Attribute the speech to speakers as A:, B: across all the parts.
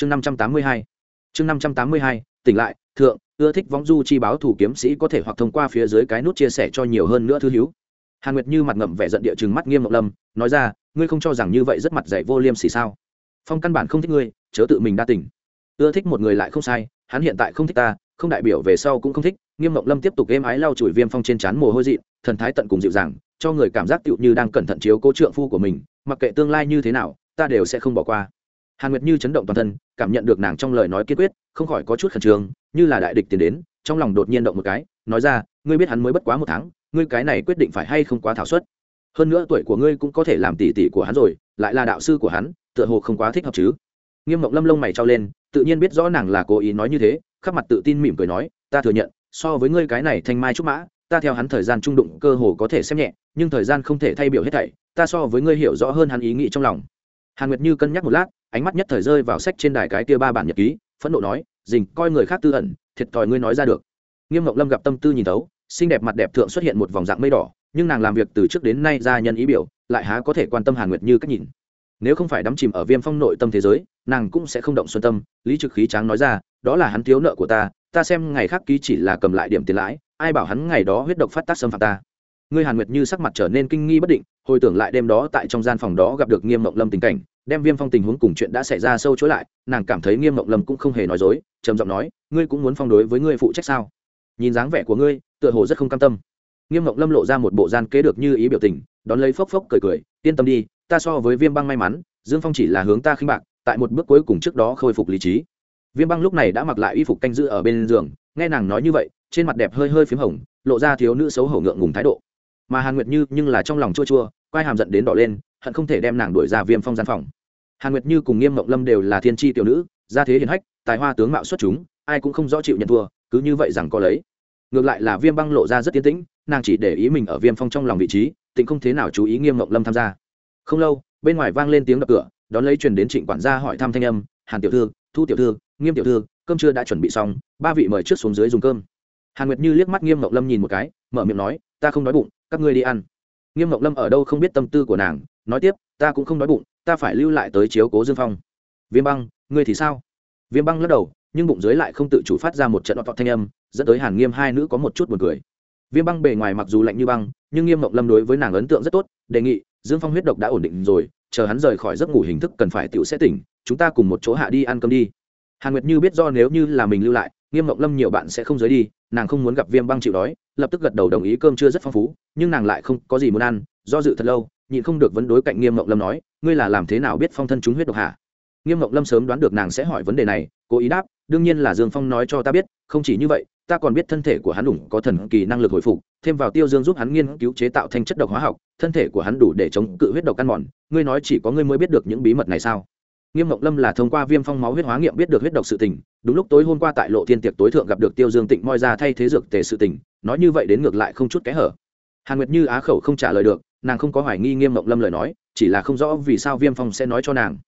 A: chương năm trăm tám mươi hai. Chương năm trăm tám mươi hai, tỉnh lại, thượng, ưa thích võng du chi báo thủ kiếm sĩ có thể hoặc thông qua phía dưới cái nút chia sẻ cho nhiều hơn nữa thư hữu. Hàn nguyệt như mặt ngậm vẻ giận địa chừng mắt nghiêm ngọc lâm, nói ra, ngươi không cho rằng như vậy rất mặt dạy vô liêm sỉ sao? Phong căn bản không thích ngươi, chớ tự mình đa tỉnh ưa thích một người lại không sai, hắn hiện tại không thích ta, không đại biểu về sau cũng không thích. Nghiêm ngọc lâm tiếp tục êm ái lau chùi viêm phong trên trán mồ hôi dị thần thái tận cùng dịu dàng, cho người cảm giác tựu như đang cẩn thận chiếu cố trượng phu của mình, mặc kệ tương lai như thế nào, ta đều sẽ không bỏ qua hàn nguyệt như chấn động toàn thân, cảm nhận được nàng trong lời nói kiên quyết, không khỏi có chút khẩn trương, như là đại địch tiến đến, trong lòng đột nhiên động một cái, nói ra, ngươi biết hắn mới bất quá một tháng, ngươi cái này quyết định phải hay không quá thảo suất? Hơn nữa tuổi của ngươi cũng có thể làm tỷ tỷ của hắn rồi, lại là đạo sư của hắn, tựa hồ không quá thích hợp chứ? Nghiêm mộng lâm lông mày trao lên, tự nhiên biết rõ nàng là cố ý nói như thế khắc mặt tự tin mỉm cười nói, ta thừa nhận, so với ngươi cái này thanh mai trúc mã, ta theo hắn thời gian trung đụng cơ hồ có thể xem nhẹ, nhưng thời gian không thể thay biểu hết thảy, ta so với ngươi hiểu rõ hơn hắn ý nghĩ trong lòng hàn nguyệt như cân nhắc một lát, ánh mắt nhất thời rơi vào sách trên đài cái kia ba bản nhật ký, phẫn nộ nói, dình, coi người khác tư ẩn, thiệt thòi ngươi nói ra được. Nghiêm ngọc lâm gặp tâm tư nhìn tấu xinh đẹp mặt đẹp thượng xuất hiện một vòng dạng mây đỏ, nhưng nàng làm việc từ trước đến nay ra nhân ý biểu, lại há có thể quan tâm hàn nguyệt như cách nhìn. Nếu không phải đắm chìm ở viêm phong nội tâm thế giới, nàng cũng sẽ không động xuân tâm, lý trực khí tráng nói ra, đó là hắn thiếu nợ của ta ta xem ngày khác ký chỉ là cầm lại điểm tiền lãi, ai bảo hắn ngày đó huyết độc phát tác xâm phạm ta ngươi hàn nguyệt như sắc mặt trở nên kinh nghi bất định, hồi tưởng lại đêm đó tại trong gian phòng đó gặp được nghiêm mộng lâm tình cảnh, đem viêm phong tình huống cùng chuyện đã xảy ra sâu chối lại, nàng cảm thấy nghiêm mộng lâm cũng không hề nói dối, trầm giọng nói, ngươi cũng muốn phong đối với ngươi phụ trách sao? Nhìn dáng vẻ của ngươi, tựa hồ rất không cam tâm. Nghiêm mộng lâm lộ ra một bộ gian kế được như ý biểu tình, đón lấy phốc phốc cười cười, yên tâm đi, ta so với viêm băng may mắn, dương phong chỉ là hướng ta khinh bạc, tại một bước cuối cùng trước đó khôi phục lý trí. Viêm băng lúc này đã mặc lại y phục canh giữ ở bên giường, nghe nàng nói như vậy, trên mặt đẹp hơi hơi p h í m hồng, lộ ra thiếu nữ xấu hổ ngượng ngùng thái độ mà hàn nguyệt như nhưng là trong lòng chua chua, quai hàm giận đến đỏ lên, hận không thể đem nàng đuổi ra viêm phong gian phòng. Hàn nguyệt như cùng nghiêm mộng lâm đều là thiên tri tiểu nữ, gia thế hiền hách, tài hoa tướng mạo xuất chúng, ai cũng không rõ chịu nhận thua, cứ như vậy rằng có lấy. Ngược lại là viêm băng lộ ra rất tiến tĩnh, nàng chỉ để ý mình ở viêm phong trong lòng vị trí tịnh không thế nào chú ý nghiêm mộng lâm tham gia. Không lâu, bên ngoài vang lên tiếng đập cửa, đón lấy truyền đến trịnh quản gia hỏi thăm thanh âm, hàn tiểu thư, thu tiểu thư, nghiêm tiểu thư, cơm trưa đã chuẩn bị xong, ba vị mời trước xuống dưới dùng cơm. Hàn nguyệt như liếc mắt nghiêm mộng lâm nhìn một cái, mở miệng nói, ta không đói bụng các ngươi đi ăn. Nghiêm ngọc lâm ở đâu không biết tâm tư của nàng, nói tiếp, ta cũng không đói bụng, ta phải lưu lại tới chiếu cố dương phong. Viêm băng, ngươi thì sao? Viêm băng lắc đầu, nhưng bụng dưới lại không tự chủ phát ra một trận đọt thanh âm, dẫn tới hàn nghiêm hai nữ có một chút buồn cười. Viêm băng bề ngoài mặc dù lạnh như băng, nhưng nghiêm ngọc lâm đối với nàng ấn tượng rất tốt, đề nghị, dương phong huyết độc đã ổn định rồi, chờ hắn rời khỏi giấc ngủ hình thức cần phải tiểu sẽ tỉnh, chúng ta cùng một chỗ hạ đi ăn cơm đi. Hàn nguyệt như biết do nếu như là mình lưu lại, nghiêm ngọc lâm nhiều bạn sẽ không rời đi, nàng không muốn gặp viêm băng chịu đói lập tức gật đầu đồng ý cơm chưa rất phong phú, nhưng nàng lại không có gì muốn ăn, do dự thật lâu, nhịn không được vấn đối cạnh nghiêm ngọc lâm nói, ngươi là làm thế nào biết phong thân chúng huyết độc hả? Nghiêm ngọc lâm sớm đoán được nàng sẽ hỏi vấn đề này, cố ý đáp, đương nhiên là dương phong nói cho ta biết, không chỉ như vậy, ta còn biết thân thể của hắn đủ có thần kỳ năng lực hồi phục, thêm vào tiêu dương giúp hắn nghiên cứu chế tạo thành chất độc hóa học, thân thể của hắn đủ để chống cự huyết độc căn mòn, ngươi nói chỉ có ngươi mới biết được những bí mật này sao? Nghiêm mộng lâm là thông qua viêm phong máu huyết hóa nghiệm biết được huyết độc sự tình, đúng lúc tối hôm qua tại lộ thiên tiệc tối thượng gặp được tiêu dương tịnh moi ra thay thế dược tề sự tình nói như vậy đến ngược lại không chút kẽ hở hàn nguyệt như á khẩu không trả lời được nàng không có hoài nghi nghiêm mộng lâm lời nói chỉ là không rõ vì sao viêm phong sẽ nói cho nàng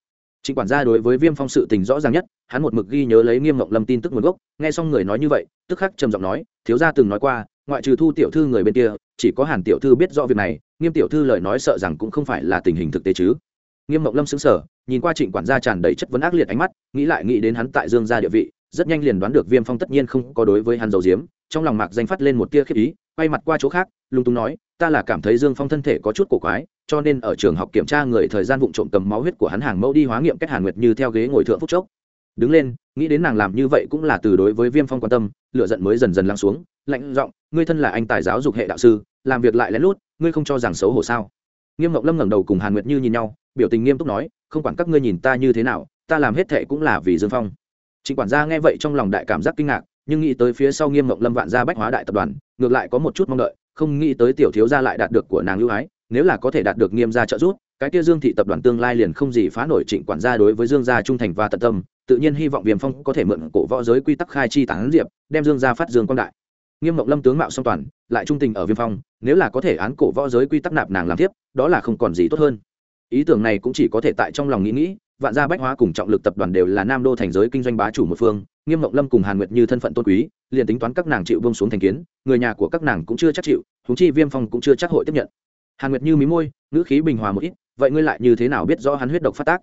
A: Trịnh quản gia đối với Viêm Phong sự tình rõ ràng nhất, hắn một mực ghi nhớ lấy Nghiêm mộng Lâm tin tức nguồn gốc, nghe xong người nói như vậy, tức khắc trầm giọng nói, thiếu gia từng nói qua, ngoại trừ Thu tiểu thư người bên kia, chỉ có Hàn tiểu thư biết rõ việc này, Nghiêm tiểu thư lời nói sợ rằng cũng không phải là tình hình thực tế chứ. Nghiêm mộng Lâm sững sờ, nhìn qua Trịnh quản gia tràn đầy chất vấn ác liệt ánh mắt, nghĩ lại nghĩ đến hắn tại Dương gia địa vị, rất nhanh liền đoán được Viêm Phong tất nhiên không có đối với hắn dầu diếm, trong lòng mạc danh phát lên một tia khiếp ý, quay mặt qua chỗ khác, lung tung nói, ta là cảm thấy Dương Phong thân thể có chút cổ quái, cho nên ở trường học kiểm tra người thời gian vụng trộm cầm máu huyết của hắn hàng mẫu đi hóa nghiệm kết hàn nguyệt như theo ghế ngồi thượng phúc chốc. Đứng lên nghĩ đến nàng làm như vậy cũng là từ đối với viêm phong quan tâm lựa giận mới dần dần lắng xuống lạnh giọng ngươi thân là anh tài giáo dục hệ đạo sư làm việc lại lén lút ngươi không cho rằng xấu hổ sao? Nghiêm ngọc lâm ngẩng đầu cùng hàn nguyệt như nhìn nhau biểu tình nghiêm túc nói không quản các ngươi nhìn ta như thế nào ta làm hết thệ cũng là vì dương phong trịnh quản gia nghe vậy trong lòng đại cảm giác kinh ngạc, nhưng nghĩ tới phía sau nghiêm ngọc lâm vạn gia bách hóa đại tập đoàn, ngược lại có một chút mong đợi, không nghĩ tới tiểu thiếu gia lại đạt được của nàng ưu ái, nếu là có thể đạt được nghiêm gia trợ giúp, cái kia dương thị tập đoàn tương lai liền không gì phá nổi trịnh quản gia đối với dương gia trung thành và tận tâm, tự nhiên hy vọng viêm phong có thể mượn cổ võ giới quy tắc khai chi tán diệp, đem dương gia phát dương quang đại. Nghiêm ngọc lâm tướng mạo song toàn, lại trung tình ở viêm phong, nếu là có thể án cổ võ giới quy tắc nạp nàng làm tiếp đó là không còn gì tốt hơn. Ý tưởng này cũng chỉ có thể tại trong lòng nghĩ nghĩ vạn gia bách hóa cùng trọng lực tập đoàn đều là nam đô thành giới kinh doanh bá chủ một phương, nghiêm mộng lâm cùng hàn nguyệt như thân phận tôn quý, liền tính toán các nàng chịu bông xuống thành kiến, người nhà của các nàng cũng chưa chắc chịu thú chi viêm phong cũng chưa chắc hội tiếp nhận. Hàn nguyệt như mí môi, ngữ khí bình hòa một ít, vậy ngươi lại như thế nào biết rõ hắn huyết độc phát tác?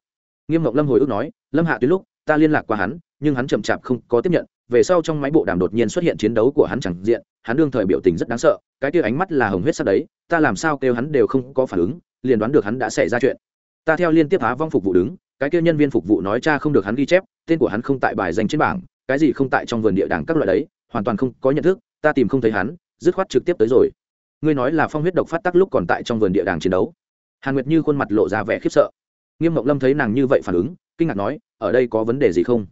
A: Nghiêm ngọc lâm hồi ức nói, lâm hạ tuyến lúc, ta liên lạc qua hắn, nhưng hắn chậm chạp không có tiếp nhận, về sau trong máy bộ đàm đột nhiên xuất hiện chiến đấu của hắn chẳng diện, hắn đương thời biểu tình rất đáng sợ, cái kia ánh mắt là hồng huyết sắc đấy, ta làm sao kêu hắn đều không có phản ứng, liền đoán được hắn đã xảy ra chuyện. Ta theo liên tiếp phá vong phục vụ đứng cái kia nhân viên phục vụ nói cha không được hắn ghi chép, tên của hắn không tại bài dành trên bảng, cái gì không tại trong vườn địa đàng các loại đấy, hoàn toàn không có nhận thức, ta tìm không thấy hắn, dứt khoát trực tiếp tới rồi. Ngươi nói là phong huyết độc phát tắc lúc còn tại trong vườn địa đàng chiến đấu. Hàn nguyệt như khuôn mặt lộ ra vẻ khiếp sợ. Nghiêm mộng lâm thấy nàng như vậy phản ứng, kinh ngạc nói, ở đây có vấn đề gì không?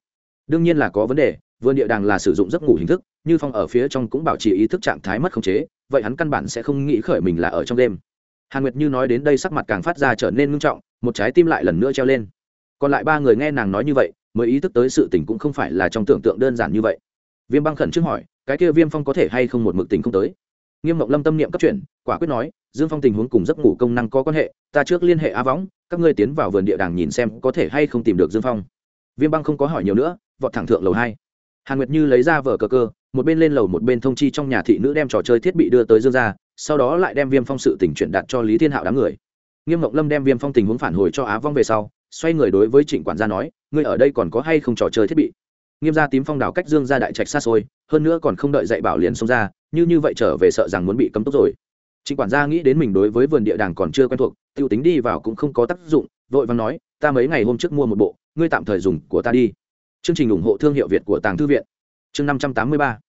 A: Đương nhiên là có vấn đề, vườn địa đàng là sử dụng giấc ngủ hình thức, như phong ở phía trong cũng bảo trì ý thức trạng thái mất khống chế, vậy hắn căn bản sẽ không nghĩ khởi mình là ở trong đêm. Hàn nguyệt như nói đến đây sắc mặt càng phát ra trở nên ngưng trọng, một trái tim lại lần nữa treo lên còn lại ba người nghe nàng nói như vậy, mới ý thức tới sự tình cũng không phải là trong tưởng tượng đơn giản như vậy. Viêm băng khẩn trước hỏi, cái kia viêm phong có thể hay không một mực tình không tới? Nghiêm mộng lâm tâm niệm cấp chuyển, quả quyết nói, dương phong tình huống cùng giấc ngủ công năng có quan hệ, ta trước liên hệ á võng, các ngươi tiến vào vườn địa đàng nhìn xem có thể hay không tìm được dương phong. Viêm băng không có hỏi nhiều nữa, vọt thẳng thượng lầu hai. Hàn nguyệt như lấy ra vở cờ cơ, một bên lên lầu một bên thông chi trong nhà thị nữ đem trò chơi thiết bị đưa tới dương ra sau đó lại đem viêm phong sự tỉnh chuyển đạt cho lý thiên hạo đám người. Nghiêm mộng lâm đem viêm phong tình huống phản hồi cho á vong về sau xoay người đối với trịnh quản gia nói, ngươi ở đây còn có hay không trò chơi thiết bị? Nghiêm gia tím phong đảo cách dương ra đại trạch xa xôi, hơn nữa còn không đợi dạy bảo liền xông ra, như như vậy trở về sợ rằng muốn bị cấm túc rồi. Trịnh quản gia nghĩ đến mình đối với vườn địa đàng còn chưa quen thuộc t i ê u tính đi vào cũng không có tác dụng, vội vàng nói, ta mấy ngày hôm trước mua một bộ, ngươi tạm thời dùng của ta đi. Chương trình ủng hộ thương hiệu việt của tàng thư viện. Chương năm trăm tám mươi ba.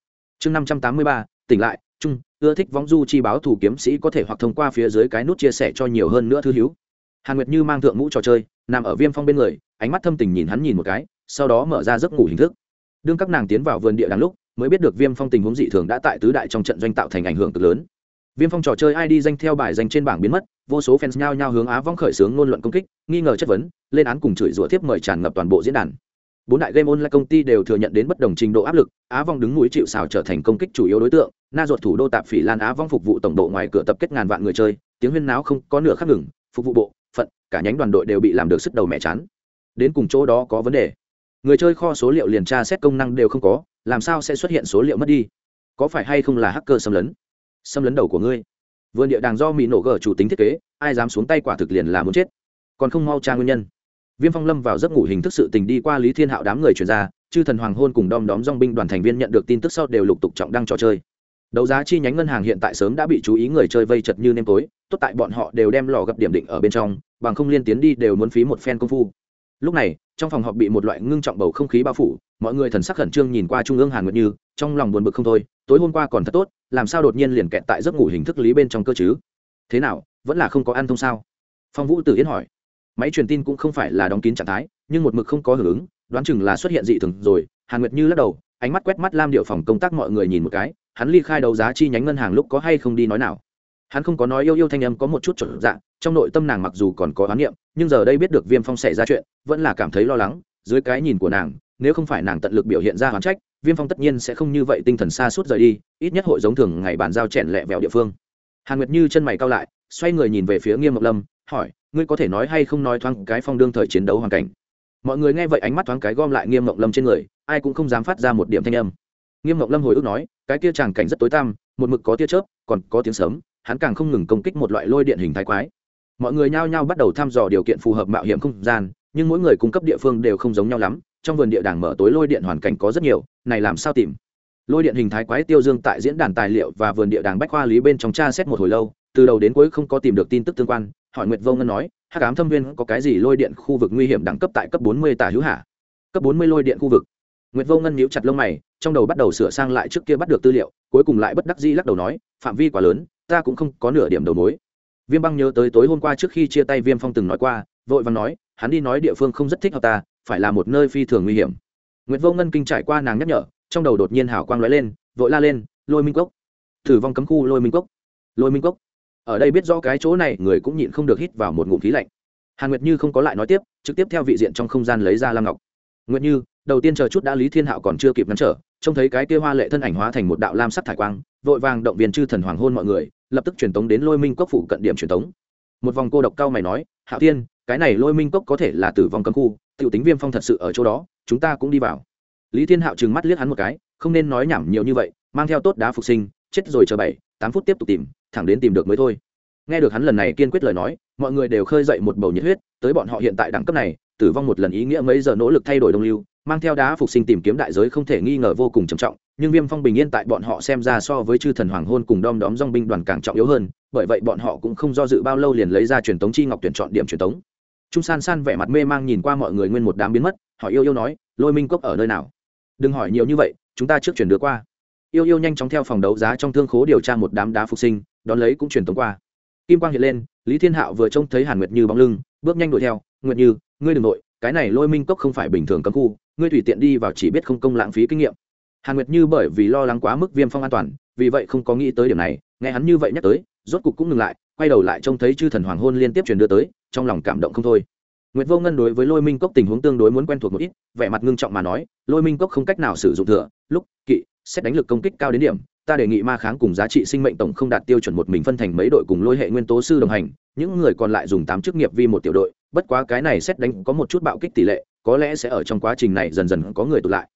A: Chương năm trăm tám mươi ba, tỉnh lại trung ưa thích võng du chi báo thủ kiếm sĩ có thể hoặc thông qua phía dưới cái nút chia sẻ cho nhiều hơn nữa thư hữu. Hàn nguyệt như mang thượng mũ trò chơi nằm ở viêm phong bên người, ánh mắt thâm tình nhìn hắn nhìn một cái, sau đó mở ra giấc ngủ hình thức. Đương các nàng tiến vào vườn địa đàng lúc, mới biết được viêm phong tình huống dị thường đã tại tứ đại trong trận doanh tạo thành ảnh hưởng cực lớn. Viêm phong trò chơi id danh theo bài danh trên bảng biến mất, vô số fans nhao nhao hướng á vong khởi xướng ngôn luận công kích, nghi ngờ chất vấn, lên án cùng chửi rủa tiếp mời tràn ngập toàn bộ diễn đàn. Bốn đại game online công ty đều thừa nhận đến bất đồng trình độ áp lực, á vong đứng núi chịu xào trở thành công kích chủ yếu đối tượng, na ruột thủ đô tạp phỉ lan á vong phục vụ tổng độ ngoài cửa tập kết ngàn vạn người chơi, tiếng huyên náo không có nửa khắc ngừng, phục vụ bộ cả nhánh đoàn đội đều bị làm được sức đầu mẹ chán. Đến cùng chỗ đó có vấn đề. Người chơi kho số liệu liền tra xét công năng đều không có, làm sao sẽ xuất hiện số liệu mất đi? Có phải hay không là hacker xâm lấn? Xâm lấn đầu của ngươi. Vườn địa đàng do mỹ nổ gờ chủ tính thiết kế, ai dám xuống tay quả thực liền là muốn chết. Còn không mau tra nguyên nhân. Viêm phong lâm vào giấc ngủ hình thức sự tình đi qua lý thiên hạo đám người chuyển ra, chư thần hoàng hôn cùng đom đóm dong binh đoàn thành viên nhận được tin tức sau đều lục tục trọng đăng trò chơi. Đấu giá chi nhánh ngân hàng hiện tại sớm đã bị chú ý người chơi vây chật như nêm tối tốt tại bọn họ đều đem lò gặp điểm định ở bên trong, bằng không liên tiến đi đều muốn phí một phen công phu. Lúc này, trong phòng họp bị một loại ngưng trọng bầu không khí bao phủ, mọi người thần sắc khẩn trương nhìn qua trung ương hàn nguyệt như, trong lòng buồn bực không thôi, tối hôm qua còn thật tốt, làm sao đột nhiên liền kẹt tại giấc ngủ hình thức lý bên trong cơ chứ? Thế nào, vẫn là không có ăn thông sao? Phong vũ tử yến hỏi. Máy truyền tin cũng không phải là đóng kín trạng thái, nhưng một mực không có hưởng ứng, đoán chừng là xuất hiện dị thường rồi, hàn nguyệt như lắc đầu, ánh mắt quét mắt lam điệu phòng công tác mọi người nhìn một cái, hắn ly khai đấu giá chi nhánh ngân hàng lúc có hay không đi nói nào? Hắn không có nói yêu yêu thanh âm có một chút trở dạng, trong nội tâm nàng mặc dù còn có oán niệm, nhưng giờ đây biết được viêm phong xảy ra chuyện, vẫn là cảm thấy lo lắng, dưới cái nhìn của nàng, nếu không phải nàng tận lực biểu hiện ra oán trách, viêm phong tất nhiên sẽ không như vậy tinh thần xa suốt rời đi, ít nhất hội giống thường ngày bàn giao chèn lẹ vẹo địa phương. Hàn nguyệt như chân mày cao lại, xoay người nhìn về phía nghiêm ngọc lâm, hỏi, ngươi có thể nói hay không nói thoáng cái phong đương thời chiến đấu hoàn cảnh? Mọi người nghe vậy ánh mắt thoáng cái gom lại nghiêm ngọc lâm trên người, ai cũng không dám phát ra một điểm thanh âm. Nghiêm ngọc lâm hồi ức nói, cái kia tràng cảnh rất tối tăm, một mực có tia chớp, còn có tiếng sấm hắn càng không ngừng công kích một loại lôi điện hình thái quái. Mọi người nhao nhao bắt đầu thăm dò điều kiện phù hợp mạo hiểm không gian, nhưng mỗi người cung cấp địa phương đều không giống nhau lắm, trong vườn địa đàng mở tối lôi điện hoàn cảnh có rất nhiều, này làm sao tìm? Lôi điện hình thái quái tiêu dương tại diễn đàn tài liệu và vườn địa đàng bách khoa lý bên trong tra xét một hồi lâu, từ đầu đến cuối không có tìm được tin tức tương quan, hỏi nguyệt vô ngân nói hát cám thâm viên có cái gì lôi điện khu vực nguy hiểm đẳng cấp tại cấp bốn mươi tả hữu hạ cấp bốn mươi lôi điện khu vực. Nguyệt vô ngân nhíu chặt lông mày, trong đầu bắt đầu sửa sang lại trước kia bắt được tư liệu, cuối cùng lại bất đắc dĩ lắc đầu nói, phạm vi quá lớn ta cũng không có nửa điểm đầu mối. Viêm băng nhớ tới tối hôm qua trước khi chia tay viêm phong từng nói qua, vội và nói, hắn đi nói địa phương không rất thích hợp ta, phải là một nơi phi thường nguy hiểm. Nguyệt vô ngân kinh trải qua nàng nhắc nhở, trong đầu đột nhiên hảo quang lóe lên, vội la lên, lôi minh cốc. Thử vong cấm khu lôi minh cốc. Lôi minh cốc. Ở đây biết rõ cái chỗ này, người cũng nhịn không được hít vào một ngụm khí lạnh. Hàn nguyệt như không có lại nói tiếp, trực tiếp theo vị diện trong không gian lấy ra lam ngọc. Nguyệt như, đầu tiên chờ chút đã lý thiên hạo còn chưa kịp ngăn trở, trông thấy cái kia hoa lệ thân ảnh hóa thành một đạo lam sắc thải quang, vội vàng động viên chư thần hoàng hôn mọi người lập tức truyền tống đến lôi minh cốc phụ cận điểm truyền tống. Một vòng cô độc cao mày nói, hạo thiên, cái này lôi minh cốc có thể là tử vong cấm khu t tính viêm phong thật sự ở chỗ đó, chúng ta cũng đi vào. Lý thiên hạo trừng mắt liếc hắn một cái, không nên nói nhảm nhiều như vậy, mang theo tốt đá phục sinh, chết rồi chờ bảy, tám phút tiếp tục tìm, thẳng đến tìm được mới thôi. Nghe được hắn lần này kiên quyết lời nói, mọi người đều khơi dậy một bầu nhiệt huyết, tới bọn họ hiện tại đẳng cấp này, tử vong một lần ý nghĩa mấy giờ nỗ lực thay đổi đông lưu, mang theo đá phục sinh tìm kiếm đại giới không thể nghi ngờ vô cùng trầm trọng nhưng viêm phong bình yên tại bọn họ xem ra so với chư thần hoàng hôn cùng đom đóm dong binh đoàn càng trọng yếu hơn, bởi vậy bọn họ cũng không do dự bao lâu liền lấy ra truyền tống chi ngọc tuyển chọn điểm truyền tống. Trung san san vẻ mặt mê mang nhìn qua mọi người nguyên một đám biến mất họ yêu yêu nói, lôi minh cốc ở nơi nào? Đừng hỏi nhiều như vậy, chúng ta trước chuyển đưa qua. Yêu yêu nhanh chóng theo phòng đấu giá trong thương khố điều tra một đám đá phục sinh, đón lấy cũng truyền tống qua. Kim quang hiện lên, lý thiên hạo vừa trông thấy hàn nguyệt như bóng lưng, bước nhanh đuổi theo, nguyệt như, ngươi đ ừ n g nội, cái này lôi minh cốc không phải bình thường cấm khu, ngươi tùy tiện đi vào chỉ biết không công lãng phí kinh nghiệm hàn nguyệt như bởi vì lo lắng quá mức viêm phong an toàn vì vậy không có nghĩ tới điểm này nghe hắn như vậy nhắc tới rốt cục cũng ngừng lại quay đầu lại trông thấy chư thần hoàng hôn liên tiếp truyền đưa tới trong lòng cảm động không thôi Nguyệt Vô Ngân đối với Lôi Minh Cốc tình huống tương đối muốn quen thuộc một ít, vẻ mặt ngưng trọng mà nói, Lôi Minh Cốc không cách nào sử dụng thừa, lúc kỵ, xét đánh lực công kích cao đến điểm, ta đề nghị ma kháng cùng giá trị sinh mệnh tổng không đạt tiêu chuẩn một mình phân thành mấy đội cùng lôi hệ nguyên tố sư đồng hành, những người còn lại dùng tám chức nghiệp vi một tiểu đội, bất quá cái này xét đánh có một chút bạo kích tỷ lệ, có lẽ sẽ ở trong quá trình này dần dần có người tụt lại.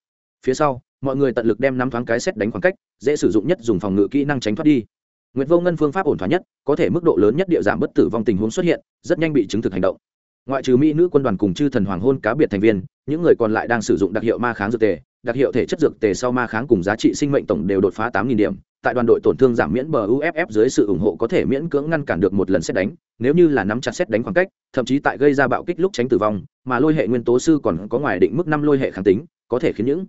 A: Phía sau, mọi người tận lực đem nắm thoáng cái xét đánh khoảng cách, dễ sử dụng nhất dùng phòng ngự kỹ năng tránh thoát đi. Nguyệt Vô Ngân phương pháp ổn thỏa nhất, có thể mức độ lớn nhất địa giảm bất tử vong tình huống xuất hiện, rất nhanh bị chứng thực hành động ngoại trừ mỹ nữ quân đoàn cùng chư thần hoàng hôn cá biệt thành viên những người còn lại đang sử dụng đặc hiệu ma kháng dược tề đặc hiệu thể chất dược tề sau ma kháng cùng giá trị sinh mệnh tổng đều đột phá tám điểm tại đoàn đội tổn thương giảm miễn bờ uff dưới sự ủng hộ có thể miễn cưỡng ngăn cản được một lần xét đánh nếu như là nắm chặt xét đánh khoảng cách thậm chí tại gây ra bạo kích lúc tránh tử vong mà lôi hệ nguyên tố sư còn có ngoài định mức năm lôi hệ kháng tính có thể khiến những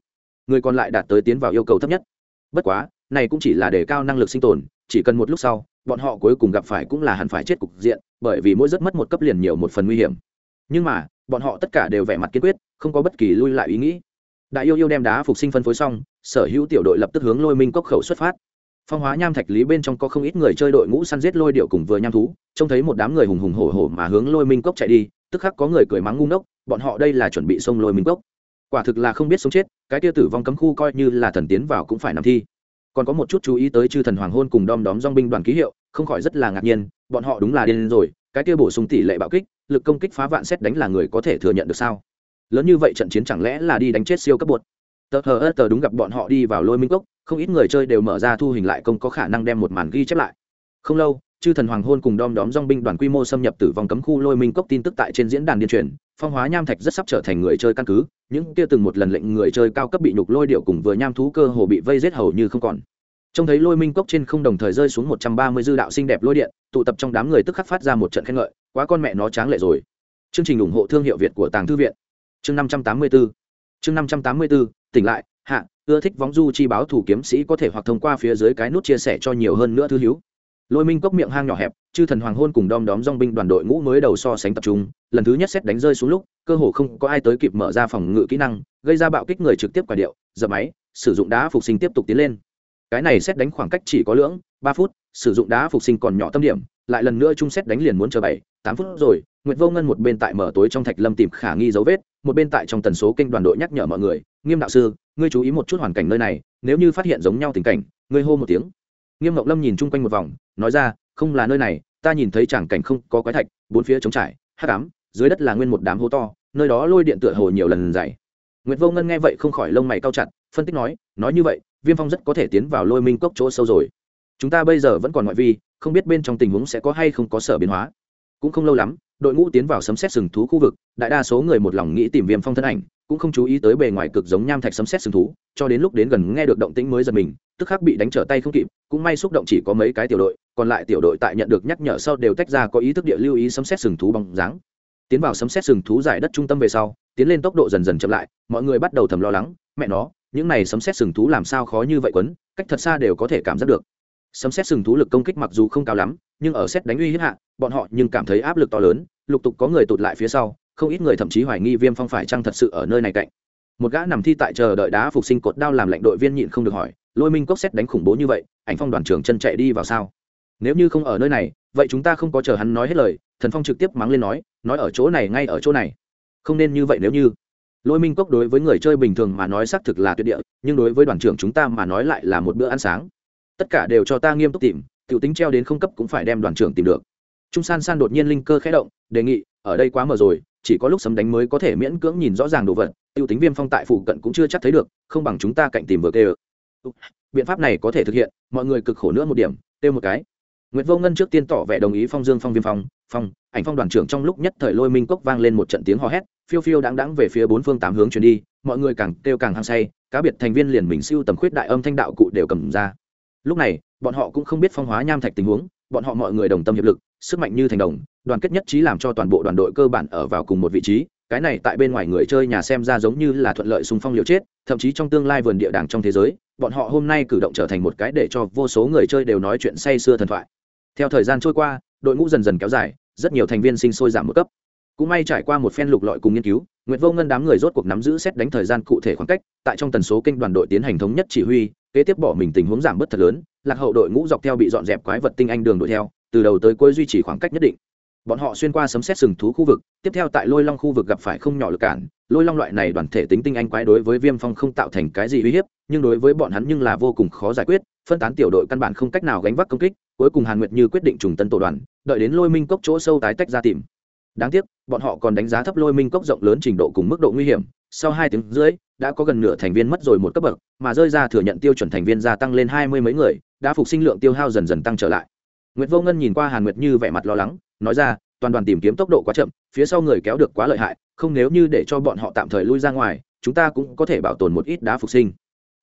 A: người còn lại đạt tới tiến vào yêu cầu thấp nhất. Bất quá, này cũng chỉ là để cao năng lực sinh tồn, chỉ cần một lúc sau, bọn họ cuối cùng gặp phải cũng là hẳn phải chết cục diện, bởi vì mỗi rất mất một cấp liền nhiều một phần nguy hiểm. Nhưng mà, bọn họ tất cả đều vẻ mặt kiên quyết, không có bất kỳ lui lại ý nghĩ. Đại yêu yêu đem đá phục sinh phân phối xong, sở hữu tiểu đội lập tức hướng lôi minh cốc khẩu xuất phát. Phong hóa nham thạch lý bên trong có không ít người chơi đội ngũ săn giết lôi điệu cùng vừa nham thú, trông thấy một đám người hùng hùng hổ hổ mà hướng lôi minh cốc chạy đi, tức khắc có người cười mắng ngu ngốc, bọn họ đây là chuẩn bị xông lôi minh cốc quả thực là không biết sống chết, cái tia tử vong cấm khu coi như là thần tiến vào cũng phải nằm thi. Còn có một chút chú ý tới chư thần hoàng hôn cùng đom đóm dong binh đoàn ký hiệu, không khỏi rất là ngạc nhiên, bọn họ đúng là điên rồi, cái kia bổ sung tỷ lệ bạo kích, lực công kích phá vạn xét đánh là người có thể thừa nhận được sao? Lớn như vậy trận chiến chẳng lẽ là đi đánh chết siêu cấp bột? Tờ hờ ớt tờ đúng gặp bọn họ đi vào lôi minh cốc, không ít người chơi đều mở ra thu hình lại công có khả năng đem một màn ghi chép lại. Không lâu, chư thần hoàng hôn cùng đom đóm dong binh đoàn quy mô xâm nhập tử vong cấm khu lôi minh cốc tin tức tại trên diễn đàn điên truyền phong hóa nham thạch rất sắp trở thành người chơi căn cứ, những kia từng một lần lệnh người chơi cao cấp bị nhục lôi điệu cùng vừa nham thú cơ hồ bị vây giết hầu như không còn. Trông thấy lôi minh cốc trên không đồng thời rơi xuống một trăm ba mươi dư đạo xinh đẹp lôi điện, tụ tập trong đám người tức khắc phát ra một trận khen ngợi, quá con mẹ nó tráng lệ rồi. Chương trình ủng hộ thương hiệu việt của tàng thư viện. Chương năm trăm tám mươi bốn chương năm trăm tám mươi bốn tỉnh lại, hạ, ưa thích vóng du chi báo thủ kiếm sĩ có thể hoặc thông qua phía dưới cái nút chia sẻ cho nhiều hơn nữa thư hữu lôi minh cốc miệng hang nhỏ hẹp, chư thần hoàng hôn cùng đom đóm dong binh đoàn đội ngũ mới đầu so sánh tập trung, lần thứ nhất xét đánh rơi xuống lúc, cơ hồ không có ai tới kịp mở ra phòng ngự kỹ năng, gây ra bạo kích người trực tiếp quả điệu, dập máy, sử dụng đá phục sinh tiếp tục tiến lên. Cái này xét đánh khoảng cách chỉ có lưỡng, ba phút, sử dụng đá phục sinh còn nhỏ tâm điểm, lại lần nữa chung xét đánh liền muốn chờ bảy, tám phút rồi, nguyệt vô ngân một bên tại mở tối trong thạch lâm tìm khả nghi dấu vết, một bên tại trong tần số kênh đoàn đội nhắc nhở mọi người, nghiêm đạo sư, ngươi chú ý một chút hoàn cảnh nơi này, nếu như phát hiện giống nhau tình cảnh, ngươi hô một tiếng nghiêm ngọc lâm nhìn chung quanh một vòng, nói ra, không là nơi này, ta nhìn thấy chẳng cảnh không có quái thạch, bốn phía trống trải hát cám dưới đất là nguyên một đám hố to, nơi đó lôi điện tựa hồ nhiều lần dày. Nguyệt vô ngân nghe vậy không khỏi lông mày cao chặt, phân tích nói nói như vậy, viêm phong rất có thể tiến vào lôi minh cốc chỗ sâu rồi. Chúng ta bây giờ vẫn còn ngoại vi, không biết bên trong tình huống sẽ có hay không có sở biến hóa. Cũng không lâu lắm, đội ngũ tiến vào sấm xét sừng thú khu vực, đại đa số người một lòng nghĩ tìm viêm phong thân ảnh, cũng không chú ý tới bề ngoài cực giống nham thạch sấm xét sừng thú, cho đến lúc đến gần nghe được động tĩnh mới giật mình tức khắc bị đánh trở tay không kịp, cũng may xúc động chỉ có mấy cái tiểu đội, còn lại tiểu đội tại nhận được nhắc nhở sau đều tách ra có ý thức địa lưu ý sấm xét sừng thú bằng dáng. Tiến vào sấm xét sừng thú giải đất trung tâm về sau, tiến lên tốc độ dần dần chậm lại, mọi người bắt đầu thầm lo lắng, mẹ nó, những này sấm xét sừng thú làm sao khó như vậy quấn, cách thật xa đều có thể cảm giác được. Sấm xét sừng thú lực công kích mặc dù không cao lắm, nhưng ở xét đánh uy hiếp hạ, bọn họ nhưng cảm thấy áp lực to lớn, lục tục có người tụt lại phía sau, không ít người thậm chí hoài nghi viêm phong phải chăng thật sự ở nơi này cạnh một gã nằm thi tại chờ đợi đá phục sinh cột đao làm lệnh đội viên nhịn không được hỏi, lôi minh cốc xét đánh khủng bố như vậy, ảnh phong đoàn trưởng chân chạy đi vào sao? Nếu như không ở nơi này, vậy chúng ta không có chờ hắn nói hết lời. Thần phong trực tiếp mắng lên nói nói ở chỗ này ngay ở chỗ này. Không nên như vậy nếu như. Lôi minh cốc đối với người chơi bình thường mà nói xác thực là tuyệt địa, nhưng đối với đoàn trưởng chúng ta mà nói lại là một bữa ăn sáng. Tất cả đều cho ta nghiêm túc tìm t i ể u tính treo đến không cấp cũng phải đem đoàn trưởng tìm được. Trung san san đột nhiên linh cơ khẽ động, đề nghị, ở đây quá mờ rồi chỉ có lúc sấm đánh mới có thể miễn cưỡng nhìn rõ ràng đồ vật tiêu tính viêm phong tại phụ cận cũng chưa chắc thấy được không bằng chúng ta cạnh tìm vừa kê ơ biện pháp này có thể thực hiện mọi người cực khổ nữa một điểm têu một cái. Nguyệt Vô Ngân trước tiên tỏ vẻ đồng ý Phong Dương Phong Viêm Phong, Phong, ảnh phong đoàn trưởng trong lúc nhất thời lôi minh cốc vang lên một trận tiếng hò hét, phiêu phiêu đáng đáng về phía bốn phương tám hướng chuyển đi mọi người càng kêu càng hăng say cá biệt thành viên liền mình siêu tầm khuyết đại âm thanh đạo cụ đều cầm ra. Lúc này bọn họ cũng không biết phong hóa nham thạch tình huống bọn họ mọi người đồng tâm hiệp lực sức mạnh như thành đồng đoàn kết nhất trí làm cho toàn bộ đoàn đội cơ bản ở vào cùng một vị trí. Cái này tại bên ngoài người chơi nhà xem ra giống như là thuận lợi xung phong liều chết thậm chí trong tương lai vườn địa đàng trong thế giới bọn họ hôm nay cử động trở thành một cái để cho vô số người chơi đều nói chuyện say sưa thần thoại. Theo thời gian trôi qua đội ngũ dần dần kéo dài rất nhiều thành viên sinh sôi giảm một cấp. Cũng may trải qua một phen lục lọi cùng nghiên cứu Nguyệt Vô Ngân đám người rốt cuộc nắm giữ xét đánh thời gian cụ thể khoảng cách, tại trong tần số kênh đoàn đội tiến hành thống nhất chỉ huy, kế tiếp bỏ mình tình huống giảm bớt thật lớn, lạc hậu đội ngũ dọc theo bị dọn dẹp quái vật tinh anh đường đuổi theo, từ đầu tới cuối duy trì khoảng cách nhất định. Bọn họ xuyên qua sấm xét sừng thú khu vực, tiếp theo tại Lôi Long khu vực gặp phải không nhỏ lực cản, Lôi Long loại này đoàn thể tính tinh anh quái đối với Viêm Phong không tạo thành cái gì uy hiếp, nhưng đối với bọn hắn nhưng là vô cùng khó giải quyết, phân tán tiểu đội căn bản không cách nào gánh vác công kích, cuối cùng Hàn Nguyệt Như quyết định trùng tân tổ đoàn, đợi đến Lôi Minh cốc chỗ sâu tái tách ra tìm đáng tiếc bọn họ còn đánh giá thấp lôi minh cốc rộng lớn trình độ cùng mức độ nguy hiểm sau hai tiếng rưỡi, đã có gần nửa thành viên mất rồi một cấp bậc, mà rơi ra thừa nhận tiêu chuẩn thành viên gia tăng lên hai mươi mấy người, đã phục sinh lượng tiêu hao dần dần tăng trở lại. Nguyệt vô ngân nhìn qua hàn nguyệt như vẻ mặt lo lắng, nói ra, toàn đoàn tìm kiếm tốc độ quá chậm, phía sau người kéo được quá lợi hại, không nếu như để cho bọn họ tạm thời lui ra ngoài, chúng ta cũng có thể bảo tồn một ít đá phục sinh.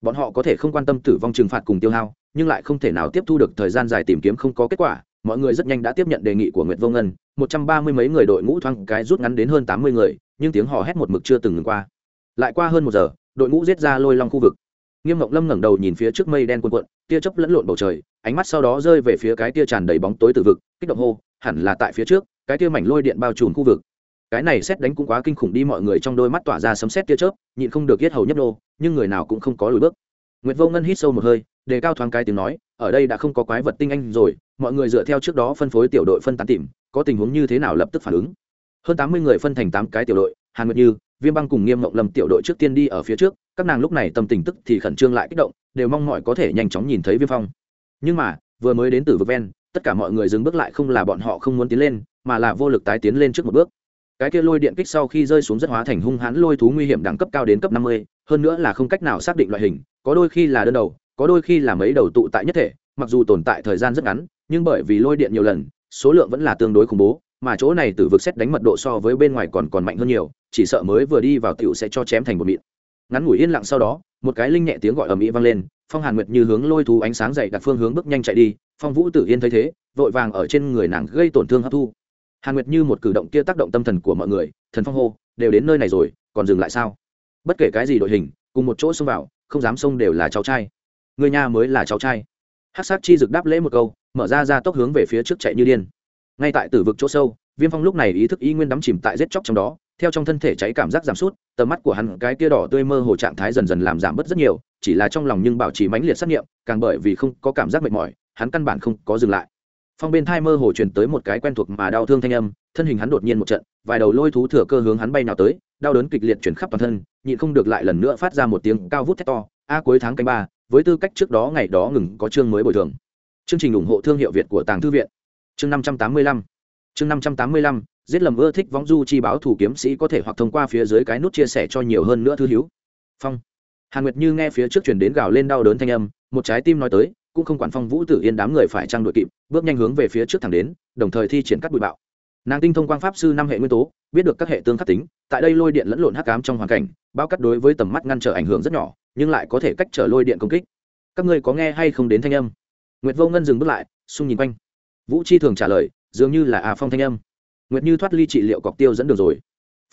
A: Bọn họ có thể không quan tâm tử vong trừng phạt cùng tiêu hao, nhưng lại không thể nào tiếp thu được thời gian dài tìm kiếm không có kết quả. Mọi người rất nhanh đã tiếp nhận đề nghị của nguyệt vô ngân, một trăm ba mươi mấy người đội ngũ thoáng cái rút ngắn đến hơn tám mươi người, nhưng tiếng hò hét một mực chưa từng ngừng qua lại qua hơn một giờ, đội ngũ giết ra lôi long khu vực. Nghiêm ngọc lâm ngẩng đầu nhìn phía trước mây đen cuồn cuộn, tia chớp lẫn lộn bầu trời, ánh mắt sau đó rơi về phía cái tia tràn đầy bóng tối từ vực, kích động hô, hẳn là tại phía trước, cái tia mảnh lôi điện bao trùm khu vực. Cái này xét đánh cũng quá kinh khủng đi, mọi người trong đôi mắt tỏa ra sấm xét tia chớp, nhịn không được yết hầu nhấp nô, nhưng người nào cũng không có lùi bước. Nguyệt vô ngân hít sâu một hơi, đề cao thoáng cái tiếng nói, ở đây đã không có quái vật tinh anh rồi, mọi người dựa theo trước đó phân phối tiểu đội phân tán tìm, có tình huống như thế nào lập tức phản ứng. Hơn tám mươi người phân thành tám cái tiểu đội, hàn nguyệt như viêm băng cùng nghiêm mộng lâm tiểu đội trước tiên đi ở phía trước, các nàng lúc này tâm tình tức thì khẩn trương lại kích động, đều mong mọi có thể nhanh chóng nhìn thấy viêm phong. Nhưng mà, vừa mới đến từ vực ven, tất cả mọi người dừng bước lại không là bọn họ không muốn tiến lên, mà là vô lực tái tiến lên trước một bước. Cái kia lôi điện kích sau khi rơi xuống rất hóa thành hung hãn lôi thú nguy hiểm đẳng cấp cao đến cấp năm mươi, hơn nữa là không cách nào xác định loại hình, có đôi khi là đơn đầu, có đôi khi là mấy đầu tụ tại nhất thể, mặc dù tồn tại thời gian rất ngắn, nhưng bởi vì lôi điện nhiều lần, số lượng vẫn là tương đối khủng bố mà chỗ này tử vực xét đánh mật độ so với bên ngoài còn còn mạnh hơn nhiều, chỉ sợ mới vừa đi vào tiểu sẽ cho chém thành một mịn. Ngắn ngủi yên lặng sau đó, một cái linh nhẹ tiếng gọi ở Mỹ vang lên, phong hàn nguyệt như hướng lôi thú ánh sáng dậy đặt phương hướng bước nhanh chạy đi, phong vũ tử yên thấy thế, vội vàng ở trên người nàng gây tổn thương hấp thu. Hàn nguyệt như một cử động kia tác động tâm thần của mọi người, thần phong hô, đều đến nơi này rồi, còn dừng lại sao? Bất kể cái gì đội hình, cùng một chỗ xông vào, không dám xông đều là cháu trai. Người nhà mới là cháu trai. Hát sát chi dực đáp lễ một câu, mở ra ra tốc hướng về phía trước chạy như điên ngay tại tử vực chỗ sâu, viêm phong lúc này ý thức y nguyên đắm chìm tại giết chóc trong đó, theo trong thân thể cháy cảm giác giảm sút, tầm mắt của hắn, cái tia đỏ tươi mơ hồ trạng thái dần dần làm giảm bớt rất nhiều, chỉ là trong lòng nhưng bảo trì mãnh liệt xác nghiệm càng bởi vì không có cảm giác mệt mỏi, hắn căn bản không có dừng lại. Phong bên thai mơ hồ truyền tới một cái quen thuộc mà đau thương thanh âm, thân hình hắn đột nhiên một trận, vài đầu lôi thú thừa cơ hướng hắn bay nào tới, đau đớn kịch liệt chuyển khắp toàn thân, nhịn không được lại lần nữa phát ra một tiếng cao vút thét to, a, cuối tháng canh ba, với tư cách trước đó ngày đó ngừng có chương mới bồi thường. Chương trình ủng hộ thương hiệu việt của tàng thư viện chương năm trăm tám mươi lăm. Chương năm trăm tám mươi lăm, giết lầm ưa thích võng du chi báo thủ kiếm sĩ có thể hoặc thông qua phía dưới cái nút chia sẻ cho nhiều hơn nữa thư hiếu phong. Hàn nguyệt như nghe phía trước chuyển đến gào lên đau đớn thanh âm, một trái tim nói tới, cũng không quản phong vũ tử yên đám người phải trang đội kịp, bước nhanh hướng về phía trước thẳng đến, đồng thời thi triển cắt bụi bạo. Nàng tinh thông quang pháp sư năm hệ nguyên tố, biết được các hệ tương khắc tính, tại đây lôi điện lẫn lộn hắc ám trong hoàn cảnh, bao cắt đối với tầm mắt ngăn trở ảnh hưởng rất nhỏ, nhưng lại có thể cách trở lôi điện công kích. Các ngươi có nghe hay không đến thanh âm? Nguyệt vô ngân dừng bước lại, xung nhìn quanh vũ chi thường trả lời, dường như là à phong thanh âm. Nguyệt như thoát ly trị liệu cọc tiêu dẫn đường rồi.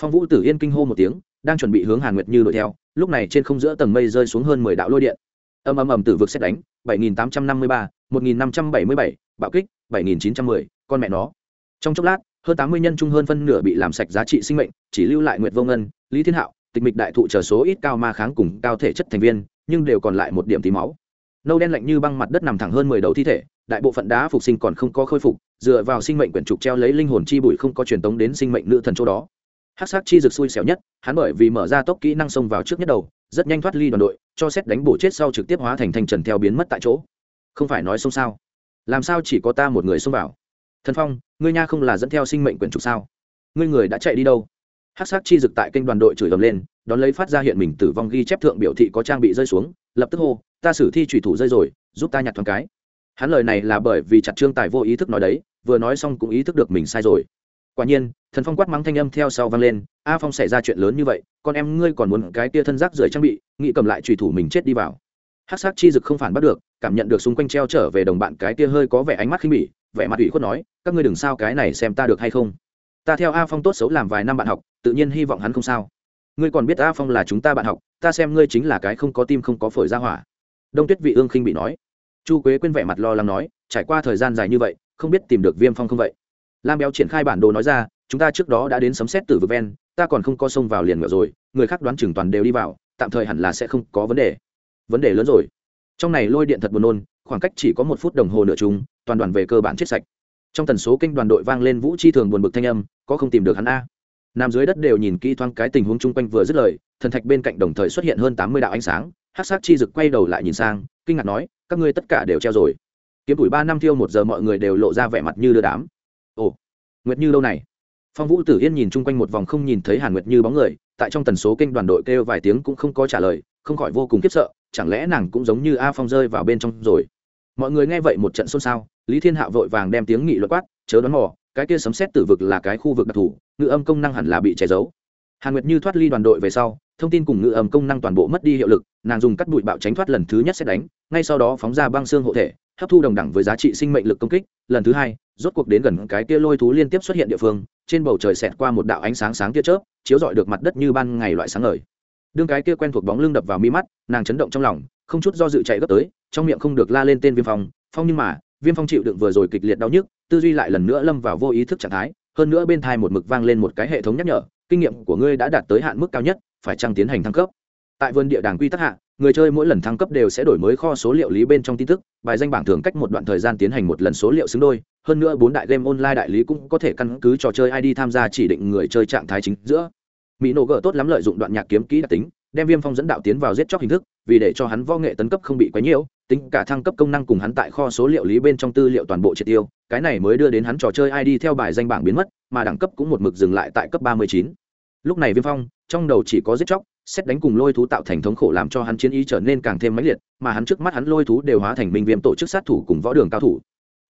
A: Phong vũ tử yên kinh hô một tiếng, đang chuẩn bị hướng hàn nguyệt như đuổi theo, lúc này trên không giữa tầng mây rơi xuống hơn mười đạo lôi điện. Âm âm ầm tử vực xét đánh, bảy nghìn tám trăm năm mươi ba, một nghìn năm trăm bảy mươi bảy, bạo kích, bảy nghìn chín trăm mười, con mẹ nó. Trong chốc lát, hơn tám mươi nhân trung hơn phân nửa bị làm sạch giá trị sinh mệnh, chỉ lưu lại nguyệt vô ngân, lý thiên hạo, tịch mịch đại thụ chờ số ít cao ma kháng cùng cao thể chất thành viên, nhưng đều còn lại một điểm tí máu nâu đen lạnh như băng mặt đất nằm thẳng hơn mười đầu thi thể, đại bộ phận đá phục sinh còn không có khôi phục, dựa vào sinh mệnh quyển trục treo lấy linh hồn chi bụi không có truyền tống đến sinh mệnh nữ thần chỗ đó. Hát sát chi rực xui xẻo nhất, hắn bởi vì mở ra tốc kỹ năng xông vào trước nhất đầu, rất nhanh thoát ly đoàn đội, cho xét đánh bổ chết sau trực tiếp hóa thành thanh trần theo biến mất tại chỗ. Không phải nói xông sao? Làm sao chỉ có ta một người xông vào? Thần phong, ngươi nha không là dẫn theo sinh mệnh quyển trục sao? Ngươi người đã chạy đi đâu? Hát sát chi rực tại kênh đoàn đội chửi ầm lên, đón lấy phát ra hiện mình tử vong ghi chép thượng biểu thị có trang bị rơi xuống, lập tức hô ta xử thi trùy thủ rơi rồi, giúp ta nhặt thoáng cái. Hắn lời này là bởi vì chặt trương tài vô ý thức nói đấy, vừa nói xong cũng ý thức được mình sai rồi. Quả nhiên, thần phong quát mắng thanh âm theo sau vang lên, a phong xảy ra chuyện lớn như vậy, con em ngươi còn muốn cái tia thân rác rưởi trang bị, nghĩ cầm lại trùy thủ mình chết đi vào. Hát sát chi dực không phản bắt được, cảm nhận được xung quanh treo trở về đồng bạn cái tia hơi có vẻ ánh mắt khinh bỉ, vẻ mặt ủy khuất nói, các ngươi đừng sao cái này xem ta được hay không? Ta theo a phong tốt xấu làm vài năm bạn học, tự nhiên hy vọng hắn không sao. Ngươi còn biết a phong là chúng ta bạn học, ta xem ngươi chính là cái không có tim không có phổi ra hỏa đông tuyết vị ương khinh bị nói. Chu quế quên vẻ mặt lo lắng nói, trải qua thời gian dài như vậy, không biết tìm được viêm phong không vậy? Lam béo triển khai bản đồ nói ra, chúng ta trước đó đã đến sấm xét từ vực ven, ta còn không có sông vào liền ngựa rồi, người khác đoán chừng toàn đều đi vào, tạm thời hẳn là sẽ không có vấn đề. Vấn đề lớn rồi. Trong này lôi điện thật buồn nôn, khoảng cách chỉ có một phút đồng hồ nửa chung, toàn đoàn về cơ bản chết sạch. Trong tần số kênh đoàn đội vang lên vũ chi thường buồn bực thanh âm, có không tìm được hắn a? Nằm dưới đất đều nhìn kỹ thoáng cái tình huống chung quanh vừa dứt lời, thần thạch bên cạnh đồng thời xuất hiện hơn tám mươi đạo ánh sáng hát sát chi dực quay đầu lại nhìn sang, kinh ngạc nói, các ngươi tất cả đều treo rồi. Kiếm tuổi ba năm thiêu một giờ mọi người đều lộ ra vẻ mặt như đưa đám. Ồ, nguyệt như lâu này? Phong vũ tử yên nhìn chung quanh một vòng không nhìn thấy hàn nguyệt như bóng người, tại trong tần số kênh đoàn đội kêu vài tiếng cũng không có trả lời, không khỏi vô cùng khiếp sợ, chẳng lẽ nàng cũng giống như a phong rơi vào bên trong rồi? Mọi người nghe vậy một trận xôn xao, lý thiên hạo vội vàng đem tiếng nghị luật quát, chớ đoán mò, cái kia sấm xét tử vực là cái khu vực đặc thù, ngự âm công năng hẳn là bị che giấu. Hàn nguyệt như thoát ly đoàn đội về sau, thông tin cùng ngự âm công năng toàn bộ mất đi hiệu lực nàng dùng cắt bụi bạo tránh thoát lần thứ nhất xét đánh, ngay sau đó phóng ra băng xương hộ thể, hấp thu đồng đẳng với giá trị sinh mệnh lực công kích. Lần thứ hai, rốt cuộc đến gần cái kia lôi thú liên tiếp xuất hiện địa phương, trên bầu trời xẹt qua một đạo ánh sáng sáng tia chớp, chiếu rọi được mặt đất như ban ngày loại sáng ngời. Đương cái kia quen thuộc bóng lưng đập vào mi mắt, nàng chấn động trong lòng, không chút do dự chạy gấp tới, trong miệng không được la lên tên viêm phong phong nhưng mà, viêm phong chịu đựng vừa rồi kịch liệt đau nhức, tư duy lại lần nữa lâm vào vô ý thức trạng thái, hơn nữa bên thai một mực vang lên một cái hệ thống nhắc nhở, kinh nghiệm của ngươi đã đạt tới hạn mức cao nhất, phải chăng tiến hành thăng cấp? Tại vườn địa đàng quy tắc hạ, người chơi mỗi lần thăng cấp đều sẽ đổi mới kho số liệu lý bên trong tin tức, bài danh bảng thường cách một đoạn thời gian tiến hành một lần số liệu xứng đôi. Hơn nữa bốn đại game online đại lý cũng có thể căn cứ trò chơi id tham gia chỉ định người chơi trạng thái chính giữa. Mỹ nổ gỡ tốt lắm lợi dụng đoạn nhạc kiếm kỹ đặc tính, đem viêm phong dẫn đạo tiến vào giết chóc hình thức, vì để cho hắn võ nghệ tấn cấp không bị quấy nhiễu, tính cả thăng cấp công năng cùng hắn tại kho số liệu lý bên trong tư liệu toàn bộ triệt tiêu, cái này mới đưa đến hắn trò chơi id theo bài danh bảng biến mất, mà đẳng cấp cũng một mực dừng lại tại cấp ba mươi chín. Lúc này viêm phong, trong đầu chỉ có giết chóc xét đánh cùng lôi thú tạo thành thống khổ làm cho hắn chiến ý trở nên càng thêm mãnh liệt, mà hắn trước mắt hắn lôi thú đều hóa thành minh viêm tổ chức sát thủ cùng võ đường cao thủ.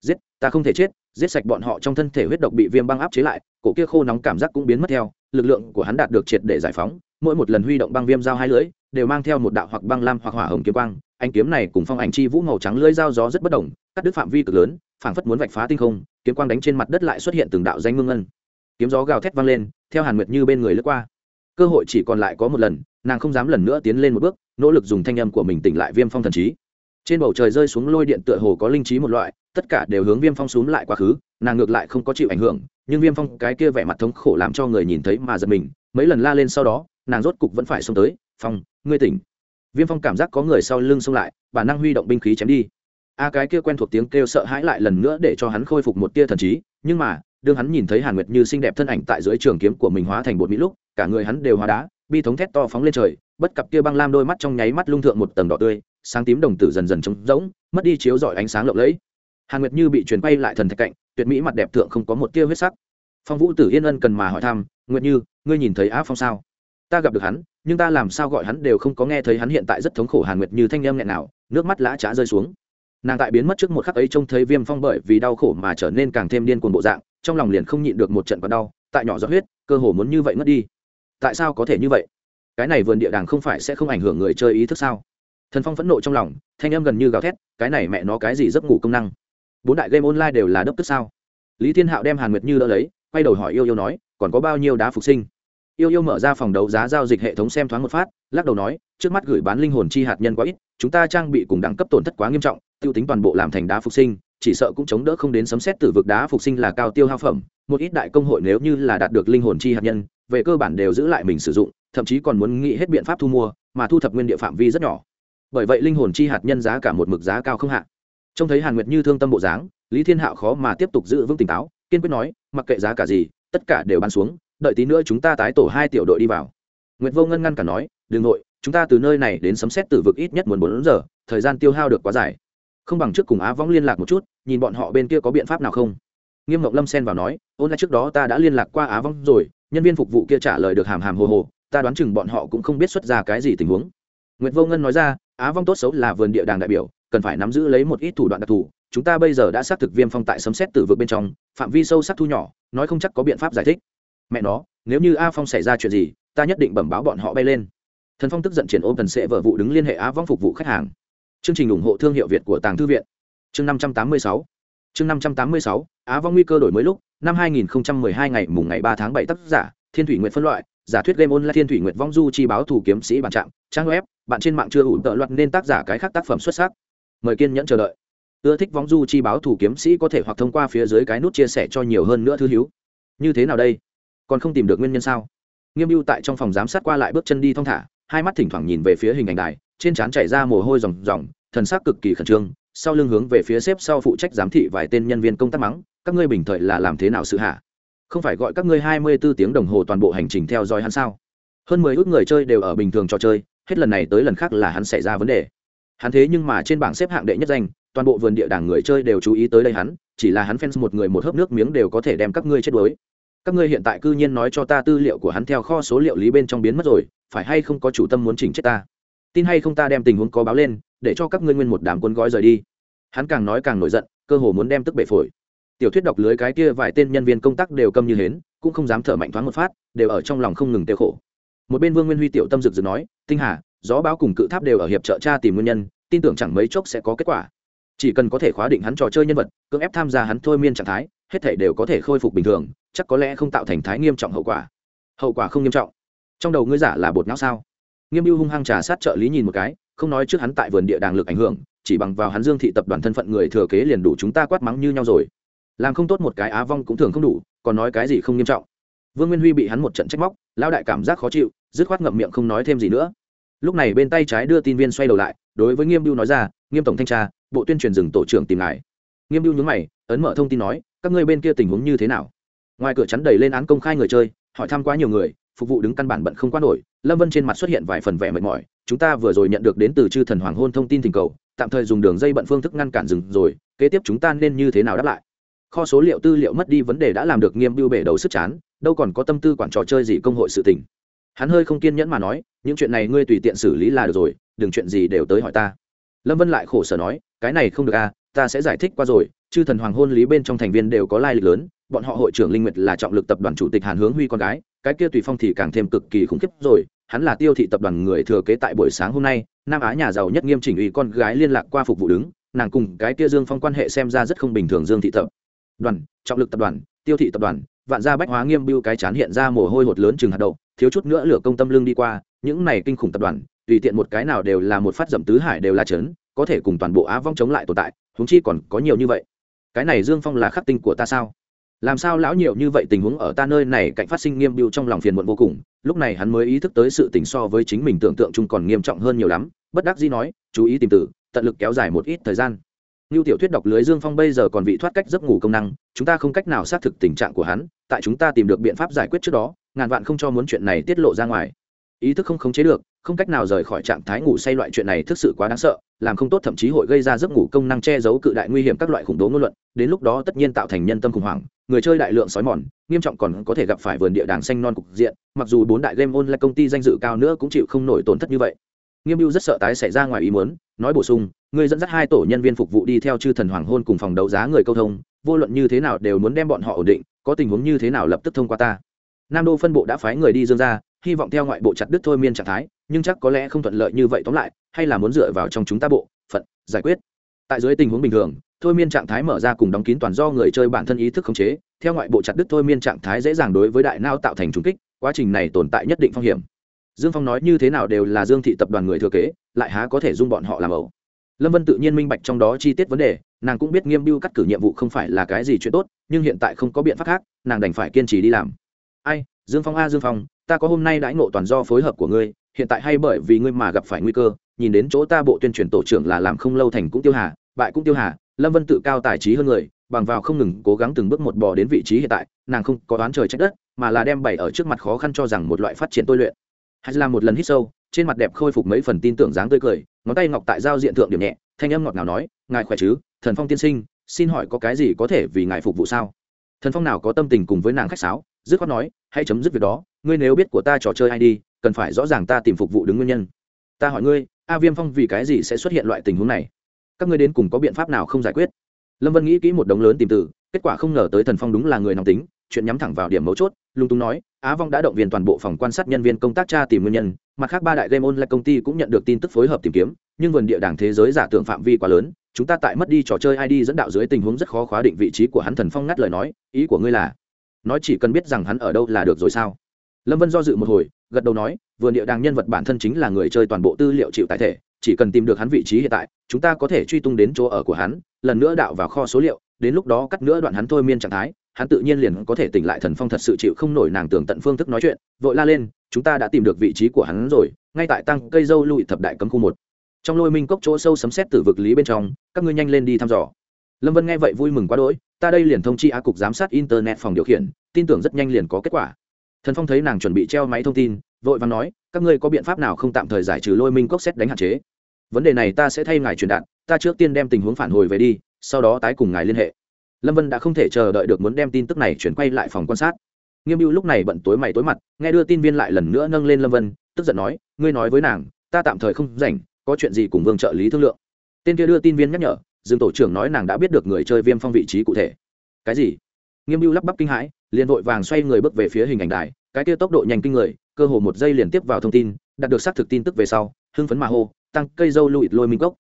A: Giết, ta không thể chết, giết sạch bọn họ trong thân thể huyết độc bị viêm băng áp chế lại, cổ kia khô nóng cảm giác cũng biến mất theo, lực lượng của hắn đạt được triệt để giải phóng, mỗi một lần huy động băng viêm dao hai lưỡi, đều mang theo một đạo hoặc băng lam hoặc hỏa hồng kiếm quang anh kiếm này cùng phong ảnh chi vũ màu trắng lưỡi dao gió rất bất đồng, cắt đứt phạm vi cực lớn, phảng phất muốn vạch phá tinh không, kiếm quang đánh trên mặt đất lại xuất hiện từng đạo danh ngưng ngân. Kiếm gió gào thét vang lên, theo hàn nguyệt như bên người lướt qua cơ hội chỉ còn lại có một lần, nàng không dám lần nữa tiến lên một bước, nỗ lực dùng thanh âm của mình tỉnh lại viêm phong thần trí. Trên bầu trời rơi xuống lôi điện tựa hồ có linh trí một loại, tất cả đều hướng viêm phong xuống lại quá khứ, nàng ngược lại không có chịu ảnh hưởng, nhưng viêm phong cái kia vẻ mặt thống khổ làm cho người nhìn thấy mà giật mình, mấy lần la lên sau đó, nàng rốt cục vẫn phải xông tới, phong, ngươi tỉnh. Viêm phong cảm giác có người sau lưng xông lại bản năng huy động binh khí chém đi. A cái kia quen thuộc tiếng kêu sợ hãi lại lần nữa để cho hắn khôi phục một tia thần trí, nhưng mà đương hắn nhìn thấy hàn nguyệt như xinh đẹp thân ảnh tại dưới trường kiếm của mình hóa thành bột mỹ lúc, cả người hắn đều hóa đá, bi thống thét to phóng lên trời, bất cặp kia băng lam đôi mắt trong nháy mắt lung thượng một tầng đỏ tươi, sáng tím đồng tử dần dần trống rỗng, mất đi chiếu rọi ánh sáng lộng lẫy. Hàn nguyệt như bị truyền bay lại thần thạch cạnh, tuyệt mỹ mặt đẹp thượng không có một tia huyết sắc. Phong vũ tử yên ân cần mà hỏi thăm, nguyệt như, ngươi nhìn thấy á phong sao? Ta gặp được hắn, nhưng ta làm sao gọi hắn đều không có nghe thấy hắn hiện tại rất thống khổ. Hàn nguyệt như thanh em nghẹn nào, nước mắt lã trá rơi xuống. Nàng tại biến mất trước một khắc ấy trông thấy viêm phong bởi vì đau khổ mà trở nên càng thêm điên cuồng bộ dạng trong lòng liền không nhịn được một trận còn đau, tại nhỏ giọt huyết, cơ hồ muốn như vậy ngất đi. Tại sao có thể như vậy? Cái này vườn địa đàng không phải sẽ không ảnh hưởng người chơi ý thức sao? Thần phong phẫn nộ trong lòng, thanh em gần như gào thét, cái này mẹ nó cái gì giấc ngủ công năng? Bốn đại game online đều là đốc tức sao? Lý thiên hạo đem hàn nguyệt như đỡ lấy, quay đầu hỏi yêu yêu nói, còn có bao nhiêu đá phục sinh? Yêu yêu mở ra phòng đấu giá giao dịch hệ thống xem thoáng một phát, lắc đầu nói, trước mắt gửi bán linh hồn chi hạt nhân quá ít, chúng ta trang bị cùng đẳng cấp tổn thất quá nghiêm trọng, tiêu tính toàn bộ làm thành đá phục sinh chỉ sợ cũng chống đỡ không đến sấm xét từ vực đá phục sinh là cao tiêu hao phẩm, một ít đại công hội nếu như là đạt được linh hồn chi hạt nhân, về cơ bản đều giữ lại mình sử dụng, thậm chí còn muốn nghĩ hết biện pháp thu mua, mà thu thập nguyên địa phạm vi rất nhỏ. Bởi vậy linh hồn chi hạt nhân giá cả một mực giá cao không hạ. Trông thấy hàn nguyệt như thương tâm bộ dáng, lý thiên hạo khó mà tiếp tục giữ vững tỉnh táo, kiên quyết nói, mặc kệ giá cả gì, tất cả đều bán xuống, đợi tí nữa chúng ta tái tổ hai tiểu đội đi vào. Nguyệt vô ngân ngăn cả nói đ ừ n g nội, chúng ta từ nơi này đến sấm xét từ vực ít nhất muốn bốn giờ, thời gian tiêu hao được quá dài không bằng trước cùng á võng liên lạc một chút, nhìn bọn họ bên kia có biện pháp nào không? Nghiêm ngọc lâm xen vào nói, ôn lại trước đó ta đã liên lạc qua á võng rồi, nhân viên phục vụ kia trả lời được hàm hàm hồ hồ, ta đoán chừng bọn họ cũng không biết xuất ra cái gì tình huống. Nguyệt vô ngân nói ra, á vong tốt xấu là vườn địa đàng đại biểu, cần phải nắm giữ lấy một ít thủ đoạn đặc thù, chúng ta bây giờ đã xác thực viêm phong tại sấm xét từ vực bên trong, phạm vi sâu sắc thu nhỏ, nói không chắc có biện pháp giải thích. Mẹ nó, nếu như a phong xảy ra chuyện gì, ta nhất định bẩm báo bọn họ bay lên. Thần phong tức giận triển ôm thần sệ vợ vụ đứng liên hệ á vong phục vụ khách hàng chương trình ủng hộ thương hiệu việt của tàng thư viện. Chương năm trăm tám mươi sáu. Chương năm trăm tám mươi sáu, á vong nguy cơ đổi mới lúc, năm hai nghìn hai ngày mùng ngày ba tháng bảy tác giả, thiên thủy nguyện phân loại, giả thuyết game online thiên thủy nguyện vong du chi báo thủ kiếm sĩ bản trạm trang web, bạn trên mạng chưa ủ tợ luật nên tác giả cái khác tác phẩm xuất sắc. Mời kiên nhẫn chờ đợi. Ưa thích vong du chi báo thủ kiếm sĩ có thể hoặc thông qua phía dưới cái nút chia sẻ cho nhiều hơn nữa thư hiếu như thế nào đây? Còn không tìm được nguyên nhân sao? Nghiêm mưu tại trong phòng giám sát qua lại bước chân đi thong thả, hai mắt thỉnh thoảng nhìn về phía hình ảnh đài trên trán chảy ra mồ hôi ròng ròng, thần sắc cực kỳ khẩn trương, sau lưng hướng về phía xếp sau phụ trách giám thị vài tên nhân viên công tác mắng, các ngươi bình thời là làm thế nào sự hạ không phải gọi các ngươi hai mươi 24 tiếng đồng hồ toàn bộ hành trình theo dõi hắn sao? Hơn mười ước người chơi đều ở bình thường trò chơi, hết lần này tới lần khác là hắn xảy ra vấn đề. Hắn thế nhưng mà trên bảng xếp hạng đệ nhất danh, toàn bộ vườn địa đảng người chơi đều chú ý tới đây hắn, chỉ là hắn fans một người một hớp nước miếng đều có thể đem các ngươi chết đuối. Các ngươi hiện tại cư nhiên nói cho ta tư liệu của hắn theo kho số liệu lý bên trong biến mất rồi, phải hay không có chủ tâm muốn chỉnh chết ta? Tin hay không ta đem tình huống có báo lên, để cho các ngươi nguyên một đám cuốn gói rời đi. Hắn càng nói càng nổi giận, cơ hồ muốn đem tức bể phổi. Tiểu thuyết đọc lưới cái kia vài tên nhân viên công tác đều câm như hến, cũng không dám thở mạnh thoáng một phát, đều ở trong lòng không ngừng tiêu khổ. Một bên vương nguyên huy tiểu tâm rực rực nói, tinh hà, gió báo cùng cự tháp đều ở hiệp trợ cha tìm nguyên nhân, tin tưởng chẳng mấy chốc sẽ có kết quả. Chỉ cần có thể khóa định hắn trò chơi nhân vật, cưỡng ép tham gia hắn thôi miên trạng thái, hết thể đều có thể khôi phục bình thường, chắc có lẽ không tạo thành thái nghiêm trọng hậu quả. Hậu quả không nghiêm trọng. Trong đầu ngươi giả là bột não sao? Nghiêm mưu hung hăng trà sát trợ lý nhìn một cái, không nói trước hắn tại vườn địa đàng lực ảnh hưởng, chỉ bằng vào hắn dương thị tập đoàn thân phận người thừa kế liền đủ chúng ta quát mắng như nhau rồi. Làm không tốt một cái á vong cũng thường không đủ, còn nói cái gì không nghiêm trọng. Vương nguyên huy bị hắn một trận trách móc, lão đại cảm giác khó chịu, dứt khoát ngậm miệng không nói thêm gì nữa. Lúc này bên tay trái đưa tin viên xoay đầu lại, đối với nghiêm biêu nói ra, nghiêm tổng thanh tra, bộ tuyên truyền rừng tổ trưởng tìm ngài. Nghiêm biêu nhúng mày, ấn mở thông tin nói, các ngươi bên kia tình huống như thế nào? Ngoài cửa chắn đầy lên án công khai người chơi, hỏi thăm quá nhiều người phục vụ đứng căn bản bận không quan nổi, lâm vân trên mặt xuất hiện vài phần vẻ mệt mỏi, chúng ta vừa rồi nhận được đến từ chư thần hoàng hôn thông tin tình cầu, tạm thời dùng đường dây bận phương thức ngăn cản dừng rồi, kế tiếp chúng ta nên như thế nào đáp lại? Kho số liệu tư liệu mất đi vấn đề đã làm được nghiêm biêu bể đầu sức chán, đâu còn có tâm tư quản trò chơi gì công hội sự tình. Hắn hơi không kiên nhẫn mà nói, những chuyện này ngươi tùy tiện xử lý là được rồi, đừng chuyện gì đều tới hỏi ta. Lâm vân lại khổ sở nói, cái này không được à ta sẽ giải thích qua rồi, chư thần hoàng hôn lý bên trong thành viên đều có lai lịch lớn, bọn họ hội trưởng linh nguyệt là trọng lực tập đoàn chủ tịch hàn hướng huy con gái, cái kia tùy phong thì càng thêm cực kỳ khủng khiếp rồi, hắn là tiêu thị tập đoàn người thừa kế tại buổi sáng hôm nay, nam á nhà giàu nhất nghiêm chỉnh ủy con gái liên lạc qua phục vụ đứng, nàng cùng cái kia dương phong quan hệ xem ra rất không bình thường dương thị tập đoàn, trọng lực tập đoàn, tiêu thị tập đoàn, vạn gia bách hóa nghiêm bưu cái chán hiện ra mồ hôi hột lớn chừng hạt đậu, thiếu chút nữa lửa công tâm lương đi qua, những này kinh khủng tập đoàn, tùy tiện một cái nào đều là một phát dậm tứ hải đều là chấn có thể cùng toàn bộ á vong chống lại tồn tại huống chi còn có nhiều như vậy. Cái này dương phong là khắc tinh của ta sao? Làm sao lão nhiều như vậy tình huống ở ta nơi này cạnh phát sinh nghiêm biêu trong lòng phiền muộn vô cùng, lúc này hắn mới ý thức tới sự tình so với chính mình tưởng tượng chung còn nghiêm trọng hơn nhiều lắm, bất đắc dĩ nói, chú ý tìm tử, tận lực kéo dài một ít thời gian. Như tiểu thuyết đọc lưới dương phong bây giờ còn bị thoát cách giấc ngủ công năng, chúng ta không cách nào xác thực tình trạng của hắn, tại chúng ta tìm được biện pháp giải quyết trước đó, ngàn vạn không cho muốn chuyện này tiết lộ ra ngoài. Ý thức không khống chế được không cách nào rời khỏi trạng thái ngủ say loại chuyện này thực sự quá đáng sợ, làm không tốt thậm chí hội gây ra giấc ngủ công năng che giấu cự đại nguy hiểm các loại khủng bố ngôn luận, đến lúc đó tất nhiên tạo thành nhân tâm khủng hoảng, người chơi đại lượng sói mòn, nghiêm trọng còn có thể gặp phải vườn địa đàng xanh non cục diện, mặc dù bốn đại game online công ty danh dự cao nữa cũng chịu không nổi tổn thất như vậy. Nghiêm mưu rất sợ tái xảy ra ngoài ý muốn, nói bổ sung người dẫn dắt hai tổ nhân viên phục vụ đi theo chư thần hoàng hôn cùng phòng đấu giá người câu thông, vô luận như thế nào đều muốn đem bọn họ ổn định, có tình huống như thế nào lập tức thông qua ta. Nam đô phân bộ đã phái người đi dương ra hy vọng theo ngoại bộ chặt đứt thôi miên trạng thái, nhưng chắc có lẽ không thuận lợi như vậy tóm lại, hay là muốn dựa vào trong chúng ta bộ, phận, giải quyết. Tại dưới tình huống bình thường, thôi miên trạng thái mở ra cùng đóng kín toàn do người chơi bản thân ý thức khống chế, theo ngoại bộ chặt đứt thôi miên trạng thái dễ dàng đối với đại não tạo thành trùng kích, quá trình này tồn tại nhất định phong hiểm. Dương phong nói như thế nào đều là dương thị tập đoàn người thừa kế, lại há có thể dung bọn họ làm ẩu. Lâm vân tự nhiên minh bạch trong đó chi tiết vấn đề, nàng cũng biết nghiêm mưu cắt cử nhiệm vụ không phải là cái gì chuyện tốt, nhưng hiện tại không có biện pháp khác, nàng đành phải kiên trì đi làm. Ai? Dương phong a, dương phong ta có hôm nay đãi ngộ toàn do phối hợp của ngươi, hiện tại hay bởi vì ngươi mà gặp phải nguy cơ, nhìn đến chỗ ta bộ tuyên truyền tổ trưởng là làm không lâu thành cũng tiêu hà, bại cũng tiêu hà, lâm vân tự cao tài trí hơn người, bằng vào không ngừng cố gắng từng bước một bò đến vị trí hiện tại, nàng không có đoán trời trách đất, mà là đem bày ở trước mặt khó khăn cho rằng một loại phát triển tôi luyện. Hay là một lần hít sâu, trên mặt đẹp khôi phục mấy phần tin tưởng dáng tươi cười, ngón tay ngọc tại giao diện thượng điểm nhẹ, thanh âm ngọt ngào nói, ngài khỏe chứ? Thần phong tiên sinh, xin hỏi có cái gì có thể vì ngài phục vụ sao? Thần phong nào có tâm tình cùng với nàng khách sáo dứt khoát nói hãy chấm dứt việc đó ngươi nếu biết của ta trò chơi ID, đi cần phải rõ ràng ta tìm phục vụ đứng nguyên nhân. Ta hỏi ngươi a viêm phong vì cái gì sẽ xuất hiện loại tình huống này? Các ngươi đến cùng có biện pháp nào không giải quyết? Lâm vân nghĩ kỹ một đống lớn tìm từ kết quả không ngờ tới thần phong đúng là người nóng tính chuyện nhắm thẳng vào điểm mấu chốt lung tung nói á vong đã động viên toàn bộ phòng quan sát nhân viên công tác tra tìm nguyên nhân mặt khác ba đại game online công ty cũng nhận được tin tức phối hợp tìm kiếm nhưng vườn địa đàng thế giới giả tưởng phạm vi quá lớn chúng ta tại mất đi trò chơi id dẫn đạo dưới tình huống rất khó khóa định vị trí của hắn thần phong ngắt lời nói ý của ngươi là nói chỉ cần biết rằng hắn ở đâu là được rồi sao? Lâm vân do dự một hồi, gật đầu nói vườn địa đàng nhân vật bản thân chính là người chơi toàn bộ tư liệu chịu tại thể, chỉ cần tìm được hắn vị trí hiện tại, chúng ta có thể truy tung đến chỗ ở của hắn, lần nữa đạo vào kho số liệu, đến lúc đó cắt nữa đoạn hắn thôi miên trạng thái, hắn tự nhiên liền có thể tỉnh lại thần phong thật sự chịu không nổi nàng tưởng tận phương thức nói chuyện, vội la lên, chúng ta đã tìm được vị trí của hắn rồi, ngay tại tăng cây dâu lụi thập đại cấm khu một. Trong lôi minh cốc chỗ sâu sấm xét từ vực lý bên trong, các ngươi nhanh lên đi thăm dò. Lâm vân nghe vậy vui mừng quá đỗi ta đây liền thông chi á cục giám sát internet phòng điều khiển, tin tưởng rất nhanh liền có kết quả. Thần phong thấy nàng chuẩn bị treo máy thông tin, vội và nói, các ngươi có biện pháp nào không tạm thời giải trừ lôi minh cốc xét đánh hạn chế? Vấn đề này ta sẽ thay ngài truyền đạt, ta trước tiên đem tình huống phản hồi về đi, sau đó tái cùng ngài liên hệ. Lâm vân đã không thể chờ đợi được muốn đem tin tức này chuyển quay lại phòng quan sát. Nghiêm mưu lúc này bận tối mày tối mặt, nghe đưa tin viên lại lần nữa nâng lên lâm vân, tức giận nói, ngươi nói với nàng, ta tạm thời không rảnh, có chuyện gì cùng vương trợ lý thương lượng. Tên kia đưa tin viên nhắc nhở dương tổ trưởng nói nàng đã biết được người chơi viêm phong vị trí cụ thể. Cái gì? Nghiêm mưu lắp bắp kinh hãi, liền vội vàng xoay người bước về phía hình ảnh đài, cái kia tốc độ nhanh kinh người, cơ hồ một giây liền tiếp vào thông tin, đạt được xác thực tin tức về sau, hưng phấn mà hô, tăng cây dâu lụi lôi minh cốc.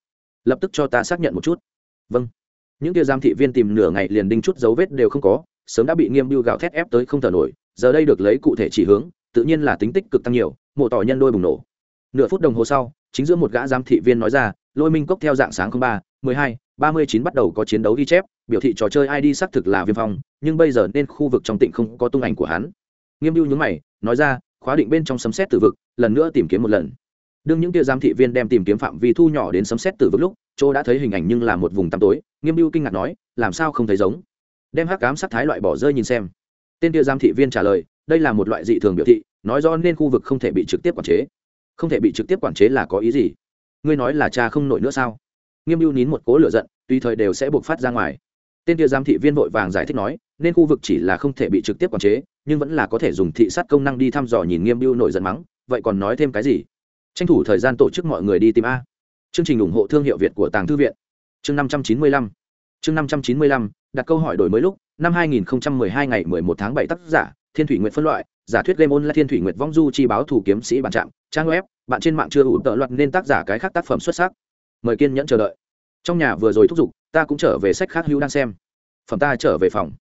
A: Lập tức cho ta xác nhận một chút. Vâng. Những kia giám thị viên tìm nửa ngày liền đinh chút dấu vết đều không có, sớm đã bị nghiêm biêu gạo thét ép tới không thở nổi, giờ đây được lấy cụ thể chỉ hướng, tự nhiên là tính tích cực tăng nhiều, mộ tỏ nhân đôi bùng nổ. Nửa phút đồng hồ sau, chính giữa một gã giám thị viên nói ra, lôi minh cốc theo dạng sáng không ba mươi chín bắt đầu có chiến đấu ghi chép, biểu thị trò chơi id xác thực là viêm phong, nhưng bây giờ nên khu vực trong tịnh không có tung ảnh của hắn. Nghiêm Dưu nhướng mày, nói ra, khóa định bên trong sấm xét từ vực, lần nữa tìm kiếm một lần. Đương những kia giám thị viên đem tìm kiếm phạm vi thu nhỏ đến sấm xét từ vực lúc Trô đã thấy hình ảnh nhưng là một vùng tăm tối, nghiêm Dưu kinh ngạc nói, làm sao không thấy giống? Đem hắc ám sát thái loại bỏ rơi nhìn xem. Tên kia giám thị viên trả lời, đây là một loại dị thường biểu thị, nói do nên khu vực không thể bị trực tiếp quản chế. Không thể bị trực tiếp quản chế là có ý gì? Ngươi nói là cha không nổi nữa sao? Nghiêm biêu nín một cố lửa giận, tùy thời đều sẽ buộc phát ra ngoài. Tên kia giám thị viên vội vàng giải thích nói, nên khu vực chỉ là không thể bị trực tiếp quản chế, nhưng vẫn là có thể dùng thị sát công năng đi thăm dò nhìn nghiêm biêu nổi giận mắng, vậy còn nói thêm cái gì? Tranh thủ thời gian tổ chức mọi người đi tìm a. Chương trình ủng hộ thương hiệu việt của tàng thư viện. Chương năm trăm chín mươi lăm. Chương năm trăm chín mươi lăm, đặt câu hỏi đổi mới lúc, năm hai nghìn hai ngày mười một tháng bảy tác giả, thiên thủy nguyện phân loại, giả thuyết game online là thiên thủy Nguyệt vong du chi báo thủ kiếm sĩ bản trạm trang web, bạn trên mạng chưa ủ tợ loạt nên tác giả cái khác tác phẩm xuất sắc mời kiên nhẫn chờ đợi. Trong nhà vừa rồi thúc giục, ta cũng trở về sách khác hữu đang xem. Phẩm ta trở về phòng.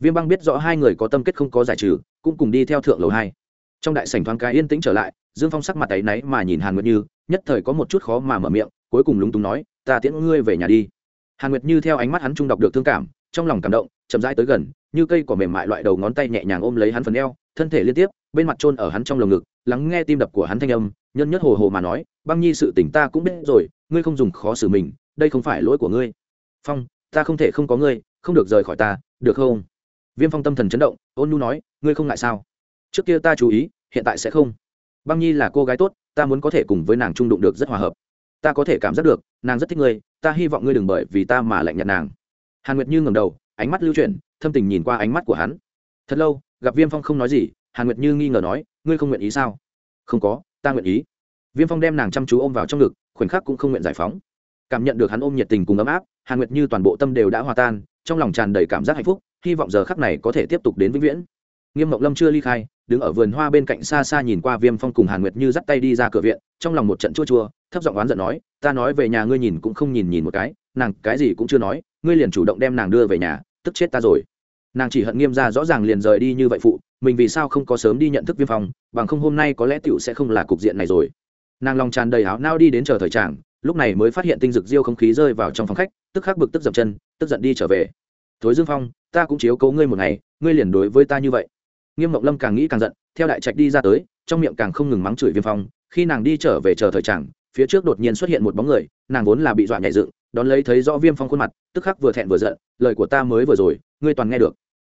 A: Viêm băng biết rõ hai người có tâm kết không có giải trừ, cũng cùng đi theo thượng lầu hai. Trong đại sảnh thoáng cái yên tĩnh trở lại, dương phong sắc mặt tay náy mà nhìn hàn nguyệt như, nhất thời có một chút khó mà mở miệng, cuối cùng lúng túng nói, ta tiễn ngươi về nhà đi. Hàn nguyệt như theo ánh mắt hắn trung đọc được thương cảm, trong lòng cảm động chậm rãi tới gần, như cây cỏ mềm mại loại đầu ngón tay nhẹ nhàng ôm lấy hắn phần eo, thân thể liên tiếp, bên mặt trôn ở hắn trong lồng ngực, lắng nghe tim đập của hắn thanh âm, nhân nhất hồ hồ mà nói, băng nhi sự tỉnh ta cũng biết rồi, ngươi không dùng khó xử mình, đây không phải lỗi của ngươi. Phong, ta không thể không có ngươi, không được rời khỏi ta, được không? Viêm phong tâm thần chấn động, ôn nu nói, ngươi không ngại sao? Trước kia ta chú ý, hiện tại sẽ không. Băng nhi là cô gái tốt, ta muốn có thể cùng với nàng trung đụng được rất hòa hợp. Ta có thể cảm giác được, nàng rất thích ngươi, ta hy vọng ngươi đừng bởi vì ta mà lạnh nhạt nàng. Hàn nguyệt như ngầm đầu ánh mắt lưu chuyển, thâm tình nhìn qua ánh mắt của hắn. Thật lâu, gặp viêm phong không nói gì, hàn nguyệt như nghi ngờ nói, ngươi không nguyện ý sao? Không có, ta nguyện ý. Viêm phong đem nàng chăm chú ôm vào trong ngực, khoảnh khắc cũng không nguyện giải phóng. Cảm nhận được hắn ôm nhiệt tình cùng ấm áp, hàn nguyệt như toàn bộ tâm đều đã hòa tan, trong lòng tràn đầy cảm giác hạnh phúc, hy vọng giờ khắc này có thể tiếp tục đến vĩnh viễn. Nghiêm mộng lâm chưa ly khai, đứng ở vườn hoa bên cạnh xa xa nhìn qua viêm phong cùng hàn nguyệt như dắt tay đi ra cửa viện, trong lòng một trận chua chua, thấp giọng oán giận nói, ta nói về nhà ngươi nhìn cũng không nhìn nhìn một cái, nàng cái gì cũng chưa nói ngươi liền chủ động đem nàng đưa về nhà, tức chết ta rồi. Nàng chỉ hận nghiêm ra rõ ràng liền rời đi như vậy phụ, mình vì sao không có sớm đi nhận thức viêm phong, bằng không hôm nay có lẽ tựu sẽ không là cục diện này rồi. Nàng lòng tràn đầy áo nao đi đến chờ thời tràng, lúc này mới phát hiện tinh dực diêu không khí rơi vào trong phòng khách, tức khắc bực tức dập chân, tức giận đi trở về. Thối dương phong, ta cũng chiếu cố ngươi một ngày, ngươi liền đối với ta như vậy. Nghiêm mộng lâm càng nghĩ càng giận, theo đại trạch đi ra tới, trong miệng càng không ngừng mắng chửi viêm phong. Khi nàng đi trở về chờ thời chẳng phía trước đột nhiên xuất hiện một bóng người, nàng vốn là bị dọa nhảy dựng đón lấy thấy rõ viêm phong khuôn mặt tức khắc vừa thẹn vừa giận lời của ta mới vừa rồi ngươi toàn nghe được.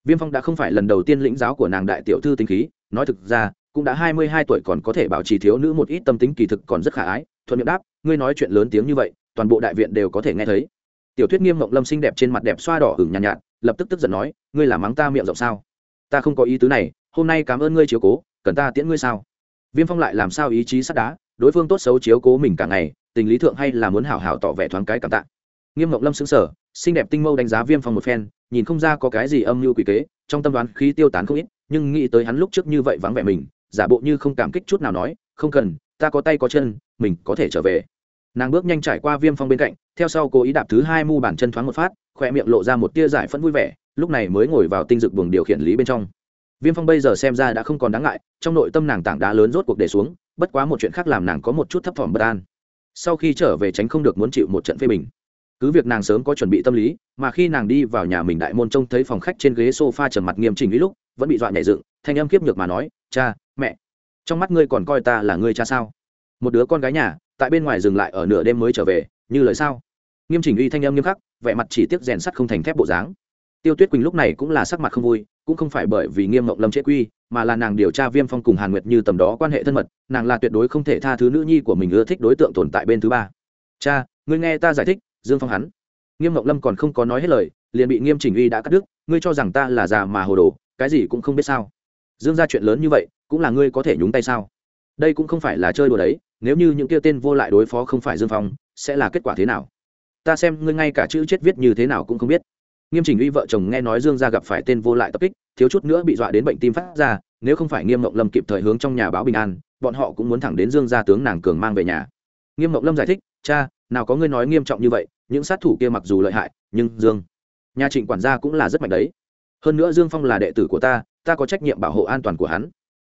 A: Viêm phong đã không phải lần đầu tiên lĩnh giáo của nàng đại tiểu thư tính khí nói thực ra cũng đã hai mươi hai tuổi còn có thể bảo trì thiếu nữ một ít tâm tính kỳ thực còn rất khả ái thuận miệng đáp ngươi nói chuyện lớn tiếng như vậy toàn bộ đại viện đều có thể nghe thấy. Tiểu thuyết nghiêm mộng lâm xinh đẹp trên mặt đẹp xoa đỏ hửng nhàn nhạt, nhạt lập tức tức giận nói ngươi là mắng ta miệng rộng sao? Ta không có ý tứ này hôm nay cảm ơn ngươi chiếu cố cần ta tiễn ngươi sao? Viêm phong lại làm sao ý chí sắt đá đối phương tốt xấu chiếu cố mình cả ngày tình lý thượng hay là muốn hảo hảo tỏ vẻ thoáng cái cảm tạ. Nghiêm ngọc lâm xứng sở xinh đẹp tinh mâu đánh giá viêm phong một phen, nhìn không ra có cái gì âm mưu quỷ kế, trong tâm đoán khí tiêu tán không ít, nhưng nghĩ tới hắn lúc trước như vậy vắng vẻ mình, giả bộ như không cảm kích chút nào nói, không cần, ta có tay có chân, mình có thể trở về. Nàng bước nhanh trải qua viêm phong bên cạnh, theo sau cố ý đạp thứ hai mu bàn chân thoáng một phát khoe miệng lộ ra một tia giải phẫn vui vẻ, lúc này mới ngồi vào tinh dực buồng điều khiển lý bên trong. Viêm phong bây giờ xem ra đã không còn đáng ngại, trong nội tâm nàng tảng đá lớn rốt cuộc để xuống, bất quá một chuyện khác làm nàng có một chút thấp thỏm bất an sau khi trở về tránh không được muốn chịu một trận phê bình. Cứ việc nàng sớm có chuẩn bị tâm lý, mà khi nàng đi vào nhà mình đại môn trông thấy phòng khách trên ghế s o f a trầm mặt nghiêm chỉnh ý lúc, vẫn bị dọa nhảy dựng, thanh âm kiếp nhược mà nói, cha, mẹ, trong mắt ngươi còn coi ta là ngươi cha sao? Một đứa con gái nhà, tại bên ngoài dừng lại ở nửa đêm mới trở về, như lời sao? Nghiêm chỉnh uy thanh âm nghiêm khắc, vẻ mặt chỉ tiếc rèn sắt không thành thép bộ dáng. Tiêu tuyết quỳnh lúc này cũng là sắc mặt không vui, cũng không phải bởi vì nghiêm mộng lâm chế quy mà là nàng điều tra viêm phong cùng hàn nguyệt như tầm đó quan hệ thân mật, nàng là tuyệt đối không thể tha thứ nữ nhi của mình ưa thích đối tượng tồn tại bên thứ ba. Cha, ngươi nghe ta giải thích, dương phong hắn. Nghiêm Ngọc lâm còn không có nói hết lời, liền bị nghiêm chỉnh uy đã cắt đứt, ngươi cho rằng ta là già mà hồ đồ, cái gì cũng không biết sao. Dương ra chuyện lớn như vậy, cũng là ngươi có thể nhúng tay sao? Đây cũng không phải là chơi đùa đấy, nếu như những kia tên vô lại đối phó không phải dương phong, sẽ là kết quả thế nào? Ta xem ngươi ngay cả chữ chết viết như thế nào cũng không biết. Nghiêm chỉnh uy vợ chồng nghe nói dương gia gặp phải tên vô lại tập kích thiếu chút nữa bị dọa đến bệnh tim phát ra, nếu không phải nghiêm mộng lâm kịp thời hướng trong nhà báo bình an, bọn họ cũng muốn thẳng đến dương gia tướng nàng cường mang về nhà. Nghiêm mộng lâm giải thích, cha, nào có ngươi nói nghiêm trọng như vậy, những sát thủ kia mặc dù lợi hại, nhưng dương, nhà trịnh quản gia cũng là rất mạnh đấy. Hơn nữa dương phong là đệ tử của ta ta có trách nhiệm bảo hộ an toàn của hắn.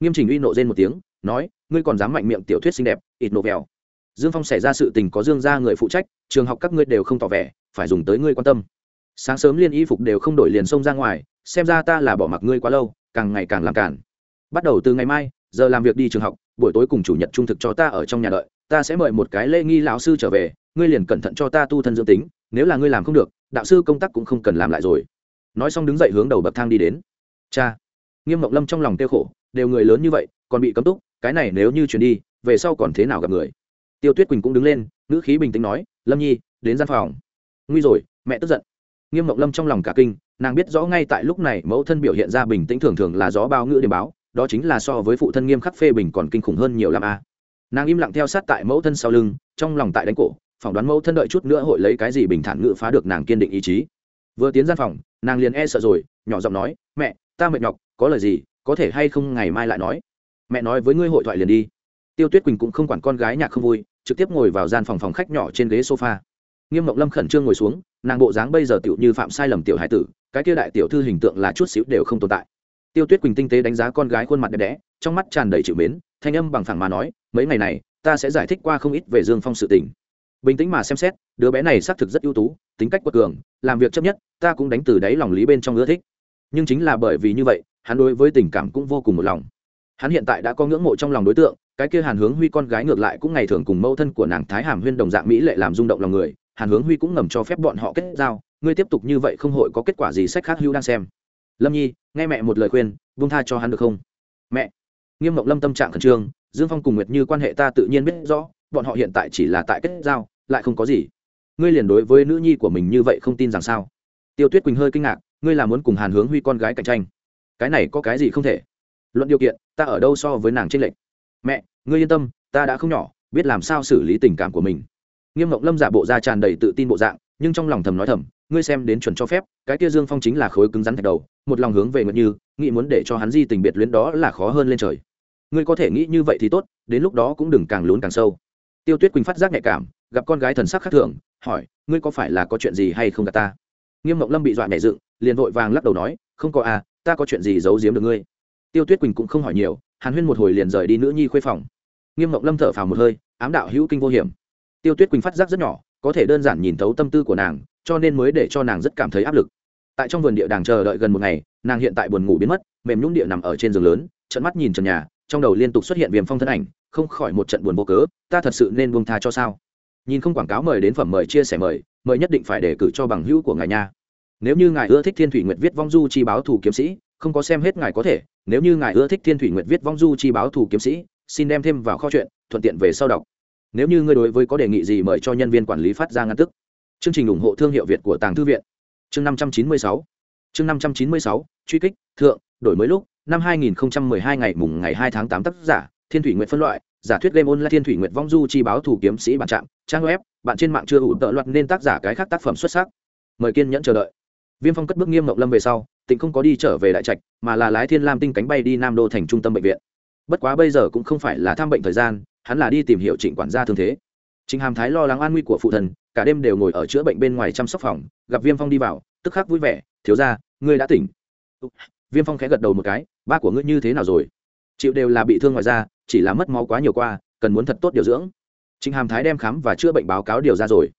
A: Nghiêm chỉnh uy nộ rên một tiếng, nói, ngươi còn dám mạnh miệng tiểu thuyết xinh đẹp ít nộ vèo dương phong xảy ra sự tình có dương gia người phụ trách, trường học các ngươi đều không tỏ vẻ, phải dùng tới ngươi quan tâm. Sáng sớm liên y phục đều không đổi liền xông ra ngoài xem ra ta là bỏ mặc ngươi quá lâu, càng ngày càng làm cản bắt đầu từ ngày mai, giờ làm việc đi trường học, buổi tối cùng chủ nhật trung thực cho ta ở trong nhà đợi, ta sẽ mời một cái lễ nghi lão sư trở về, ngươi liền cẩn thận cho ta tu thân dương tính, nếu là ngươi làm không được, đạo sư công tác cũng không cần làm lại rồi. Nói xong đứng dậy hướng đầu bậc thang đi đến. Cha, nghiêm mộng lâm trong lòng tiêu khổ, đều người lớn như vậy, còn bị cấm túc, cái này nếu như chuyển đi, về sau còn thế nào gặp người? Tiêu tuyết quỳnh cũng đứng lên, ngữ khí bình tĩnh nói, lâm nhi, đến gian phòng. Nguy rồi, mẹ tức giận. Nghiêm mộng lâm trong lòng cả kinh nàng biết rõ ngay tại lúc này mẫu thân biểu hiện ra bình tĩnh thường thường là gió bao ngữ điểm báo, đó chính là so với phụ thân nghiêm khắc phê bình còn kinh khủng hơn nhiều l a. Nàng im lặng theo sát tại mẫu thân sau lưng, trong lòng tại đánh cổ, phỏng đoán mẫu thân đợi chút nữa hội lấy cái gì bình thản ngữ phá được nàng kiên định ý chí. Vừa tiến gian phòng, nàng liền e sợ rồi, nhỏ giọng nói, mẹ, ta mệt nhọc, có lời gì, có thể hay không ngày mai lại nói? Mẹ nói với ngươi hội thoại liền đi. Tiêu tuyết quỳnh cũng không quản con gái nhạc không vui, trực tiếp ngồi vào gian phòng phòng khách nhỏ trên ghế sofa. Nghiêm mộng lâm khẩn trương ngồi xuống, nàng bộ dáng bây giờ tựu như phạm sai lầm tiểu hải tử cái kia đại tiểu thư hình tượng là chút xíu đều không tồn tại. Tiêu tuyết quỳnh tinh tế đánh giá con gái khuôn mặt đẹp đẽ, trong mắt tràn đầy chịu mến, thanh âm bằng phẳng mà nói, mấy ngày này, ta sẽ giải thích qua không ít về dương phong sự tình. Bình tĩnh mà xem xét, đứa bé này xác thực rất ưu tú, tính cách quật cường, làm việc chấp nhất, ta cũng đánh từ đáy lòng lý bên trong ưa thích. Nhưng chính là bởi vì như vậy, hắn đối với tình cảm cũng vô cùng một lòng. Hắn hiện tại đã có ngưỡng mộ trong lòng đối tượng, cái kia hàn hướng huy con gái ngược lại cũng ngày thường cùng mẫu thân của nàng thái hàm huyên đồng dạng mỹ lệ làm rung động lòng người, hàn hướng huy cũng ngầm cho phép bọn họ kết giao ngươi tiếp tục như vậy không hội có kết quả gì sách khác hữu đang xem. Lâm nhi, nghe mẹ một lời khuyên vung tha cho hắn được không? Mẹ, nghiêm mộng lâm tâm trạng khẩn trương, dương phong cùng nguyệt như quan hệ ta tự nhiên biết rõ, bọn họ hiện tại chỉ là tại kết giao, lại không có gì. Ngươi liền đối với nữ nhi của mình như vậy không tin rằng sao? Tiêu tuyết quỳnh hơi kinh ngạc, ngươi là muốn cùng hàn hướng huy con gái cạnh tranh. Cái này có cái gì không thể? Luận điều kiện, ta ở đâu so với nàng trên lệnh mẹ, ngươi yên tâm, ta đã không nhỏ, biết làm sao xử lý tình cảm của mình. Nghiêm mộng lâm giả bộ ra tràn đầy tự tin bộ dạng nhưng trong lòng thầm nói thầm, ngươi xem đến chuẩn cho phép, cái kia dương phong chính là khối cứng rắn thạch đầu, một lòng hướng về nguyện như, nghĩ muốn để cho hắn di tình biệt luyến đó là khó hơn lên trời. Ngươi có thể nghĩ như vậy thì tốt, đến lúc đó cũng đừng càng lún càng sâu. Tiêu tuyết quỳnh phát giác nhạy cảm, gặp con gái thần sắc khác thường, hỏi, ngươi có phải là có chuyện gì hay không gặp ta? Nghiêm mộng lâm bị dọa nhảy dựng, liền vội vàng lắc đầu nói, không có à ta có chuyện gì giấu giếm được ngươi. Tiêu tuyết quỳnh cũng không hỏi nhiều, hàn huyên một hồi liền rời đi nữ nhi khuê phòng. Nghiêm mộng lâm thở phào một hơi, ám đạo hữu kinh vô hiểm. Tiêu tuyết quỳnh phát giác rất nhỏ có thể đơn giản nhìn thấu tâm tư của nàng, cho nên mới để cho nàng rất cảm thấy áp lực. Tại trong vườn địa đàng chờ đợi gần một ngày, nàng hiện tại buồn ngủ biến mất, mềm nhũng địa nằm ở trên giường lớn trận mắt nhìn trần nhà, trong đầu liên tục xuất hiện viêm phong thân ảnh, không khỏi một trận buồn vô cớ, ta thật sự nên buông tha cho sao? Nhìn không quảng cáo mời đến phẩm mời chia sẻ mời mời nhất định phải để cử cho bằng hữu của ngài nha. Nếu như ngài ưa thích thiên thủy nguyệt viết vong du chi báo thủ kiếm sĩ, không có xem hết ngài có thể, nếu như ngài ưa thích thiên thủy nguyệt viết vong du chi báo thủ kiếm sĩ, xin đem thêm vào kho chuyện, thuận tiện về sau đọc nếu như ngươi đối với có đề nghị gì mời cho nhân viên quản lý phát ra ngăn tức. Chương trình ủng hộ thương hiệu việt của tàng thư viện. Chương năm trăm chín mươi sáu. Chương năm trăm chín mươi sáu, truy kích, thượng, đổi mới lúc, năm hai nghìn hai ngày mùng ngày hai tháng tám tác giả, thiên thủy nguyệt phân loại, giả thuyết game online thiên thủy nguyệt vong du chi báo thủ kiếm sĩ bản trạm trang web, bạn trên mạng chưa ủ tợ loạt nên tác giả cái khác tác phẩm xuất sắc. Mời kiên nhẫn chờ đợi. Viêm phong cất bước nghiêm mộng lâm về sau tỉnh không có đi trở về đại trạch, mà là lái thiên lam tinh cánh bay đi nam đô thành trung tâm bệnh viện. Bất quá bây giờ cũng không phải là thăm bệnh thời gian hắn là đi tìm hiểu trịnh quản gia thương thế. Trịnh hàm thái lo lắng an nguy của phụ thần, cả đêm đều ngồi ở chữa bệnh bên ngoài chăm sóc phòng, gặp viêm phong đi vào, tức khắc vui vẻ, thiếu ra ngươi đã tỉnh. Viêm phong khẽ gật đầu một cái, ba của ngươi như thế nào rồi? Chịu đều là bị thương ngoài da, chỉ là mất máu quá nhiều qua, cần muốn thật tốt điều dưỡng. Trịnh hàm thái đem khám và chữa bệnh báo cáo điều ra rồi.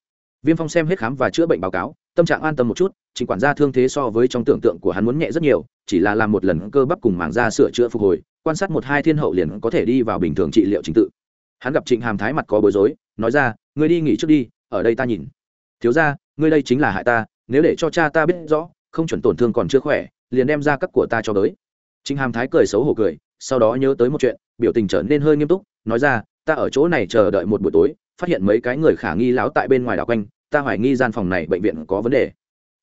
A: Viêm phong xem hết khám và chữa bệnh báo cáo, tâm trạng an tâm một chút, trịnh quản gia thương thế so với trong tưởng tượng của hắn muốn nhẹ rất nhiều, chỉ là làm một lần cơ bắp cùng mảng da sửa chữa phục hồi, quan sát một hai thiên hậu liền có thể đi vào bình thường trị liệu trình tự hắn gặp trịnh hàm thái mặt có bối rối, nói ra, ngươi đi nghỉ trước đi, ở đây ta nhìn. Thiếu ra ngươi đây chính là hại ta, nếu để cho cha ta biết rõ, không chuẩn tổn thương còn chưa khỏe, liền đem ra cấp của ta cho tới. Trịnh hàm thái cười xấu hổ cười, sau đó nhớ tới một chuyện, biểu tình trở nên hơi nghiêm túc, nói ra, ta ở chỗ này chờ đợi một buổi tối, phát hiện mấy cái người khả nghi láo tại bên ngoài đảo quanh, ta hoài nghi gian phòng này bệnh viện có vấn đề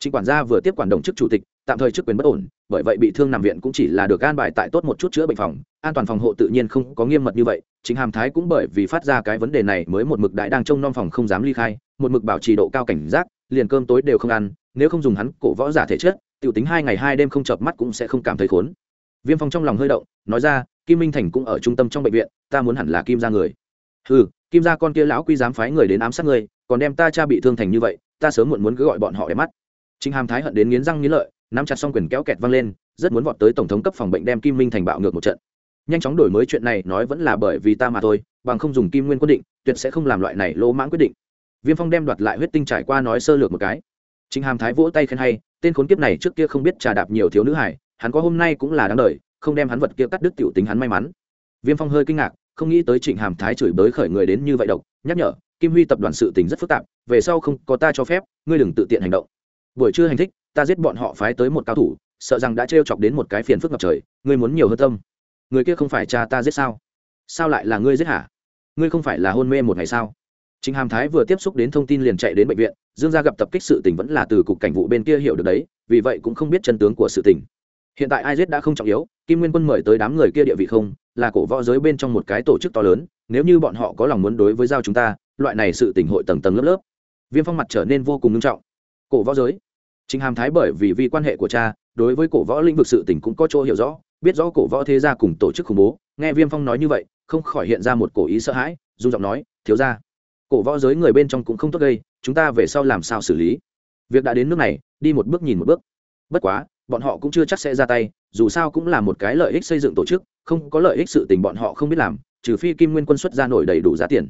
A: trịnh quản gia vừa tiếp quản đồng chức chủ tịch, tạm thời chức quyền bất ổn, bởi vậy bị thương nằm viện cũng chỉ là được an bài tại tốt một chút chữa bệnh phòng. An toàn phòng hộ tự nhiên không có nghiêm mật như vậy chính hàm thái cũng bởi vì phát ra cái vấn đề này mới một mực đại đang trông nom phòng không dám ly khai, một mực bảo trì độ cao cảnh giác, liền cơm tối đều không ăn, nếu không dùng hắn cổ võ giả thể chất, tiểu tính hai ngày hai đêm không chợp mắt cũng sẽ không cảm thấy khốn. Viêm phong trong lòng hơi động, nói ra, kim minh thành cũng ở trung tâm trong bệnh viện, ta muốn hẳn là kim ra người. Ừ kim ra con kia lão quy dám phái người đến ám sát người còn đem ta cha bị thương thành như vậy, ta sớm muộn muốn cứ gọi bọn họ để mắt. Trình Hàm Thái hận đến nghiến răng nghiến lợi, nắm chặt song quyền kéo kẹt văng lên, rất muốn vọt tới tổng thống cấp phòng bệnh đem Kim Minh thành bạo ngược một trận. Nhanh chóng đổi mới chuyện này nói vẫn là bởi vì ta mà thôi, bằng không dùng Kim Nguyên quyết định, tuyệt sẽ không làm loại này lỗ mãng quyết định. Viêm Phong đem đoạt lại huyết tinh trải qua nói sơ lược một cái. Trình Hàm Thái vỗ tay khen hay, tên khốn kiếp này trước kia không biết trà đạp nhiều thiếu nữ hải, hắn có hôm nay cũng là đáng đời, không đem hắn vật kia cắt đứt tiểu tính hắn may mắn. Viêm Phong hơi kinh ngạc, không nghĩ tới Trịnh Hàm Thái chửi bới khởi người đến như vậy độc, nhắc nhở, Kim Huy tập đoàn sự tình rất phức tạp, về sau không có ta cho phép, ngươi đừng tự tiện hành động buổi trưa hành thích ta giết bọn họ phái tới một cao thủ sợ rằng đã t chọc đến một cái phiền phức ngập trời ngươi muốn nhiều hơn tâm người kia không phải cha ta giết sao sao lại là ngươi giết hả ngươi không phải là hôn mê một ngày sao Trình Hàm Thái vừa tiếp xúc đến thông tin liền chạy đến bệnh viện, Dương gia gặp tập kích sự tình vẫn là từ cục cảnh vụ bên kia hiểu được đấy, vì vậy cũng không biết chân tướng của sự tình. Hiện tại ai giết đã không trọng yếu, Kim Nguyên Quân mời tới đám người kia địa vị không, là cổ võ giới bên trong một cái tổ chức to lớn, nếu như bọn họ có lòng muốn đối với giao chúng ta, loại này sự tình hội tầng tầng lớp lớp. Viêm Phong mặt trở nên vô cùng nghiêm trọng. Cổ võ giới, Trình Hàm Thái bởi vì vì quan hệ của cha, đối với cổ võ lĩnh vực sự tình cũng có chỗ hiểu rõ, biết rõ cổ võ thế gia cùng tổ chức khủng bố, nghe Viêm Phong nói như vậy, không khỏi hiện ra một cổ ý sợ hãi, dù giọng nói, "Thiếu gia, cổ võ giới người bên trong cũng không tốt gây, chúng ta về sau làm sao xử lý?" Việc đã đến nước này, đi một bước nhìn một bước. Bất quá, bọn họ cũng chưa chắc sẽ ra tay, dù sao cũng là một cái lợi ích xây dựng tổ chức, không có lợi ích sự tình bọn họ không biết làm, trừ phi Kim Nguyên Quân xuất ra nổi đầy đủ giá tiền.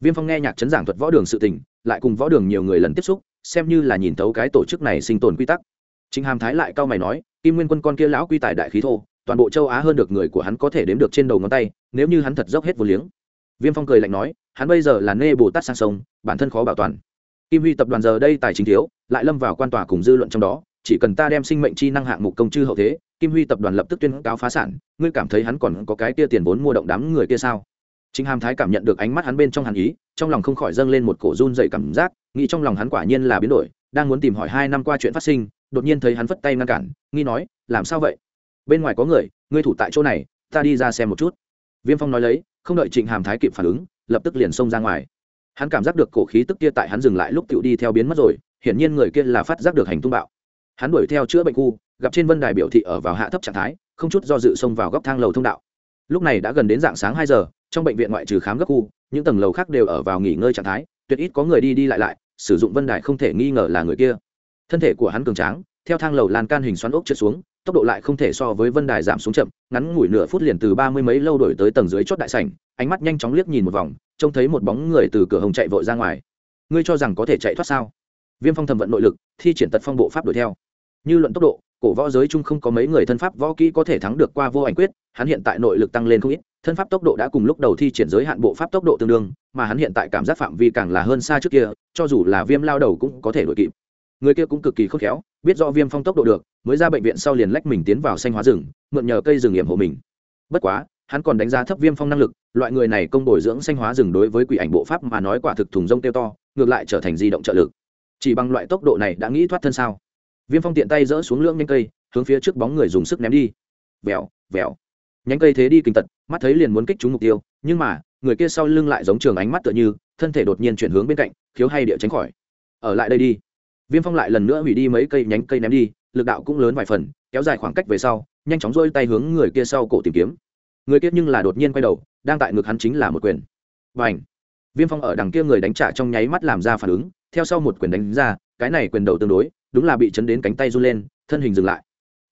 A: Viêm Phong nghe nhạc chấn giảng thuật võ đường sự tình, lại cùng võ đường nhiều người lần tiếp xúc, xem như là nhìn thấu cái tổ chức này sinh tồn quy tắc chính Hàm Thái lại cao mày nói, Kim Nguyên Quân con kia lão quy tài đại khí thô, toàn bộ châu Á hơn được người của hắn có thể đếm được trên đầu ngón tay, nếu như hắn thật dốc hết vô liếng. Viêm Phong cười lạnh nói, hắn bây giờ là nê Bồ Tát sang sông, bản thân khó bảo toàn. Kim Huy tập đoàn giờ đây tài chính thiếu, lại lâm vào quan tòa cùng dư luận trong đó, chỉ cần ta đem sinh mệnh chi năng hạng mục công chư hậu thế, Kim Huy tập đoàn lập tức tuyên cáo phá sản, ngươi cảm thấy hắn còn có cái kia tiền vốn mua động đám người kia sao? chính Hàm Thái cảm nhận được ánh mắt hắn bên trong hàn ý, trong lòng không khỏi dâng lên một cổ run dậy cảm giác, nghĩ trong lòng hắn quả nhiên là biến đổi, đang muốn tìm hỏi hai năm qua chuyện phát sinh, đột nhiên thấy hắn vất tay ngăn cản, nghi nói, làm sao vậy? Bên ngoài có người, ngươi thủ tại chỗ này, ta đi ra xem một chút. Viêm Phong nói lấy, không đợi Trịnh Hàm Thái kịp phản ứng, lập tức liền xông ra ngoài. Hắn cảm giác được cổ khí tức kia tại hắn dừng lại lúc tựu đi theo biến mất rồi, hiển nhiên người kia là phát giác được hành tung bạo. Hắn đuổi theo chữa bệnh khu, gặp trên vân đài biểu thị ở vào hạ thấp trạng thái, không chút do dự xông vào góc thang lầu thông đạo. Lúc này đã gần đến dạng sáng hai giờ, trong bệnh viện ngoại trừ khám gấp khu những tầng lầu khác đều ở vào nghỉ ngơi trạng thái tuyệt ít có người đi đi lại lại sử dụng vân đài không thể nghi ngờ là người kia. Thân thể của hắn cường tráng, theo thang lầu lan can hình xoắn ốc trượt xuống, tốc độ lại không thể so với vân đài giảm xuống chậm, ngắn ngủi nửa phút liền từ ba mươi mấy lâu đổi tới tầng dưới chốt đại sảnh, ánh mắt nhanh chóng liếc nhìn một vòng, trông thấy một bóng người từ cửa hồng chạy vội ra ngoài. Ngươi cho rằng có thể chạy thoát sao? Viêm phong thầm vận nội lực, thi triển tật phong bộ pháp đuổi theo. Như luận tốc độ, cổ võ giới chung không có mấy người thân pháp võ kỹ có thể thắng được qua vô ảnh quyết, hắn hiện tại nội lực tăng lên không ít thân pháp tốc độ đã cùng lúc đầu thi triển giới hạn bộ pháp tốc độ tương đương, mà hắn hiện tại cảm giác phạm vi càng là hơn xa trước kia, cho dù là viêm lao đầu cũng có thể đuổi kịp. Người kia cũng cực kỳ khôn khéo, biết rõ viêm phong tốc độ được, mới ra bệnh viện sau liền lách mình tiến vào xanh hóa rừng, mượn nhờ cây rừng hiểm hộ mình. Bất quá, hắn còn đánh giá thấp viêm phong năng lực, loại người này công bồi dưỡng xanh hóa rừng đối với quỷ ảnh bộ pháp mà nói quả thực thùng rông tiêu to, ngược lại trở thành di động trợ lực. Chỉ bằng loại tốc độ này đã nghĩ thoát thân sao? Viêm phong tiện tay dỡ xuống lưỡng nhanh cây, hướng phía trước bóng người dùng sức ném đi. Vèo vèo nhánh cây thế đi kinh tật, mắt thấy liền muốn kích trúng mục tiêu, nhưng mà, người kia sau lưng lại giống trường ánh mắt tựa như, thân thể đột nhiên chuyển hướng bên cạnh, khiếu hay địa tránh khỏi. Ở lại đây đi. Viêm phong lại lần nữa hủy đi mấy cây nhánh cây ném đi, lực đạo cũng lớn vài phần, kéo dài khoảng cách về sau, nhanh chóng rôi tay hướng người kia sau cổ tìm kiếm. Người kia nhưng là đột nhiên quay đầu, đang tại ngực hắn chính là một quyền. Và ảnh viêm phong ở đằng kia người đánh trả trong nháy mắt làm ra phản ứng, theo sau một quyền đánh ra, cái này quyền đầu tương đối, đúng là bị chấn đến cánh tay run lên, thân hình dừng lại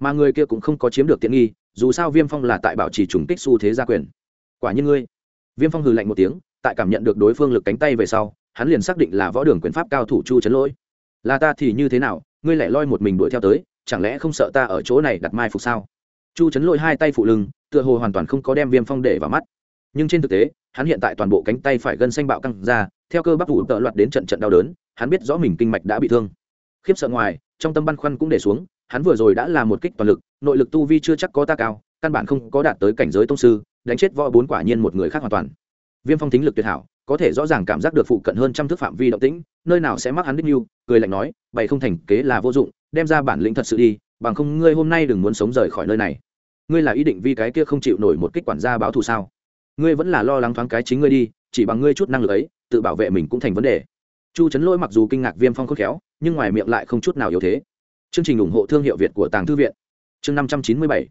A: mà người kia cũng không có chiếm được tiện nghi, dù sao viêm phong là tại bảo trì trùng kích xu thế gia quyền. Quả nhiên ngươi. Viêm phong hừ lạnh một tiếng, tại cảm nhận được đối phương lực cánh tay về sau, hắn liền xác định là võ đường quyền pháp cao thủ chu Trấn lỗi. Là ta thì như thế nào, ngươi lại loi một mình đuổi theo tới, chẳng lẽ không sợ ta ở chỗ này đặt mai phục sao? Chu Trấn lỗi hai tay phụ lưng, tựa hồ hoàn toàn không có đem viêm phong để vào mắt. Nhưng trên thực tế, hắn hiện tại toàn bộ cánh tay phải gân xanh bạo căng ra, theo cơ bắp thủ tợ loạt đến trận trận đau đớn, hắn biết rõ mình kinh mạch đã bị thương. Khiếp sợ ngoài, trong tâm băn khoăn cũng để xuống hắn vừa rồi đã là một kích toàn lực, nội lực tu vi chưa chắc có ta cao, căn bản không có đạt tới cảnh giới tông sư, đánh chết võ bốn quả nhiên một người khác hoàn toàn. Viêm phong thính lực tuyệt hảo, có thể rõ ràng cảm giác được phụ cận hơn trăm thước phạm vi động tĩnh, nơi nào sẽ mắc hắn đích mưu cười lạnh nói, bày không thành kế là vô dụng, đem ra bản lĩnh thật sự đi, bằng không ngươi hôm nay đừng muốn sống rời khỏi nơi này. Ngươi là ý định vì cái kia không chịu nổi một kích quản gia báo thù sao? Ngươi vẫn là lo lắng thoáng cái chính ngươi đi, chỉ bằng ngươi chút năng lực ấy, tự bảo vệ mình cũng thành vấn đề. Chu trấn lỗi mặc dù kinh ngạc viêm phong khôn khéo, nhưng ngoài miệng lại không chút nào yếu thế chương trình ủng hộ thương hiệu việt của tàng thư viện. Chương năm trăm chín mươi bảy.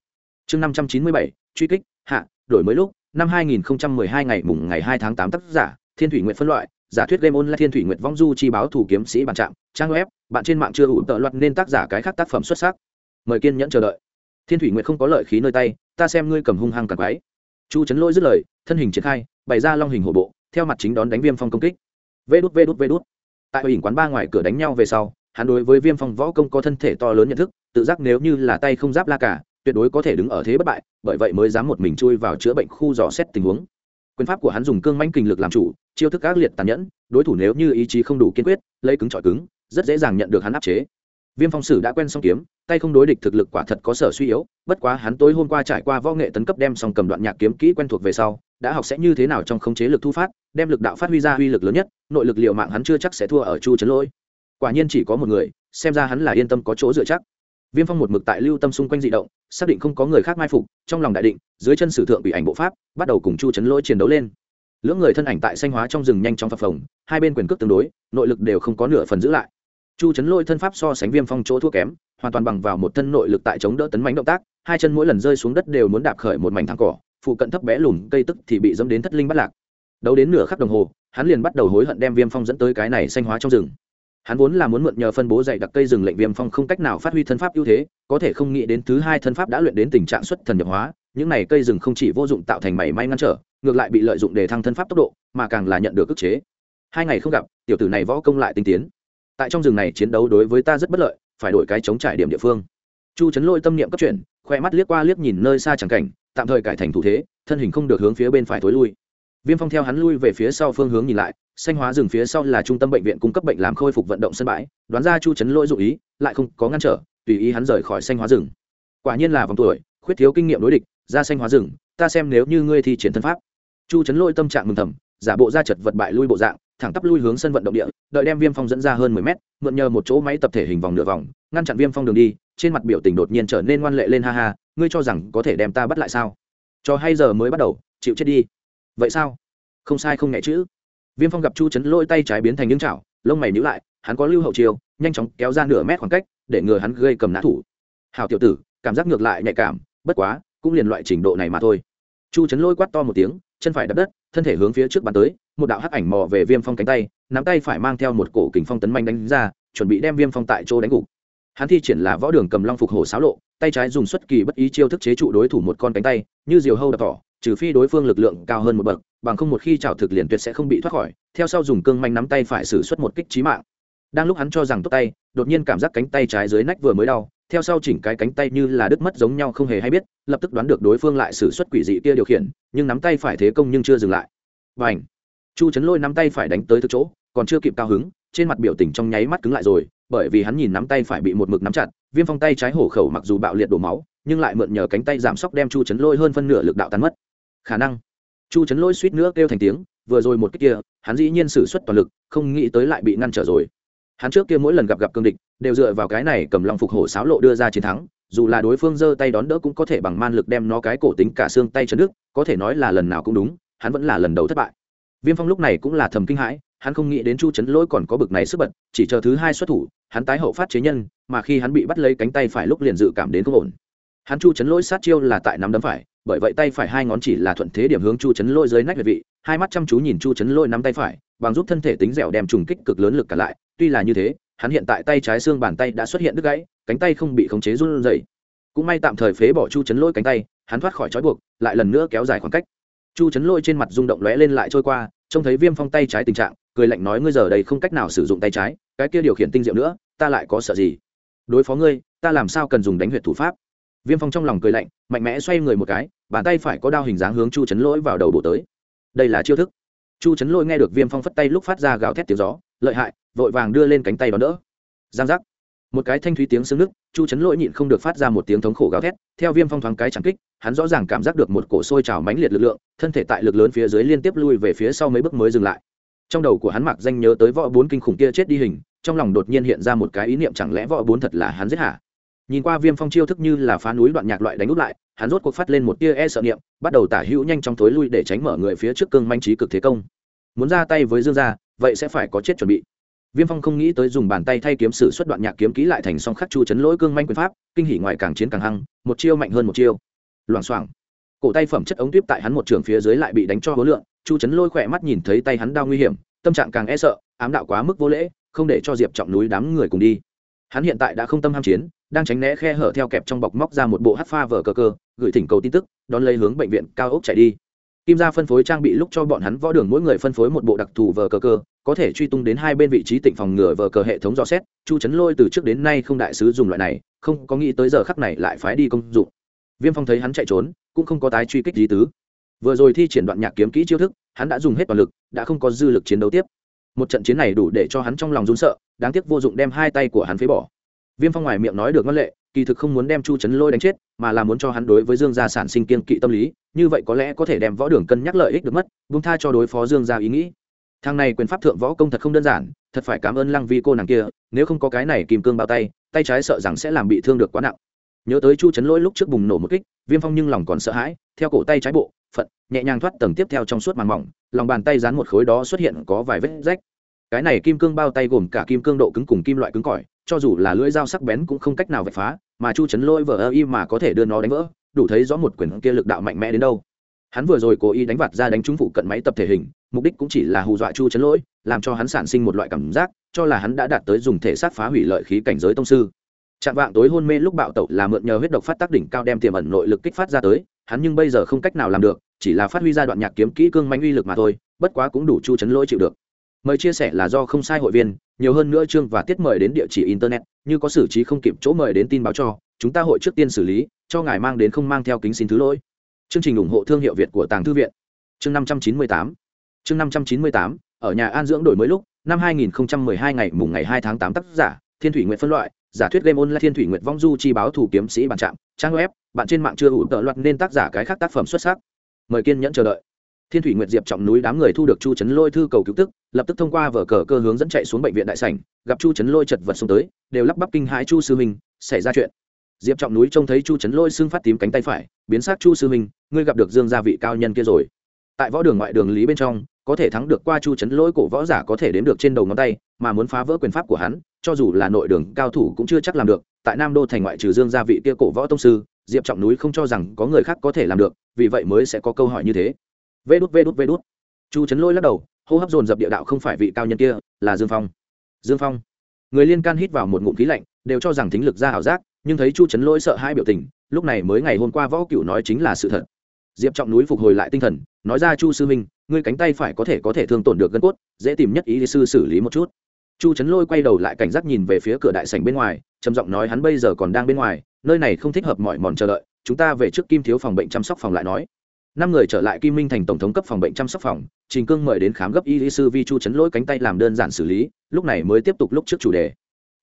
A: Chương năm trăm chín mươi bảy, truy kích, hạ, đổi mới lúc, năm hai nghìn hai ngày mùng ngày hai tháng tám tác giả, thiên thủy nguyện phân loại, giả thuyết game online thiên thủy nguyện vong du chi báo thủ kiếm sĩ bản trạm, trang web, bạn trên mạng chưa ủ tợ luật nên tác giả cái khác tác phẩm xuất sắc. Mời kiên nhẫn chờ đợi. Thiên thủy nguyện không có lợi khí nơi tay, ta xem ngươi cầm hung hăng càng quái. Chu trấn lỗi dứt lời, thân hình triển khai, bày ra long hình hổ bộ, theo mặt chính đón đánh viêm phong công kích. Vê đút vê đút vê đút. Tại hình quán ba ngoài cửa đánh nhau về sau hắn đối với viêm phong võ công có thân thể to lớn nhận thức, tự giác nếu như là tay không giáp la cả, tuyệt đối có thể đứng ở thế bất bại, bởi vậy mới dám một mình chui vào chữa bệnh khu dò xét tình huống. Quyền pháp của hắn dùng cương mãnh kinh lực làm chủ, chiêu thức ác liệt tàn nhẫn, đối thủ nếu như ý chí không đủ kiên quyết, lấy cứng trọi cứng, rất dễ dàng nhận được hắn áp chế. Viêm phong sử đã quen song kiếm, tay không đối địch thực lực quả thật có sở suy yếu, bất quá hắn tối hôm qua trải qua võ nghệ tấn cấp đem song cầm đoạn nhạc kiếm kỹ quen thuộc về sau, đã học sẽ như thế nào trong khống chế lực thu phát, đem lực đạo phát huy ra uy lực lớn nhất, nội lực liệu mạng hắn chưa chắc sẽ thua ở chu trấn lỗi quả nhiên chỉ có một người, xem ra hắn là yên tâm có chỗ dựa chắc. Viêm phong một mực tại lưu tâm xung quanh dị động, xác định không có người khác mai phục, trong lòng đại định, dưới chân sử thượng bị ảnh bộ pháp, bắt đầu cùng chu chấn lỗi chiến đấu lên. Lưỡng người thân ảnh tại xanh hóa trong rừng nhanh chóng phập phồng, hai bên quyền cước tương đối, nội lực đều không có nửa phần giữ lại. Chu chấn lỗi thân pháp so sánh viêm phong chỗ thua kém, hoàn toàn bằng vào một thân nội lực tại chống đỡ tấn mánh động tác, hai chân mỗi lần rơi xuống đất đều muốn đạp khởi một mảnh thang cỏ, phụ cận thấp bé lùm cây tức thì bị dẫm đến thất linh bắt lạc. Đấu đến nửa khắc đồng hồ, hắn liền bắt đầu hối hận đem viêm phong dẫn tới cái này xanh hóa trong rừng hắn vốn là muốn mượn nhờ phân bố dạy đặc cây rừng lệnh viêm phong không cách nào phát huy thân pháp ưu thế, có thể không nghĩ đến thứ hai thân pháp đã luyện đến tình trạng xuất thần nhập hóa, những này cây rừng không chỉ vô dụng tạo thành mảy may ngăn trở, ngược lại bị lợi dụng để thăng thân pháp tốc độ, mà càng là nhận được ức chế. Hai ngày không gặp, tiểu tử này võ công lại tinh tiến. Tại trong rừng này chiến đấu đối với ta rất bất lợi, phải đổi cái chống trải điểm địa phương. Chu chấn lôi tâm niệm cấp chuyển, khoe mắt liếc qua liếc nhìn nơi xa chẳng cảnh, tạm thời cải thành thủ thế, thân hình không được hướng phía bên phải thối lui. Viêm phong theo hắn lui về phía sau phương hướng nhìn lại xanh hóa rừng phía sau là trung tâm bệnh viện cung cấp bệnh làm khôi phục vận động sân bãi, đoán ra chu chấn lỗi dụ ý, lại không có ngăn trở, tùy ý hắn rời khỏi xanh hóa rừng. Quả nhiên là vòng tuổi, khuyết thiếu kinh nghiệm đối địch, ra xanh hóa rừng, ta xem nếu như ngươi thi triển thân pháp. Chu chấn lỗi tâm trạng mừng thầm, giả bộ ra chật vật bại lui bộ dạng, thẳng tắp lui hướng sân vận động địa, đợi đem viêm phong dẫn ra hơn mười mét, mượn nhờ một chỗ máy tập thể hình vòng nửa vòng, ngăn chặn viêm phong đường đi, trên mặt biểu tình đột nhiên trở nên ngoan lệ lên ha ha, ngươi cho rằng có thể đem ta bắt lại sao? Cho hay giờ mới bắt đầu, chịu chết đi. Vậy sao? Không sai không nhẹ chữ viêm phong gặp chu chấn lôi tay trái biến thành những chảo, lông mày nhữ lại, hắn có lưu hậu chiêu, nhanh chóng kéo ra nửa mét khoảng cách, để ngừa hắn gây cầm nã thủ. Hào tiểu tử, cảm giác ngược lại nhạy cảm, bất quá, cũng liền loại trình độ này mà thôi. Chu chấn lôi quát to một tiếng, chân phải đập đất, thân thể hướng phía trước bắn tới, một đạo hắc ảnh mò về viêm phong cánh tay, nắm tay phải mang theo một cổ kình phong tấn manh đánh ra, chuẩn bị đem viêm phong tại chỗ đánh gục. Hắn thi triển là võ đường cầm long phục hổ xáo lộ, tay trái dùng xuất kỳ bất ý chiêu thức chế trụ đối thủ một con cánh tay, như diều hâu đập tỏ trừ phi đối phương lực lượng cao hơn một bậc bằng không một khi trào thực liền tuyệt sẽ không bị thoát khỏi, theo sau dùng cương manh nắm tay phải xử suất một kích trí mạng. Đang lúc hắn cho rằng tốt tay, đột nhiên cảm giác cánh tay trái dưới nách vừa mới đau, theo sau chỉnh cái cánh tay như là đứt mất giống nhau không hề hay biết, lập tức đoán được đối phương lại xử suất quỷ dị kia điều khiển, nhưng nắm tay phải thế công nhưng chưa dừng lại. Và ảnh chu chấn lôi nắm tay phải đánh tới thực chỗ, còn chưa kịp cao hứng, trên mặt biểu tình trong nháy mắt cứng lại rồi, bởi vì hắn nhìn nắm tay phải bị một mực nắm chặt, viêm phong tay trái hổ khẩu mặc dù bạo liệt đổ máu, nhưng lại mượn nhờ cánh tay giảm sốc đem chu chấn lôi hơn phân nửa lực đạo tán mất. Khả năng chu chấn lỗi suýt nữa kêu thành tiếng, vừa rồi một cách kia, hắn dĩ nhiên xử suất toàn lực, không nghĩ tới lại bị ngăn trở rồi. Hắn trước kia mỗi lần gặp gặp cương địch, đều dựa vào cái này cầm lòng phục hổ sáo lộ đưa ra chiến thắng, dù là đối phương giơ tay đón đỡ cũng có thể bằng man lực đem nó cái cổ tính cả xương tay chấn đức có thể nói là lần nào cũng đúng, hắn vẫn là lần đầu thất bại. Viêm phong lúc này cũng là thầm kinh hãi, hắn không nghĩ đến chu chấn lỗi còn có bực này sức bật, chỉ chờ thứ hai xuất thủ, hắn tái hậu phát chế nhân, mà khi hắn bị bắt lấy cánh tay phải lúc liền dự cảm đến không ổn. Hắn chu chấn lỗi sát chiêu là tại nắm đấm phải bởi vậy tay phải hai ngón chỉ là thuận thế điểm hướng chu chấn lôi dưới nách huyệt vị, hai mắt chăm chú nhìn chu chấn lôi nắm tay phải, bằng giúp thân thể tính dẻo đem trùng kích cực lớn lực cả lại, tuy là như thế, hắn hiện tại tay trái xương bàn tay đã xuất hiện đứt gãy, cánh tay không bị khống chế run rẩy. Cũng may tạm thời phế bỏ chu chấn lôi cánh tay, hắn thoát khỏi trói buộc, lại lần nữa kéo dài khoảng cách. Chu chấn lôi trên mặt rung động lóe lên lại trôi qua, trông thấy viêm phong tay trái tình trạng, cười lạnh nói ngươi giờ đây không cách nào sử dụng tay trái, cái kia điều khiển tinh diệu nữa, ta lại có sợ gì? Đối phó ngươi, ta làm sao cần dùng đánh huyệt thủ pháp? Viêm phong trong lòng cười lạnh, mạnh mẽ xoay người một cái, bàn tay phải có đao hình dáng hướng chu chấn lỗi vào đầu bổ tới. Đây là chiêu thức. Chu chấn lỗi nghe được viêm phong phất tay lúc phát ra gào thét tiếng gió, lợi hại, vội vàng đưa lên cánh tay đón đỡ. Giang giác. Một cái thanh thúy tiếng xương nước chu chấn lỗi nhịn không được phát ra một tiếng thống khổ gào thét, theo viêm phong thoáng cái chẳng kích, hắn rõ ràng cảm giác được một cổ sôi trào mãnh liệt lực lượng, thân thể tại lực lớn phía dưới liên tiếp lui về phía sau mấy bước mới dừng lại. Trong đầu của hắn mặc danh nhớ tới võ bốn kinh khủng kia chết đi hình, trong lòng đột nhiên hiện ra một cái ý niệm chẳng lẽ võ bốn thật là hắn giết hả? Nhìn qua viêm phong chiêu thức như là phá núi đoạn nhạc loại đánh úp lại, hắn rốt cuộc phát lên một tia e sợ niệm, bắt đầu tả hữu nhanh trong thối lui để tránh mở người phía trước cương manh trí cực thế công. Muốn ra tay với dương gia, vậy sẽ phải có chết chuẩn bị. Viêm phong không nghĩ tới dùng bàn tay thay kiếm sử xuất đoạn nhạc kiếm ký lại thành song khắc chu chấn lỗi cương manh quyền pháp, kinh hỉ ngoài càng chiến càng hăng, một chiêu mạnh hơn một chiêu. Loảng xoảng. Cổ tay phẩm chất ống tuyếp tại hắn một trường phía dưới lại bị đánh cho hối lượng, chu chấn lôi khỏe mắt nhìn thấy tay hắn đau nguy hiểm, tâm trạng càng e sợ, ám đạo quá mức vô lễ, không để cho diệp trọng núi đám người cùng đi. Hắn hiện tại đã không tâm ham chiến đang tránh né khe hở theo kẹp trong bọc móc ra một bộ hát pha vở cờ cơ gửi thỉnh cầu tin tức, đón lấy hướng bệnh viện cao ốc chạy đi. Kim gia phân phối trang bị lúc cho bọn hắn võ đường mỗi người phân phối một bộ đặc thù vờ cờ cơ có thể truy tung đến hai bên vị trí tỉnh phòng ngừa vờ cờ hệ thống dò xét, chu chấn lôi từ trước đến nay không đại sứ dùng loại này, không có nghĩ tới giờ khắc này lại phái đi công dụng. Viêm phong thấy hắn chạy trốn, cũng không có tái truy kích gì tứ. Vừa rồi thi triển đoạn nhạc kiếm kỹ chiêu thức, hắn đã dùng hết toàn lực, đã không có dư lực chiến đấu tiếp. Một trận chiến này đủ để cho hắn trong lòng run sợ, đáng tiếc vô dụng đem hai tay của hắn phế bỏ viêm phong ngoài miệng nói được ngân lệ, kỳ thực không muốn đem chu chấn lôi đánh chết, mà là muốn cho hắn đối với dương gia sản sinh kiên kỵ tâm lý, như vậy có lẽ có thể đem võ đường cân nhắc lợi ích được mất, buông tha cho đối phó dương gia ý nghĩ. Thằng này quyền pháp thượng võ công thật không đơn giản, thật phải cảm ơn lăng vi cô nàng kia, nếu không có cái này kìm cương bao tay tay trái sợ rằng sẽ làm bị thương được quá nặng. Nhớ tới chu chấn lỗi lúc trước bùng nổ một kích, viêm phong nhưng lòng còn sợ hãi, theo cổ tay trái bộ, phận, nhẹ nhàng thoát tầng tiếp theo trong suốt màng mỏng, lòng bàn tay dán một khối đó xuất hiện có vài vết rách. Cái này kim cương bao tay gồm cả kim cương độ cứng cùng kim loại cứng cỏi cho dù là lưỡi dao sắc bén cũng không cách nào vạch phá, mà chu chấn lôi vờ ơ y mà có thể đưa nó đánh vỡ, đủ thấy rõ một quyền kia lực đạo mạnh mẽ đến đâu. Hắn vừa rồi cố ý đánh vặt ra đánh trúng phụ cận máy tập thể hình, mục đích cũng chỉ là hù dọa chu chấn lỗi làm cho hắn sản sinh một loại cảm giác, cho là hắn đã đạt tới dùng thể xác phá hủy lợi khí cảnh giới tông sư. Chạm vạng tối hôn mê lúc bạo tẩu là mượn nhờ huyết độc phát tác đỉnh cao đem tiềm ẩn nội lực kích phát ra tới, hắn nhưng bây giờ không cách nào làm được, chỉ là phát huy ra đoạn nhạc kiếm kỹ cương manh uy lực mà thôi, bất quá cũng đủ chu chấn lỗi chịu được mời chia sẻ là do không sai hội viên, nhiều hơn nữa chương và tiết mời đến địa chỉ internet, như có xử trí không kịp chỗ mời đến tin báo cho, chúng ta hội trước tiên xử lý, cho ngài mang đến không mang theo kính xin thứ lỗi. Chương trình ủng hộ thương hiệu việt của tàng thư viện. Chương năm trăm chín mươi tám. Chương năm trăm chín mươi tám, ở nhà an dưỡng đổi mới lúc, năm hai nghìn hai ngày mùng ngày hai tháng tám tác giả, thiên thủy nguyện phân loại, giả thuyết game online thiên thủy nguyện vong du chi báo thủ kiếm sĩ bản trạm trang web, bạn trên mạng chưa ủ tợ loạt nên tác giả cái khác tác phẩm xuất sắc. Mời kiên nhẫn chờ đợi thiên thủy nguyệt diệp trọng núi đám người thu được chu trấn lôi thư cầu cứu tức, lập tức thông qua vở cờ cơ hướng dẫn chạy xuống bệnh viện đại sảnh, gặp chu trấn lôi chật vật xuống tới, đều lắp bắp kinh hãi chu sư minh, xảy ra chuyện. Diệp trọng núi trông thấy chu trấn lôi xưng phát tím cánh tay phải, biến sát chu sư minh, ngươi gặp được dương gia vị cao nhân kia rồi. Tại võ đường ngoại đường lý bên trong, có thể thắng được qua chu trấn lôi cổ võ giả có thể đến được trên đầu ngón tay, mà muốn phá vỡ quyền pháp của hắn, cho dù là nội đường cao thủ cũng chưa chắc làm được, tại nam đô thành ngoại trừ dương gia vị kia cổ võ tông sư, diệp trọng núi không cho rằng có người khác có thể làm được, vì vậy mới sẽ có câu hỏi như thế vê đút vê đút vê đút. Chu trấn lôi lắc đầu, hô hấp dồn dập địa đạo không phải vị cao nhân kia, là dương phong. Dương phong. Người liên can hít vào một ngụm khí lạnh, đều cho rằng thính lực ra ảo giác, nhưng thấy chu trấn lôi sợ hai biểu tình, lúc này mới ngày hôm qua võ cựu nói chính là sự thật. Diệp trọng núi phục hồi lại tinh thần, nói ra chu sư minh, ngươi cánh tay phải có thể có thể thương tổn được gân cốt, dễ tìm nhất ý sư xử lý một chút. Chu trấn lôi quay đầu lại cảnh giác nhìn về phía cửa đại sảnh bên ngoài, trầm giọng nói hắn bây giờ còn đang bên ngoài, nơi này không thích hợp mọi mòn chờ đợi, chúng ta về trước kim thiếu phòng bệnh chăm sóc phòng lại nói năm người trở lại kim minh thành tổng thống cấp phòng bệnh chăm sóc phòng, trình cương mời đến khám gấp y lý sư vi chu chấn lỗi cánh tay làm đơn giản xử lý, lúc này mới tiếp tục lúc trước chủ đề.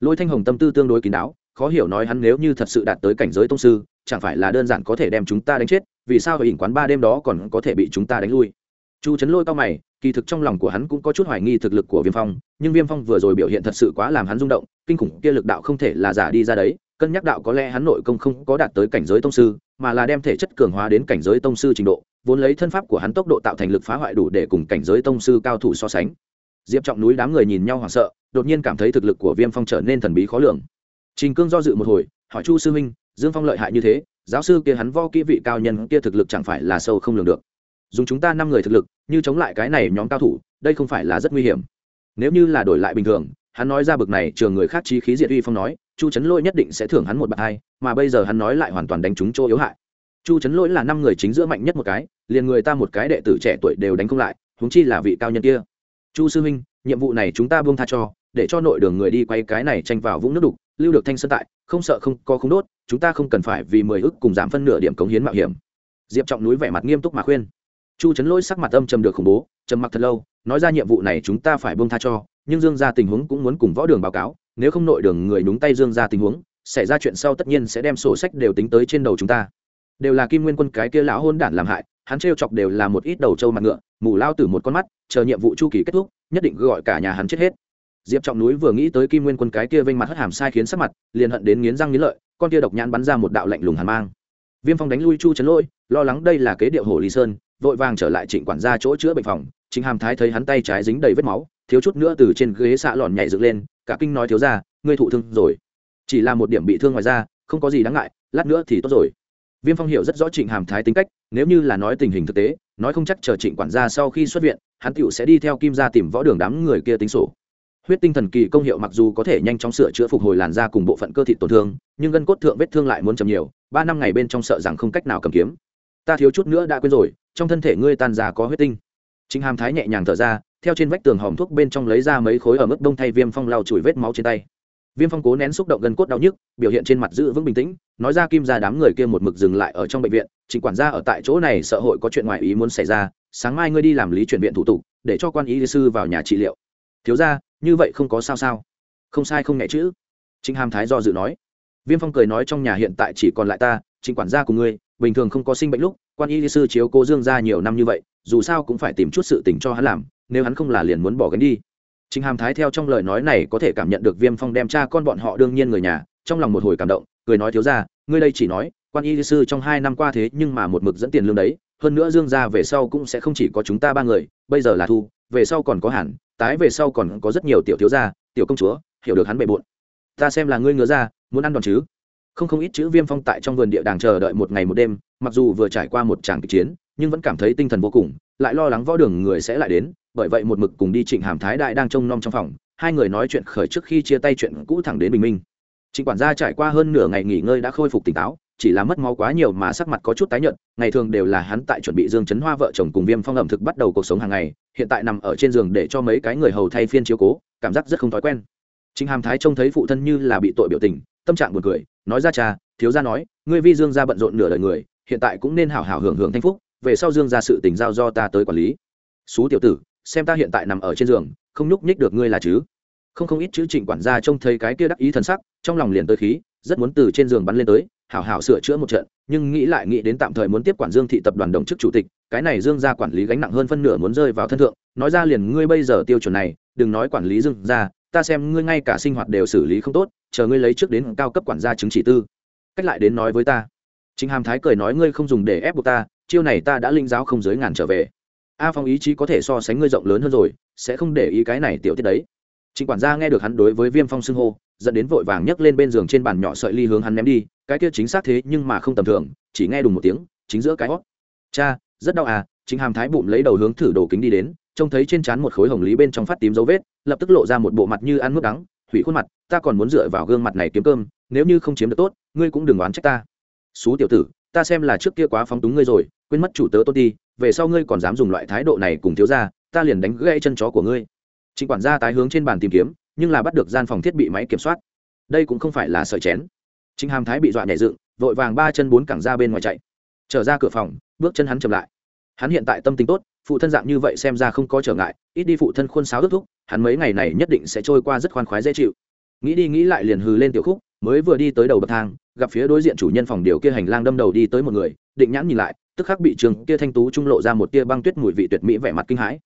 A: Lôi thanh hồng tâm tư tương đối kín đáo, khó hiểu nói hắn nếu như thật sự đạt tới cảnh giới tông sư, chẳng phải là đơn giản có thể đem chúng ta đánh chết, vì sao ở ỉn quán ba đêm đó còn có thể bị chúng ta đánh lui? Chu chấn lôi cao mày, kỳ thực trong lòng của hắn cũng có chút hoài nghi thực lực của viêm phong, nhưng viêm phong vừa rồi biểu hiện thật sự quá làm hắn rung động, kinh khủng, kia lực đạo không thể là giả đi ra đấy cân nhắc đạo có lẽ hắn nội công không có đạt tới cảnh giới tông sư, mà là đem thể chất cường hóa đến cảnh giới tông sư trình độ, vốn lấy thân pháp của hắn tốc độ tạo thành lực phá hoại đủ để cùng cảnh giới tông sư cao thủ so sánh. Diệp trọng núi đám người nhìn nhau hoảng sợ, đột nhiên cảm thấy thực lực của viêm phong trở nên thần bí khó lường. Trình cương do dự một hồi, hỏi chu sư huynh, dương phong lợi hại như thế, giáo sư kia hắn vo kỹ vị cao nhân kia thực lực chẳng phải là sâu không lường được. Dùng chúng ta năm người thực lực, như chống lại cái này nhóm cao thủ, đây không phải là rất nguy hiểm. Nếu như là đổi lại bình thường hắn nói ra bực này, trường người khác trí khí diệt uy phong nói, chu trấn lỗi nhất định sẽ thưởng hắn một bậc hai, mà bây giờ hắn nói lại hoàn toàn đánh trúng chỗ yếu hại. Chu trấn lỗi là năm người chính giữa mạnh nhất một cái, liền người ta một cái đệ tử trẻ tuổi đều đánh không lại húng chi là vị cao nhân kia. Chu sư huynh nhiệm vụ này chúng ta buông tha cho, để cho nội đường người đi quay cái này tranh vào vũng nước đục, lưu được thanh sân tại, không sợ không có không đốt, chúng ta không cần phải vì mười ức cùng giảm phân nửa điểm cống hiến mạo hiểm. Diệp trọng núi vẻ mặt nghiêm túc mà khuyên. Chu trấn lỗi sắc mặt âm trầm được khủng bố, trầm mặc thật lâu, nói ra nhiệm vụ này chúng ta phải buông tha cho nhưng dương gia tình huống cũng muốn cùng võ đường báo cáo, nếu không nội đường người đúng tay dương gia tình huống, xảy ra chuyện sau tất nhiên sẽ đem sổ sách đều tính tới trên đầu chúng ta. Đều là kim nguyên quân cái kia lão hôn đản làm hại, hắn trêu chọc đều là một ít đầu trâu mặt ngựa, mù lao từ một con mắt, chờ nhiệm vụ chu kỳ kết thúc, nhất định gọi cả nhà hắn chết hết. Diệp trọng núi vừa nghĩ tới kim nguyên quân cái kia vênh mặt hất hàm sai khiến sắc mặt, liền hận đến nghiến răng nghiến lợi, con kia độc nhãn bắn ra một đạo lạnh lùng hàn mang. Viêm phong đánh lui chu trấn lôi, lo lắng đây là kế điệu hồ lý sơn, vội vàng trở lại trịnh quản gia chỗ chữa bệnh phòng, Trịnh hàm thái thấy hắn tay trái dính đầy vết máu thiếu chút nữa từ trên ghế xạ lòn nhảy dựng lên, cả kinh nói thiếu ra, ngươi thụ thương rồi. Chỉ là một điểm bị thương ngoài ra không có gì đáng ngại, lát nữa thì tốt rồi. Viêm phong hiểu rất rõ trịnh hàm thái tính cách, nếu như là nói tình hình thực tế, nói không chắc chờ trịnh quản gia sau khi xuất viện, hắn tựu sẽ đi theo kim ra tìm võ đường đám người kia tính sổ. Huyết tinh thần kỳ công hiệu mặc dù có thể nhanh chóng sửa chữa phục hồi làn da cùng bộ phận cơ thịt tổn thương, nhưng gân cốt thượng vết thương lại muốn chầm nhiều, ba năm ngày bên trong sợ rằng không cách nào cầm kiếm. Ta thiếu chút nữa đã quên rồi, trong thân thể ngươi tan già có huyết tinh. Chính hàm thái nhẹ nhàng thở ra theo trên vách tường hòm thuốc bên trong lấy ra mấy khối ở mức đông thay viêm phong lau chùi vết máu trên tay. Viêm phong cố nén xúc động gần cốt đau nhức, biểu hiện trên mặt giữ vững bình tĩnh, nói ra kim ra đám người kia một mực dừng lại ở trong bệnh viện, trịnh quản gia ở tại chỗ này sợ hội có chuyện ngoài ý muốn xảy ra, sáng mai ngươi đi làm lý chuyển viện thủ tục, để cho quan y sư vào nhà trị liệu. Thiếu ra như vậy không có sao sao? Không sai không nhẹ chữ. Trịnh hàm thái do dự nói. Viêm phong cười nói trong nhà hiện tại chỉ còn lại ta, trịnh quản gia của ngươi, bình thường không có sinh bệnh lúc, quan y sư chiếu cố dương ra nhiều năm như vậy, dù sao cũng phải tìm chút sự tình cho hắn làm nếu hắn không là liền muốn bỏ gánh đi Trình Hàm Thái theo trong lời nói này có thể cảm nhận được Viêm Phong đem cha con bọn họ đương nhiên người nhà, trong lòng một hồi cảm động, cười nói thiếu gia, ngươi đây chỉ nói, quan y sư trong hai năm qua thế nhưng mà một mực dẫn tiền lương đấy, hơn nữa Dương gia về sau cũng sẽ không chỉ có chúng ta ba người, bây giờ là thu, về sau còn có hẳn, tái về sau còn có rất nhiều tiểu thiếu gia, tiểu công chúa, hiểu được hắn bệ bội. Ta xem là ngươi ngứa ra, muốn ăn đòn chứ? Không không ít chữ Viêm Phong tại trong vườn địa đàng chờ đợi một ngày một đêm, mặc dù vừa trải qua một tràng kịch chiến, nhưng vẫn cảm thấy tinh thần vô cùng, lại lo lắng võ đường người sẽ lại đến, bởi vậy một mực cùng đi trịnh hàm thái đại đang trông nom trong phòng, hai người nói chuyện khởi trước khi chia tay chuyện cũ thẳng đến bình minh. Trịnh quản gia trải qua hơn nửa ngày nghỉ ngơi đã khôi phục tỉnh táo, chỉ là mất máu quá nhiều mà sắc mặt có chút tái nhợt, ngày thường đều là hắn tại chuẩn bị dương chấn hoa vợ chồng cùng viêm phong ẩm thực bắt đầu cuộc sống hàng ngày, hiện tại nằm ở trên giường để cho mấy cái người hầu thay phiên chiếu cố, cảm giác rất không thói quen. Trịnh hàm thái trông thấy phụ thân như là bị tội biểu tình, tâm trạng buồn cười, nói ra cha, thiếu gia nói, ngươi vi dương gia bận rộn nửa đời người, hiện tại cũng nên hảo hảo hưởng hưởng thanh phúc, về sau dương gia sự tình giao do ta tới quản lý. Xú tiểu tử xem ta hiện tại nằm ở trên giường không nhúc nhích được ngươi là chứ? Không không ít chữ trịnh quản gia trông thấy cái kia đắc ý thần sắc trong lòng liền tới khí rất muốn từ trên giường bắn lên tới hảo hảo sửa chữa một trận nhưng nghĩ lại nghĩ đến tạm thời muốn tiếp quản dương thị tập đoàn đồng chức chủ tịch cái này dương gia quản lý gánh nặng hơn phân nửa muốn rơi vào thân thượng nói ra liền ngươi bây giờ tiêu chuẩn này đừng nói quản lý dương gia ta xem ngươi ngay cả sinh hoạt đều xử lý không tốt chờ ngươi lấy trước đến cao cấp quản gia chứng chỉ tư. Cách lại đến nói với ta chính Hàm Thái cười nói ngươi không dùng để ép buộc ta, chiêu này ta đã linh giáo không giới ngàn trở về a phong ý chí có thể so sánh ngươi rộng lớn hơn rồi, sẽ không để ý cái này tiểu tiết đấy. Trịnh quản gia nghe được hắn đối với viêm phong xưng hô, dẫn đến vội vàng nhấc lên bên giường trên bàn nhỏ sợi ly hướng hắn ném đi, cái kia chính xác thế nhưng mà không tầm thường, chỉ nghe đùng một tiếng, chính giữa cái hót. Cha, rất đau à chính hàm thái bụng lấy đầu hướng thử đồ kính đi đến, trông thấy trên trán một khối hồng lý bên trong phát tím dấu vết, lập tức lộ ra một bộ mặt như ăn nước đắng, hủy khuôn mặt, ta còn muốn dựa vào gương mặt này kiếm cơm, nếu như không chiếm được tốt, ngươi cũng đừng oán trách ta. Xú tiểu tử, ta xem là trước kia quá phóng túng ngươi rồi, quên mất chủ tớ tốt đi về sau ngươi còn dám dùng loại thái độ này cùng thiếu gia, ta liền đánh gãy chân chó của ngươi. Trịnh quản gia tái hướng trên bàn tìm kiếm, nhưng là bắt được gian phòng thiết bị máy kiểm soát. Đây cũng không phải là sợi chén. Trịnh hàm thái bị dọa nhảy dựng, vội vàng ba chân bốn cẳng ra bên ngoài chạy. Trở ra cửa phòng, bước chân hắn chậm lại. Hắn hiện tại tâm tính tốt, phụ thân dạng như vậy xem ra không có trở ngại, ít đi phụ thân khuôn sáo ước thúc, hắn mấy ngày này nhất định sẽ trôi qua rất khoan khoái dễ chịu. Nghĩ đi nghĩ lại liền hừ lên tiểu khúc, mới vừa đi tới đầu bậc thang gặp phía đối diện chủ nhân phòng điều kia hành lang đâm đầu đi tới một người định nhãn nhìn lại tức khắc bị trường kia thanh tú trung lộ ra một tia băng tuyết mùi vị tuyệt mỹ vẻ mặt kinh hãi.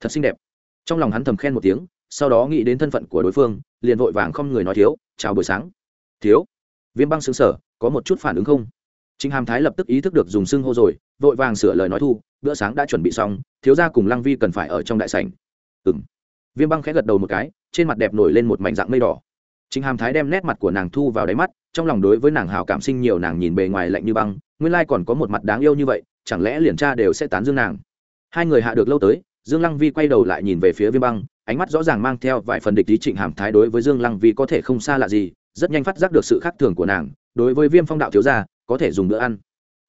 A: Thật xinh đẹp. Trong lòng hắn thầm khen một tiếng sau đó nghĩ đến thân phận của đối phương liền vội vàng không người nói thiếu chào buổi sáng. Thiếu? Viêm băng xứng sở có một chút phản ứng không? Trình Hàm Thái lập tức ý thức được dùng xưng hô rồi, vội vàng sửa lời nói thu, bữa sáng đã chuẩn bị xong, thiếu gia cùng Lăng Vi cần phải ở trong đại sảnh. Ừm. viêm băng khẽ gật đầu một cái trên mặt đẹp nổi lên một mảnh dạng mây đỏ. Chính hàm thái đem nét mặt của nàng thu vào đáy mắt trong lòng đối với nàng hào cảm sinh nhiều nàng nhìn bề ngoài lạnh như băng, nguyên lai còn có một mặt đáng yêu như vậy, chẳng lẽ liền cha đều sẽ tán dương nàng? Hai người hạ được lâu tới, dương lăng vi quay đầu lại nhìn về phía viêm băng, ánh mắt rõ ràng mang theo vài phần địch ý trịnh hàm thái đối với dương lăng vi có thể không xa lạ gì, rất nhanh phát giác được sự khác thường của nàng, đối với viêm phong đạo thiếu gia, có thể dùng bữa ăn.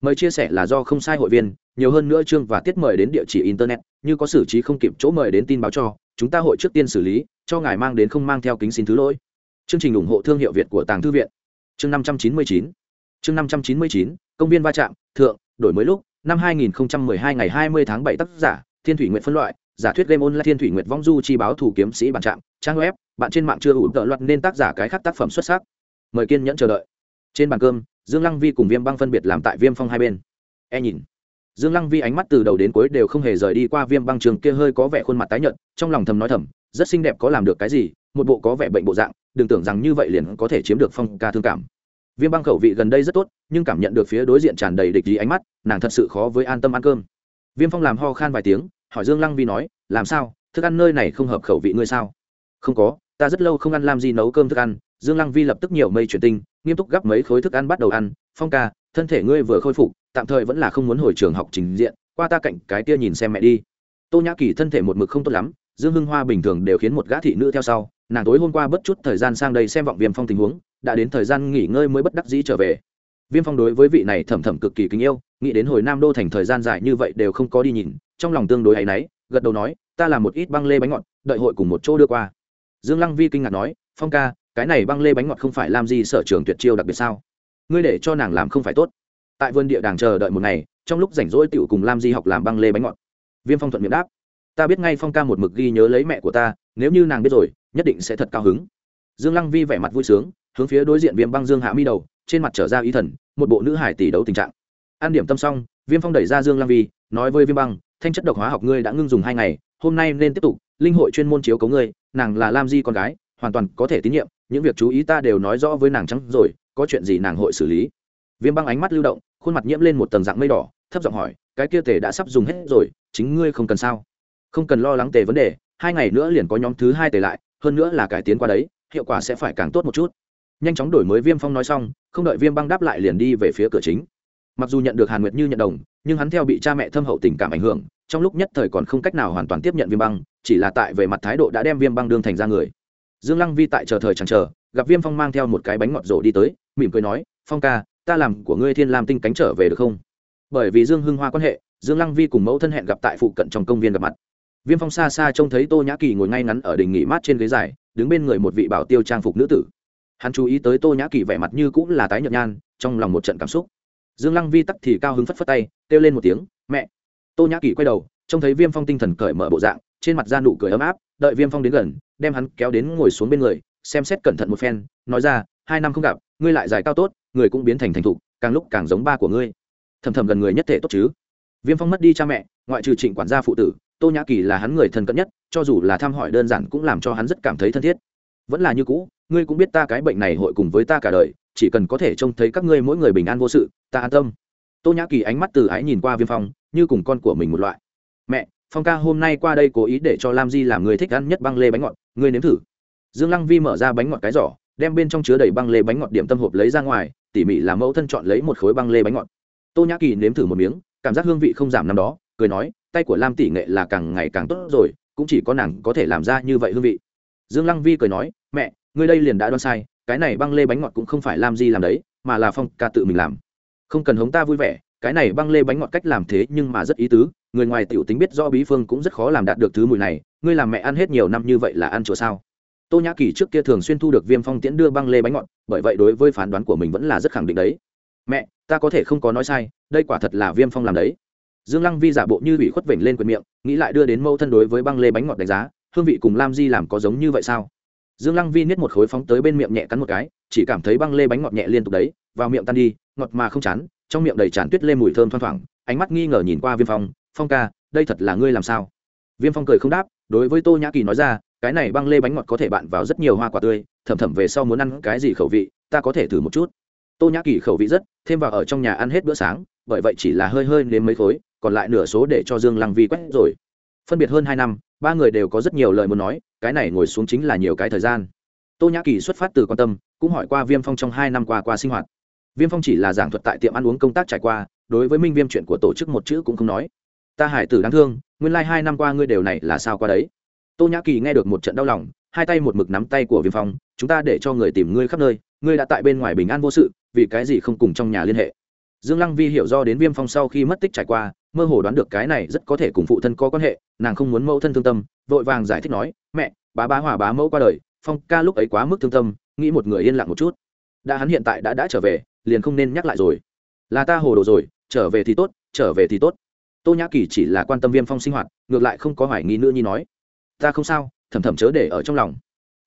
A: Mời chia sẻ là do không sai hội viên, nhiều hơn nữa chương và tiết mời đến địa chỉ internet, như có xử trí không kịp chỗ mời đến tin báo cho, chúng ta hội trước tiên xử lý, cho ngài mang đến không mang theo kính xin thứ lỗi. Chương trình ủng hộ thương hiệu việt của tàng thư viện chương năm trăm chín mươi chín. Chương năm trăm chín mươi chín, công viên va chạm, thượng, đổi mới lúc, năm hai nghìn hai ngày hai mươi tháng bảy tác giả, thiên thủy nguyện phân loại, giả thuyết game online thiên thủy nguyệt vong du chi báo thủ kiếm sĩ bản trạm trang web, bạn trên mạng chưa ủ tợ luật nên tác giả cái khác tác phẩm xuất sắc. Mời kiên nhẫn chờ đợi. Trên bàn cơm, dương lăng vi cùng viêm băng phân biệt làm tại viêm phong hai bên. E nhìn. Dương lăng vi ánh mắt từ đầu đến cuối đều không hề rời đi qua viêm băng trường kia hơi có vẻ khuôn mặt tái nhợt, trong lòng thầm nói thầm, rất xinh đẹp có làm được cái gì, một bộ có vẻ bệnh bộ dạng đừng tưởng rằng như vậy liền có thể chiếm được phong ca thương cảm. Viêm băng khẩu vị gần đây rất tốt, nhưng cảm nhận được phía đối diện tràn đầy địch ý ánh mắt, nàng thật sự khó với an tâm ăn cơm. Viêm phong làm ho khan vài tiếng, hỏi dương lăng vi nói, làm sao? Thức ăn nơi này không hợp khẩu vị ngươi sao? Không có, ta rất lâu không ăn làm gì nấu cơm thức ăn. Dương lăng vi lập tức nhiều mây chuyển tinh, nghiêm túc gắp mấy khối thức ăn bắt đầu ăn. Phong ca, thân thể ngươi vừa khôi phục, tạm thời vẫn là không muốn hồi trường học trình diện, qua ta cạnh cái kia nhìn xem mẹ đi. Tô nhã kỳ thân thể một mực không tốt lắm, dương hưng hoa bình thường đều khiến một gã thị nữ theo sau nàng tối hôm qua bất chút thời gian sang đây xem vọng viêm phong tình huống, đã đến thời gian nghỉ ngơi mới bất đắc dĩ trở về. Viêm phong đối với vị này thẩm thẩm cực kỳ kính yêu, nghĩ đến hồi nam đô thành thời gian dài như vậy đều không có đi nhìn, trong lòng tương đối áy náy, gật đầu nói, ta làm một ít băng lê bánh ngọt, đợi hội cùng một chỗ đưa qua. Dương lăng vi kinh ngạc nói, phong ca, cái này băng lê bánh ngọt không phải làm gì sở trường tuyệt chiêu đặc biệt sao? Ngươi để cho nàng làm không phải tốt. Tại vườn địa đàng chờ đợi một ngày, trong lúc rảnh rỗi tiểu cùng lam di học làm băng lê bánh ngọt. Viêm phong thuận miệng đáp, ta biết ngay phong ca một mực ghi nhớ lấy mẹ của ta nếu như nàng biết rồi, nhất định sẽ thật cao hứng. Dương lăng vi vẻ mặt vui sướng, hướng phía đối diện viêm băng dương hạ mi đầu, trên mặt trở ra ý thần, một bộ nữ hải tỷ đấu tình trạng. An điểm tâm xong, viêm phong đẩy ra dương lăng vi, nói với viêm băng, thanh chất độc hóa học ngươi đã ngưng dùng hai ngày, hôm nay nên tiếp tục, linh hội chuyên môn chiếu cấu ngươi, nàng là lam di con gái, hoàn toàn có thể tín nhiệm, những việc chú ý ta đều nói rõ với nàng trắng rồi, có chuyện gì nàng hội xử lý. Viêm băng ánh mắt lưu động, khuôn mặt nhiễm lên một tầng dạng mây đỏ, thấp giọng hỏi, cái kia tề đã sắp dùng hết rồi, chính ngươi không cần sao? Không cần lo lắng tề vấn đề hai ngày nữa liền có nhóm thứ hai tề lại, hơn nữa là cải tiến qua đấy, hiệu quả sẽ phải càng tốt một chút. Nhanh chóng đổi mới viêm phong nói xong, không đợi viêm băng đáp lại liền đi về phía cửa chính. Mặc dù nhận được hàn nguyệt như nhận đồng, nhưng hắn theo bị cha mẹ thâm hậu tình cảm ảnh hưởng, trong lúc nhất thời còn không cách nào hoàn toàn tiếp nhận viêm băng, chỉ là tại về mặt thái độ đã đem viêm băng đương thành ra người. Dương lăng vi tại chờ thời chẳng chờ, gặp viêm phong mang theo một cái bánh ngọt rổ đi tới, mỉm cười nói, phong ca, ta làm của ngươi thiên làm tinh cánh trở về được không? Bởi vì dương hưng hoa quan hệ, dương lăng vi cùng mẫu thân hẹn gặp tại phụ cận trong công viên gặp mặt viêm phong xa xa trông thấy tô nhã kỳ ngồi ngay ngắn ở đình nghỉ mát trên ghế dài, đứng bên người một vị bảo tiêu trang phục nữ tử. Hắn chú ý tới tô nhã kỳ vẻ mặt như cũng là tái nhợt nhan, trong lòng một trận cảm xúc. Dương lăng vi tắc thì cao hứng phất phất tay, kêu lên một tiếng, mẹ! Tô nhã kỳ quay đầu, trông thấy viêm phong tinh thần cởi mở bộ dạng, trên mặt da nụ cười ấm áp, đợi viêm phong đến gần, đem hắn kéo đến ngồi xuống bên người, xem xét cẩn thận một phen, nói ra, hai năm không gặp, ngươi lại dài cao tốt, người cũng biến thành thành thục, càng lúc càng giống ba của ngươi. Thầm thầm gần người nhất thể tốt chứ. Viêm phong mất đi cha mẹ, ngoại trừ trịnh quản gia phụ tử tô nhã kỳ là hắn người thân cận nhất, cho dù là thăm hỏi đơn giản cũng làm cho hắn rất cảm thấy thân thiết. Vẫn là như cũ, ngươi cũng biết ta cái bệnh này hội cùng với ta cả đời, chỉ cần có thể trông thấy các ngươi mỗi người bình an vô sự, ta an tâm. Tô nhã kỳ ánh mắt từ ái nhìn qua viêm phong, như cùng con của mình một loại. Mẹ, phong ca hôm nay qua đây cố ý để cho lam di làm người thích ăn nhất băng lê bánh ngọt, ngươi nếm thử. Dương lăng vi mở ra bánh ngọt cái giỏ, đem bên trong chứa đầy băng lê bánh ngọt điểm tâm hộp lấy ra ngoài, tỉ mỉ làm mẫu thân chọn lấy một khối băng lê bánh ngọt. Tô nhã kỳ nếm thử một miếng, cảm giác hương vị không giảm năm đó cười nói, tay của lam tỷ nghệ là càng ngày càng tốt rồi, cũng chỉ có nàng có thể làm ra như vậy hương vị. Dương lăng vi cười nói, mẹ, ngươi đây liền đã đoán sai, cái này băng lê bánh ngọt cũng không phải lam di làm đấy, mà là phong ca tự mình làm. Không cần hống ta vui vẻ, cái này băng lê bánh ngọt cách làm thế nhưng mà rất ý tứ, người ngoài tiểu tính biết do bí phương cũng rất khó làm đạt được thứ mùi này, ngươi làm mẹ ăn hết nhiều năm như vậy là ăn chỗ sao? Tô nhã kỳ trước kia thường xuyên thu được viêm phong tiễn đưa băng lê bánh ngọt, bởi vậy đối với phán đoán của mình vẫn là rất khẳng định đấy. Mẹ, ta có thể không có nói sai, đây quả thật là viêm phong làm đấy dương lăng vi giả bộ như bị khuất vểnh lên quyền miệng, nghĩ lại đưa đến mâu thân đối với băng lê bánh ngọt đánh giá, hương vị cùng lam di làm có giống như vậy sao? Dương lăng vi niết một khối phóng tới bên miệng nhẹ cắn một cái, chỉ cảm thấy băng lê bánh ngọt nhẹ liên tục đấy, vào miệng tan đi, ngọt mà không chán, trong miệng đầy tràn tuyết lê mùi thơm thoang thoảng, ánh mắt nghi ngờ nhìn qua viêm phong phong ca, đây thật là ngươi làm sao? Viêm phong cười không đáp, đối với tô nhã kỳ nói ra, cái này băng lê bánh ngọt có thể bạn vào rất nhiều hoa quả tươi, thầm thầm về sau muốn ăn cái gì khẩu vị, ta có thể thử một chút tô nhã kỳ khẩu vị rất, thêm vào ở trong nhà ăn hết bữa sáng, bởi vậy chỉ là hơi hơi nếm mấy khối, còn lại nửa số để cho dương lăng vi quét rồi. Phân biệt hơn hai năm, ba người đều có rất nhiều lời muốn nói, cái này ngồi xuống chính là nhiều cái thời gian. Tô nhã kỳ xuất phát từ quan tâm, cũng hỏi qua viêm phong trong hai năm qua qua sinh hoạt. Viêm phong chỉ là giảng thuật tại tiệm ăn uống công tác trải qua, đối với minh viêm chuyện của tổ chức một chữ cũng không nói. Ta hải tử đáng thương, nguyên lai、like、hai năm qua ngươi đều này là sao qua đấy? Tô nhã kỳ nghe được một trận đau lòng, hai tay một mực nắm tay của viêm phong, chúng ta để cho người tìm ngươi khắp nơi ngươi đã tại bên ngoài bình an vô sự, vì cái gì không cùng trong nhà liên hệ? Dương lăng vi hiểu do đến viêm phong sau khi mất tích trải qua, mơ hồ đoán được cái này rất có thể cùng phụ thân có quan hệ, nàng không muốn mẫu thân thương tâm, vội vàng giải thích nói, mẹ, bá bá hòa bá mẫu qua đời, phong ca lúc ấy quá mức thương tâm, nghĩ một người yên lặng một chút. Đã hắn hiện tại đã đã trở về, liền không nên nhắc lại rồi. Là ta hồ đồ rồi, trở về thì tốt, trở về thì tốt. Tô nhã kỳ chỉ là quan tâm viêm phong sinh hoạt, ngược lại không có hoài nghi nữa nhi nói, ta không sao, thầm thầm chớ để ở trong lòng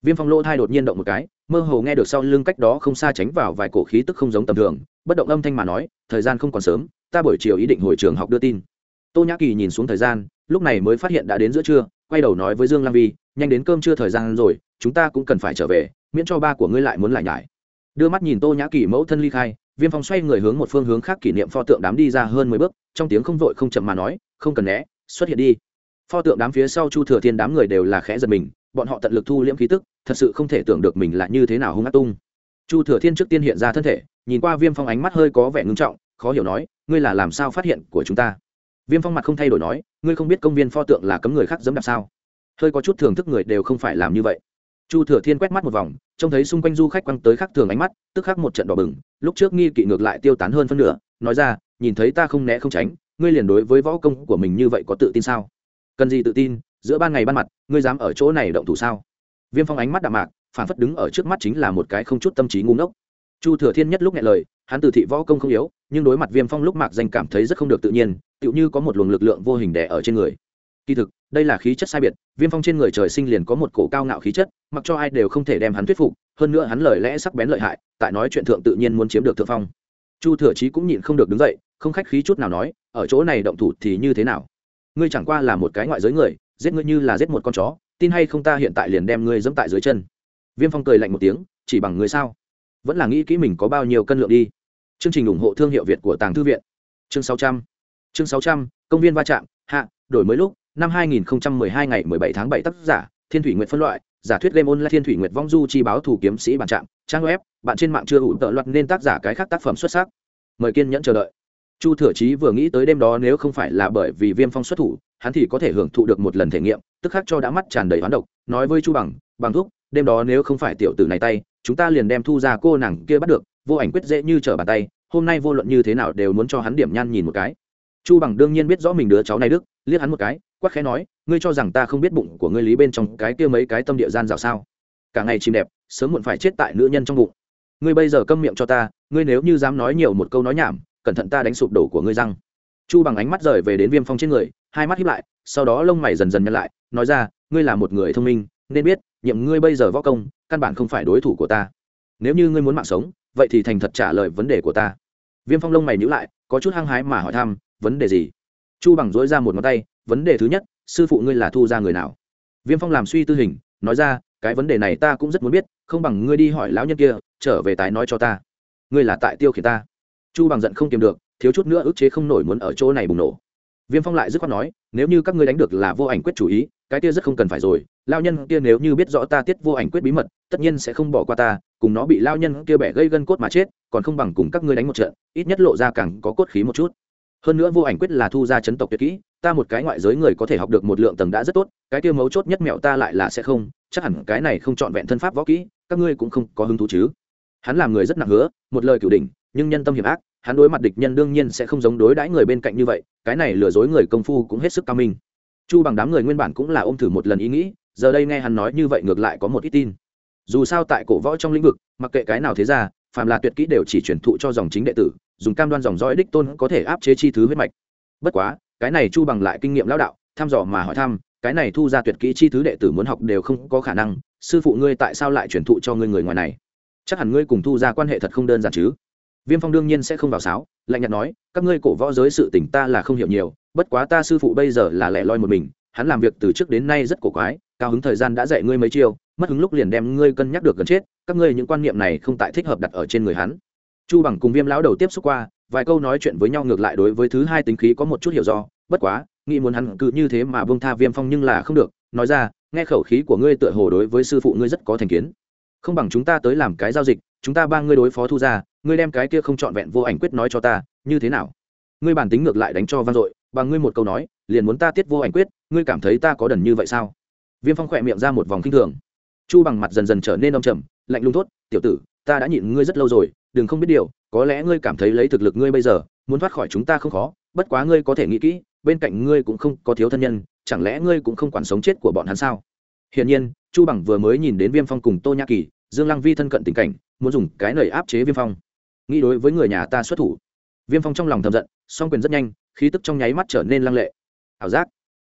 A: viêm phong lỗ thai đột nhiên động một cái, mơ hồ nghe được sau lưng cách đó không xa tránh vào vài cổ khí tức không giống tầm thường, bất động âm thanh mà nói, thời gian không còn sớm, ta buổi chiều ý định hồi trường học đưa tin. Tô nhã kỳ nhìn xuống thời gian, lúc này mới phát hiện đã đến giữa trưa, quay đầu nói với dương lam vi, nhanh đến cơm trưa thời gian rồi, chúng ta cũng cần phải trở về, miễn cho ba của ngươi lại muốn lại nhải. Đưa mắt nhìn tô nhã kỳ mẫu thân ly khai, viêm phong xoay người hướng một phương hướng khác kỷ niệm pho tượng đám đi ra hơn mười bước, trong tiếng không vội không chậm mà nói, không cần né, xuất hiện đi. Pho tượng đám phía sau chu thừa thiên đám người đều là khẽ giật mình bọn họ tận lực thu liễm khí tức, thật sự không thể tưởng được mình là như thế nào hung ác tung. Chu thừa thiên trước tiên hiện ra thân thể, nhìn qua viêm phong ánh mắt hơi có vẻ ngưng trọng, khó hiểu nói, ngươi là làm sao phát hiện của chúng ta? Viêm phong mặt không thay đổi nói, ngươi không biết công viên pho tượng là cấm người khác dẫm đạp sao? Hơi có chút thưởng thức người đều không phải làm như vậy. Chu thừa thiên quét mắt một vòng, trông thấy xung quanh du khách quăng tới khác thường ánh mắt, tức khắc một trận đỏ bừng, lúc trước nghi kỵ ngược lại tiêu tán hơn phân nửa, nói ra, nhìn thấy ta không né không tránh, ngươi liền đối với võ công của mình như vậy có tự tin sao? Cần gì tự tin giữa ban ngày ban mặt, ngươi dám ở chỗ này động thủ sao? Viêm phong ánh mắt đạm mạc, phản phất đứng ở trước mắt chính là một cái không chút tâm trí ngu ngốc. Chu thừa thiên nhất lúc nghe lời, hắn từ thị võ công không yếu, nhưng đối mặt viêm phong lúc mạc danh cảm thấy rất không được tự nhiên, tựu như có một luồng lực lượng vô hình đẻ ở trên người. Kỳ thực, đây là khí chất sai biệt, viêm phong trên người trời sinh liền có một cổ cao ngạo khí chất, mặc cho ai đều không thể đem hắn thuyết phục, hơn nữa hắn lời lẽ sắc bén lợi hại, tại nói chuyện thượng tự nhiên muốn chiếm được thượng phong. Chu thừa trí cũng nhịn không được đứng dậy, không khách khí chút nào nói, ở chỗ này động thủ thì như thế nào? Ngươi chẳng qua là một cái ngoại giới người giết ngươi như là giết một con chó, tin hay không ta hiện tại liền đem ngươi dẫm tại dưới chân. Viêm phong cười lạnh một tiếng, chỉ bằng ngươi sao? Vẫn là nghĩ kỹ mình có bao nhiêu cân lượng đi. Chương trình ủng hộ thương hiệu việt của tàng thư viện. Chương sáu trăm. Chương sáu trăm, công viên va chạm, hạ, đổi mới lúc, năm 2012 ngày 17 tháng 7 tác giả, thiên thủy nguyệt phân loại, giả thuyết game online thiên thủy nguyệt vong du chi báo thủ kiếm sĩ bản trạm trang web, bạn trên mạng chưa ủ tợ luật nên tác giả cái khác tác phẩm xuất sắc. Mời kiên nhẫn chờ đợi. Chu thừa chí vừa nghĩ tới đêm đó nếu không phải là bởi vì viêm phong xuất thủ hắn thì có thể hưởng thụ được một lần thể nghiệm, tức khắc cho đã mắt tràn đầy hoán độc, nói với chu bằng bằng thúc, đêm đó nếu không phải tiểu tử này tay, chúng ta liền đem thu ra cô nàng kia bắt được, vô ảnh quyết dễ như trở bàn tay, hôm nay vô luận như thế nào đều muốn cho hắn điểm nhan nhìn một cái. Chu bằng đương nhiên biết rõ mình đứa cháu này đức, liếc hắn một cái, quắc khẽ nói, ngươi cho rằng ta không biết bụng của ngươi lý bên trong cái kia mấy cái tâm địa gian rào sao? Cả ngày chìm đẹp, sớm muộn phải chết tại nữ nhân trong bụng. Ngươi bây giờ câm miệng cho ta, ngươi nếu như dám nói nhiều một câu nói nhảm, cẩn thận ta đánh sụp đổ của ngươi răng chu bằng ánh mắt rời về đến viêm phong trên người, hai mắt hiếp lại, sau đó lông mày dần dần nhăn lại, nói ra, ngươi là một người thông minh, nên biết, nhiệm ngươi bây giờ võ công, căn bản không phải đối thủ của ta. Nếu như ngươi muốn mạng sống, vậy thì thành thật trả lời vấn đề của ta. Viêm phong lông mày nhữ lại, có chút hăng hái mà hỏi thăm, vấn đề gì? Chu bằng dỗi ra một ngón tay, vấn đề thứ nhất, sư phụ ngươi là thu ra người nào? Viêm phong làm suy tư hình, nói ra, cái vấn đề này ta cũng rất muốn biết, không bằng ngươi đi hỏi lão nhân kia, trở về tái nói cho ta. Ngươi là tại tiêu khiển ta. Chu bằng giận không kiềm được thiếu chút nữa ức chế không nổi muốn ở chỗ này bùng nổ. Viêm phong lại dứt khoát nói, nếu như các ngươi đánh được là vô ảnh quyết chủ ý, cái kia rất không cần phải rồi, lao nhân kia nếu như biết rõ ta tiết vô ảnh quyết bí mật, tất nhiên sẽ không bỏ qua ta, cùng nó bị lao nhân kia bẻ gây gân cốt mà chết, còn không bằng cùng các ngươi đánh một trận, ít nhất lộ ra càng có cốt khí một chút. Hơn nữa vô ảnh quyết là thu ra chấn tộc tuyệt kỹ, ta một cái ngoại giới người có thể học được một lượng tầng đã rất tốt, cái kia mấu chốt nhất mẹo ta lại là sẽ không, chắc hẳn cái này không trọn vẹn thân pháp võ kỹ, các ngươi cũng không có hứng thú chứ. Hắn làm người rất nặng hứa, một lời cửu đỉnh, nhưng nhân tâm hiểm ác hắn đối mặt địch nhân đương nhiên sẽ không giống đối đãi người bên cạnh như vậy, cái này lừa dối người công phu cũng hết sức cao minh. Chu bằng đám người nguyên bản cũng là ôm thử một lần ý nghĩ, giờ đây nghe hắn nói như vậy ngược lại có một ít tin. Dù sao tại cổ võ trong lĩnh vực, mặc kệ cái nào thế ra phàm là tuyệt kỹ đều chỉ truyền thụ cho dòng chính đệ tử, dùng cam đoan dòng dõi đích tôn có thể áp chế chi thứ huyết mạch. Bất quá, cái này chu bằng lại kinh nghiệm lão đạo, thăm dò mà hỏi thăm, cái này thu ra tuyệt kỹ chi thứ đệ tử muốn học đều không có khả năng, sư phụ ngươi tại sao lại truyền thụ cho ngươi người ngoài này? Chắc hẳn ngươi cùng thu ra quan hệ thật không đơn giản chứ? Viêm phong đương nhiên sẽ không vào sáo, lạnh nhạt nói, các ngươi cổ võ giới sự tỉnh ta là không hiểu nhiều, bất quá ta sư phụ bây giờ là lẻ loi một mình, hắn làm việc từ trước đến nay rất cổ quái, cao hứng thời gian đã dạy ngươi mấy chiêu, mất hứng lúc liền đem ngươi cân nhắc được gần chết, các ngươi những quan niệm này không tại thích hợp đặt ở trên người hắn. Chu bằng cùng viêm lão đầu tiếp xúc qua, vài câu nói chuyện với nhau ngược lại đối với thứ hai tính khí có một chút hiểu do, bất quá, nghĩ muốn hắn cứ như thế mà bông tha viêm phong nhưng là không được, nói ra, nghe khẩu khí của ngươi tựa hồ đối với sư phụ ngươi rất có thành kiến. Không bằng chúng ta tới làm cái giao dịch chúng ta ba ngươi đối phó thu ra, ngươi đem cái kia không trọn vẹn vô ảnh quyết nói cho ta, như thế nào? Ngươi bản tính ngược lại đánh cho vang dội, bằng ngươi một câu nói, liền muốn ta tiết vô ảnh quyết, ngươi cảm thấy ta có đần như vậy sao? Viêm phong khỏe miệng ra một vòng kinh thường. Chu bằng mặt dần dần trở nên đông trầm, lạnh lùng thốt, tiểu tử, ta đã nhịn ngươi rất lâu rồi, đừng không biết điều, có lẽ ngươi cảm thấy lấy thực lực ngươi bây giờ, muốn thoát khỏi chúng ta không khó, bất quá ngươi có thể nghĩ kỹ, bên cạnh ngươi cũng không có thiếu thân nhân, chẳng lẽ ngươi cũng không quản sống chết của bọn hắn sao? Hiển nhiên, chu bằng vừa mới nhìn đến viêm phong cùng tô nhã kỳ, dương lăng vi thân cận tình cảnh muốn dùng cái nầy áp chế viêm phong. Nghĩ đối với người nhà ta xuất thủ. Viêm phong trong lòng thầm giận, song quyền rất nhanh, khí tức trong nháy mắt trở nên lăng lệ. Ảo giác.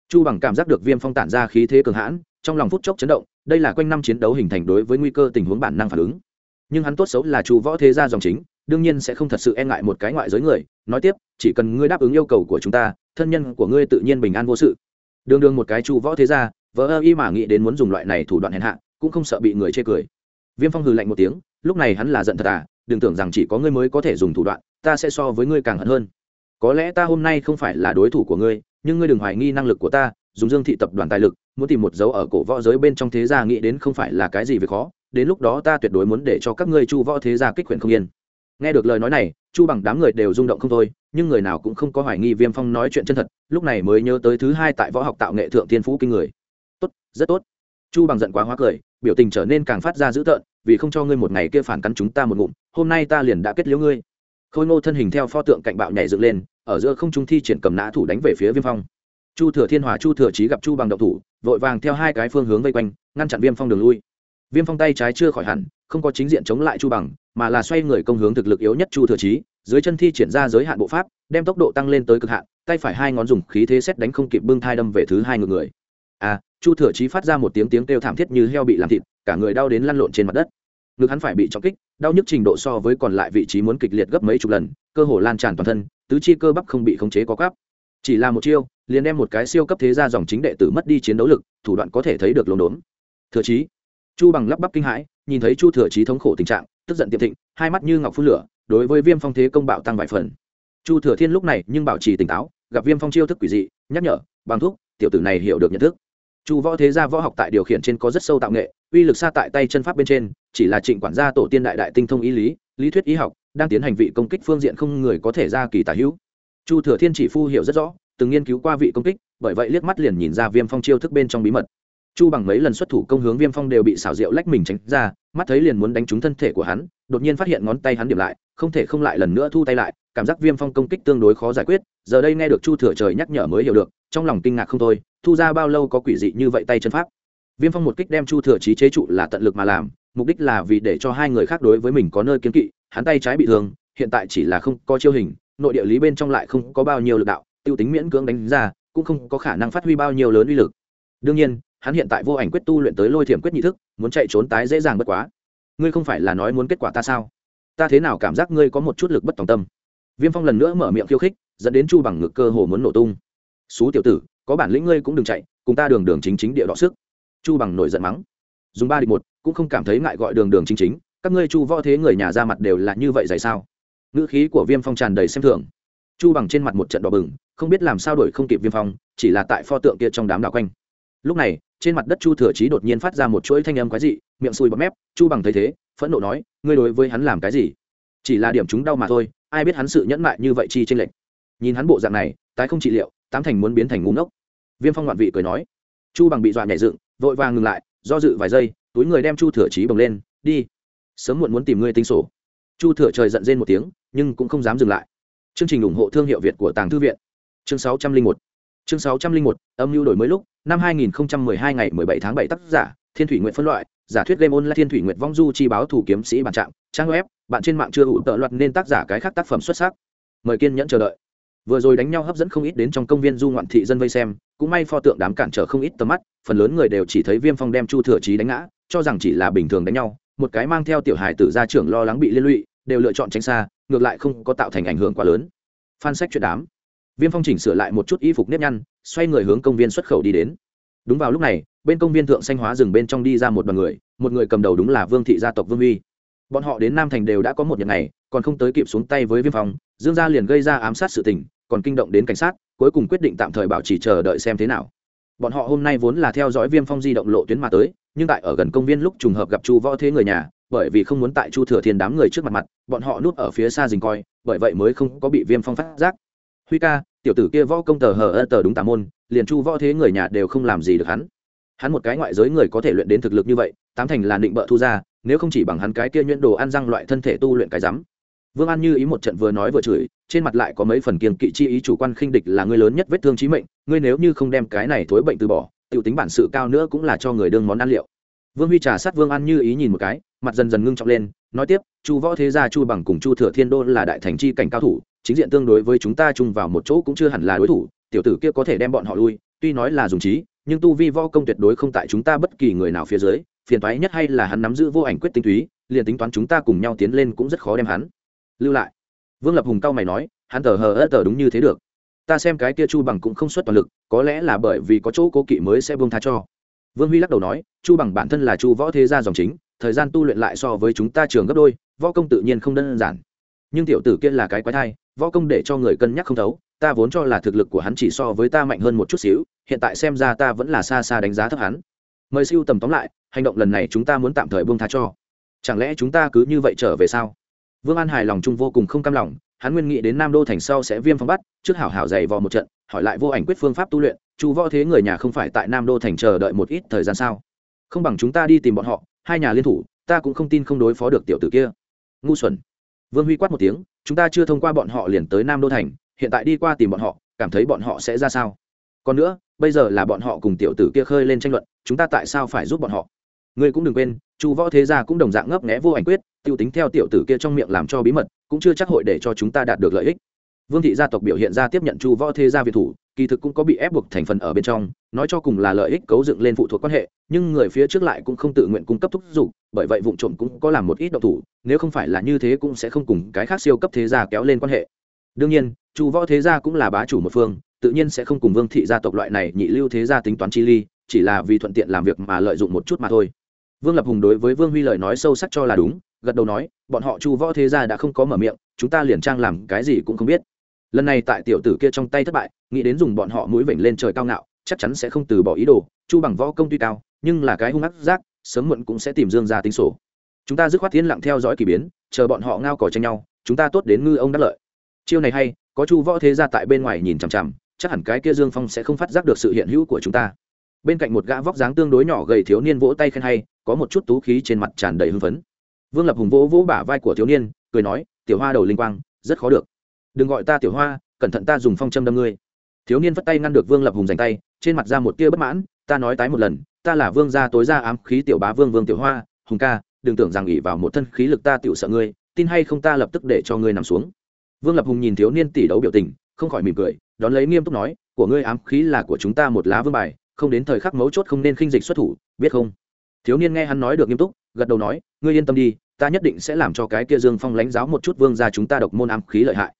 A: Chu bằng cảm giác được viêm phong tản ra khí thế cường hãn, trong lòng phút chốc chấn động, đây là quanh năm chiến đấu hình thành đối với nguy cơ tình huống bản năng phản ứng. Nhưng hắn tốt xấu là chu võ thế gia dòng chính, đương nhiên sẽ không thật sự e ngại một cái ngoại giới người, nói tiếp, chỉ cần ngươi đáp ứng yêu cầu của chúng ta, thân nhân của ngươi tự nhiên bình an vô sự. Đương đương một cái chu võ thế gia vợ ơ y mà nghĩ đến muốn dùng loại này thủ đoạn hèn hạ, cũng không sợ bị người chê cười. Viêm phong hừ lạnh một tiếng lúc này hắn là giận thật à đừng tưởng rằng chỉ có ngươi mới có thể dùng thủ đoạn, ta sẽ so với ngươi càng hận hơn. Có lẽ ta hôm nay không phải là đối thủ của ngươi, nhưng ngươi đừng hoài nghi năng lực của ta, dùng dương thị tập đoàn tài lực, muốn tìm một dấu ở cổ võ giới bên trong thế gia nghĩ đến không phải là cái gì về khó, đến lúc đó ta tuyệt đối muốn để cho các ngươi chu võ thế gia kích quyển không yên. Nghe được lời nói này, chu bằng đám người đều rung động không thôi, nhưng người nào cũng không có hoài nghi viêm phong nói chuyện chân thật, lúc này mới nhớ tới thứ hai tại võ học tạo nghệ thượng tiên phú kinh người. Tốt, rất tốt chu bằng giận quá hóa cười, biểu tình trở nên càng phát ra dữ tợn, vì không cho ngươi một ngày kia phản cắn chúng ta một ngụm, hôm nay ta liền đã kết liễu ngươi. Khôi ngô thân hình theo pho tượng cạnh bạo nhảy dựng lên, ở giữa không trung thi triển cầm nã thủ đánh về phía viêm phong. Chu thừa thiên hòa, chu thừa trí gặp chu bằng động thủ, vội vàng theo hai cái phương hướng vây quanh, ngăn chặn viêm phong đường lui. Viêm phong tay trái chưa khỏi hẳn, không có chính diện chống lại chu bằng, mà là xoay người công hướng thực lực yếu nhất chu thừa trí dưới chân thi triển ra giới hạn bộ pháp, đem tốc độ tăng lên tới cực hạn, tay phải hai ngón dùng khí thế xét đánh không kịp bưng thai đâm về thứ hai ngược người. À chu thừa trí phát ra một tiếng tiếng kêu thảm thiết như heo bị làm thịt, cả người đau đến lăn lộn trên mặt đất. Ngực hắn phải bị trọng kích, đau nhức trình độ so với còn lại vị trí muốn kịch liệt gấp mấy chục lần, cơ hồ lan tràn toàn thân, tứ chi cơ bắp không bị khống chế có cắp chỉ là một chiêu, liền đem một cái siêu cấp thế ra dòng chính đệ tử mất đi chiến đấu lực, thủ đoạn có thể thấy được lồn đốn. Thừa trí chu bằng lắp bắp kinh hãi, nhìn thấy chu thừa trí thống khổ tình trạng, tức giận tiệm thịnh, hai mắt như ngọc phun lửa, đối với viêm phong thế công bạo tăng vài phần. Chu thừa thiên lúc này nhưng bảo trì tỉnh táo, gặp viêm phong chiêu thức quỷ dị, nhắc nhở, bằng thuốc tiểu tử này hiểu được nhận thức chu võ thế gia võ học tại điều khiển trên có rất sâu tạo nghệ, uy lực xa tại tay chân pháp bên trên, chỉ là trịnh quản gia tổ tiên đại đại tinh thông ý lý lý thuyết y học, đang tiến hành vị công kích phương diện không người có thể ra kỳ tả hữu. Chu thừa thiên chỉ phu hiểu rất rõ, từng nghiên cứu qua vị công kích, bởi vậy liếc mắt liền nhìn ra viêm phong chiêu thức bên trong bí mật. Chu bằng mấy lần xuất thủ công hướng viêm phong đều bị xảo diệu lách mình tránh ra, mắt thấy liền muốn đánh trúng thân thể của hắn, đột nhiên phát hiện ngón tay hắn điểm lại, không thể không lại lần nữa thu tay lại cảm giác viêm phong công kích tương đối khó giải quyết, giờ đây nghe được chu thừa trời nhắc nhở mới hiểu được, trong lòng kinh ngạc không thôi, thu ra bao lâu có quỷ dị như vậy tay chân pháp. Viêm phong một kích đem chu thừa trí chế trụ là tận lực mà làm, mục đích là vì để cho hai người khác đối với mình có nơi kiến kỵ, hắn tay trái bị thương, hiện tại chỉ là không có chiêu hình, nội địa lý bên trong lại không có bao nhiêu lực đạo, tiêu tính miễn cưỡng đánh ra, cũng không có khả năng phát huy bao nhiêu lớn uy lực. Đương nhiên, hắn hiện tại vô ảnh quyết tu luyện tới lôi thiểm quyết nhị thức, muốn chạy trốn tái dễ dàng bất quá. Ngươi không phải là nói muốn kết quả ta sao? Ta thế nào cảm giác ngươi có một chút lực bất tòng tâm? Viêm phong lần nữa mở miệng khiêu khích, dẫn đến chu bằng ngực cơ hồ muốn nổ tung. Xú tiểu tử, có bản lĩnh ngươi cũng đừng chạy, cùng ta đường đường chính chính địa đọ sức. Chu bằng nổi giận mắng. Dùng ba địch một, cũng không cảm thấy ngại gọi đường đường chính chính, các ngươi chu võ thế người nhà ra mặt đều là như vậy dày sao? Ngữ khí của viêm phong tràn đầy xem thường. Chu bằng trên mặt một trận đỏ bừng, không biết làm sao đổi không kịp viêm phong, chỉ là tại pho tượng kia trong đám đảo quanh. Lúc này, trên mặt đất chu thừa trí đột nhiên phát ra một chuỗi thanh âm quái dị, miệng sùi bọt mép, chu bằng thấy thế, phẫn nộ nói, ngươi đối với hắn làm cái gì? Chỉ là điểm chúng đau mà thôi ai biết hắn sự nhẫn mại như vậy chi trên lệnh nhìn hắn bộ dạng này, tái không trị liệu, tám thành muốn biến thành ngu ngốc. Viêm phong ngoạn vị cười nói. Chu bằng bị dọa nhảy dựng, vội vàng ngừng lại, do dự vài giây, túi người đem chu thừa trí bồng lên, đi, sớm muộn muốn tìm ngươi tính sổ. Chu thừa trời giận rên một tiếng, nhưng cũng không dám dừng lại. Chương trình ủng hộ thương hiệu việt của tàng thư viện. Chương sáu trăm linh một. Chương sáu trăm linh một, âm mưu đổi mới lúc, năm hai nghìn hai ngày mười bảy tháng bảy, tác giả, thiên thủy nguyện phân loại, giả thuyết game là thiên thủy nguyện vong du chi báo thủ kiếm sĩ bản trạng, trang web bạn trên mạng chưa ủ tợ loạt nên tác giả cái khác tác phẩm xuất sắc. Mời kiên nhẫn chờ đợi. Vừa rồi đánh nhau hấp dẫn không ít đến trong công viên du ngoạn thị dân vây xem, cũng may pho tượng đám cản trở không ít tầm mắt, phần lớn người đều chỉ thấy viêm phong đem chu thừa trí đánh ngã, cho rằng chỉ là bình thường đánh nhau, một cái mang theo tiểu hài tử gia trưởng lo lắng bị liên lụy, đều lựa chọn tránh xa, ngược lại không có tạo thành ảnh hưởng quá lớn. Phan sách chuyện đám. Viêm phong chỉnh sửa lại một chút y phục nếp nhăn, xoay người hướng công viên xuất khẩu đi đến. Đúng vào lúc này, bên công viên thượng xanh hóa rừng bên trong đi ra một đoàn người, một người cầm đầu đúng là vương thị gia tộc vương uy bọn họ đến nam thành đều đã có một nhật này còn không tới kịp xuống tay với viêm phong, dương gia liền gây ra ám sát sự tình, còn kinh động đến cảnh sát, cuối cùng quyết định tạm thời bảo trì chờ đợi xem thế nào. Bọn họ hôm nay vốn là theo dõi viêm phong di động lộ tuyến mà tới, nhưng tại ở gần công viên lúc trùng hợp gặp chu võ thế người nhà, bởi vì không muốn tại chu thừa thiên đám người trước mặt mặt, bọn họ núp ở phía xa dình coi, bởi vậy mới không có bị viêm phong phát giác. Huy ca, tiểu tử kia võ công tờ hờ ơ tờ đúng tà môn, liền chu võ thế người nhà đều không làm gì được hắn. Hắn một cái ngoại giới người có thể luyện đến thực lực như vậy, tám thành là định bợ thu ra nếu không chỉ bằng hắn cái kia nhuyễn đồ ăn răng loại thân thể tu luyện cái rắm. Vương an như ý một trận vừa nói vừa chửi, trên mặt lại có mấy phần kiên kỵ chi ý chủ quan khinh địch là người lớn nhất vết thương trí mệnh, ngươi nếu như không đem cái này thối bệnh từ bỏ t i ể u tính bản sự cao nữa cũng là cho người đương món ăn liệu. Vương huy trà sát vương an như ý nhìn một cái, mặt dần dần ngưng trọng lên, nói tiếp, chu võ thế gia, chu bằng cùng chu thừa thiên đô là đại thành chi cảnh cao thủ, chính diện tương đối với chúng ta chung vào một chỗ cũng chưa hẳn là đối thủ, tiểu tử kia có thể đem bọn họ lui, tuy nói là dùng trí, nhưng tu vi võ công tuyệt đối không tại chúng ta bất kỳ người nào phía dưới phiền toái nhất hay là hắn nắm giữ vô ảnh quyết tinh túy, liền tính toán chúng ta cùng nhau tiến lên cũng rất khó đem hắn lưu lại. Vương lập hùng cao mày nói, hắn tờ hờ ớt tờ đúng như thế được. Ta xem cái kia chu bằng cũng không xuất toàn lực, có lẽ là bởi vì có chỗ cố kỵ mới sẽ buông tha cho. Vương huy lắc đầu nói, chu bằng bản thân là chu võ thế gia dòng chính, thời gian tu luyện lại so với chúng ta trường gấp đôi, võ công tự nhiên không đơn giản. Nhưng tiểu tử kia là cái quái thai, võ công để cho người cân nhắc không thấu, ta vốn cho là thực lực của hắn chỉ so với ta mạnh hơn một chút xíu, hiện tại xem ra ta vẫn là xa xa đánh giá thấp hắn. Mời siêu tầm tóm lại hành động lần này chúng ta muốn tạm thời buông tha cho. Chẳng lẽ chúng ta cứ như vậy trở về sao? Vương an hài lòng chung vô cùng không cam lòng, hắn nguyên nghĩ đến nam đô thành sau sẽ viêm phong bắt, trước hảo hảo dày vò một trận, hỏi lại vô ảnh quyết phương pháp tu luyện, chu võ thế người nhà không phải tại nam đô thành chờ đợi một ít thời gian sao? Không bằng chúng ta đi tìm bọn họ, hai nhà liên thủ, ta cũng không tin không đối phó được tiểu tử kia. Ngu xuẩn. Vương huy quát một tiếng, chúng ta chưa thông qua bọn họ liền tới nam đô thành, hiện tại đi qua tìm bọn họ, cảm thấy bọn họ sẽ ra sao? Còn nữa, bây giờ là bọn họ cùng tiểu tử kia khơi lên tranh luận, chúng ta tại sao phải giúp bọn họ? Ngươi cũng đừng quên, chu võ thế gia cũng đồng dạng ngấp nghẽ vô ảnh quyết t i ê u tính theo tiểu tử kia trong miệng làm cho bí mật, cũng chưa chắc hội để cho chúng ta đạt được lợi ích. Vương thị gia tộc biểu hiện ra tiếp nhận chu võ thế gia việt thủ, kỳ thực cũng có bị ép buộc thành phần ở bên trong, nói cho cùng là lợi ích cấu dựng lên phụ thuộc quan hệ, nhưng người phía trước lại cũng không tự nguyện cung cấp thúc giục, bởi vậy vụ trộm cũng có làm một ít độc thủ, nếu không phải là như thế cũng sẽ không cùng cái khác siêu cấp thế gia kéo lên quan hệ. Đương nhiên, chu võ thế gia cũng là bá chủ một phương, tự nhiên sẽ không cùng vương thị gia tộc loại này nhị lưu thế gia tính toán chi ly, chỉ là vì thuận tiện làm việc mà lợi dụng một chút mà thôi vương lập hùng đối với vương huy lời nói sâu sắc cho là đúng, gật đầu nói, bọn họ chu võ thế gia đã không có mở miệng, chúng ta liền trang làm cái gì cũng không biết. Lần này tại tiểu tử kia trong tay thất bại, nghĩ đến dùng bọn họ mũi vểnh lên trời cao ngạo, chắc chắn sẽ không từ bỏ ý đồ, chu bằng võ công tuy cao, nhưng là cái hung ác giác, sớm muộn cũng sẽ tìm dương ra tính sổ. Chúng ta dứt khoát thiên lặng theo dõi k ỳ biến, chờ bọn họ ngao cỏ tranh nhau, chúng ta tốt đến ngư ông đắc lợi. Chiêu này hay, có chu võ thế gia tại bên ngoài nhìn chằm chằm, chắc hẳn cái kia dương phong sẽ không phát giác được sự hiện hữu của chúng ta. Bên cạnh một gã vóc dáng tương đối nhỏ gầy thiếu niên vỗ tay khen hay có một chút tú khí trên mặt tràn đầy hưng phấn. Vương lập hùng vỗ vỗ bả vai của thiếu niên, cười nói, tiểu hoa đầu linh quang, rất khó được. Đừng gọi ta tiểu hoa, cẩn thận ta dùng phong châm đâm ngươi. Thiếu niên vất tay ngăn được vương lập hùng giành tay, trên mặt ra một tia bất mãn, ta nói tái một lần, ta là vương gia tối gia ám khí tiểu bá vương vương tiểu hoa, hùng ca, đừng tưởng rằng ỉ vào một thân khí lực ta tiểu sợ ngươi, tin hay không ta lập tức để cho ngươi nằm xuống. Vương lập hùng nhìn thiếu niên tỷ đấu biểu tình, không khỏi mỉm cười, đón lấy nghiêm túc nói, của ngươi ám khí là của chúng ta một lá vương bài, không đến thời khắc mấu chốt không nên khinh dịch xuất thủ, biết không? Thiếu niên nghe hắn nói được nghiêm túc, gật đầu nói, ngươi yên tâm đi, ta nhất định sẽ làm cho cái kia dương phong lãnh giáo một chút vương gia chúng ta độc môn ám khí lợi hại.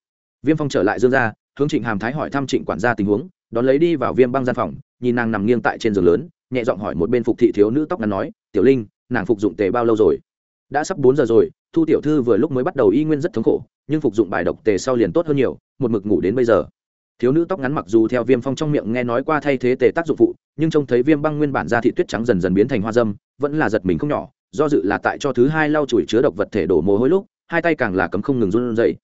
A: Viêm phong trở lại dương gia, hướng trịnh hàm thái hỏi thăm trịnh quản gia tình huống, đón lấy đi vào viêm băng gian phòng, nhìn nàng nằm nghiêng tại trên giường lớn, nhẹ giọng hỏi một bên phục thị thiếu nữ tóc ngắn nói, tiểu linh, nàng phục dụng tề bao lâu rồi? Đã sắp bốn giờ rồi, thu tiểu thư vừa lúc mới bắt đầu y nguyên rất thống khổ, nhưng phục dụng bài độc tề sau liền tốt hơn nhiều, một mực ngủ đến bây giờ thiếu nữ tóc ngắn mặc dù theo viêm phong trong miệng nghe nói qua thay thế tề tác dụng phụ, nhưng trông thấy viêm băng nguyên bản da thị tuyết trắng dần dần biến thành hoa dâm, vẫn là giật mình không nhỏ, do dự là tại cho thứ hai lau chùi chứa độc vật thể đổ mồ hôi lúc, hai tay càng là cấm không ngừng run dậy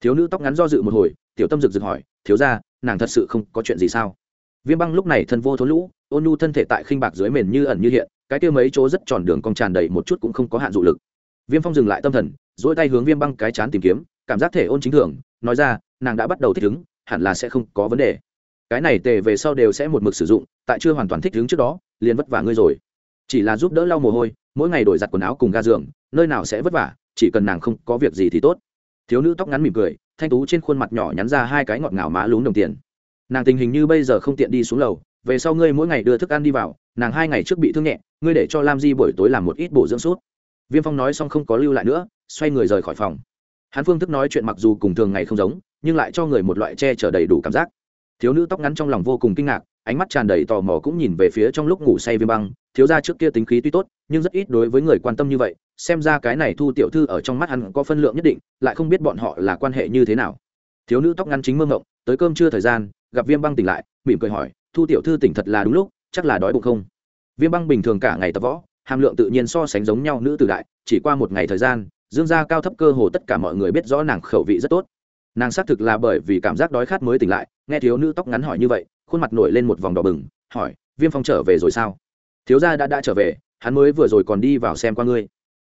A: thiếu nữ tóc ngắn do dự một hồi, tiểu tâm rực rực hỏi, thiếu ra nàng thật sự không có chuyện gì sao? Viêm băng lúc này thân vô thốn lũ, ôn nhu thân thể tại khinh bạc dưới mền như ẩn như hiện, cái tiêu mấy chỗ rất tròn đường cong tràn đầy một chút cũng không có hạn dụ lực. Viêm phong dừng lại tâm thần dỗi tay hướng viêm băng cái chán tìm kiếm, cảm giác thể ôn chính thường, nói ra, nàng đã bắt đầu thích ứng hẳn là sẽ không có vấn đề. Cái này tề về sau đều sẽ một mực sử dụng, tại chưa hoàn toàn thích ứng trước đó, liền vất vả ngươi rồi. Chỉ là giúp đỡ lau mồ hôi, mỗi ngày đổi giặt quần áo cùng ga giường, nơi nào sẽ vất vả, chỉ cần nàng không có việc gì thì tốt. Thiếu nữ tóc ngắn mỉm cười, thanh tú trên khuôn mặt nhỏ nhắn ra hai cái ngọt ngào má lún đồng tiền. Nàng tình hình như bây giờ không tiện đi xuống lầu, về sau ngươi mỗi ngày đưa thức ăn đi vào, nàng hai ngày trước bị thương nhẹ, ngươi để cho lam di buổi tối làm một ít bổ dưỡng suốt viêm phong nói xong không có lưu lại nữa, xoay người rời khỏi phòng. Hắn phương thức nói chuyện mặc dù cùng thường ngày không giống nhưng lại cho người một loại che chở đầy đủ cảm giác. Thiếu nữ tóc ngắn trong lòng vô cùng kinh ngạc, ánh mắt tràn đầy tò mò cũng nhìn về phía trong lúc ngủ say viêm băng, thiếu ra trước kia tính khí tuy tốt, nhưng rất ít đối với người quan tâm như vậy, xem ra cái này thu tiểu thư ở trong mắt hắn có phân lượng nhất định, lại không biết bọn họ là quan hệ như thế nào. Thiếu nữ tóc ngắn chính mơ mộng, tới cơm trưa thời gian, gặp viêm băng tỉnh lại, mỉm cười hỏi, thu tiểu thư tỉnh thật là đúng lúc, chắc là đói bụng không? Viêm băng bình thường cả ngày tập võ, hàm lượng tự nhiên so sánh giống nhau nữ tử đại, chỉ qua một ngày thời gian, dương gia cao thấp cơ hồ tất cả mọi người biết rõ nàng khẩu vị rất tốt nàng xác thực là bởi vì cảm giác đói khát mới tỉnh lại, nghe thiếu nữ tóc ngắn hỏi như vậy, khuôn mặt nổi lên một vòng đỏ bừng, hỏi, viêm phong trở về rồi sao? Thiếu gia đã đã trở về, hắn mới vừa rồi còn đi vào xem qua ngươi.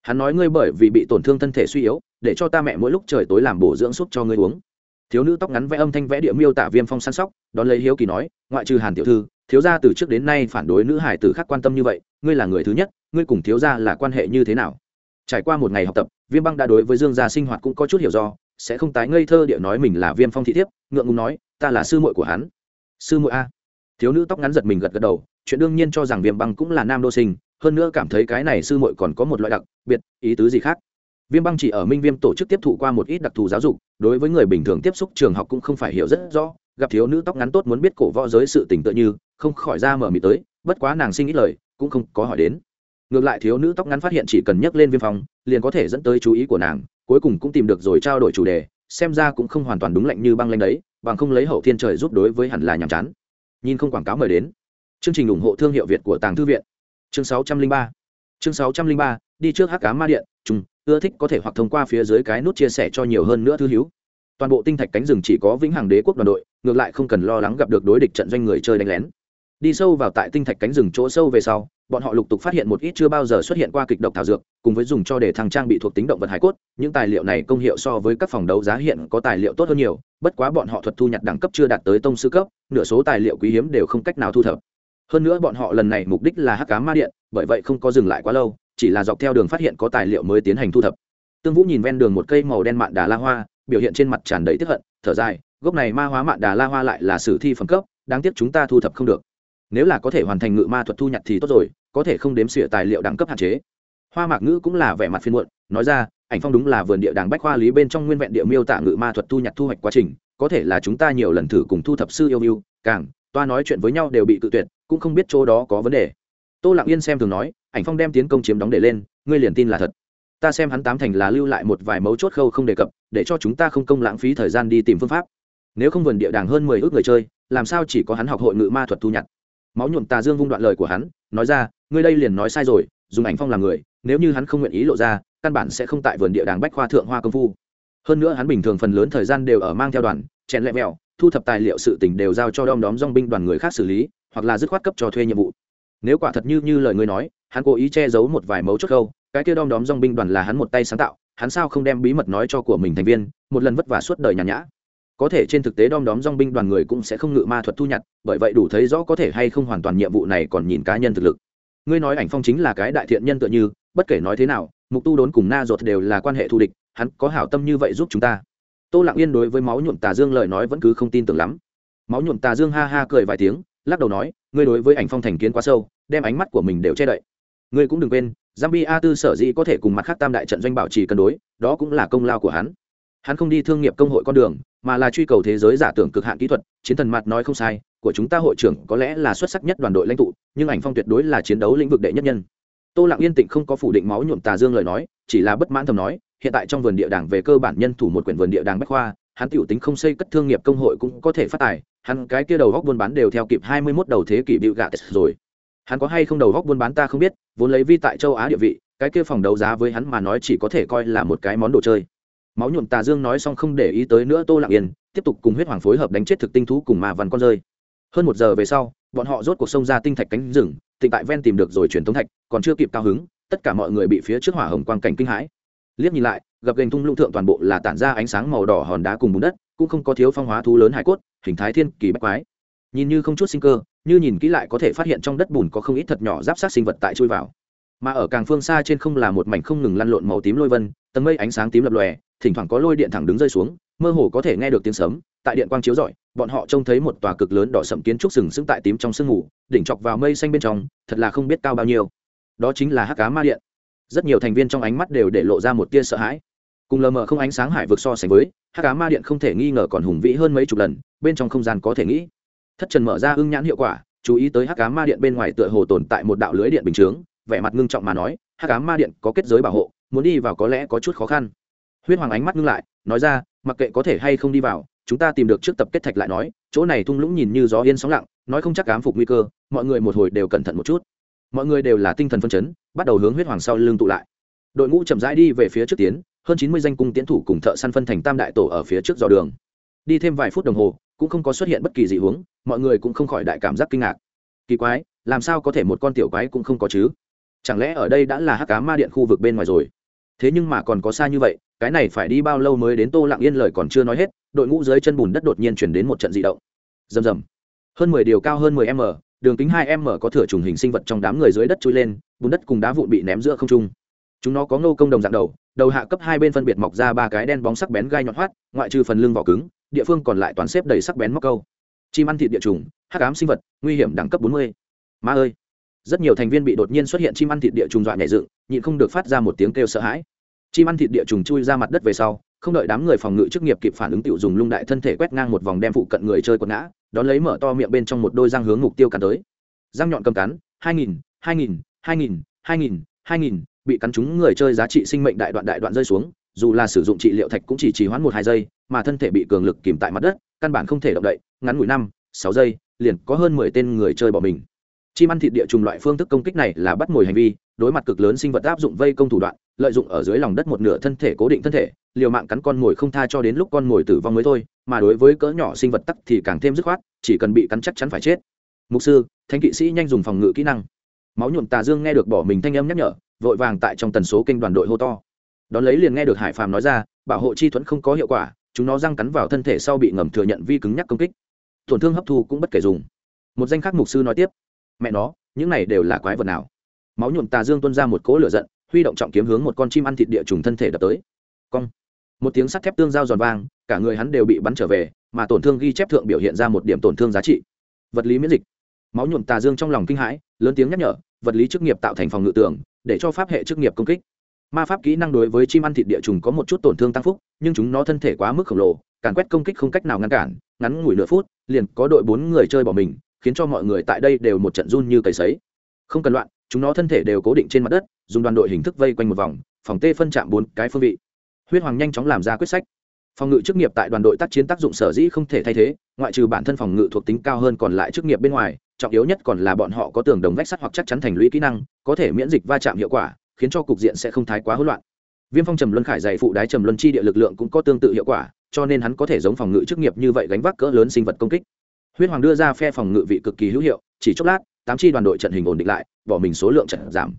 A: Hắn nói ngươi bởi vì bị tổn thương thân thể suy yếu, để cho ta mẹ mỗi lúc trời tối làm bổ dưỡng súp cho ngươi uống. Thiếu nữ tóc ngắn vẽ âm thanh vẽ địa miêu tả viêm phong săn sóc, đón lấy hiếu kỳ nói, ngoại trừ hàn tiểu thư, thiếu gia từ trước đến nay phản đối nữ hải tử khác quan tâm như vậy, ngươi là người thứ nhất, ngươi cùng thiếu gia là quan hệ như thế nào? Trải qua một ngày học tập, viêm băng đã đối với dương gia sinh hoạt cũng có chút hiểu do sẽ không tái ngây thơ địa nói mình là viêm phong thị thiếp, ngượng ngùng nói, ta là sư muội của hắn. Sư muội a? Thiếu nữ tóc ngắn giật mình gật gật đầu, chuyện đương nhiên cho rằng viêm băng cũng là nam đô sinh, hơn nữa cảm thấy cái này sư muội còn có một loại đặc biệt, ý tứ gì khác? Viêm băng chỉ ở minh viêm tổ chức tiếp thụ qua một ít đặc thù giáo dục, đối với người bình thường tiếp xúc trường học cũng không phải hiểu rất rõ, gặp thiếu nữ tóc ngắn tốt muốn biết cổ võ giới sự tình tự như, không khỏi ra mở mị tới, bất quá nàng sinh ít lời, cũng không có hỏi đến. Ngược lại thiếu nữ tóc ngắn phát hiện chỉ cần nhắc lên viêm phong, liền có thể dẫn tới chú ý của nàng cuối cùng cũng tìm được rồi trao đổi chủ đề, xem ra cũng không hoàn toàn đúng lạnh như băng lanh đấy, bằng không lấy hậu thiên trời giúp đối với hẳn là nhàm chán. Nhìn không quảng cáo mời đến. Chương trình ủng hộ thương hiệu việt của tàng thư viện. Chương 603 chương 603 đi trước hắc cá ma điện, trùng, ưa thích có thể hoặc thông qua phía dưới cái nút chia sẻ cho nhiều hơn nữa thư hữu. Toàn bộ tinh thạch cánh rừng chỉ có vĩnh hằng đế quốc đoàn đội, ngược lại không cần lo lắng gặp được đối địch trận doanh người chơi đánh lén. Đi sâu vào tại tinh thạch cánh rừng chỗ sâu về sau bọn họ lục tục phát hiện một ít chưa bao giờ xuất hiện qua kịch độc thảo dược, cùng với dùng cho để thằng trang bị thuộc tính động vật hải cốt, những tài liệu này công hiệu so với các phòng đấu giá hiện có tài liệu tốt hơn nhiều, bất quá bọn họ thuật thu nhặt đẳng cấp chưa đạt tới tông sư cấp, nửa số tài liệu quý hiếm đều không cách nào thu thập. Hơn nữa bọn họ lần này mục đích là hắc cá ma điện, bởi vậy không có dừng lại quá lâu, chỉ là dọc theo đường phát hiện có tài liệu mới tiến hành thu thập. Tương vũ nhìn ven đường một cây màu đen mạn đà la hoa, biểu hiện trên mặt tràn đầy tức hận, thở dài, gốc này ma hóa mạn đà la hoa lại là sử thi phẩm cấp, đáng tiếc chúng ta thu thập không được nếu là có thể hoàn thành ngự ma thuật thu nhặt thì tốt rồi, có thể không đếm xỉa tài liệu đẳng cấp hạn chế. Hoa mạc ngữ cũng là vẻ mặt phiên muộn, nói ra, ảnh phong đúng là vườn địa đàng bách khoa lý bên trong nguyên vẹn địa miêu tả ngự ma thuật thu nhặt thu hoạch quá trình, có thể là chúng ta nhiều lần thử cùng thu thập sư yêu mưu càng, toa nói chuyện với nhau đều bị tự tuyệt, cũng không biết chỗ đó có vấn đề. Tô lặng yên xem thường nói, ảnh phong đem tiến công chiếm đóng để lên, ngươi liền tin là thật. Ta xem hắn tám thành là lưu lại một vài mấu chốt khâu không đề cập, để cho chúng ta không công lãng phí thời gian đi tìm phương pháp. Nếu không vườn địa đàng hơn mười ước người chơi, làm sao chỉ có hắn học hội ngự ma thuật thu nhặt? Máu nhuộm tà dương vung đoạn lời của hắn, nói ra, ngươi đây liền nói sai rồi, dùng ảnh phong làm người, nếu như hắn không nguyện ý lộ ra, căn bản sẽ không tại vườn địa đàng bách khoa thượng hoa công phu. Hơn nữa hắn bình thường phần lớn thời gian đều ở mang theo đoàn, chèn lẹ mẹo thu thập tài liệu sự tình đều giao cho đom đóm dong binh đoàn người khác xử lý, hoặc là dứt khoát cấp cho thuê nhiệm vụ. Nếu quả thật như như lời ngươi nói, hắn cố ý che giấu một vài mấu chốt khâu cái kia đom đóm dong binh đoàn là hắn một tay sáng tạo, hắn sao không đem bí mật nói cho của mình thành viên, một lần vất vả suốt đời nhàn nhã có thể trên thực tế đom đóm dong binh đoàn người cũng sẽ không ngự ma thuật thu nhặt bởi vậy đủ thấy rõ có thể hay không hoàn toàn nhiệm vụ này còn nhìn cá nhân thực lực. Ngươi nói ảnh phong chính là cái đại thiện nhân tựa như bất kể nói thế nào mục tu đốn cùng na ruột đều là quan hệ thù địch hắn có hảo tâm như vậy giúp chúng ta. Tô lặng yên đối với máu nhuộm tà dương lời nói vẫn cứ không tin tưởng lắm. Máu nhuộm tà dương ha ha cười vài tiếng lắc đầu nói ngươi đối với ảnh phong thành kiến quá sâu đem ánh mắt của mình đều che đậy. Ngươi cũng đừng quên Zambi A tư sở dĩ có thể cùng mặt khác tam đại trận doanh bảo trì cân đối, đó cũng là công lao của hắn. Hắn không đi thương nghiệp công hội con đường, mà là truy cầu thế giới giả tưởng cực hạn kỹ thuật, chiến thần mặt nói không sai, của chúng ta hội trưởng có lẽ là xuất sắc nhất đoàn đội lãnh tụ, nhưng ảnh phong tuyệt đối là chiến đấu lĩnh vực đệ nhất nhân. Tô Lặng Yên tĩnh không có phủ định máu nhuộm tà dương lời nói, chỉ là bất mãn thầm nói, hiện tại trong vườn địa đàng về cơ bản nhân thủ một quyển vườn địa đàng bách khoa, hắn tiểu tính không xây cất thương nghiệp công hội cũng có thể phát tài, hắn cái kia đầu góc buôn bán đều theo kịp hai mươi 21 đầu thế kỷ bịu gạ rồi hắn có hay không đầu góc buôn bán ta không biết vốn lấy vi tại châu á địa vị cái kia phòng đấu giá với hắn mà nói chỉ có thể coi là một cái món đồ chơi máu nhuộm tà dương nói xong không để ý tới nữa tô lặng yên, tiếp tục cùng huyết hoàng phối hợp đánh chết thực tinh thú cùng mà văn con rơi. Hơn một giờ về sau, bọn họ rốt cuộc sông ra tinh thạch cánh rừng, tịnh tại ven tìm được rồi truyền thống thạch, còn chưa kịp cao hứng, tất cả mọi người bị phía trước hỏa hồng quang cảnh kinh hãi. Liếc nhìn lại gặp gành thung lũng thượng toàn bộ là tản ra ánh sáng màu đỏ hòn đá cùng bùn đất, cũng không có thiếu phong hóa thú lớn hải cốt, hình thái thiên kỳ bách quái. Nhìn như không chút sinh cơ, như nhìn kỹ lại có thể phát hiện trong đất bùn có không ít thật nhỏ giáp sát sinh vật tại chui vào. Mà ở càng phương xa trên không là một mảnh không ngừng lăn lộn màu tím lôi vân, tầng mây ánh sáng tím lập lòe thỉnh thoảng có lôi điện thẳng đứng rơi xuống, mơ hồ có thể nghe được tiếng sấm, tại điện quang chiếu rọi, bọn họ trông thấy một tòa cực lớn đỏ sậm kiến trúc sừng sững tại tím trong sương mù, đỉnh chọc vào mây xanh bên trong, thật là không biết cao bao nhiêu. Đó chính là hắc cá ma điện. Rất nhiều thành viên trong ánh mắt đều để lộ ra một tia sợ hãi. Cùng lờ mờ không ánh sáng hải vực so sánh với, hắc cá ma điện không thể nghi ngờ còn hùng vĩ hơn mấy chục lần, bên trong không gian có thể nghĩ. Thất trần mở ra ưng nhãn hiệu quả, chú ý tới hắc cá ma điện bên ngoài tựa hồ tồn tại một đạo lưới điện bình chướng, vẻ mặt ngưng trọng mà nói, hắc cá ma điện có kết giới bảo hộ, muốn đi vào có lẽ có chút khó khăn huyết hoàng ánh mắt ngưng lại, nói ra, mặc kệ có thể hay không đi vào, chúng ta tìm được trước tập kết thạch lại nói, chỗ này thung lũng nhìn như gió yên sóng lặng, nói không chắc cám phục nguy cơ, mọi người một hồi đều cẩn thận một chút. Mọi người đều là tinh thần phân chấn, bắt đầu hướng huyết hoàng sau lưng tụ lại. Đội ngũ chậm rãi đi về phía trước tiến, hơn chín mươi danh cung tiến thủ cùng thợ săn phân thành tam đại tổ ở phía trước dò đường. Đi thêm vài phút đồng hồ, cũng không có xuất hiện bất kỳ dị huống mọi người cũng không khỏi đại cảm giác kinh ngạc. Kỳ quái, làm sao có thể một con tiểu quái cũng không có chứ? Chẳng lẽ ở đây đã là hắc cá ma điện khu vực bên ngoài rồi? Thế nhưng mà còn có xa như vậy cái này phải đi bao lâu mới đến tô lặng yên lời còn chưa nói hết, đội ngũ dưới chân bùn đất đột nhiên chuyển đến một trận dị động. Rầm rầm. Hơn mười điều cao hơn mười m, đường kính hai m có thửa trùng hình sinh vật trong đám người dưới đất trôi lên, bùn đất cùng đá vụn bị ném giữa không trung. Chúng nó có ngô công đồng dạng đầu đầu hạ cấp hai bên phân biệt mọc ra ba cái đen bóng sắc bén gai nhọn hoắt, ngoại trừ phần lưng vỏ cứng, địa phương còn lại toàn xếp đầy sắc bén móc câu. Chim ăn thịt địa trùng hắc ám sinh vật, nguy hiểm đẳng cấp bốn mươi. Ma ơi. Rất nhiều thành viên bị đột nhiên xuất hiện chim ăn thịt địa trùng dọa nhảy dựng, nhịn không được phát ra một tiếng kêu sợ hãi chim ăn thịt địa trùng chui ra mặt đất về sau, không đợi đám người phòng ngự chức nghiệp kịp phản ứng tiểu dùng lung đại thân thể quét ngang một vòng đem phụ cận người chơi quần ngã, đón lấy mở to miệng bên trong một đôi răng hướng mục tiêu cắn tới. Răng nhọn cầm cắn, hai nghìn hai nghìn hai nghìn hai nghìn hai nghìn, bị cắn trúng người chơi giá trị sinh mệnh đại đoạn đại đoạn rơi xuống, dù là sử dụng trị liệu thạch cũng chỉ trì hoãn một hai giây, mà thân thể bị cường lực kìm tại mặt đất, căn bản không thể động đậy, ngắn ngủi năm, sáu giây, liền có hơn mười tên người chơi bỏ mình chim ăn thịt địa trùng loại phương thức công kích này là bắt mồi hành vi, đối mặt cực lớn sinh vật áp dụng vây công thủ đoạn, lợi dụng ở dưới lòng đất một nửa thân thể cố định thân thể, liều mạng cắn con mồi không tha cho đến lúc con mồi tử vong mới thôi, mà đối với cỡ nhỏ sinh vật tắc thì càng thêm dứt khoát, chỉ cần bị cắn chắc chắn phải chết. Mục sư thanh kỵ sĩ nhanh dùng phòng ngự kỹ năng. Máu nhuộm tà dương nghe được bỏ mình thanh âm nhắc nhở, vội vàng tại trong tần số kênh đoàn đội hô to. Đón lấy liền nghe được hải phàm nói ra, bảo hộ chi thuẫn không có hiệu quả, chúng nó răng cắn vào thân thể sau bị ngầm thừa nhận vi cứng nhắc công kích. Tổn thương hấp thu cũng bất kể dùng. Một danh khác mục sư nói tiếp mẹ nó, những này đều là quái vật nào? Máu nhuộm tà dương tuôn ra một cỗ lửa giận, huy động trọng kiếm hướng một con chim ăn thịt địa trùng thân thể đập tới. Cong. Một tiếng sắt thép tương giao giòn vang, cả người hắn đều bị bắn trở về, mà tổn thương ghi chép thượng biểu hiện ra một điểm tổn thương giá trị. Vật lý miễn dịch. Máu nhuộm tà dương trong lòng kinh hãi, lớn tiếng nhắc nhở, vật lý chức nghiệp tạo thành phòng ngự tưởng để cho pháp hệ chức nghiệp công kích. Ma pháp kỹ năng đối với chim ăn thịt địa trùng có một chút tổn thương tăng phúc, nhưng chúng nó thân thể quá mức khổng lồ, càn quét công kích không cách nào ngăn cản, ngắn ngủi nửa phút, liền có đội bốn người chơi bỏ mình khiến cho mọi người tại đây đều một trận run như cầy sấy. Không cần loạn, chúng nó thân thể đều cố định trên mặt đất, dùng đoàn đội hình thức vây quanh một vòng, phòng tê phân chạm bốn cái phương vị. Huyết hoàng nhanh chóng làm ra quyết sách. Phòng ngự chức nghiệp tại đoàn đội tác chiến tác dụng sở dĩ không thể thay thế, ngoại trừ bản thân phòng ngự thuộc tính cao hơn còn lại chức nghiệp bên ngoài, trọng yếu nhất còn là bọn họ có tường đồng vách sắt hoặc chắc chắn thành lũy kỹ năng, có thể miễn dịch va chạm hiệu quả, khiến cho cục diện sẽ không thái quá hỗn loạn. Viêm phong trầm luân khải dày phụ đái trầm luân chi địa lực lượng cũng có tương tự hiệu quả, cho nên hắn có thể giống phòng ngự chức nghiệp như vậy gánh vác cỡ lớn sinh vật công kích huyết hoàng đưa ra phe phòng ngự vị cực kỳ hữu hiệu, chỉ chốc lát, tám chi đoàn đội trận hình ổn định lại, bỏ mình số lượng trận giảm.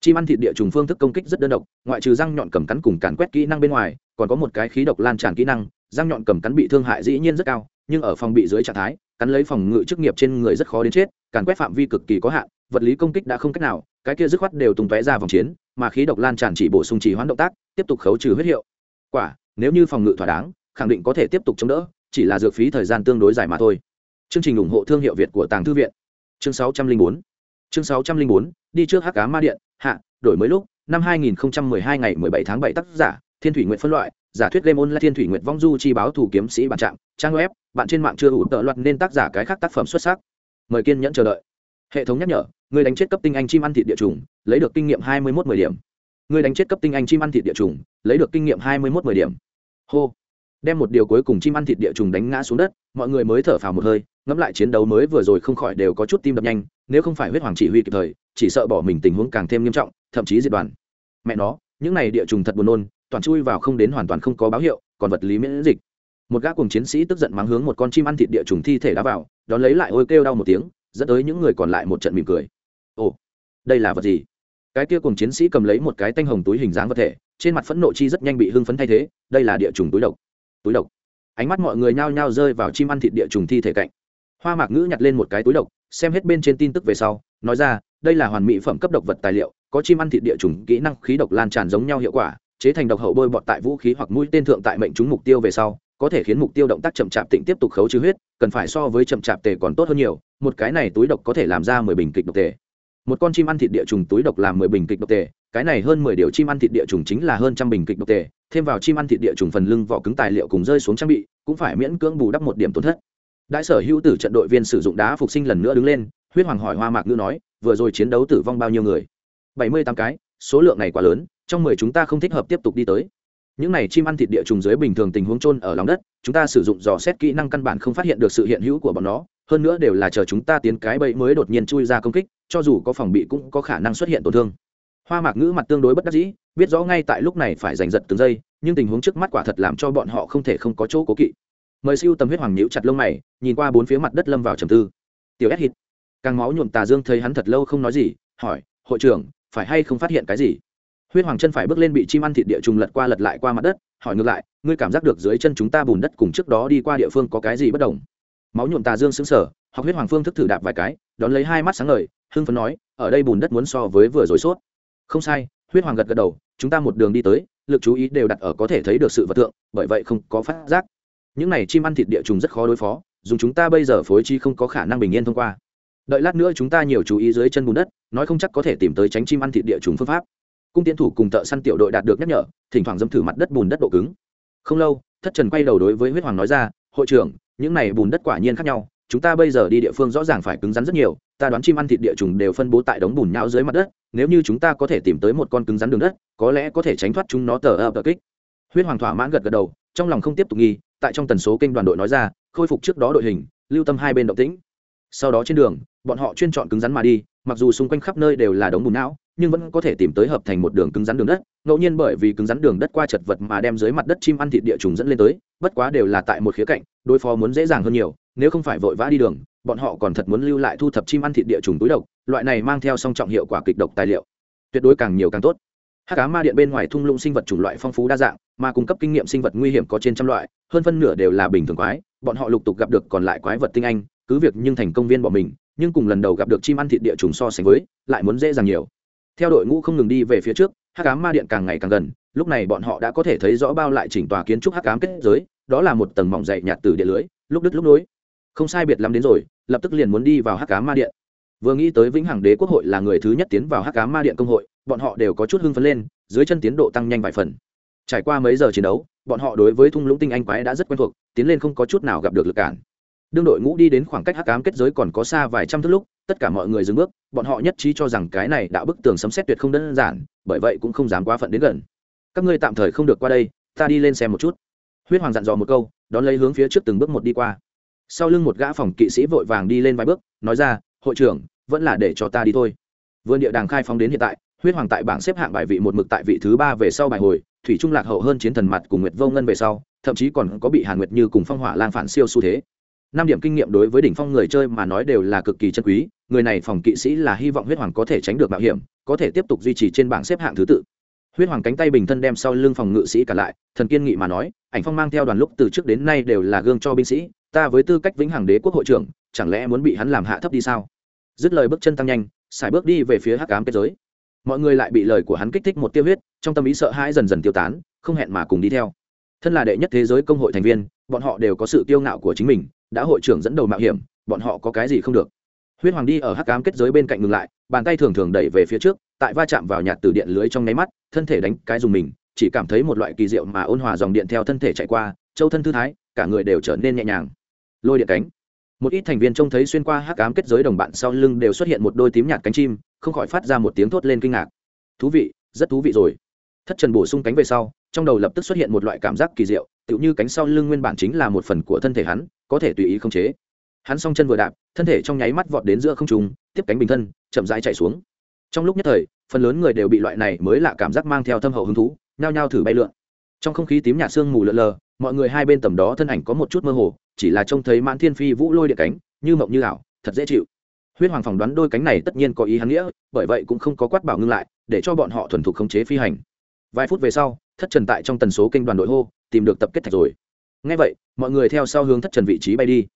A: Chim ăn thịt địa trùng phương thức công kích rất đơn độc, ngoại trừ răng nhọn cầm cắn cùng càn quét kỹ năng bên ngoài, còn có một cái khí độc lan tràn kỹ năng, răng nhọn cầm cắn bị thương hại dĩ nhiên rất cao, nhưng ở phòng bị dưới trạng thái, cắn lấy phòng ngự chức nghiệp trên người rất khó đến chết, càn quét phạm vi cực kỳ có hạn, vật lý công kích đã không cách nào, cái kia dứt khoát đều tung tóe ra vòng chiến, mà khí độc lan tràn chỉ bổ sung chỉ hoãn động tác, tiếp tục khấu trừ huyết hiệu. Quả, nếu như phòng ngự thỏa đáng, khẳng định có thể tiếp tục chống đỡ, chỉ là dược phí thời gian tương đối dài mà thôi chương trình ủng hộ thương hiệu việt của tàng thư viện. Chương 604 chương 604 đi trước hắc cá ma điện. Hạ, đổi mới lúc, năm 2012 ngày 17 tháng 7 tác giả, thiên thủy nguyện phân loại, giả thuyết game online thiên thủy nguyện vong du chi báo thủ kiếm sĩ bản trạng, trang web, bạn trên mạng chưa ủ tợ loạt nên tác giả cái khác tác phẩm xuất sắc. Mời kiên nhẫn chờ đợi. Hệ thống nhắc nhở, người đánh chết cấp tinh anh chim ăn thịt địa trùng lấy được kinh nghiệm hai mươi một mười điểm. Người đánh chết cấp tinh anh chim ăn thịt địa trùng lấy được kinh nghiệm hai mươi một mười điểm. Hô. Đem một điều cuối cùng chim ăn thịt địa trùng đánh ngã xuống đất, mọi người mới thở phào một hơi ngẫm lại chiến đấu mới vừa rồi không khỏi đều có chút tim đập nhanh, nếu không phải huyết hoàng chỉ huy kịp thời, chỉ sợ bỏ mình tình huống càng thêm nghiêm trọng, thậm chí diệt đoàn. Mẹ nó, những này địa trùng thật buồn nôn, toàn chui vào không đến hoàn toàn không có báo hiệu, còn vật lý miễn dịch. Một gã cùng chiến sĩ tức giận mắng hướng một con chim ăn thịt địa trùng thi thể đá vào, đón lấy lại ôi kêu đau một tiếng, dẫn tới những người còn lại một trận mỉm cười. Ồ, đây là vật gì? Cái kia cùng chiến sĩ cầm lấy một cái tanh hồng túi hình dáng vật thể, trên mặt phẫn nộ chi rất nhanh bị hưng phấn thay thế, đây là địa trùng túi độc. Túi độc. Ánh mắt mọi người nhao nhao rơi vào chim ăn thịt địa trùng thi thể cạnh hoa mạc ngữ nhặt lên một cái túi độc, xem hết bên trên tin tức về sau, nói ra, đây là hoàn mỹ phẩm cấp độc vật tài liệu, có chim ăn thịt địa trùng kỹ năng khí độc lan tràn giống nhau hiệu quả, chế thành độc hậu bôi bọt tại vũ khí hoặc mũi tên thượng tại mệnh trúng mục tiêu về sau, có thể khiến mục tiêu động tác chậm chạp tịnh tiếp tục khấu trừ huyết, cần phải so với chậm chạp tề còn tốt hơn nhiều, một cái này túi độc có thể làm ra mười bình kịch độc tề. Một con chim ăn thịt địa trùng túi độc làm mười bình kịch độc tề, cái này hơn mười điều chim ăn thịt địa trùng chính là hơn trăm bình kịch độc tề, thêm vào chim ăn thịt địa trùng phần lưng vỏ cứng tài liệu cùng rơi xuống trang bị, cũng phải miễn cưỡng bù đắp một điểm tổn thất đại sở hữu tử trận đội viên sử dụng đá phục sinh lần nữa đứng lên, huyết hoàng hỏi hoa mạc ngữ nói, vừa rồi chiến đấu tử vong bao nhiêu người? Bảy mươi tám cái, số lượng này quá lớn, trong mười chúng ta không thích hợp tiếp tục đi tới. Những này chim ăn thịt địa trùng dưới bình thường tình huống trôn ở lòng đất, chúng ta sử dụng dò xét kỹ năng căn bản không phát hiện được sự hiện hữu của bọn nó, hơn nữa đều là chờ chúng ta tiến cái bẫy mới đột nhiên chui ra công kích, cho dù có phòng bị cũng có khả năng xuất hiện tổn thương. Hoa mạc ngữ mặt tương đối bất đắc dĩ, biết rõ ngay tại lúc này phải giành giật từng giây, nhưng tình huống trước mắt quả thật làm cho bọn họ không thể không có chỗ cố kỵ mời siêu tầm huyết hoàng nhíu chặt lông mày, nhìn qua bốn phía mặt đất lâm vào trầm tư. Tiểu ép hít. Càng máu nhuộm tà dương thấy hắn thật lâu không nói gì, hỏi, hội trưởng, phải hay không phát hiện cái gì? Huyết hoàng chân phải bước lên bị chim ăn thịt địa trùng lật qua lật lại qua mặt đất, hỏi ngược lại, ngươi cảm giác được dưới chân chúng ta bùn đất cùng trước đó đi qua địa phương có cái gì bất đồng? Máu nhuộm tà dương xứng sở học huyết hoàng phương thức thử đạp vài cái, đón lấy hai mắt sáng ngời, hưng phấn nói, ở đây bùn đất muốn so với vừa rồi sốt. Không sai, huyết hoàng gật gật đầu, chúng ta một đường đi tới, lực chú ý đều đặt ở có thể thấy được sự vật tượng bởi vậy không có phát giác những này chim ăn thịt địa trùng rất khó đối phó, dùng chúng ta bây giờ phối chi không có khả năng bình yên thông qua. Đợi lát nữa chúng ta nhiều chú ý dưới chân bùn đất, nói không chắc có thể tìm tới tránh chim ăn thịt địa trùng phương pháp. Cung tiến thủ cùng thợ săn tiểu đội đạt được nhắc nhở, thỉnh thoảng dâm thử mặt đất bùn đất độ cứng. Không lâu, thất trần quay đầu đối với huyết hoàng nói ra, hội trưởng, những này bùn đất quả nhiên khác nhau, chúng ta bây giờ đi địa phương rõ ràng phải cứng rắn rất nhiều, ta đoán chim ăn thịt địa trùng đều phân bố tại đống bùn nhão dưới mặt đất, nếu như chúng ta có thể tìm tới một con cứng rắn đường đất, có lẽ có thể tránh thoát chúng nó tờ ập tờ kích. Huyết hoàng thỏa mãn gật gật đầu, trong lòng không tiếp tục nghi tại trong tần số kênh đoàn đội nói ra, khôi phục trước đó đội hình, lưu tâm hai bên động tĩnh. Sau đó trên đường, bọn họ chuyên chọn cứng rắn mà đi, mặc dù xung quanh khắp nơi đều là đống bùn não, nhưng vẫn có thể tìm tới hợp thành một đường cứng rắn đường đất. Ngẫu nhiên bởi vì cứng rắn đường đất qua chật vật mà đem dưới mặt đất chim ăn thịt địa trùng dẫn lên tới, bất quá đều là tại một khía cạnh, đối phó muốn dễ dàng hơn nhiều, nếu không phải vội vã đi đường, bọn họ còn thật muốn lưu lại thu thập chim ăn thịt địa trùng túi độc, loại này mang theo song trọng hiệu quả kịch độc tài liệu, tuyệt đối càng nhiều càng tốt hát cá ma điện bên ngoài thung lũng sinh vật chủng loại phong phú đa dạng, mà cung cấp kinh nghiệm sinh vật nguy hiểm có trên trăm loại, hơn phân nửa đều là bình thường quái, bọn họ lục tục gặp được còn lại quái vật tinh anh, cứ việc nhưng thành công viên bọn mình, nhưng cùng lần đầu gặp được chim ăn thịt địa trùng so sánh với, lại muốn dễ dàng nhiều. Theo đội ngũ không ngừng đi về phía trước, hắc Ám ma điện càng ngày càng gần, lúc này bọn họ đã có thể thấy rõ bao lại chỉnh tòa kiến trúc hắc cám kết giới, đó là một tầng mỏng dày nhạt từ địa lưới, lúc đứt lúc nối. Không sai biệt lắm đến rồi, lập tức liền muốn đi vào hắc Ám ma điện. Vừa nghĩ tới vĩnh hằng đế quốc hội là người thứ nhất tiến vào hắc Ám ma điện công hội bọn họ đều có chút hưng phấn lên, dưới chân tiến độ tăng nhanh vài phần. Trải qua mấy giờ chiến đấu, bọn họ đối với thung lũng tinh anh quái đã rất quen thuộc, tiến lên không có chút nào gặp được lực cản. Đương đội ngũ đi đến khoảng cách hắc ám kết giới còn có xa vài trăm thước lúc, tất cả mọi người dừng bước, bọn họ nhất trí cho rằng cái này đã bức tường sấm xét tuyệt không đơn giản, bởi vậy cũng không dám quá phận đến gần. Các ngươi tạm thời không được qua đây, ta đi lên xem một chút. Huyết hoàng dặn dò một câu, đón lấy hướng phía trước từng bước một đi qua. Sau lưng một gã phòng kỵ sĩ vội vàng đi lên vài bước, nói ra, hội trưởng, vẫn là để cho ta đi thôi. Vườn địa đàng khai phóng đến hiện tại huyết hoàng tại bảng xếp hạng bài vị một mực tại vị thứ ba về sau bài hồi, thủy trung lạc hậu hơn chiến thần mặt cùng nguyệt vô ngân về sau, thậm chí còn có bị hàn nguyệt như cùng phong hỏa Lan phản siêu xu thế. Năm điểm kinh nghiệm đối với đỉnh phong người chơi mà nói đều là cực kỳ chân quý, người này phòng kỵ sĩ là hy vọng huyết hoàng có thể tránh được mạo hiểm, có thể tiếp tục duy trì trên bảng xếp hạng thứ tự. Huyết hoàng cánh tay bình thân đem sau lưng phòng ngự sĩ cả lại, thần kiên nghị mà nói, ảnh phong mang theo đoàn lúc từ trước đến nay đều là gương cho binh sĩ, ta với tư cách vĩnh hằng đế quốc hội trưởng, chẳng lẽ muốn bị hắn làm hạ thấp đi sao? Dứt lời bước chân tăng nhanh xài bước đi về phía hắc cám kết giới mọi người lại bị lời của hắn kích thích một tiêu huyết, trong tâm ý sợ hãi dần dần tiêu tán, không hẹn mà cùng đi theo. Thân là đệ nhất thế giới công hội thành viên, bọn họ đều có sự kiêu ngạo của chính mình, đã hội trưởng dẫn đầu mạo hiểm, bọn họ có cái gì không được. Huyết hoàng đi ở hắc cám kết giới bên cạnh ngừng lại, bàn tay thường thường đẩy về phía trước, tại va chạm vào nhạt từ điện lưới trong nháy mắt, thân thể đánh cái dùng mình, chỉ cảm thấy một loại kỳ diệu mà ôn hòa dòng điện theo thân thể chạy qua, châu thân thư thái, cả người đều trở nên nhẹ nhàng. Lôi điện cánh một ít thành viên trông thấy xuyên qua hắc ám kết giới đồng bạn sau lưng đều xuất hiện một đôi tím nhạt cánh chim, không khỏi phát ra một tiếng thốt lên kinh ngạc. Thú vị, rất thú vị rồi. Thất trần bổ sung cánh về sau, trong đầu lập tức xuất hiện một loại cảm giác kỳ diệu, tựu như cánh sau lưng nguyên bản chính là một phần của thân thể hắn, có thể tùy ý không chế. Hắn song chân vừa đạp, thân thể trong nháy mắt vọt đến giữa không trùng tiếp cánh bình thân, chậm rãi chạy xuống. Trong lúc nhất thời, phần lớn người đều bị loại này mới lạ cảm giác mang theo thâm hậu hứng thú, nhao nhao thử bay lượn. Trong không khí tím nhạt sương mù lợn lờ mọi người hai bên tầm đó thân ảnh có một chút mơ hồ, chỉ là trông thấy mãn thiên phi vũ lôi điện cánh, như mộng như ảo, thật dễ chịu. Huyết hoàng phỏng đoán đôi cánh này tất nhiên có ý hắn nghĩa, bởi vậy cũng không có quát bảo ngưng lại, để cho bọn họ thuần thục khống chế phi hành. Vài phút về sau, thất trần tại trong tần số kênh đoàn đội hô, tìm được tập kết thạch rồi. Ngay vậy, mọi người theo sau hướng thất trần vị trí bay đi.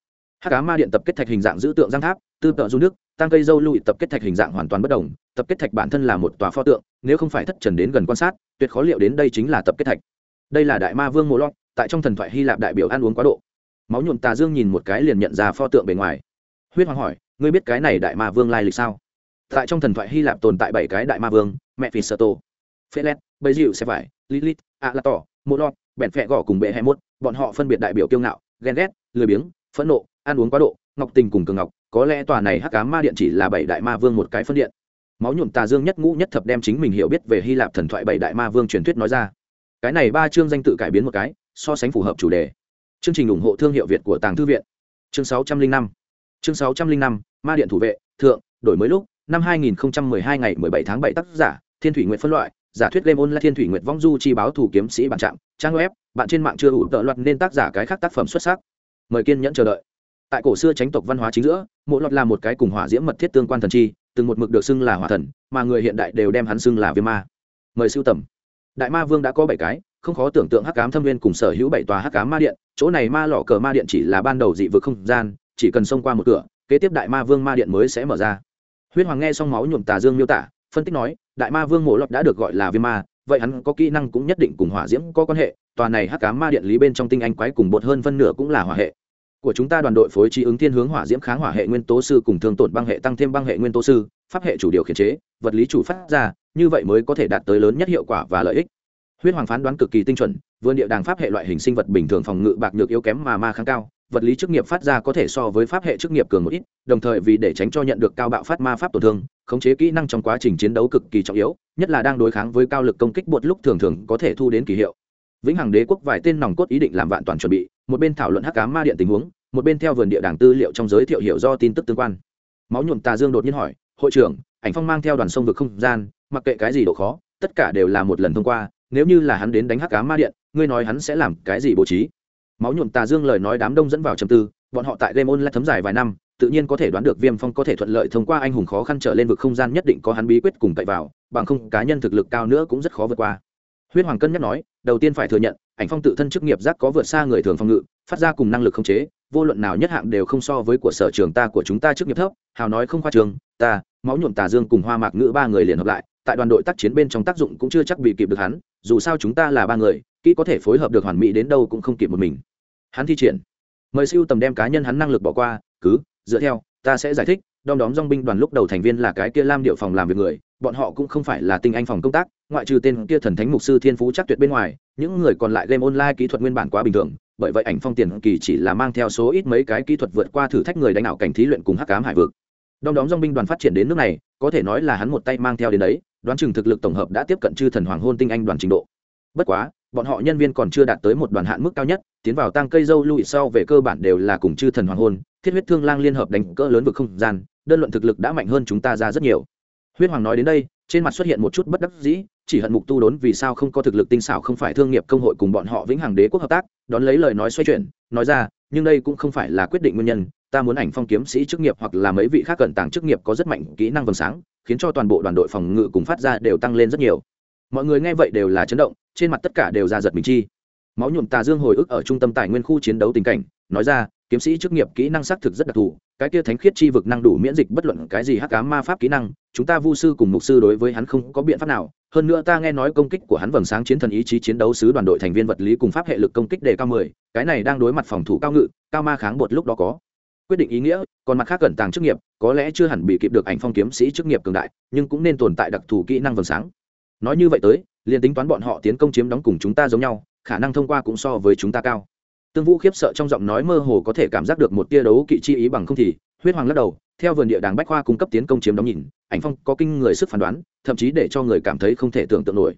A: Hát cá ma điện tập kết thạch hình dạng giữ tượng giang tháp, tư tợ du nước, tăng cây dâu lụi tập kết thạch hình dạng hoàn toàn bất đồng, tập kết thạch bản thân là một tòa pho tượng, nếu không phải thất trần đến gần quan sát, tuyệt khó liệu đến đây chính là tập kết thạch. Đây là đại ma vương mô lót tại trong thần thoại hy lạp đại biểu ăn uống quá độ. Máu nhuộm tà dương nhìn một cái liền nhận ra pho tượng bề ngoài. Huyết hoàng hỏi, ngươi biết cái này đại ma vương lai lịch sao? Tại trong thần thoại hy lạp tồn tại bảy cái đại ma vương, mẹ phi sơ tô phê lét bây dịu sẽ phải lilith, a la tỏ mô lọt bẹn phẹ gõ cùng bệ hai mốt, bọn họ phân biệt đại biểu kiêu ngạo, ghen ghét, lười biếng, phẫn nộ, ăn uống quá độ, ngọc tình cùng cường ngọc, có lẽ tòa này hắc cá ma điện chỉ là bảy đại ma vương một cái phân điện. Máu nhuộm tà dương nhất ngũ nhất thập đem chính mình hiểu biết về hy lạp thần thoại bảy đại ma vương truyền thuyết nói ra. Cái này ba chương danh tự cải biến một cái so sánh phù hợp chủ đề. Chương trình ủng hộ thương hiệu việt của tàng thư viện. Chương sáu trăm linh năm. Chương sáu trăm linh năm, ma điện thủ vệ, thượng, đổi mới lúc, năm hai nghìn hai ngày bảy tháng bảy tác giả, thiên thủy nguyện phân loại, giả thuyết game online là thiên thủy nguyện vong du chi báo thủ kiếm sĩ bản trạm trang web, bạn trên mạng chưa ủ tợ loạt nên tác giả cái khác tác phẩm xuất sắc. Mời kiên nhẫn chờ đợi. Tại cổ xưa tránh tộc văn hóa chính giữa mộ lọt là một cái cùng hỏa diễm mật thiết tương quan thần chi, từng một mực được xưng là hỏa thần, mà người hiện đại đều đem hắn xưng là viêm ma. Mời sưu tầm. Đại ma vương đã có bảy cái không khó tưởng tượng hắc cám thâm viên cùng sở hữu bảy tòa hắc cám ma điện, chỗ này ma lọ cờ ma điện chỉ là ban đầu dị vực không gian, chỉ cần xông qua một cửa, kế tiếp đại ma vương ma điện mới sẽ mở ra. Huyết hoàng nghe xong máu nhuộm tà dương miêu tả, phân tích nói, đại ma vương mổ lọt đã được gọi là viêm ma, vậy hắn có kỹ năng cũng nhất định cùng hỏa diễm có quan hệ, tòa này hắc cám ma điện lý bên trong tinh anh quái cùng bột hơn phân nửa cũng là hỏa hệ. Của chúng ta đoàn đội phối trí ứng thiên hướng hỏa diễm kháng hỏa hệ nguyên tố sư cùng thương tổn băng hệ tăng thêm băng hệ nguyên tố sư, pháp hệ chủ điều khiển chế, vật lý chủ phát ra, như vậy mới có thể đạt tới lớn nhất hiệu quả và lợi ích huyết hoàng phán đoán cực kỳ tinh chuẩn vườn địa đàng pháp hệ loại hình sinh vật bình thường phòng ngự bạc nhược yếu kém mà ma kháng cao, vật lý chức nghiệp phát ra có thể so với pháp hệ chức nghiệp cường một ít, đồng thời vì để tránh cho nhận được cao bạo phát ma pháp tổn thương, khống chế kỹ năng trong quá trình chiến đấu cực kỳ trọng yếu, nhất là đang đối kháng với cao lực công kích bột lúc thường thường có thể thu đến kỳ hiệu. Vĩnh hằng đế quốc vài tên nòng cốt ý định làm vạn toàn chuẩn bị, một bên thảo luận hắc cá ma điện tình huống, một bên theo vườn địa đàng tư liệu trong giới thiệu hiểu do tin tức tương quan. Máu nhuộm tà dương đột nhiên hỏi, hội trưởng, ảnh phong mang theo đoàn sông vực không gian, mặc kệ cái gì độ khó, tất cả đều là một lần thông qua nếu như là hắn đến đánh hắc cá ma điện, ngươi nói hắn sẽ làm cái gì bố trí? Máu nhuộm tà dương lời nói đám đông dẫn vào trầm tư, bọn họ tại game online thấm dài vài năm, tự nhiên có thể đoán được viêm phong có thể thuận lợi thông qua anh hùng khó khăn trở lên vực không gian nhất định có hắn bí quyết cùng cậy vào, bằng không, cá nhân thực lực cao nữa cũng rất khó vượt qua. Huyết hoàng cân nhắc nói, đầu tiên phải thừa nhận, ảnh phong tự thân chức nghiệp giác có vượt xa người thường phòng ngự, phát ra cùng năng lực khống chế, vô luận nào nhất hạng đều không so với của sở trường ta của chúng ta chức nghiệp thấp, hào nói không khoa trường, ta, máu nhuộm tà dương cùng hoa mạc ngữ ba người liền hợp lại tại đoàn đội tác chiến bên trong tác dụng cũng chưa chắc bị kịp được hắn, dù sao chúng ta là ba người, kỹ có thể phối hợp được hoàn mỹ đến đâu cũng không kịp một mình. Hắn thi triển. Mời siêu tầm đem cá nhân hắn năng lực bỏ qua, cứ, dựa theo, ta sẽ giải thích, đom đóm dong binh đoàn lúc đầu thành viên là cái kia lam điệu phòng làm việc người, bọn họ cũng không phải là tinh anh phòng công tác, ngoại trừ tên kia thần thánh mục sư thiên phú chắc tuyệt bên ngoài, những người còn lại game online kỹ thuật nguyên bản quá bình thường, bởi vậy ảnh phong tiền kỳ chỉ là mang theo số ít mấy cái kỹ thuật vượt qua thử thách người đánh ảo cảnh thí luyện cùng hắc cám hải vực. Đom đóm dong binh đoàn phát triển đến nước này, có thể nói là hắn một tay mang theo đến đấy đoán chừng thực lực tổng hợp đã tiếp cận chư thần hoàng hôn tinh anh đoàn trình độ. Bất quá, bọn họ nhân viên còn chưa đạt tới một đoàn hạn mức cao nhất, tiến vào tăng cây dâu lùi sau về cơ bản đều là cùng chư thần hoàng hôn, thiết huyết thương lang liên hợp đánh cỡ lớn vực không gian, đơn luận thực lực đã mạnh hơn chúng ta ra rất nhiều. Huyết hoàng nói đến đây, trên mặt xuất hiện một chút bất đắc dĩ, chỉ hận mục tu đốn vì sao không có thực lực tinh xảo không phải thương nghiệp công hội cùng bọn họ vĩnh hằng đế quốc hợp tác, đón lấy lời nói xoay chuyển, nói ra, nhưng đây cũng không phải là quyết định nguyên nhân, ta muốn ảnh phong kiếm sĩ chức nghiệp hoặc là mấy vị khác cận tàng chức nghiệp có rất mạnh kỹ năng vầng sáng khiến cho toàn bộ đoàn đội phòng ngự cùng phát ra đều tăng lên rất nhiều. Mọi người nghe vậy đều là chấn động, trên mặt tất cả đều ra giật mình chi. Máu nhuộm tà dương hồi ức ở trung tâm tài nguyên khu chiến đấu tình cảnh, nói ra, kiếm sĩ chức nghiệp kỹ năng xác thực rất đặc thù, cái kia thánh khiết chi vực năng đủ miễn dịch bất luận cái gì hắc ám ma pháp kỹ năng, chúng ta vu sư cùng mục sư đối với hắn không có biện pháp nào. Hơn nữa ta nghe nói công kích của hắn vầng sáng chiến thần ý chí chiến đấu sứ đoàn đội thành viên vật lý cùng pháp hệ lực công kích đề cao mười, cái này đang đối mặt phòng thủ cao ngự, cao ma kháng bột lúc đó có quyết định ý nghĩa, còn mặt khác cẩn tàng chức nghiệp, có lẽ chưa hẳn bị kịp được ảnh phong kiếm sĩ chức nghiệp cường đại, nhưng cũng nên tồn tại đặc thù kỹ năng vầng sáng. Nói như vậy tới, liền tính toán bọn họ tiến công chiếm đóng cùng chúng ta giống nhau, khả năng thông qua cũng so với chúng ta cao. Tương vũ khiếp sợ trong giọng nói mơ hồ có thể cảm giác được một tia đấu kỵ chi ý bằng không thì, huyết hoàng lắc đầu, theo vườn địa đàng bách khoa cung cấp tiến công chiếm đóng nhìn, ảnh phong có kinh người sức phán đoán, thậm chí để cho người cảm thấy không thể tưởng tượng nổi.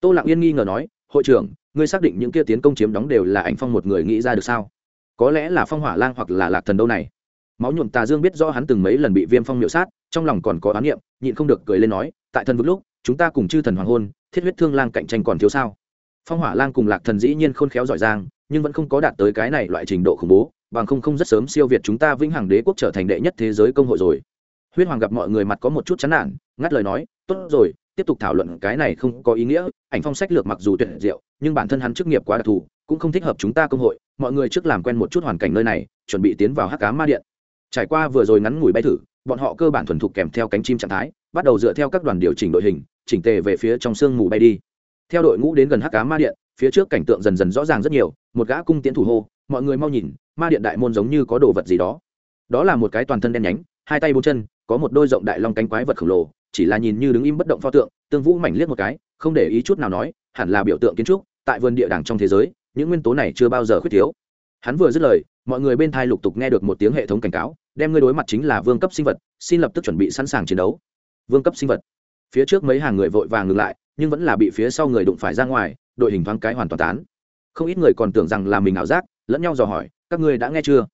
A: Tô lặng yên nghi ngờ nói, hội trưởng, ngươi xác định những kia tiến công chiếm đóng đều là ảnh phong một người nghĩ ra được sao? Có lẽ là phong hỏa lang hoặc là lạc thần đâu này máu nhuộm tà dương biết do hắn từng mấy lần bị viêm phong miệu sát, trong lòng còn có oán niệm, nhịn không được cười lên nói, tại thần vực lúc, chúng ta cùng chư thần hoàng hôn, thiết huyết thương lang cạnh tranh còn thiếu sao? Phong hỏa lang cùng lạc thần dĩ nhiên khôn khéo giỏi giang, nhưng vẫn không có đạt tới cái này loại trình độ khủng bố, bằng không không rất sớm siêu việt chúng ta vĩnh hằng đế quốc trở thành đệ nhất thế giới công hội rồi. Huyết hoàng gặp mọi người mặt có một chút chán nản, ngắt lời nói, tốt rồi, tiếp tục thảo luận, cái này không có ý nghĩa, ảnh phong sách lược mặc dù tuyệt diệu, nhưng bản thân hắn chức nghiệp quá đặc thù, cũng không thích hợp chúng ta công hội, mọi người trước làm quen một chút hoàn cảnh nơi này, chuẩn bị tiến vào hắc cá ma điện trải qua vừa rồi ngắn ngủi bay thử, bọn họ cơ bản thuần thục kèm theo cánh chim trạng thái, bắt đầu dựa theo các đoàn điều chỉnh đội hình, chỉnh tề về phía trong sương mù bay đi. Theo đội ngũ đến gần hắc cá ma điện, phía trước cảnh tượng dần dần rõ ràng rất nhiều, một gã cung tiến thủ hô, mọi người mau nhìn, ma điện đại môn giống như có đồ vật gì đó. Đó là một cái toàn thân đen nhánh, hai tay bốn chân, có một đôi rộng đại long cánh quái vật khổng lồ, chỉ là nhìn như đứng im bất động pho tượng, tương vũ mảnh liếc một cái, không để ý chút nào nói, hẳn là biểu tượng kiến trúc, tại vườn địa đàng trong thế giới, những nguyên tố này chưa bao giờ khuyết thiếu. Hắn vừa dứt lời mọi người bên thai lục tục nghe được một tiếng hệ thống cảnh cáo, đem ngươi đối mặt chính là vương cấp sinh vật, xin lập tức chuẩn bị sẵn sàng chiến đấu. Vương cấp sinh vật. Phía trước mấy hàng người vội vàng ngừng lại, nhưng vẫn là bị phía sau người đụng phải ra ngoài, đội hình thoáng cái hoàn toàn tán. Không ít người còn tưởng rằng là mình ảo giác, lẫn nhau dò hỏi, các ngươi đã nghe chưa?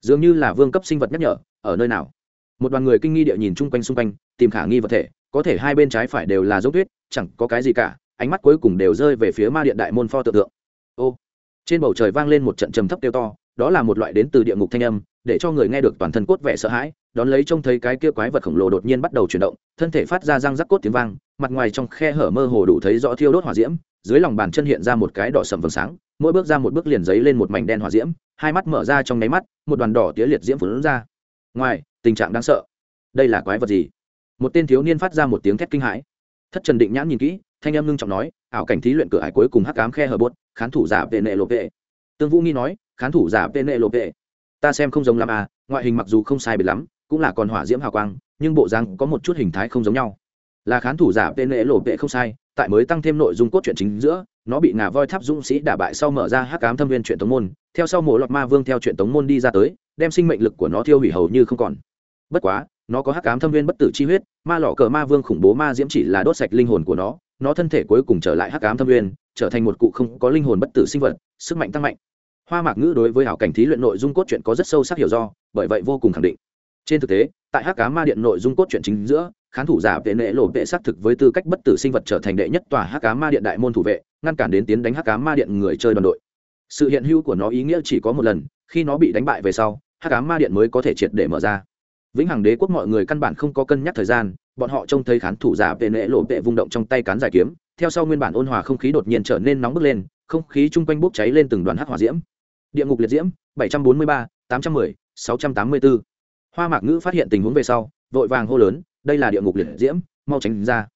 A: Dường như là vương cấp sinh vật nhắc nhở, ở nơi nào? Một đoàn người kinh nghi địa nhìn chung quanh xung quanh, tìm khả nghi vật thể, có thể hai bên trái phải đều là dấu tuyết, chẳng có cái gì cả, ánh mắt cuối cùng đều rơi về phía ma điện đại môn pho tượng tượng. Ô! Trên bầu trời vang lên một trận trầm thấp tiêu to đó là một loại đến từ địa ngục thanh âm, để cho người nghe được toàn thân cốt vẻ sợ hãi, đón lấy trông thấy cái kia quái vật khổng lồ đột nhiên bắt đầu chuyển động, thân thể phát ra răng rắc cốt tiếng vang, mặt ngoài trong khe hở mơ hồ đủ thấy rõ thiêu đốt hỏa diễm, dưới lòng bàn chân hiện ra một cái đỏ sầm vầng sáng, mỗi bước ra một bước liền giấy lên một mảnh đen hỏa diễm, hai mắt mở ra trong nháy mắt, một đoàn đỏ tía liệt diễm phun ra. Ngoài, tình trạng đáng sợ. Đây là quái vật gì? Một tên thiếu niên phát ra một tiếng thét kinh hãi. Thất trần định nhãn nhìn kỹ, thanh em ngưng trọng nói, ảo cảnh thí luyện cửa hải cuối cùng hắc cám khe hở bốt khán thủ giả vệ nệ lộ vệ. Tương vũ nghi nói khán thủ giả vệ nệ vệ ta xem không giống lắm à ngoại hình mặc dù không sai biệt lắm, cũng là còn hỏa diễm hào quang, nhưng bộ răng có một chút hình thái không giống nhau. Là khán thủ giả vệ nệ vệ không sai, tại mới tăng thêm nội dung cốt truyện chính giữa, nó bị ngà voi tháp dũng sĩ đả bại sau mở ra hắc cám thâm viên truyện tống môn, theo sau mổ lọt ma vương theo truyện tống môn đi ra tới, đem sinh mệnh lực của nó thiêu hủy hầu như không còn. Bất quá, nó có hắc cám thâm viên bất tử chi huyết, ma lọ cờ ma vương khủng bố ma diễm chỉ là đốt sạch linh hồn của nó nó thân thể cuối cùng trở lại hắc cám thâm viên trở thành một cụ không có linh hồn bất tử sinh vật, sức mạnh tăng mạnh hoa mạc ngữ đối với hảo cảnh thí luyện nội dung cốt truyện có rất sâu sắc hiểu do, bởi vậy vô cùng khẳng định. Trên thực tế, tại hắc cá ma điện nội dung cốt truyện chính giữa, khán thủ giả vệ nệ lộ vệ xác thực với tư cách bất tử sinh vật trở thành đệ nhất tòa hắc cá ma điện đại môn thủ vệ, ngăn cản đến tiến đánh hắc cá ma điện người chơi đoàn đội. Sự hiện hữu của nó ý nghĩa chỉ có một lần, khi nó bị đánh bại về sau, hắc cá ma điện mới có thể triệt để mở ra. Vĩnh hằng đế quốc mọi người căn bản không có cân nhắc thời gian, bọn họ trông thấy khán thủ giả vệ nệ lộ vệ vung động trong tay cán giải kiếm, theo sau nguyên bản ôn hòa không khí đột nhiên trở nên nóng bức lên, không khí chung quanh bốc cháy lên từng đoàn hắc hỏa diễm địa ngục liệt diễm 743, 810, 684. hoa mạc ngữ phát hiện tình huống về sau vội vàng hô lớn đây là địa ngục liệt diễm mau tránh ra.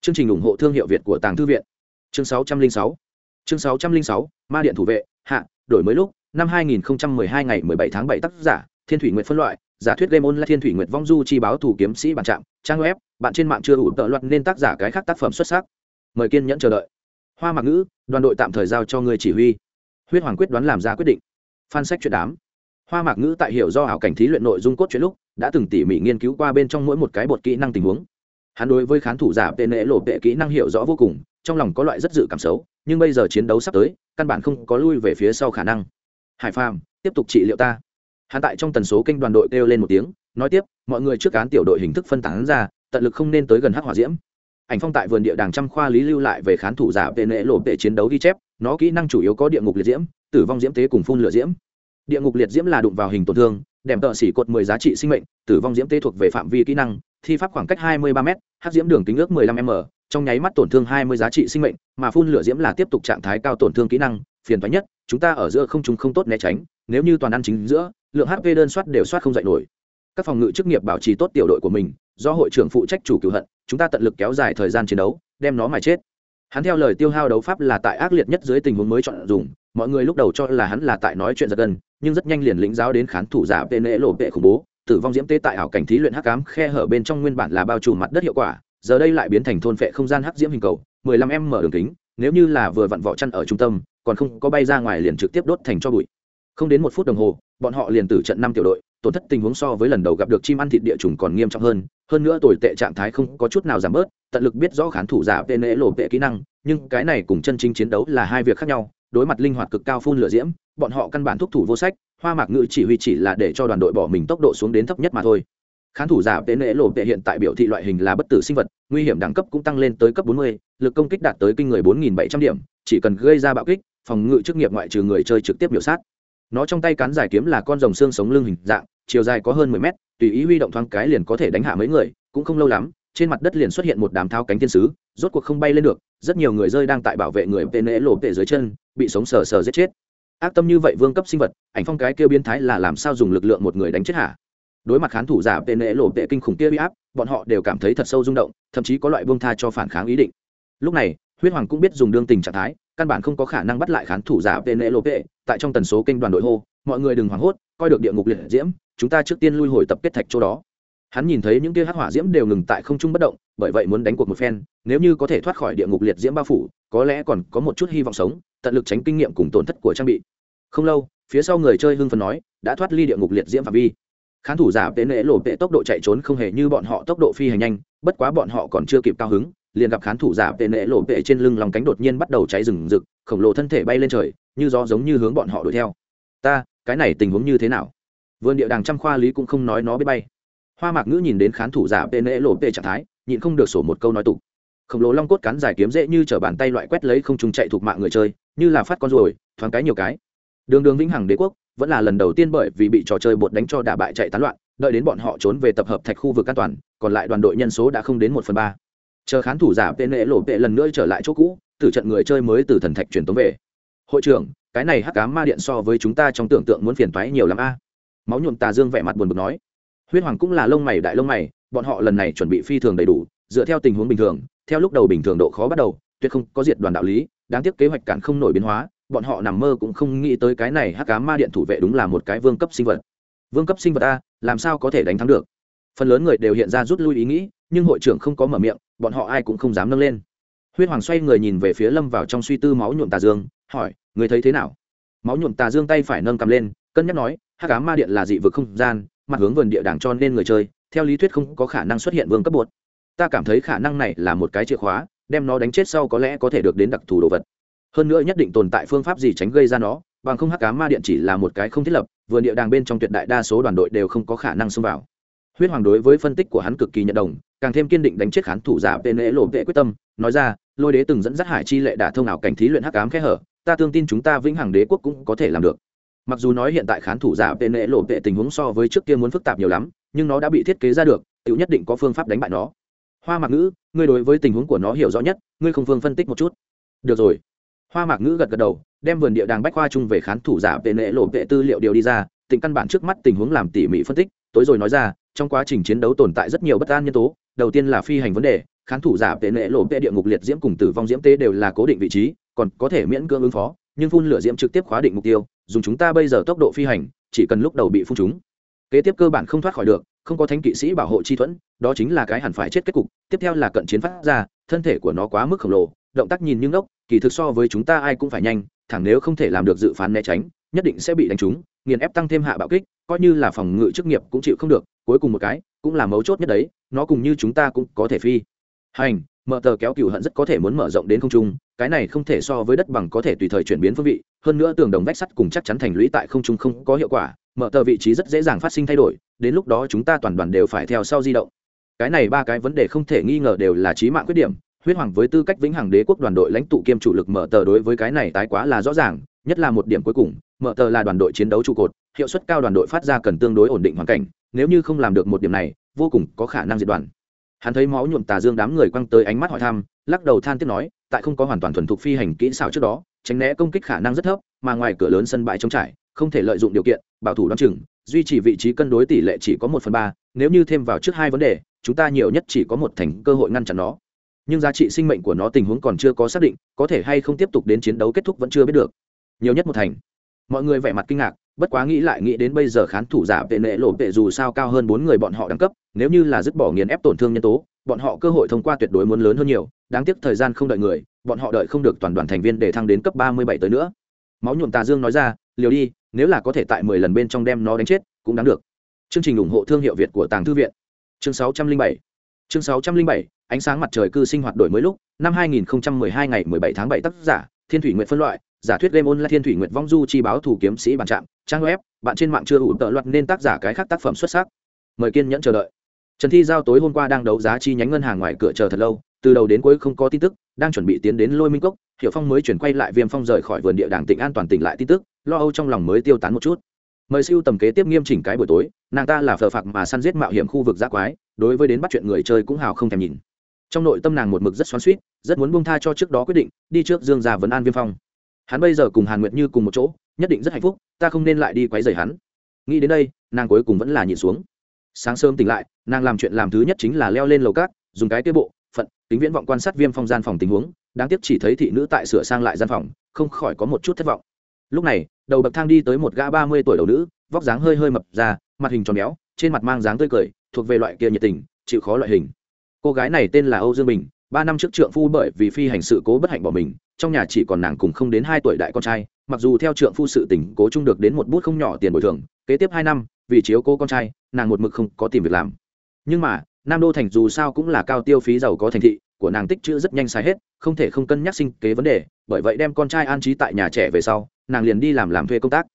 A: Chương trình ủng hộ thương hiệu việt của tàng thư viện. Chương 606. chương 606, ma điện thủ vệ hạ đổi mới lúc năm 2012 ngày 17 tháng 7 tác giả thiên thủy nguyệt phân loại giả thuyết game online thiên thủy nguyệt vong du chi báo thủ kiếm sĩ bản trạm trang web bạn trên mạng chưa đủ tợ loạt nên tác giả cái khác tác phẩm xuất sắc. Mời kiên nhẫn chờ đợi. Hoa mạc ngữ đoàn đội tạm thời giao cho người chỉ huy huyết hoàng quyết đoán làm ra quyết định. Phan sách chuyện đám. Hoa mạc ngữ tại hiểu do ảo cảnh thí luyện nội dung cốt chuyện lúc, đã từng tỉ mỉ nghiên cứu qua bên trong mỗi một cái bột kỹ năng tình huống. Hắn đối với khán thủ giả tệ nệ lộ vệ kỹ năng hiểu rõ vô cùng, trong lòng có loại rất dự cảm xấu, nhưng bây giờ chiến đấu sắp tới, căn bản không có lui về phía sau khả năng. Hải phàm, tiếp tục trị liệu ta. Hắn tại trong tần số kênh đoàn đội kêu lên một tiếng, nói tiếp, mọi người trước cán tiểu đội hình thức phân tán ra, tận lực không nên tới gần hắc hỏa diễm. Ảnh phong tại vườn địa đàng trăm khoa lý lưu lại về khán thủ giả tệ nệ lộ vệ chiến đấu ghi chép nó kỹ năng chủ yếu có địa ngục liệt diễm, tử vong diễm tế cùng phun lửa diễm. Địa ngục liệt diễm là đụng vào hình tổn thương đèm tợ xỉ cột mười giá trị sinh mệnh, tử vong diễm tế thuộc về phạm vi kỹ năng, thi pháp khoảng cách hai mươi ba m hát diễm đường kính ước mười lăm m, trong nháy mắt tổn thương hai mươi giá trị sinh mệnh, mà phun lửa diễm là tiếp tục trạng thái cao tổn thương kỹ năng, phiền toái nhất, chúng ta ở giữa không chúng không tốt né tránh, nếu như toàn ăn chính giữa, lượng hp đơn soát đều soát không dạy nổi. Các phòng ngự chức nghiệp bảo trì tốt tiểu đội của mình, do hội trưởng phụ trách chủ cựu hận, chúng ta tận lực kéo dài thời gian chiến đấu, đem nó mà chết hắn theo lời tiêu hao đấu pháp là tại ác liệt nhất dưới tình huống mới chọn dùng, mọi người lúc đầu cho là hắn là tại nói chuyện giật gân, nhưng rất nhanh liền lĩnh giáo đến khán thủ giả vệ nệ lộ vệ khủng bố, tử vong diễm tế tại ảo cảnh thí luyện hắc cám khe hở bên trong nguyên bản là bao trùm mặt đất hiệu quả, giờ đây lại biến thành thôn phệ không gian hắc diễm hình cầu 15 em mở đường kính, nếu như là vừa vặn vỏ chăn ở trung tâm, còn không có bay ra ngoài liền trực tiếp đốt thành cho bụi. Không đến một phút đồng hồ, bọn họ liền tử trận năm tiểu đội tổn thất tình huống so với lần đầu gặp được chim ăn thịt địa trùng còn nghiêm trọng hơn hơn nữa tồi tệ trạng thái không có chút nào giảm bớt tận lực biết rõ khán thủ giả tên lễ lộ vệ kỹ năng nhưng cái này cùng chân chính chiến đấu là hai việc khác nhau đối mặt linh hoạt cực cao phun lửa diễm bọn họ căn bản thúc thủ vô sách hoa mạc ngự chỉ huy chỉ là để cho đoàn đội bỏ mình tốc độ xuống đến thấp nhất mà thôi. Khán thủ giả tên lễ lộ vệ hiện tại biểu thị loại hình là bất tử sinh vật nguy hiểm đẳng cấp cũng tăng lên tới cấp 40, lực công kích đạt tới kinh người 4.700 điểm chỉ cần gây ra bạo kích phòng ngự chức nghiệp ngoại trừ người chơi trực tiếp biểu sát nó trong tay cán giải kiếm là con rồng xương sống lưng hình dạng, chiều dài có hơn mười mét, tùy ý huy động thoáng cái liền có thể đánh hạ mấy người, cũng không lâu lắm, trên mặt đất liền xuất hiện một đám thao cánh thiên sứ, rốt cuộc không bay lên được, rất nhiều người rơi đang tại bảo vệ người tên lễ lộ tệ dưới chân, bị sống sờ sờ giết chết. Ác tâm như vậy vương cấp sinh vật, ảnh phong cái kêu biến thái là làm sao dùng lực lượng một người đánh chết hả? Đối mặt khán thủ giả tên lễ lộ tệ kinh khủng kia bị áp, bọn họ đều cảm thấy thật sâu rung động, thậm chí có loại vương tha cho phản kháng ý định. Lúc này, huyết hoàng cũng biết dùng đương tình trạng thái căn bản không có khả năng bắt lại khán thủ giả Penelope, tại trong tần số kênh đoàn đội hô mọi người đừng hoảng hốt coi được địa ngục liệt diễm chúng ta trước tiên lui hồi tập kết thạch chỗ đó. Hắn nhìn thấy những kia hắc hỏa diễm đều ngừng tại không trung bất động bởi vậy muốn đánh cuộc một phen nếu như có thể thoát khỏi địa ngục liệt diễm bao phủ có lẽ còn có một chút hy vọng sống tận lực tránh kinh nghiệm cùng tổn thất của trang bị. Không lâu phía sau người chơi hưng phấn nói đã thoát ly địa ngục liệt diễm phạm vi. Khán thủ giả Penelope tốc độ chạy trốn không hề như bọn họ tốc độ phi hành nhanh bất quá bọn họ còn chưa kịp cao hứng liền gặp khán thủ giả tệ nệ lộ vệ trên lưng lòng cánh đột nhiên bắt đầu cháy rừng rực, khổng lồ thân thể bay lên trời, như gió giống như hướng bọn họ đuổi theo. Ta, cái này tình huống như thế nào? Vườn địa đàng trăm khoa lý cũng không nói nó biết bay. Hoa mạc ngữ nhìn đến khán thủ giả pê nệ lộ vệ trạng thái, nhịn không được sổ một câu nói tục. Khổng lồ long cốt cắn dài kiếm dễ như t bàn tay loại quét lấy không trùng chạy thuộc mạng người chơi, như là phát con ruồi, thoáng cái nhiều cái. Đường đường vĩnh hằng đế quốc, vẫn là lần đầu tiên bởi vì bị trò chơi bột đánh cho đả bại chạy tán loạn, đợi đến bọn họ trốn về tập hợp thạch khu vực an toàn, còn lại đoàn đội nhân số đã không đến một phần ba chờ khán thủ giả tên lễ lộ pê lần nữa trở lại chỗ cũ từ trận người chơi mới từ thần thạch truyền tống về. Hội trưởng, cái này hắc cá ma điện so với chúng ta trong tưởng tượng muốn phiền toái nhiều lắm a. Máu nhuộm tà dương vẻ mặt buồn bực nói. Huyết hoàng cũng là lông mày đại lông mày, bọn họ lần này chuẩn bị phi thường đầy đủ, dựa theo tình huống bình thường, theo lúc đầu bình thường độ khó bắt đầu, tuyệt không có diệt đoàn đạo lý, đáng tiếc kế hoạch cản không nổi biến hóa, bọn họ nằm mơ cũng không nghĩ tới cái này hắc cá ma điện thủ vệ đúng là một cái vương cấp sinh vật. Vương cấp sinh vật a, làm sao có thể đánh thắng được? Phần lớn người đều hiện ra rút lui ý nghĩ, nhưng hội trưởng không có mở miệng bọn họ ai cũng không dám nâng lên. Huyết hoàng xoay người nhìn về phía lâm vào trong suy tư máu nhuộm tà dương, hỏi người thấy thế nào? Máu nhuộm tà dương tay phải nâng cầm lên, cân nhắc nói, hắc cá ma điện là dị vực không gian, mặt hướng vườn địa đàng cho nên người chơi, theo lý thuyết không có khả năng xuất hiện vương cấp bột. Ta cảm thấy khả năng này là một cái chìa khóa, đem nó đánh chết sau có lẽ có thể được đến đặc thù đồ vật. Hơn nữa nhất định tồn tại phương pháp gì tránh gây ra nó, bằng không hắc cá ma điện chỉ là một cái không thiết lập, vườn địa đàng bên trong tuyệt đại đa số đoàn đội đều không có khả năng xông vào huyết hoàng đối với phân tích của hắn cực kỳ nhận đồng, càng thêm kiên định đánh chết khán thủ giả tên lễ lộ vệ quyết tâm, nói ra, lôi đế từng dẫn dắt hải chi lệ đả thông ảo cảnh thí luyện hắc ám khẽ hở, ta tương tin chúng ta vĩnh hằng đế quốc cũng có thể làm được. Mặc dù nói hiện tại khán thủ giả tên lễ lộ vệ tình huống so với trước kia muốn phức tạp nhiều lắm, nhưng nó đã bị thiết kế ra được tự nhất định có phương pháp đánh bại nó. Hoa mạc ngữ, ngươi đối với tình huống của nó hiểu rõ nhất, ngươi không phương phân tích một chút. Được rồi. Hoa mạc ngữ gật gật đầu, đem vườn địa đàng bách khoa chung về khán thủ giả tên nệ lộ vệ tư liệu điều đi ra tình căn bản trước mắt tình huống làm tỉ mỉ phân tích, tối rồi nói ra trong quá trình chiến đấu tồn tại rất nhiều bất an nhân tố, đầu tiên là phi hành vấn đề, khán thủ giả vệ nệ lộ vệ địa ngục liệt diễm cùng tử vong diễm tế đều là cố định vị trí, còn có thể miễn cưỡng ứng phó, nhưng phun lửa diễm trực tiếp khóa định mục tiêu, dùng chúng ta bây giờ tốc độ phi hành, chỉ cần lúc đầu bị phun chúng. Kế tiếp cơ bản không thoát khỏi được, không có thánh kỵ sĩ bảo hộ chi thuẫn, đó chính là cái hẳn phải chết kết cục, tiếp theo là cận chiến phát ra, thân thể của nó quá mức khổng lồ, động tác nhìn như ngốc, kỳ thực so với chúng ta ai cũng phải nhanh, thẳng nếu không thể làm được dự phán né tránh, nhất định sẽ bị đánh trúng, nghiền ép tăng thêm hạ bạo kích coi như là phòng ngự chức nghiệp cũng chịu không được, cuối cùng một cái, cũng là mấu chốt nhất đấy, nó cùng như chúng ta cũng có thể phi. Hành, mở tờ kéo cựu hận rất có thể muốn mở rộng đến không trung, cái này không thể so với đất bằng có thể tùy thời chuyển biến phương vị, hơn nữa tường đồng vách sắt cùng chắc chắn thành lũy tại không trung không có hiệu quả, mở tờ vị trí rất dễ dàng phát sinh thay đổi, đến lúc đó chúng ta toàn đoàn đều phải theo sau di động. Cái này ba cái vấn đề không thể nghi ngờ đều là trí mạng khuyết điểm, huyết hoàng với tư cách vĩnh hằng đế quốc đoàn đội lãnh tụ kiêm chủ lực mở tờ đối với cái này tái quá là rõ ràng, nhất là một điểm cuối cùng mở tờ là đoàn đội chiến đấu trụ cột, hiệu suất cao đoàn đội phát ra cần tương đối ổn định hoàn cảnh, nếu như không làm được một điểm này, vô cùng có khả năng diệt đoàn. Hắn thấy máu nhuộm tà dương đám người quăng tới ánh mắt hỏi thăm, lắc đầu than tiếp nói, tại không có hoàn toàn thuần thục phi hành kỹ xảo trước đó, tránh né công kích khả năng rất thấp, mà ngoài cửa lớn sân bãi trống trải, không thể lợi dụng điều kiện, bảo thủ đ o chừng, duy trì vị trí cân đối tỷ lệ chỉ có một phần ba, nếu như thêm vào trước hai vấn đề, chúng ta nhiều nhất chỉ có một thành cơ hội ngăn chặn nó. Nhưng giá trị sinh mệnh của nó tình huống còn chưa có xác định, có thể hay không tiếp tục đến chiến đấu kết thúc vẫn chưa biết được. Nhiều nhất một thành mọi người vẻ mặt kinh ngạc, bất quá nghĩ lại nghĩ đến bây giờ khán thủ giả vệ nệ lộ vệ dù sao cao hơn bốn người bọn họ đẳng cấp, nếu như là dứt bỏ nghiền ép tổn thương nhân tố, bọn họ cơ hội thông qua tuyệt đối muốn lớn hơn nhiều, đáng tiếc thời gian không đợi người, bọn họ đợi không được toàn đoàn thành viên để thăng đến cấp ba mươi bảy tới nữa. Máu nhuộm tà dương nói ra, liều đi, nếu là có thể tại mười lần bên trong đem nó đánh chết, cũng đáng được. Chương trình ủng hộ thương hiệu việt của tàng thư viện. Chương sáu trăm linh bảy. Chương sáu trăm linh bảy, ánh sáng mặt trời cư sinh hoạt đổi mới lúc, năm hai nghìn hai ngày mười bảy tháng bảy tác giả, thiên thủy nguyện phân loại giả thuyết game online thiên thủy Nguyệt vong du chi báo thủ kiếm sĩ bản trạm trang web, bạn trên mạng chưa ủ tợ luật nên tác giả cái khác tác phẩm xuất sắc. Mời kiên nhẫn chờ đợi. Trần thi giao tối hôm qua đang đấu giá chi nhánh ngân hàng ngoài cửa chờ thật lâu, từ đầu đến cuối không có tin tức, đang chuẩn bị tiến đến lôi minh cốc hiệu phong mới chuyển quay lại viêm phong rời khỏi vườn địa đảng tỉnh an toàn tỉnh lại tin tức, lo âu trong lòng mới tiêu tán một chút. Mời siêu tầm kế tiếp nghiêm chỉnh cái buổi tối, nàng ta là phờ phạc mà săn giết mạo hiểm khu vực giác quái, đối với đến bắt chuyện người chơi cũng hào không thèm nhìn. Trong nội tâm nàng một mực rất xoắn suýt rất muốn buông tha cho trước đó quyết định, đi trước dương gia vấn an viêm phong hắn bây giờ cùng hàn nguyệt như cùng một chỗ, nhất định rất hạnh phúc, ta không nên lại đi quấy rầy hắn. Nghĩ đến đây, nàng cuối cùng vẫn là nhịn xuống. Sáng sớm tỉnh lại, nàng làm chuyện làm thứ nhất chính là leo lên lầu cát, dùng cái kế bộ, phận tính viễn vọng quan sát viêm phong gian phòng tình huống, đáng tiếc chỉ thấy thị nữ tại sửa sang lại gian phòng, không khỏi có một chút thất vọng. Lúc này, đầu bậc thang đi tới một gã ba mươi tuổi đầu nữ, vóc dáng hơi hơi mập ra, mặt hình tròn béo, trên mặt mang dáng tươi cười, thuộc về loại kia nhiệt tình, chịu khó loại hình. Cô gái này tên là âu dương bình, ba năm trước trượng phu bởi vì phi hành sự cố bất hạnh bỏ mình trong nhà chỉ còn nàng cùng không đến hai tuổi đại con trai, mặc dù theo trượng phu sự tỉnh cố chung được đến một bút không nhỏ tiền bồi thường, kế tiếp hai năm, vì chiếu cố con trai, nàng một mực không có tìm việc làm. Nhưng mà, nam đô thành dù sao cũng là cao tiêu phí giàu có thành thị, của nàng tích chữ rất nhanh xài hết, không thể không cân nhắc sinh kế vấn đề, bởi vậy đem con trai an trí tại nhà trẻ về sau, nàng liền đi làm làm thuê công tác.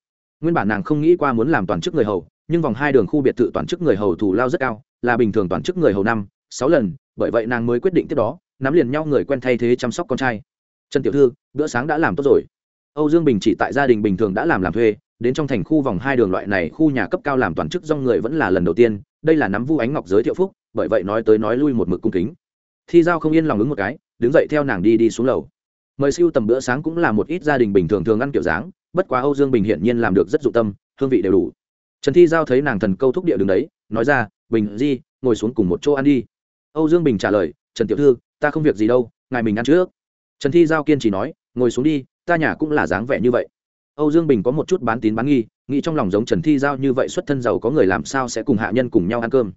A: Nguyên bản nàng không nghĩ qua muốn làm toàn chức người hầu, nhưng vòng hai đường khu biệt thự toàn chức người hầu thù lao rất cao, là bình thường toàn chức người hầu năm, sáu lần, bởi vậy nàng mới quyết định tiếp đó, nắm liền nhau người quen thay thế chăm sóc con trai trần tiểu thư, bữa sáng đã làm tốt rồi. Âu dương bình chỉ tại gia đình bình thường đã làm làm thuê, đến trong thành khu vòng hai đường loại này khu nhà cấp cao làm toàn chức do người vẫn là lần đầu tiên, đây là nắm vu ánh ngọc giới thiệu phúc, bởi vậy nói tới nói lui một mực cung kính. Thi giao không yên lòng ứng một cái, đứng dậy theo nàng đi đi xuống lầu. Mời siêu tầm bữa sáng cũng là một ít gia đình bình thường thường ăn kiểu dáng, bất quá âu dương bình hiển nhiên làm được rất dụng tâm, hương vị đều đủ. Trần thi giao thấy nàng thần câu thúc địa đường đấy, nói ra, bình, di, ngồi xuống cùng một chỗ ăn đi. Âu dương bình trả lời, trần tiểu thư, ta không việc gì đâu, ngài mình ăn trước trần thi giao kiên trì nói, ngồi xuống đi, ta nhà cũng là dáng vẻ như vậy. Âu dương bình có một chút bán tín bán nghi, nghĩ trong lòng giống trần thi giao như vậy xuất thân giàu có người làm sao sẽ cùng hạ nhân cùng nhau ăn cơm.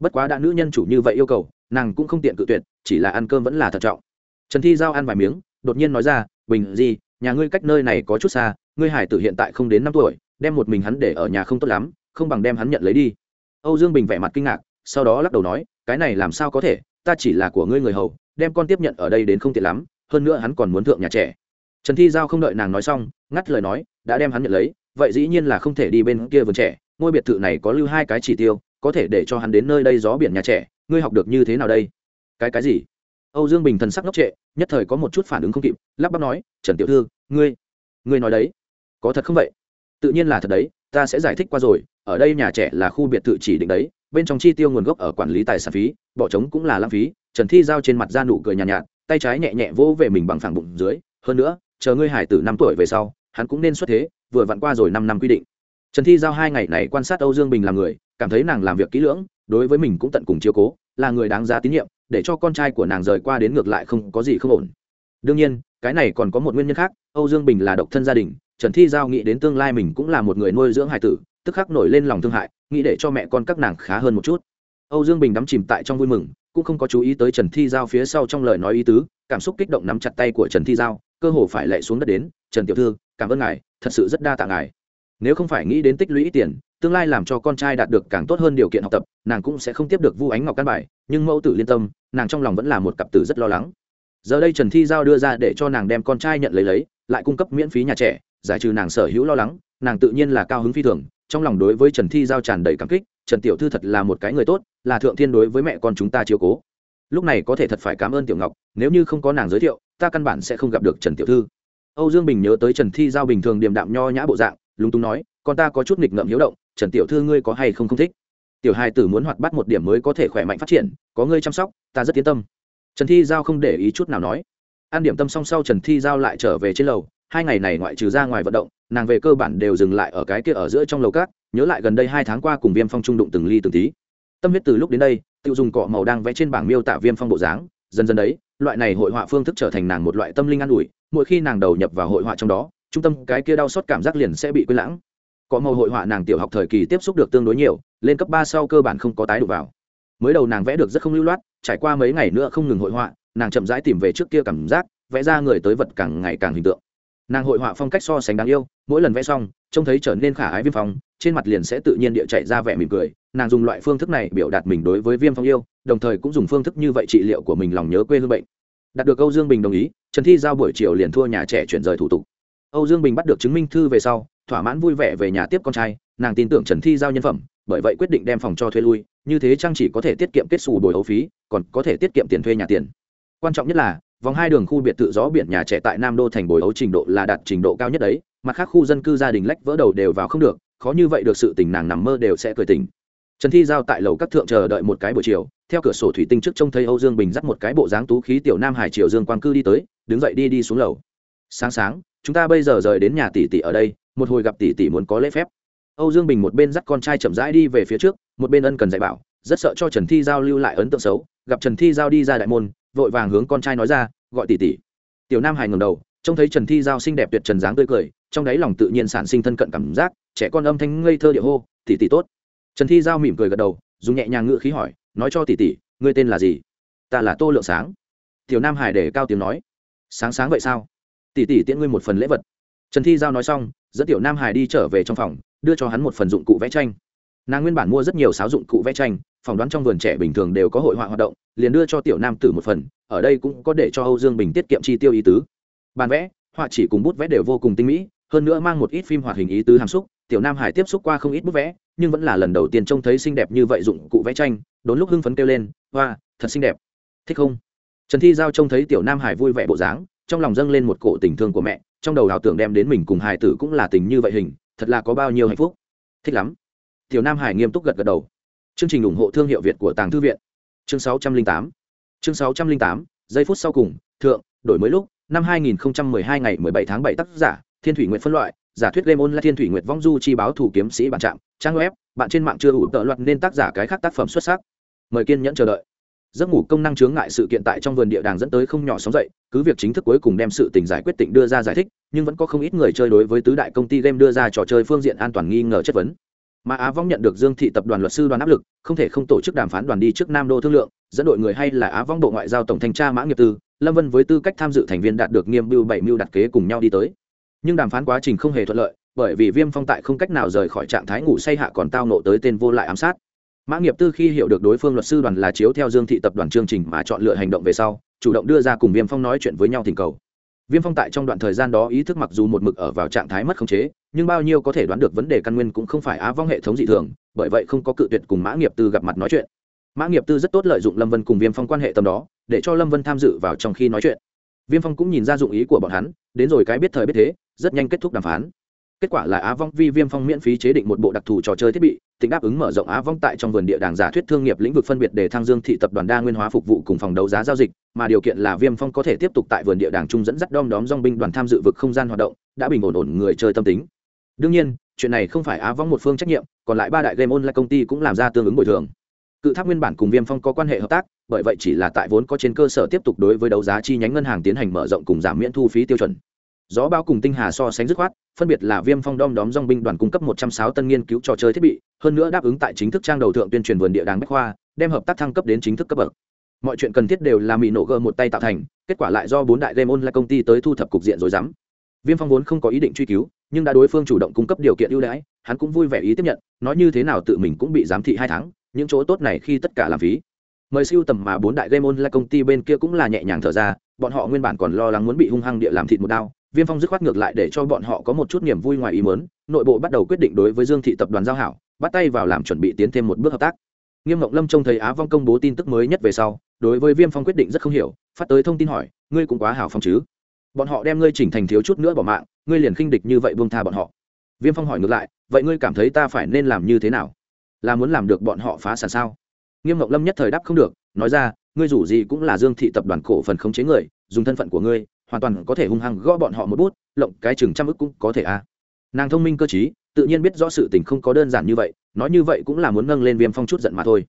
A: Bất quá đã nữ nhân chủ như vậy yêu cầu, nàng cũng không tiện cự tuyệt, chỉ là ăn cơm vẫn là thận trọng. Trần thi giao ăn vài miếng, đột nhiên nói ra, bình gì, nhà ngươi cách nơi này có chút xa, ngươi hải tử hiện tại không đến năm tuổi, đem một mình hắn để ở nhà không tốt lắm, không bằng đem hắn nhận lấy đi. Âu dương bình vẻ mặt kinh ngạc, sau đó lắc đầu nói, cái này làm sao có thể, ta chỉ là của ngươi người hầu, đem con tiếp nhận ở đây đến không tiện lắm hơn nữa hắn còn muốn thượng nhà trẻ. Trần thi giao không đợi nàng nói xong ngắt lời nói đã đem hắn nhận lấy vậy dĩ nhiên là không thể đi bên kia vườn trẻ ngôi biệt thự này có lưu hai cái chỉ tiêu có thể để cho hắn đến nơi đây gió biển nhà trẻ ngươi học được như thế nào đây? Cái cái gì? Âu dương bình thần sắc ngốc trệ nhất thời có một chút phản ứng không kịp lắp bắp nói trần tiểu thư ngươi ngươi nói đấy có thật không vậy? Tự nhiên là thật đấy ta sẽ giải thích qua rồi ở đây nhà trẻ là khu biệt thự chỉ định đấy bên trong chi tiêu nguồn gốc ở quản lý tài sản phí bỏ trống cũng là lãng phí. Trần thi giao trên mặt ra nụ cười nhàn nhạt, nhạt tay trái nhẹ nhẹ vỗ về mình bằng phẳng bụng dưới. Hơn nữa, chờ ngươi hải tử năm tuổi về sau, hắn cũng nên xuất thế, vừa vặn qua rồi năm năm quy định. Trần thi giao hai ngày này quan sát âu dương bình là người, cảm thấy nàng làm việc kỹ lưỡng, đối với mình cũng tận cùng chiếu cố, là người đáng giá tín nhiệm, để cho con trai của nàng rời qua đến ngược lại không có gì không ổn. Đương nhiên, cái này còn có một nguyên nhân khác, âu dương bình là độc thân gia đình, trần thi giao nghĩ đến tương lai mình cũng là một người nuôi dưỡng hải tử, tức khắc nổi lên lòng thương hại, nghĩ để cho mẹ con các nàng khá hơn một chút. Âu dương bình đắm chìm tại trong vui mừng cũng không có chú ý tới trần thi giao phía sau trong lời nói ý tứ, cảm xúc kích động nắm chặt tay của trần thi giao, cơ hồ phải lệ xuống đất đến, trần tiểu thư, cảm ơn ngài, thật sự rất đa tạ ngài. Nếu không phải nghĩ đến tích lũy tiền, tương lai làm cho con trai đạt được càng tốt hơn điều kiện học tập, nàng cũng sẽ không tiếp được vu ánh ngọc căn bài, nhưng mẫu tử liên tâm, nàng trong lòng vẫn là một cặp tử rất lo lắng. Giờ đây trần thi giao đưa ra để cho nàng đem con trai nhận lấy lấy, lại cung cấp miễn phí nhà trẻ, giải trừ nàng sở hữu lo lắng, nàng tự nhiên là cao hứng phi thường trong lòng đối với trần thi giao tràn đầy cảm kích, trần tiểu thư thật là một cái người tốt, là thượng thiên đối với mẹ con chúng ta chiếu cố. Lúc này có thể thật phải cảm ơn tiểu ngọc, nếu như không có nàng giới thiệu, ta căn bản sẽ không gặp được trần tiểu thư. Âu dương bình nhớ tới trần thi giao bình thường điềm đạm nho nhã bộ dạng, lúng túng nói, con ta có chút nghịch ngợm hiếu động, trần tiểu thư ngươi có hay không không thích? Tiểu hai tử muốn hoạt bắt một điểm mới có thể khỏe mạnh phát triển, có ngươi chăm sóc, ta rất yên tâm. Trần thi giao không để ý chút nào nói. Ăn điểm tâm xong sau, trần thi giao lại trở về trên lầu hai ngày này ngoại trừ ra ngoài vận động, nàng về cơ bản đều dừng lại ở cái kia ở giữa trong lầu cát nhớ lại gần đây hai tháng qua cùng viêm phong trung đụng từng ly từng tí. Tâm huyết từ lúc đến đây tự dùng cọ màu đang vẽ trên bảng miêu tả viêm phong bộ dáng, dần dần đấy, loại này hội họa phương thức trở thành nàng một loại tâm linh an ủi, mỗi khi nàng đầu nhập vào hội họa trong đó, trung tâm cái kia đau xót cảm giác liền sẽ bị quên lãng. Có màu hội họa nàng tiểu học thời kỳ tiếp xúc được tương đối nhiều, lên cấp ba sau cơ bản không có tái đụng vào. Mới đầu nàng vẽ được rất không lưu loát, trải qua mấy ngày nữa không ngừng hội họa, nàng chậm rãi tìm về trước kia cảm giác, vẽ ra người tới vật càng ngày càng hình tượng nàng hội họa phong cách so sánh đáng yêu, mỗi lần vẽ xong, trông thấy trở nên khả ái viêm phong, trên mặt liền sẽ tự nhiên địa chạy ra vẻ mỉm cười. Nàng dùng loại phương thức này biểu đạt mình đối với viêm phong yêu, đồng thời cũng dùng phương thức như vậy trị liệu của mình lòng nhớ quê hương bệnh. Đạt được âu dương bình đồng ý, trần thi giao buổi chiều liền thua nhà trẻ chuyển rời thủ tục. Âu dương bình bắt được chứng minh thư về sau, thỏa mãn vui vẻ về nhà tiếp con trai, nàng tin tưởng trần thi giao nhân phẩm, bởi vậy quyết định đem phòng cho thuê lui, như thế trang chỉ có thể tiết kiệm kết xù bồi ấu phí, còn có thể tiết kiệm tiền thuê nhà tiền. Quan trọng nhất là vòng hai đường khu biệt thự gió biển nhà trẻ tại nam đô thành bồi ấu trình độ là đạt trình độ cao nhất đấy, mặt khác khu dân cư gia đình lách vỡ đầu đều vào không được, khó như vậy được sự tình nàng nằm mơ đều sẽ cười tỉnh. Trần thi giao tại lầu các thượng chờ đợi một cái buổi chiều, theo cửa sổ thủy tinh trước trông thấy âu dương bình dắt một cái bộ dáng tú khí tiểu nam hải triều dương quang cư đi tới, đứng dậy đi đi xuống lầu. Sáng sáng, chúng ta bây giờ rời đến nhà tỷ tỷ ở đây, một hồi gặp tỷ tỷ muốn có lễ phép. Âu dương bình một bên dắt con trai chậm rãi đi về phía trước, một bên ân cần dạy bảo, rất sợ cho trần thi giao lưu lại ấn tượng xấu, gặp trần thi giao đi ra đại môn vội vàng hướng con trai nói ra, gọi tỷ tỷ. Tiểu nam hải ngầm đầu, trông thấy trần thi giao xinh đẹp tuyệt trần dáng tươi cười, trong đáy lòng tự nhiên sản sinh thân cận cảm giác, trẻ con âm thanh ngây thơ địa hô, tỷ tỷ tốt. Trần thi giao mỉm cười gật đầu, dùng nhẹ nhàng ngựa khí hỏi, nói cho tỷ tỷ, ngươi tên là gì? Ta là tô lượng sáng. Tiểu nam hải để cao tiếng nói, sáng sáng vậy sao? Tỷ tỷ tiễn ngươi một phần lễ vật. Trần thi giao nói xong, dẫn tiểu nam hải đi trở về trong phòng, đưa cho hắn một phần dụng cụ vẽ tranh. Nàng nguyên bản mua rất nhiều sáo dụng cụ vẽ tranh phỏng đoán trong vườn trẻ bình thường đều có hội họa hoạt động, liền đưa cho tiểu nam tử một phần, ở đây cũng có để cho âu dương bình tiết kiệm chi tiêu ý tứ. Bàn vẽ, họa chỉ cùng bút vẽ đều vô cùng tinh mỹ, hơn nữa mang một ít phim hoạt hình ý tứ hàm xúc, tiểu nam hải tiếp xúc qua không ít bút vẽ, nhưng vẫn là lần đầu tiên trông thấy xinh đẹp như vậy dụng cụ vẽ tranh, đốn lúc hưng phấn kêu lên, hoa, thật xinh đẹp. Thích không? Trần thi giao trông thấy tiểu nam hải vui vẻ bộ dáng, trong lòng dâng lên một cổ tình thương của mẹ, trong đầu ảo tưởng đem đến mình cùng hải tử cũng là tình như vậy hình, thật là có bao nhiêu hạnh phúc. Thích lắm. Tiểu nam hải nghiêm túc gật gật đầu chương trình ủng hộ thương hiệu việt của tàng thư viện. Chương 608 chương 608 giây phút sau cùng, thượng, đổi mới lúc, năm 2012 ngày 17 tháng 7 tác giả, thiên thủy nguyện phân loại, giả thuyết game online thiên thủy nguyệt vong du chi báo thủ kiếm sĩ bản trạm trang web, bạn trên mạng chưa đủ tợ loạt nên tác giả cái khác tác phẩm xuất sắc. Mời kiên nhẫn chờ đợi. Giấc ngủ công năng chướng ngại sự kiện tại trong vườn địa đàng dẫn tới không nhỏ sóng dậy, cứ việc chính thức cuối cùng đem sự tình giải quyết định đưa ra giải thích, nhưng vẫn có không ít người chơi đối với tứ đại công ty game đưa ra trò chơi phương diện an toàn nghi ngờ chất vấn mà á vong nhận được dương thị tập đoàn luật sư đoàn áp lực, không thể không tổ chức đàm phán đoàn đi trước nam đô thương lượng, dẫn đội người hay là á vong bộ ngoại giao tổng thanh tra mã nghiệp tư, lâm vân với tư cách tham dự thành viên đạt được nghiêm mưu bảy mưu đặt kế cùng nhau đi tới. Nhưng đàm phán quá trình không hề thuận lợi, bởi vì viêm phong tại không cách nào rời khỏi trạng thái ngủ say hạ còn tao nộ tới tên vô lại ám sát. Mã nghiệp tư khi hiểu được đối phương luật sư đoàn là chiếu theo dương thị tập đoàn chương trình mà chọn lựa hành động về sau, chủ động đưa ra cùng viêm phong nói chuyện với nhau thỉnh cầu viêm phong tại trong đoạn thời gian đó ý thức mặc dù một mực ở vào trạng thái mất khống chế, nhưng bao nhiêu có thể đoán được vấn đề căn nguyên cũng không phải á vong hệ thống dị thường, bởi vậy không có cự tuyệt cùng mã nghiệp tư gặp mặt nói chuyện. Mã nghiệp tư rất tốt lợi dụng lâm vân cùng viêm phong quan hệ tầm đó, để cho lâm vân tham dự vào trong khi nói chuyện. Viêm phong cũng nhìn ra dụng ý của bọn hắn, đến rồi cái biết thời biết thế, rất nhanh kết thúc đàm phán. Kết quả là á vong vi viêm phong miễn phí chế định một bộ đặc thù trò chơi thiết bị Tỉnh đáp ứng mở rộng á vong tại trong vườn địa đàng giả thuyết thương nghiệp lĩnh vực phân biệt để thăng dương thị tập đoàn đa nguyên hóa phục vụ cùng phòng đấu giá giao dịch, mà điều kiện là viêm phong có thể tiếp tục tại vườn địa đàng trung dẫn dắt đom đóm dong binh đoàn tham dự vực không gian hoạt động, đã bình ổn ổn người chơi tâm tính. Đương nhiên, chuyện này không phải á vong một phương trách nhiệm, còn lại ba đại game online công ty cũng làm ra tương ứng bồi thường. Cự tháp nguyên bản cùng viêm phong có quan hệ hợp tác, bởi vậy chỉ là tại vốn có trên cơ sở tiếp tục đối với đấu giá chi nhánh ngân hàng tiến hành mở rộng cùng giảm miễn thu phí tiêu chuẩn gió bao cùng tinh hà so sánh dứt khoát, phân biệt là viêm phong đom đóm dong binh đoàn cung cấp một trăm sáu tân nghiên cứu trò chơi thiết bị, hơn nữa đáp ứng tại chính thức trang đầu thượng tuyên truyền vườn địa đàng bách khoa, đem hợp tác thăng cấp đến chính thức cấp bậc. Mọi chuyện cần thiết đều là mỹ nổ gơ một tay tạo thành, kết quả lại do bốn đại game online công ty tới thu thập cục diện rồi dám. Viêm phong vốn không có ý định truy cứu, nhưng đã đối phương chủ động cung cấp điều kiện ưu đãi, hắn cũng vui vẻ ý tiếp nhận, nói như thế nào tự mình cũng bị giám thị hai tháng, những chỗ tốt này khi tất cả làm phí. Mời siêu tầm mà bốn đại game online công ty bên kia cũng là nhẹ nhàng thở ra, bọn họ nguyên bản còn lo lắng muốn bị hung hăng địa làm thịt một đao viêm phong dứt khoát ngược lại để cho bọn họ có một chút niềm vui ngoài ý mớn nội bộ bắt đầu quyết định đối với dương thị tập đoàn giao hảo, bắt tay vào làm chuẩn bị tiến thêm một bước hợp tác. Nghiêm ngọc lâm trông thấy á vong công bố tin tức mới nhất về sau, đối với viêm phong quyết định rất không hiểu, phát tới thông tin hỏi, ngươi cũng quá hảo phong chứ? Bọn họ đem ngươi chỉnh thành thiếu chút nữa bỏ mạng, ngươi liền khinh địch như vậy buông tha bọn họ. Viêm phong hỏi ngược lại, vậy ngươi cảm thấy ta phải nên làm như thế nào? Là muốn làm được bọn họ phá sản sao? Nghiêm ngọc lâm nhất thời đáp không được, nói ra, ngươi rủ gì cũng là dương thị tập đoàn cổ phần khống chế người, dùng thân phận của ngươi hoàn toàn có thể hung hăng gõ bọn họ một bút, lộng cái chừng trăm ức cũng có thể a à. nàng thông minh cơ t tự nhiên biết rõ sự tình không có đơn giản như vậy, nói như vậy cũng là muốn nâng lên viêm phong chút giận mà thôi.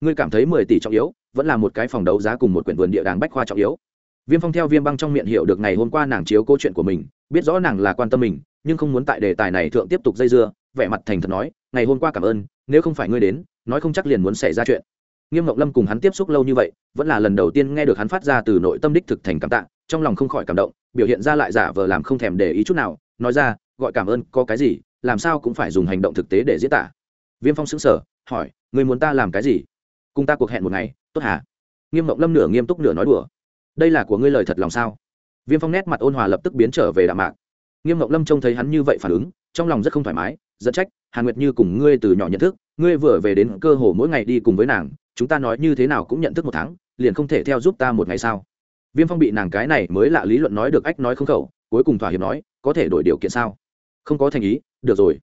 A: Ngươi cảm thấy mười tỷ trọng yếu, vẫn là một cái phòng đấu giá cùng một quyển vườn địa đàng bách khoa trọng yếu. Viêm phong theo viêm băng trong miệng hiểu được ngày hôm qua nàng chiếu câu chuyện của mình, biết rõ nàng là quan tâm mình, nhưng không muốn tại đề tài này thượng tiếp tục dây dưa, vẻ mặt thành thật nói, ngày hôm qua cảm ơn, nếu không phải ngươi đến, nói không chắc liền muốn xảy ra chuyện. Nghiêm ngọc lâm cùng hắn tiếp xúc lâu như vậy, vẫn là lần đầu tiên nghe được hắn phát ra từ nội tâm đích thực thành cảm tạ trong lòng không khỏi cảm động, biểu hiện ra lại giả vờ làm không thèm để ý chút nào, nói ra, gọi cảm ơn, có cái gì, làm sao cũng phải dùng hành động thực tế để diễn tả. Viêm phong xứng sở hỏi người muốn ta làm cái gì? Cùng ta cuộc hẹn một ngày, tốt hả? Nghiêm ngọc lâm nửa nghiêm túc nửa nói đùa, đây là của ngươi lời thật lòng sao? Viêm phong nét mặt ôn hòa lập tức biến trở về đạm mạc. Nghiêm ngọc lâm trông thấy hắn như vậy phản ứng, trong lòng rất không thoải mái dẫn trách, hàn nguyệt như cùng ngươi từ nhỏ nhận thức, ngươi vừa về đến cơ hồ mỗi ngày đi cùng với nàng, chúng ta nói như thế nào cũng nhận thức một tháng, liền không thể theo giúp ta một ngày sao? Viêm phong bị nàng cái này mới lạ lý luận nói được ách nói không khẩu, cuối cùng thỏa hiệp nói, có thể đổi điều kiện sao? Không có thành ý, được rồi.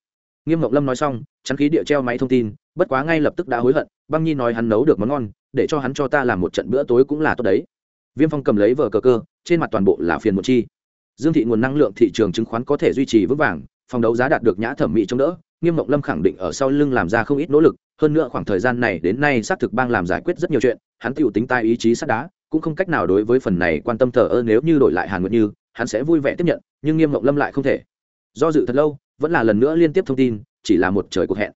A: Nghiêm ngọc lâm nói xong, chắn khí địa treo máy thông tin, bất quá ngay lập tức đã hối hận, băng nhi nói hắn nấu được món ngon, để cho hắn cho ta làm một trận bữa tối cũng là tốt đấy. Viêm phong cầm lấy vờ cờ cơ, trên mặt toàn bộ là phiền một chi. Dương thị nguồn năng lượng thị trường chứng khoán có thể duy trì vững vàng, phòng đấu giá đạt được nhã thẩm mỹ chống đỡ, nghiêm mộng lâm khẳng định ở sau lưng làm ra không ít nỗ lực, hơn nữa khoảng thời gian này đến nay xác thực bang làm giải quyết rất nhiều chuyện, hắn tự tính tai ý chí sắt đá cũng không cách nào đối với phần này quan tâm thờ ơ nếu như đổi lại hàn nguyệt như, hắn sẽ vui vẻ tiếp nhận, nhưng nghiêm ngọc lâm lại không thể. Do dự thật lâu, vẫn là lần nữa liên tiếp thông tin, chỉ là một trời cuộc hẹn.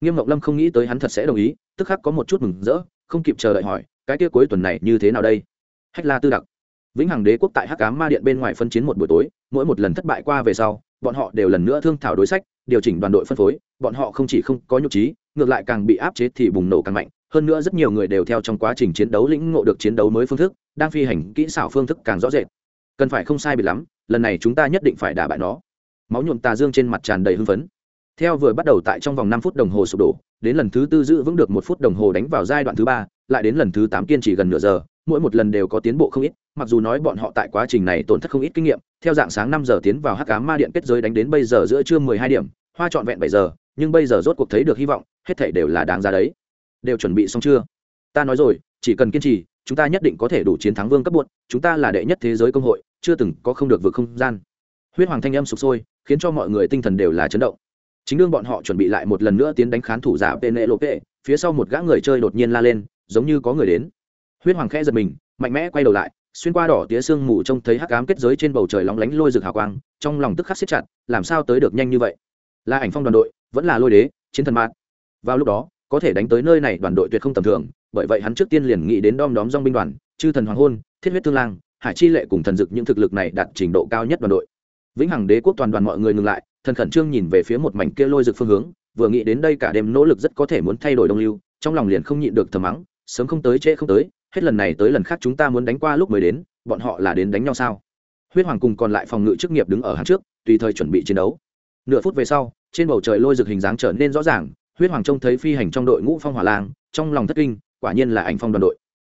A: Nghiêm ngọc lâm không nghĩ tới hắn thật sẽ đồng ý, tức khắc có một chút mừng rỡ, không kịp chờ đợi hỏi, cái kia cuối tuần này như thế nào đây? Hách la tư đặc. Vĩnh hằng đế quốc tại hắc cám ma điện bên ngoài phân chiến một buổi tối, mỗi một lần thất bại qua về sau, bọn họ đều lần nữa thương thảo đối sách, điều chỉnh đoàn đội phân phối, bọn họ không chỉ không có nhục trí, ngược lại càng bị áp chế thì bùng nổ càng mạnh hơn nữa rất nhiều người đều theo trong quá trình chiến đấu lĩnh ngộ được chiến đấu mới phương thức, đang phi hành kỹ xảo phương thức càng rõ rệt. Cần phải không sai bị lắm, lần này chúng ta nhất định phải đả bại nó. Máu nhuộm tà dương trên mặt tràn đầy hưng phấn. Theo vừa bắt đầu tại trong vòng năm phút đồng hồ sụp đổ, đến lần thứ tư giữ vững được một phút đồng hồ đánh vào giai đoạn thứ ba, lại đến lần thứ tám kiên trì gần nửa giờ, mỗi một lần đều có tiến bộ không ít, mặc dù nói bọn họ tại quá trình này tổn thất không ít kinh nghiệm, theo dạng sáng năm giờ tiến vào hắc cá ma điện kết giới đánh đến bây giờ giữa trưa mười hai điểm, hoa trọn vẹn bảy giờ, nhưng bây giờ rốt cuộc thấy được hy vọng, hết thể đều là đáng ra đấy đều chuẩn bị xong chưa? Ta nói rồi, chỉ cần kiên trì, chúng ta nhất định có thể đủ chiến thắng vương cấp bột chúng ta là đệ nhất thế giới công hội, chưa từng có không được vượt không gian. Huyết hoàng thanh âm sụp sôi, khiến cho mọi người tinh thần đều là chấn động. Chính đương bọn họ chuẩn bị lại một lần nữa tiến đánh khán thủ giả penelope, phía sau một gã người chơi đột nhiên la lên, giống như có người đến. Huyết hoàng khẽ giật mình, mạnh mẽ quay đầu lại, xuyên qua đỏ tía sương mù trông thấy hắc ám kết giới trên bầu trời lóng lánh lôi rực hào quang, trong lòng tức khắc siết chặt, làm sao tới được nhanh như vậy? Là ảnh phong đoàn đội, vẫn là lôi đế, chiến thần mạn vào lúc đó có thể đánh tới nơi này đoàn đội tuyệt không tầm thường, bởi vậy hắn trước tiên liền nghĩ đến đom đóm dong binh đoàn, chư thần hoàng hôn, thiết huyết thương lang, hải chi lệ cùng thần dực những thực lực này đạt trình độ cao nhất đoàn đội. Vĩnh hằng đế quốc toàn đoàn mọi người ngừng lại, thần khẩn trương nhìn về phía một mảnh kia lôi rực phương hướng, vừa nghĩ đến đây cả đêm nỗ lực rất có thể muốn thay đổi đông lưu, trong lòng liền không nhịn được thầm mắng, sớm không tới trễ không tới, hết lần này tới lần khác chúng ta muốn đánh qua lúc mới đến, bọn họ là đến đánh nhau sao? Huyết hoàng cùng còn lại phòng ngự chức nghiệp đứng ở hàng trước, tùy thời chuẩn bị chiến đấu. Nửa phút về sau, trên bầu trời lôi rực hình dáng trở nên rõ ràng huyết hoàng trông thấy phi hành trong đội ngũ phong hỏa lang, trong lòng thất kinh, quả nhiên là ảnh phong đoàn đội.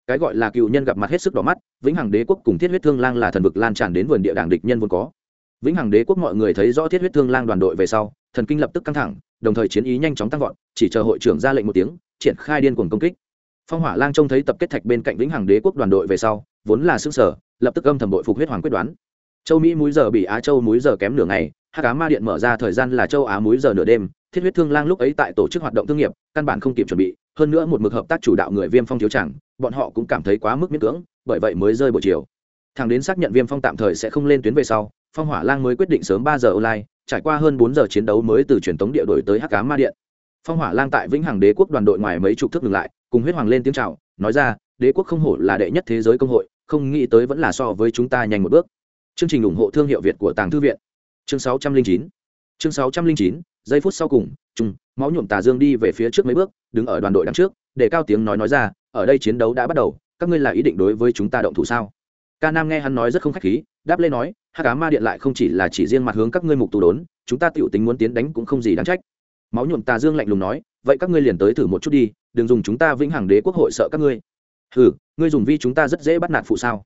A: Cái gọi là cựu nhân gặp mặt hết sức đỏ mắt, vĩnh hằng đế quốc cùng thiết huyết thương lang là thần vực lan tràn đến vườn địa đảng địch nhân vốn có. Vĩnh hằng đế quốc mọi người thấy rõ thiết huyết thương lang đoàn đội về sau, thần kinh lập tức căng thẳng, đồng thời chiến ý nhanh chóng tăng vọt, chỉ chờ hội trưởng ra lệnh một tiếng, triển khai điên cuồng công kích. Phong hỏa lang trông thấy tập kết thạch bên cạnh vĩnh hằng đế quốc đoàn đội về sau, vốn là xương sở lập tức âm thầm đội phục huyết hoàng quyết đoán châu mỹ múi giờ bị á châu múi giờ kém nửa ngày hát cá ma điện mở ra thời gian là châu á múi giờ nửa đêm, thiết huyết thương lang lúc ấy tại tổ chức hoạt động thương nghiệp, căn bản không kịp chuẩn bị, hơn nữa một mực hợp tác chủ đạo người viêm phong thiếu chẳng, bọn họ cũng cảm thấy quá mức miễn cưỡng, bởi vậy mới rơi buổi chiều. Thằng đến xác nhận viêm phong tạm thời sẽ không lên tuyến về sau, phong hỏa lang mới quyết định sớm ba giờ online, trải qua hơn bốn giờ chiến đấu mới từ truyền thống địa đổi tới hắc cá ma điện. Phong hỏa lang tại vĩnh hằng đế quốc đoàn đội ngoài mấy chục thước ngừng lại, cùng huyết hoàng lên tiếng chào, nói ra, đế quốc không hổ là đệ nhất thế giới công hội, không nghĩ tới vẫn là so với chúng ta nhanh một bước chương trình ủng hộ thương hiệu việt của tàng thư viện. Chương sáu trăm linh chín. Chương sáu trăm linh chín, giây phút sau cùng trung máu nhuộm tà dương đi về phía trước mấy bước, đứng ở đoàn đội đằng trước, để cao tiếng nói nói ra, ở đây chiến đấu đã bắt đầu, các ngươi là ý định đối với chúng ta động thủ sao? Ca nam nghe hắn nói rất không khách khí, đáp lên nói hát cá ma điện lại không chỉ là chỉ riêng mặt hướng các ngươi mục tù đốn, chúng ta tựu tính muốn tiến đánh cũng không gì đáng trách. Máu nhuộm tà dương lạnh lùng nói, vậy các ngươi liền tới thử một chút đi, đừng dùng chúng ta vĩnh hằng đế quốc hội sợ các ngươi. Ừ ngươi dùng vi chúng ta rất dễ bắt nạt phụ sao?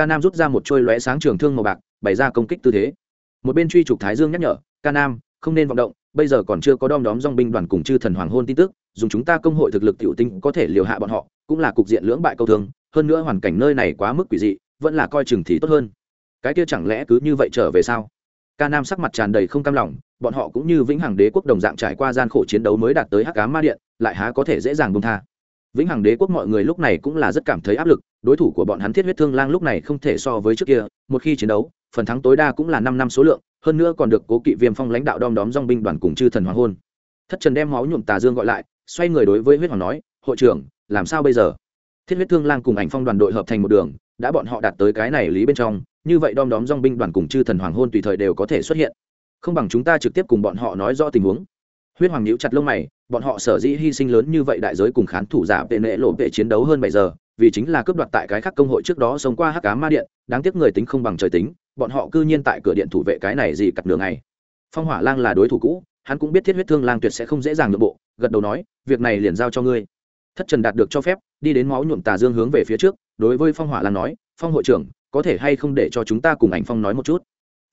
A: Ca nam rút ra một trôi lóe sáng trường thương màu bạc, bày ra công kích tư thế. Một bên truy trục thái dương nhắc nhở, ca nam, không nên vọng động, bây giờ còn chưa có đom đóm dong binh đoàn cùng chư thần hoàng hôn tin tức, dùng chúng ta công hội thực lực tiểu tinh có thể liều hạ bọn họ, cũng là cục diện lưỡng bại câu thương, hơn nữa hoàn cảnh nơi này quá mức quỷ dị, vẫn là coi chừng thì tốt hơn. Cái kia chẳng lẽ cứ như vậy trở về sao? Ca nam sắc mặt tràn đầy không cam lòng, bọn họ cũng như vĩnh hằng đế quốc đồng dạng trải qua gian khổ chiến đấu mới đạt tới hắc cá ma điện, lại há có thể dễ dàng bông tha vĩnh hằng đế quốc mọi người lúc này cũng là rất cảm thấy áp lực, đối thủ của bọn hắn thiết huyết thương lang lúc này không thể so với trước kia, một khi chiến đấu, phần thắng tối đa cũng là năm năm số lượng, hơn nữa còn được cố kỵ viêm phong lãnh đạo đom đóm dong binh đoàn cùng chư thần hoàng hôn. Thất trần đem máu nhuộm tà dương gọi lại, xoay người đối với huyết hoàng nói, hội trưởng, làm sao bây giờ? Thiết huyết thương lang cùng ảnh phong đoàn đội hợp thành một đường, đã bọn họ đạt tới cái này lý bên trong, như vậy đom đóm dong binh đoàn cùng chư thần hoàng hôn tùy thời đều có thể xuất hiện. Không bằng chúng ta trực tiếp cùng bọn họ nói rõ tình huống huyết hoàng nhíu chặt lông mày, bọn họ sở dĩ hy sinh lớn như vậy đại giới cùng khán thủ giả vệ nệ lộ vệ chiến đấu hơn bảy giờ, vì chính là cướp đoạt tại cái khác công hội trước đó sống qua hắc cá ma điện, đáng tiếc người tính không bằng trời tính, bọn họ cư nhiên tại cửa điện thủ vệ cái này gì cặp đường này phong hỏa lang là đối thủ cũ, hắn cũng biết thiết huyết thương lang tuyệt sẽ không dễ dàng nội bộ, gật đầu nói, việc này liền giao cho ngươi. Thất trần đạt được cho phép, đi đến máu nhuộm tà dương hướng về phía trước, đối với phong hỏa lang nói, phong hội trưởng, có thể hay không để cho chúng ta cùng ảnh phong nói một chút?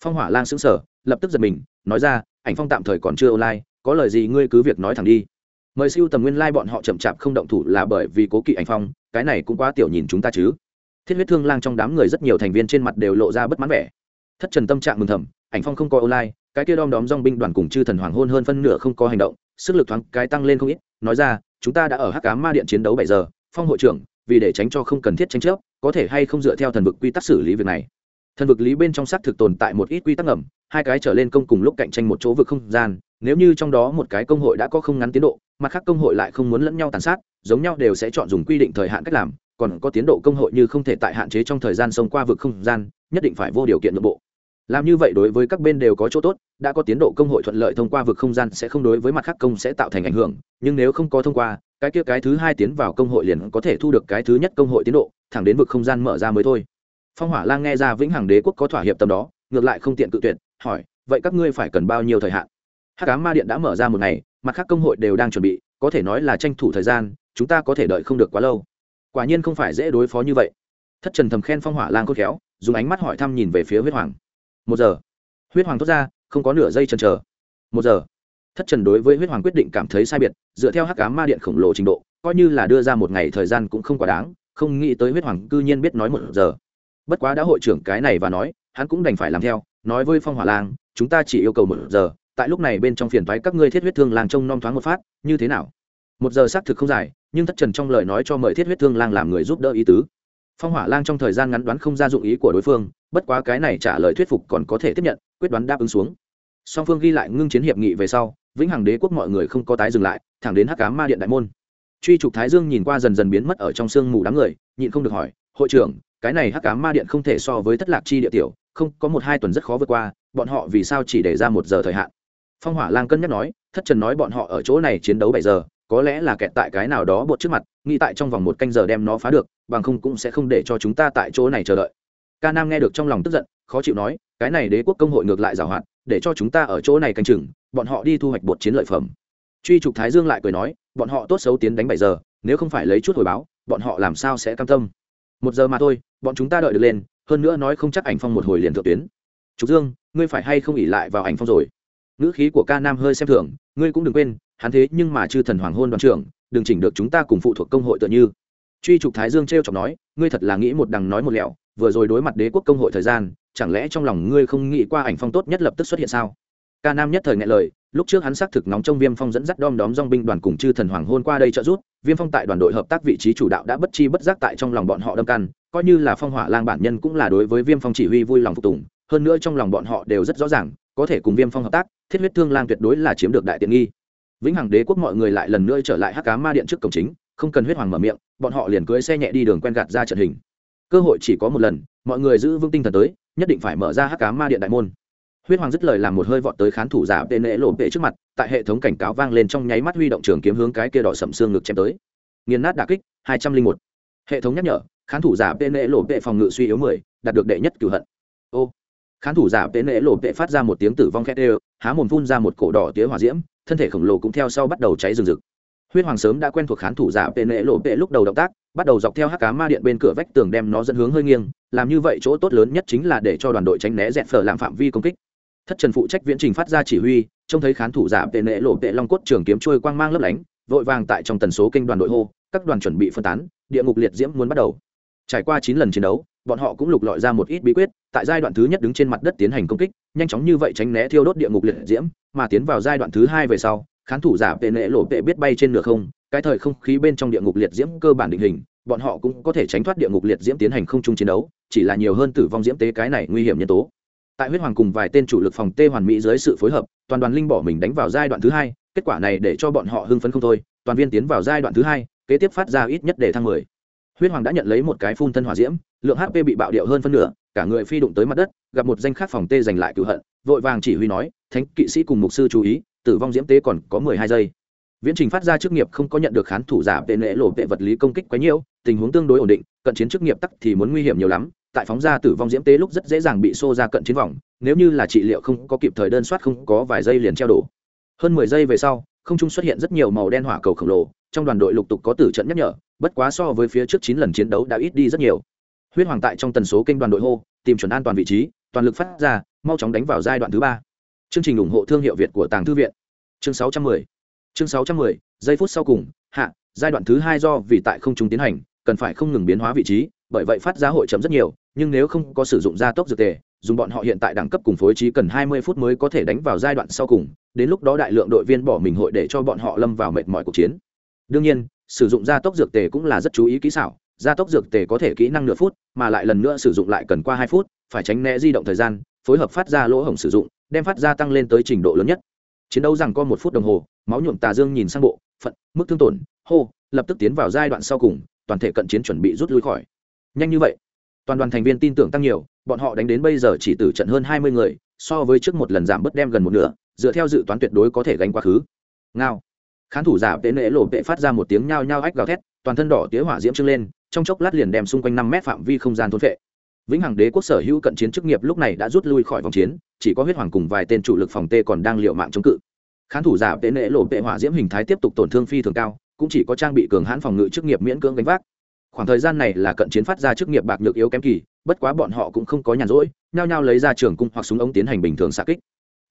A: Phong hỏa lang xứng sở lập tức giật mình, nói ra, ảnh phong tạm thời còn chưa online có lời gì ngươi cứ việc nói thẳng đi. Mời siêu tầm nguyên lai、like、bọn họ chậm chạp không động thủ là bởi vì cố kỵ ảnh phong, cái này cũng quá tiểu nhìn chúng ta chứ. Thiết huyết thương lang trong đám người rất nhiều thành viên trên mặt đều lộ ra bất mãn vẻ. Thất trần tâm trạng mừng thầm, ảnh phong không có online, cái kia đom đóm dong binh đoàn cùng chư thần hoàng hôn hơn phân nửa không có hành động, sức lực thoáng cái tăng lên không ít, nói ra, chúng ta đã ở hắc cá ma điện chiến đấu bảy giờ, phong hội trưởng, vì để tránh cho không cần thiết tranh chấp, có thể hay không dựa theo thần vực quy tắc xử lý việc này? Thần vực lý bên trong xác thực tồn tại một ít quy tắc ngầm, hai cái trở lên công cùng lúc cạnh tranh một chỗ vực không gian nếu như trong đó một cái công hội đã có không ngắn tiến độ, mặt khác công hội lại không muốn lẫn nhau tàn sát, giống nhau đều sẽ chọn dùng quy định thời hạn cách làm, còn có tiến độ công hội như không thể tại hạn chế trong thời gian sông qua vực không gian, nhất định phải vô điều kiện nội bộ. Làm như vậy đối với các bên đều có chỗ tốt, đã có tiến độ công hội thuận lợi thông qua vực không gian sẽ không đối với mặt khác công sẽ tạo thành ảnh hưởng, nhưng nếu không có thông qua, cái kia cái thứ hai tiến vào công hội liền có thể thu được cái thứ nhất công hội tiến độ, thẳng đến vực không gian mở ra mới thôi. Phong hỏa lang nghe ra vĩnh hằng đế quốc có thỏa hiệp tầm đó, ngược lại không tiện cự tuyệt, hỏi, vậy các ngươi phải cần bao nhiêu thời hạn? Hát cá ma điện đã mở ra một ngày, mặt khác công hội đều đang chuẩn bị, có thể nói là tranh thủ thời gian, chúng ta có thể đợi không được quá lâu. Quả nhiên không phải dễ đối phó như vậy. Thất trần thầm khen phong hỏa lang cốt khéo, dùng ánh mắt hỏi thăm nhìn về phía huyết hoàng. Một giờ. Huyết hoàng thốt ra, không có nửa giây chần chờ. Một giờ. Thất trần đối với huyết hoàng quyết định cảm thấy sai biệt, dựa theo hắc cá ma điện khổng lồ trình độ, coi như là đưa ra một ngày thời gian cũng không quá đáng, không nghĩ tới huyết hoàng cư nhiên biết nói một giờ. Bất quá đã hội trưởng cái này và nói, hắn cũng đành phải làm theo, nói với phong hỏa lang, chúng ta chỉ yêu cầu một giờ tại lúc này bên trong phiền thoái các ngươi thiết huyết thương lang trông non thoáng một phát, như thế nào? Một giờ xác thực không dài, nhưng thất trần trong lời nói cho mời thiết huyết thương lang làm người giúp đỡ ý tứ. Phong hỏa lang trong thời gian ngắn đoán không ra dụng ý của đối phương, bất quá cái này trả lời thuyết phục còn có thể tiếp nhận, quyết đoán đáp ứng xuống. Song phương ghi lại ngưng chiến hiệp nghị về sau, vĩnh hằng đế quốc mọi người không có tái dừng lại, thẳng đến hắc cá ma điện đại môn. Truy trục thái dương nhìn qua dần dần biến mất ở trong sương mù đám người, nhịn không được hỏi, hội trưởng, cái này hắc cá ma điện không thể so với thất lạc chi địa tiểu, không, có một hai tuần rất khó vượt qua, bọn họ vì sao chỉ để ra một giờ thời hạn? Phong hỏa lang cân nhắc nói, thất trần nói bọn họ ở chỗ này chiến đấu bảy giờ, có lẽ là kẹt tại cái nào đó bột trước mặt, nghĩ tại trong vòng một canh giờ đem nó phá được, bằng không cũng sẽ không để cho chúng ta tại chỗ này chờ đợi. Ca nam nghe được trong lòng tức giận, khó chịu nói, cái này đế quốc công hội ngược lại giảo hoạt để cho chúng ta ở chỗ này canh chừng, bọn họ đi thu hoạch bột chiến lợi phẩm. Truy trục thái dương lại cười nói, bọn họ tốt xấu tiến đánh bảy giờ, nếu không phải lấy chút hồi báo, bọn họ làm sao sẽ cam tâm? Một giờ mà thôi, bọn chúng ta đợi được lên, hơn nữa nói không chắc ảnh phong một hồi liền thượng tuyến. Trục dương, ngươi phải hay không ỉ lại vào ảnh phong rồi? Ngữ khí của ca nam hơi xem thường, ngươi cũng đừng quên, hắn thế nhưng mà chư thần hoàng hôn đoàn trưởng, đừng chỉnh được chúng ta cùng phụ thuộc công hội tựa như. Truy trục thái dương t r e o chọc nói, ngươi thật là nghĩ một đằng nói một lẹo, vừa rồi đối mặt đế quốc công hội thời gian, chẳng lẽ trong lòng ngươi không nghĩ qua ảnh phong tốt nhất lập tức xuất hiện sao? Ca nam nhất thời ngại lời, lúc trước hắn xác thực nóng trong viêm phong dẫn dắt đom đóm dong binh đoàn cùng chư thần hoàng hôn qua đây trợ giúp, viêm phong tại đoàn đội hợp tác vị trí chủ đạo đã bất chi bất giác tại trong lòng bọn họ đâm căn coi như là phong hỏa lang bản nhân cũng là đối với viêm phong chỉ huy vui lòng phục tùng, hơn nữa trong lòng bọn họ đều rất rõ ràng có thể cùng viêm phong hợp tác, thiết huyết thương lang tuyệt đối là chiếm được đại tiện nghi. Vĩnh hằng đế quốc mọi người lại lần nữa trở lại hắc cá ma điện trước cổng chính, không cần huyết hoàng mở miệng, bọn họ liền cưới xe nhẹ đi đường quen gạt ra trận hình. Cơ hội chỉ có một lần, mọi người giữ vững tinh thần tới, nhất định phải mở ra hắc cá ma điện đại môn. Huyết hoàng dứt lời làm một hơi vọt tới khán thủ giả tên nệ lộ vệ trước mặt, tại hệ thống cảnh cáo vang lên trong nháy mắt huy động trường kiếm hướng cái kia đỏ sầm xương ngực chém tới. Nghiền nát đà kích, hai trăm linh một. Hệ thống nhắc nhở, khán thủ giả tên nệ lộ vệ phòng ngự suy yếu mười, đạt được đệ nhất cửu hận. Ô khán thủ giả tên lễ lộ vệ phát ra một tiếng tử vong khét đều, há mồm phun ra một cổ đỏ tía hỏa diễm, thân thể khổng lồ cũng theo sau bắt đầu cháy rừng rực. Huyết hoàng sớm đã quen thuộc khán thủ giả tên lễ lộ vệ lúc đầu động tác, bắt đầu dọc theo hắc cá ma điện bên cửa vách tường đem nó dẫn hướng hơi nghiêng, làm như vậy chỗ tốt lớn nhất chính là để cho đoàn đội tránh né dẹp phở làm phạm vi công kích. Thất trần phụ trách viễn trình phát ra chỉ huy, trông thấy khán thủ giả tệ nệ lộ tệ long cốt trường kiếm trôi quang mang lấp lánh, vội vàng tại trong tần số kênh đoàn đội hô, các đoàn chuẩn bị phân tán, địa ngục liệt diễm muốn bắt đầu. Trải qua chín lần chiến đấu bọn họ cũng lục lọi ra một ít bí quyết, tại giai đoạn thứ nhất đứng trên mặt đất tiến hành công kích, nhanh chóng như vậy tránh né thiêu đốt địa ngục liệt diễm, mà tiến vào giai đoạn thứ hai về sau, khán thủ giả vệ nệ lộ vệ biết bay trên nửa không, cái thời không khí bên trong địa ngục liệt diễm cơ bản định hình, bọn họ cũng có thể tránh thoát địa ngục liệt diễm tiến hành không chung chiến đấu, chỉ là nhiều hơn tử vong diễm tế cái này nguy hiểm nhân tố. Tại huyết hoàng cùng vài tên chủ lực phòng tê hoàn mỹ dưới sự phối hợp, toàn đoàn linh bỏ mình đánh vào giai đoạn thứ hai, kết quả này để cho bọn họ hưng phấn không thôi, toàn viên tiến vào giai đoạn thứ hai, kế tiếp phát ra ít nhất để thăng mười huyết hoàng đã nhận lấy một cái phun thân hỏa diễm, lượng hp bị bạo điệu hơn phân nửa, cả người phi đụng tới mặt đất, gặp một danh khác phòng tê giành lại cựu hận, vội vàng chỉ huy nói, thánh kỵ sĩ cùng mục sư chú ý, tử vong diễm tế còn có mười hai giây. Viễn trình phát ra chức nghiệp không có nhận được khán thủ giả vệ nệ lộ vệ vật lý công kích quá nhiều, tình huống tương đối ổn định, cận chiến chức nghiệp tắc thì muốn nguy hiểm nhiều lắm, tại phóng ra tử vong diễm tế lúc rất dễ dàng bị xô ra cận chiến vòng, nếu như là trị liệu không có kịp thời đơn soát không có vài giây liền treo đổ. Hơn mười giây về sau, không trung xuất hiện rất nhiều màu đen hỏa cầu khổng lồ trong đoàn đội lục tục có tử trận nhắc nhở, bất quá so với phía trước chín lần chiến đấu đã ít đi rất nhiều. Huyết hoàng tại trong tần số kênh đoàn đội hô, tìm chuẩn an toàn vị trí, toàn lực phát ra, mau chóng đánh vào giai đoạn thứ ba. Chương trình ủng hộ thương hiệu việt của tàng thư viện. Chương sáu trăm mười. Chương sáu trăm mười, giây phút sau cùng, hạ, giai đoạn thứ hai do vì tại không trung tiến hành, cần phải không ngừng biến hóa vị trí, bởi vậy phát ra hội chấm rất nhiều, nhưng nếu không có sử dụng gia tốc dược tề, dùng bọn họ hiện tại đẳng cấp cùng phối trí cần 20 phút mới có thể đánh vào giai đoạn sau cùng, đến lúc đó đại lượng đội viên bỏ mình hội để cho bọn họ lâm vào mệt mỏi cuộc chiến đương nhiên, sử dụng gia tốc dược tề cũng là rất chú ý kỹ xảo, gia tốc dược tề có thể kỹ năng nửa phút, mà lại lần nữa sử dụng lại cần qua hai phút, phải tránh né di động thời gian, phối hợp phát ra lỗ hổng sử dụng, đem phát ra tăng lên tới trình độ lớn nhất. Chiến đấu rằng có một phút đồng hồ, máu nhuộm tà dương nhìn sang bộ, phận, mức thương tổn, hô, lập tức tiến vào giai đoạn sau cùng, toàn thể cận chiến chuẩn bị rút lui khỏi. Nhanh như vậy, toàn đoàn thành viên tin tưởng tăng nhiều, bọn họ đánh đến bây giờ chỉ tử trận hơn hai mươi người, so với trước một lần giảm bớt đem gần một nửa, dựa theo dự toán tuyệt đối có thể gánh quá khứ. Ngao khán thủ giả tệ nệ lộ vệ phát ra một tiếng nhao nhao ách gào thét, toàn thân đỏ tía hỏa diễm trưng lên, trong chốc lát liền đem xung quanh năm mét phạm vi không gian thôn vệ vĩnh hằng đế quốc sở hữu cận chiến chức nghiệp lúc này đã rút lui khỏi vòng chiến, chỉ có huyết hoàng cùng vài tên chủ lực phòng tê còn đang liệu mạng chống cự. Khán thủ giả tệ nệ lộ vệ hỏa diễm hình thái tiếp tục tổn thương phi thường cao, cũng chỉ có trang bị cường hãn phòng ngự chức nghiệp miễn cưỡng gánh vác. Khoảng thời gian này là cận chiến phát ra chức nghiệp bạc nhược yếu kém kỳ, bất quá bọn họ cũng không có nhàn rỗi, nhao nhao lấy ra trường cung hoặc súng ống tiến hành bình thường xạ kích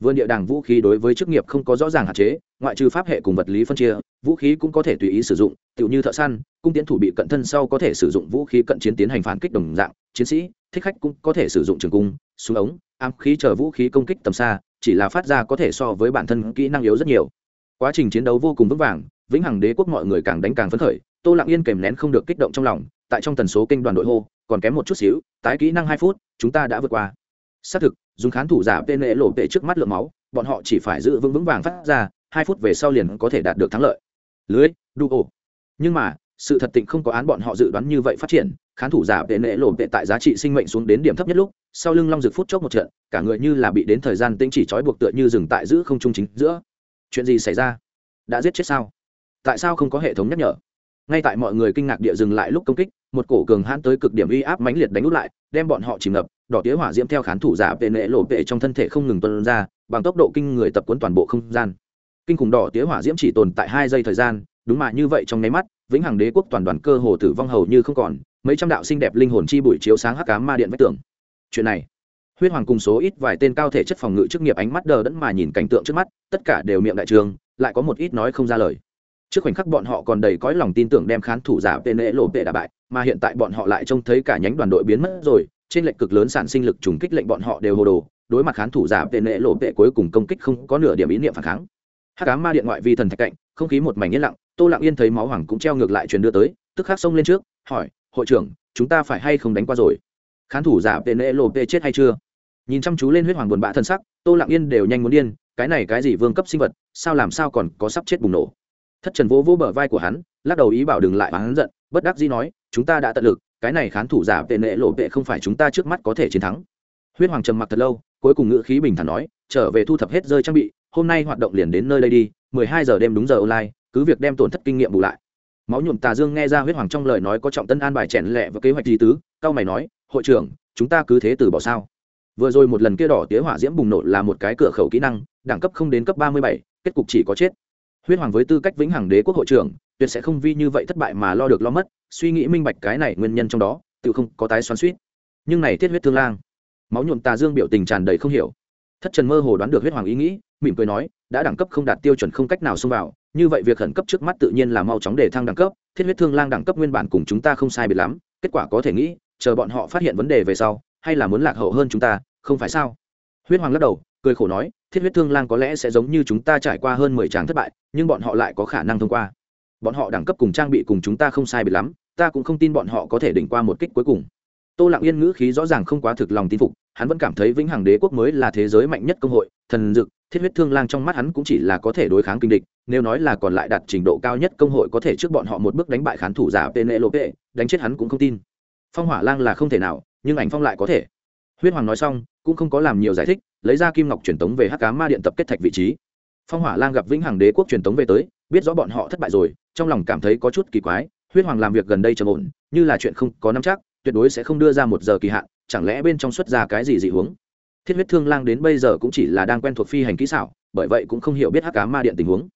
A: vườn địa đàng vũ khí đối với chức nghiệp không có rõ ràng hạn chế, ngoại trừ pháp hệ cùng vật lý phân chia, vũ khí cũng có thể tùy ý sử dụng, tựu như thợ săn, cung tiến thủ bị cận thân sau có thể sử dụng vũ khí cận chiến tiến hành phản kích đồng dạng, chiến sĩ, thích khách cũng có thể sử dụng trường cung, súng ống, ám khí chờ vũ khí công kích tầm xa, chỉ là phát ra có thể so với bản thân kỹ năng yếu rất nhiều. Quá trình chiến đấu vô cùng vững vàng, vĩnh hằng đế quốc mọi người càng đánh càng phấn khởi, tô lặng yên kèm nén không được kích động trong lòng, tại trong tần số kênh đoàn đội hô, còn kém một chút xíu, tái kỹ năng hai phút, chúng ta đã vượt qua. Xác thực dùng khán thủ giả tên lệ lộ tệ trước mắt lượng máu, bọn họ chỉ phải giữ vững vững vàng phát ra, hai phút về sau liền có thể đạt được thắng lợi. Lưới, đu ổ nhưng mà, sự thật tịnh không có án bọn họ dự đoán như vậy phát triển, khán thủ giả tệ nệ lộ tệ tại giá trị sinh mệnh xuống đến điểm thấp nhất lúc, sau lưng long rực phút chốc một trận, cả người như là bị đến thời gian tĩnh chỉ trói buộc tựa như dừng tại giữ không trung chính giữa. Chuyện gì xảy ra? Đã giết chết sao? Tại sao không có hệ thống nhắc nhở? Ngay tại mọi người kinh ngạc địa dừng lại lúc công kích, một cổ cường hãn tới cực điểm uy áp mãnh liệt đánh út lại, đem bọn họ chìm ngập đỏ tía hỏa diễm theo khán thủ giả vệ nệ lộ vệ trong thân thể không ngừng tuân ra, bằng tốc độ kinh người tập quấn toàn bộ không gian. Kinh khủng đỏ tía hỏa diễm chỉ tồn tại hai giây thời gian, đúng mà như vậy trong nháy mắt, vĩnh hằng đế quốc toàn đoàn cơ hồ tử vong hầu như không còn, mấy trăm đạo xinh đẹp linh hồn chi bụi chiếu sáng hắc cám ma điện vách tường. Chuyện này, huyết hoàng cùng số ít vài tên cao thể chất phòng ngự chức nghiệp ánh mắt đờ đẫn mà nhìn cảnh tượng trước mắt, tất cả đều miệng đại trường, lại có một ít nói không ra lời. Trước khoảnh khắc bọn họ còn đầy cõi lòng tin tưởng đem khán thủ giả tên lễ lộ vệ đà bại, mà hiện tại bọn họ lại trông thấy cả nhánh đoàn đội biến mất rồi trên lệnh cực lớn sản sinh lực trùng kích lệnh bọn họ đều hồ đồ, đối mặt khán thủ giả tên nệ lộ vệ cuối cùng công kích không có nửa điểm ý niệm phản kháng. Hát cá ma điện ngoại vi thần thạch cạnh, không khí một mảnh yên lặng, tô lặng yên thấy máu hoàng cũng treo ngược lại truyền đưa tới, tức khắc xông lên trước, hỏi, hội trưởng, chúng ta phải hay không đánh qua rồi? Khán thủ giả tên nệ lộ vệ chết hay chưa? Nhìn chăm chú lên huyết hoàng buồn bã thân sắc, tô lặng yên đều nhanh muốn điên, cái này cái gì vương cấp sinh vật, sao làm sao còn có sắp chết bùng nổ? Thất trần vỗ vỗ bờ vai của hắn, lắc đầu ý bảo đừng lại hắn giận, bất đắc dĩ nói, chúng ta đã tận lực cái này khán thủ giả vệ nệ lộ vệ không phải chúng ta trước mắt có thể chiến thắng. Huyết hoàng trầm mặc thật lâu, cuối cùng ngữ khí bình thản nói, trở về thu thập hết rơi trang bị, hôm nay hoạt động liền đến nơi đây đi, mười hai giờ đêm đúng giờ online, cứ việc đem tổn thất kinh nghiệm bù lại. Máu nhuộm tà dương nghe ra huyết hoàng trong lời nói có trọng tân an bài chèn lẹ và kế hoạch gì tứ, cao mày nói, hội trưởng, chúng ta cứ thế từ bỏ sao? Vừa rồi một lần kia đỏ tía hỏa diễm bùng nổ là một cái cửa khẩu kỹ năng, đẳng cấp không đến cấp ba mươi bảy, kết cục chỉ có chết. Huyết hoàng với tư cách vĩnh hằng đế quốc hội trưởng tuyệt sẽ không vi như vậy thất bại mà lo được lo mất, suy nghĩ minh bạch cái này nguyên nhân trong đó, tự không có tái xoắn suýt nhưng này thiết huyết thương lang. Máu nhuộm tà dương biểu tình tràn đầy không hiểu. Thất trần mơ hồ đoán được huyết hoàng ý nghĩ, mỉm cười nói, đã đẳng cấp không đạt tiêu chuẩn không cách nào xông vào, như vậy việc khẩn cấp trước mắt tự nhiên là mau chóng để thăng đẳng cấp, thiết huyết thương lang đẳng cấp nguyên bản cùng chúng ta không sai biệt lắm, kết quả có thể nghĩ, chờ bọn họ phát hiện vấn đề về sau, hay là muốn lạc hậu hơn chúng ta, không phải sao? Huyết hoàng lắc đầu, cười khổ nói, thiết huyết thương lang có lẽ sẽ giống như chúng ta trải qua hơn mười tràng thất bại, nhưng bọn họ lại có khả năng thông qua bọn họ đẳng cấp cùng trang bị cùng chúng ta không sai biệt lắm, ta cũng không tin bọn họ có thể đỉnh qua một kích cuối cùng. Tô lặng yên ngữ khí rõ ràng không quá thực lòng tin phục, hắn vẫn cảm thấy vĩnh hằng đế quốc mới là thế giới mạnh nhất công hội, thần dực thiết huyết thương lang trong mắt hắn cũng chỉ là có thể đối kháng kinh địch, nếu nói là còn lại đạt trình độ cao nhất công hội có thể trước bọn họ một bước đánh bại khán thủ giả penelope, đánh chết hắn cũng không tin. Phong hỏa lang là không thể nào, nhưng ảnh phong lại có thể. Huyết hoàng nói xong, cũng không có làm nhiều giải thích, lấy ra kim ngọc truyền tống về hắc cá ma điện tập kết thạch vị trí. Phong hỏa lang gặp vĩnh hằng đế quốc truyền tống về tới, biết rõ bọn họ thất bại rồi trong lòng cảm thấy có chút kỳ quái, huyết hoàng làm việc gần đây trầm ổn, như là chuyện không có nắm chắc, tuyệt đối sẽ không đưa ra một giờ kỳ hạn, chẳng lẽ bên trong xuất ra cái gì dị huống thiết huyết thương lang đến bây giờ cũng chỉ là đang quen thuộc phi hành kỹ xảo, bởi vậy cũng không hiểu biết hắc cá ma điện tình huống.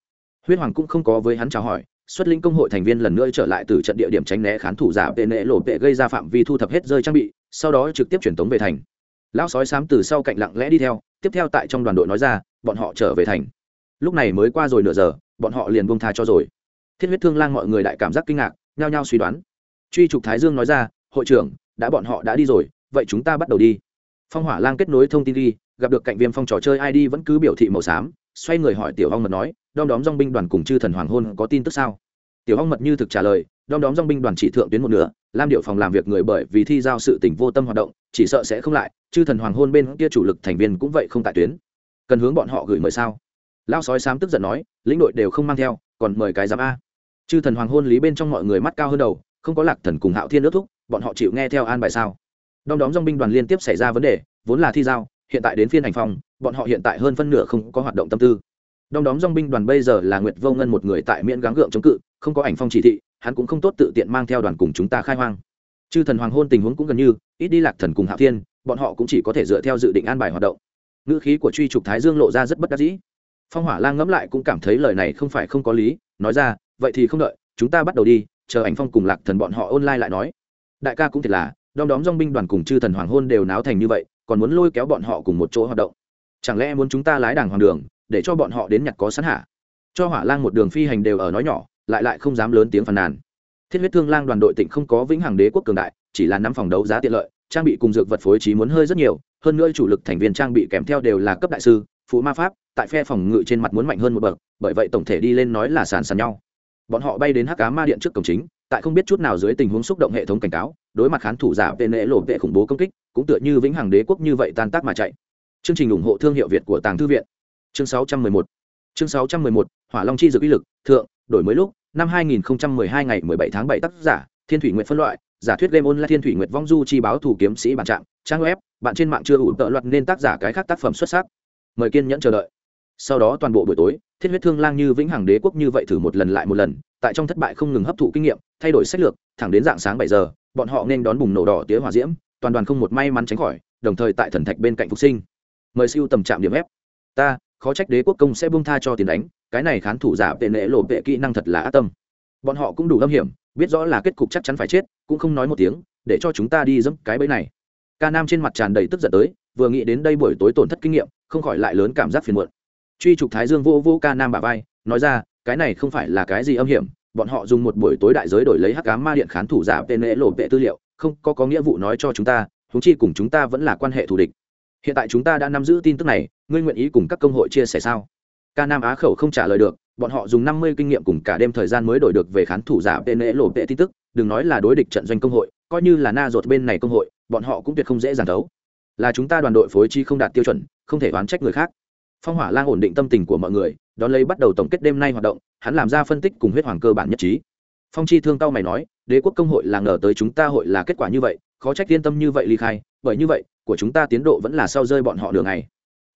A: Huyết hoàng cũng không có với hắn chào hỏi, xuất linh công hội thành viên lần nữa trở lại từ trận địa điểm tránh né khán thủ giả tệ nệ lộ tệ gây ra phạm vi thu thập hết rơi trang bị, sau đó trực tiếp truyền tống về thành. Lão sói sám từ sau cạnh lặng lẽ đi theo, tiếp theo tại trong đoàn đội nói ra, bọn họ trở về thành. Lúc này mới qua rồi nửa giờ, bọn họ liền buông tha cho rồi thiết huyết thương lang mọi người đại cảm giác kinh ngạc, nhao nhao suy đoán. Truy trục thái dương nói ra, hội trưởng, đã bọn họ đã đi rồi, vậy chúng ta bắt đầu đi. Phong hỏa lang kết nối thông tin đi, gặp được cạnh viêm phong trò chơi id vẫn cứ biểu thị màu xám, xoay người hỏi tiểu hong mật nói, đom đóm dong binh đoàn cùng chư thần hoàng hôn có tin tức sao? Tiểu hong mật như thực trả lời, đom đóm dong binh đoàn chỉ thượng tuyến một nửa, lam điệu phòng làm việc người bởi vì thi giao sự tỉnh vô tâm hoạt động, chỉ sợ sẽ không lại, chư thần hoàng hôn bên kia chủ lực thành viên cũng vậy không tại tuyến. Cần hướng bọn họ gửi mời sao? Lao sói sám tức giận nói, lĩnh đội đều không mang theo, còn mời cái giám a chư thần hoàng hôn lý bên trong mọi người mắt cao hơn đầu, không có lạc thần cùng hạo thiên ước thúc, bọn họ chịu nghe theo an bài sao? Đom đóm dong binh đoàn liên tiếp xảy ra vấn đề, vốn là thi giao, hiện tại đến phiên hành phong bọn họ hiện tại hơn phân nửa không có hoạt động tâm tư. Đom đóm dong binh đoàn bây giờ là nguyệt vô ngân một người tại miễn gắng gượng chống cự, không có ảnh phong chỉ thị, hắn cũng không tốt tự tiện mang theo đoàn cùng chúng ta khai hoang. Chư thần hoàng hôn tình huống cũng gần như, ít đi lạc thần cùng hạo thiên, bọn họ cũng chỉ có thể dựa theo dự định an bài hoạt động. Ngữ khí của truy trục thái dương lộ ra rất bất đắc dĩ. Phong hỏa lang ngẫm lại cũng cảm thấy lời này không phải không có lý, nói ra vậy thì không đợi, chúng ta bắt đầu đi, chờ ảnh phong cùng lạc thần bọn họ online lại nói. Đại ca cũng thiệt là, đom đóm dong binh đoàn cùng chư thần hoàng hôn đều náo thành như vậy, còn muốn lôi kéo bọn họ cùng một chỗ hoạt động. Chẳng lẽ muốn chúng ta lái đảng hoàng đường, để cho bọn họ đến nhặt có sẵn hả? Cho hỏa lang một đường phi hành đều ở nói nhỏ, lại lại không dám lớn tiếng phàn nàn. Thiết huyết thương lang đoàn đội tỉnh không có vĩnh hằng đế quốc cường đại, chỉ là năm phòng đấu giá tiện lợi, trang bị cùng dược vật phối trí muốn hơi rất nhiều, hơn nữa chủ lực thành viên trang bị kèm theo đều là cấp đại sư, phụ ma pháp, tại phe phòng ngự trên mặt muốn mạnh hơn một bậc, bởi vậy tổng thể đi lên nói là sàn sàn nhau bọn họ bay đến hắc cá ma điện trước cổng chính, tại không biết chút nào dưới tình huống xúc động hệ thống cảnh cáo, đối mặt khán thủ giả vệ nệ lộ vệ khủng bố công kích, cũng tựa như vĩnh hằng đế quốc như vậy tan tác mà chạy. Chương trình ủng hộ thương hiệu việt của tàng thư viện. Chương 611 chương 611 hỏa long chi dược uy lực, thượng, đổi mới lúc, năm 2012 ngày 17 tháng 7 tác giả, thiên thủy nguyện phân loại, giả thuyết game online thiên thủy nguyệt vong du chi báo thủ kiếm sĩ bản trạng, trang web, bạn trên mạng chưa ủ tợ luật nên tác giả cái khác tác phẩm xuất sắc. Mời kiên nhẫn chờ đợi. Sau đó toàn bộ buổi tối thiết huyết thương lang như vĩnh hằng đế quốc như vậy thử một lần lại một lần, tại trong thất bại không ngừng hấp thụ kinh nghiệm, thay đổi sách lược, thẳng đến dạng sáng bảy giờ, bọn họ nên đón bùng nổ đỏ tía hỏa diễm, toàn đoàn không một may mắn tránh khỏi, đồng thời tại thần thạch bên cạnh phục sinh. Mời siêu tầm trạm điểm ép ta, khó trách đế quốc công sẽ buông tha cho tiền đánh, cái này khán thủ giả tệ nệ lộ vệ kỹ năng thật là ác tâm. Bọn họ cũng đủ âm hiểm, biết rõ là kết cục chắc chắn phải chết, cũng không nói một tiếng, để cho chúng ta đi dẫm cái bẫy này. Ca nam trên mặt tràn đầy tức giận tới, vừa nghĩ đến đây buổi tối tổn thất kinh nghiệm, không khỏi lại lớn cảm giác phiền muộn truy trục thái dương vô vô ca nam bà vai, nói ra, cái này không phải là cái gì âm hiểm, bọn họ dùng một buổi tối đại giới đổi lấy hắc cá ma điện khán thủ giả tên lễ lộ vệ tư liệu, không có có nghĩa vụ nói cho chúng ta Chúng chi cùng chúng ta vẫn là quan hệ thù địch. Hiện tại chúng ta đã nắm giữ tin tức này, ngươi nguyện ý cùng các công hội chia sẻ sao? Ca nam á khẩu không trả lời được, bọn họ dùng năm mươi kinh nghiệm cùng cả đêm thời gian mới đổi được về khán thủ giả tên lễ lộ vệ tin tức, đừng nói là đối địch trận doanh công hội, coi như là na ruột bên này công hội, bọn họ cũng tuyệt không dễ dàng đấu. là chúng ta đoàn đội phối chi không đạt tiêu chuẩn, không thể oán trách người khác phong hỏa lang ổn định tâm tình của mọi người, đón lấy bắt đầu tổng kết đêm nay hoạt động, hắn làm ra phân tích cùng huyết hoàng cơ bản nhất trí. Phong chi thương tao mày nói, đế quốc công hội là ngờ tới chúng ta hội là kết quả như vậy, khó trách yên tâm như vậy ly khai, bởi như vậy, của chúng ta tiến độ vẫn là sau rơi bọn họ đường này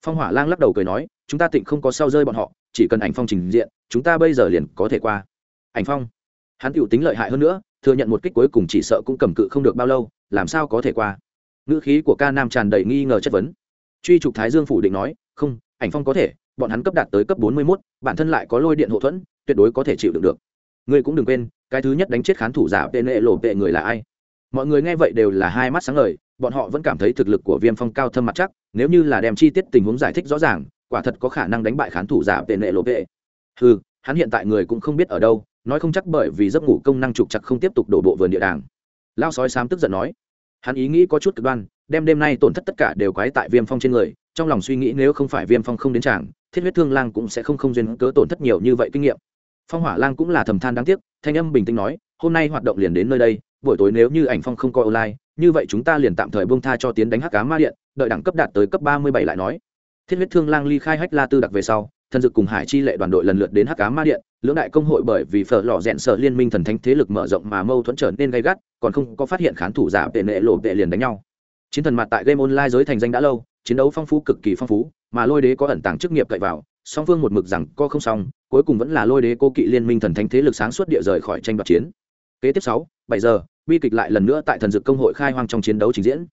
A: phong hỏa lang lắc đầu cười nói, chúng ta tịnh không có sau rơi bọn họ, chỉ cần ảnh phong trình diện, chúng ta bây giờ liền có thể qua. Ảnh phong. Hắn tựu tính lợi hại hơn nữa, thừa nhận một kích cuối cùng chỉ sợ cũng cầm cự không được bao lâu, làm sao có thể qua? Ngữ khí của ca nam tràn đầy nghi ngờ chất vấn. Truy trục thái dương phủ định nói, không ảnh phong có thể, bọn hắn cấp đạt tới cấp bốn mươi mốt, bản thân lại có lôi điện hậu thuẫn, tuyệt đối có thể chịu đựng được. Ngươi cũng đừng quên, cái thứ nhất đánh chết khán thủ giả tên lệ lộ vệ người là ai? Mọi người nghe vậy đều là hai mắt sáng ngời, bọn họ vẫn cảm thấy thực lực của viêm phong cao thâm mặt chắc, nếu như là đem chi tiết tình huống giải thích rõ ràng, quả thật có khả năng đánh bại khán thủ giả tên lệ lộ vệ ừ hắn hiện tại người cũng không biết ở đâu, nói không chắc bởi vì giấc ngủ công năng trục chặt không tiếp tục đổ bộ vườn địa đàng. Lao sói sám tức giận nói hắn ý nghĩ có chút cực đoan, đem đêm nay tổn thất tất cả đều quái tại viêm phong trên người, trong lòng suy nghĩ nếu không phải viêm phong không đến tràng, thiết huyết thương lang cũng sẽ không không duyên cớ tổn thất nhiều như vậy kinh nghiệm. Phong hỏa lang cũng là thầm than đáng tiếc, thanh âm bình tĩnh nói, hôm nay hoạt động liền đến nơi đây, buổi tối nếu như ảnh phong không coi online, như vậy chúng ta liền tạm thời buông tha cho tiến đánh hắc cá ma điện, đợi đẳng cấp đạt tới cấp ba mươi bảy lại nói. Thiết huyết thương lang ly khai hách la tư đặc về sau thần dực cùng hải chi lệ đoàn đội lần lượt đến hắc cá ma điện, lưỡng đại công hội bởi vì phở lò rẽn sợ liên minh thần thánh thế lực mở rộng mà mâu thuẫn trở nên gay gắt, còn không có phát hiện khán thủ giả tệ nệ lộ tệ liền đánh nhau. Chiến thần mặt tại game online giới thành danh đã lâu, chiến đấu phong phú cực kỳ phong phú, mà lôi đế có ẩn tàng chức nghiệp cậy vào, song phương một mực rằng co không xong, cuối cùng vẫn là lôi đế cô kỵ liên minh thần thánh thế lực sáng suốt địa rời khỏi tranh đoạt chiến. Kế tiếp sáu, bảy giờ, bi kịch lại lần nữa tại thần dực công hội khai hoang trong chiến đấu trình diễn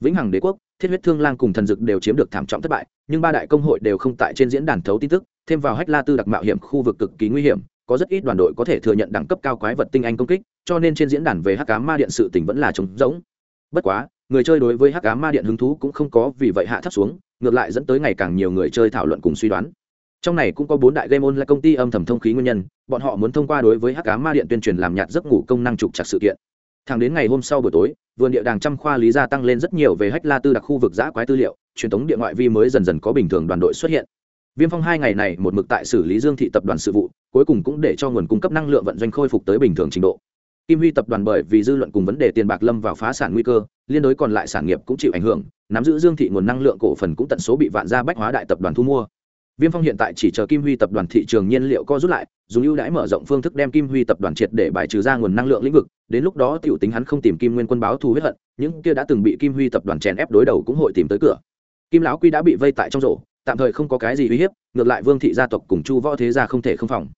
A: vĩnh hằng đế quốc, thiết huyết thương lang cùng thần dực đều chiếm được thảm trọng thất bại, nhưng ba đại công hội đều không tại trên diễn đàn thấu tin tức, thêm vào hách la tư đặc mạo hiểm khu vực cực kỳ nguy hiểm, có rất ít đoàn đội có thể thừa nhận đẳng cấp cao quái vật tinh anh công kích, cho nên trên diễn đàn về hắc cá ma điện sự tỉnh vẫn là trống rỗng. Bất quá, người chơi đối với hắc cá ma điện hứng thú cũng không có, vì vậy hạ thấp xuống, ngược lại dẫn tới ngày càng nhiều người chơi thảo luận cùng suy đoán. Trong này cũng có bốn đại game on là công ty âm thầm thông khí nguyên nhân, bọn họ muốn thông qua đối với hắc cá ma điện tuyên truyền làm nhạt giấc ngủ công năng trục chặt sự kiện thẳng đến ngày hôm sau buổi tối, vườn địa đàng trăm khoa lý gia tăng lên rất nhiều về hách la tư đặc khu vực giã quái tư liệu, truyền thống địa ngoại vi mới dần dần có bình thường đoàn đội xuất hiện. Viêm phong hai ngày này một mực tại xử lý dương thị tập đoàn sự vụ, cuối cùng cũng để cho nguồn cung cấp năng lượng vận doanh khôi phục tới bình thường trình độ. Kim huy tập đoàn bởi vì dư luận cùng vấn đề tiền bạc lâm vào phá sản nguy cơ, liên đối còn lại sản nghiệp cũng chịu ảnh hưởng, nắm giữ dương thị nguồn năng lượng cổ phần cũng tận số bị vạn gia bách hóa đại tập đoàn thu mua viêm phong hiện tại chỉ chờ kim huy tập đoàn thị trường nhiên liệu co rút lại, dùng ưu đãi mở rộng phương thức đem kim huy tập đoàn triệt để bài trừ ra nguồn năng lượng lĩnh vực, đến lúc đó tiểu tính hắn không tìm kim nguyên quân báo thù huyết hận, những kia đã từng bị kim huy tập đoàn chèn ép đối đầu cũng hội tìm tới cửa. Kim lão quy đã bị vây tại trong rổ, tạm thời không có cái gì uy hiếp, ngược lại vương thị gia tộc cùng chu võ thế gia không thể không phòng.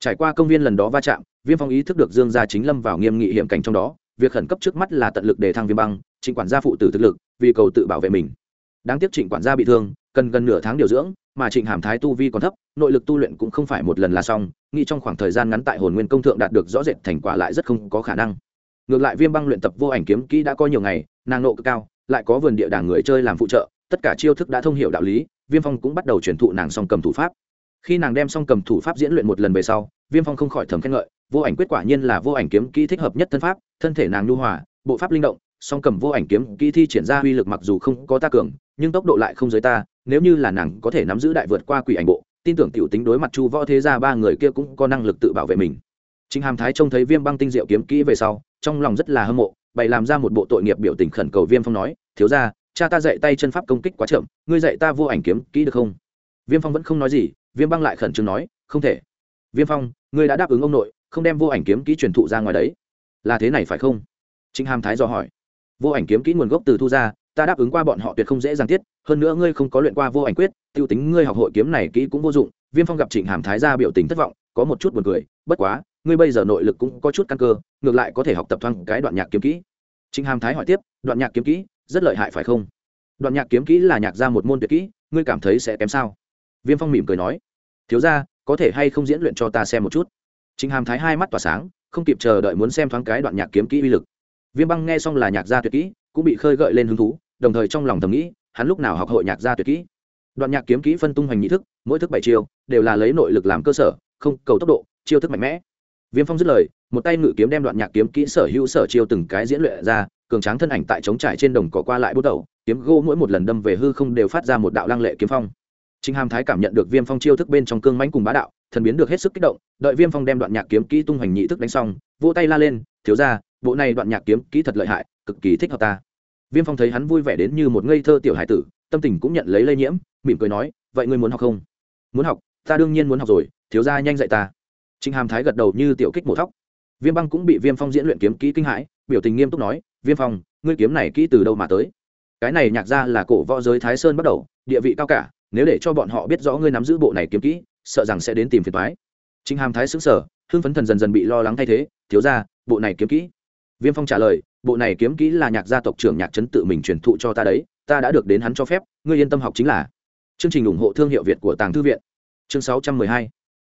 A: Trải qua công viên lần đó va chạm, viêm phong ý thức được dương gia chính lâm vào nghiêm nghị hiểm cảnh trong đó, việc khẩn cấp trước mắt là tận lực để thăng viêm băng chính quản gia phụ tử thực lực, vì cầu tự bảo vệ mình đáng tiếc trịnh quản gia bị thương, cần gần nửa tháng điều dưỡng, mà trịnh hàm thái tu vi còn thấp, nội lực tu luyện cũng không phải một lần là xong, nghĩ trong khoảng thời gian ngắn tại hồn nguyên công thượng đạt được rõ rệt thành quả lại rất không có khả năng. Ngược lại viêm băng luyện tập vô ảnh kiếm kỹ đã có nhiều ngày, nàng nộ cực cao, lại có vườn địa đàng người chơi làm phụ trợ, tất cả chiêu thức đã thông hiểu đạo lý, viêm phong cũng bắt đầu truyền thụ nàng song cầm thủ pháp. Khi nàng đem song cầm thủ pháp diễn luyện một lần về sau, viêm phong không khỏi thầm khen ngợi, vô ảnh quyết quả nhiên là vô ảnh kiếm kỹ thích hợp nhất thân pháp, thân thể nàng nhu hòa, bộ pháp linh động song cầm vô ảnh kiếm kỹ thi triển ra uy lực mặc dù không có ta cường nhưng tốc độ lại không giới ta nếu như là nàng có thể nắm giữ đại vượt qua quỷ ảnh bộ tin tưởng tiểu tính đối mặt chu võ thế gia ba người kia cũng có năng lực tự bảo vệ mình chính Hàm Thái trông thấy Viêm Băng tinh diệu kiếm kỹ về sau, trong lòng rất là hâm mộ, bày làm ra một bộ tội nghiệp biểu tình khẩn cầu Viêm Phong nói, "Thiếu gia, cha ta dạy tay chân pháp công kích quá chậm, ngươi dạy ta vô ảnh kiếm kỹ được không?" Viêm Phong vẫn không nói gì, Viêm Băng lại khẩn trương nói, "Không thể." "Viêm Phong, ngươi đã đáp ứng ông nội, không đem vô ảnh kiếm kỹ truyền thụ ra ngoài đấy." "Là thế này phải không?" Trình Hàm Thái dò hỏi. "Vô ảnh kiếm kỹ nguồn gốc từ thu ra, ta đáp ứng qua bọn họ tuyệt không dễ dàng tiết, hơn nữa ngươi không có luyện qua vô ảnh quyết, tiêu tính ngươi học hội kiếm này kỹ cũng vô dụng." Viêm Phong gặp Trịnh Hàm Thái ra biểu tình thất vọng, có một chút buồn cười, bất quá, ngươi bây giờ nội lực cũng có chút căn cơ ngược lại có thể học tập thoáng cái đoạn nhạc kiếm kỹ. Trịnh hàm thái hỏi tiếp đoạn nhạc kiếm kỹ rất lợi hại phải không? Đoạn nhạc kiếm kỹ là nhạc ra một môn tuyệt kỹ ngươi cảm thấy sẽ kém sao? Viêm phong mỉm cười nói thiếu ra có thể hay không diễn luyện cho ta xem một chút? Trịnh hàm thái hai mắt tỏa sáng không kịp chờ đợi muốn xem thoáng cái đoạn nhạc kiếm kỹ uy lực viêm băng nghe xong là nhạc gia tuyệt kỹ cũng bị khơi gợi lên hứng thú đồng thời trong lòng thầm nghĩ hắn lúc nào học hội nhạc gia tuyệt kỹ? Đoạn nhạc kiếm kỹ phân tung hoành nhị thức mỗi thức bảy chiêu đều là lấy nội lực làm cơ sở không cầu tốc độ chiêu thức mạnh mẽ. Viêm phong dứt lời một tay ngự kiếm đem đoạn nhạc kiếm kỹ sở hữu sở chiêu từng cái diễn luyện ra cường tráng thân ảnh tại trống trải trên đồng cỏ qua lại bút đầu kiếm gỗ mỗi một lần đâm về hư không đều phát ra một đạo lăng lệ kiếm phong. Trình Hàm Thái cảm nhận được Viêm Phong chiêu thức bên trong cương mãnh cùng bá đạo, thần biến được hết sức kích động, đợi Viêm Phong đem đoạn nhạc kiếm kỹ tung hoành nhị thức đánh xong, vỗ tay la lên, "Thiếu gia, bộ này đoạn nhạc kiếm kỹ thật lợi hại, cực kỳ thích hợp ta." Viêm Phong thấy hắn vui vẻ đến như một ngây thơ tiểu hải tử, tâm tình cũng nhận lấy lây nhiễm, mỉm cười nói, "Vậy ngươi muốn học không?" "Muốn học, ta đương nhiên muốn học rồi, thiếu gia nhanh dạy ta." Trình Hàm Thái gật đầu như tiểu kích mổ thóc. Viêm Băng cũng bị Viêm Phong diễn luyện kiếm kỹ kinh hãi, biểu tình nghiêm túc nói, "Viêm Phong, ngươi kiếm này kỹ từ đâu mà tới?" Cái này nhạc ra là cổ võ giới Thái Sơn bắt đầu, địa vị cao cả, nếu để cho bọn họ biết rõ ngươi nắm giữ bộ này kiếm kỹ, sợ rằng sẽ đến tìm phiền toái. Trình Hàm Thái sững sờ, hưng phấn thần dần dần bị lo lắng thay thế, thiếu gia, bộ này kiếm kỹ. Viêm Phong trả lời, bộ này kiếm kỹ là nhạc gia tộc trưởng nhạc trấn tự mình truyền thụ cho ta đấy, ta đã được đến hắn cho phép, ngươi yên tâm học chính là. Chương trình ủng hộ thương hiệu Việt của Tàng Thư viện. Chương 612.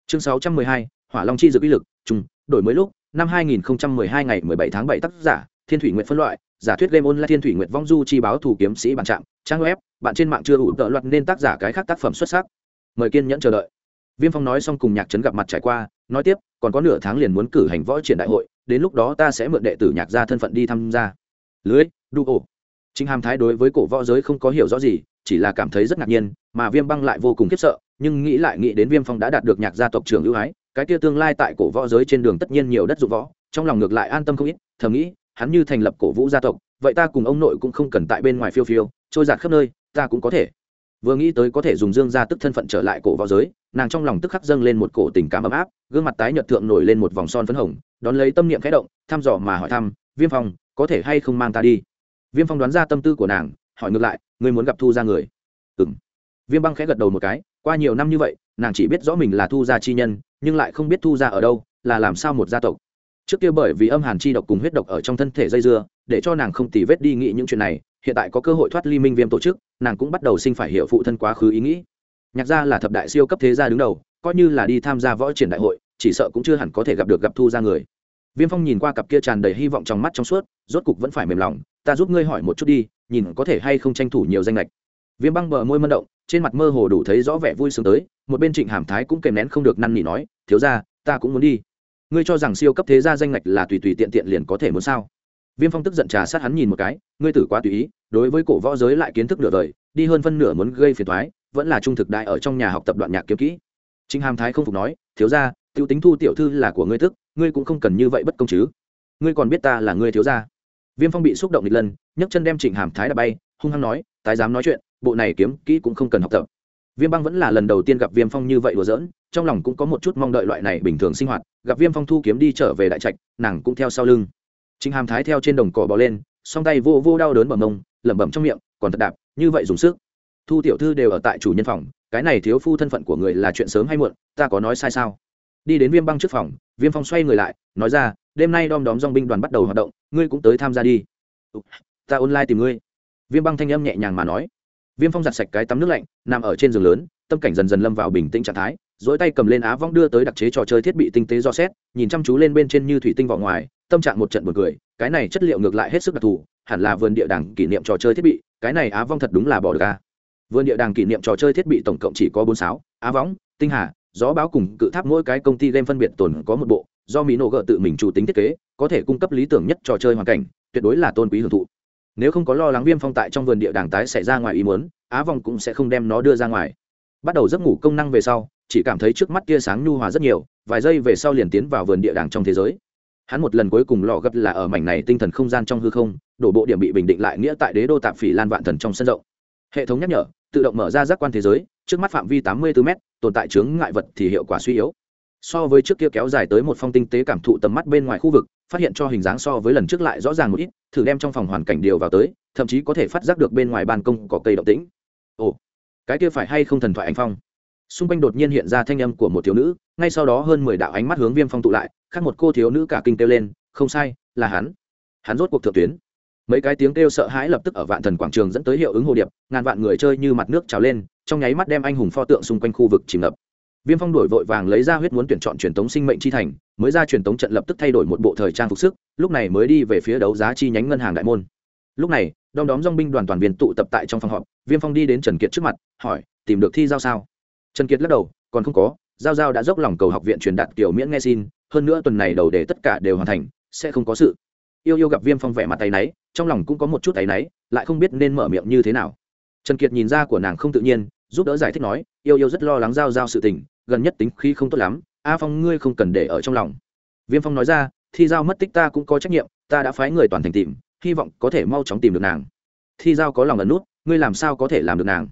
A: Chương 612, hỏa long chi dược uy lực trùng đổi mới lúc năm 2012 ngày 17 tháng 7 tác giả thiên thủy nguyện phân loại giả thuyết game online thiên thủy nguyện vong du chi báo thủ kiếm sĩ bản trạm trang web bạn trên mạng chưa ủ tợ loạt nên tác giả cái khác tác phẩm xuất sắc mời kiên nhẫn chờ đợi viêm phong nói xong cùng nhạc trấn gặp mặt trải qua nói tiếp còn có nửa tháng liền muốn cử hành võ triển đại hội đến lúc đó ta sẽ mượn đệ tử nhạc gia thân phận đi tham gia. Lưới đu ổ. Trình Hàm Thái đối với cổ võ giới không có hiểu rõ gì, chỉ là cảm thấy rất ngạc nhiên, mà Viêm Băng lại vô cùng khiếp sợ, nhưng nghĩ lại nghĩ đến Viêm Phong đã đạt được nhạc gia tộc trưởng ưu ái, cái kia tương lai tại cổ võ giới trên đường tất nhiên nhiều đất dụng võ trong lòng ngược lại an tâm không ít thầm nghĩ hắn như thành lập cổ vũ gia tộc vậy ta cùng ông nội cũng không cần tại bên ngoài phiêu phiêu trôi giạt khắp nơi ta cũng có thể. Vừa nghĩ tới có thể dùng dương gia tức thân phận trở lại cổ võ giới nàng trong lòng tức khắc dâng lên một cổ tình cảm ấm áp gương mặt tái nhợt thượng nổi lên một vòng son phấn hồng đón lấy tâm niệm khẽ động, thăm dò mà hỏi thăm, viêm phong, có thể hay không mang ta đi? Viêm phong đoán ra tâm tư của nàng, hỏi ngược lại, ngươi muốn gặp thu ra người? Ừ m viêm băng khẽ gật đầu một cái, qua nhiều năm như vậy, nàng chỉ biết rõ mình là thu gia chi nhân, nhưng lại không biết thu gia ở đâu, là làm sao một gia tộc? Trước kia bởi vì âm hàn chi độc cùng huyết độc ở trong thân thể dây dưa, để cho nàng không tì vết đi nghĩ những chuyện này, hiện tại có cơ hội thoát ly minh viêm tổ chức, nàng cũng bắt đầu sinh phải hiểu phụ thân quá khứ ý nghĩ. Nhạc gia là thập đại siêu cấp thế gia đứng đầu, coi như là đi tham gia võ triển đại hội chỉ sợ cũng chưa hẳn có thể gặp được gặp thu ra người. Viêm phong nhìn qua cặp kia tràn đầy hy vọng trong mắt trong suốt, rốt cục vẫn phải mềm lòng, ta giúp ngươi hỏi một chút đi, nhìn có thể hay không tranh thủ nhiều danh lệch viêm băng bờ môi mân động, trên mặt mơ hồ đủ thấy rõ vẻ vui sướng tới, một bên trịnh hàm thái cũng kèm nén không được năn nỉ nói, thiếu ra ta cũng muốn đi. Ngươi cho rằng siêu cấp thế gia danh lệch là tùy tùy tiện tiện liền có thể muốn sao? Viêm phong tức giận trà sát hắn nhìn một cái, ngươi tử quá tùy ý, đối với cổ võ giới lại kiến thức nửa đời, đi hơn phân nửa muốn gây phiền thoái vẫn là trung thực đại ở trong nhà học tập đoạn nhạc kiếm kỹ. Trịnh hàm thái không phục nói, thiếu ra t i ê u tính thu tiểu thư là của ngươi thức, ngươi cũng không cần như vậy bất công chứ. Ngươi còn biết ta là ngươi thiếu gia. Viêm phong bị xúc động một lần, nhấc chân đem trịnh hàm thái đã bay, hung hăng nói, tái dám nói chuyện, bộ này kiếm kỹ cũng không cần học tập. Viêm băng vẫn là lần đầu tiên gặp viêm phong như vậy đùa giỡn, trong lòng cũng có một chút mong đợi loại này bình thường sinh hoạt, gặp viêm phong thu kiếm đi trở về đại trạch, nàng cũng theo sau lưng. Trịnh hàm thái theo trên đồng cỏ bò lên, song tay vô vô đau đớn bầm mông, lẩm bẩm trong miệng, còn thật đạp, như vậy dùng sức. Thu tiểu thư đều ở tại chủ nhân phòng, cái này thiếu phu thân phận của người là chuyện sớm hay muộn, ta có nói sai sao? Đi đến viêm băng trước phòng, viêm phong xoay người lại, nói ra, đêm nay đom đóm dong binh đoàn bắt đầu hoạt động, ngươi cũng tới tham gia đi. Ta online tìm ngươi. Viêm băng thanh âm nhẹ nhàng mà nói. Viêm phong giặt sạch cái tắm nước lạnh, nằm ở trên giường lớn, tâm cảnh dần dần lâm vào bình tĩnh trạng thái dỗi tay cầm lên á vong đưa tới đặc chế trò chơi thiết bị tinh tế do xét, nhìn chăm chú lên bên trên như thủy tinh vào ngoài, tâm trạng một trận buồn cười, cái này chất liệu ngược lại hết sức đặc thù, hẳn là vườn địa đàng kỷ niệm trò chơi thiết bị, cái này á vong thật đúng là bỏ được ca vườn địa đàng kỷ niệm trò chơi thiết bị tổng cộng chỉ có bốn sáo, á võng tinh hà gió báo cùng cự tháp mỗi cái công ty game phân biệt tồn có một bộ, do mỹ nổ gợ tự mình chủ tính thiết kế, có thể cung cấp lý tưởng nhất trò chơi hoàn cảnh, tuyệt đối là tôn quý hưởng thụ. Nếu không có lo lắng viêm phong tại trong vườn địa đàng tái xảy ra ngoài ý muốn, á vong cũng sẽ không đem nó đưa ra ngoài. Bắt đầu giấc ngủ công năng về sau, chỉ cảm thấy trước mắt tia sáng nhu hòa rất nhiều, vài giây về sau liền tiến vào vườn địa đàng trong thế giới. Hắn một lần cuối cùng lò gấp là ở mảnh này tinh thần không gian trong hư không, đổ bộ điểm bị bình định lại nghĩa tại đế đô tạp phỉ lan vạn thần trong sân rộng. Hệ thống nhắc nhở, tự động mở ra giác quan thế giới, trước mắt phạm vi tám mươi 84 m tồn tại chướng ngại vật thì hiệu quả suy yếu. So với trước kia kéo dài tới một phong tinh tế cảm thụ tầm mắt bên ngoài khu vực, phát hiện cho hình dáng so với lần trước lại rõ ràng một ít, thử đem trong phòng hoàn cảnh điều vào tới, thậm chí có thể phát giác được bên ngoài ban công có cây động tĩnh. Ồ, cái kia phải hay không thần thoại anh phong? Xung quanh đột nhiên hiện ra thanh âm của một thiếu nữ, ngay sau đó hơn mười đạo ánh mắt hướng viêm phong tụ lại, khác một cô thiếu nữ cả kinh kêu lên, không sai, là hắn. Hắn rốt cuộc thượng tuyến. Mấy cái tiếng kêu sợ hãi lập tức ở vạn thần quảng trường dẫn tới hiệu ứng hồ điệp, ngàn vạn người chơi như mặt nước trào lên trong nháy mắt đem anh hùng pho tượng xung quanh khu vực chìm ngập. Viêm phong đổi vội vàng lấy ra huyết muốn tuyển chọn truyền thống sinh mệnh chi thành, mới ra truyền thống trận lập tức thay đổi một bộ thời trang phục sức, lúc này mới đi về phía đấu giá chi nhánh ngân hàng đại môn. Lúc này, đom đóm dong binh đoàn toàn viên tụ tập tại trong phòng họp, viêm phong đi đến trần kiệt trước mặt, hỏi, tìm được thi giao sao? Trần kiệt lắc đầu, còn không có, giao giao đã dốc lòng cầu học viện truyền đạt kiểu miễn nghe xin, hơn nữa tuần này đầu để tất cả đều hoàn thành, sẽ không có sự. Yêu yêu gặp viêm phong vẻ mặt tay náy, trong lòng cũng có một chút tay náy, lại không biết nên mở miệng như thế nào trần kiệt nhìn ra của nàng không tự nhiên, giúp đỡ giải thích nói, yêu yêu rất lo lắng giao giao sự tình, gần nhất tính khi không tốt lắm, a phong ngươi không cần để ở trong lòng. Viêm phong nói ra, thi giao mất tích ta cũng có trách nhiệm, ta đã phái người toàn thành tìm, hy vọng có thể mau chóng tìm được nàng. Thi giao có lòng ẩn nút, ngươi làm sao có thể làm được nàng?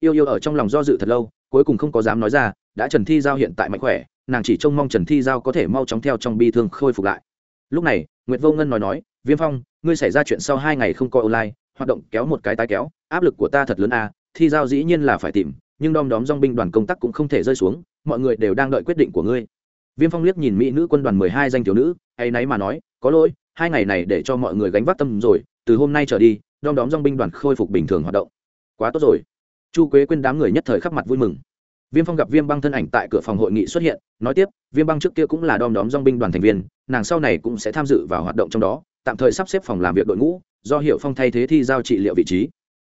A: Yêu yêu ở trong lòng do dự thật lâu, cuối cùng không có dám nói ra, đã trần thi giao hiện tại mạnh khỏe, nàng chỉ trông mong trần thi giao có thể mau chóng theo trong bi thương khôi phục lại. Lúc này, nguyệt vô ngân nói nói, viêm phong, ngươi xảy ra chuyện sau hai ngày không coi online hoạt động kéo một cái tái kéo, áp lực của ta thật lớn a, thi giao dĩ nhiên là phải tìm, nhưng đom đóm dong binh đoàn công tác cũng không thể rơi xuống, mọi người đều đang đợi quyết định của ngươi. Viêm phong liếc nhìn mỹ nữ quân đoàn mười hai danh thiếu nữ hay náy mà nói, có lỗi, hai ngày này để cho mọi người gánh vác tâm rồi, từ hôm nay trở đi, đom đóm dong binh đoàn khôi phục bình thường hoạt động. Quá tốt rồi. Chu quế quên đám người nhất thời khắc mặt vui mừng. Viêm phong gặp viêm băng thân ảnh tại cửa phòng hội nghị xuất hiện, nói tiếp, viêm băng trước kia cũng là đom đóm dong binh đoàn thành viên, nàng sau này cũng sẽ tham dự vào hoạt động trong đó, tạm thời sắp xếp phòng làm việc đội ngũ do hiệu phong thay thế thi giao trị liệu vị trí.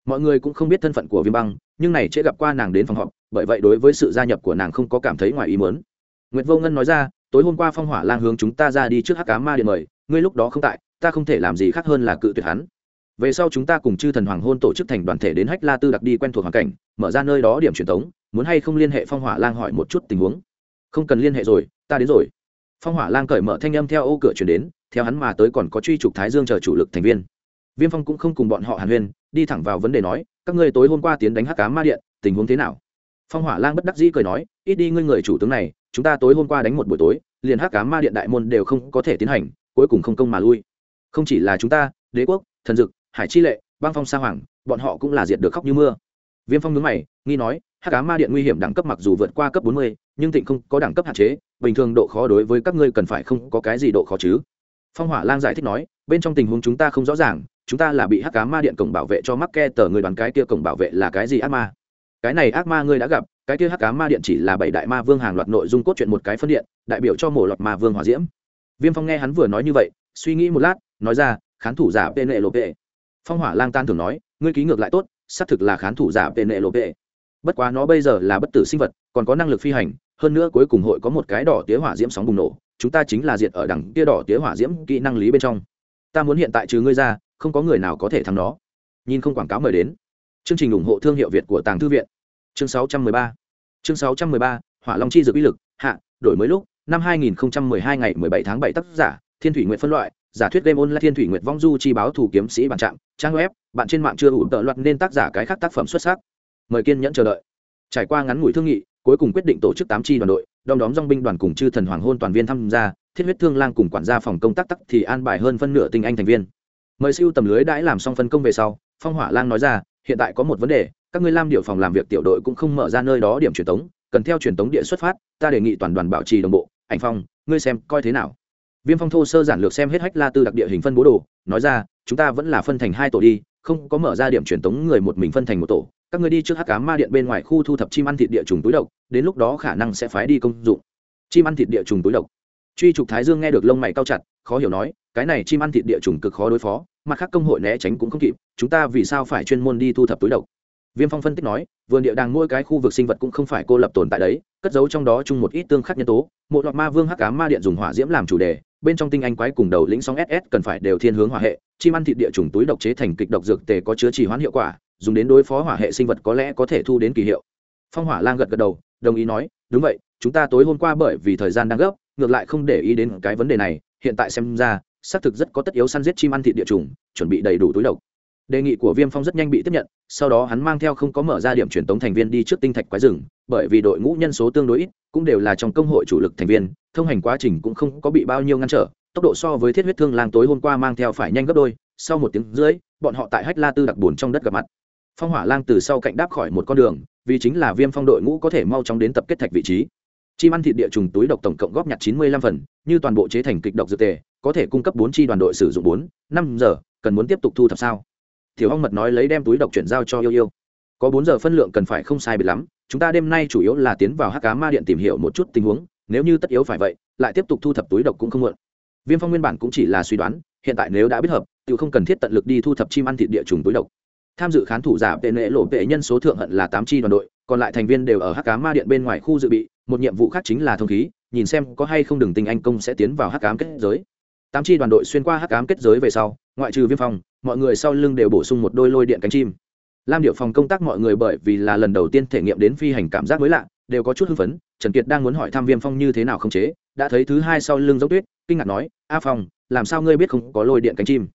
A: Mọi người cũng không biết thân phận của viêm băng, nhưng này sẽ gặp qua nàng đến phòng họp, bởi vậy đối với sự gia nhập của nàng không có cảm thấy ngoài ý mớn nguyệt vô ngân nói ra, tối hôm qua phong hỏa lang hướng chúng ta ra đi trước hắc cá ma điện mời, ngươi lúc đó không tại, ta không thể làm gì khác hơn là cự tuyệt hắn. Về sau chúng ta cùng chư thần hoàng hôn tổ chức thành đoàn thể đến hách la tư đặc đi quen thuộc hoàn cảnh, mở ra nơi đó điểm truyền thống, muốn hay không liên hệ phong hỏa lang hỏi một chút tình huống. Không cần liên hệ rồi, ta đến rồi. Phong hỏa lang cởi mở thanh âm theo ô cửa chuyển đến, theo hắn mà tới còn có truy trục thái dương chờ chủ lực thành viên viêm phong cũng không cùng bọn họ hàn huyên, đi thẳng vào vấn đề nói, các ngươi tối hôm qua tiến đánh hắc cá ma điện, tình huống thế nào? Phong hỏa lang bất đắc dĩ cười nói, ít đi ngươi người chủ tướng này, chúng ta tối hôm qua đánh một buổi tối, liền hắc cá ma điện đại môn đều không có thể tiến hành, cuối cùng không công mà lui. Không chỉ là chúng ta, đế quốc, thần dực, hải chi lệ, băng phong sa hoàng, bọn họ cũng là diệt được khóc như mưa. Viêm phong nhớ mày, nghi nói, hắc cá ma điện nguy hiểm đẳng cấp mặc dù vượt qua cấp bốn mươi, nhưng thịnh không có đẳng cấp hạn chế, bình thường độ khó đối với các ngươi cần phải không có cái gì độ khó chứ. Phong hỏa lang giải thích nói, bên trong tình huống chúng ta không rõ ràng chúng ta là bị hắc cá ma điện cổng bảo vệ cho mắc ke tờ người đoàn cái kia cổng bảo vệ là cái gì ác ma? Cái này ác ma ngươi đã gặp, cái kia hắc cá ma điện chỉ là bảy đại ma vương hàng loạt nội dung cốt truyện một cái phân điện, đại biểu cho mổ loạt ma vương hỏa diễm. Viêm phong nghe hắn vừa nói như vậy, suy nghĩ một lát, nói ra, khán thủ giả pê nệ lộ pê phong hỏa lang tan thường nói, ngươi ký ngược lại tốt, xác thực là khán thủ giả pê nệ lộ pê bất quá nó bây giờ là bất tử sinh vật, còn có năng lực phi hành, hơn nữa cuối cùng hội có một cái đỏ tía hỏa diễm sóng bùng nổ, chúng ta chính là diệt ở đằng kia đỏ tía hỏa diễm kỹ năng lý bên trong. Ta muốn hiện tại trừ ngươi ra không có người nào có thể thắng nó. Nhìn không quảng cáo mời đến. Chương trình ủng hộ thương hiệu việt của tàng thư viện. Chương 613 chương 613 hỏa long chi dược uy lực, hạ, đổi mới lúc, năm 2012 ngày 17 tháng 7 tác giả, thiên thủy nguyện phân loại, giả thuyết game online thiên thủy nguyện vong du chi báo thủ kiếm sĩ bản trạm trang web, bạn trên mạng chưa ủ tợ loạt nên tác giả cái khác tác phẩm xuất sắc. Mời kiên nhẫn chờ đợi. Trải qua ngắn ngủi thương nghị, cuối cùng quyết định tổ chức tám chi đoàn đội, đom đóm dong binh đoàn cùng chư thần hoàng hôn toàn viên tham gia, thiết huyết thương lang cùng quản gia phòng công tác tắc thì an bài hơn phân nửa tinh anh thành viên mời siêu tầm lưới đãi làm xong phân công về sau, phong hỏa lang nói ra, hiện tại có một vấn đề, các ngươi lam điệu phòng làm việc tiểu đội cũng không mở ra nơi đó điểm truyền tống, cần theo truyền tống địa xuất phát, ta đề nghị toàn đoàn bảo trì đồng bộ. Ảnh phong, ngươi xem, coi thế nào? Viêm phong thô sơ giản lược xem hết hách la tư đặc địa hình phân bố đồ, nói ra, chúng ta vẫn là phân thành hai tổ đi, không có mở ra điểm truyền tống người một mình phân thành một tổ. Các ngươi đi trước hắc cá ma điện bên ngoài khu thu thập chim ăn thịt địa trùng túi độc, đến lúc đó khả năng sẽ phái đi công dụng. Chim ăn thịt địa trùng túi độc. Truy trục thái dương nghe được lông mày cao chặt, khó hiểu nói cái này chim ăn thịt địa trùng cực khó đối phó, mặt khác công hội né tránh cũng không kịp, chúng ta vì sao phải chuyên môn đi thu thập túi độc? Viêm phong phân tích nói, vườn địa đàng mỗi cái khu vực sinh vật cũng không phải cô lập tồn tại đấy, cất giấu trong đó chung một ít tương khắc nhân tố, một loạt ma vương hắc cá ma điện dùng hỏa diễm làm chủ đề, bên trong tinh anh quái cùng đầu lĩnh sóng ss cần phải đều thiên hướng hỏa hệ, chim ăn thịt địa trùng túi độc chế thành kịch độc dược tề có chứa trì hoãn hiệu quả, dùng đến đối phó hỏa hệ sinh vật có lẽ có thể thu đến kỳ hiệu. Phong hỏa lang gật gật đầu, đồng ý nói, đúng vậy, chúng ta tối hôm qua bởi vì thời gian đang gấp, ngược lại không để ý đến cái vấn đề này, hiện tại xem ra xác thực rất có tất yếu săn giết chim ăn thịt địa trùng chuẩn bị đầy đủ túi độc. Đề nghị của viêm phong rất nhanh bị tiếp nhận, sau đó hắn mang theo không có mở ra điểm truyền tống thành viên đi trước tinh thạch quái rừng, bởi vì đội ngũ nhân số tương đối ít, cũng đều là trong công hội chủ lực thành viên, thông hành quá trình cũng không có bị bao nhiêu ngăn trở, tốc độ so với thiết huyết thương lang tối hôm qua mang theo phải nhanh gấp đôi, sau một tiếng rưỡi, bọn họ tại hách la tư đặc bùn trong đất gặp mặt. Phong hỏa lang từ sau cạnh đáp khỏi một con đường, vì chính là viêm phong đội ngũ có thể mau chóng đến tập kết thạch vị trí. Chim ăn thịt địa trùng túi độc tổng cộng góp nhặt chín mươi lăm phần, như toàn bộ chế thành kịch độc dược tề có thể cung cấp bốn chi đoàn đội sử dụng bốn, năm giờ, cần muốn tiếp tục thu thập sao? Tiểu hong mật nói lấy đem túi độc chuyển giao cho yêu yêu. Có bốn giờ phân lượng cần phải không sai biệt lắm, chúng ta đêm nay chủ yếu là tiến vào hắc cá ma điện tìm hiểu một chút tình huống, nếu như tất yếu phải vậy, lại tiếp tục thu thập túi độc cũng không muộn. Viêm phong nguyên bản cũng chỉ là suy đoán, hiện tại nếu đã biết hợp tự không cần thiết tận lực đi thu thập chim ăn thịt địa trùng túi độc. Tham dự khán thủ giả vệ nệ lộ vệ nhân số thượng hận là tám chi đoàn đội, còn lại thành viên đều ở hắc cá ma điện bên ngoài khu dự bị, một nhiệm vụ khác chính là thông khí, nhìn xem có hay không đường tình anh công sẽ tiến vào hắc cám kết giới tám chi đoàn đội xuyên qua hắc cám kết giới về sau, ngoại trừ viêm phong, mọi người sau lưng đều bổ sung một đôi lôi điện cánh chim. Lam điệu phòng công tác mọi người bởi vì là lần đầu tiên thể nghiệm đến phi hành cảm giác mới lạ, đều có chút hưng phấn, trần kiệt đang muốn hỏi thăm viêm phong như thế nào không chế, đã thấy thứ hai sau lưng dốc tuyết, kinh ngạc nói, a phong, làm sao ngươi biết không có lôi điện cánh chim?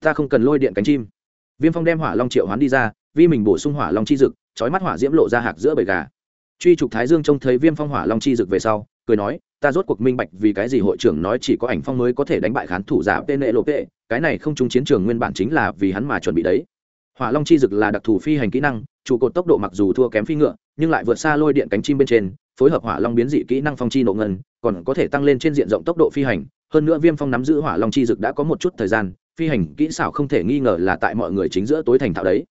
A: Ta không cần lôi điện cánh chim. Viêm phong đem hỏa long triệu hoán đi ra, vì mình bổ sung hỏa long chi dực trói mắt hỏa diễm lộ ra hạc giữa bầy gà. Truy trục thái dương trông thấy viêm phong hỏa long chi dực về sau cười nói ta rốt cuộc minh bạch vì cái gì hội trưởng nói chỉ có ảnh phong mới có thể đánh bại khán thủ giả tên nệ lộ tệ, cái này không chung chiến trường nguyên bản chính là vì hắn mà chuẩn bị đấy. Hỏa long chi dực là đặc thù phi hành kỹ năng trụ cột tốc độ mặc dù thua kém phi ngựa nhưng lại vượt xa lôi điện cánh chim bên trên phối hợp hỏa long biến dị kỹ năng phong chi nộ ngân còn có thể tăng lên trên diện rộng tốc độ phi hành. Hơn nữa viêm phong nắm giữ hỏa long chi dực đã có một chút thời gian phi hành kỹ xảo không thể nghi ngờ là tại mọi người chính giữa tối thành thạo đấy.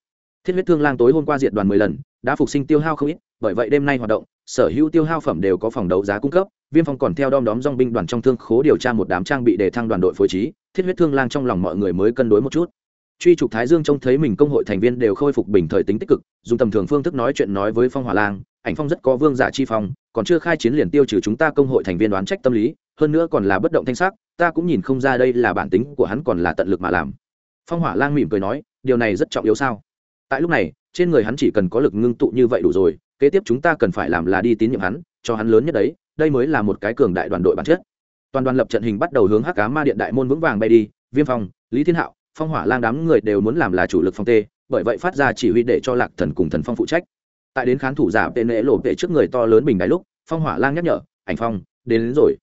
A: Thiết huyết thương lang tối hôm qua diệt đoàn mười lần đã phục sinh tiêu hao không ít bởi vậy đêm nay hoạt động, sở hữu tiêu hao phẩm đều có phòng đấu giá cung cấp, viêm phong còn theo đom đóm dong binh đoàn trong thương khố điều tra một đám trang bị để thăng đoàn đội phối trí, thiết huyết thương lang trong lòng mọi người mới cân đối một chút. Truy trục thái dương trông thấy mình công hội thành viên đều khôi phục bình thời tính tích cực, dùng tầm thường phương thức nói chuyện nói với phong hỏa lang, ảnh phong rất có vương giả chi phong, còn chưa khai chiến liền tiêu trừ chúng ta công hội thành viên đoán trách tâm lý, hơn nữa còn là bất động thanh sắc, ta cũng nhìn không ra đây là bản tính của hắn còn là tận lực mà làm. Phong hỏa lang mỉm cười nói, điều này rất trọng yếu sao? Tại lúc này, trên người hắn chỉ cần có lực ngưng tụ như vậy đủ rồi kế tiếp chúng ta cần phải làm là đi tín nhiệm hắn cho hắn lớn nhất đấy đây mới là một cái cường đại đoàn đội bản chất. Toàn đoàn lập trận hình bắt đầu hướng hắc cá ma điện đại môn vững vàng bay đi viêm phong lý thiên hạo phong hỏa lang đám người đều muốn làm là chủ lực phong tê bởi vậy phát ra chỉ huy để cho lạc thần cùng thần phong phụ trách. Tại đến khán thủ giả tên lễ lộ tệ trước người to lớn bình đài lúc phong hỏa lang nhắc nhở ảnh phong đến, đến rồi.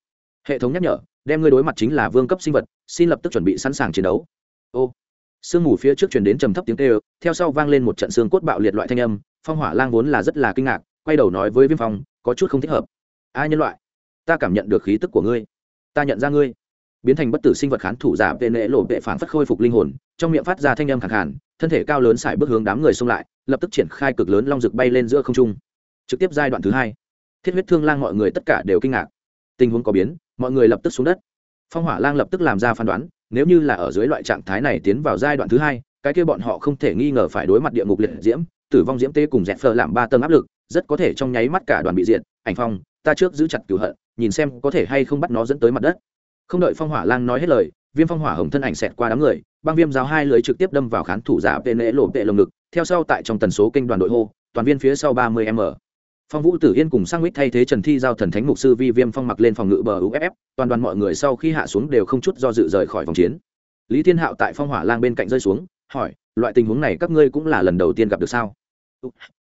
A: Hệ thống nhắc nhở đem ngươi đối mặt chính là vương cấp sinh vật xin lập tức chuẩn bị sẵn sàng chiến đấu. Ô. Sương mù phía trước chuyển đến trầm thấp tiếng tê theo sau vang lên một trận xương cốt bạo liệt loại thanh âm phong hỏa lang vốn là rất là kinh ngạc, quay đầu nói với viêm phong, có chút không thích hợp. Ai nhân loại? Ta cảm nhận được khí tức của ngươi. Ta nhận ra ngươi. Biến thành bất tử sinh vật khán thủ giả vệ nệ lộ vệ phản phất khôi phục linh hồn, trong miệng phát ra thanh âm khẳng hẳn thân thể cao lớn xài bước hướng đám người xông lại, lập tức triển khai cực lớn long rực bay lên giữa không trung. Trực tiếp giai đoạn thứ hai. Thiết huyết thương lang mọi người tất cả đều kinh ngạc. Tình huống có biến, mọi người lập tức xuống đất. Phong hỏa lang lập tức làm ra phán đoán, nếu như là ở dưới loại trạng thái này tiến vào giai đoạn thứ hai, cái kia bọn họ không thể nghi ngờ phải đối mặt địa ngục liệt diễm tử vong diễm tê cùng dẹp phờ làm ba tầng áp lực, rất có thể trong nháy mắt cả đoàn bị diện ảnh phong, ta trước giữ chặt cửu hận, nhìn xem có thể hay không bắt nó dẫn tới mặt đất. Không đợi phong hỏa lang nói hết lời, viêm phong hỏa hồng thân ảnh xẹt qua đám người, băng viêm giáo hai lưới trực tiếp đâm vào khán thủ giả vệ nễ lộ vệ lồng ngực, theo sau tại trong tần số kênh đoàn đội hô, toàn viên phía sau ba mươi m. Phong vũ tử yên cùng sang mít thay thế trần thi giao thần thánh mục sư vi viêm phong mặc lên phòng ngự bờ uff toàn đoàn mọi người sau khi hạ xuống đều không chút do dự rời khỏi vòng chiến. Lý thiên hạo tại phong hỏa lang bên cạnh rơi xuống, hỏi, loại tình huống này các ngươi cũng là lần đầu tiên gặp được sao?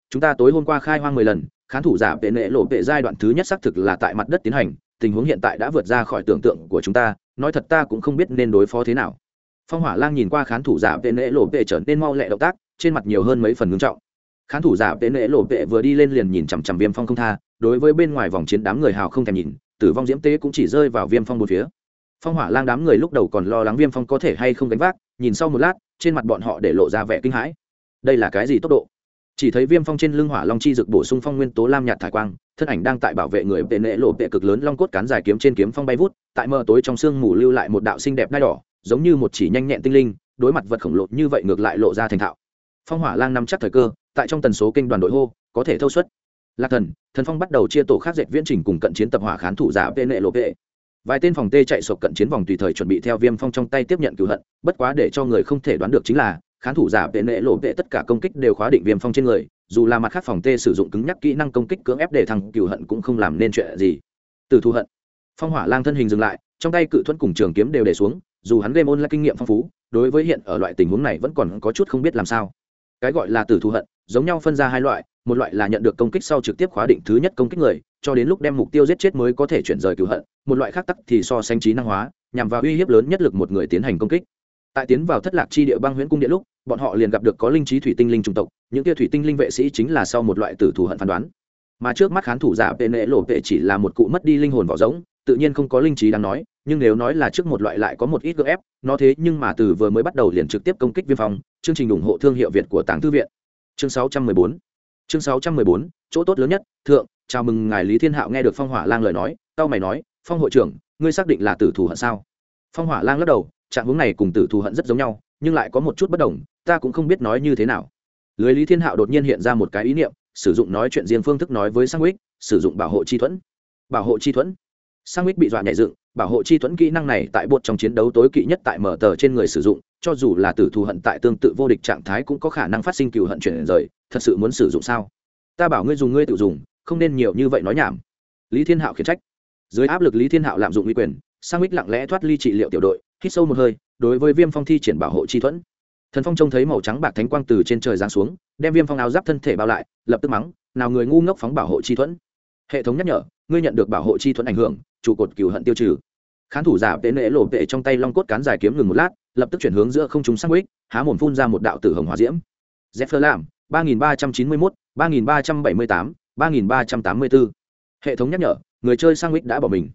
A: Chúng ta tối hôm qua khai hoang mười lần, khán thủ giả vệ nệ lộ vệ giai đoạn thứ nhất xác thực là tại mặt đất tiến hành, tình huống hiện tại đã vượt ra khỏi tưởng tượng của chúng ta, nói thật ta cũng không biết nên đối phó thế nào. Phong hỏa lang nhìn qua khán thủ giả vệ nệ lộ vệ trở nên mau lẹ động tác, trên mặt nhiều hơn mấy phần ngưng trọng. Khán thủ giả vệ nệ lộ vệ vừa đi lên liền nhìn chằm chằm viêm phong không tha, đối với bên ngoài vòng chiến đám người hào không thèm nhìn, tử vong diễm tế cũng chỉ rơi vào viêm phong một phía. Phong hỏa lang đám người lúc đầu còn lo lắng viêm phong có thể hay không gánh vác, nhìn sau một lát, trên mặt bọn họ để lộ ra vẻ kinh hãi. Đây là cái gì tốc độ? Chỉ thấy viêm phong trên lưng hỏa long chi dực bổ sung phong nguyên tố lam nhạt thải quang, thân ảnh đang tại bảo vệ người tệ nệ lộ tệ cực lớn long cốt cán dài kiếm trên kiếm phong bay vút, tại mờ tối trong sương mù lưu lại một đạo xinh đẹp đai đỏ, giống như một chỉ nhanh nhẹn tinh linh, đối mặt vật khổng lồ như vậy ngược lại lộ ra thành thạo. Phong hỏa lang nắm chắc thời cơ, tại trong tần số kênh đoàn đội hô, có thể thâu suất. Lạc thần thần phong bắt đầu chia tổ khác dệt viễn trình cùng cận chiến tập hỏa khán thủ giả vệ nệ lộ vệ vài tên phòng tê chạy sộp cận chiến vòng tùy thời chuẩn bị theo viêm phong trong tay tiếp nhận cửu hận, bất quá để cho người không thể đoán được chính là khán thủ giả vệ nệ lộ vệ tất cả công kích đều khóa định viêm phong trên người, dù là mặt khác phòng tê sử dụng cứng nhắc kỹ năng công kích cưỡng ép để thằng cựu hận cũng không làm nên chuyện gì. Từ thu hận. Phong hỏa lang thân hình dừng lại, trong tay cự thuẫn cùng trường kiếm đều để xuống, dù hắn game ôn là kinh nghiệm phong phú, đối với hiện ở loại tình huống này vẫn còn có chút không biết làm sao. Cái gọi là tử thù hận, giống nhau phân ra hai loại, một loại là nhận được công kích sau trực tiếp khóa định thứ nhất công kích người, cho đến lúc đem mục tiêu giết chết mới có thể chuyển rời cựu hận, một loại khác tắc thì so sánh trí năng hóa, nhằm vào uy hiếp lớn nhất lực một người tiến hành công kích. Tại tiến vào thất lạc chi địa băng huyễn cung địa lúc bọn họ liền gặp được có linh trí thủy tinh linh trung tộc, những kia thủy tinh linh vệ sĩ chính là sau một loại tử thù hận phán đoán. Mà trước mắt khán thủ giả vệ nệ lộ vệ chỉ là một cụ mất đi linh hồn vỏ giống tự nhiên không có linh trí đáng nói, nhưng nếu nói là trước một loại lại có một ít gỡ ép, nó thế nhưng mà từ vừa mới bắt đầu liền trực tiếp công kích viêm phong, chương trình ủng hộ thương hiệu việt của tàng thư viện. Chương 614 chương 614 chỗ tốt lớn nhất, thượng, chào mừng ngài lý thiên hạo nghe được phong hỏa lang lời nói tao mày nói, phong hội trưởng, ngươi xác định là tử thù hận sao? Phong hỏa lang lắc đầu, trạng hướng này cùng tử thù hận rất giống nhau nhưng lại có một chút bất đồng, ta cũng không biết nói như thế nào. Lưới lý thiên hạo đột nhiên hiện ra một cái ý niệm, sử dụng nói chuyện riêng phương thức nói với sang ích sử dụng bảo hộ chi thuẫn. Bảo hộ chi thuẫn? Sang ích bị dọa nhảy dựng, bảo hộ chi thuẫn kỹ năng này tại bột trong chiến đấu tối kỵ nhất tại mở tờ trên người sử dụng, cho dù là tử thù hận tại tương tự vô địch trạng thái cũng có khả năng phát sinh cựu hận chuyển rời, thật sự muốn sử dụng sao? Ta bảo ngươi dùng, ngươi tự dùng, không nên nhiều như vậy nói nhảm. Lý thiên hạo khiển trách. Dưới áp lực lý thiên hạo lạm dụng uy quyền, sang mít lặng lẽ thoát ly trị liệu tiểu đội, hít sâu một hơi đối với viêm phong thi triển bảo hộ chi thuẫn. Thần phong trông thấy màu trắng bạc thánh quang từ trên trời giáng xuống, đem viêm phong áo giáp thân thể bao lại, lập tức mắng, nào người ngu ngốc phóng bảo hộ chi thuẫn. Hệ thống nhắc nhở, ngươi nhận được bảo hộ chi thuẫn ảnh hưởng, trụ cột cửu hận tiêu trừ. Khán thủ giả vệ nệ lộ vệ trong tay long cốt cán dài kiếm ngừng một lát, lập tức chuyển hướng giữa không trung sang quýt, há mồm phun ra một đạo tử hồng hòa diễm. Zephyr làm ba nghìn ba trăm chín mươi mốt, ba nghìn ba trăm bảy mươi tám, ba nghìn ba trăm tám mươi bốn hệ thống nhắc nhở, người chơi sang ích đã bỏ mình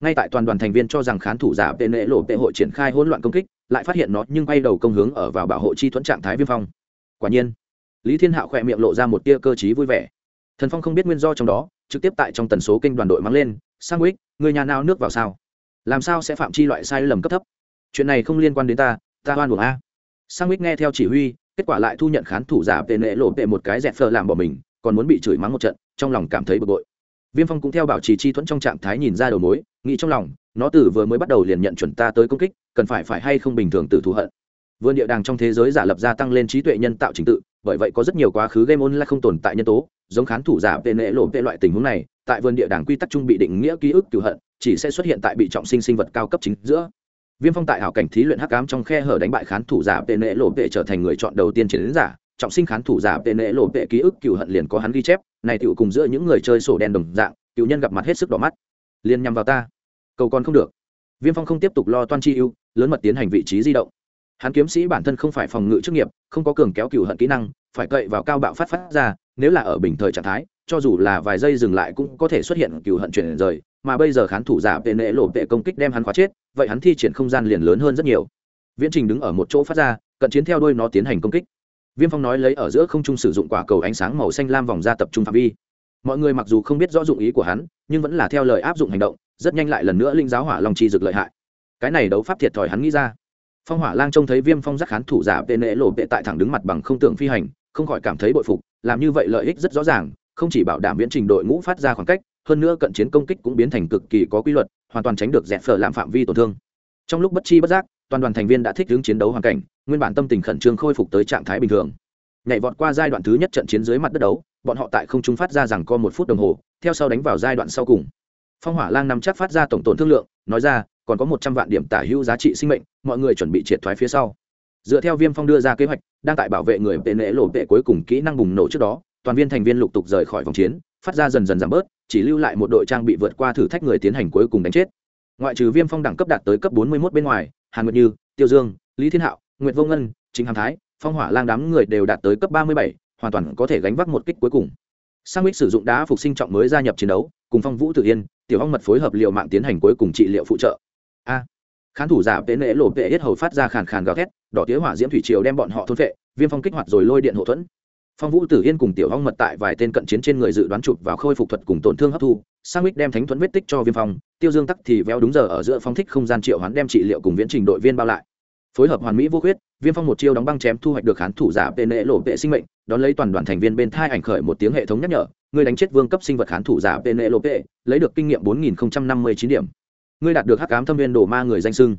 A: ngay tại toàn đoàn thành viên cho rằng khán thủ giả tên nệ lộ tệ hội triển khai hỗn loạn công kích, lại phát hiện nó nhưng bay đầu công hướng ở vào bảo hộ chi thuẫn trạng thái viêm phong. Quả nhiên, lý thiên hạo khỏe miệng lộ ra một tia cơ t vui vẻ. Thần phong không biết nguyên do trong đó, trực tiếp tại trong tần số kênh đoàn đội mang lên, sang ích người nhà nào nước vào sao? Làm sao sẽ phạm chi loại sai lầm cấp thấp? Chuyện này không liên quan đến ta ta oan buồng a. Sang mít nghe theo chỉ huy, kết quả lại thu nhận khán thủ giả tệ nệ lộ tệ một cái dẹp phờ làm bỏ mình, còn muốn bị chửi mắng một trận, trong lòng cảm thấy bực bội viêm phong cũng theo bảo trì chi thuẫn trong trạng thái nhìn ra đầu mối, nghĩ trong lòng, nó từ vừa mới bắt đầu liền nhận chuẩn ta tới công kích, cần phải phải hay không bình thường từ thù hận. Vườn địa đàng trong thế giới giả lập gia tăng lên trí tuệ nhân tạo trình tự, bởi vậy có rất nhiều quá khứ game online không tồn tại nhân tố, giống khán thủ giả tệ nệ lộ tệ loại tình huống này, tại vườn địa đàng quy tắc chung bị định nghĩa ký ức cửu hận, chỉ sẽ xuất hiện tại bị trọng sinh sinh vật cao cấp chính giữa. Viêm phong tại hảo cảnh thí luyện hắc ám trong khe hở đánh bại khán thủ giả tệ nệ lộ tệ trở thành người chọn đầu tiên chiến giả, trọng sinh khán thủ giả tệ nệ lộ tệ ký ức cửu hận liền có hắn ghi chép này tựu cùng giữa những người chơi sổ đen đồng dạng cựu nhân gặp mặt hết sức đỏ mắt. Liền nhằm vào ta. Cầu còn không được. Viêm phong không tiếp tục lo toan chi ưu, lớn mật tiến hành vị trí di động. Hắn kiếm sĩ bản thân không phải phòng ngự chức nghiệp, không có cường kéo cựu hận kỹ năng, phải cậy vào cao bạo phát phát ra, nếu là ở bình thời trạng thái, cho dù là vài giây dừng lại cũng có thể xuất hiện cựu hận chuyển rời, mà bây giờ khán thủ giả tên nệ lộ vệ công kích đem hắn khóa chết, vậy hắn thi triển không gian liền lớn hơn rất nhiều. Viễn trình đứng ở một chỗ phát ra, cận chiến theo đuôi nó tiến hành công kích viêm phong nói lấy ở giữa không trung sử dụng quả cầu ánh sáng màu xanh lam vòng ra tập trung phạm vi. Mọi người mặc dù không biết rõ dụng ý của hắn, nhưng vẫn là theo lời áp dụng hành động, rất nhanh lại lần nữa linh giáo hỏa long chi dực lợi hại. Cái này đấu pháp thiệt thòi hắn nghĩ ra. Phong hỏa lang trông thấy viêm phong giác khán thủ giả vệ nệ lộ vệ tại thẳng đứng mặt bằng không tưởng phi hành, không khỏi cảm thấy bội phục, làm như vậy lợi ích rất rõ ràng, không chỉ bảo đảm viễn trình đội ngũ phát ra khoảng cách, hơn nữa cận chiến công kích cũng biến thành cực kỳ có quy luật, hoàn toàn tránh được dẹp phở làm phạm vi tổn thương. Trong lúc bất chi bất giác, toàn đoàn thành viên đã thích ứng chiến đấu hoàn cảnh nguyên bản tâm tình khẩn trương khôi phục tới trạng thái bình thường. Nhảy vọt qua giai đoạn thứ nhất trận chiến dưới mặt đất đấu, bọn họ tại không trung phát ra rằng co một phút đồng hồ, theo sau đánh vào giai đoạn sau cùng. Phong hỏa lang nằm chắc phát ra tổng tổn thương lượng, nói ra, còn có một trăm vạn điểm tả hữu giá trị sinh mệnh, mọi người chuẩn bị triệt thoái phía sau. Dựa theo viêm phong đưa ra kế hoạch, đang tại bảo vệ người tệ nệ lộ vệ cuối cùng kỹ năng bùng nổ trước đó, toàn viên thành viên lục tục rời khỏi vòng chiến, phát ra dần dần giảm bớt, chỉ lưu lại một đội trang bị vượt qua thử thách người tiến hành cuối cùng đánh chết. Ngoại trừ viêm phong đẳng cấp đạt tới cấp bốn mươi một bên ngoài, hàn nguyệt như, tiêu dương, lý thiên hạo nguyệt vô ngân Trình hàm thái, phong hỏa lang đám người đều đạt tới cấp ba mươi bảy, hoàn toàn có thể gánh vác một kích cuối cùng. Sang Mịch sử dụng đá phục sinh trọng mới gia nhập chiến đấu, cùng phong vũ Tử yên, tiểu hong mật phối hợp liệu mạng tiến hành cuối cùng trị liệu phụ trợ. A. Khán thủ giả vệ nệ lộ vệ hết hầu phát ra khàn khàn gào thét, đỏ tía hỏa diễm thủy triều đem bọn họ thôn vệ, viêm phong kích hoạt rồi lôi điện hộ thuẫn. Phong vũ tử yên cùng tiểu hong mật tại vài tên cận chiến trên người dự đoán chụp vào khôi phục thuật cùng tổn thương hấp thu, sang Mịch đem thánh thuẫn vết tích cho viêm phong, tiêu dương tắc thì véo đúng giờ ở giữa phong thích không gian triệu hoán đem trị liệu cùng viễn trình đội viên bao lại phối hợp hoàn mỹ vô khuyết, viêm phong một chiêu đóng băng chém thu hoạch được khán thủ giả vệ nệ lộ vệ sinh mệnh, đón lấy toàn đoàn thành viên bên thai ảnh khởi một tiếng hệ thống nhắc nhở, người đánh chết vương cấp sinh vật khán thủ giả vệ nệ lộ vệ, lấy được kinh nghiệm bốn nghìn năm mươi chín điểm. Ngươi đạt được hắc ám thâm viên đồ ma người danh sưng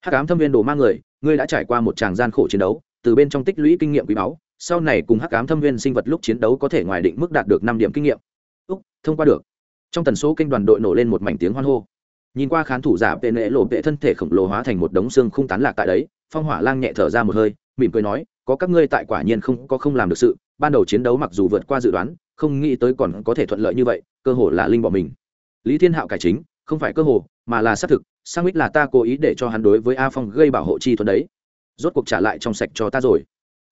A: hắc ám thâm viên đồ ma người, ngươi đã trải qua một tràng gian khổ chiến đấu, từ bên trong tích lũy kinh nghiệm quý báu, sau này cùng hắc ám thâm viên sinh vật lúc chiến đấu có thể ngoài định mức đạt được năm điểm kinh nghiệm. Úc, thông qua được. Trong tần số kênh đoàn đội nổ lên một mảnh tiếng hoan hô. Nhìn qua khán thủ giả vệ nệ lộ vệ thân thể khổng lồ hóa thành một đống xương không tán lạc tại đấy phong hỏa lang nhẹ thở ra một hơi, mỉm cười nói, có các ngươi tại quả nhiên không có không làm được sự, ban đầu chiến đấu mặc dù vượt qua dự đoán, không nghĩ tới còn có thể thuận lợi như vậy, cơ hồ là linh bỏ mình. Lý thiên hạo cải chính, không phải cơ hồ, mà là xác thực, sang mít là ta cố ý để cho hắn đối với a phong gây bảo hộ chi thuận đấy. Rốt cuộc trả lại trong sạch cho ta rồi.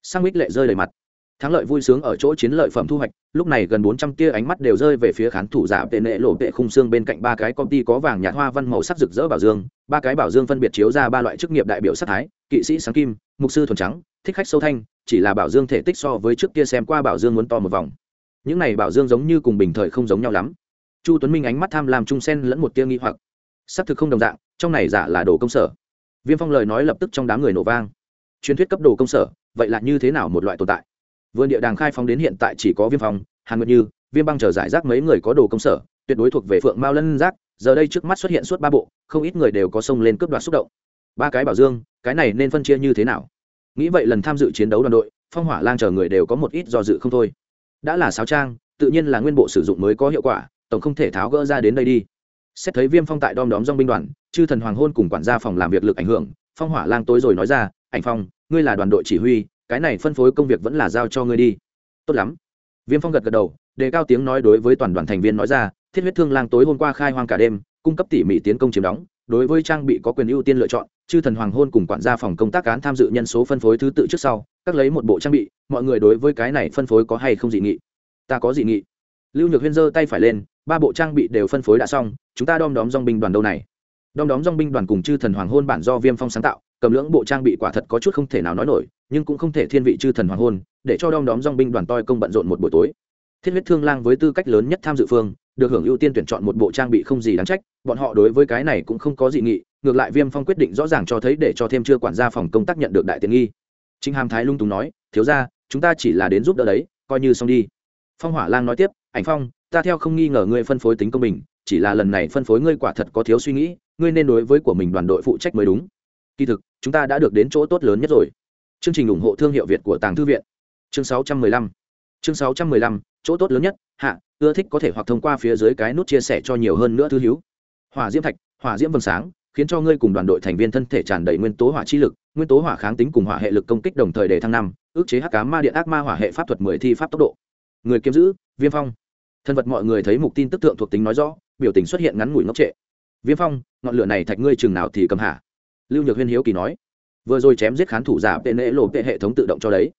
A: Sang mít lệ rơi đầy mặt. Thắng lợi vui sướng ở chỗ chiến lợi phẩm thu hoạch, lúc này gần bốn trăm tia ánh mắt đều rơi về phía khán thủ giả tệ nệ lộ tệ khung xương bên cạnh ba cái công ty có vàng nhạt hoa văn màu sắc rực rỡ bảo dương ba cái bảo dương phân biệt chiếu ra ba loại chức nghiệp đại biểu sắc thái, kỵ sĩ sáng kim, mục sư thuần trắng, thích khách sâu thanh, chỉ là bảo dương thể tích so với trước kia xem qua bảo dương muốn to một vòng. Những này bảo dương giống như cùng bình thời không giống nhau lắm. Chu tuấn minh ánh mắt tham làm trung sen lẫn một tia nghi hoặc. Xác thực không đồng dạng, trong này giả là đồ công sở. Viêm phong lời nói lập tức trong đám người nổ vang. Truyền thuyết cấp đồ công sở, vậy là như thế nào một loại tồn tại? Vườn địa đàng khai phóng đến hiện tại chỉ có viêm phong, hàn nguyệt như, viêm băng chờ giải rác mấy người có đồ công sở, tuyệt đối thuộc về phượng mao lân giác giờ đây trước mắt xuất hiện suốt ba bộ, không ít người đều có sông lên cướp đoạt xúc động. Ba cái bảo dương, cái này nên phân chia như thế nào? Nghĩ vậy lần tham dự chiến đấu đoàn đội, phong hỏa lang chờ người đều có một ít do dự không thôi. Đã là sáo trang, tự nhiên là nguyên bộ sử dụng mới có hiệu quả, tổng không thể tháo gỡ ra đến đây đi. Xét thấy viêm phong tại đom đóm dong binh đoàn, chư thần hoàng hôn cùng quản gia phòng làm việc lực ảnh hưởng, phong hỏa lang tối rồi nói ra, ảnh phong, ngươi là đoàn đội chỉ huy, cái này phân phối công việc vẫn là giao cho ngươi đi. Tốt lắm. Viêm phong gật gật đầu, đề cao tiếng nói đối với toàn đoàn thành viên nói ra thiết huyết thương lang tối hôm qua khai hoang cả đêm, cung cấp tỉ mỉ tiến công chiếm đóng, đối với trang bị có quyền ưu tiên lựa chọn, chư thần hoàng hôn cùng quản gia phòng công tác cán tham dự nhân số phân phối thứ tự trước sau, các lấy một bộ trang bị, mọi người đối với cái này phân phối có hay không dị nghị? Ta có dị nghị. Lưu nhược huyên giơ tay phải lên, ba bộ trang bị đều phân phối đã xong, chúng ta đom đóm dong binh đoàn đâu này? Đom đóm dong binh đoàn cùng chư thần hoàng hôn bản do viêm phong sáng tạo, cầm lưỡng bộ trang bị quả thật có chút không thể nào nói nổi, nhưng cũng không thể thiên vị chư thần hoàng hôn, để cho đom đóm dong binh đoàn toi công bận rộn một buổi tối. Thiết huyết thương lang với tư cách lớn nhất tham dự phương được hưởng ưu tiên tuyển chọn một bộ trang bị không gì đáng trách, bọn họ đối với cái này cũng không có dị nghị, ngược lại viêm phong quyết định rõ ràng cho thấy để cho thêm chưa quản gia phòng công tác nhận được đại tiện nghi. Chính hàm thái lung túng nói, thiếu ra chúng ta chỉ là đến giúp đỡ đấy, coi như xong đi. Phong hỏa lang nói tiếp, ảnh phong, ta theo không nghi ngờ ngươi phân phối tính công bình, chỉ là lần này phân phối ngươi quả thật có thiếu suy nghĩ, ngươi nên đối với của mình đoàn đội phụ trách mới đúng. Kỳ thực, chúng ta đã được đến chỗ tốt lớn nhất rồi. Chương trình ủng hộ thương hiệu việt của tàng thư viện. Chương 615 chương 615 chỗ tốt lớn nhất, hạ, ưa thích có thể hoặc thông qua phía dưới cái nút chia sẻ cho nhiều hơn nữa thư hữu. Hỏa diễm thạch, hỏa diễm vầng sáng, khiến cho ngươi cùng đoàn đội thành viên thân thể tràn đầy nguyên tố hỏa chi lực, nguyên tố hỏa kháng tính cùng hỏa hệ lực công kích đồng thời để thăng năm, ước chế hắc cá ma điện ác ma hỏa hệ pháp thuật mười thi pháp tốc độ. Người kiếm giữ, viêm phong. Thân vật mọi người thấy mục tin tức thượng thuộc tính nói rõ, biểu tình xuất hiện ngắn ngủi ngốc trệ. Viêm phong, ngọn lửa này thạch ngươi chừng nào thì cầm hạ. Lưu nhược huyên hiếu kỳ nói. Vừa rồi chém giết khán thủ giả tệ lễ lộ tệ hệ thống tự động cho đấy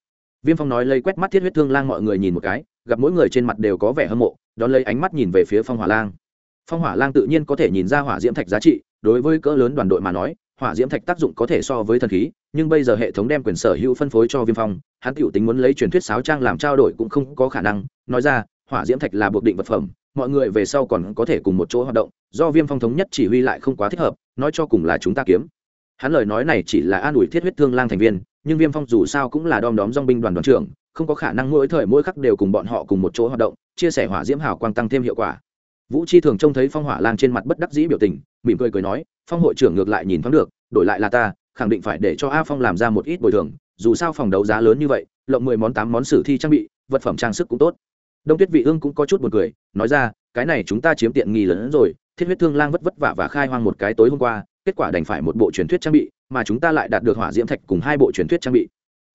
A: viêm phong nói lây quét mắt thiết huyết thương lang mọi người nhìn một cái, gặp mỗi người trên mặt đều có vẻ hâm mộ, đón lấy ánh mắt nhìn về phía phong hỏa lang. Phong hỏa lang tự nhiên có thể nhìn ra hỏa diễm thạch giá trị, đối với cỡ lớn đoàn đội mà nói, hỏa diễm thạch tác dụng có thể so với thần khí, nhưng bây giờ hệ thống đem quyền sở hữu phân phối cho viêm phong, hắn tựu tính muốn lấy truyền thuyết sáo trang làm trao đổi cũng không có khả năng, nói ra, hỏa diễm thạch là buộc định vật phẩm, mọi người về sau còn có thể cùng một chỗ hoạt động, do viêm phong thống nhất chỉ huy lại không quá thích hợp, nói cho cùng là chúng ta kiếm. Hắn lời nói này chỉ là an ủi thiết huyết thương lang thành viên nhưng viêm phong dù sao cũng là đom đóm dong binh đoàn đoàn trưởng, không có khả năng mỗi thời mỗi khắc đều cùng bọn họ cùng một chỗ hoạt động, chia sẻ hỏa diễm hào quang tăng thêm hiệu quả. Vũ chi thường trông thấy phong hỏa lang trên mặt bất đắc dĩ biểu tình, mỉm cười cười nói, phong hội trưởng ngược lại nhìn thoáng được, đổi lại là ta, khẳng định phải để cho a phong làm ra một ít bồi thường, dù sao phòng đấu giá lớn như vậy, lộng mười món tám món sử thi trang bị, vật phẩm trang sức cũng tốt. Đông tuyết vị ương cũng có chút b u ồ n cười, nói ra, cái này chúng ta chiếm tiện nghi lớn hơn rồi, thiết huyết thương lang vất vất vả và khai hoang một cái tối hôm qua kết quả đành phải một bộ truyền thuyết trang bị, mà chúng ta lại đạt được hỏa diễm thạch cùng hai bộ truyền thuyết trang bị.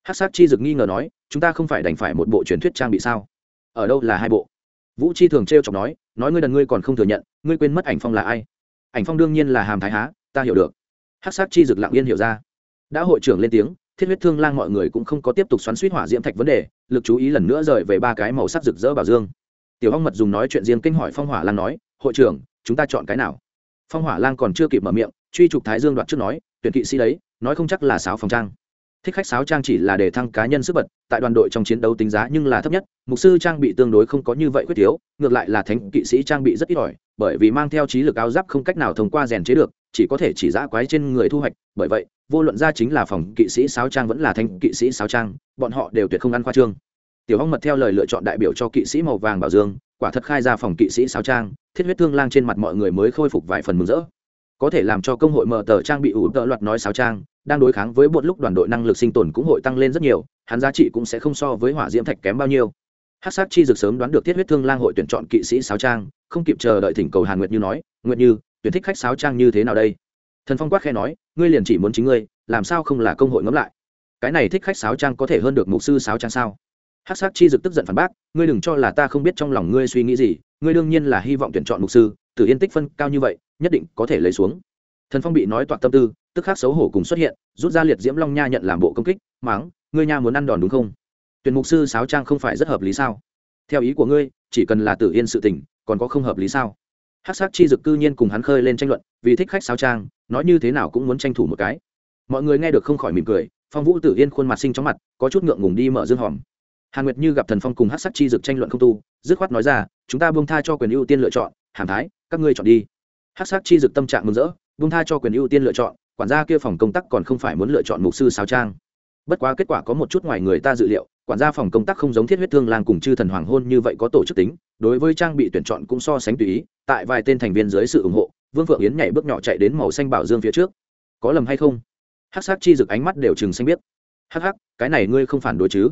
A: Hát sát chi dực nghi ngờ nói, chúng ta không phải đành phải một bộ truyền thuyết trang bị sao? Ở đâu là hai bộ? Vũ chi thường t r e o chọc nói nói ngươi đần ngươi còn không thừa nhận, ngươi quên mất ảnh phong là ai? Ảnh phong đương nhiên là hàm thái há, ta hiểu được. Hát sát chi dực lặng yên hiểu ra. Đã hội trưởng lên tiếng, thiết huyết thương lang mọi người cũng không có tiếp tục xoắn suýt hỏa diễm thạch vấn đề, lực chú ý lần nữa rời về ba cái màu sắc rực rỡ bảo dương. Tiểu ong mật dùng nói chuyện riêng kinh hỏi phong hỏa lan nói, hội trưởng, chúng ta chọn cái nào? Phong hỏa lan còn chưa kịp mở miệng truy trục thái dương đoạt trước nói, tuyển kỵ sĩ đấy, nói không chắc là sáo phòng trang. Thích khách sáo trang chỉ là để thăng cá nhân sức bật, tại đoàn đội trong chiến đấu tính giá nhưng là thấp nhất, mục sư trang bị tương đối không có như vậy quyết thiếu, ngược lại là thánh kỵ sĩ trang bị rất ít ỏi, bởi vì mang theo trí lực áo giáp không cách nào thông qua rèn chế được, chỉ có thể chỉ giã quái trên người thu hoạch, bởi vậy, vô luận ra chính là phòng kỵ sĩ sáo trang vẫn là thánh kỵ sĩ sáo trang, bọn họ đều tuyệt không ăn khoa trương. Tiểu hong mật theo lời lựa chọn đại biểu cho kỵ sĩ màu vàng bảo dương, quả thật khai ra phòng kỵ sĩ sáo trang, thiết huyết thương lang trên mặt mọi người mới khôi phục vài phần mừng rỡ có thể làm cho công hội mở tờ trang bị ủ tợ loạt nói sáo trang, đang đối kháng với một lúc đoàn đội năng lực sinh tồn cũng hội tăng lên rất nhiều, hắn giá trị cũng sẽ không so với hỏa diễm thạch kém bao nhiêu. Hát sát chi dược sớm đoán được thiết huyết thương lang hội tuyển chọn kỵ sĩ sáo trang, không kịp chờ đợi thỉnh cầu hàn nguyệt như nói, nguyệt như, tuyển thích khách sáo trang như thế nào đây? Thần phong quát khe nói, ngươi liền chỉ muốn chính ngươi, làm sao không là công hội ngẫm lại? Cái này thích khách sáo trang có thể hơn được mục sư sáo trang sao? Hát sát chi dực tức giận phản bác, ngươi đừng cho là ta không biết trong lòng ngươi suy nghĩ gì, ngươi đương nhiên là hy vọng tuyển chọn mục sư tử yên tích phân cao như vậy, nhất định có thể lấy xuống. Thần phong bị nói toạc tâm tư, tức khắc xấu hổ cùng xuất hiện, rút ra liệt diễm long nha nhận làm bộ công kích máng ngươi nha muốn ăn đòn đúng không? Tuyển mục sư sáo trang không phải rất hợp lý sao? Theo ý của ngươi, chỉ cần là tử yên sự tình, còn có không hợp lý sao? Hát sắc chi dực cư nhiên cùng hắn khơi lên tranh luận, vì thích khách sáo trang, nói như thế nào cũng muốn tranh thủ một cái. Mọi người nghe được không khỏi mỉm cười, phong vũ tử yên khuôn mặt sinh chóng mặt, có chút ngượng ngùng đi mở dương hòm. Hàn nguyệt như gặp thần phong cùng hát sắc chi dực tranh luận không tu, dứt khoát nói ra, chúng ta buông tha cho quyền ưu tiên lựa chọn, hàm thái các ngươi chọn đi. Hát sắc chi dực tâm trạng mừng rỡ, buông tha cho quyền ưu tiên lựa chọn, quản gia kia phòng công tác còn không phải muốn lựa chọn mục sư sao trang. Bất quá kết quả có một chút ngoài người ta dự liệu, quản gia phòng công tác không giống thiết huyết thương lang cùng chư thần hoàng hôn như vậy có tổ chức tính, đối với trang bị tuyển chọn cũng so sánh tùy ý, tại vài tên thành viên dưới sự ủng hộ, vương phượng yến nhảy bước nhỏ chạy đến màu xanh bảo dương phía trước. Có lầm hay không? Hắc sắc chi rực ánh mắt đều chừng xanh biết. Hắc hắc, cái này ngươi không phản đối chứ?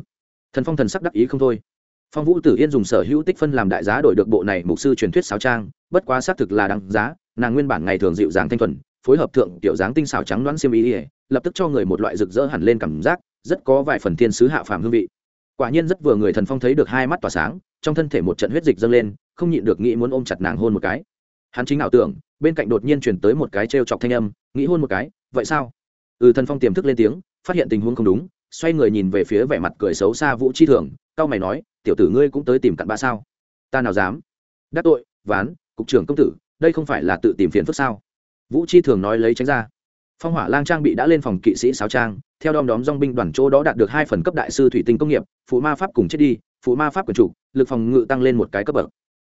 A: Thần phong thần sắc đắc ý không thôi phong vũ tử yên dùng sở hữu tích phân làm đại giá đổi được bộ này mục sư truyền thuyết sáo trang, bất quá xác thực là đăng giá, nàng nguyên bản ngày thường dịu dàng thanh thuần, phối hợp thượng tiểu dáng tinh xảo trắng đoán xiêm ý ỉa lập tức cho người một loại rực rỡ hẳn lên cảm giác, rất có vài phần thiên sứ hạ phàm hương vị. Quả nhiên rất vừa người thần phong thấy được hai mắt tỏa sáng, trong thân thể một trận huyết dịch dâng lên, không nhịn được nghĩ muốn ôm chặt nàng hôn một cái. Hắn chính ảo tưởng, bên cạnh đột nhiên chuyển tới một cái t chọc thanh âm, nghĩ hôn một cái, vậy sao? Ừ thần phong tiềm thức lên tiếng, phát hiện tình huống không đúng xoay người nhìn về phía vẻ mặt cười xấu xa vũ chi thường cao mày nói, tiểu tử ngươi cũng tới tìm cặn bã sao? Ta nào dám? Đắc tội, ván, cục trưởng công tử, đây không phải là tự tìm phiền phức sao? Vũ chi thường nói lấy tránh ra. Phong hỏa lang trang bị đã lên phòng kỵ sĩ sáo trang, theo đom đóm dong binh đoàn chỗ đó đạt được hai phần cấp đại sư thủy tinh công nghiệp, phụ ma pháp cùng chết đi, phụ ma pháp quyền chủ, lực phòng ngự tăng lên một cái cấp bậc.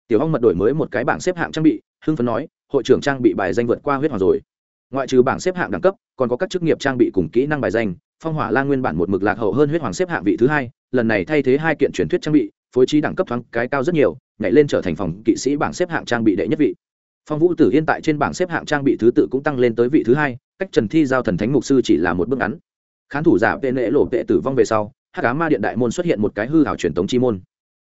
A: Tiểu hong mật đổi mới một cái bảng xếp hạng trang bị, hưng phấn nói, hội trưởng trang bị bài danh vượt qua huyết hoàng rồi. Ngoại trừ bảng xếp hạng đẳng cấp, còn có các chức nghiệp trang bị cùng kỹ năng bài danh phong hỏa lang nguyên bản một mực lạc hậu hơn huyết hoàng xếp hạng vị thứ hai, lần này thay thế hai kiện truyền thuyết trang bị, phối trí đẳng cấp thoáng cái cao rất nhiều, nhảy lên trở thành phòng kỵ sĩ bảng xếp hạng trang bị đệ nhất vị. Phong vũ tử yên tại trên bảng xếp hạng trang bị thứ tự cũng tăng lên tới vị thứ hai, cách trần thi giao thần thánh mục sư chỉ là một bước ngắn. Khán thủ giả vệ nệ lộ vệ tử vong về sau hát cá ma điện đại môn xuất hiện một cái hư hảo truyền thống chi môn.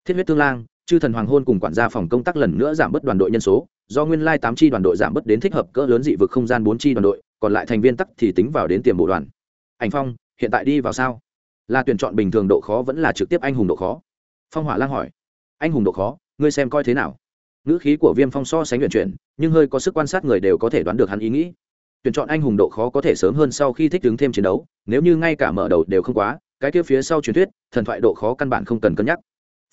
A: Thiết huyết tương lang, chư thần hoàng hôn cùng quản gia phòng công tác lần nữa giảm bớt đoàn đội nhân số, do nguyên lai tám chi đoàn đội giảm bớt đến thích hợp cỡ lớn dị vực không gian bốn chi đoàn đội, còn lại thành viên tắc thì tính vào đến tiềm bộ đoàn ảnh phong, hiện tại đi vào sao? Là tuyển chọn bình thường độ khó vẫn là trực tiếp anh hùng độ khó? Phong hỏa lang hỏi. Anh hùng độ khó, ngươi xem coi thế nào? Ngữ khí của viêm phong so sánh luyện chuyển, nhưng hơi có sức quan sát người đều có thể đoán được hắn ý nghĩ. Tuyển chọn anh hùng độ khó có thể sớm hơn sau khi thích ứng thêm chiến đấu, nếu như ngay cả mở đầu đều không quá, cái kia phía sau truyền thuyết, thần thoại độ khó căn bản không cần cân nhắc.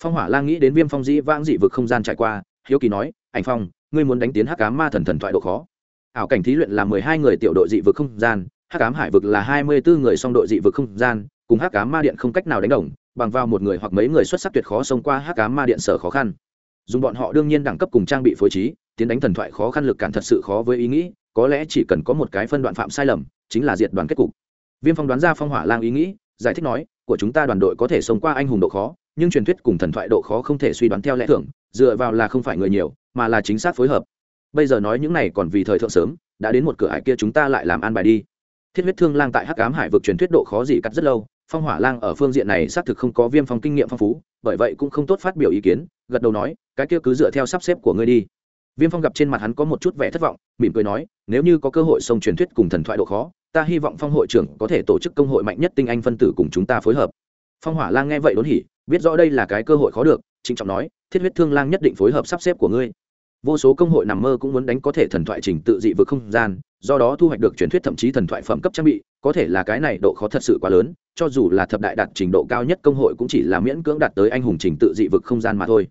A: Phong hỏa lang nghĩ đến viêm phong dĩ vãng dị vực không gian trải qua, hiếu kỳ nói, ảnh phong, ngươi muốn đánh tiến hắc cá ma thần thần thoại độ khó? Ảo cảnh thí luyện là mười hai người tiểu đội dị vực không gian hắc cám hải vực là hai mươi bốn người song đội dị vực không gian, cùng hắc cám ma điện không cách nào đánh đồng, bằng vào một người hoặc mấy người xuất sắc tuyệt khó xông qua hắc cám ma điện sở khó khăn. Dùng bọn họ đương nhiên đẳng cấp cùng trang bị phối trí, tiến đánh thần thoại khó khăn lực cản thật sự khó với ý nghĩ, có lẽ chỉ cần có một cái phân đoạn phạm sai lầm, chính là diệt đoàn kết cục. Viêm phong đoán ra phong hỏa lang ý nghĩ, giải thích nói, của chúng ta đoàn đội có thể sống qua anh hùng độ khó, nhưng truyền thuyết cùng thần thoại độ khó không thể suy đoán theo lẽ thưởng dựa vào là không phải người nhiều, mà là chính xác phối hợp. Bây giờ nói những này còn vì thời thượng sớm, đã đến một cửa ải kia chúng ta lại làm an bài đi thiết huyết thương lang tại hắc cám hải vực truyền thuyết độ khó gì cắt rất lâu, phong hỏa lang ở phương diện này xác thực không có viêm phong kinh nghiệm phong phú, bởi vậy cũng không tốt phát biểu ý kiến, gật đầu nói, cái kia cứ dựa theo sắp xếp của ngươi đi. Viêm phong gặp trên mặt hắn có một chút vẻ thất vọng, mỉm cười nói, nếu như có cơ hội xông truyền thuyết cùng thần thoại độ khó, ta hy vọng phong hội trưởng có thể tổ chức công hội mạnh nhất tinh anh phân tử cùng chúng ta phối hợp. Phong hỏa lang nghe vậy đốn hỉ, biết rõ đây là cái cơ hội khó được, trịnh trọng nói, thiết huyết thương lang nhất định phối hợp sắp xếp của ngươi vô số công hội nằm mơ cũng muốn đánh có thể thần thoại trình tự dị vực không gian, do đó thu hoạch được truyền thuyết thậm chí thần thoại phẩm cấp trang bị, có thể là cái này độ khó thật sự quá lớn, cho dù là thập đại đạt trình độ cao nhất công hội cũng chỉ là miễn cưỡng đạt tới anh hùng trình tự dị vực không gian mà thôi.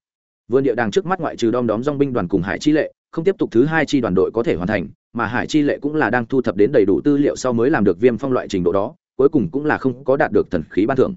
A: Vườn địa đàng trước mắt ngoại trừ đom đóm dong binh đoàn cùng hải chi lệ, không tiếp tục thứ hai chi đoàn đội có thể hoàn thành, mà hải chi lệ cũng là đang thu thập đến đầy đủ tư liệu sau mới làm được viêm phong loại trình độ đó, cuối cùng cũng là không có đạt được thần khí ban thưởng.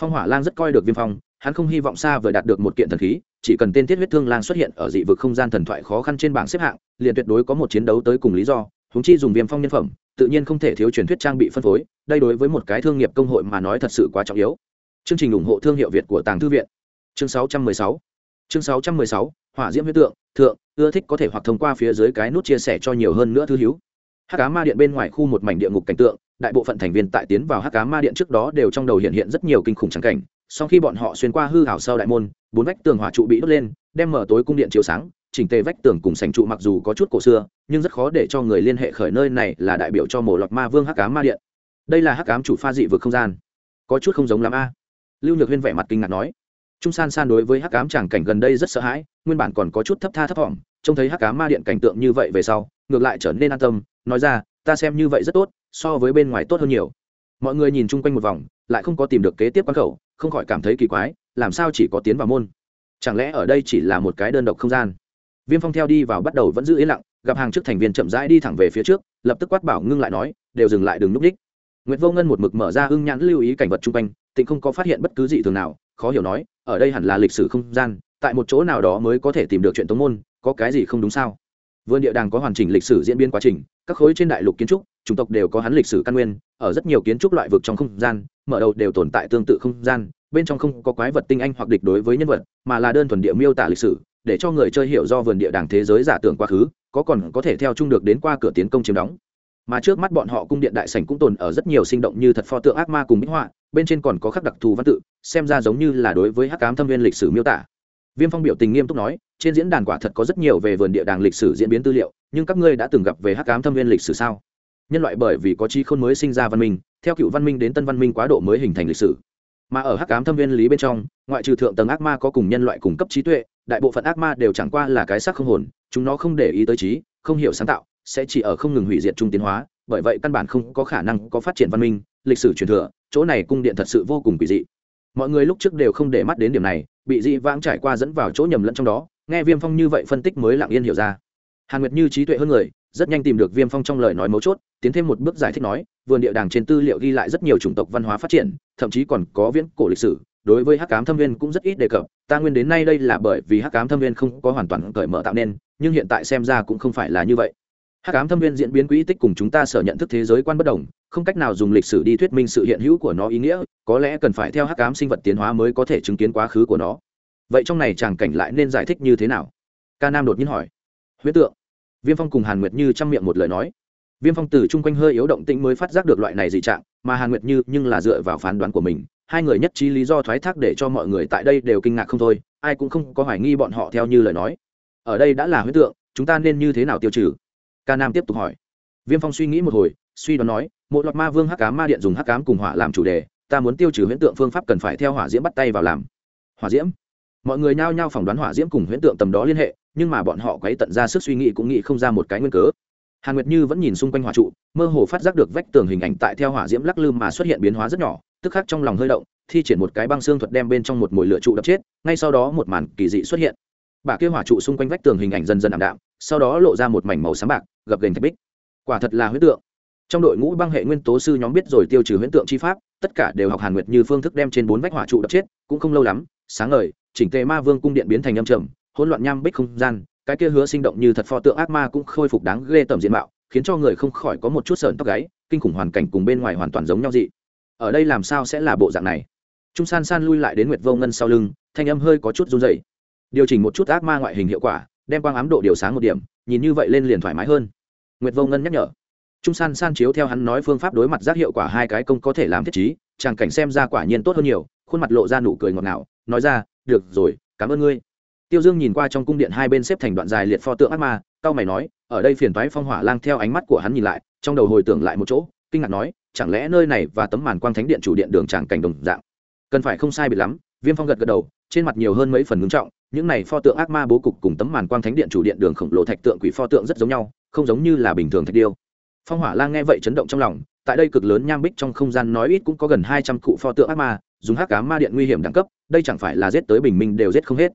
A: Phong hỏa lang rất coi được viêm phong, hắn không hy vọng xa vời đạt được một kiện thần khí chỉ cần tên thiết huyết thương lang xuất hiện ở dị vực không gian thần thoại khó khăn trên bảng xếp hạng, liền tuyệt đối có một chiến đấu tới cùng lý do húng chi dùng viêm phong nhân phẩm, tự nhiên không thể thiếu truyền thuyết trang bị phân phối, đây đối với một cái thương nghiệp công hội mà nói thật sự quá trọng yếu. Chương trình ủng hộ thương hiệu việt của tàng thư viện. Chương 616 chương 616 hỏa diễm huyết tượng, thượng, ưa thích có thể hoặc thông qua phía dưới cái nút chia sẻ cho nhiều hơn nữa thư hiếu hắc cá ma điện bên ngoài khu một mảnh địa ngục cảnh tượng, đại bộ phận thành viên tại tiến vào hắc cá ma điện trước đó đều trong đầu hiện hiện rất nhiều kinh khủng trắng cảnh sau khi bọn họ xuyên qua hư hảo sau đại môn, bốn vách tường hỏa trụ bị đốt lên, đem mở tối cung điện chiếu sáng, chỉnh tề vách tường cùng sành trụ mặc dù có chút cổ xưa, nhưng rất khó để cho người liên hệ khởi nơi này là đại biểu cho mổ lọt ma vương hắc cám ma điện. Đây là hắc cám chủ pha dị vực không gian. Có chút không giống lắm a. Lưu nhược huyên vẻ mặt kinh ngạc nói. Trung san san đối với hắc cám tràng cảnh gần đây rất sợ hãi, nguyên bản còn có chút thấp tha thấp thỏm trông thấy hắc cám ma điện cảnh tượng như vậy về sau, ngược lại trở nên an tâm, nói ra, ta xem như vậy rất tốt, so với bên ngoài tốt hơn nhiều. Mọi người nhìn chung quanh một vòng, lại không có tìm được kế tiếp quán khẩu không khỏi cảm thấy kỳ quái, làm sao chỉ có tiến vào môn? Chẳng lẽ ở đây chỉ là một cái đơn độc không gian? Viêm phong theo đi vào bắt đầu vẫn giữ yên lặng, gặp hàng trước thành viên chậm rãi đi thẳng về phía trước, lập tức quát bảo ngưng lại nói, đều dừng lại đừng núp đích. Nguyễn vô ngân một mực mở ra hưng nhãn lưu ý cảnh vật chung quanh, tịnh không có phát hiện bất cứ gì thường nào, khó hiểu nói, ở đây hẳn là lịch sử không gian, tại một chỗ nào đó mới có thể tìm được chuyện tống môn, có cái gì không đúng sao? Vườn địa đàng có hoàn chỉnh lịch sử diễn biến quá trình, các khối trên đại lục kiến trúc, chủng tộc đều có hắn lịch sử căn nguyên, ở rất nhiều kiến trúc loại vực trong không gian, mở đầu đều tồn tại tương tự không gian, bên trong không có quái vật tinh anh hoặc địch đối với nhân vật, mà là đơn thuần địa miêu tả lịch sử, để cho người chơi hiểu do vườn địa đàng thế giới giả tưởng quá khứ, có còn có thể theo chung được đến qua cửa tiến công chiếm đóng. Mà trước mắt bọn họ cung điện đại sảnh cũng tồn ở rất nhiều sinh động như thật pho tượng ác ma cùng minh họa, bên trên còn có khắc đặc thù văn tự, xem ra giống như là đối với hắc ám thâm viên lịch sử miêu tả viêm phong biểu tình nghiêm túc nói, trên diễn đàn quả thật có rất nhiều về vườn địa đàng lịch sử diễn biến tư liệu, nhưng các ngươi đã từng gặp về hắc ám thâm viên lịch sử sao? Nhân loại bởi vì có trí khôn mới sinh ra văn minh, theo cựu văn minh đến tân văn minh quá độ mới hình thành lịch sử. Mà ở hắc ám thâm viên lý bên trong, ngoại trừ thượng tầng ác ma có cùng nhân loại cùng cấp trí tuệ, đại bộ phận ác ma đều chẳng qua là cái xác không hồn, chúng nó không để ý tới trí, không hiểu sáng tạo, sẽ chỉ ở không ngừng hủy diệt trung tiến hóa, bởi vậy căn bản không có khả năng có phát triển văn minh, lịch sử truyền thừa, chỗ này cung điện thật sự vô cùng kỳ dị. Mọi người lúc trước đều không để mắt đến điểm này bị dị vãng trải qua dẫn vào chỗ nhầm lẫn trong đó, nghe viêm phong như vậy phân tích mới lặng yên hiểu ra. Hàn nguyệt như trí tuệ hơn người, rất nhanh tìm được viêm phong trong lời nói mấu chốt, tiến thêm một bước giải thích nói, vườn địa đàng trên tư liệu ghi lại rất nhiều chủng tộc văn hóa phát triển, thậm chí còn có viễn cổ lịch sử, đối với hắc cám thâm viên cũng rất ít đề cập, ta nguyên đến nay đây là bởi vì hắc cám thâm viên không có hoàn toàn cởi mở tạo nên, nhưng hiện tại xem ra cũng không phải là như vậy hắc ám thâm viên diễn biến quỹ tích cùng chúng ta sở nhận thức thế giới quan bất đồng, không cách nào dùng lịch sử đi thuyết minh sự hiện hữu của nó ý nghĩa, có lẽ cần phải theo hắc ám sinh vật tiến hóa mới có thể chứng kiến quá khứ của nó. Vậy trong này chàng cảnh lại nên giải thích như thế nào? Ca nam đột nhiên hỏi. Huyết tượng. Viêm phong cùng hàn nguyệt như chăm miệng một lời nói. Viêm phong từ chung quanh hơi yếu động tĩnh mới phát giác được loại này dị trạng, mà hàn nguyệt như nhưng là dựa vào phán đoán của mình. Hai người nhất trí lý do thoái thác để cho mọi người tại đây đều kinh ngạc không thôi, ai cũng không có hoài nghi bọn họ theo như lời nói. Ở đây đã là huyết tượng, chúng ta nên như thế nào tiêu trừ? Ca nam tiếp tục hỏi. Viêm phong suy nghĩ một hồi, suy đoán nói một loạt ma vương hắc cám ma điện dùng hắc cám cùng hỏa làm chủ đề, ta muốn tiêu trừ huyễn tượng phương pháp cần phải theo hỏa diễm bắt tay vào làm. Hỏa diễm? Mọi người nhao nhao phỏng đoán hỏa diễm cùng huyễn tượng tầm đó liên hệ, nhưng mà bọn họ quấy tận ra sức suy nghĩ cũng nghĩ không ra một cái nguyên cớ. Hàn nguyệt như vẫn nhìn xung quanh hỏa trụ, mơ hồ phát giác được vách tường hình ảnh tại theo hỏa diễm lắc lư mà xuất hiện biến hóa rất nhỏ, tức khắc trong lòng hơi động, thi triển một cái băng xương thuật đem bên trong một mồi lửa trụ đập chết, ngay sau đó một màn kỳ dị xuất hiện. Bà kia hỏa trụ xung quanh vách tường hình ảnh dần dần ảm đạm sau đó lộ ra một mảnh màu sáng bạc, gập gành thạch bích. Quả thật là huyết tượng. Trong đội ngũ băng hệ nguyên tố sư nhóm biết rồi tiêu trừ huyễn tượng chi pháp, tất cả đều học hàn nguyệt như phương thức đem trên bốn vách hỏa trụ đập chết, cũng không lâu lắm, sáng ngời, chỉnh tề ma vương cung điện biến thành âm trầm, hỗn loạn nham bích không gian, cái kia hứa sinh động như thật pho tượng ác ma cũng khôi phục đáng ghê tởm diện mạo, khiến cho người không khỏi có một chút sờn tóc gáy, kinh khủng hoàn cảnh cùng bên ngoài hoàn toàn giống nhau dị. Ở đây làm sao sẽ là bộ dạng này? Trung san san lui lại đến nguyệt vô ngân sau lưng, thanh âm hơi có chút run dày điều chỉnh một chút ác ma ngoại hình hiệu quả đem quang ám độ điều sáng một điểm, nhìn như vậy lên liền thoải mái hơn. Nguyệt vô ngân nhắc nhở. Trung san san chiếu theo hắn nói phương pháp đối mặt giác hiệu quả hai cái công có thể làm thiết trí, chàng cảnh xem ra quả nhiên tốt hơn nhiều, khuôn mặt lộ ra nụ cười ngọt ngào, nói ra, được rồi, cảm ơn ngươi. Tiêu dương nhìn qua trong cung điện hai bên xếp thành đoạn dài liệt pho tượng ác ma cao mày nói, ở đây phiền toái phong hỏa lang theo ánh mắt của hắn nhìn lại, trong đầu hồi tưởng lại một chỗ, kinh ngạc nói, chẳng lẽ nơi này và tấm màn quang thánh điện chủ điện đường tràng cảnh đồng dạng, cần phải không sai biệt lắm viêm phong gật gật đầu, trên mặt nhiều hơn mấy phần ngưng trọng, những này pho tượng ác ma bố cục cùng tấm màn quang thánh điện chủ điện đường khổng lồ thạch tượng quỷ pho tượng rất giống nhau, không giống như là bình thường thạch điêu. Phong hỏa lang nghe vậy chấn động trong lòng, tại đây cực lớn nham bích trong không gian nói ít cũng có gần hai trăm cụ pho tượng ác ma, dùng hắc cá ma điện nguy hiểm đẳng cấp, đây chẳng phải là giết tới bình minh đều giết không hết.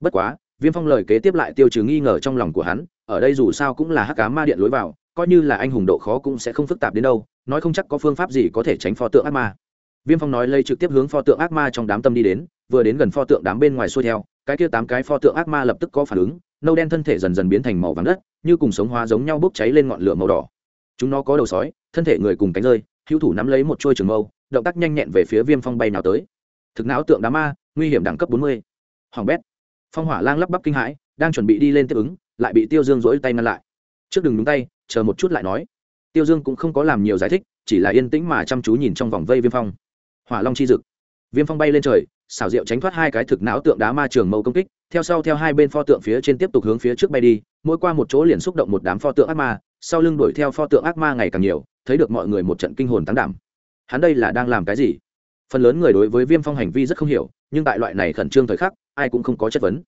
A: Bất quá, viêm phong lời kế tiếp lại tiêu trừ nghi ngờ trong lòng của hắn, ở đây dù sao cũng là hắc cá ma điện lối vào, coi như là anh hùng độ khó cũng sẽ không phức tạp đến đâu, nói không chắc có phương pháp gì có thể tránh pho tượng ác ma viêm phong nói lây trực tiếp hướng pho tượng ác ma trong đám tâm đi đến, vừa đến gần pho tượng đám bên ngoài xuôi theo, cái kia tám cái pho tượng ác ma lập tức có phản ứng, nâu đen thân thể dần dần biến thành màu vàng đất, như cùng sống hóa giống nhau bốc cháy lên ngọn lửa màu đỏ. Chúng nó có đầu sói, thân thể người cùng cánh rơi, hữu thủ nắm lấy một chuôi trường mâu, động tác nhanh nhẹn về phía viêm phong bay nào tới. Thực não tượng đám ma, nguy hiểm đẳng cấp bốn mươi. Hoàng bét. Phong hỏa lang lắp bắp kinh hãi, đang chuẩn bị đi lên tiếp ứng, lại bị tiêu dương rỗi tay ngăn lại. Trước đừng đúng tay, chờ một chút lại nói. Tiêu dương cũng không có làm nhiều giải thích, chỉ là yên tĩnh mà chăm chú nhìn trong vòng vây viêm phong hỏa long chi dực. Viêm phong bay lên trời, xảo diệu tránh thoát hai cái thực não tượng đá ma trường mâu công kích, theo sau theo hai bên pho tượng phía trên tiếp tục hướng phía trước bay đi, mỗi qua một chỗ liền xúc động một đám pho tượng ác ma, sau lưng đuổi theo pho tượng ác ma ngày càng nhiều, thấy được mọi người một trận kinh hồn tán đảm. Hắn đây là đang làm cái gì? Phần lớn người đối với viêm phong hành vi rất không hiểu, nhưng tại loại này khẩn trương thời khắc, ai cũng không có chất vấn.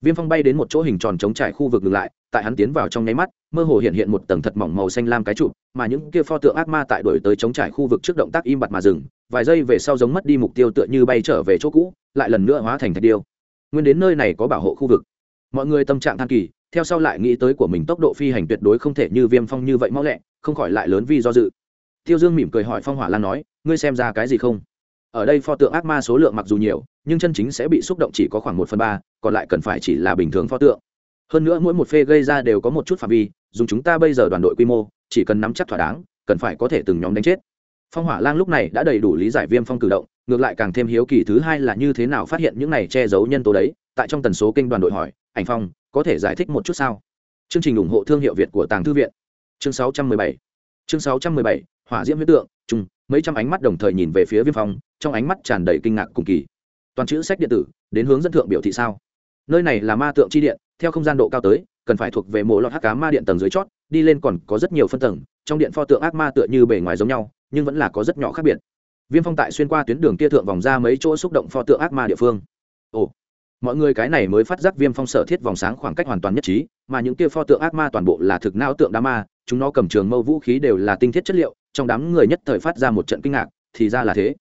A: Viêm phong bay đến một chỗ hình tròn chống trải khu vực ngừng lại, tại hắn tiến vào trong nháy mắt, mơ hồ hiện hiện một tầng thật mỏng màu xanh lam cái trụ, mà những kia pho tượng ác ma tại đổi tới chống trải khu vực trước động tác im bặt mà dừng vài giây về sau giống mất đi mục tiêu tựa như bay trở về chỗ cũ, lại lần nữa hóa thành thạch điêu. Nguyên đến nơi này có bảo hộ khu vực. Mọi người tâm trạng than kỳ, theo sau lại nghĩ tới của mình tốc độ phi hành tuyệt đối không thể như viêm phong như vậy mau lẹ, không khỏi lại lớn vì do dự. Tiêu dương mỉm cười hỏi phong hỏa lan nói, ngươi xem ra cái gì không? Ở đây pho tượng ác ma số lượng mặc dù nhiều, nhưng chân chính sẽ bị xúc động chỉ có khoảng một phần ba, còn lại cần phải chỉ là bình thường pho tượng. Hơn nữa mỗi một phê gây ra đều có một chút phạm vi, dùng chúng ta bây giờ đoàn đội quy mô, chỉ cần nắm chắc thỏa đáng, cần phải có thể từng nhóm đánh chết phong hỏa lang lúc này đã đầy đủ lý giải viêm phong cử động, ngược lại càng thêm hiếu kỳ thứ hai là như thế nào phát hiện những này che giấu nhân tố đấy. Tại trong tần số kênh đoàn đội hỏi, ảnh phong, có thể giải thích một chút sao? Chương trình ủng hộ thương hiệu việt của tàng thư viện. Chương 617 chương 617 hỏa diễm huyết tượng chung mấy trăm ánh mắt đồng thời nhìn về phía viêm phong, trong ánh mắt tràn đầy kinh ngạc cùng kỳ. Toàn chữ sách điện tử, đến hướng dẫn thượng biểu thị sao? Nơi này là ma tượng chi điện, theo không gian độ cao tới, cần phải thuộc về mộ lọt hắc cá ma điện tầng dưới chót, đi lên còn có rất nhiều phân tầng trong điện pho tượng ác ma tựa như bề ngoài giống nhau, nhưng vẫn là có rất nhỏ khác biệt. Viêm phong tại xuyên qua tuyến đường kia thượng vòng ra mấy chỗ xúc động pho tượng ác ma địa phương. Ồ, mọi người cái này mới phát giác viêm phong sở thiết vòng sáng khoảng cách hoàn toàn nhất trí, mà những kia pho tượng ác ma toàn bộ là thực não tượng đá ma, chúng nó cầm trường mâu vũ khí đều là tinh thiết chất liệu, trong đám người nhất thời phát ra một trận kinh ngạc, thì ra là thế.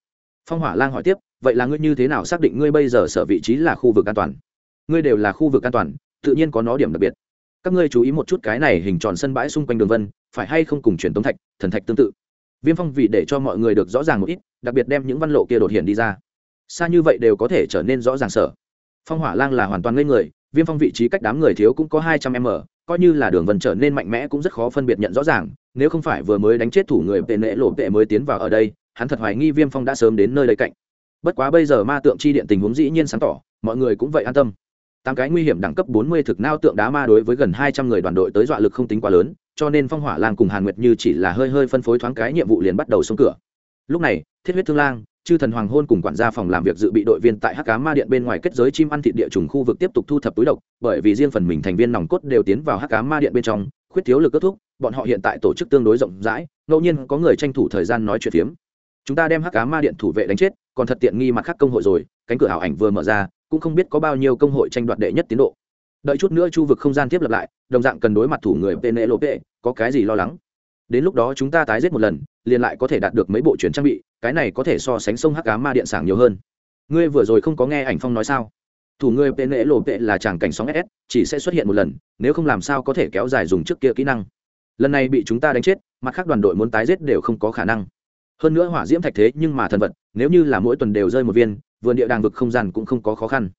A: Phong hỏa lang hỏi tiếp, vậy là ngươi như thế nào xác định ngươi bây giờ sở vị trí là khu vực an toàn? Ngươi đều là khu vực an toàn, tự nhiên có nó điểm đặc biệt. Các ngươi chú ý một chút cái này hình tròn sân bãi xung quanh đường vân phải hay không cùng truyền tống thạch, thần thạch tương tự. Viêm phong vì để cho mọi người được rõ ràng một ít, đặc biệt đem những văn lộ kia đột hiện đi ra. Xa như vậy đều có thể trở nên rõ ràng sở. Phong hỏa lang là hoàn toàn ngây người, viêm phong vị trí cách đám người thiếu cũng có hai trăm m, coi như là đường vân trở nên mạnh mẽ cũng rất khó phân biệt nhận rõ ràng, nếu không phải vừa mới đánh chết thủ người vệ nệ lộ vệ mới tiến vào ở đây, hắn thật hoài nghi viêm phong đã sớm đến nơi đây cạnh. Bất quá bây giờ ma tượng chi điện tình huống dĩ nhiên sáng tỏ, mọi người cũng vậy an tâm. Tám cái nguy hiểm đẳng cấp bốn mươi thực nao tượng đá ma đối với gần hai trăm người đoàn đội tới dọa lực không tính quá lớn cho nên phong hỏa lang cùng hàn nguyệt như chỉ là hơi hơi phân phối thoáng cái nhiệm vụ liền bắt đầu xuống cửa. Lúc này, thiết huyết thương lang, chư thần hoàng hôn cùng quản gia phòng làm việc dự bị đội viên tại hắc cá ma điện bên ngoài kết giới chim ăn thịt địa trùng khu vực tiếp tục thu thập túi độc, bởi vì riêng phần mình thành viên nòng cốt đều tiến vào hắc cá ma điện bên trong, khuyết thiếu lực kết thúc, bọn họ hiện tại tổ chức tương đối rộng rãi, ngẫu nhiên có người tranh thủ thời gian nói chuyện phiếm. Chúng ta đem hắc cá ma điện thủ vệ đánh chết, còn thật tiện nghi mặt khác công hội rồi, cánh cửa ảo ảnh vừa mở ra, cũng không biết có bao nhiêu công hội tranh đoạt đệ nhất tiến độ đợi chút nữa chu vực không gian tiếp lập lại, đồng dạng cần đối mặt thủ người penelope, có cái gì lo lắng? Đến lúc đó chúng ta tái giết một lần, liền lại có thể đạt được mấy bộ chuyển trang bị, cái này có thể so sánh sông hắc cá ma điện sảng nhiều hơn. Ngươi vừa rồi không có nghe ảnh phong nói sao? Thủ ngươi penelope là chàng cảnh sóng ss chỉ sẽ xuất hiện một lần, nếu không làm sao có thể kéo dài dùng trước kia kỹ năng. Lần này bị chúng ta đánh chết, mặt khác đoàn đội muốn tái giết đều không có khả năng. Hơn nữa hỏa diễm thạch thế nhưng mà thần vật, nếu như là mỗi tuần đều rơi một viên, vườn địa đàng vực không gian cũng không có khó khăn.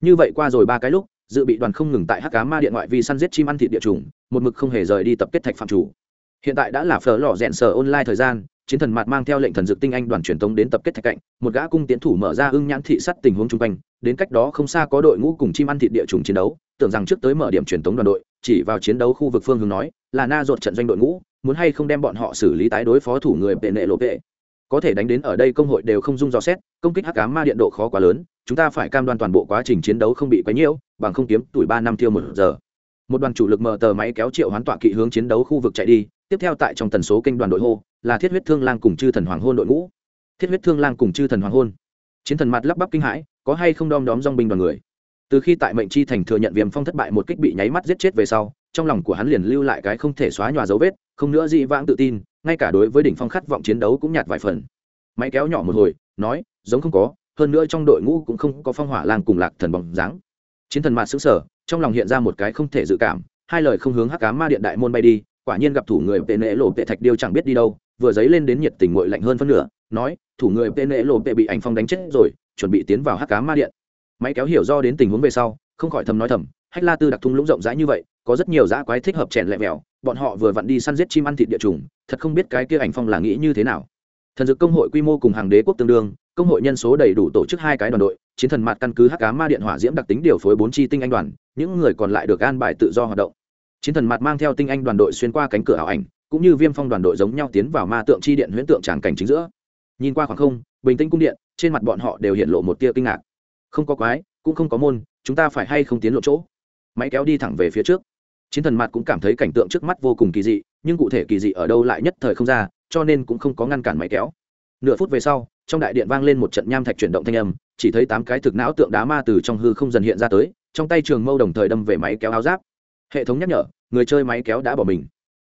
A: Như vậy qua rồi ba cái lúc dự bị đoàn không ngừng tại hắc cá ma điện ngoại vi săn giết chim ăn thịt địa trùng một mực không hề rời đi tập kết thạch phạm chủ. Hiện tại đã là phở lò rẽn sở online thời gian, chiến thần mạt mang theo lệnh thần dược tinh anh đoàn truyền tống đến tập kết thạch cạnh, một gã cung tiến thủ mở ra ưng nhãn thị sắt tình huống chung quanh, đến cách đó không xa có đội ngũ cùng chim ăn thịt địa trùng chiến đấu, tưởng rằng trước tới mở điểm truyền tống đoàn đội, chỉ vào chiến đấu khu vực phương hướng nói, là na dột trận doanh đội ngũ, muốn hay không đem bọn họ xử lý tái đối phó thủ người vệ nệ lộ vệ có thể đánh đến ở đây công hội đều không dung dò xét, công kích hắc cá ma điện độ khó quá lớn, chúng ta phải cam đoan toàn bộ quá trình chiến đấu không bị quấy nhiễu, bằng không kiếm tuổi ba năm tiêu một giờ. Một đoàn chủ lực mở tờ máy kéo triệu hoán tọa kỵ hướng chiến đấu khu vực chạy đi, tiếp theo tại trong tần số kênh đoàn đội hô, là thiết huyết thương lang cùng chư thần hoàng hôn đội ngũ. Thiết huyết thương lang cùng chư thần hoàng hôn. Chiến thần mặt lắp bắp kinh hãi, có hay không đom đóm dong binh đoàn người? Từ khi tại mệnh chi thành thừa nhận viêm phong thất bại một kích bị nháy mắt giết chết về sau, trong lòng của hắn liền lưu lại cái không thể xóa nhòa dấu vết, không nữa dị vãng tự tin ngay cả đối với đỉnh phong khát vọng chiến đấu cũng nhạt vài phần. Máy kéo nhỏ một hồi, nói, giống không có, hơn nữa trong đội ngũ cũng không có phong hỏa lan cùng lạc thần bóng dáng. Chiến thần mạt xứng sở trong lòng hiện ra một cái không thể dự cảm, hai lời không hướng hắc cá ma điện đại môn bay đi, quả nhiên gặp thủ người tệ nệ lộ tệ thạch điêu chẳng biết đi đâu, vừa dấy lên đến nhiệt tình nguội lạnh hơn phân nửa, nói, thủ người tệ nệ lộ tệ bị ảnh phong đánh chết rồi, chuẩn bị tiến vào hắc cá ma điện. Máy kéo hiểu do đến tình huống về sau, không khỏi thầm nói thầm, hách la tư đặc thung lũng rộng rãi như vậy, có rất nhiều dã quái thích hợp chèn lẹ mèo bọn họ vừa vặn đi săn giết chim ăn thịt địa trùng thật không biết cái kia ảnh phong là nghĩ như thế nào. Thần dược công hội quy mô cùng hàng đế quốc tương đương, công hội nhân số đầy đủ tổ chức hai cái đoàn đội, chiến thần mặt căn cứ hắc cá ma điện hỏa diễm đặc tính điều phối bốn chi tinh anh đoàn, những người còn lại được an bài tự do hoạt động. Chiến thần mặt mang theo tinh anh đoàn đội xuyên qua cánh cửa ảo ảnh, cũng như viêm phong đoàn đội giống nhau tiến vào ma tượng chi điện huyễn tượng tràng cảnh chính giữa. Nhìn qua khoảng không, bình tĩnh cung điện, trên mặt bọn họ đều hiện lộ một tia kinh ngạc. Không có quái, cũng không có môn, chúng ta phải hay không tiến lộ chỗ? Máy kéo đi thẳng về phía trước chiến thần mặt cũng cảm thấy cảnh tượng trước mắt vô cùng kỳ dị, nhưng cụ thể kỳ dị ở đâu lại nhất thời không ra, cho nên cũng không có ngăn cản máy kéo. Nửa phút về sau, trong đại điện vang lên một trận nham thạch chuyển động thanh âm, chỉ thấy tám cái thực não tượng đá ma từ trong hư không dần hiện ra tới, trong tay trường mâu đồng thời đâm về máy kéo áo giáp. Hệ thống nhắc nhở, người chơi máy kéo đã bỏ mình.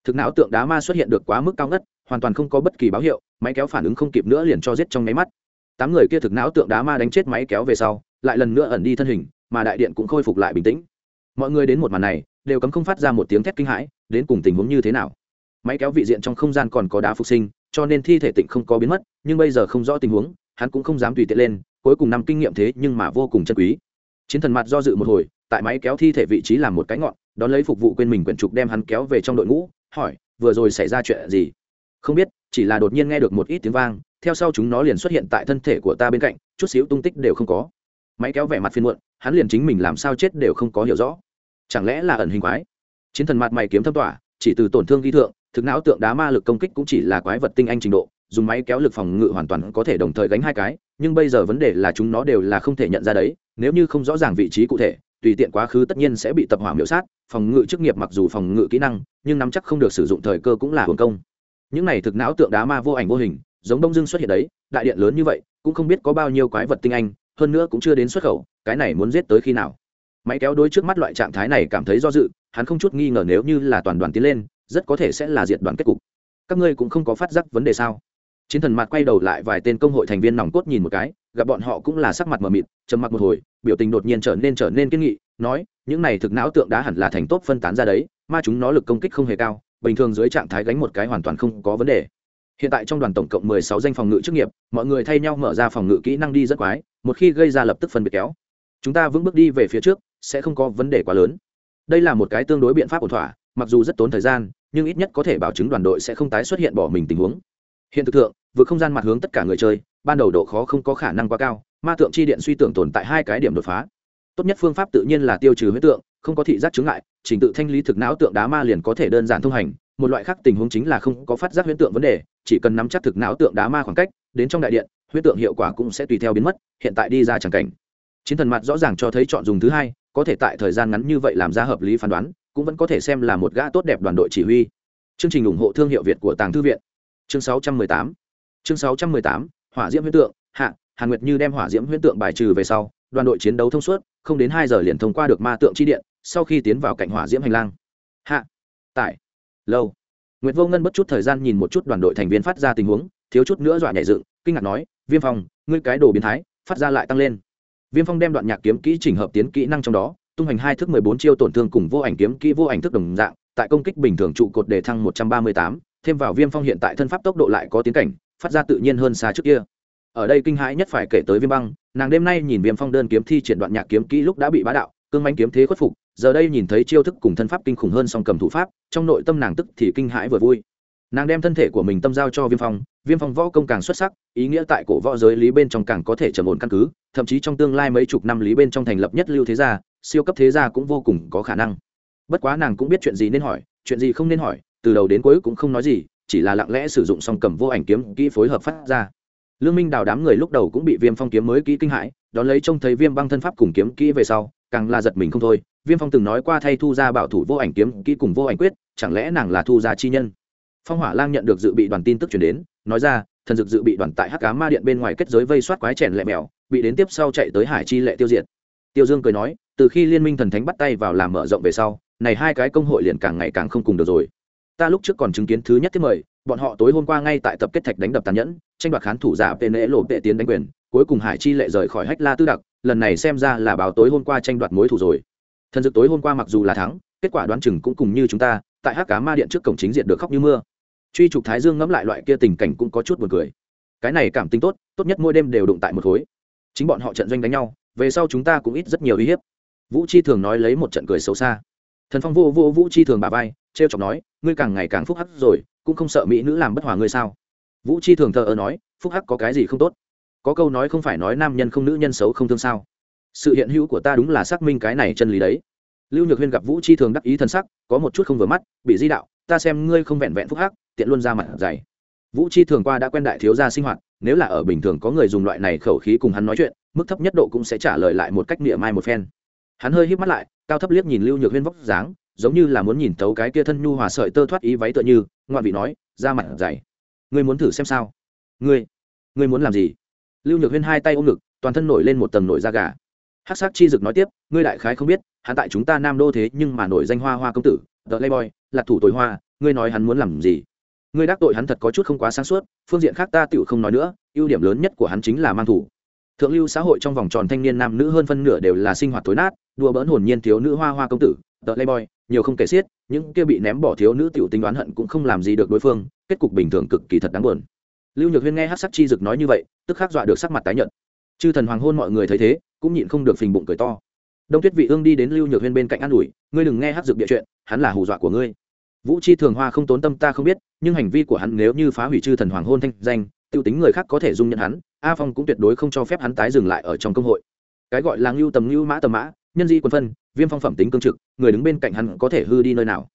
A: Thực não tượng đá ma xuất hiện được quá mức cao ngất, hoàn toàn không có bất kỳ báo hiệu, máy kéo phản ứng không kịp nữa liền cho giết trong nháy mắt. Tám người kia thực não tượng đá ma đánh chết máy kéo về sau, lại lần nữa ẩn đi thân hình, mà đại điện cũng khôi phục lại bình tĩnh. Mọi người đến một màn này đều cấm không phát ra một tiếng thét kinh hãi, đến cùng tình huống như thế nào? Máy kéo vị diện trong không gian còn có đá phục sinh, cho nên thi thể tịnh không có biến mất, nhưng bây giờ không rõ tình huống, hắn cũng không dám tùy tiện lên, cuối cùng năm kinh nghiệm thế nhưng mà vô cùng chân quý. Chiến thần mặt do dự một hồi, tại máy kéo thi thể vị trí làm một cái ngọn, đón lấy phục vụ quên mình quyển trục đem hắn kéo về trong đội ngũ, hỏi, vừa rồi xảy ra chuyện gì? Không biết, chỉ là đột nhiên nghe được một ít tiếng vang, theo sau chúng nó liền xuất hiện tại thân thể của ta bên cạnh, chút xíu tung tích đều không có. Máy kéo vẻ mặt phiên muộn, hắn liền chính mình làm sao chết đều không có hiểu rõ chẳng lẽ là ẩn hình quái? Chiến thần mặt mày kiếm thâm tỏa, chỉ từ tổn thương ghi thượng, thực não tượng đá ma lực công kích cũng chỉ là quái vật tinh anh trình độ, dùng máy kéo lực phòng ngự hoàn toàn có thể đồng thời gánh hai cái, nhưng bây giờ vấn đề là chúng nó đều là không thể nhận ra đấy, nếu như không rõ ràng vị trí cụ thể, tùy tiện quá khứ tất nhiên sẽ bị tập hỏa miễu sát, phòng ngự chức nghiệp mặc dù phòng ngự kỹ năng, nhưng nắm chắc không được sử dụng thời cơ cũng là hưởng công. Những này thực não tượng đá ma vô ảnh vô hình, giống đông dương xuất hiện đấy, đại điện lớn như vậy, cũng không biết có bao nhiêu quái vật tinh anh, hơn nữa cũng chưa đến xuất khẩu, cái này muốn giết tới khi nào? Máy kéo đối trước mắt loại trạng thái này cảm thấy do dự, hắn không chút nghi ngờ nếu như là toàn đoàn tiến lên, rất có thể sẽ là diệt đoàn kết cục. Các ngươi cũng không có phát giác vấn đề sao? Chiến thần mặt quay đầu lại vài tên công hội thành viên nòng cốt nhìn một cái, gặp bọn họ cũng là sắc mặt mờ mịt, trầm mặc một hồi, biểu tình đột nhiên trở nên trở nên kiên nghị, nói, những này thực não tượng đã hẳn là thành tốt phân tán ra đấy mà chúng nó lực công kích không hề cao, bình thường dưới trạng thái gánh một cái hoàn toàn không có vấn đề. Hiện tại trong đoàn tổng cộng mười sáu danh phòng ngự chức nghiệp, mọi người thay nhau mở ra phòng ngự kỹ năng đi rất quái, một khi gây ra lập tức phân biệt kéo. Chúng ta vững bước đi về phía trước sẽ không có vấn đề quá lớn. Đây là một cái tương đối biện pháp ổn thỏa, mặc dù rất tốn thời gian, nhưng ít nhất có thể bảo chứng đoàn đội sẽ không tái xuất hiện bỏ mình tình huống. Hiện thực thượng, vượt không gian mặt hướng tất cả người chơi, ban đầu độ khó không có khả năng quá cao, ma tượng chi điện suy tưởng tồn tại hai cái điểm đột phá. Tốt nhất phương pháp tự nhiên là tiêu trừ huyết tượng, không có thị giác chứng ngại, trình tự thanh lý thực não tượng đá ma liền có thể đơn giản thông hành, một loại khác tình huống chính là không có phát giác huyết tượng vấn đề, chỉ cần nắm chắc thực não tượng đá ma khoảng cách, đến trong đại điện, huyết tượng hiệu quả cũng sẽ tùy theo biến mất, hiện tại đi ra chẳng cảnh. Chiến thần mặt rõ ràng cho thấy chọn dùng thứ hai có thể tại thời gian ngắn như vậy làm ra hợp lý phán đoán, cũng vẫn có thể xem là một gã tốt đẹp đoàn đội chỉ huy. Chương trình ủng hộ thương hiệu việt của tàng thư viện. Chương 618 chương 618 hỏa diễm huyễn tượng. Hạ, hàn nguyệt như đem hỏa diễm huyễn tượng bài trừ về sau, đoàn đội chiến đấu thông suốt, không đến hai giờ liền thông qua được ma tượng chi điện, sau khi tiến vào cạnh hỏa diễm hành lang. Hạ, tại, lâu. Nguyệt vô ngân bất chút thời gian nhìn một chút đoàn đội thành viên phát ra tình huống, thiếu chút nữa dọa nhảy dựng, kinh ngạc nói, viêm phòng ngươi cái đồ biến thái, phát ra lại tăng lên viêm phong đem đoạn nhạc kiếm kỹ chỉnh hợp tiến kỹ năng trong đó, tung hành hai thước mười bốn chiêu tổn thương cùng vô ảnh kiếm kỹ vô ảnh thức đồng dạng, tại công kích bình thường trụ cột đề thăng một trăm ba mươi tám, thêm vào viêm phong hiện tại thân pháp tốc độ lại có tiến cảnh, phát ra tự nhiên hơn xa trước kia. Ở đây kinh hãi nhất phải kể tới viêm băng, nàng đêm nay nhìn viêm phong đơn kiếm thi triển đoạn nhạc kiếm kỹ lúc đã bị bá đạo, cương manh kiếm thế khuất phục, giờ đây nhìn thấy chiêu thức cùng thân pháp kinh khủng hơn song cầm thủ pháp, trong nội tâm nàng tức thì kinh hãi vừa vui. Nàng đem thân thể của mình tâm giao cho viêm phong viêm phong võ công càng xuất sắc, ý nghĩa tại cổ võ giới lý bên trong càng có thể trầm ổn căn cứ, thậm chí trong tương lai mấy chục năm lý bên trong thành lập nhất lưu thế gia, siêu cấp thế gia cũng vô cùng có khả năng. Bất quá nàng cũng biết chuyện gì nên hỏi, chuyện gì không nên hỏi, từ đầu đến cuối cũng không nói gì, chỉ là lặng lẽ sử dụng song cầm vô ảnh kiếm kỹ phối hợp phát ra. Lương minh đào đám người lúc đầu cũng bị viêm phong kiếm mới kỹ kinh hãi, đón lấy trông thấy viêm băng thân pháp cùng kiếm kỹ về sau, càng là giật mình không thôi. Viêm phong từng nói qua thay thu ra bảo thủ vô ảnh kiếm kỹ cùng vô ảnh quyết, chẳng lẽ nàng là thu gia chi nhân? Phong hỏa lang nhận được dự bị đoàn tin tức chuyển đến nói ra, thần dực dự bị đoàn tại hắc cá ma điện bên ngoài kết giới vây soát quái chèn lẹ mèo, bị đến tiếp sau chạy tới hải chi lệ tiêu diệt. Tiêu dương cười nói, từ khi liên minh thần thánh bắt tay vào làm mở rộng về sau, này hai cái công hội liền càng ngày càng không cùng được rồi. Ta lúc trước còn chứng kiến thứ nhất thứ mời, bọn họ tối hôm qua ngay tại tập kết thạch đánh đập tàn nhẫn, tranh đoạt khán thủ giả tên lễ lộ vệ tiến đánh quyền, cuối cùng hải chi lệ rời khỏi hách la tư đặc, lần này xem ra là báo tối hôm qua tranh đoạt mối thủ rồi. Thần dực tối hôm qua mặc dù là thắng, kết quả đoán chừng cũng cùng như chúng ta, tại hắc cá ma điện trước cổng chính diện được khóc như mưa truy trục thái dương ngẫm lại loại kia tình cảnh cũng có chút buồn cười. Cái này cảm tính tốt tốt nhất mỗi đêm đều đụng tại một khối. Chính bọn họ trận doanh đánh nhau, về sau chúng ta cũng ít rất nhiều uy hiếp. Vũ chi thường nói lấy một trận cười xấu xa. Thần phong vô vô vũ chi thường bà vai t r e o chọc nói, ngươi càng ngày càng phúc hắc rồi, cũng không sợ mỹ nữ làm bất hòa ngươi sao? Vũ chi thường thờ ơ nói, phúc hắc có cái gì không tốt? Có câu nói không phải nói nam nhân không nữ nhân xấu không thương sao? Sự hiện hữu của ta đúng là xác minh cái này chân lý đấy. Lưu nhược huyên gặp vũ chi thường đắc ý thân sắc, có một chút không vừa mắt, bị di đạo, ta xem ngươi không vẹn vẹn phúc hắc tiện luôn ra mặt dày. Vũ chi thường qua đã quen đại thiếu gia sinh hoạt, nếu là ở bình thường có người dùng loại này khẩu khí cùng hắn nói chuyện, mức thấp nhất độ cũng sẽ trả lời lại một cách niệm mai một phen. Hắn hơi hít mắt lại, cao thấp liếc nhìn lưu nhược huyên vóc dáng, giống như là muốn nhìn tấu cái kia thân nhu hòa sợi tơ thoát ý váy tựa như ngoạn vị nói, ra mặt dày. Ngươi muốn thử xem sao? Ngươi ngươi muốn làm gì? Lưu nhược huyên hai tay ôm ngực, toàn thân nổi lên một tầng nổi da gà. Hát sắc chi dực nói tiếp, ngươi đại khái không biết, hắn tại chúng ta nam đô thế nhưng mà nổi danh hoa hoa công tử, the playboy, là thủ tối hoa, ngươi nói hắn muốn làm gì? Ngươi đắc tội hắn thật có chút không quá sáng suốt, phương diện khác ta tựu không nói nữa, ưu điểm lớn nhất của hắn chính là mang thủ. Thượng lưu xã hội trong vòng tròn thanh niên nam nữ hơn phân nửa đều là sinh hoạt tối nát, đùa bỡn hồn nhiên thiếu nữ hoa hoa công tử the playboy nhiều không kể xiết, những kia bị ném bỏ thiếu nữ tiểu tính đoán hận cũng không làm gì được đối phương, kết cục bình thường cực kỳ thật đáng buồn. Lưu nhược huyên nghe hát sắc chi dực nói như vậy, tức khắc dọa được sắc mặt tái nhợt. Chư thần hoàng hôn mọi người thấy thế, cũng nhịn không được phình bụng cười to. Đông tuyết vị ương đi đến lưu nhược huyên bên cạnh an ủi, ngươi đừng nghe hát dực địa chuyện, hắn là hù dọa của ngươi vũ chi thường hoa không tốn tâm ta không biết, nhưng hành vi của hắn nếu như phá hủy chư thần hoàng hôn thanh danh t i ê u tính người khác có thể dung nhận hắn, a phong cũng tuyệt đối không cho phép hắn tái dừng lại ở trong công hội. Cái gọi là ngưu tầm ngưu mã tầm mã, nhân di quân phân, viêm phong phẩm tính cương trực, người đứng bên cạnh hắn có thể hư đi nơi nào.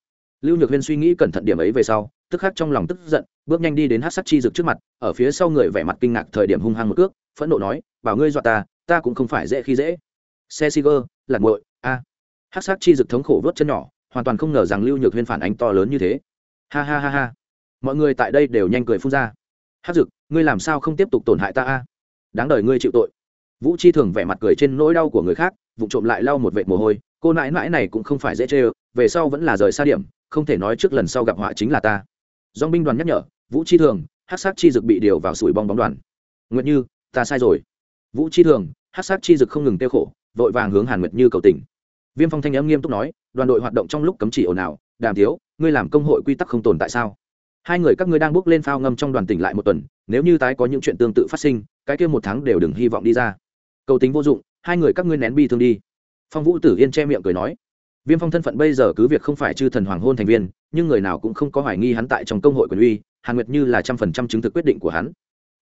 A: Lưu nhược huyên suy nghĩ cẩn thận điểm ấy về sau, tức khắc trong lòng tức giận, bước nhanh đi đến hát sắc chi rực trước mặt, ở phía sau người vẻ mặt kinh ngạc thời điểm hung hăng một cước, phẫn nộ nói, bảo ngươi dọa ta ta cũng không phải dễ khi dễ. Xe siger lạc bội a. À. hát sắc chi rực thống khổ vớt chân nhỏ hoàn toàn không ngờ rằng lưu nhược huyên phản ánh to lớn như thế. Ha ha ha ha. Mọi người tại đây đều nhanh cười phun ra. Hát dực, ngươi làm sao không tiếp tục tổn hại ta a? Đáng đời ngươi chịu tội. Vũ chi thường vẻ mặt cười trên nỗi đau của người khác vụ trộm lại lau một vệt mồ hôi. Cô nãi nãi này cũng không phải dễ chê về sau vẫn là rời xa điểm, không thể nói trước lần sau gặp họa chính là ta. Dong binh đoàn nhắc nhở, vũ chi thường, hát sát chi dực bị điều vào sủi bong bóng đoàn. Nguyện như, ta sai rồi. Vũ chi thường, hát sát chi dực không ngừng tiêu khổ, vội vàng hướng hàn nguyệt như cầu tình. Viêm phong thanh âm nghiêm túc nói đoàn đội hoạt động trong lúc cấm chỉ ồn ào, đàm thiếu, ngươi làm công hội quy tắc không tồn tại sao? Hai người các ngươi đang bước lên phao ngâm trong đoàn tỉnh lại một tuần, nếu như tái có những chuyện tương tự phát sinh, cái kia một tháng đều đừng hy vọng đi ra. Cầu tính vô dụng, hai người các ngươi nén bi thương đi. Phong vũ tử yên che miệng cười nói, viêm phong thân phận bây giờ cứ việc không phải chư thần hoàng hôn thành viên, nhưng người nào cũng không có hoài nghi hắn tại trong công hội quyền uy, hàn nguyệt như là trăm phần trăm chứng thực quyết định của hắn.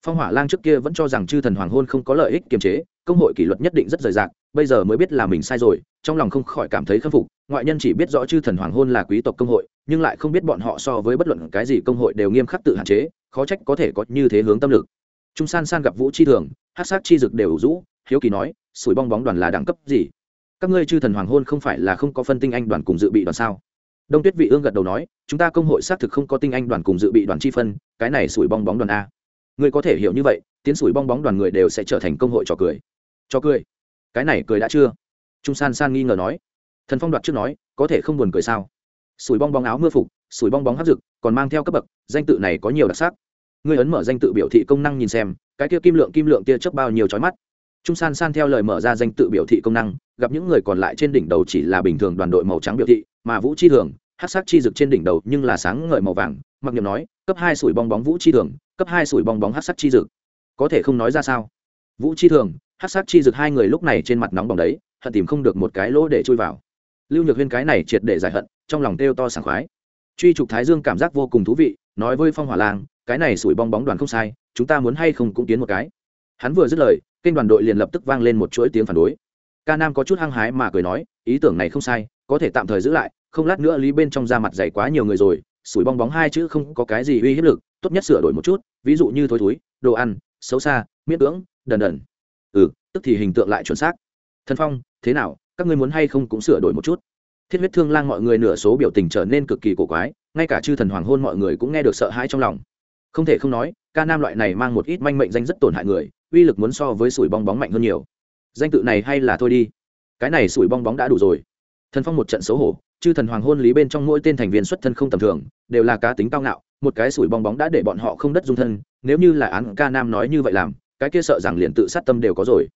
A: Phong hỏa lang trước kia vẫn cho rằng chư thần hoàng hôn không có lợi ích kiềm chế, công hội kỷ luật nhất định rất rời rạc bây giờ mới biết là mình sai rồi, trong lòng không khỏi cảm thấy khâm phục, ngoại nhân chỉ biết rõ chư thần hoàng hôn là quý tộc công hội, nhưng lại không biết bọn họ so với bất luận cái gì công hội đều nghiêm khắc tự hạn chế, khó trách có thể có như thế hướng tâm lực. Trung san san gặp vũ chi thường, hát sát chi dực đều rũ, hiếu kỳ nói, sủi bong bóng đoàn là đẳng cấp gì? Các ngươi chư thần hoàng hôn không phải là không có phân tinh anh đoàn cùng dự bị đoàn sao? Đông tuyết vị ương gật đầu nói, chúng ta công hội xác thực không có tinh anh đoàn cùng dự bị đoàn chi phân, cái này sủi bong bóng đoàn a. Ngươi có thể hiểu như vậy, tiến sủi bong bóng đoàn người đều sẽ trở thành công hội trò cười. Trò cười? Cái này cười đã chưa? Trung san san nghi ngờ nói. Thần phong đoạt trước nói, có thể không buồn cười sao? Sủi bong bóng áo mưa phục, sủi bong bóng hấp rực còn mang theo cấp bậc, danh tự này có nhiều đặc sắc. Ngươi ấn mở danh tự biểu thị công năng nhìn xem, cái kia kim lượng kim lượng tia chớp bao nhiêu chói mắt. Trung san san theo lời mở ra danh tự biểu thị công năng, gặp những người còn lại trên đỉnh đầu chỉ là bình thường đoàn đội màu trắng biểu thị, mà vũ chi thường hát sắc chi rực trên đỉnh đầu nhưng là sáng ngời màu vàng, mặc niệm nói, cấp hai sủi bong bóng vũ chi thường, cấp hai sủi bong bóng hát sắc chi rực có thể không nói ra sao? Vũ chi thường hát sắc chi dực hai người lúc này trên mặt nóng bỏng đấy, hận tìm không được một cái lỗ để chui vào. Lưu nhược huyên cái này triệt để giải hận, trong lòng kêu to sảng khoái. Truy trục thái dương cảm giác vô cùng thú vị, nói với phong hỏa lang, cái này sủi bong bóng đoàn không sai, chúng ta muốn hay không cũng kiến một cái. Hắn vừa dứt lời, kênh đoàn đội liền lập tức vang lên một chuỗi tiếng phản đối. Ca nam có chút hăng hái mà cười nói, ý tưởng này không sai, có thể tạm thời giữ lại, không lát nữa lý bên trong da mặt dày quá nhiều người rồi, sủi bong bóng hai chữ không có cái gì uy hiếp lực, tốt nhất sửa đổi một chút, ví dụ như thối thúi đồ ăn, xấu xa, miễn cưỡng, đần đần ừ tức thì hình tượng lại chuẩn xác. Thần phong, thế nào? Các ngươi muốn hay không cũng sửa đổi một chút. Thiết huyết thương lang mọi người nửa số biểu tình trở nên cực kỳ cổ quái, ngay cả chư thần hoàng hôn mọi người cũng nghe được sợ hãi trong lòng. Không thể không nói, ca nam loại này mang một ít manh mệnh danh rất tổn hại người, uy lực muốn so với sủi bong bóng mạnh hơn nhiều. Danh tự này hay là thôi đi. Cái này sủi bong bóng đã đủ rồi. Thần phong một trận xấu hổ, chư thần hoàng hôn lý bên trong mỗi tên thành viên xuất thân không tầm thường, đều là cá tính cao ngạo, một cái sủi bong bóng đã để bọn họ không đất dung thân, nếu như là án ca nam nói như vậy làm cái kia sợ rằng liền tự sát tâm đều có rồi.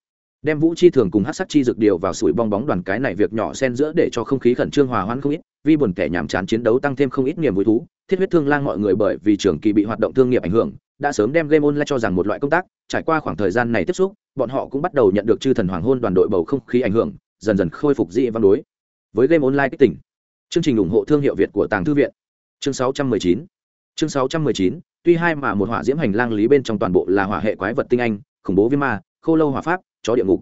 A: Đem vũ chi thường cùng hát sắc chi dược điều vào sủi bong bóng đoàn cái này việc nhỏ xen giữa để cho không khí khẩn trương hòa hoãn không ít vì buồn kẻ nhàm chán chiến đấu tăng thêm không ít niềm vui thú, thiết huyết thương lang mọi người bởi vì trường kỳ bị hoạt động thương nghiệp ảnh hưởng, đã sớm đem game online cho rằng một loại công tác, trải qua khoảng thời gian này tiếp xúc, bọn họ cũng bắt đầu nhận được chư thần hoàng hôn đoàn đội bầu không khí ảnh hưởng, dần dần khôi phục dị văn đối. Với game online kích tỉnh, chương trình ủng hộ thương hiệu việt của tàng thư viện. Chương 619 chương 619 tuy hai mà một hỏa diễm hành lang lý bên trong toàn bộ là hỏa hệ quái vật tinh anh, khủng bố viêm ma, khô lâu hỏa pháp, chó địa ngục.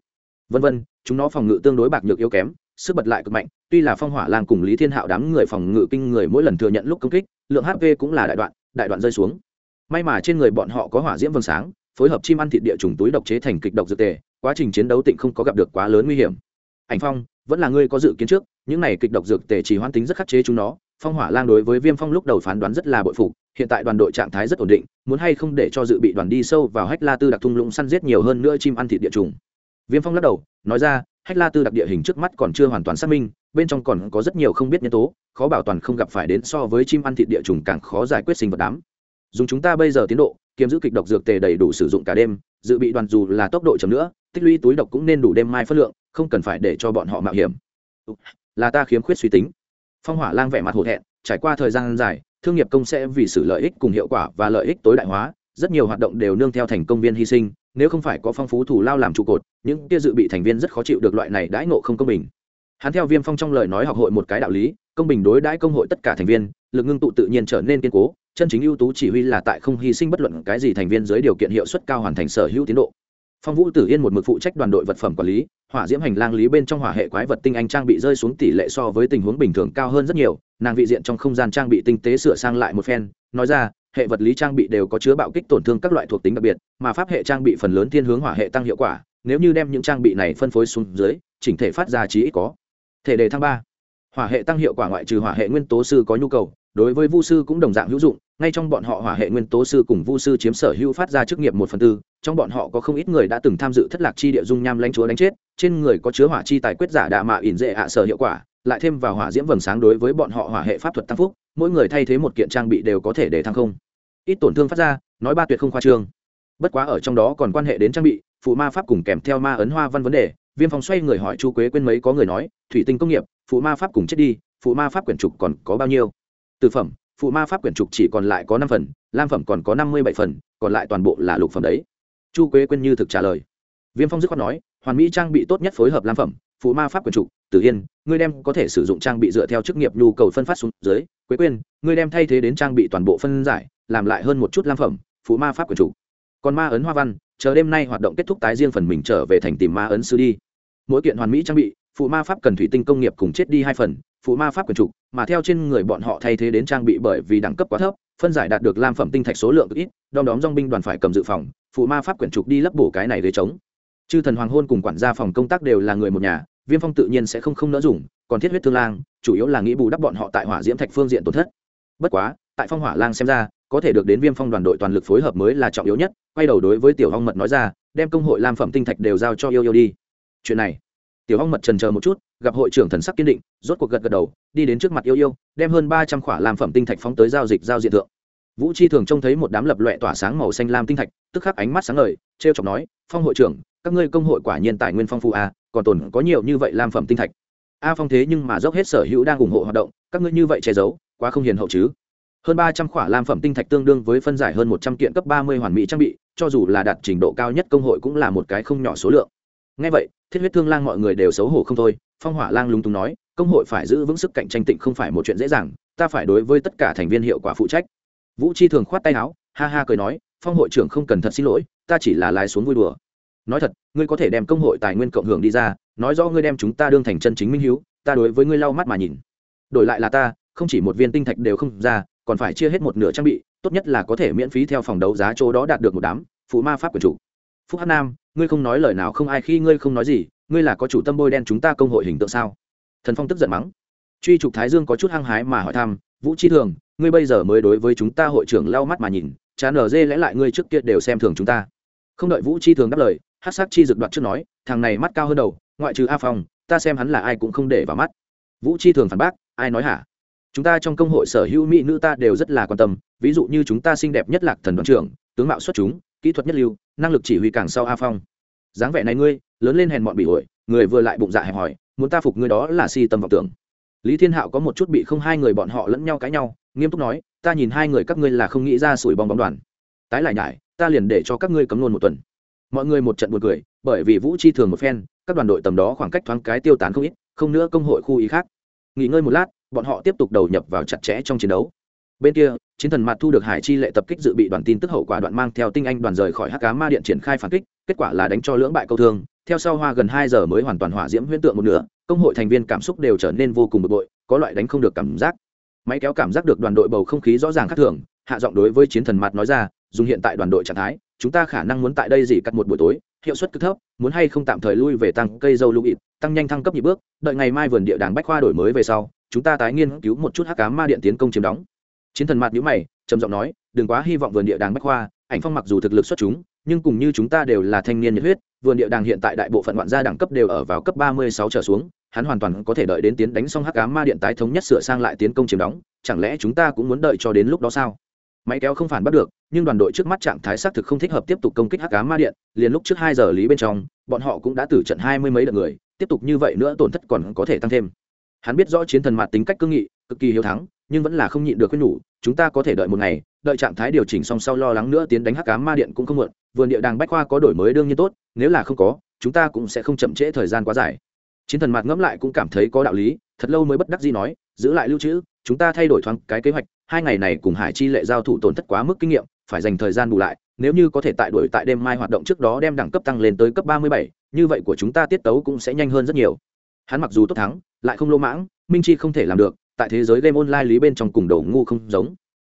A: Vân vân, chúng nó phòng ngự tương đối bạc nhược yếu kém, sức bật lại cực mạnh, tuy là phong hỏa lang cùng lý thiên hạo đám người phòng ngự kinh người mỗi lần thừa nhận lúc công kích, lượng hp cũng là đại đoạn đại đoạn rơi xuống. May mà trên người bọn họ có hỏa diễm vầng sáng, phối hợp chim ăn thịt địa trùng túi độc chế thành kịch độc dược tề, quá trình chiến đấu tịnh không có gặp được quá lớn nguy hiểm. Ảnh phong, vẫn là ngươi có dự kiến trước, những này kịch độc dược tề chỉ hoan tính rất khắc chế chúng nó phong hỏa lang đối với viêm phong lúc đầu phán đoán rất là bội phục, hiện tại đoàn đội trạng thái rất ổn định, muốn hay không để cho dự bị đoàn đi sâu vào hách la tư đặc thung lũng săn giết nhiều hơn nữa chim ăn thịt địa trùng viêm phong lắc đầu, nói ra, hách la tư đặc địa hình trước mắt còn chưa hoàn toàn xác minh, bên trong còn có rất nhiều không biết nhân tố, khó bảo toàn không gặp phải đến so với chim ăn thịt địa trùng càng khó giải quyết sinh vật đám. Dùng chúng ta bây giờ tiến độ, kiếm giữ kịch độc dược tề đầy đủ sử dụng cả đêm, dự bị đoàn dù là tốc độ chậm nữa, tích lũy túi độc cũng nên đủ đêm mai phất lượng, không cần phải để cho bọn họ mạo hiểm. Là ta khiếm khuyết suy tính phong hỏa lang vẻ mặt hổ thẹn, trải qua thời gian dài, thương nghiệp công sẽ vì sự lợi ích cùng hiệu quả và lợi ích tối đại hóa, rất nhiều hoạt động đều nương theo thành công viên hy sinh, nếu không phải có phong phú thủ lao làm trụ cột, những kia dự bị thành viên rất khó chịu được loại này đãi ngộ không công bình. Hắn theo viêm phong trong lời nói học hội một cái đạo lý, công bình đối đãi công hội tất cả thành viên, lực ngưng tụ tự nhiên trở nên kiên cố, chân chính ưu tú chỉ huy là tại không hy sinh bất luận cái gì thành viên dưới điều kiện hiệu suất cao hoàn thành sở hữu tiến độ phong vũ tử yên một mực phụ trách đoàn đội vật phẩm quản lý, hỏa diễm hành lang lý bên trong hỏa hệ quái vật tinh anh trang bị rơi xuống tỷ lệ so với tình huống bình thường cao hơn rất nhiều, nàng vị diện trong không gian trang bị tinh tế sửa sang lại một phen, nói ra, hệ vật lý trang bị đều có chứa bạo kích tổn thương các loại thuộc tính đặc biệt, mà pháp hệ trang bị phần lớn thiên hướng hỏa hệ tăng hiệu quả, nếu như đem những trang bị này phân phối xuống dưới, chỉnh thể phát ra chí ít có. Thể đề thăng ba. Hỏa hệ tăng hiệu quả ngoại trừ hỏa hệ nguyên tố sư có nhu cầu, đối với vu sư cũng đồng dạng hữu dụng, ngay trong bọn họ hỏa hệ nguyên tố sư cùng vu sư chiếm sở hữu phát ra chức nghiệp một phần tư trong bọn họ có không ít người đã từng tham dự thất lạc chi địa dung nham lãnh chúa đánh chết, trên người có chứa hỏa chi tài quyết giả đạ mạ ỉn dễ hạ sở hiệu quả, lại thêm vào hỏa diễm vầng sáng đối với bọn họ hỏa hệ pháp thuật tăng phúc, mỗi người thay thế một kiện trang bị đều có thể để thăng không. Ít tổn thương phát ra, nói ba tuyệt không khoa trương. Bất quá ở trong đó còn quan hệ đến trang bị, phụ ma pháp cùng kèm theo ma ấn hoa văn vấn đề, viêm phòng xoay người hỏi chu quế quên mấy có người nói, thủy tinh công nghiệp, phụ ma pháp cùng chết đi, phụ ma pháp quyển trục còn có bao nhiêu? Từ phẩm, phụ ma pháp quyển trục chỉ còn lại có năm phần, lam phẩm còn có năm mươi bảy phần, còn lại toàn bộ là lục phẩm đấy chu quế quên như thực trả lời. Viêm phong dứt khoát nói, hoàn mỹ trang bị tốt nhất phối hợp lam phẩm, phụ ma pháp quyền trục tử yên, ngươi đem có thể sử dụng trang bị dựa theo chức nghiệp nhu cầu phân phát xuống dưới, quế quên ngươi đem thay thế đến trang bị toàn bộ phân giải, làm lại hơn một chút lam phẩm, phụ ma pháp quyền trục còn ma ấn hoa văn, chờ đêm nay hoạt động kết thúc tái riêng phần mình trở về thành tìm ma ấn sư đi. Mỗi kiện hoàn mỹ trang bị, phụ ma pháp cần thủy tinh công nghiệp cùng chết đi hai phần, phụ ma pháp quyền trục mà theo trên người bọn họ thay thế đến trang bị bởi vì đẳng cấp quá thấp phân giải đạt được lam phẩm tinh thạch số lượng ít, đom đóm dong binh đoàn phải cầm dự phòng, phụ ma pháp quyển trục đi lấp bổ cái này để trống. Chư thần hoàng hôn cùng quản gia phòng công tác đều là người một nhà, viêm phong tự nhiên sẽ không không nỡ dùng, còn thiết huyết thương lang, chủ yếu là nghĩ bù đắp bọn họ tại hỏa diễm thạch phương diện tổn thất. Bất quá, tại phong hỏa lang xem ra, có thể được đến viêm phong đoàn đội toàn lực phối hợp mới là trọng yếu nhất, quay đầu đối với tiểu hong mật nói ra, đem công hội lam phẩm tinh thạch đều giao cho yêu yêu đi. Chuyện này tiểu hong mật trần chờ một chút gặp hội trưởng thần sắc kiên định rốt cuộc gật gật đầu đi đến trước mặt yêu yêu đem hơn ba trăm khỏa làm phẩm tinh thạch phóng tới giao dịch giao diện thượng. Vũ chi thường trông thấy một đám lập loẹ tỏa sáng màu xanh lam tinh thạch tức khắc ánh mắt sáng ngời t r e o chọc nói phong hội trưởng các ngươi công hội quả nhiên tài nguyên phong phú a à, còn tồn có nhiều như vậy lam phẩm tinh thạch. A phong thế nhưng mà dốc hết sở hữu đang ủng hộ hoạt động các ngươi như vậy che giấu quá không hiền hậu chứ. Hơn ba trăm khỏa lam phẩm tinh thạch tương đương với phân giải hơn một trăm kiện cấp ba mươi hoàn mỹ trang bị cho dù là đạt trình độ cao nhất công hội cũng là một cái không nhỏ số lượng ngay vậy, thiết huyết thương lang mọi người đều xấu hổ không thôi, phong hỏa lang lúng túng nói, công hội phải giữ vững sức cạnh tranh tịnh không phải một chuyện dễ dàng, ta phải đối với tất cả thành viên hiệu quả phụ trách. Vũ chi thường khoát tay áo, ha ha cười nói, phong hội trưởng không cần thật xin lỗi, ta chỉ là lái xuống vui đùa. Nói thật, ngươi có thể đem công hội tài nguyên cộng hưởng đi ra, nói rõ ngươi đem chúng ta đương thành chân chính minh hiếu, ta đối với ngươi lau mắt mà nhìn. Đổi lại là ta, không chỉ một viên tinh thạch đều không ra, còn phải chia hết một nửa trang bị, tốt nhất là có thể miễn phí theo phòng đấu giá chỗ đó đạt được một đám, phụ ma pháp của chủ. Phúc hát nam ngươi không nói lời nào không ai khi ngươi không nói gì, ngươi là có chủ tâm bôi đen chúng ta công hội hình tượng sao? Thần phong tức giận mắng. Truy trục thái dương có chút hăng hái mà hỏi thăm, vũ chi thường, ngươi bây giờ mới đối với chúng ta hội trưởng lau mắt mà nhìn, chán ở dê lẽ lại ngươi trước kia đều xem thường chúng ta. Không đợi vũ chi thường đáp lời, hát sắc chi dực đoạt trước nói, thằng này mắt cao hơn đầu, ngoại trừ a phong, ta xem hắn là ai cũng không để vào mắt. Vũ chi thường phản bác, ai nói hả? Chúng ta trong công hội sở hữu mỹ nữ ta đều rất là quan tâm, ví dụ như chúng ta xinh đẹp nhất lạc thần đoàn trưởng, tướng mạo xuất chúng, kỹ thuật nhất lưu năng lực chỉ huy càng sau a phong. Dáng vẻ này ngươi, lớn lên hèn mọn bị ổi, người vừa lại bụng dạ hẹp hòi, muốn ta phục ngươi đó là si tâm vọng tưởng. Lý thiên hạo có một chút bị không hai người bọn họ lẫn nhau cãi nhau, nghiêm túc nói, ta nhìn hai người các ngươi là không nghĩ ra sủi bong bóng đoàn. Tái lại nhải, ta liền để cho các ngươi cấm luôn một tuần. Mọi người một trận buồn cười, bởi vì vũ chi thường một phen, các đoàn đội tầm đó khoảng cách thoáng cái tiêu tán không ít, không nữa công hội khu ý khác. Nghỉ ngơi một lát, bọn họ tiếp tục đầu nhập vào chặt chẽ trong chiến đấu. Bên kia chiến thần mặt thu được hải chi lệ tập kích dự bị đoàn tin tức hậu quả đoạn mang theo tinh anh đoàn rời khỏi hắc cá ma điện triển khai phản kích, kết quả là đánh cho lưỡng bại câu thương. Theo sau hoa gần hai giờ mới hoàn toàn hỏa diễm huyễn tượng một nửa, công hội thành viên cảm xúc đều trở nên vô cùng bực bội, có loại đánh không được cảm giác. Máy kéo cảm giác được đoàn đội bầu không khí rõ ràng khác thường, hạ giọng đối với chiến thần mặt nói ra, dùng hiện tại đoàn đội trạng thái, chúng ta khả năng muốn tại đây gì cắt một buổi tối, hiệu suất cực thấp, muốn hay không tạm thời lui về tăng cây dâu lưu ịt, tăng nhanh thăng cấp nhị bước, đợi ngày mai vườn địa đàng bách khoa đổi mới về sau, chúng ta tái nghiên cứu một chút hắc cá ma điện tiến công chiếm đóng chiến thần mặt nhữ mày, trầm giọng nói, đừng quá hy vọng vườn địa đàng bách khoa, ảnh phong mặc dù thực lực xuất chúng, nhưng cùng như chúng ta đều là thanh niên nhiệt huyết, vườn địa đàng hiện tại đại bộ phận ngoạn gia đẳng cấp đều ở vào cấp ba mươi sáu trở xuống, hắn hoàn toàn có thể đợi đến tiến đánh xong hắc cá ma điện tái thống nhất sửa sang lại tiến công chiếm đóng, chẳng lẽ chúng ta cũng muốn đợi cho đến lúc đó sao? Máy kéo không phản bắt được, nhưng đoàn đội trước mắt trạng thái xác thực không thích hợp tiếp tục công kích hắc cá ma điện, liền lúc trước hai giờ lý bên trong, bọn họ cũng đã tử trận hai mươi mấy lượt người, tiếp tục như vậy nữa tổn thất còn có thể tăng thêm. Hắn biết rõ chiến thần mặt tính cách cương nghị, cực kỳ hiếu thắng nhưng vẫn là không nhịn được cái nhủ, chúng ta có thể đợi một ngày, đợi trạng thái điều chỉnh xong sau lo lắng nữa tiến đánh hắc cá ma điện cũng không muộn, vườn địa đàng bách khoa có đổi mới đương nhiên tốt, nếu là không có, chúng ta cũng sẽ không chậm trễ thời gian quá dài. Chiến thần mặt ngẫm lại cũng cảm thấy có đạo lý, thật lâu mới bất đắc gì nói, giữ lại lưu trữ, chúng ta thay đổi thoáng cái kế hoạch, hai ngày này cùng hải chi lệ giao thủ tổn thất quá mức kinh nghiệm, phải dành thời gian bù lại, nếu như có thể tại đuổi tại đêm mai hoạt động trước đó đem đẳng cấp tăng lên tới cấp ba mươi bảy, như vậy của chúng ta tiết tấu cũng sẽ nhanh hơn rất nhiều. Hắn mặc dù tốt thắng, lại không lô mãng, minh chi không thể làm được tại thế giới game online lý bên trong cùng đầu ngu không giống.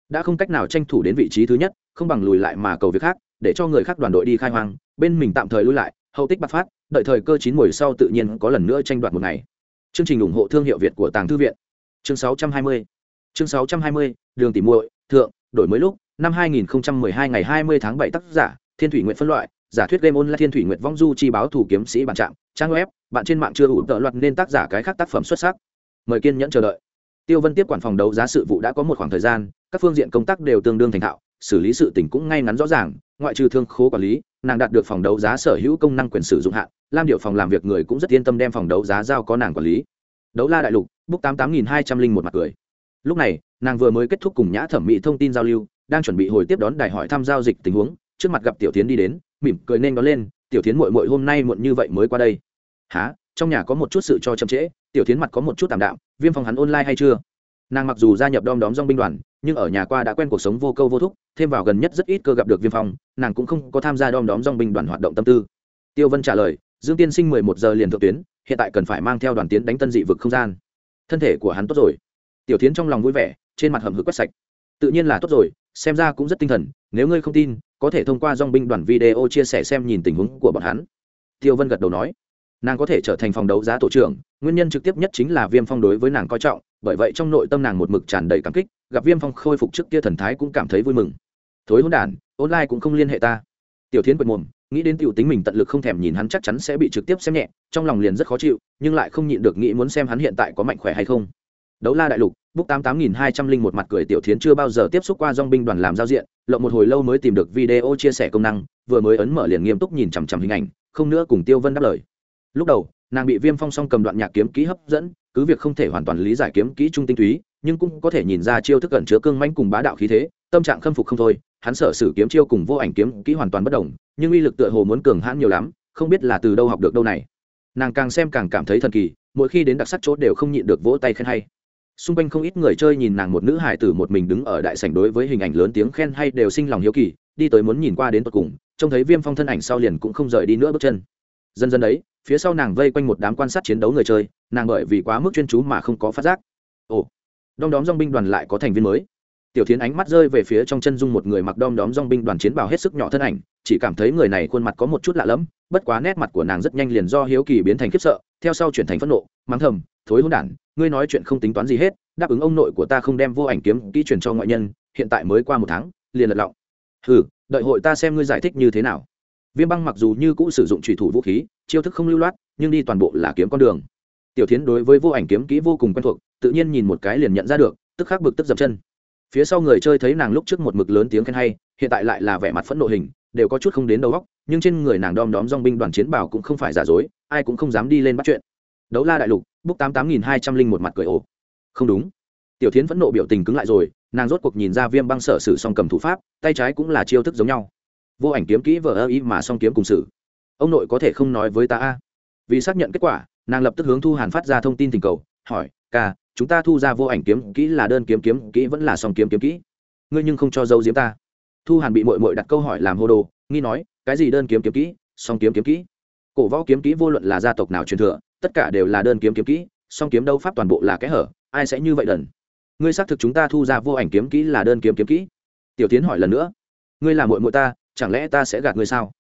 A: Đã không cách nào tranh thủ đến vị trí thứ nhất, không bằng lùi lại mà cầu việc khác, để cho người khác đoàn đội đi khai hoang, bên mình tạm thời lui lại, hậu tích bắt phát, đợi thời cơ chín mùi sau tự nhiên có lần nữa tranh đoạt một ngày. Chương trình ủng hộ thương hiệu việt của tàng thư viện. Chương 620 chương 620 đường tỉ muội, thượng, đổi mới lúc, năm 2012 ngày 20 tháng 7 tác giả, thiên thủy nguyện phân loại, giả thuyết game online thiên thủy nguyện vong du chi báo thủ kiếm sĩ bản trạng, trang web, bạn trên mạng chưa ủ tợ loạt nên tác giả cái khác tác phẩm xuất sắc. Mời kiên nhẫn chờ đợi tiêu vân tiếp quản phòng đấu giá sự vụ đã có một khoảng thời gian, các phương diện công tác đều tương đương thành thạo, xử lý sự tình cũng ngay ngắn rõ ràng, ngoại trừ thương khố quản lý, nàng đạt được phòng đấu giá sở hữu công năng quyền sử dụng hạn, lam điệu phòng làm việc người cũng rất yên tâm đem phòng đấu giá giao có nàng quản lý. Đấu la đại lục bút tám tám nghìn hai trăm linh một mặt cười. Lúc này, nàng vừa mới kết thúc cùng nhã thẩm mỹ thông tin giao lưu, đang chuẩn bị hồi tiếp đón đài hỏi thăm giao dịch tình huống, trước mặt gặp tiểu tiến đi đến, mỉm cười nên đón lên, tiểu tiến mội mội hôm nay muộn như vậy mới qua đây. Há trong nhà có một chút sự cho chậm trễ tiểu tiến mặt có một chút tạm đạm, viêm Phong hắn online hay chưa? Nàng mặc dù gia nhập đom đóm dong binh đoàn, nhưng ở nhà qua đã quen cuộc sống vô câu vô thúc, thêm vào gần nhất rất ít cơ gặp được viêm phong, nàng cũng không có tham gia đom đóm dong binh đoàn hoạt động tâm tư. Tiêu vân trả lời, dương tiên sinh mười một giờ liền thượng tuyến, hiện tại cần phải mang theo đoàn tiến đánh tân dị vực không gian. Thân thể của hắn tốt rồi. Tiểu tiến trong lòng vui vẻ, trên mặt hầm hực quét sạch. Tự nhiên là tốt rồi, xem ra cũng rất tinh thần, nếu ngươi không tin, có thể thông qua dong binh đoàn video chia sẻ xem nhìn tình huống của bọn hắn. Tiêu vân gật đầu nói nàng có thể trở thành phòng đấu giá tổ trưởng, nguyên nhân trực tiếp nhất chính là viêm phong đối với nàng coi trọng, bởi vậy trong nội tâm nàng một mực tràn đầy cảm kích, gặp viêm phong khôi phục trước kia thần thái cũng cảm thấy vui mừng. Thối hôn đản, online cũng không liên hệ ta. Tiểu thiến quệt mồm, nghĩ đến tiểu tính mình tận lực không thèm nhìn hắn chắc chắn sẽ bị trực tiếp xem nhẹ, trong lòng liền rất khó chịu, nhưng lại không nhịn được nghĩ muốn xem hắn hiện tại có mạnh khỏe hay không. Đấu la đại lục bút tám tám nghìn hai trăm linh một mặt cười tiểu thiến chưa bao giờ tiếp xúc qua dong binh đoàn làm giao diện, lộng một hồi lâu mới tìm được video chia sẻ công năng, vừa mới ấn mở liền nghiêm túc nhìn chằm chằm hình ảnh, không nữa cùng tiêu vân đáp lời lúc đầu, nàng bị viêm phong song cầm đoạn nhạc kiếm kỹ hấp dẫn, cứ việc không thể hoàn toàn lý giải kiếm kỹ trung tinh túy, nhưng cũng có thể nhìn ra chiêu thức cẩn chứa cương manh cùng bá đạo khí thế, tâm trạng khâm phục không thôi, hắn sở sử kiếm chiêu cùng vô ảnh kiếm kỹ hoàn toàn bất đồng, nhưng uy lực tựa hồ muốn cường hãn nhiều lắm, không biết là từ đâu học được đâu này. Nàng càng xem càng cảm thấy thần kỳ, mỗi khi đến đặc sắc chốt đều không nhịn được vỗ tay khen hay. Xung quanh không ít người chơi nhìn nàng một nữ hài tử một mình đứng ở đại sảnh đối với hình ảnh lớn tiếng khen hay đều sinh lòng hiếu kỳ, đi tới muốn nhìn qua đến tận cùng, trông thấy viêm phong thân ảnh sau liền cũng không rời đi nữa bước chân. Dần dần đấy phía sau nàng vây quanh một đám quan sát chiến đấu người chơi, nàng bởi vì quá mức chuyên chú mà không có phát giác. Ồ, đom đóm dong binh đoàn lại có thành viên mới. Tiểu tiến ánh mắt rơi về phía trong chân dung một người mặc đom đóm dong binh đoàn chiến bào hết sức nhỏ thân ảnh, chỉ cảm thấy người này khuôn mặt có một chút lạ lẫm, bất quá nét mặt của nàng rất nhanh liền do hiếu kỳ biến thành khiếp sợ, theo sau chuyển thành phẫn nộ, mắng thầm, thối hôn đản, ngươi nói chuyện không tính toán gì hết, đáp ứng ông nội của ta không đem vô ảnh kiếm kỹ truyền cho ngoại nhân, hiện tại mới qua một tháng, liền lật lọng. Ừ đợi hội ta xem ngươi giải thích như thế nào viêm băng mặc dù như cũ sử dụng trùy thủ vũ khí, chiêu thức không lưu loát, nhưng đi toàn bộ là kiếm con đường. Tiểu tiến đối với vô ảnh kiếm kỹ vô cùng quen thuộc, tự nhiên nhìn một cái liền nhận ra được, tức khắc bực tức dập chân. Phía sau người chơi thấy nàng lúc trước một mực lớn tiếng khen hay, hiện tại lại là vẻ mặt phẫn nộ hình, đều có chút không đến đầu góc nhưng trên người nàng đom đóm dong binh đoàn chiến bảo cũng không phải giả dối, ai cũng không dám đi lên bắt chuyện. Đấu la đại lục Búc tám tám nghìn hai trăm linh một mặt cười ồ. Không đúng. Tiểu tiến h phẫn nộ biểu tình cứng lại rồi, nàng rốt cuộc nhìn ra viêm băng sở sử song cầm thủ pháp, tay trái cũng là chiêu thức giống nhau vô ảnh kiếm kỹ vờ ơ ý mà song kiếm cùng sử ông nội có thể không nói với ta a? Vì xác nhận kết quả, nàng lập tức hướng thu hàn phát ra thông tin tình cầu, hỏi, ca, chúng ta thu ra vô ảnh kiếm kỹ là đơn kiếm kiếm kỹ vẫn là song kiếm kiếm kỹ? Ngươi nhưng không cho dâu diếm ta. Thu hàn bị mội mội đặt câu hỏi làm hô đồ, nghi nói, cái gì đơn kiếm kiếm kỹ? Song kiếm kiếm kỹ? Cổ võ kiếm kỹ vô luận là gia tộc nào truyền thừa, tất cả đều là đơn kiếm kiếm kỹ, song kiếm đâu pháp toàn bộ là kẽ hở, ai sẽ như vậy đần? Ngươi xác thực chúng ta thu ra vô ảnh kiếm kỹ là đơn kiếm kiếm kỹ? Tiểu tiến hỏi lần nữa, ngươi là mội mội ta chẳng lẽ ta sẽ gạt ngươi sao?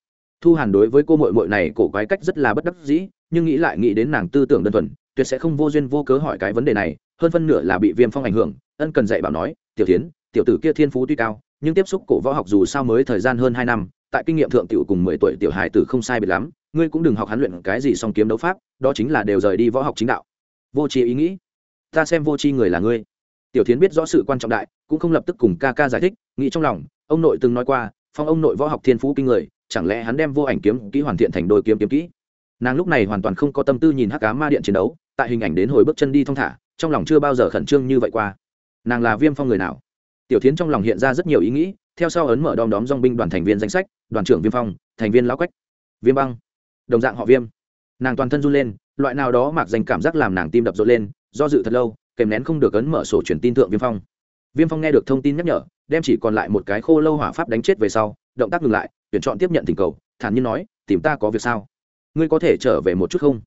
A: Thu hàn đối với cô mội mội này cổ quái cách rất là bất đắc dĩ, nhưng nghĩ lại nghĩ đến nàng tư tưởng đơn thuần, tuyệt sẽ không vô duyên vô cớ hỏi cái vấn đề này, hơn phân nửa là bị viêm phong ảnh hưởng, ân cần dạy bảo nói, tiểu tiến tiểu tử kia thiên phú tuy cao, nhưng tiếp xúc cổ võ học dù sao mới thời gian hơn hai năm, tại kinh nghiệm thượng tiểu cùng mười tuổi tiểu hài tử không sai biệt lắm, ngươi cũng đừng học hắn luyện cái gì song kiếm đấu pháp, đó chính là đều rời đi võ học chính đạo. Vô tri ý nghĩ, ta xem vô tri người là ngươi. Tiểu tiến biết rõ sự quan trọng đại, cũng không lập tức cùng ca ca giải thích, nghĩ trong lòng, ông nội từng nói qua phong ông nội võ học thiên phú kinh người, chẳng lẽ hắn đem vô ảnh kiếm kỹ hoàn thiện thành đôi kiếm kiếm kỹ? Nàng lúc này hoàn toàn không có tâm tư nhìn hắc cá ma điện chiến đấu, tại hình ảnh đến hồi bước chân đi thong thả, trong lòng chưa bao giờ khẩn trương như vậy qua. Nàng là viêm phong người nào? Tiểu tiến trong lòng hiện ra rất nhiều ý nghĩ, theo sau ấn mở đom đóm dong binh đoàn thành viên danh sách, đoàn trưởng viêm phong, thành viên lão quách. Viêm băng. Đồng dạng họ viêm. Nàng toàn thân run lên, loại nào đó mặc dành cảm giác làm nàng tim đập rộn lên, do dự thật lâu, kèm nén không được ấn mở sổ truyền tin thượng viêm phong viêm phong nghe được thông tin nhắc nhở, đem chỉ còn lại một cái khô lâu hỏa pháp đánh chết về sau, động tác ngừng lại, tuyển chọn tiếp nhận tình cầu, thản nhiên nói, tìm ta có việc sao? Ngươi có thể trở về một chút không?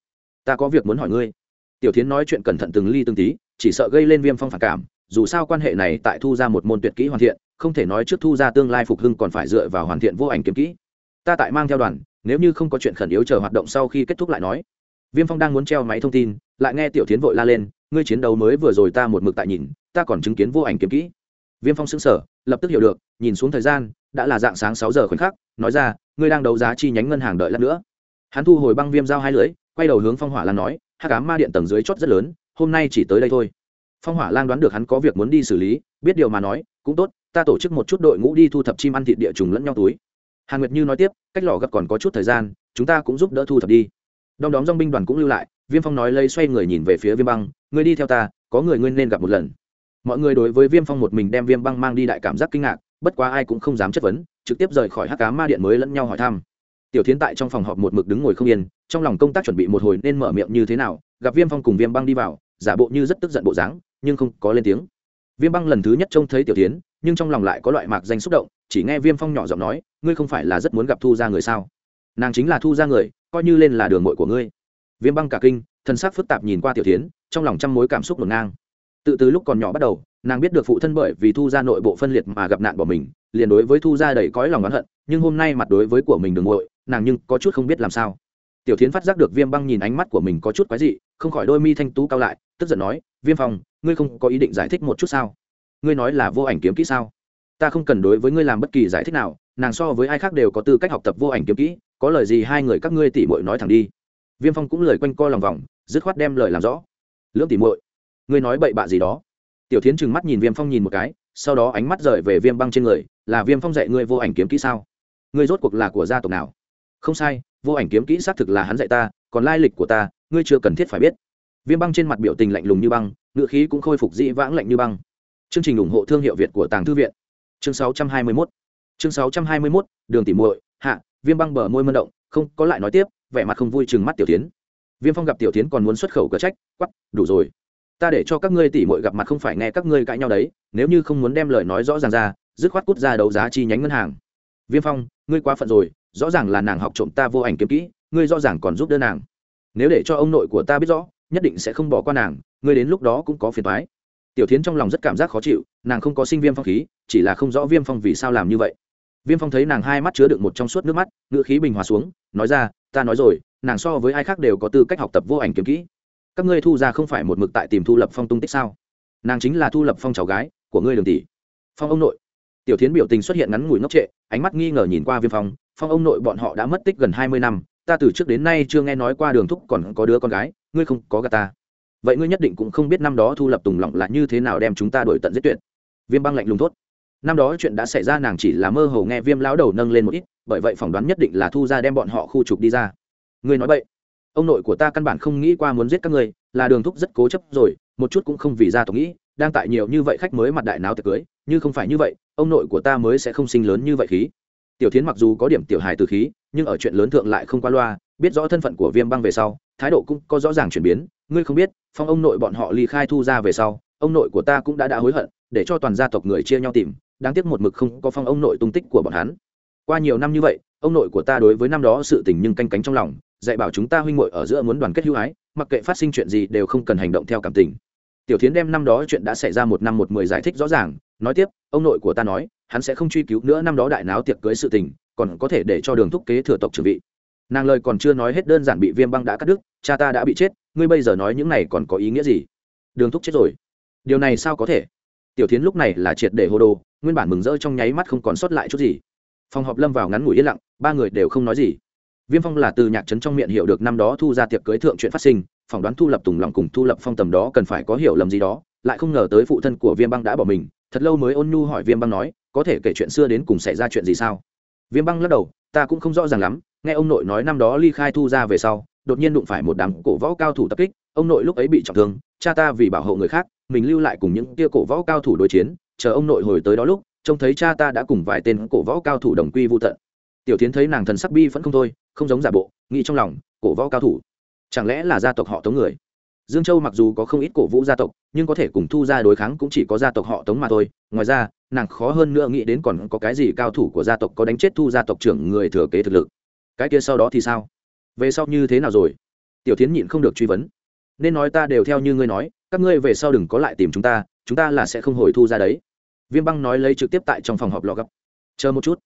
A: Ta có việc muốn hỏi ngươi. Tiểu tiến nói chuyện cẩn thận từng ly từng tí, chỉ sợ gây lên viêm phong phản cảm, dù sao quan hệ này tại thu ra một môn tuyệt kỹ hoàn thiện, không thể nói trước thu ra tương lai phục hưng còn phải dựa vào hoàn thiện vô ảnh kiếm kỹ. Ta tại mang theo đoàn, nếu như không có chuyện khẩn yếu chờ hoạt động sau khi kết thúc lại nói. Viêm phong đang muốn treo máy thông tin, lại nghe tiểu tiến vội la lên, ngươi chiến đấu mới vừa rồi ta một mực tại nhìn ta còn chứng kiến vô ảnh kiếm kỹ. Viêm phong xứng sở lập tức hiểu được nhìn xuống thời gian đã là dạng sáng sáu giờ khoảnh khắc nói ra ngươi đang đấu giá chi nhánh ngân hàng đợi lát nữa. Hắn thu hồi băng viêm dao hai lưới, quay đầu hướng phong hỏa lan nói hát cá ma điện tầng dưới chót rất lớn hôm nay chỉ tới đây thôi. Phong hỏa lan đoán được hắn có việc muốn đi xử lý biết điều mà nói cũng tốt ta tổ chức một chút đội ngũ đi thu thập chim ăn thịt địa trùng lẫn nhau túi. Hàn nguyệt như nói tiếp cách lò gặp còn có chút thời gian chúng ta cũng giúp đỡ thu thập đi. Đom đóm dong binh đoàn cũng lưu lại viêm phong nói lây xoay người nhìn về phía viêm băng ngươi đi theo ta có người ngươi nên gặp một lần mọi người đối với viêm phong một mình đem viêm băng mang đi đại cảm giác kinh ngạc, bất quá ai cũng không dám chất vấn, trực tiếp rời khỏi hát cá ma điện mới lẫn nhau hỏi thăm. Tiểu Thiến tại trong phòng họp một mực đứng ngồi không yên, trong lòng công tác chuẩn bị một hồi nên mở miệng như thế nào, gặp viêm phong cùng viêm băng đi vào, giả bộ như rất tức giận bộ dáng, nhưng không có lên tiếng. Viêm băng lần thứ nhất trông thấy tiểu tiến nhưng trong lòng lại có loại mạc danh xúc động, chỉ nghe viêm phong nhỏ giọng nói, ngươi không phải là rất muốn gặp thu ra người sao? Nàng chính là thu ra người, coi như lên là đường mội của ngươi. Viêm băng cả kinh thân xác phức tạp nhìn qua tiểu tiến trong lòng trăm mối cảm xúc ngổn ngang tự từ lúc còn nhỏ bắt đầu, nàng biết được phụ thân bởi vì thu ra nội bộ phân liệt mà gặp nạn bỏ mình, liền đối với thu ra đầy cõi lòng oán hận, nhưng hôm nay mặt đối với của mình đường ngội nàng nhưng có chút không biết làm sao. Tiểu tiến phát giác được viêm băng nhìn ánh mắt của mình có chút quái dị, không khỏi đôi mi thanh tú cao lại, tức giận nói, viêm phong, ngươi không có ý định giải thích một chút sao? Ngươi nói là vô ảnh kiếm kỹ sao? Ta không cần đối với ngươi làm bất kỳ giải thích nào, nàng so với ai khác đều có tư cách học tập vô ảnh kiếm kỹ, có lời gì hai người các ngươi tỉ mội nói thẳng đi. Viêm phong cũng lời quanh co lòng vòng, dứt khoát đem lời làm rõ. Lưỡng tỉ mội ngươi nói bậy bạ gì đó. Tiểu tiến h trừng mắt nhìn viêm phong nhìn một cái, sau đó ánh mắt rời về viêm băng trên người, là viêm phong dạy ngươi vô ảnh kiếm kỹ sao? Ngươi rốt cuộc là của gia tộc nào? Không sai, vô ảnh kiếm kỹ xác thực là hắn dạy ta, còn lai lịch của ta, ngươi chưa cần thiết phải biết. Viêm băng trên mặt biểu tình lạnh lùng như băng, ngựa khí cũng khôi phục dĩ vãng lạnh như băng. Chương trình ủng hộ thương hiệu việt của tàng thư viện. Chương 621 chương 621 đường tỉ muội, hạ, viêm băng bờ môi mân động, không, có lại nói tiếp, vẻ mặt không vui chừng mắt tiểu tiến viêm phong gặp tiểu tiến còn muốn xuất khẩu cờ trách quắp đủ rồi ta để cho các ngươi tỉ muội gặp mặt không phải nghe các ngươi cãi nhau đấy, nếu như không muốn đem lời nói rõ ràng ra, dứt khoát cút ra đấu giá chi nhánh ngân hàng. Viêm phong, ngươi quá phận rồi, rõ ràng là nàng học trộm ta vô ảnh kiếm kỹ, ngươi rõ ràng còn giúp đỡ nàng. Nếu để cho ông nội của ta biết rõ, nhất định sẽ không bỏ qua nàng, ngươi đến lúc đó cũng có phiền thoái tiểu tiến h trong lòng rất cảm giác khó chịu, nàng không có sinh viêm phong khí, chỉ là không rõ viêm phong vì sao làm như vậy. Viêm phong thấy nàng hai mắt chứa đựng một trong suốt nước mắt, ngữ khí bình hòa xuống, nói ra, ta nói rồi, nàng so với ai khác đều có tư cách học tập vô ảnh kiếm kỹ các ngươi thu ra không phải một mực tại tìm thu lập phong tung tích sao? Nàng chính là thu lập phong cháu gái của ngươi đường tỷ. Phong ông nội. Tiểu tiến biểu tình xuất hiện ngắn ngủi ngốc trệ, ánh mắt nghi ngờ nhìn qua viêm phong. Phong ông nội bọn họ đã mất tích gần hai mươi năm, ta từ trước đến nay chưa nghe nói qua đường thúc còn có đứa con gái, ngươi không có gà ta. Vậy ngươi nhất định cũng không biết năm đó thu lập tùng lỏng là như thế nào đem chúng ta đổi tận giết tuyệt. Viêm băng lạnh lùng thốt. Năm đó chuyện đã xảy ra nàng chỉ là mơ hồ nghe viêm lão đầu nâng lên một ít, bởi vậy phỏng đoán nhất định là thu ra đem bọn họ khu trục đi ra. Ngươi nói vậy ông nội của ta căn bản không nghĩ qua muốn giết các ngươi, là đường thúc rất cố chấp rồi, một chút cũng không vì ra tộc nghĩ, đang tại nhiều như vậy khách mới mặt đại náo tiệc cưới, như không phải như vậy, ông nội của ta mới sẽ không sinh lớn như vậy khí. Tiểu tiến mặc dù có điểm tiểu hài từ khí, nhưng ở chuyện lớn thượng lại không qua loa, biết rõ thân phận của viêm băng về sau, thái độ cũng có rõ ràng chuyển biến. Ngươi không biết, phong ông nội bọn họ ly khai thu ra về sau, ông nội của ta cũng đã đã hối hận, để cho toàn gia tộc người chia nhau tìm, đáng tiếc một mực không có phong ông nội tung tích của bọn hắn. Qua nhiều năm như vậy, ông nội của ta đối với năm đó sự tình nhưng canh cánh trong lòng dạy bảo chúng ta huynh muội ở giữa muốn đoàn kết hữu ái, mặc kệ phát sinh chuyện gì đều không cần hành động theo cảm tình. Tiểu tiến đem năm đó chuyện đã xảy ra một năm một mười giải thích rõ ràng, nói tiếp, ông nội của ta nói, hắn sẽ không truy cứu nữa năm đó đại náo tiệc cưới sự tình, còn có thể để cho đường thúc kế thừa tộc trưởng vị. Nàng lời còn chưa nói hết đơn giản bị viêm băng đã cắt đứt, cha ta đã bị chết, ngươi bây giờ nói những này còn có ý nghĩa gì? Đường thúc chết rồi. Điều này sao có thể? Tiểu tiến lúc này là triệt để hô đồ, nguyên bản mừng rỡ trong nháy mắt không còn sót lại chút gì. Phòng họp lâm vào ngắn ngủi yên lặng, ba người đều không nói gì viêm phong là từ nhạc trấn trong miệng hiểu được năm đó thu ra tiệc cưới thượng chuyện phát sinh, phỏng đoán thu lập tùng lòng cùng thu lập phong tầm đó cần phải có hiểu lầm gì đó, lại không ngờ tới phụ thân của viêm băng đã bỏ mình, thật lâu mới ôn nhu hỏi viêm băng nói, có thể kể chuyện xưa đến cùng xảy ra chuyện gì sao? Viêm băng lắc đầu, ta cũng không rõ ràng lắm, nghe ông nội nói năm đó ly khai thu ra về sau, đột nhiên đụng phải một đám cổ võ cao thủ tập kích, ông nội lúc ấy bị trọng thương, cha ta vì bảo hộ người khác, mình lưu lại cùng những tia cổ võ cao thủ đối chiến, chờ ông nội hồi tới đó lúc, trông thấy cha ta đã cùng vài tên cổ võ cao thủ đồng quy vô tận. Tiểu tiến thấy nàng thần sắc bi vẫn không thôi không giống giả bộ, nghĩ trong lòng, cổ võ cao thủ. Chẳng lẽ là gia tộc họ tống người? Dương châu mặc dù có không ít cổ vũ gia tộc, nhưng có thể cùng thu ra đối kháng cũng chỉ có gia tộc họ tống mà thôi. Ngoài ra, nàng khó hơn nữa nghĩ đến còn có cái gì cao thủ của gia tộc có đánh chết thu gia tộc trưởng người thừa kế thực lực. Cái kia sau đó thì sao? Về sau như thế nào rồi? Tiểu tiến nhịn không được truy vấn. Nên nói ta đều theo như ngươi nói, các ngươi về sau đừng có lại tìm chúng ta chúng ta là sẽ không hồi thu ra đấy. Viêm băng nói lấy trực tiếp tại trong phòng họp lò gấp. Chờ một chút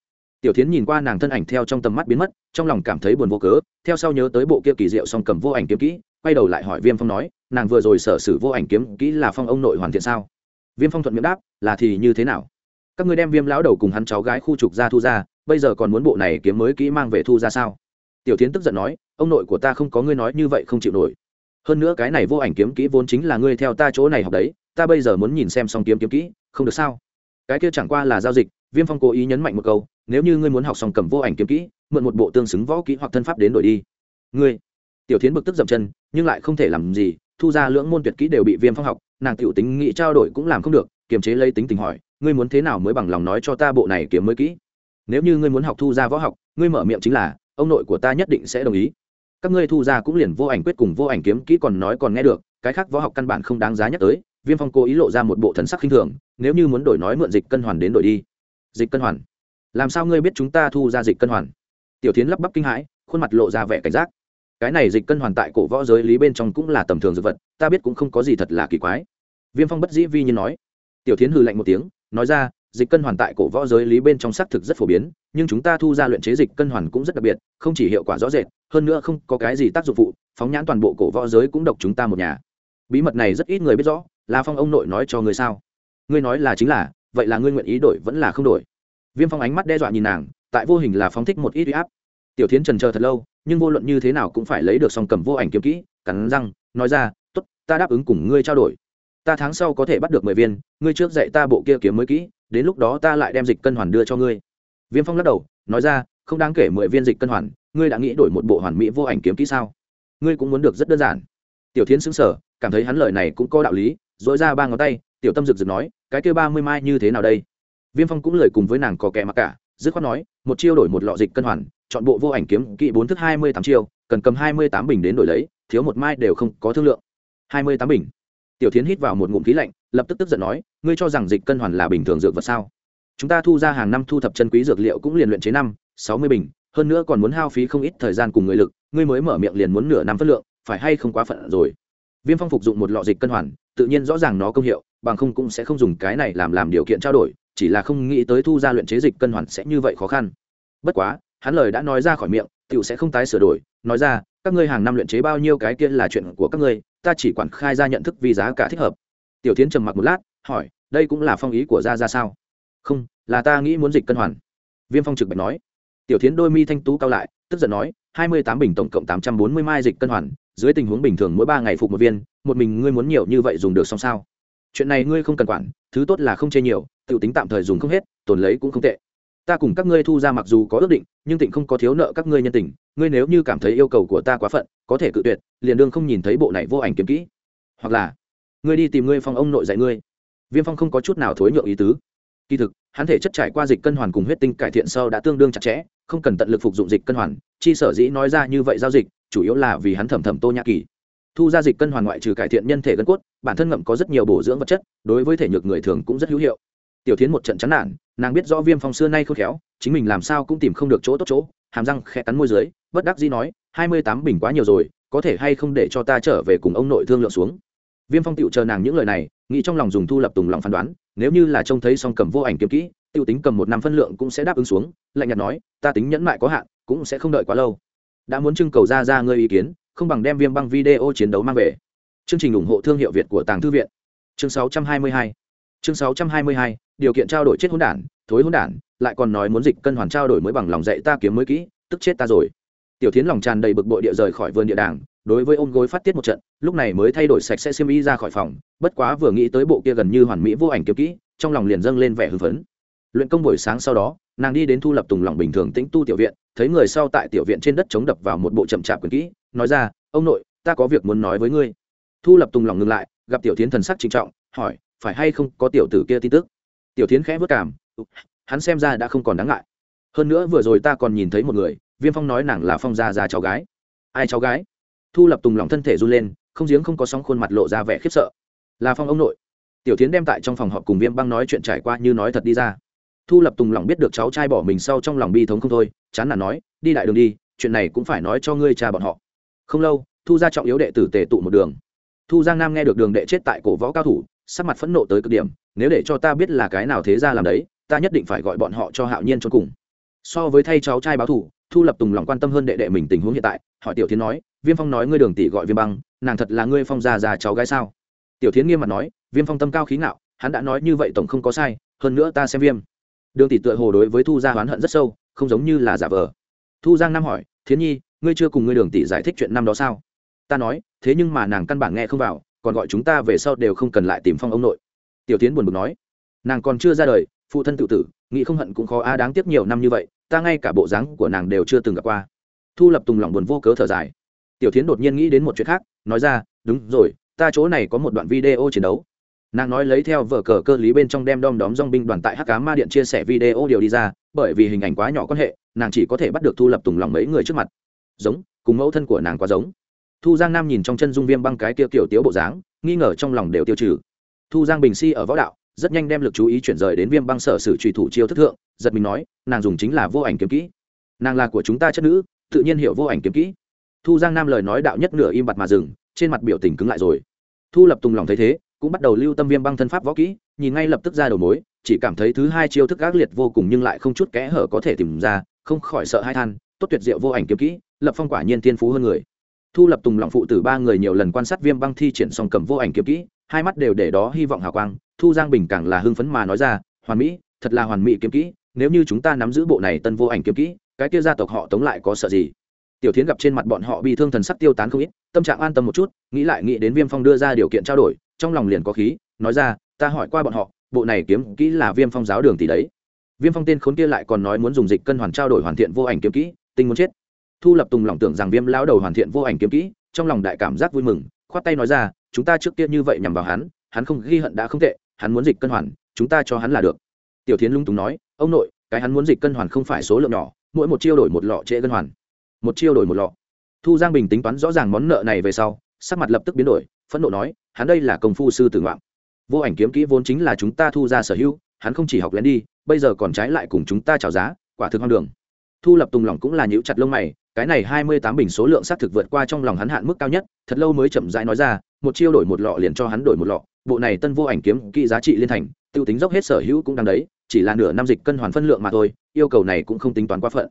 A: tiểu tiến nhìn qua nàng thân ảnh theo trong tầm mắt biến mất, trong lòng cảm thấy buồn vô cớ, theo sau nhớ tới bộ kia kỳ diệu song cầm vô ảnh kiếm kỹ, quay đầu lại hỏi viêm phong nói, nàng vừa rồi sở sử vô ảnh kiếm kỹ là phong ông nội hoàn thiện sao? Viêm phong thuận miệng đáp, là thì như thế nào? Các ngươi đem viêm lão đầu cùng hắn cháu gái khu trục ra thu ra, bây giờ còn muốn bộ này kiếm mới kỹ mang về thu ra sao? Tiểu tiến tức giận nói, ông nội của ta không có ngươi nói như vậy không chịu nổi. Hơn nữa cái này vô ảnh kiếm kỹ vốn chính là ngươi theo ta chỗ này học đấy, ta bây giờ muốn nhìn xem xong kiếm kiếm kỹ, không được sao? Cái kia chẳng qua là giao dịch, viêm phong cố ý nhấn mạnh một câu nếu như ngươi muốn học xong cầm vô ảnh kiếm kỹ, mượn một bộ tương xứng võ kỹ hoặc thân pháp đến đổi đi. Ngươi, tiểu tiến h bực tức dậm chân, nhưng lại không thể làm gì, thu ra lưỡng môn tuyệt kỹ đều bị viêm phong học, nàng tiểu tính nghĩ trao đổi cũng làm không được, kiềm chế lấy tính tình hỏi, ngươi muốn thế nào mới bằng lòng nói cho ta bộ này kiếm mới kỹ? Nếu như ngươi muốn học thu ra võ học, ngươi mở miệng chính là, ông nội của ta nhất định sẽ đồng ý. Các ngươi thu ra cũng liền vô ảnh quyết cùng vô ảnh kiếm kỹ còn nói còn nghe được, cái khác võ học căn bản không đáng giá nhắc tới. Viêm phong cố ý lộ ra một bộ thần sắc khinh thường, nếu như muốn đổi nói mượn dịch cân hoàn đến đổi đi. Dịch cân hoàn làm sao ngươi biết chúng ta thu ra dịch cân hoàn? Tiểu tiến lắp bắp kinh hãi, khuôn mặt lộ ra vẻ cảnh giác. Cái này dịch cân hoàn tại cổ võ giới lý bên trong cũng là tầm thường dược vật, ta biết cũng không có gì thật là kỳ quái. Viêm phong bất dĩ vi như nói. Tiểu tiến hừ lạnh một tiếng, nói ra, dịch cân hoàn tại cổ võ giới lý bên trong xác thực rất phổ biến, nhưng chúng ta thu ra luyện chế dịch cân hoàn cũng rất đặc biệt, không chỉ hiệu quả rõ rệt, hơn nữa không có cái gì tác dụng phụ, phóng nhãn toàn bộ cổ võ giới cũng độc chúng ta một nhà. Bí mật này rất ít người biết rõ, là phong ông nội nói cho ngươi sao? Ngươi nói là chính là, vậy là ngươi nguyện ý đổi vẫn là không đổi? Viêm phong ánh mắt đe dọa nhìn nàng, tại vô hình là phóng thích một ít u áp. Tiểu tiến trần chờ thật lâu, nhưng vô luận như thế nào cũng phải lấy được song cầm vô ảnh kiếm kỹ, cắn răng, nói ra t ố t ta đáp ứng cùng ngươi trao đổi. Ta tháng sau có thể bắt được mười viên, ngươi trước dạy ta bộ kia kiếm mới kỹ, đến lúc đó ta lại đem dịch cân hoàn đưa cho ngươi. Viêm phong lắc đầu, nói ra, không đáng kể mười viên dịch cân hoàn, ngươi đã nghĩ đổi một bộ hoàn mỹ vô ảnh kiếm kỹ sao? Ngươi cũng muốn được rất đơn giản. Tiểu tiến xứng sở cảm thấy hắn lời này cũng có đạo lý dỗi ra ba ngón tay, tiểu tâm rực rực nói, cái kêu ba mươi mai như thế nào đây? Viêm phong cũng lời cùng với nàng có kẻ mặc cả, dứt khoát nói, một chiêu đổi một lọ dịch cân hoàn, chọn bộ vô ảnh kiếm kỵ bốn thức hai mươi tám chiêu, cần cầm hai mươi tám bình đến đổi lấy, thiếu một mai đều không có thương lượng. Hai mươi tám bình. Tiểu tiến hít vào một ngụm khí lạnh, lập tức tức giận nói, ngươi cho rằng dịch cân hoàn là bình thường dược vật sao? Chúng ta thu ra hàng năm thu thập chân quý dược liệu cũng liền luyện chế năm, sáu mươi bình, hơn nữa còn muốn hao phí không ít thời gian cùng người lực, ngươi mới mở miệng liền muốn nửa năm phân lượng, phải hay không quá phận rồi? Viêm phong phục dụng một lọ dịch cân hoàn, tự nhiên rõ ràng nó công hiệu, bằng không cũng sẽ không dùng cái này làm làm điều kiện trao đổi chỉ là không nghĩ tới thu ra luyện chế dịch cân hoàn sẽ như vậy khó khăn. Bất quá, hắn lời đã nói ra khỏi miệng, tiểu sẽ không tái sửa đổi, nói ra, các ngươi hàng năm luyện chế bao nhiêu cái kia là chuyện của các ngươi, ta chỉ quản khai ra nhận thức vì giá cả thích hợp. Tiểu tiến trầm mặc một lát, hỏi, đây cũng là phong ý của gia ra sao? Không, là ta nghĩ muốn dịch cân hoàn. Viêm phong trực bạch nói. Tiểu tiến đôi mi thanh tú cao lại, tức giận nói, hai mươi tám bình tổng cộng tám trăm bốn mươi mai dịch cân hoàn, dưới tình huống bình thường mỗi ba ngày phục một viên, một mình ngươi muốn nhiều như vậy dùng được xong sao? Chuyện này ngươi không cần quản, thứ tốt là không chê nhiều Tiểu tính tạm thời dùng không hết, tồn lấy cũng không tệ. Ta cùng các ngươi thu ra mặc dù có ước định, nhưng tịnh không có thiếu nợ các ngươi nhân tình. Ngươi nếu như cảm thấy yêu cầu của ta quá phận, có thể cự tuyệt, liền đương không nhìn thấy bộ này vô ảnh kiếm kỹ. Hoặc là, ngươi đi tìm ngươi phong ông nội dạy ngươi. Viêm phong không có chút nào thối nhượng ý tứ. Kỳ thực, hắn thể chất trải qua dịch cân hoàn cùng huyết tinh cải thiện sau đã tương đương chặt chẽ, không cần tận lực phục dụng dịch cân hoàn. Chi sở dĩ nói ra như vậy giao dịch, chủ yếu là vì hắn thẩm thẩm tô nhã kỳ. Thu ra dịch cân hoàn ngoại trừ cải thiện nhân thể gân cốt, bản thân ngậm có rất nhiều bổ dưỡng vật chất, đối với thể nhược người thường cũng rất hữu hiệu tiểu tiến một trận chán nản, nàng biết rõ viêm phong xưa nay khôn khéo, chính mình làm sao cũng tìm không được chỗ tốt chỗ, hàm răng khẽ cắn môi dưới, bất đắc dĩ nói, hai mươi tám bình quá nhiều rồi, có thể hay không để cho ta trở về cùng ông nội thương lượng xuống? Viêm phong tựu chờ nàng những lời này, nghĩ trong lòng dùng thu lập tùng lòng phán đoán, nếu như là trông thấy song cầm vô ảnh kiếm kỹ tiêu tính cầm một năm phân lượng cũng sẽ đáp ứng xuống, lạnh nhạt nói, ta tính nhẫn mại có hạn, cũng sẽ không đợi quá lâu. Đã muốn trưng cầu ra ra ngươi ý kiến, không bằng đem viêm băng video chiến đấu mang về. Chương trình ủng hộ thương hiệu việt của tàng thư viện. Chương 622 chương 622 điều kiện trao đổi chết hỗn đản, thối hỗn đản, lại còn nói muốn dịch cân hoàn trao đổi mới bằng lòng dạy ta kiếm mới kỹ, tức chết ta rồi. Tiểu tiến lòng tràn đầy bực bội địa rời khỏi vườn địa đàng, đối với ôm gối phát tiết một trận, lúc này mới thay đổi sạch sẽ xiêm y ra khỏi phòng, bất quá vừa nghĩ tới bộ kia gần như hoàn mỹ vô ảnh kiếm kỹ, trong lòng liền dâng lên vẻ hưng phấn. Luyện công buổi sáng sau đó, nàng đi đến thu lập tùng lòng bình thường tĩnh tu tiểu viện, thấy người sau tại tiểu viện trên đất chống đập vào một bộ chậm chạp quyền kỹ, nói ra, ông nội, ta có việc muốn nói với ngươi. Thu lập tùng lòng ngừng lại, gặp tiểu tiến thần sắc trinh trọng, hỏi phải hay không có tiểu tử kia tin tức? Tiểu tiến khẽ vất cảm. Hắn xem ra đã không còn đáng ngại. Hơn nữa vừa rồi ta còn nhìn thấy một người, viêm phong nói nàng là phong gia già cháu gái. Ai cháu gái? Thu lập tùng lòng thân thể run lên, không giếng không có sóng khuôn mặt lộ ra vẻ khiếp sợ. Là phong ông nội. Tiểu tiến đem tại trong phòng họp cùng viêm băng nói chuyện trải qua như nói thật đi ra. Thu lập tùng lòng biết được cháu trai bỏ mình sau trong lòng bi thống không thôi, chán nản nói, đi đại đường đi, chuyện này cũng phải nói cho ngươi cha bọn họ. Không lâu, thu ra trọng yếu đệ tử tề tụ một đường. Thu giang nam nghe được đường đệ chết tại cổ võ cao thủ sắc mặt phẫn nộ tới cực điểm, nếu để cho ta biết là cái nào thế ra làm đấy, ta nhất định phải gọi bọn họ cho hạo nhiên cho cùng. So với thay cháu trai báo thủ thu lập tùng lòng quan tâm hơn đệ đệ mình tình huống hiện tại, hỏi tiểu tiến nói, viêm phong nói ngươi đường tỷ gọi viêm băng, nàng thật là ngươi phong già già cháu gái sao? Tiểu tiến nghiêm mặt nói, viêm phong tâm cao khí ngạo, hắn đã nói như vậy tổng không có sai, hơn nữa ta xem viêm. Đường tỷ tựa hồ đối với thu gia oán hận rất sâu, không giống như là giả vờ. Thu giang nam hỏi, thiến nhi, ngươi chưa cùng ngươi đường tỷ giải thích chuyện năm đó sao? Ta nói, thế nhưng mà nàng căn bản nghe không vào còn gọi chúng ta về sau đều không cần lại tìm phong ông nội. Tiểu tiến buồn bực nói, nàng còn chưa ra đời, phụ thân tự tử, nghĩ không hận cũng khó a đáng tiếc nhiều năm như vậy, ta ngay cả bộ dáng của nàng đều chưa từng gặp qua. Thu lập tùng lòng buồn vô cớ thở dài. Tiểu tiến đột nhiên nghĩ đến một chuyện khác, nói ra, đúng rồi, ta chỗ này có một đoạn video chiến đấu. Nàng nói lấy theo vở cờ cơ lý bên trong đem đom đóm dong binh đoàn tại hắc cá ma điện chia sẻ video điều đi ra, bởi vì hình ảnh quá nhỏ quan hệ, nàng chỉ có thể bắt được thu lập tùng lòng mấy người trước mặt. Giống, cùng mẫu thân của nàng quá giống thu giang nam nhìn trong chân dung viêm băng cái kia kiểu tiếu bộ dáng, nghi ngờ trong lòng đều tiêu trừ. Thu giang bình si ở võ đạo, rất nhanh đem lực chú ý chuyển rời đến viêm băng sở sử trùy thủ chiêu thức thượng, giật mình nói, nàng dùng chính là vô ảnh kiếm kỹ. Nàng là của chúng ta chất nữ, tự nhiên hiểu vô ảnh kiếm kỹ. Thu giang nam lời nói đạo nhất nửa im bặt mà dừng, trên mặt biểu tình cứng lại rồi. Thu lập tùng lòng thấy thế, cũng bắt đầu lưu tâm viêm băng thân pháp võ kỹ, nhìn ngay lập tức ra đầu mối, chỉ cảm thấy thứ hai chiêu thức ác liệt vô cùng nhưng lại không chút kẽ hở có thể tìm ra, không khỏi sợ hai than, tốt tuyệt diệu vô ảnh kiếm kỹ, lập phong quả nhiên tiên phú hơn người thu lập tùng lòng phụ tử ba người nhiều lần quan sát viêm băng thi triển xong cầm vô ảnh kiếm kỹ, hai mắt đều để đó hy vọng hào quang, thu giang bình càng là hưng phấn mà nói ra, hoàn mỹ, thật là hoàn mỹ kiếm kỹ, nếu như chúng ta nắm giữ bộ này tân vô ảnh kiếm kỹ, cái kia gia tộc họ tống lại có sợ gì? Tiểu tiến gặp trên mặt bọn họ bị thương thần sắc tiêu tán không ít, tâm trạng an tâm một chút, nghĩ lại nghĩ đến viêm phong đưa ra điều kiện trao đổi, trong lòng liền có khí, nói ra, ta hỏi qua bọn họ, bộ này kiếm kỹ là viêm phong giáo đường tỷ đấy. Viêm phong tên khốn kia lại còn nói muốn dùng dịch cân hoàn trao đổi hoàn thiện vô ảnh kiếm kỹ tinh muốn chết thu lập tùng lòng tưởng rằng viêm lão đầu hoàn thiện vô ảnh kiếm kỹ, trong lòng đại cảm giác vui mừng, khoát tay nói ra, chúng ta trước kia như vậy nhằm vào hắn hắn không ghi hận đã không tệ, hắn muốn dịch cân hoàn, chúng ta cho hắn là được. Tiểu tiến lung túng nói, ông nội, cái hắn muốn dịch cân hoàn không phải số lượng nhỏ, mỗi một chiêu đổi một lọ trễ cân hoàn. Một chiêu đổi một lọ. Thu giang bình tính toán rõ ràng món nợ này về sau, sắc mặt lập tức biến đổi, phẫn nộ nói, hắn đây là công phu sư tử ngoạn. Vô ảnh kiếm kỹ vốn chính là chúng ta thu ra sở hữu, hắn không chỉ học lén đi, bây giờ còn trái lại cùng chúng ta trào giá, quả thực hoang đường. Thu lập tùng lòng cũng là nhíu chặt lông mày cái này hai mươi tám bình số lượng xác thực vượt qua trong lòng hắn hạn mức cao nhất, thật lâu mới chậm rãi nói ra, một chiêu đổi một lọ liền cho hắn đổi một lọ, bộ này tân vô ảnh kiếm kỹ giá trị liên thành, tiêu tính dốc hết sở hữu cũng đang đấy, chỉ là nửa năm dịch cân hoàn phân lượng mà thôi, yêu cầu này cũng không tính toán quá phận.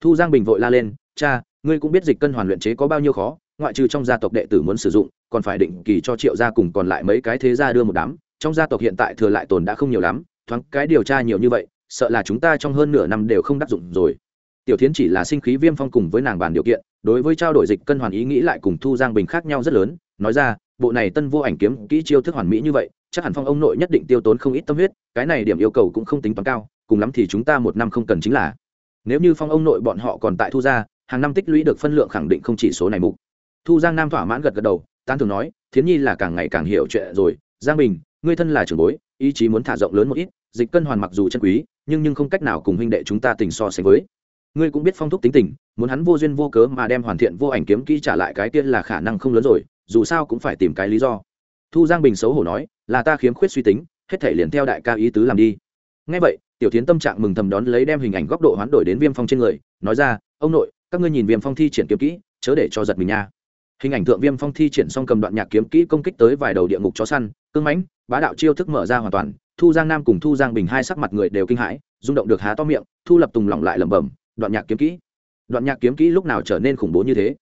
A: Thu giang bình vội la lên, cha, ngươi cũng biết dịch cân hoàn luyện chế có bao nhiêu khó, ngoại trừ trong gia tộc đệ tử muốn sử dụng, còn phải định kỳ cho triệu gia cùng còn lại mấy cái thế gia đưa một đám, trong gia tộc hiện tại thừa lại tồn đã không nhiều lắm, thoáng cái điều tra nhiều như vậy, sợ là chúng ta trong hơn nửa năm đều không đắc dụng rồi tiểu tiến chỉ là sinh khí viêm phong cùng với nàng bàn điều kiện, đối với trao đổi dịch cân hoàn ý nghĩ lại cùng thu giang bình khác nhau rất lớn, nói ra, bộ này tân vô ảnh kiếm kỹ chiêu thức hoàn mỹ như vậy, chắc hẳn phong ông nội nhất định tiêu tốn không ít tâm huyết, cái này điểm yêu cầu cũng không tính toán cao, cùng lắm thì chúng ta một năm không cần chính là. Nếu như phong ông nội bọn họ còn tại thu gia, hàng năm tích lũy được phân lượng khẳng định không chỉ số này mục. Thu giang nam thỏa mãn gật gật đầu tan thường nói, thiến nhi là càng ngày càng hiểu chuyện rồi, giang bình, ngươi thân là trưởng bối, ý chí muốn thả rộng lớn một ít, dịch cân hoàn mặc dù chân quý, nhưng nhưng không cách nào cùng huynh đệ chúng ta tình so sánh với ngươi cũng biết phong thúc tính tình, muốn hắn vô duyên vô cớ mà đem hoàn thiện vô ảnh kiếm kỹ trả lại cái tiên là khả năng không lớn rồi, dù sao cũng phải tìm cái lý do. Thu giang bình xấu hổ nói, là ta khiếm khuyết suy tính, hết thể liền theo đại ca ý tứ làm đi. Ngay vậy, tiểu tiến tâm trạng mừng thầm đón lấy đem hình ảnh góc độ hoán đổi đến viêm phong trên người, nói ra, ông nội, các ngươi nhìn viêm phong thi triển kiếm kỹ, chớ để cho giật mình nha. Hình ảnh thượng viêm phong thi triển xong cầm đoạn nhạc kiếm kỹ công kích tới vài đầu địa ngục chó săn cưng mãnh, bá đạo chiêu thức mở ra hoàn toàn, thu giang nam cùng thu giang bình hai sắc mặt người đều kinh hãi, rung động được há to miệng, thu lập tùng lỏng lại lẩm bẩm đoạn nhạc kiếm kỹ. Đoạn nhạc kiếm kỹ lúc nào trở nên khủng bố như thế?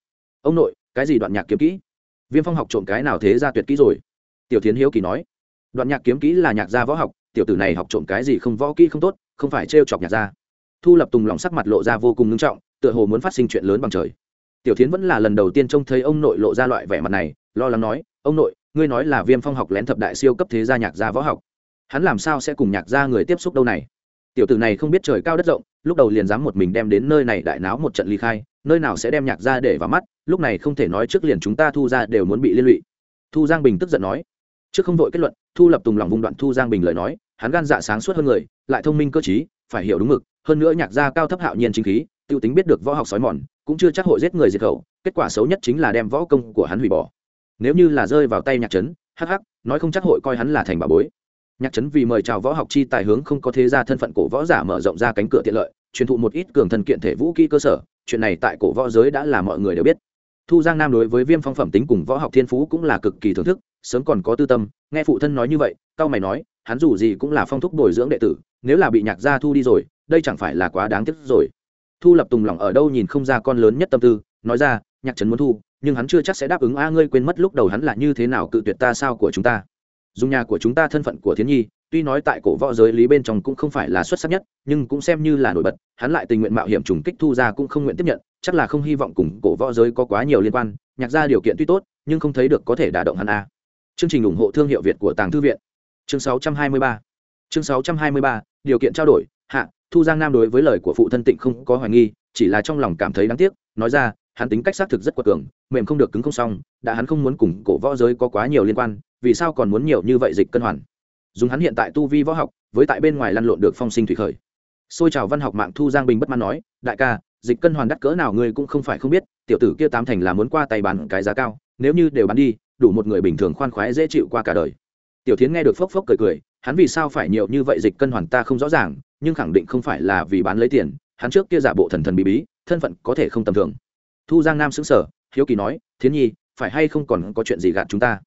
A: Ông nội, cái gì đoạn nhạc kiếm kỹ? Viêm phong học trộm cái nào thế ra tuyệt kỹ rồi? Tiểu tiến hiếu kỳ nói. Đoạn nhạc kiếm kỹ là nhạc gia võ học, tiểu tử này học trộm cái gì không võ kỹ không tốt, không phải trêu chọc nhạc gia. Thu lập tùng lòng sắc mặt lộ ra vô cùng ngưng trọng, tựa hồ muốn phát sinh chuyện lớn bằng trời. Tiểu tiến vẫn là lần đầu tiên trông thấy ông nội lộ ra loại vẻ mặt này, lo lắng nói, ông nội, ngươi nói là viêm phong học lén thập đại siêu cấp thế gia nhạc gia võ học. Hắn làm sao sẽ cùng nhạc gia người tiếp xúc đâu này? Tiểu tử này không biết trời cao đất rộng, lúc đầu liền dám một mình đem đến nơi này đại náo một trận ly khai, nơi nào sẽ đem nhạc ra để vào mắt, lúc này không thể nói trước liền chúng ta thu ra đều muốn bị liên lụy. Thu giang bình tức giận nói, trước không vội kết luận, thu lập tùng lòng vùng đoạn thu giang bình lời nói, hắn gan dạ sáng suốt hơn người, lại thông minh cơ t phải hiểu đúng mực, hơn nữa nhạc gia cao thấp hạo nhiên chính khí t i ê u tính biết được võ học sói mòn, cũng chưa chắc hội giết người diệt khẩu, kết quả xấu nhất chính là đem võ công của hắn hủy bỏ. Nếu như là rơi vào tay nhạc trấn, hắc hắc, nói không chắc hội coi hắn là thành bà bối nhạc trấn vì mời chào võ học chi tài hướng không có thế ra thân phận cổ võ giả mở rộng ra cánh cửa tiện lợi, truyền thụ một ít cường thần kiện thể vũ kỹ cơ sở, chuyện này tại cổ võ giới đã là mọi người đều biết. Thu giang nam đối với viêm phong phẩm tính cùng võ học thiên phú cũng là cực kỳ thưởng thức, sớm còn có tư tâm, nghe phụ thân nói như vậy cao mày nói, hắn dù gì cũng là phong thúc bồi dưỡng đệ tử, nếu là bị nhạc gia thu đi rồi, đây chẳng phải là quá đáng tiếc rồi. Thu lập tùng lòng ở đâu nhìn không ra con lớn nhất tâm tư, nói ra, nhạc trấn muốn thu, nhưng hắn chưa chắc sẽ đáp ứng, a, ngươi quên mất lúc đầu hắn là như thế nào cự tuyệt ta sao của chúng ta? Dùng nhà của chúng ta thân phận của thiến nhi, tuy nói tại cổ võ giới lý bên trong cũng không phải là xuất sắc nhất, nhưng cũng xem như là nổi bật, hắn lại tình nguyện mạo hiểm trùng kích thu ra cũng không nguyện tiếp nhận, chắc là không hy vọng cùng cổ võ giới có quá nhiều liên quan, nhạc ra điều kiện tuy tốt, nhưng không thấy được có thể đả động hắn a. Chương trình ủng hộ thương hiệu việt của tàng thư viện. Chương 623 chương 623 điều kiện trao đổi, hạ, thu giang nam đối với lời của phụ thân tịnh không có hoài nghi, chỉ là trong lòng cảm thấy đáng tiếc, nói ra, hắn tính cách xác thực rất quật cường, mềm không được cứng không xong, đã hắn không muốn cùng cổ võ giới có quá nhiều liên quan vì sao còn muốn nhiều như vậy dịch cân hoàn? Dùng hắn hiện tại tu vi võ học, với tại bên ngoài lăn lộn được phong sinh thủy khởi. Xôi trào văn học mạng thu giang bình bất mãn nói, đại ca, dịch cân hoàn đắt cỡ nào ngươi cũng không phải không biết, tiểu tử kia tám thành là muốn qua tay bán cái giá cao, nếu như đều bán đi, đủ một người bình thường khoan khoái dễ chịu qua cả đời. Tiểu tiến nghe được phốc phốc cười cười, hắn vì sao phải nhiều như vậy dịch cân hoàn ta không rõ ràng, nhưng khẳng định không phải là vì bán lấy tiền, hắn trước kia giả bộ thần thần bí bí, thân phận có thể không tầm thường. Thu giang nam xứng sở hiếu kỳ nói, thiến nhi, phải hay không còn có chuyện gì gạt chúng ta?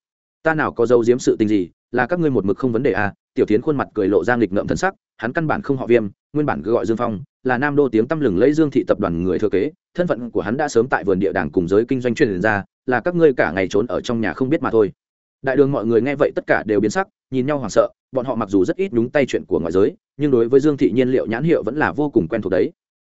A: Ta nào có dấu diếm sự tình gì, là các ngươi một mực không vấn đề à? Tiểu tiến khuôn mặt cười lộ ra nghịch ngợm thân sắc, hắn căn bản không họ viêm, nguyên bản cứ gọi dương phong, là nam đô tiếng tăm lừng lấy dương thị tập đoàn người thừa kế, thân phận của hắn đã sớm tại vườn địa đàng cùng giới kinh doanh truyền ra, là các ngươi cả ngày trốn ở trong nhà không biết mà thôi. Đại đường mọi người nghe vậy tất cả đều biến sắc, nhìn nhau hoảng sợ, bọn họ mặc dù rất ít đúng tay chuyện của ngoại giới, nhưng đối với dương thị nhiên liệu nhãn hiệu vẫn là vô cùng quen thuộc đấy.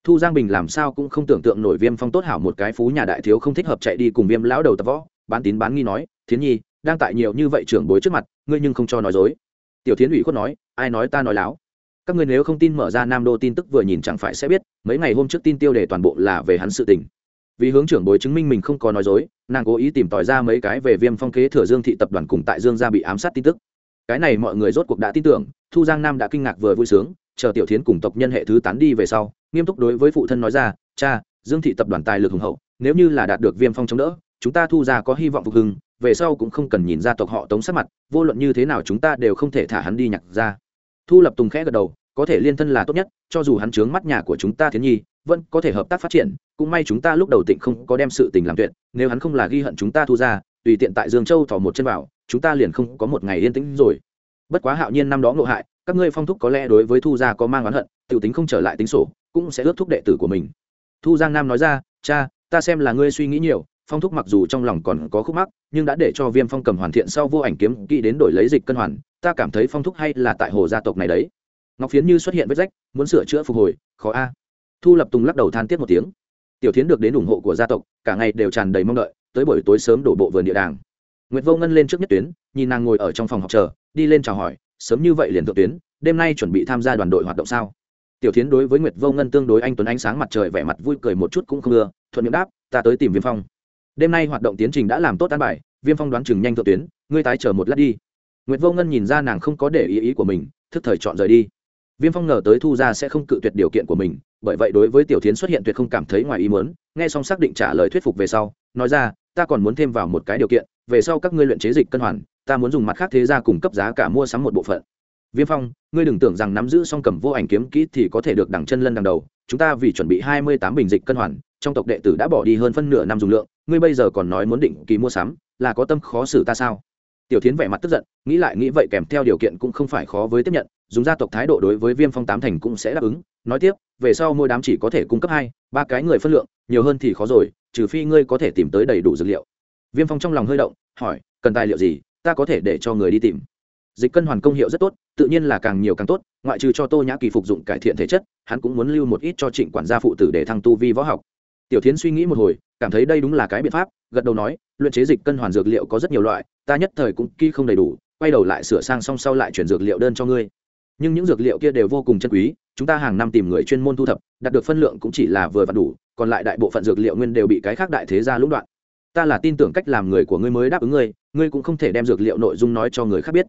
A: Thu giang bình làm sao cũng không tưởng tượng nổi viêm phong tốt hảo một cái phú nhà đại thiếu không thích hợp chạy đi cùng viêm lão đầu tập võ, bán tín bán nghi nói, thiến nhi đang tại nhiều như vậy trưởng bối trước mặt, ngươi nhưng không cho nói dối. Tiểu thiến ủy khuất nói, ai nói ta nói láo? Các ngươi nếu không tin mở ra nam đô tin tức vừa nhìn chẳng phải sẽ biết, mấy ngày hôm trước tin tiêu đề toàn bộ là về hắn sự tình. Vì hướng trưởng bối chứng minh mình không có nói dối, nàng cố ý tìm tòi ra mấy cái về viêm phong kế thừa dương thị tập đoàn cùng tại dương gia bị ám sát tin tức. Cái này mọi người rốt cuộc đã tin tưởng, thu giang nam đã kinh ngạc vừa vui sướng, chờ tiểu thiến cùng tộc nhân hệ thứ tán đi về sau, nghiêm túc đối với phụ thân nói ra, cha, dương thị tập đoàn tài lực hùng hậu, nếu như là đạt được viêm phong chống đỡ, chúng ta thu ra có hy vọng phục hưng về sau cũng không cần nhìn ra tộc họ tống sắc mặt, vô luận như thế nào chúng ta đều không thể thả hắn đi nhặt ra. Thu lập tùng khẽ gật đầu, có thể liên thân là tốt nhất, cho dù hắn trướng mắt nhà của chúng ta thiến nhi, vẫn có thể hợp tác phát triển, cũng may chúng ta lúc đầu tịnh không có đem sự tình làm tuyệt, nếu hắn không là ghi hận chúng ta thu ra, tùy tiện tại dương châu thỏ một chân vào, chúng ta liền không có một ngày yên tĩnh rồi. Bất quá hạo nhiên năm đó ngộ hại, các ngươi phong thúc có lẽ đối với thu gia có mang oán hận t i ể u tính không trở lại tính sổ, cũng sẽ ước thúc đệ tử của mình. Thu giang nam nói ra, cha, ta xem là ngươi suy nghĩ nhiều phong thúc mặc dù trong lòng còn có khúc mắc, nhưng đã để cho viêm phong cầm hoàn thiện sau vô ảnh kiếm kỹ đến đổi lấy dịch cân hoàn, ta cảm thấy phong thúc hay là tại hồ gia tộc này đấy. Ngọc phiến như xuất hiện vết rách, muốn sửa chữa phục hồi, khó a. Thu lập tùng lắc đầu than tiếc một tiếng. Tiểu tiến được đến ủng hộ của gia tộc, cả ngày đều tràn đầy mong đợi, tới buổi tối sớm đổ bộ vườn địa đàng. Nguyệt vô ngân lên trước nhất tuyến, nhìn nàng ngồi ở trong phòng học chờ, đi lên chào hỏi, sớm như vậy liền thượng tuyến, đêm nay chuẩn bị tham gia đoàn đội hoạt động sao? Tiểu tiến đối với nguyệt vô ngân tương đối anh tuấn ánh sáng mặt trời, vẻ mặt vui cười một chút cũng không ưa, thuận miệng đáp, ta tới tìm viêm phong đêm nay hoạt động tiến trình đã làm tốt an bài, viêm phong đoán chừng nhanh thượng tuyến, ngươi tái chờ một lát đi. Nguyệt vô ngân nhìn ra nàng không có để ý ý của mình, thức thời chọn rời đi. Viêm phong ngờ tới thu ra sẽ không cự tuyệt điều kiện của mình, bởi vậy đối với tiểu tiến xuất hiện tuyệt không cảm thấy ngoài ý muốn, nghe xong xác định trả lời thuyết phục về sau, nói ra, ta còn muốn thêm vào một cái điều kiện, về sau các ngươi luyện chế dịch cân hoàn, ta muốn dùng mặt khác thế ra cung cấp giá cả mua sắm một bộ phận. Viêm phong, ngươi đừng tưởng rằng nắm giữ song cầm vô ảnh kiếm kỹ thì có thể được đằng chân lân đằng đầu, chúng ta vì chuẩn bị hai mươi tám bình dịch cân hoàn, trong tộc đệ tử đã bỏ đi hơn phân nửa năm dùng lượng ngươi bây giờ còn nói muốn định kỳ mua sắm, là có tâm khó xử ta sao? Tiểu tiến vẻ mặt tức giận, nghĩ lại nghĩ vậy kèm theo điều kiện cũng không phải khó với tiếp nhận, dùng gia tộc thái độ đối với viêm phong tám thành cũng sẽ đáp ứng, nói tiếp, về sau mỗi đám chỉ có thể cung cấp hai, ba cái người phân lượng, nhiều hơn thì khó rồi, trừ phi ngươi có thể tìm tới đầy đủ dược liệu. Viêm phong trong lòng hơi động, hỏi, cần tài liệu gì, ta có thể để cho người đi tìm. Dịch cân hoàn công hiệu rất tốt, tự nhiên là càng nhiều càng tốt, ngoại trừ cho tô nhã kỳ phục dụng cải thiện thể chất, hắn cũng muốn lưu một ít cho trịnh quản gia phụ tử để thăng tu vi võ học tiểu tiến suy nghĩ một hồi, cảm thấy đây đúng là cái biện pháp, gật đầu nói, luyện chế dịch cân hoàn dược liệu có rất nhiều loại, ta nhất thời cũng kỹ không đầy đủ, quay đầu lại sửa sang xong sau lại chuyển dược liệu đơn cho ngươi. Nhưng những dược liệu kia đều vô cùng chân quý, chúng ta hàng năm tìm người chuyên môn thu thập, đạt được phân lượng cũng chỉ là vừa và đủ, còn lại đại bộ phận dược liệu nguyên đều bị cái khác đại thế gia lũng đoạn. Ta là tin tưởng cách làm người của ngươi mới đáp ứng ngươi ngươi cũng không thể đem dược liệu nội dung nói cho người khác biết.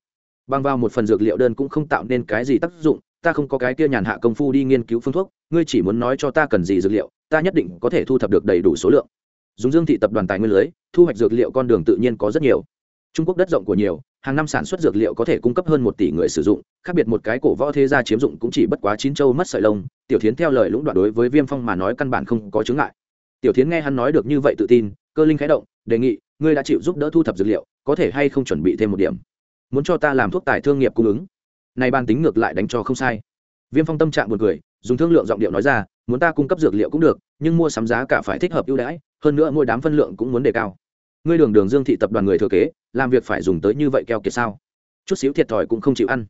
A: Bằng vào một phần dược liệu đơn cũng không tạo nên cái gì tác dụng, ta không có cái kia nhàn hạ công phu đi nghiên cứu phương thuốc, ngươi chỉ muốn nói cho ta cần gì dược liệu ta nhất định có thể thu thập được đầy đủ số lượng. Dùng dương thị tập đoàn tài nguyên lưới, thu hoạch dược liệu con đường tự nhiên có rất nhiều. Trung quốc đất rộng của nhiều, hàng năm sản xuất dược liệu có thể cung cấp hơn một tỷ người sử dụng, khác biệt một cái cổ võ thế gia chiếm dụng cũng chỉ bất quá chín châu mất sợi lông. Tiểu thiến theo lời lũng đoạn đối với viêm phong mà nói căn bản không có chứng ngại. Tiểu thiến nghe hắn nói được như vậy tự tin, cơ linh khái động, đề nghị, ngươi đã chịu giúp đỡ thu thập dược liệu, có thể hay không chuẩn bị thêm một điểm? Muốn cho ta làm thuốc tài thương nghiệp cung ứng? Này ban tính ngược lại đánh cho không sai. Viêm phong tâm trạng buồn cười, dùng thương lượng giọng điệu nói ra muốn ta cung cấp dược liệu cũng được, nhưng mua sắm giá cả phải thích hợp ưu đãi, hơn nữa mỗi đám phân lượng cũng muốn đề cao. Ngươi đường đường dương thị tập đoàn người thừa kế, làm việc phải dùng tới như vậy keo kiệt sao? Chút xíu thiệt thòi cũng không chịu ăn.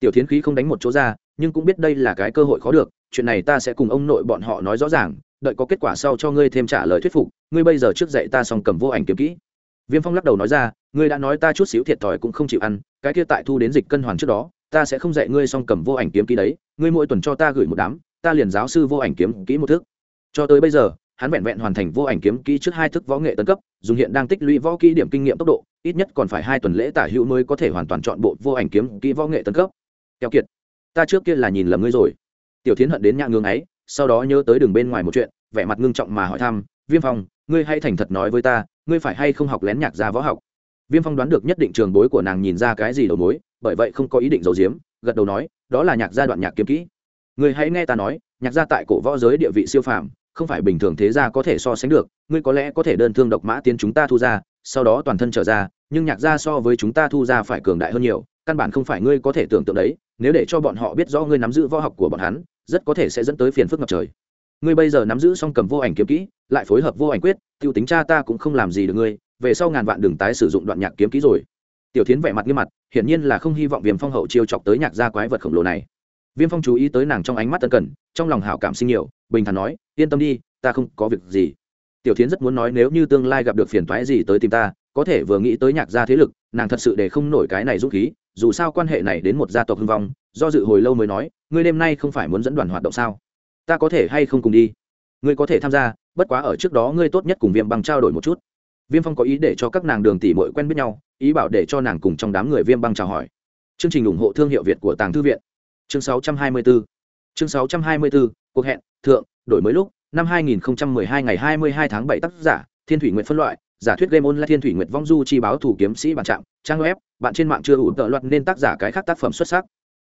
A: Tiểu thiến khí không đánh một chỗ ra, nhưng cũng biết đây là cái cơ hội khó được, chuyện này ta sẽ cùng ông nội bọn họ nói rõ ràng, đợi có kết quả sau cho ngươi thêm trả lời thuyết phục, ngươi bây giờ trước dạy ta xong cầm vô ảnh kiếm kỹ. Viêm phong lắc đầu nói ra, ngươi đã nói ta chút xíu thiệt thòi cũng không chịu ăn, cái kia tại thu đến dịch cân hoàn trước đó, ta sẽ không dạy ngươi xong cầm vô ảnh kiếm kỹ đấy, ngươi mỗi tuần cho ta gửi một đám ta liền giáo sư vô ảnh kiếm kỹ một thức. Cho tới bây giờ, hắn vẹn vẹn hoàn thành vô ảnh kiếm kỹ trước hai thức võ nghệ tân cấp, dùng hiện đang tích lũy võ kỹ điểm kinh nghiệm tốc độ, ít nhất còn phải hai tuần lễ tả hữu mới có thể hoàn toàn chọn bộ vô ảnh kiếm kỹ võ nghệ tân cấp. Keo kiệt, ta trước kia là nhìn lầm ngươi rồi. Tiểu tiến hận đến nhạ ngưng ấy, sau đó nhớ tới đường bên ngoài một chuyện, vẻ mặt ngưng trọng mà hỏi thăm, viêm phong, ngươi hay thành thật nói với ta, ngươi phải hay không học lén nhạc ra võ học? Viêm phong đoán được nhất định trường bối của nàng nhìn ra cái gì đầu mối, bởi vậy không có ý định giấu giếm, gật đầu nói, đó là nhạc gia đoạn nhạc kiếm kỹ ngươi hãy nghe ta nói, nhạc gia tại cổ võ giới địa vị siêu phàm, không phải bình thường thế gia có thể so sánh được, ngươi có lẽ có thể đơn thương độc mã tiến chúng ta thu ra, sau đó toàn thân trở ra, nhưng nhạc gia so với chúng ta thu ra phải cường đại hơn nhiều, căn bản không phải ngươi có thể tưởng tượng đấy, nếu để cho bọn họ biết rõ ngươi nắm giữ võ học của bọn hắn, rất có thể sẽ dẫn tới phiền phức ngập trời. Ngươi bây giờ nắm giữ song cầm vô ảnh kiếm kỹ, lại phối hợp vô ảnh quyết, tiêu tính cha ta cũng không làm gì được ngươi, về sau ngàn vạn đường tái sử dụng đoạn nhạc kiếm kỹ rồi. Tiểu tiến vẻ mặt nghiêm mặt, hiển nhiên là không hy vọng viêm phong hậu chiêu chọc tới nhạc gia quái vật khổng lồ này viêm phong chú ý tới nàng trong ánh mắt tân cần, trong lòng hảo cảm sinh nhiều, bình thản nói, yên tâm đi, ta không có việc gì. Tiểu tiến rất muốn nói nếu như tương lai gặp được phiền toái gì tới tìm ta, có thể vừa nghĩ tới nhạc gia thế lực, nàng thật sự để không nổi cái này dũng khí, dù sao quan hệ này đến một gia tộc hưng vong, do dự hồi lâu mới nói, ngươi đêm nay không phải muốn dẫn đoàn hoạt động sao? Ta có thể hay không cùng đi? Ngươi có thể tham gia, bất quá ở trước đó ngươi tốt nhất cùng viêm băng trao đổi một chút. Viêm phong có ý để cho các nàng đường tỷ mội quen biết nhau, ý bảo để cho nàng cùng trong đám người viêm băng chào hỏi. Chương trình ủng hộ thương hiệu việt của tàng thư viện chương 624 chương 624 cuộc hẹn, thượng, đổi mới lúc, năm 2012 ngày 22 tháng 7 tác giả, thiên thủy nguyện phân loại, giả thuyết game online thiên thủy nguyệt vong du chi báo thủ kiếm sĩ bản trạng, trang web, bạn trên mạng chưa ủ tợ loạt nên tác giả cái khác tác phẩm xuất sắc.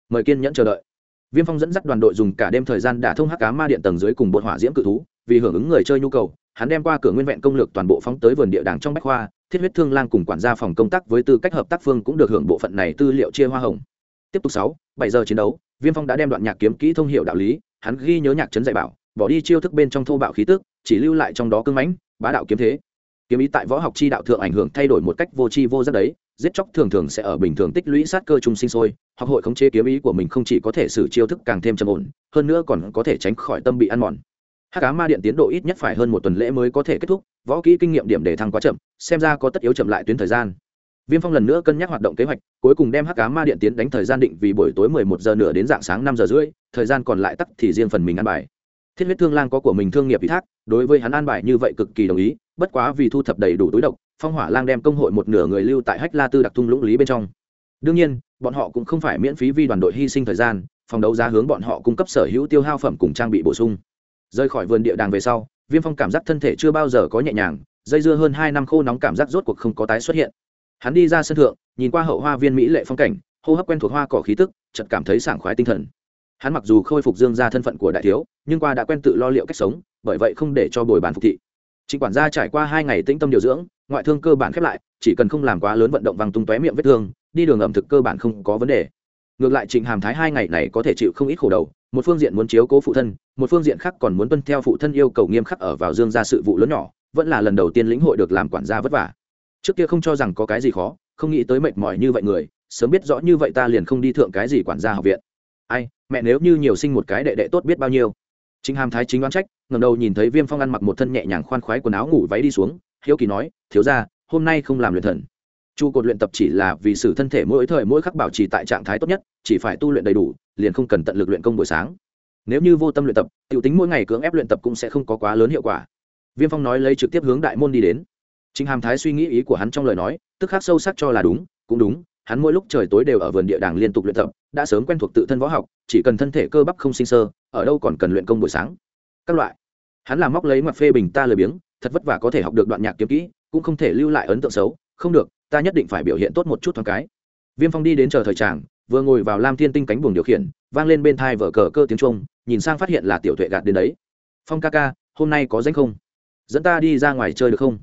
A: Mời kiên nhẫn chờ đợi. Viêm phong dẫn dắt đoàn đội dùng cả đêm thời gian đả thông hắc cá ma điện tầng dưới cùng bột hỏa diễm cự thú, vì hưởng ứng người chơi nhu cầu, hắn đem qua cửa nguyên vẹn công lược toàn bộ phóng tới vườn địa đàng trong bách khoa, thiết huyết thương lang cùng quản gia phòng công tác với tư cách hợp tác phương cũng được hưởng bộ phận này tư liệu chia hoa hồng. Tiếp tục sáu, bảy giờ chiến đấu viêm phong đã đem đoạn nhạc kiếm kỹ thông hiệu đạo lý, hắn ghi nhớ nhạc trấn dạy bảo, bỏ đi chiêu thức bên trong thô bạo khí tức, chỉ lưu lại trong đó cưng mãnh, bá đạo kiếm thế. Kiếm ý tại võ học chi đạo thượng ảnh hưởng thay đổi một cách vô tri vô giác đấy, giết chóc thường thường sẽ ở bình thường tích lũy sát cơ trung sinh sôi, học hội khống chế kiếm ý của mình không chỉ có thể xử chiêu thức càng thêm trầm ổn, hơn nữa còn có thể tránh khỏi tâm bị ăn mòn. Hắc cá ma điện tiến độ ít nhất phải hơn một tuần lễ mới có thể kết thúc, võ kỹ kinh nghiệm điểm để thăng quá chậm, xem ra có tất yếu chậm lại tuyến thời gian viêm phong lần nữa cân nhắc hoạt động kế hoạch, cuối cùng đem hắc cá ma điện tiến đánh thời gian định vì buổi tối mười một giờ nửa đến dạng sáng năm giờ rưỡi, thời gian còn lại tắt thì riêng phần mình ăn bài. Thiết huyết thương lang có của mình thương nghiệp ủy thác, đối với hắn an bài như vậy cực kỳ đồng ý, bất quá vì thu thập đầy đủ túi độc, phong hỏa lang đem công hội một nửa người lưu tại hách la tư đặc thung lũng lý bên trong. Đương nhiên, bọn họ cũng không phải miễn phí vì đoàn đội hy sinh thời gian, phòng đấu giá hướng bọn họ cung cấp sở hữu tiêu hao phẩm cùng trang bị bổ sung. Rời khỏi vườn địa đàng về sau, viêm phong cảm giác thân thể chưa bao giờ có nhẹ nhàng, dây dưa hơn hai năm khô nóng cảm giác rốt cuộc không có tái xuất hiện hắn đi ra sân thượng nhìn qua hậu hoa viên mỹ lệ phong cảnh hô hấp quen thuộc hoa cỏ khí tức chợt cảm thấy sảng khoái tinh thần hắn mặc dù khôi phục dương ra thân phận của đại thiếu nhưng qua đã quen tự lo liệu cách sống bởi vậy không để cho bồi bàn phục thị Trịnh quản gia trải qua hai ngày tĩnh tâm điều dưỡng, ngoại thương cơ bản khép lại, chỉ cần không làm quá lớn vận động văng tung tóe miệng vết thương, đi đường ẩm thực cơ bản không có vấn đề. Ngược lại Trịnh Hàm Thái hai ngày này có thể chịu không ít khổ đầu, một phương diện muốn chiếu cố phụ thân, một phương diện khác còn muốn tuân theo phụ thân yêu cầu nghiêm khắc ở vào dương gia sự vụ lớn nhỏ, vẫn là lần đầu tiên lĩnh hội được làm quản gia vất vả. Trước kia không cho rằng có cái gì khó, không nghĩ tới mệt mỏi như vậy người, sớm biết rõ như vậy ta liền không đi thượng cái gì quản gia học viện. Ai, mẹ nếu như nhiều sinh một cái đệ đệ tốt biết bao nhiêu. chính Hàm Thái chính đoán trách, ngẩng đầu nhìn thấy Viêm Phong ăn mặc một thân nhẹ nhàng khoan khoái quần áo ngủ váy đi xuống, hiếu kỳ nói, "Thiếu gia, hôm nay không làm luyện thần." Chu cột luyện tập chỉ là vì sự thân thể mỗi thời mỗi khắc bảo trì tại trạng thái tốt nhất, chỉ phải tu luyện đầy đủ, liền không cần tận lực luyện công buổi sáng. Nếu như vô tâm luyện tập, tiểu tính mỗi ngày cưỡng ép luyện tập cũng sẽ không có quá lớn hiệu quả. Viêm Phong nói lấy trực tiếp hướng đại môn đi đến. Trịnh Hàm Thái suy nghĩ ý của hắn trong lời nói, tức khắc sâu sắc cho là đúng, cũng đúng, hắn mỗi lúc trời tối đều ở vườn địa đàng liên tục luyện tập, đã sớm quen thuộc tự thân võ học, chỉ cần thân thể cơ bắp không sinh sơ, ở đâu còn cần luyện công buổi sáng. Các loại. Hắn làm móc lấy mặt phê bình ta lười biếng thật vất vả có thể học được đoạn nhạc kiếm kỹ cũng không thể lưu lại ấn tượng xấu không được ta nhất định phải biểu hiện tốt một chút thoáng cái. Viêm phong đi đến chờ thời tràng vừa ngồi vào lam thiên tinh cánh buồng điều khiển vang lên bên thai vở cờ cơ tiếng trung nhìn sang phát hiện là tiểu tuệ gạt đến đấy. Phong ca ca hôm nay có danh không? Dẫn ta đi ra ngoài chơi được không?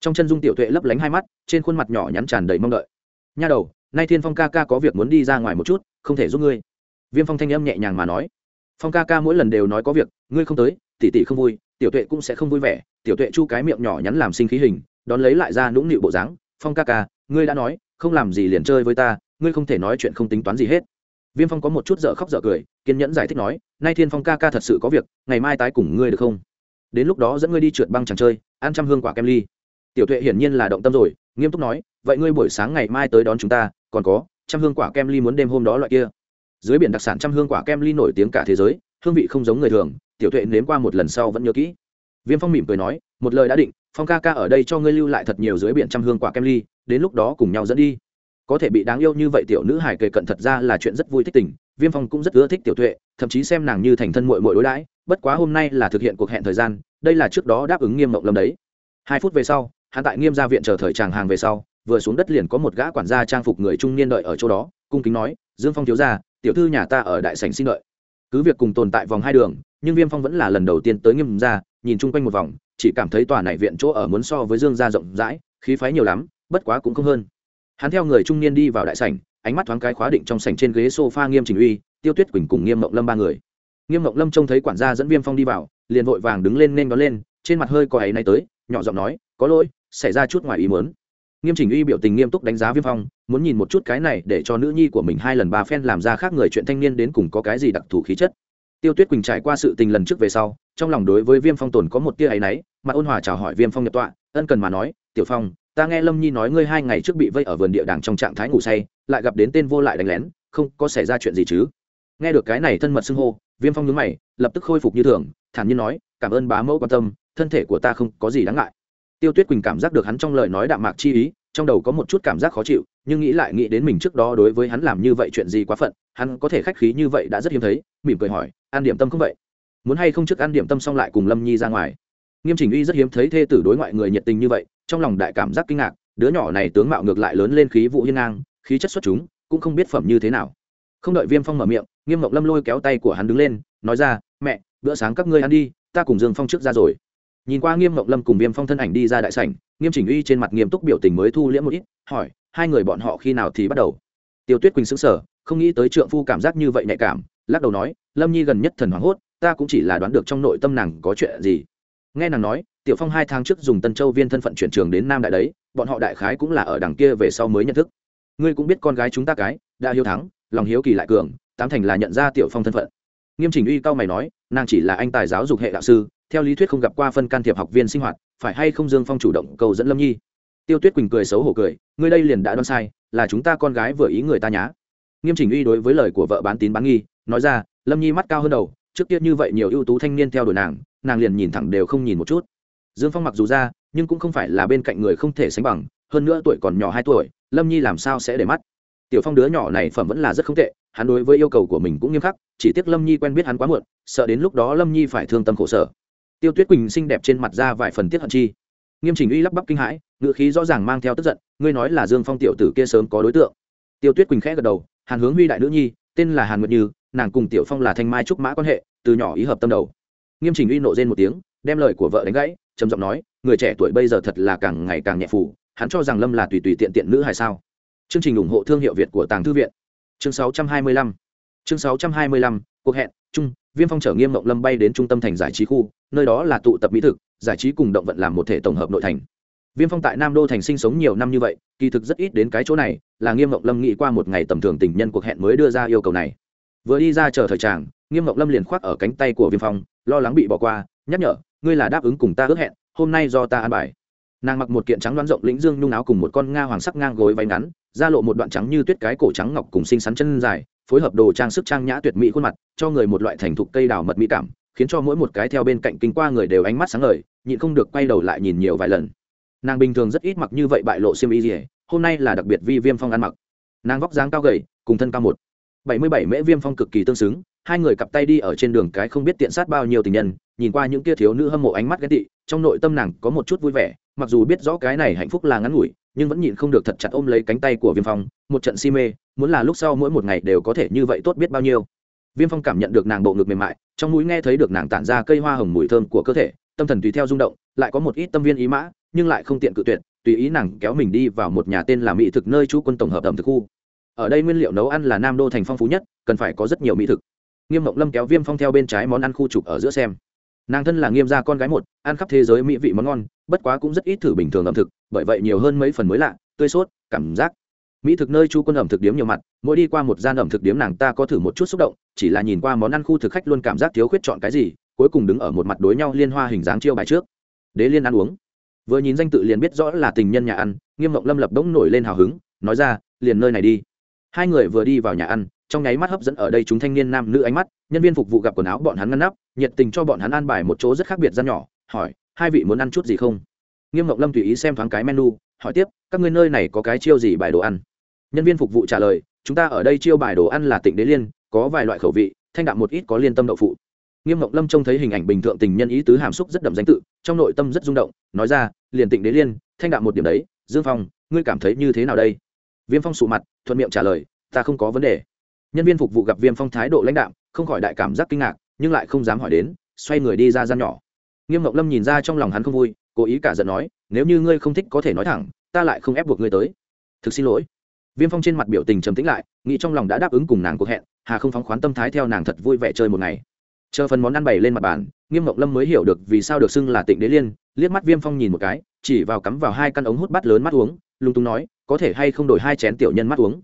A: Trong chân dung tiểu tuệ lấp lánh hai mắt, trên khuôn mặt nhỏ nhắn tràn đầy mong đợi. Nha đầu, nay thiên phong ca ca có việc muốn đi ra ngoài một chút, không thể giúp ngươi. Viêm phong thanh âm nhẹ nhàng mà nói. Phong ca ca mỗi lần đều nói có việc, ngươi không tới tỷ tỷ không vui, tiểu tuệ cũng sẽ không vui vẻ. Tiểu tuệ chu cái miệng nhỏ nhắn làm sinh khí hình, đón lấy lại ra nũng nịu bộ dáng. Phong ca ca, ngươi đã nói, không làm gì liền chơi với ta, ngươi không thể nói chuyện không tính toán gì hết. Viêm phong có một chút dở khóc dở cười, kiên nhẫn giải thích nói, nay thiên phong ca ca thật sự có việc, ngày mai tái cùng ngươi được không? Đến lúc đó dẫn ngươi đi trượt băng chẳng chơi, ăn trăm hương quả kem ly tiểu tuệ hiển nhiên là động tâm rồi, nghiêm túc nói, vậy ngươi buổi sáng ngày mai tới đón chúng ta, còn có, trăm hương quả kem ly muốn đêm hôm đó loại kia. Dưới biển đặc sản trăm hương quả kem ly nổi tiếng cả thế giới, hương vị không giống người thường, tiểu tuệ nếm qua một lần sau vẫn nhớ kỹ. Viêm phong mỉm cười nói, một lời đã định, phong ca ca ở đây cho ngươi lưu lại thật nhiều dưới biển trăm hương quả kem ly, đến lúc đó cùng nhau dẫn đi. Có thể bị đáng yêu như vậy tiểu nữ hải kề cận thật ra là chuyện rất vui thích tình, viêm phong cũng rất ưa thích tiểu tuệ, thậm chí xem nàng như thành thân mội mội đối đãi, bất quá hôm nay là thực hiện cuộc hẹn thời gian, đây là trước đó đáp ứng nghiêm mộng lâm đấy. Hai phút về sau Hắn tại nghiêm gia viện chờ thời tràng hàng về sau vừa xuống đất liền có một gã quản gia trang phục người trung niên đợi ở chỗ đó cung kính nói dương phong thiếu gia tiểu thư nhà ta ở đại sảnh xin đợi. Cứ việc cùng tồn tại vòng hai đường nhưng viêm phong vẫn là lần đầu tiên tới nghiêm gia, nhìn chung quanh một vòng chỉ cảm thấy tòa này viện chỗ ở muốn so với dương gia rộng rãi khí phái nhiều lắm bất quá cũng không hơn. Hắn theo người trung niên đi vào đại sảnh ánh mắt thoáng cái khóa định trong sảnh trên ghế sofa nghiêm trình uy tiêu tuyết quỳnh cùng nghiêm mộng lâm ba người. Nghiêm mộng lâm trông thấy quản gia dẫn viêm phong đi vào liền vội vàng đứng lên nên đón lên trên mặt hơi có ấy nay tới nhỏ giọng nói có lỗi xảy ra chút ngoài ý muốn. Nghiêm chỉnh uy biểu tình nghiêm túc đánh giá viêm phong, muốn nhìn một chút cái này để cho nữ nhi của mình hai lần ba phen làm ra khác người chuyện thanh niên đến cùng có cái gì đặc thù khí chất. Tiêu tuyết quỳnh trải qua sự tình lần trước về sau, trong lòng đối với viêm phong tồn có một tia áy náy mặt ôn hòa chào hỏi viêm phong nhập tọa, ân cần mà nói, tiểu phong, ta nghe lâm nhi nói ngươi hai ngày trước bị vây ở vườn địa đàng trong trạng thái ngủ say, lại gặp đến tên vô lại đánh lén, không có xảy ra chuyện gì chứ? Nghe được cái này thân mật xưng hô, viêm phong nhướng mày, lập tức khôi phục như thường, thản nhiên nói, cảm ơn bá mẫu quan tâm, thân thể của ta không có gì đáng ngại tiêu tuyết quỳnh cảm giác được hắn trong lời nói đạm mạc chi ý, trong đầu có một chút cảm giác khó chịu, nhưng nghĩ lại nghĩ đến mình trước đó đối với hắn làm như vậy chuyện gì quá phận, hắn có thể khách khí như vậy đã rất hiếm thấy, mỉm cười hỏi ăn điểm tâm không vậy? Muốn hay không trước ăn điểm tâm xong lại cùng lâm nhi ra ngoài? Nghiêm chỉnh uy rất hiếm thấy thê tử đối ngoại người nhiệt tình như vậy, trong lòng đại cảm giác kinh ngạc, đứa nhỏ này tướng mạo ngược lại lớn lên khí vụ hiên ngang, khí chất xuất chúng, cũng không biết phẩm như thế nào. Không đợi viêm phong mở miệng, nghiêm Ngọc lâm lôi kéo tay của hắn đứng lên, nói ra, mẹ, bữa sáng các ngươi ăn đi, ta cùng dương phong trước ra rồi nhìn qua nghiêm mộng lâm cùng viêm phong thân ảnh đi ra đại sảnh, nghiêm chỉnh uy trên mặt nghiêm túc biểu tình mới thu liễm một ít, hỏi, hai người bọn họ khi nào thì bắt đầu? Tiêu tuyết quỳnh xứng sở không nghĩ tới trượng phu cảm giác như vậy nhạy cảm, lắc đầu nói, lâm nhi gần nhất thần hoảng hốt, ta cũng chỉ là đoán được trong nội tâm nàng có chuyện gì. Nghe nàng nói, tiểu phong hai tháng trước dùng tân châu viên thân phận chuyển trường đến nam đại đấy, bọn họ đại khái cũng là ở đằng kia về sau mới nhận thức. Ngươi cũng biết con gái chúng ta cái, đã hiếu thắng, lòng hiếu kỳ lại cường, tám thành là nhận ra tiểu phong thân phận. Nghiêm chỉnh uy cao mày nói, nàng chỉ là anh tài giáo dục hệ đạo sư theo lý thuyết không gặp qua phân can thiệp học viên sinh hoạt, phải hay không dương phong chủ động cầu dẫn lâm nhi? Tiêu tuyết quỳnh cười xấu hổ cười, ngươi đây liền đã đoán sai, là chúng ta con gái vừa ý người ta nhá. Nghiêm chỉnh uy đối với lời của vợ bán tín bán nghi, nói ra, lâm nhi mắt cao hơn đầu, trước kia như vậy nhiều ưu tú thanh niên theo đuổi nàng nàng liền nhìn thẳng đều không nhìn một chút. Dương phong mặc dù ra, nhưng cũng không phải là bên cạnh người không thể sánh bằng, hơn nữa tuổi còn nhỏ hai tuổi, lâm nhi làm sao sẽ để mắt? Tiểu phong đứa nhỏ này phẩm vẫn là rất không tệ, hắn đối với yêu cầu của mình cũng nghiêm khắc, chỉ tiếc lâm nhi quen biết hắn quá muộn, sợ đến lúc đó lâm nhi phải thương tâm khổ sở tiêu tuyết quỳnh xinh đẹp trên mặt ra vài phần tiết hận chi. Nghiêm chỉnh uy lắp bắp kinh hãi ngự khí rõ ràng mang theo tức giận, ngươi nói là dương phong tiểu tử kia sớm có đối tượng. Tiêu tuyết quỳnh khẽ gật đầu, hàn hướng huy đại nữ nhi, tên là hàn nguyệt như, nàng cùng tiểu phong là thanh mai trúc mã quan hệ, từ nhỏ ý hợp tâm đầu. Nghiêm chỉnh uy nộ rên một tiếng, đem lời của vợ đánh gãy, trầm giọng nói, người trẻ tuổi bây giờ thật là càng ngày càng nhẹ phủ hắn cho rằng lâm là tùy tùy tiện tiện nữ hay sao? Chương trình ủng hộ thương hiệu việt của tàng thư viện. Chương 625 chương 625 cuộc hẹn, chung, viêm phong trở nghiêm mộng lâm bay đến trung tâm thành giải trí khu, nơi đó là tụ tập mỹ thực, giải trí cùng động vận làm một thể tổng hợp nội thành. Viêm phong tại nam đô thành sinh sống nhiều năm như vậy, kỳ thực rất ít đến cái chỗ này, là nghiêm mộng lâm nghĩ qua một ngày tầm thường tình nhân cuộc hẹn mới đưa ra yêu cầu này. Vừa đi ra chờ thời tràng, nghiêm mộng lâm liền khoác ở cánh tay của viêm phong, lo lắng bị bỏ qua, nhắc nhở, ngươi là đáp ứng cùng ta ước hẹn, hôm nay do ta an bài. Nàng mặc một kiện trắng đoán rộng lĩnh dương nhung áo cùng một con nga hoàng sắc ngang gối váy ngắn ra lộ một đoạn trắng như tuyết cái cổ trắng ngọc cùng xinh xắn chân dài phối hợp đồ trang sức trang nhã tuyệt mỹ khuôn mặt, cho người một loại thành thục cây đào mật mỹ cảm, khiến cho mỗi một cái theo bên cạnh kinh qua người đều ánh mắt sáng ngời, nhịn không được quay đầu lại nhìn nhiều vài lần. Nàng bình thường rất ít mặc như vậy bại lộ xiêm y gì hôm nay là đặc biệt vi viêm phong ăn mặc. Nàng vóc dáng cao gầy, cùng thân cao một, bảy mươi bảy mễ viêm phong cực kỳ tương xứng, hai người cặp tay đi ở trên đường cái không biết tiện sát bao nhiêu tình nhân, nhìn qua những kia thiếu nữ hâm mộ ánh mắt ghét tị, trong nội tâm nàng có một chút vui vẻ, mặc dù biết rõ cái này hạnh phúc là ngắn ngủi nhưng vẫn nhịn không được thật chặt ôm lấy cánh tay của viêm phong, một trận si mê, muốn là lúc sau mỗi một ngày đều có thể như vậy tốt biết bao nhiêu. Viêm phong cảm nhận được nàng bộ ngực mềm mại, trong mũi nghe thấy được nàng tản ra cây hoa hồng mùi thơm của cơ thể, tâm thần tùy theo rung động, lại có một ít tâm viên ý mã, nhưng lại không tiện cự tuyệt, tùy ý nàng kéo mình đi vào một nhà tên là mỹ thực nơi chú quân tổng hợp ẩm thực khu. Ở đây nguyên liệu nấu ăn là nam đô thành phong phú nhất, cần phải có rất nhiều mỹ thực. Nghiêm mộng lâm kéo viêm phong theo bên trái món ăn khu trục ở giữa xem nàng thân là nghiêm gia con gái một, ăn khắp thế giới mỹ vị món ngon, bất quá cũng rất ít thử bình thường ẩm thực, bởi vậy nhiều hơn mấy phần mới lạ, tươi sốt, cảm giác. Mỹ thực nơi chu quân ẩm thực điếm nhiều mặt, mỗi đi qua một gian ẩm thực điếm nàng ta có thử một chút xúc động, chỉ là nhìn qua món ăn khu thực khách luôn cảm giác thiếu khuyết chọn cái gì, cuối cùng đứng ở một mặt đối nhau liên hoa hình dáng chiêu bài trước. Đế liên ăn uống. Vừa nhìn danh tự liền biết rõ là tình nhân nhà ăn, nghiêm mộng lâm lập bỗng nổi lên hào hứng, nói ra, liền nơi này đi hai người vừa đi vào nhà ăn, trong nháy mắt hấp dẫn ở đây chúng thanh niên nam nữ ánh mắt, nhân viên phục vụ gặp quần áo bọn hắn ngăn nắp, nhiệt tình cho bọn hắn ăn bài một chỗ rất khác biệt gian nhỏ, hỏi, hai vị muốn ăn chút gì không? Nghiêm Ngọc lâm tùy ý xem thoáng cái menu, hỏi tiếp, các ngươi nơi này có cái chiêu gì bài đồ ăn? Nhân viên phục vụ trả lời, chúng ta ở đây chiêu bài đồ ăn là tịnh đế liên, có vài loại khẩu vị, thanh đạm một ít có liên tâm đậu phụ. Nghiêm Ngọc lâm trông thấy hình ảnh bình thường tình nhân ý tứ hàm xúc rất đậm danh tự, trong nội tâm rất rung động, nói ra, liền tịnh đế liên, thanh đạm một điểm đấy, dương phong, ngươi cảm thấy như thế nào đây? Viêm phong sụ mặt, thuận miệng trả lời, ta không có vấn đề. Nhân viên phục vụ gặp viêm phong thái độ lãnh đạm, không khỏi đại cảm giác kinh ngạc, nhưng lại không dám hỏi đến, xoay người đi ra gian nhỏ. Nghiêm Ngọc lâm nhìn ra trong lòng hắn không vui, cố ý cả giận nói, nếu như ngươi không thích có thể nói thẳng, ta lại không ép buộc ngươi tới. Thực xin lỗi. Viêm phong trên mặt biểu tình trầm tĩnh lại, nghĩ trong lòng đã đáp ứng cùng nàng cuộc hẹn, hà không phóng khoán tâm thái theo nàng thật vui vẻ chơi một ngày. Chờ phần món ăn bày lên mặt bàn, nghiêm Ngọc lâm mới hiểu được vì sao được xưng là tịnh đế liên, liếc mắt viêm phong nhìn một cái, chỉ vào cắm vào hai căn ống hút bát lớn mắt uống lung tung nói, có thể hay không đổi hai chén tiểu nhân mát uống?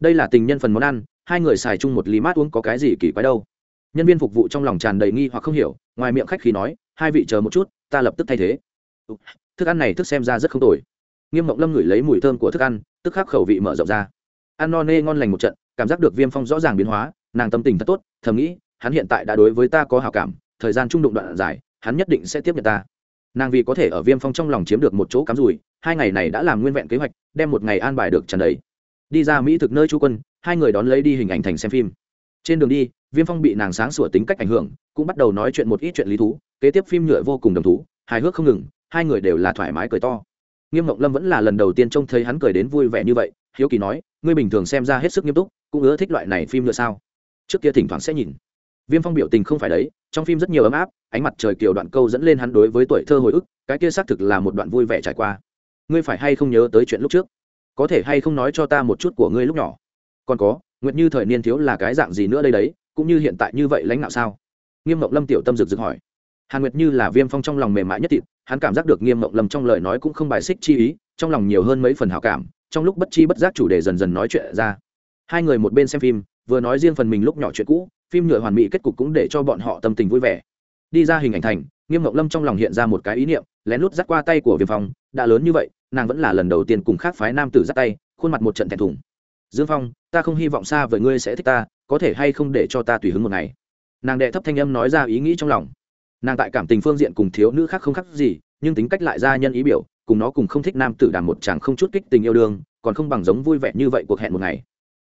A: Đây là tình nhân phần món ăn, hai người xài chung một ly mát uống có cái gì kỳ quái đâu. Nhân viên phục vụ trong lòng tràn đầy nghi hoặc không hiểu, ngoài miệng khách khí nói, hai vị chờ một chút, ta lập tức thay thế. Thức ăn này thức xem ra rất không tồi. Nghiêm mộng lâm ngửi lấy mùi thơm của thức ăn, tức khắc khẩu vị mở rộng ra. Ăn no nê ngon lành một trận, cảm giác được viêm phong rõ ràng biến hóa, nàng tâm tình thật tốt, thầm nghĩ, hắn hiện tại đã đối với ta có hào cảm, thời gian trung đụng đoạn dài, hắn nhất định sẽ tiếp nhận ta nàng vì có thể ở viêm phong trong lòng chiếm được một chỗ cắm rủi, hai ngày này đã làm nguyên vẹn kế hoạch, đem một ngày an bài được trần đấy đi ra mỹ thực nơi chú quân, hai người đón lấy đi hình ảnh thành xem phim. Trên đường đi, viêm phong bị nàng sáng sủa tính cách ảnh hưởng, cũng bắt đầu nói chuyện một ít chuyện lý thú, kế tiếp phim nhựa vô cùng đồng thú, hài hước không ngừng, hai người đều là thoải mái cười to. Nghiêm ngọc lâm vẫn là lần đầu tiên trông thấy hắn cười đến vui vẻ như vậy, hiếu kỳ nói, ngươi bình thường xem ra hết sức nghiêm túc, cũng ưa thích loại này phim nhựa sao? Trước kia thỉnh thoảng sẽ nhìn viêm phong biểu tình không phải đấy, trong phim rất nhiều ấm áp, ánh mặt trời kiều đoạn câu dẫn lên hắn đối với tuổi thơ hồi ức, cái kia xác thực là một đoạn vui vẻ trải qua. Ngươi phải hay không nhớ tới chuyện lúc trước? Có thể hay không nói cho ta một chút của ngươi lúc nhỏ? Còn có, nguyệt như thời niên thiếu là cái dạng gì nữa đây đấy, cũng như hiện tại như vậy lãnh đạo sao? Nghiêm mộng lâm tiểu tâm rực rực hỏi. Hàn nguyệt như là viêm phong trong lòng mềm mại nhất thịt, hắn cảm giác được nghiêm mộng lâm trong lời nói cũng không bài xích chi ý, trong lòng nhiều hơn mấy phần hào cảm, trong lúc bất chi bất giác chủ đề dần dần nói chuyện ra. Hai người một bên xem phim, vừa nói riêng phần mình lúc nhỏ chuyện cũ phim nhựa hoàn mỹ kết cục cũng để cho bọn họ tâm tình vui vẻ. Đi ra hình ảnh thành, nghiêm ngọc lâm trong lòng hiện ra một cái ý niệm, lén lút dắt qua tay của viêm phong, đã lớn như vậy, nàng vẫn là lần đầu tiên cùng khác phái nam tử dắt tay, khuôn mặt một trận thẹn thùng. Dương phong, ta không hy vọng xa với ngươi sẽ thích ta, có thể hay không để cho ta tùy hứng một ngày? Nàng đệ thấp thanh âm nói ra ý nghĩ trong lòng. Nàng tại cảm tình phương diện cùng thiếu nữ khác không khác gì, nhưng tính cách lại ra nhân ý biểu, cùng nó cùng không thích nam tử đàm một chàng không chút kích tình yêu đương, còn không bằng giống vui vẻ như vậy cuộc hẹn một ngày.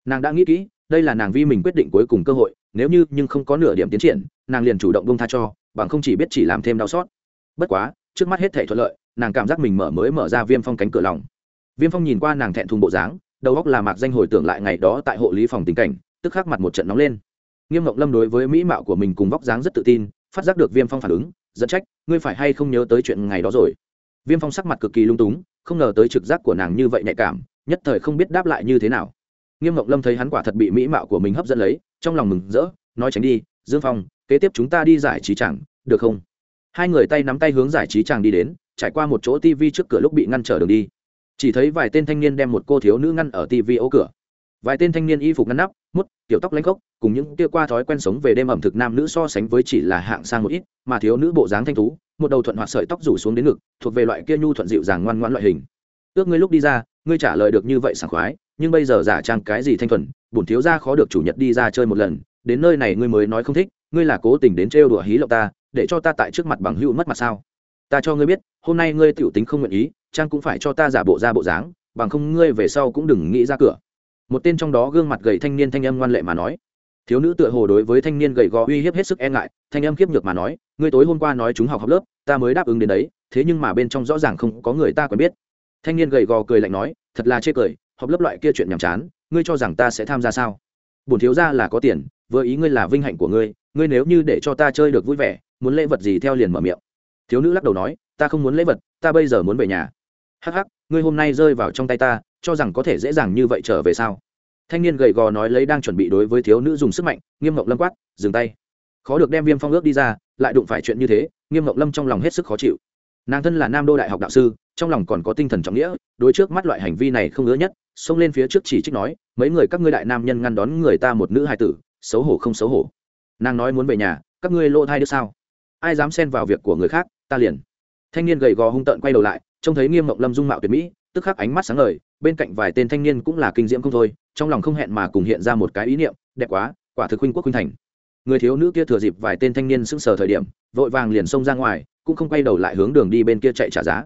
A: Nàng đã nghĩ kỹ, đây là nàng vi mình quyết định cuối cùng cơ hội nếu như nhưng không có nửa điểm tiến triển, nàng liền chủ động bông tha cho, bằng không chỉ biết chỉ làm thêm đau xót. Bất quá, trước mắt hết thể thuận lợi, nàng cảm giác mình mở mới mở ra viêm phong cánh cửa lòng. Viêm phong nhìn qua nàng thẹn thùng bộ dáng, đầu góc là mạc danh hồi tưởng lại ngày đó tại hộ lý phòng tình cảnh, tức khắc mặt một trận nóng lên. Nghiêm ngọc lâm đối với mỹ mạo của mình cùng vóc dáng rất tự tin, phát giác được viêm phong phản ứng dẫn trách, ngươi phải hay không nhớ tới chuyện ngày đó rồi? Viêm phong sắc mặt cực kỳ lung túng, không ngờ tới trực giác của nàng như vậy nhạy cảm, nhất thời không biết đáp lại như thế nào. Nghiêm ngọc lâm thấy hắn quả thật bị mỹ mạo của mình hấp dẫn lấy trong lòng mừng rỡ, nói tránh đi, dương phong, kế tiếp chúng ta đi giải trí chẳng, được không? Hai người tay nắm tay hướng giải trí chàng đi đến, trải qua một chỗ tv trước cửa lúc bị ngăn trở đường đi. Chỉ thấy vài tên thanh niên đem một cô thiếu nữ ngăn ở tv ô cửa. Vài tên thanh niên y phục ngăn nắp, mút, kiểu tóc lanh gốc, cùng những kia qua thói quen sống về đêm ẩm thực nam nữ so sánh với chỉ là hạng sang một ít, mà thiếu nữ bộ dáng thanh tú, một đầu thuận hoạt sợi tóc rủ xuống đến ngực, thuộc về loại kia nhu thuận dịu dàng ngoan ngoãn loại hình. Ước ngươi lúc đi ra, ngươi trả lời được như vậy sảng khoái, nhưng bây giờ giả trang cái gì thanh thuần bổn thiếu gia khó được chủ nhật đi ra chơi một lần, đến nơi này ngươi mới nói không thích, ngươi là cố tình đến trêu đùa hí lộng ta, để cho ta tại trước mặt bằng hữu mất mặt sao? Ta cho ngươi biết, hôm nay ngươi tiểu tính không nguyện ý trang cũng phải cho ta giả bộ ra bộ dáng, bằng không ngươi về sau cũng đừng nghĩ ra cửa. Một tên trong đó gương mặt gầy thanh niên thanh âm ngoan lệ mà nói. Thiếu nữ tựa hồ đối với thanh niên gầy gò uy hiếp hết sức e ngại, thanh âm kiếp nhược mà nói, ngươi tối hôm qua nói chúng học học lớp, ta mới đáp ứng đến đấy, thế nhưng mà bên trong rõ ràng không có người ta quen biết. Thanh niên gầy gò cười lạnh nói, thật là chê cười học lớp loại kia chuyện nhàm chán, ngươi cho rằng ta sẽ tham gia sao? Bổn thiếu ra là có tiền, vừa ý ngươi là vinh hạnh của ngươi ngươi nếu như để cho ta chơi được vui vẻ, muốn lễ vật gì theo liền mở miệng. Thiếu nữ lắc đầu nói, ta không muốn lễ vật, ta bây giờ muốn về nhà. Hắc hắc, ngươi hôm nay rơi vào trong tay ta, cho rằng có thể dễ dàng như vậy trở về sao? Thanh niên gầy gò nói lấy đang chuẩn bị đối với thiếu nữ dùng sức mạnh, nghiêm ngọc lâm quát, dừng tay. Khó được đem viêm phong ước đi ra, lại đụng phải chuyện như thế, nghiêm ngọc lâm trong lòng hết sức khó chịu. Nàng thân là nam đô đại học đạo sư trong lòng còn có tinh thần trọng nghĩa, đối trước mắt loại hành vi này không ngứa nhất, xông lên phía trước chỉ trích nói, mấy người các ngươi đại nam nhân ngăn đón người ta một nữ hài tử, xấu hổ không xấu hổ. Nàng nói muốn về nhà, các ngươi lộ thai được sao? Ai dám xen vào việc của người khác, ta liền. Thanh niên gầy gò hung tợn quay đầu lại, trông thấy nghiêm mộng lâm dung mạo tuyệt mỹ, tức khắc ánh mắt sáng ngời, bên cạnh vài tên thanh niên cũng là kinh diễm không thôi, trong lòng không hẹn mà cùng hiện ra một cái ý niệm, đẹp quá, quả thực huynh quốc huynh thành. Người thiếu nữ kia thừa dịp vài tên thanh niên sững sờ thời điểm, vội vàng liền xông ra ngoài, cũng không quay đầu lại hướng đường đi bên kia chạy trả giá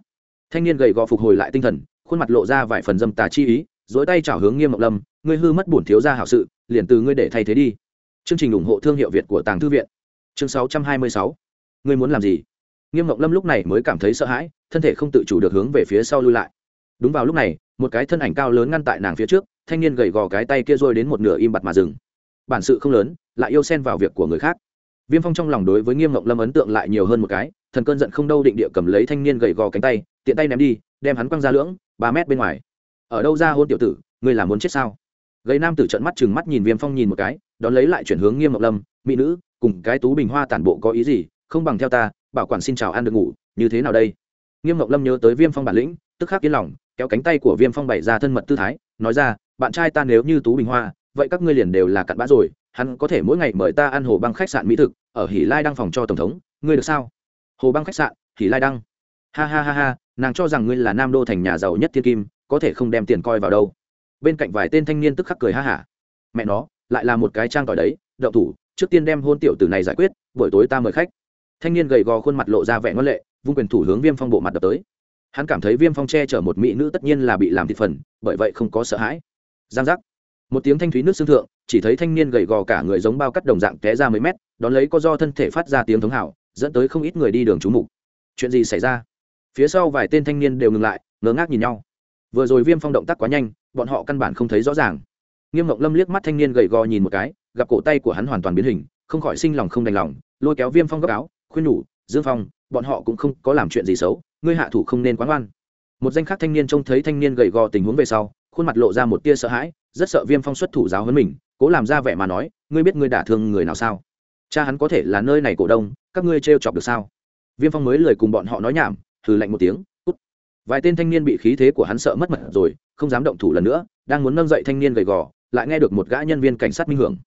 A: thanh niên gầy gò phục hồi lại tinh thần, khuôn mặt lộ ra vài phần dâm tà chi ý dối tay chảo hướng nghiêm mộng lâm, ngươi hư mất bổn thiếu gia hảo sự, liền từ ngươi để thay thế đi. Chương trình ủng hộ thương hiệu việt của tàng thư viện. Chương 626. ngươi muốn làm gì? Nghiêm mộng lâm lúc này mới cảm thấy sợ hãi, thân thể không tự chủ được hướng về phía sau lui lại. Đúng vào lúc này, một cái thân ảnh cao lớn ngăn tại nàng phía trước, thanh niên gầy gò cái tay kia rôi đến một nửa im bặt mà dừng. Bản sự không lớn, lại yêu xen vào việc của người khác. Viêm phong trong lòng đối với nghiêm mộng lâm ấn tượng lại nhiều hơn một cái, thần cơn giận không đâu định địa cầm lấy thanh niên gầy gò cánh tay tiện tay ném đi, đem hắn quăng ra lưỡng, ba mét bên ngoài. Ở đâu ra hôn tiểu tử, ngươi là muốn chết sao? Gầy nam tử trận mắt chừng mắt nhìn viêm phong nhìn một cái, đón lấy lại chuyển hướng nghiêm ngọc lâm, mỹ nữ, cùng cái tú bình hoa tản bộ có ý gì? Không bằng theo ta, bảo quản xin chào ăn được ngủ, như thế nào đây? Nghiêm ngọc lâm nhớ tới viêm phong bản lĩnh, tức khắc yên lòng, kéo cánh tay của viêm phong bày ra thân mật tư thái, nói ra, bạn trai ta nếu như tú bình hoa, vậy các ngươi liền đều là cặn bã rồi, hắn có thể mỗi ngày mời ta ăn hồ băng khách sạn mỹ thực, ở hỉ lai đăng phòng cho tổng thống, ngươi được sao? Hồ băng khách sạn, hỉ lai đăng. Ha ha ha ha nàng cho rằng ngươi là nam đô thành nhà giàu nhất thiên kim, có thể không đem tiền coi vào đâu. Bên cạnh vài tên thanh niên tức khắc cười ha hả. Mẹ nó, lại là một cái trang tỏi đấy, đậu thủ, trước tiên đem hôn tiểu tử này giải quyết, buổi tối ta mời khách. Thanh niên gầy gò khuôn mặt lộ ra vẻ ngân lệ, vung quyền thủ hướng viêm phong bộ mặt đập tới. Hắn cảm thấy viêm phong che chở một mỹ nữ tất nhiên là bị làm thịt phần, bởi vậy không có sợ hãi. Giang giác. Một tiếng thanh thúy nước xương thượng, chỉ thấy thanh niên gầy gò cả người giống bao cắt đồng dạng té ra mấy mét, đón lấy có do thân thể phát ra tiếng thống hảo, dẫn tới không ít người đi đường trú mục. Chuyện gì xảy ra? Phía sau vài tên thanh niên đều ngừng lại ngớ ngác nhìn nhau. Vừa rồi viêm phong động tác quá nhanh, bọn họ căn bản không thấy rõ ràng. Nghiêm ngọc lâm liếc mắt thanh niên gầy gò nhìn một cái, gặp cổ tay của hắn hoàn toàn biến hình, không khỏi sinh lòng không đành lòng, lôi kéo viêm phong gấp áo, khuyên nhủ, dương phong, bọn họ cũng không có làm chuyện gì xấu, ngươi hạ thủ không nên quán oan một danh khác thanh niên trông thấy thanh niên gầy gò tình huống về sau, khuôn mặt lộ ra một tia sợ hãi, rất sợ viêm phong xuất thủ giáo hơn mình, cố làm ra vẻ mà nói, ngươi biết ngươi đả thương người nào sao? Cha hắn có thể là nơi này cổ đông, các ngươi trêu chọc được sao? Viêm phong mới lời cùng bọn họ nói nhảm hừ lạnh một tiếng, cút. Vài tên thanh niên bị khí thế của hắn sợ mất mật rồi, không dám động thủ lần nữa, đang muốn nâng dậy thanh niên gầy gò, lại nghe được một gã nhân viên cảnh sát minh hưởng.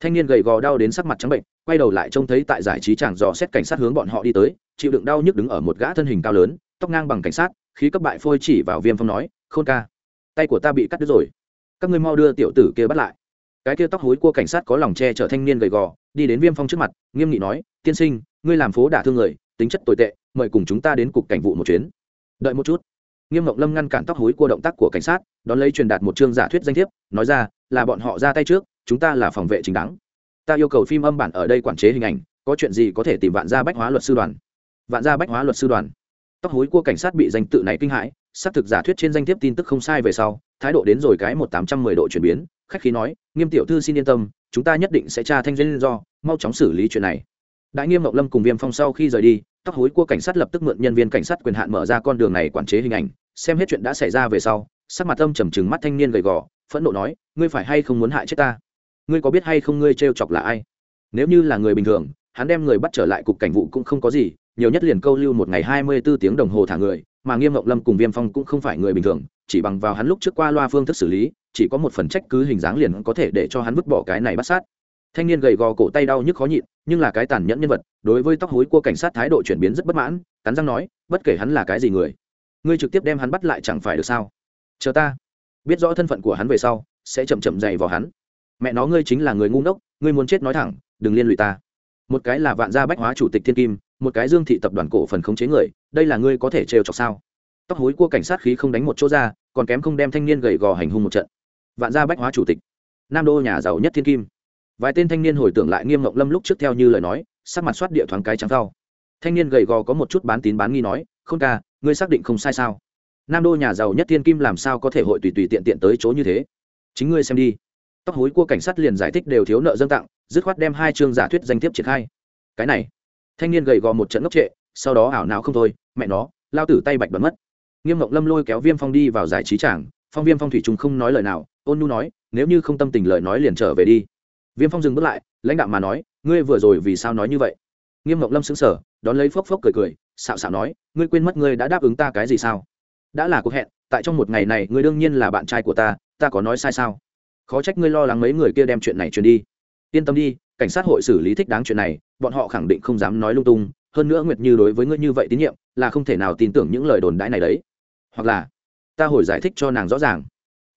A: Thanh niên gầy gò đau đến sắc mặt trắng bệnh, quay đầu lại trông thấy tại giải trí chàng dò xét cảnh sát hướng bọn họ đi tới, chịu đựng đau nhức đứng ở một gã thân hình cao lớn, tóc ngang bằng cảnh sát, khí cấp bại phôi chỉ vào viêm phong nói, khôn ca, tay của ta bị cắt đứt rồi. Các ngươi mau đưa tiểu tử kia bắt lại. Cái kia tóc hối của cảnh sát có lòng che chở thanh niên gầy gò, đi đến viêm phong trước mặt, nghiêm nghị nói, tiên sinh, ngươi làm phố đả thương người, tính chất tồi tệ mời cùng chúng ta đến cục cảnh vụ một chuyến. Đợi một chút. Nghiêm mộng lâm ngăn cản tóc hối của động tác của cảnh sát, đón lấy truyền đạt một chương giả thuyết danh thiếp, nói ra, là bọn họ ra tay trước, chúng ta là phòng vệ chính đáng. Ta yêu cầu phim âm bản ở đây quản chế hình ảnh, có chuyện gì có thể tìm vạn gia bách hóa luật sư đoàn. Vạn gia bách hóa luật sư đoàn. Tóc hối của cảnh sát bị danh tự này kinh hãi, xác thực giả thuyết trên danh thiếp tin tức không sai về sau, thái độ đến rồi cái một tám trăm mười độ chuyển biến, khách khí nói, nghiêm tiểu thư xin yên tâm, chúng ta nhất định sẽ tra thanh duyên do, mau chóng xử lý chuyện này. Đại nghiêm ngọc lâm cùng viêm phong sau khi rời đi tóc hối của cảnh sát lập tức mượn nhân viên cảnh sát quyền hạn mở ra con đường này quản chế hình ảnh, xem hết chuyện đã xảy ra về sau, sắc mặt âm trầm trừng mắt thanh niên gầy gò, phẫn nộ nói, ngươi phải hay không muốn hại chết ta? Ngươi có biết hay không ngươi trêu chọc là ai? Nếu như là người bình thường, hắn đem người bắt trở lại cục cảnh vụ cũng không có gì, nhiều nhất liền câu lưu một ngày hai mươi bốn tiếng đồng hồ thả người, mà nghiêm ngọc lâm cùng viêm phong cũng không phải người bình thường, chỉ bằng vào hắn lúc trước qua loa phương thức xử lý, chỉ có một phần trách cứ hình dáng liền có thể để cho hắn vứt bỏ cái này bắt sát thanh niên gầy gò cổ tay đau nhức khó nhịn, nhưng là cái tàn nhẫn nhân vật, đối với tóc hối của cảnh sát thái độ chuyển biến rất bất mãn, cắn răng nói, bất kể hắn là cái gì người, ngươi trực tiếp đem hắn bắt lại chẳng phải được sao? Chờ ta, biết rõ thân phận của hắn về sau, sẽ chậm chậm dày vào hắn. Mẹ nó, ngươi chính là người ngu ngốc, ngươi muốn chết nói thẳng, đừng liên lụy ta. Một cái là vạn gia bách hóa chủ tịch thiên kim, một cái dương thị tập đoàn cổ phần khống chế người, đây là ngươi có thể trêu chọc sao? Tóc hối của cảnh sát khí không đánh một chỗ ra, còn kém không đem thanh niên gầy gò hành hung một trận. Vạn gia bách hóa chủ tịch, nam đô nhà giàu nhất thiên kim vài tên thanh niên hồi tưởng lại nghiêm ngọc lâm lúc trước theo như lời nói, sắc mặt soát địa thoáng cái trắng thau thanh niên gầy gò có một chút bán tín bán nghi nói, không ca, ngươi xác định không sai sao? Nam đô nhà giàu nhất thiên kim làm sao có thể hội tùy tùy tiện tiện tới chỗ như thế? Chính ngươi xem đi. Tóc hối của cảnh sát liền giải thích đều thiếu nợ dân tặng, dứt khoát đem hai chương giả thuyết danh thiếp triển khai. Cái này. Thanh niên gầy gò một trận ngốc trệ, sau đó ảo nào không thôi, mẹ nó, lao tử tay bạch bật mất. Nghiêm ngọc lâm lôi kéo viêm phong đi vào giải trí tràng, phong viêm phong thủy trung không nói lời nào, ôn nu nói, nếu như không tâm tình lời nói liền trở về đi viêm phong dừng bước lại, lãnh đạo mà nói, ngươi vừa rồi vì sao nói như vậy? Nghiêm ngọc lâm xứng sở đón lấy phốc phốc cười cười, xạo xạo nói, ngươi quên mất ngươi đã đáp ứng ta cái gì sao? Đã là cuộc hẹn, tại trong một ngày này ngươi đương nhiên là bạn trai của ta ta có nói sai sao? Khó trách ngươi lo lắng mấy người kia đem chuyện này truyền đi. Yên tâm đi, cảnh sát hội xử lý thích đáng chuyện này, bọn họ khẳng định không dám nói lung tung, hơn nữa nguyệt như đối với ngươi như vậy tín nhiệm, là không thể nào tin tưởng những lời đồn đãi này đấy. Hoặc là, ta hồi giải thích cho nàng rõ ràng.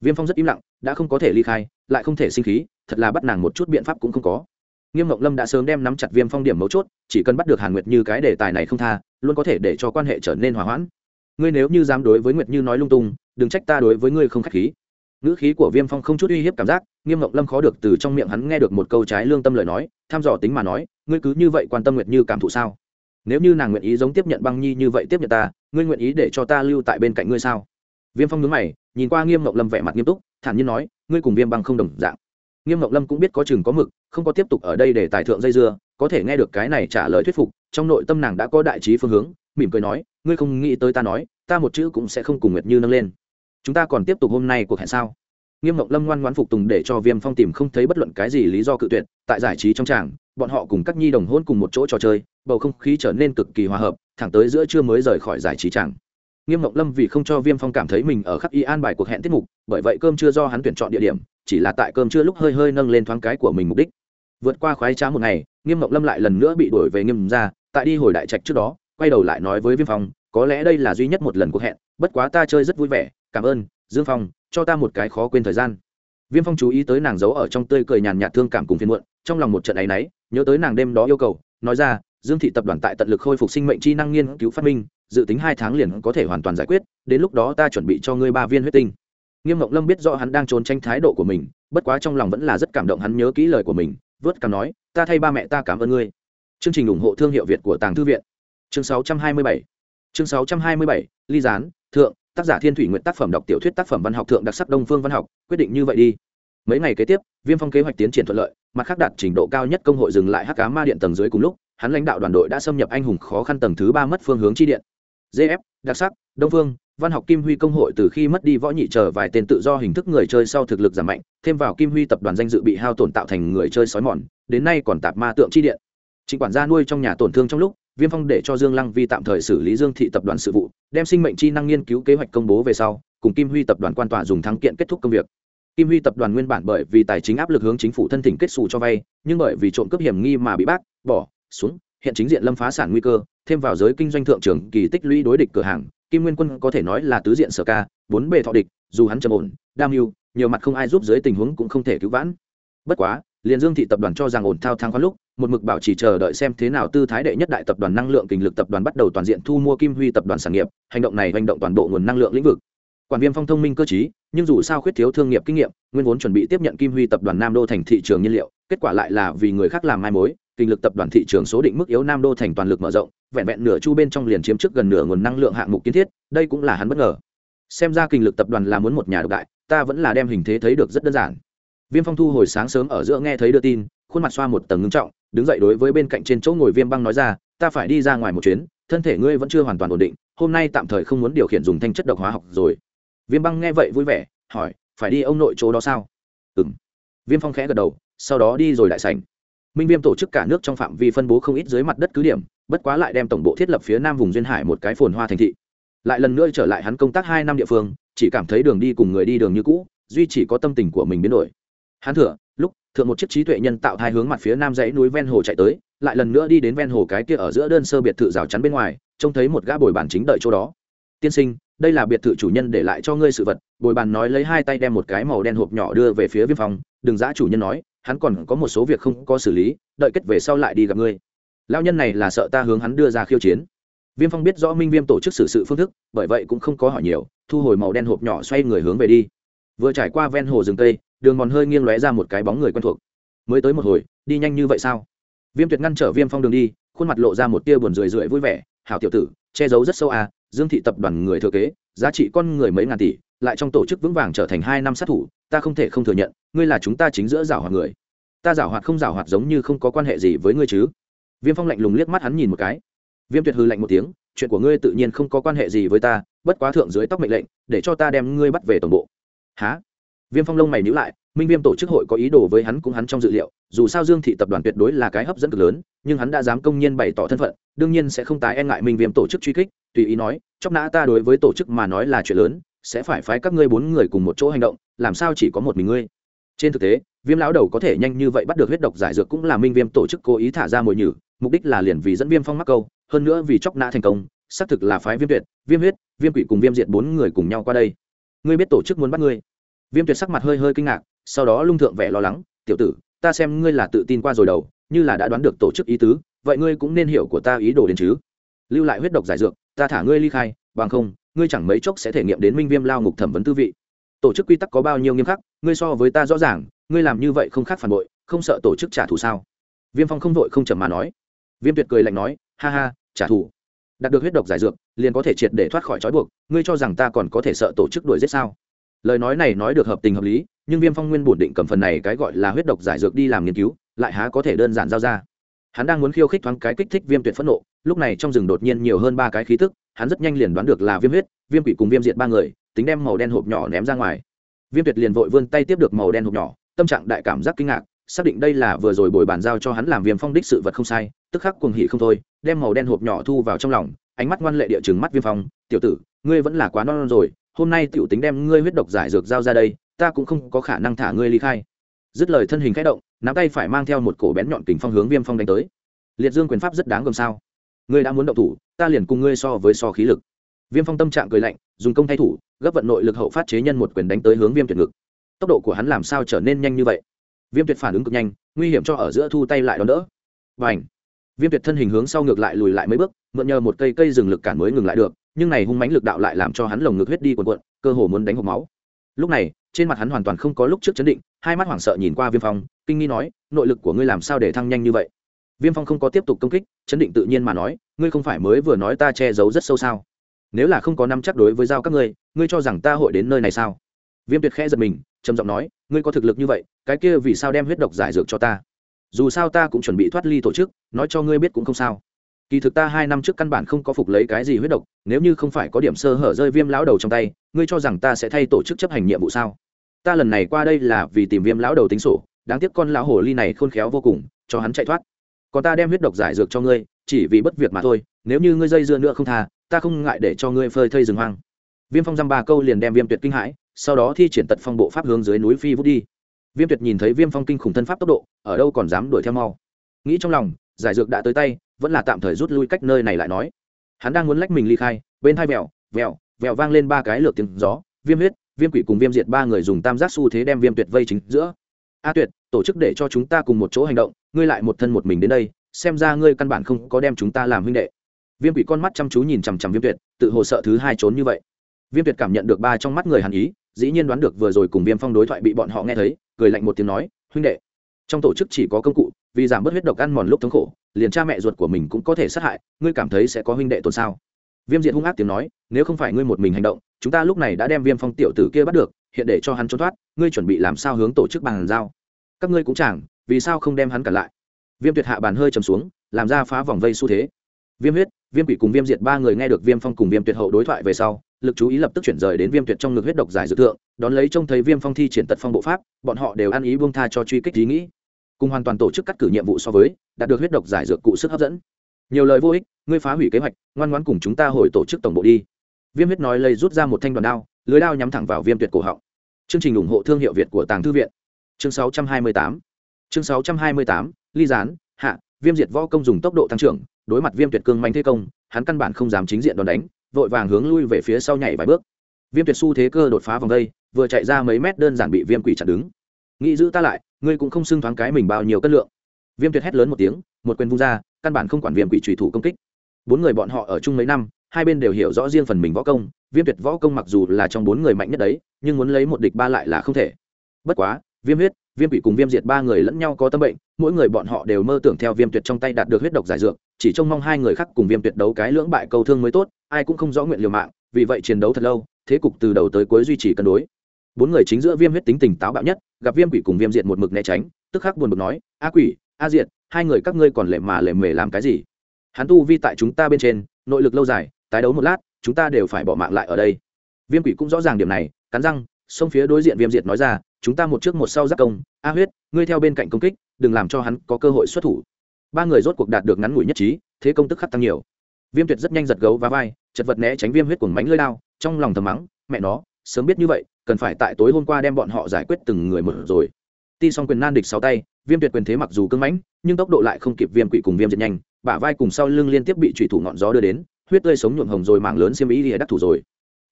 A: Viêm phong rất im lặng đã không có thể ly khai, lại không thể sinh khí, thật là bắt nàng một chút biện pháp cũng không có. Nghiêm ngọc lâm đã sớm đem nắm chặt viêm phong điểm mấu chốt, chỉ cần bắt được hàn nguyệt như cái đề tài này không tha, luôn có thể để cho quan hệ trở nên hòa hoãn. Ngươi nếu như dám đối với nguyệt như nói lung tung, đừng trách ta đối với ngươi không k h á c h khí. Ngữ khí của viêm phong không chút uy hiếp cảm giác, nghiêm ngọc lâm khó được từ trong miệng hắn nghe được một câu trái lương tâm lời nói, tham dò tính mà nói, ngươi cứ như vậy quan tâm nguyệt như cảm thụ sao? Nếu như nàng nguyện ý giống tiếp nhận băng nhi như vậy tiếp nhận ta, ngươi nguyện ý để cho ta lưu tại bên cạnh ngươi sao? Viêm phong nhớ mày, nhìn qua nghiêm ngọc lâm vẻ mặt nghiêm túc thản nhiên nói, ngươi cùng viêm băng không đồng dạng. Nghiêm ngọc lâm cũng biết có chừng có mực, không có tiếp tục ở đây để tài thượng dây dưa, có thể nghe được cái này trả lời thuyết phục, trong nội tâm nàng đã có đại trí phương hướng, mỉm cười nói, ngươi không nghĩ tới ta nói, ta một chữ cũng sẽ không cùng nguyệt như nâng lên. Chúng ta còn tiếp tục hôm nay cuộc hẹn sao? Nghiêm ngọc lâm ngoan ngoãn phục tùng để cho viêm phong tìm không thấy bất luận cái gì lý do cự tuyệt, tại giải trí trong tràng, bọn họ cùng các nhi đồng hôn cùng một chỗ trò chơi, bầu không khí trở nên cực kỳ hòa hợp, thẳng tới giữa trưa mới rời khỏi giải trí tràng nghiêm ngọc lâm vì không cho viêm phong cảm thấy mình ở khắc y an bài cuộc hẹn tiết mục, bởi vậy cơm chưa do hắn tuyển chọn địa điểm, chỉ là tại cơm chưa lúc hơi hơi nâng lên thoáng cái của mình mục đích. Vượt qua khoái trá một ngày, nghiêm ngọc lâm lại lần nữa bị đuổi về nghiêm ra tại đi hồi đại trạch trước đó, quay đầu lại nói với viêm phong, có lẽ đây là duy nhất một lần cuộc hẹn, bất quá ta chơi rất vui vẻ, cảm ơn, dương phong, cho ta một cái khó quên thời gian. Viêm phong chú ý tới nàng giấu ở trong tươi cười nhàn nhạt thương cảm cùng phiên muộn, trong lòng một trận áy náy, nhớ tới nàng đêm đó yêu cầu, nói ra, dương thị tập đoàn tại tận lực khôi phục sinh mệnh chi năng nghiên cứu phát minh dự tính hai tháng liền có thể hoàn toàn giải quyết, đến lúc đó ta chuẩn bị cho ngươi ba viên huyết tinh. Nghiêm ngọc lâm biết rõ hắn đang trốn tranh thái độ của mình, bất quá trong lòng vẫn là rất cảm động hắn nhớ kỹ lời của mình, vớt cảm nói, ta thay ba mẹ ta cảm ơn ngươi. Chương trình ủng hộ thương hiệu việt của tàng thư viện. Chương 627 chương 627 ly gián, thượng, tác giả thiên thủy nguyện tác phẩm đọc tiểu thuyết tác phẩm văn học thượng đặc sắc đông phương văn học, quyết định như vậy đi. Mấy ngày kế tiếp, viêm phong kế hoạch tiến triển thuận lợi, mặt khác đạt trình độ cao nhất công hội dừng lại hắc cá ma điện tầng dưới cùng lúc, hắn lãnh đạo đoàn đội đã xâm nhập anh hùng khó khăn tầng thứ ba mất phương hướng chi điện gf đặc sắc, đông phương, văn học kim huy công hội từ khi mất đi võ nhị trở vài tên tự do hình thức người chơi sau thực lực giảm mạnh, thêm vào kim huy tập đoàn danh dự bị hao tổn tạo thành người chơi sói mòn, đến nay còn tạp ma tượng chi điện. Trịnh quản gia nuôi trong nhà tổn thương trong lúc, viêm phong để cho dương lăng vi tạm thời xử lý dương thị tập đoàn sự vụ, đem sinh mệnh chi năng nghiên cứu kế hoạch công bố về sau, cùng kim huy tập đoàn quan tòa dùng thắng kiện kết thúc công việc. Kim huy tập đoàn nguyên bản bởi vì tài chính áp lực hướng chính phủ thân thỉnh kết xù cho vay, nhưng bởi vì trộm cướp hiểm nghi mà bị bác, bỏ, xuống, hiện chính diện lâm phá sản nguy cơ thêm vào giới kinh doanh thượng trưởng kỳ tích lũy đối địch cửa hàng, kim nguyên quân có thể nói là tứ diện sở ca, bốn bề thọ địch, dù hắn trầm ổn, đam mưu, nhiều mặt không ai giúp dưới tình huống cũng không thể cứu vãn. Bất quá liền dương thị tập đoàn cho rằng ổn thao thang khoan lúc, một mực bảo chỉ chờ đợi xem thế nào tư thái đệ nhất đại tập đoàn năng lượng kình lực tập đoàn bắt đầu toàn diện thu mua kim huy tập đoàn sản nghiệp, hành động này hành động toàn bộ nguồn năng lượng lĩnh vực. Quản viêm phong thông minh cơ trí, nhưng dù sao khuyết thiếu thương nghiệp kinh nghiệm, nguyên vốn chuẩn bị tiếp nhận kim huy tập đoàn nam đô thành thị trường nhiên liệu, kết quả lại là vì người khác làm mai mối kinh lực tập đoàn thị trường số định mức yếu nam đô thành toàn lực mở rộng vẹn vẹn nửa chu bên trong liền chiếm trước gần nửa nguồn năng lượng hạng mục kiến thiết, đây cũng là hắn bất ngờ. Xem ra kinh lực tập đoàn là muốn một nhà độc đại, ta vẫn là đem hình thế thấy được rất đơn giản. Viêm phong thu hồi sáng sớm ở giữa nghe thấy đưa tin, khuôn mặt xoa một tầng ngưng trọng, đứng dậy đối với bên cạnh trên chỗ ngồi viêm băng nói ra, ta phải đi ra ngoài một chuyến, thân thể ngươi vẫn chưa hoàn toàn ổn định, hôm nay tạm thời không muốn điều khiển dùng thanh chất độc hóa học rồi. Viêm băng nghe vậy vui vẻ, hỏi, phải đi ông nội chỗ đó sao? Ừ m viêm phong khẽ gật đầu, sau đó đi rồi lại sành minh viêm tổ chức cả nước trong phạm vi phân bố không ít dưới mặt đất cứ điểm, bất quá lại đem tổng bộ thiết lập phía nam vùng duyên hải một cái phồn hoa thành thị. Lại lần nữa trở lại hắn công tác hai năm địa phương, chỉ cảm thấy đường đi cùng người đi đường như cũ, duy chỉ có tâm tình của mình biến đổi. Hắn thừa, lúc, thượng một chiếc trí tuệ nhân tạo hai hướng mặt phía nam dãy núi ven hồ chạy tới, lại lần nữa đi đến ven hồ cái kia ở giữa đơn sơ biệt thự rào chắn bên ngoài, trông thấy một gã bồi bàn chính đợi chỗ đó. Tiên sinh, đây là biệt thự chủ nhân để lại cho ngươi sự vật. Bồi bàn nói lấy hai tay đem một cái màu đen hộp nhỏ đưa về phía viêm phòng đừng giã chủ nhân nói hắn còn có một số việc không có xử lý, đợi kết về sau lại đi gặp ngươi. Lao nhân này là sợ ta hướng hắn đưa ra khiêu chiến. Viêm phong biết rõ minh viêm tổ chức xử sự phương thức, bởi vậy cũng không có hỏi nhiều, thu hồi màu đen hộp nhỏ xoay người hướng về đi. Vừa trải qua ven hồ rừng tây, đường mòn hơi nghiêng lóe ra một cái bóng người quen thuộc. Mới tới một hồi, đi nhanh như vậy sao? Viêm tuyệt ngăn trở viêm phong đường đi, khuôn mặt lộ ra một tia buồn rười rượi vui vẻ, hảo tiểu tử, che giấu rất sâu à dương thị tập đoàn người thừa kế, giá trị con người mấy ngàn tỷ, lại trong tổ chức vững vàng trở thành hai năm sát thủ ta không thể không thừa nhận, ngươi là chúng ta chính giữa giảo hoạt người. Ta giảo hoạt không giảo hoạt giống như không có quan hệ gì với ngươi chứ. Viêm phong lạnh lùng liếc mắt hắn nhìn một cái. Viêm tuyệt hư lạnh một tiếng, chuyện của ngươi tự nhiên không có quan hệ gì với ta, bất quá thượng dưới tóc mệnh lệnh, để cho ta đem ngươi bắt về tổng bộ. Há viêm phong lông mày nhữ lại, minh viêm tổ chức hội có ý đồ với hắn cũng hắn trong dự liệu, dù sao dương thị tập đoàn tuyệt đối là cái hấp dẫn cực lớn, nhưng hắn đã dám công nhiên bày tỏ thân phận, đương nhiên sẽ không tái e ngại minh viêm tổ chức truy kích, tùy ý nói chóc nã ta đối với tổ chức mà nói là chuyện lớn sẽ phải phái các ngươi bốn người cùng một chỗ hành động, làm sao chỉ có một mình ngươi? Trên thực tế, viêm lão đầu có thể nhanh như vậy bắt được huyết độc giải dược cũng là minh viêm tổ chức cố ý thả ra mồi nhử, mục đích là liền vì dẫn viêm phong mắc câu, hơn nữa vì chóc nã thành công, xác thực là phái viêm tuyệt, viêm huyết, viêm quỷ cùng viêm diệt bốn người cùng nhau qua đây. Ngươi biết tổ chức muốn bắt ngươi? Viêm tuyệt sắc mặt hơi hơi kinh ngạc, sau đó lung thượng vẻ lo lắng, tiểu tử, ta xem ngươi là tự tin qua rồi đầu, như là đã đoán được tổ chức ý tứ, vậy ngươi cũng nên hiểu của ta ý đồ đến chứ. Lưu lại huyết độc giải dược, ta thả ngươi ly khai, bằng không ngươi chẳng mấy chốc sẽ thể nghiệm đến minh viêm lao ngục thẩm vấn tư vị. Tổ chức quy tắc có bao nhiêu nghiêm khắc, ngươi so với ta rõ ràng, ngươi làm như vậy không khác phản bội, không sợ tổ chức trả thù sao? Viêm phong không vội không chầm mà nói. Viêm tuyệt cười lạnh nói, ha ha, trả thù. Đạt được huyết độc giải dược, liền có thể triệt để thoát khỏi trói buộc, ngươi cho rằng ta còn có thể sợ tổ chức đuổi giết sao? Lời nói này nói được hợp tình hợp lý, nhưng viêm phong nguyên bổn định cầm phần này cái gọi là huyết độc giải dược đi làm nghiên cứu, lại há có thể đơn giản giao ra. Hắn đang muốn khiêu khích thoáng cái kích thích viêm tuyệt phẫn nộ, lúc này trong rừng đột nhiên nhiều hơn ba cái khí tức hắn rất nhanh liền đoán được là viêm huyết viêm quỷ cùng viêm diệt ba người tính đem màu đen hộp nhỏ ném ra ngoài. Viêm tuyệt liền vội vươn tay tiếp được màu đen hộp nhỏ tâm trạng đại cảm giác kinh ngạc xác định đây là vừa rồi bồi bàn giao cho hắn làm viêm phong đích sự vật không sai tức khắc cuồng hỉ không thôi đem màu đen hộp nhỏ thu vào trong lòng ánh mắt ngoan lệ địa chừng mắt viêm phong tiểu tử ngươi vẫn là quá non, non rồi hôm nay tiểu tính đem ngươi huyết độc giải dược giao ra đây ta cũng không có khả năng thả ngươi ly khai. Dứt lời thân hình khẽ động nắm tay phải mang theo một cổ bén nhọn kình phong hướng viêm phong đánh tới. Liệt dương quyền pháp rất đáng gồm sao? Ngươi đã muốn động thủ, ta liền cùng ngươi so với so khí lực. Viêm phong tâm trạng cười lạnh, dùng công thay thủ, gấp vận nội lực hậu phát chế nhân một quyền đánh tới hướng viêm tuyệt ngực. Tốc độ của hắn làm sao trở nên nhanh như vậy? Viêm tuyệt phản ứng cực nhanh, nguy hiểm cho ở giữa thu tay lại đón đỡ. Và ảnh viêm tuyệt thân hình hướng sau ngược lại lùi lại mấy bước, mượn nhờ một cây cây dừng lực cản mới ngừng lại được, nhưng này hung mãnh lực đạo lại làm cho hắn lồng ngực huyết đi quần cuộn, cơ hồ muốn đánh hộp máu. Lúc này, trên mặt hắn hoàn toàn không có lúc trước chấn định, hai mắt hoảng sợ nhìn qua viêm phong, kinh nghi nói, nội lực của ngươi làm sao để thăng nhanh như vậy? Viêm phong không có tiếp tục công kích, chấn định tự nhiên mà nói, ngươi không phải mới vừa nói ta che giấu rất sâu sao? Nếu là không có nắm chắc đối với giao các ngươi ngươi cho rằng ta hội đến nơi này sao? Viêm tuyệt khẽ giật mình, trầm giọng nói, ngươi có thực lực như vậy, cái kia vì sao đem huyết độc giải dược cho ta? Dù sao ta cũng chuẩn bị thoát ly tổ chức, nói cho ngươi biết cũng không sao. Kỳ thực ta hai năm trước căn bản không có phục lấy cái gì huyết độc, nếu như không phải có điểm sơ hở rơi viêm lão đầu trong tay, ngươi cho rằng ta sẽ thay tổ chức chấp hành nhiệm vụ sao? Ta lần này qua đây là vì tìm viêm lão đầu tính sổ, đáng tiếc con lão hồ ly này khôn khéo vô cùng, cho hắn chạy thoát còn ta đem huyết độc giải dược cho ngươi, chỉ vì bất việc mà thôi, nếu như ngươi dây dưa nữa không tha, ta không ngại để cho ngươi phơi thây rừng hoang. Viêm phong dăm ba câu liền đem viêm tuyệt kinh hãi, sau đó thi triển tật phong bộ pháp hướng dưới núi phi vút đi. Viêm tuyệt nhìn thấy viêm phong kinh khủng thân pháp tốc độ, ở đâu còn dám đuổi theo mau. Nghĩ trong lòng, giải dược đã tới tay, vẫn là tạm thời rút lui cách nơi này lại nói. Hắn đang muốn lách mình ly khai, bên hai vẹo vẹo vẹo vang lên ba cái lược tiếng gió, viêm huyết, viêm quỷ cùng viêm diệt ba người dùng tam giác xu thế đem viêm tuyệt vây chính giữa. A tuyệt tổ chức để cho chúng ta cùng một chỗ hành động, ngươi lại một thân một mình đến đây, xem ra ngươi căn bản không có đem chúng ta làm huynh đệ. Viêm quỷ con mắt chăm chú nhìn chằm chằm viêm tuyệt, tự hồ sợ thứ hai trốn như vậy. Viêm tuyệt cảm nhận được ba trong mắt người hàn ý, dĩ nhiên đoán được vừa rồi cùng viêm phong đối thoại bị bọn họ nghe thấy, cười lạnh một tiếng nói, huynh đệ, trong tổ chức chỉ có công cụ, vì giảm bớt huyết độc ăn mòn lúc thống khổ, liền cha mẹ ruột của mình cũng có thể sát hại, ngươi cảm thấy sẽ có huynh đệ tồn sao? Viêm diện hung ác tiếng nói, nếu không phải ngươi một mình hành động, chúng ta lúc này đã đem viêm phong tiểu tử kia bắt được, hiện để cho hắn trốn thoát, ngươi chuẩn bị làm sao hướng tổ chức bàn giao? Các ngươi cũng chẳng vì sao không đem hắn cả lại? Viêm tuyệt hạ bàn hơi trầm xuống, làm ra phá vòng vây xu thế. Viêm huyết, viêm quỷ cùng viêm diệt ba người nghe được viêm phong cùng viêm tuyệt hậu đối thoại về sau, lực chú ý lập tức chuyển rời đến viêm tuyệt trong ngực huyết độc giải dự thượng, đón lấy trông thấy viêm phong thi triển tật phong bộ pháp, bọn họ đều ăn ý buông tha cho truy kích ý nghĩ. Cùng hoàn toàn tổ chức cắt cử nhiệm vụ so với, đạt được huyết độc giải dược cụ sức hấp dẫn. Nhiều lời vô ích, ngươi phá hủy kế hoạch, ngoan ngoãn cùng chúng ta hồi tổ chức tổng bộ đi. Viêm huyết nói lây rút ra một thanh đoàn đao, lưới đao nhắm thẳng vào viêm tuyệt cổ họng. Chương trình ủng hộ thương hiệu việt của tàng thư viện chương 628 chương 628 ly gián, hạ, viêm diệt võ công dùng tốc độ tăng trưởng, đối mặt viêm tuyệt cương manh thế công, hắn căn bản không dám chính diện đòn đánh, vội vàng hướng lui về phía sau nhảy vài bước. Viêm tuyệt xu thế cơ đột phá vòng đây, vừa chạy ra mấy mét đơn giản bị viêm quỷ chặn đứng. Nghĩ giữ ta lại, ngươi cũng không xưng thoáng cái mình bao nhiêu cân lượng. Viêm tuyệt hét lớn một tiếng, một quyền vung ra, căn bản không quản viêm quỷ trùy thủ công kích. Bốn người bọn họ ở chung mấy năm, hai bên đều hiểu rõ riêng phần mình võ công, viêm tuyệt võ công mặc dù là trong bốn người mạnh nhất đấy, nhưng muốn lấy một địch ba lại là không thể. Bất quá viêm huyết, viêm quỷ cùng viêm diệt ba người lẫn nhau có tâm bệnh, mỗi người bọn họ đều mơ tưởng theo viêm tuyệt trong tay đạt được huyết độc giải dược, chỉ trông mong hai người khác cùng viêm tuyệt đấu cái lưỡng bại câu thương mới tốt, ai cũng không rõ nguyện liều mạng, vì vậy chiến đấu thật lâu, thế cục từ đầu tới cuối duy trì cân đối. Bốn người chính giữa viêm huyết tính tình táo bạo nhất, gặp viêm quỷ cùng viêm diệt một mực né tránh, tức khắc buồn bực nói, a quỷ, a diệt, hai người các ngươi còn lệ mà lệ mề làm cái gì? Hắn tu vi tại chúng ta bên trên, nội lực lâu dài, tái đấu một lát, chúng ta đều phải bỏ mạng lại ở đây. Viêm quỷ cũng rõ ràng điểm này, cắn răng, xông phía đối diện viêm diệt nói ra chúng ta một trước một sau giáp công, a huyết, ngươi theo bên cạnh công kích, đừng làm cho hắn có cơ hội xuất thủ. Ba người rốt cuộc đạt được ngắn ngủi nhất trí, thế công tức khắc tăng nhiều. Viêm tuyệt rất nhanh giật gấu và vai, chật vật né tránh viêm huyết cuồng mánh lơi đao, trong lòng thầm mắng, mẹ nó, sớm biết như vậy, cần phải tại tối hôm qua đem bọn họ giải quyết từng người một rồi. Ti xong quyền nan địch sáu tay, viêm tuyệt quyền thế mặc dù cưng mãnh, nhưng tốc độ lại không kịp viêm quỷ cùng viêm diệt nhanh, bả vai cùng sau lưng liên tiếp bị trụy thủ ngọn gió đưa đến, huyết tươi sống nhuộm hồng rồi mảng lớn xiêm ý thì đắc thủ rồi.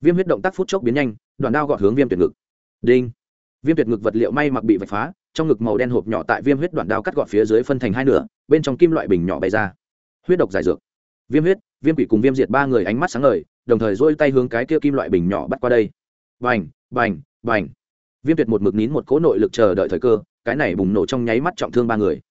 A: Viêm huyết động tác phút chốc biến nhanh, đoạn đao gọt hướng viêm tuyệt ngực. Đinh viêm tuyệt ngực vật liệu may mặc bị vạch phá, trong ngực màu đen hộp nhỏ tại viêm huyết đoạn đao cắt gọt phía dưới phân thành hai nửa, bên trong kim loại bình nhỏ bay ra. Huyết độc giải dược. Viêm huyết, viêm quỷ cùng viêm diệt ba người ánh mắt sáng ngời, đồng thời dôi tay hướng cái kia kim loại bình nhỏ bắt qua đây. Bành bành bành. Viêm tuyệt một mực nín một cỗ nội lực chờ đợi thời cơ, cái này bùng nổ trong nháy mắt trọng thương ba người.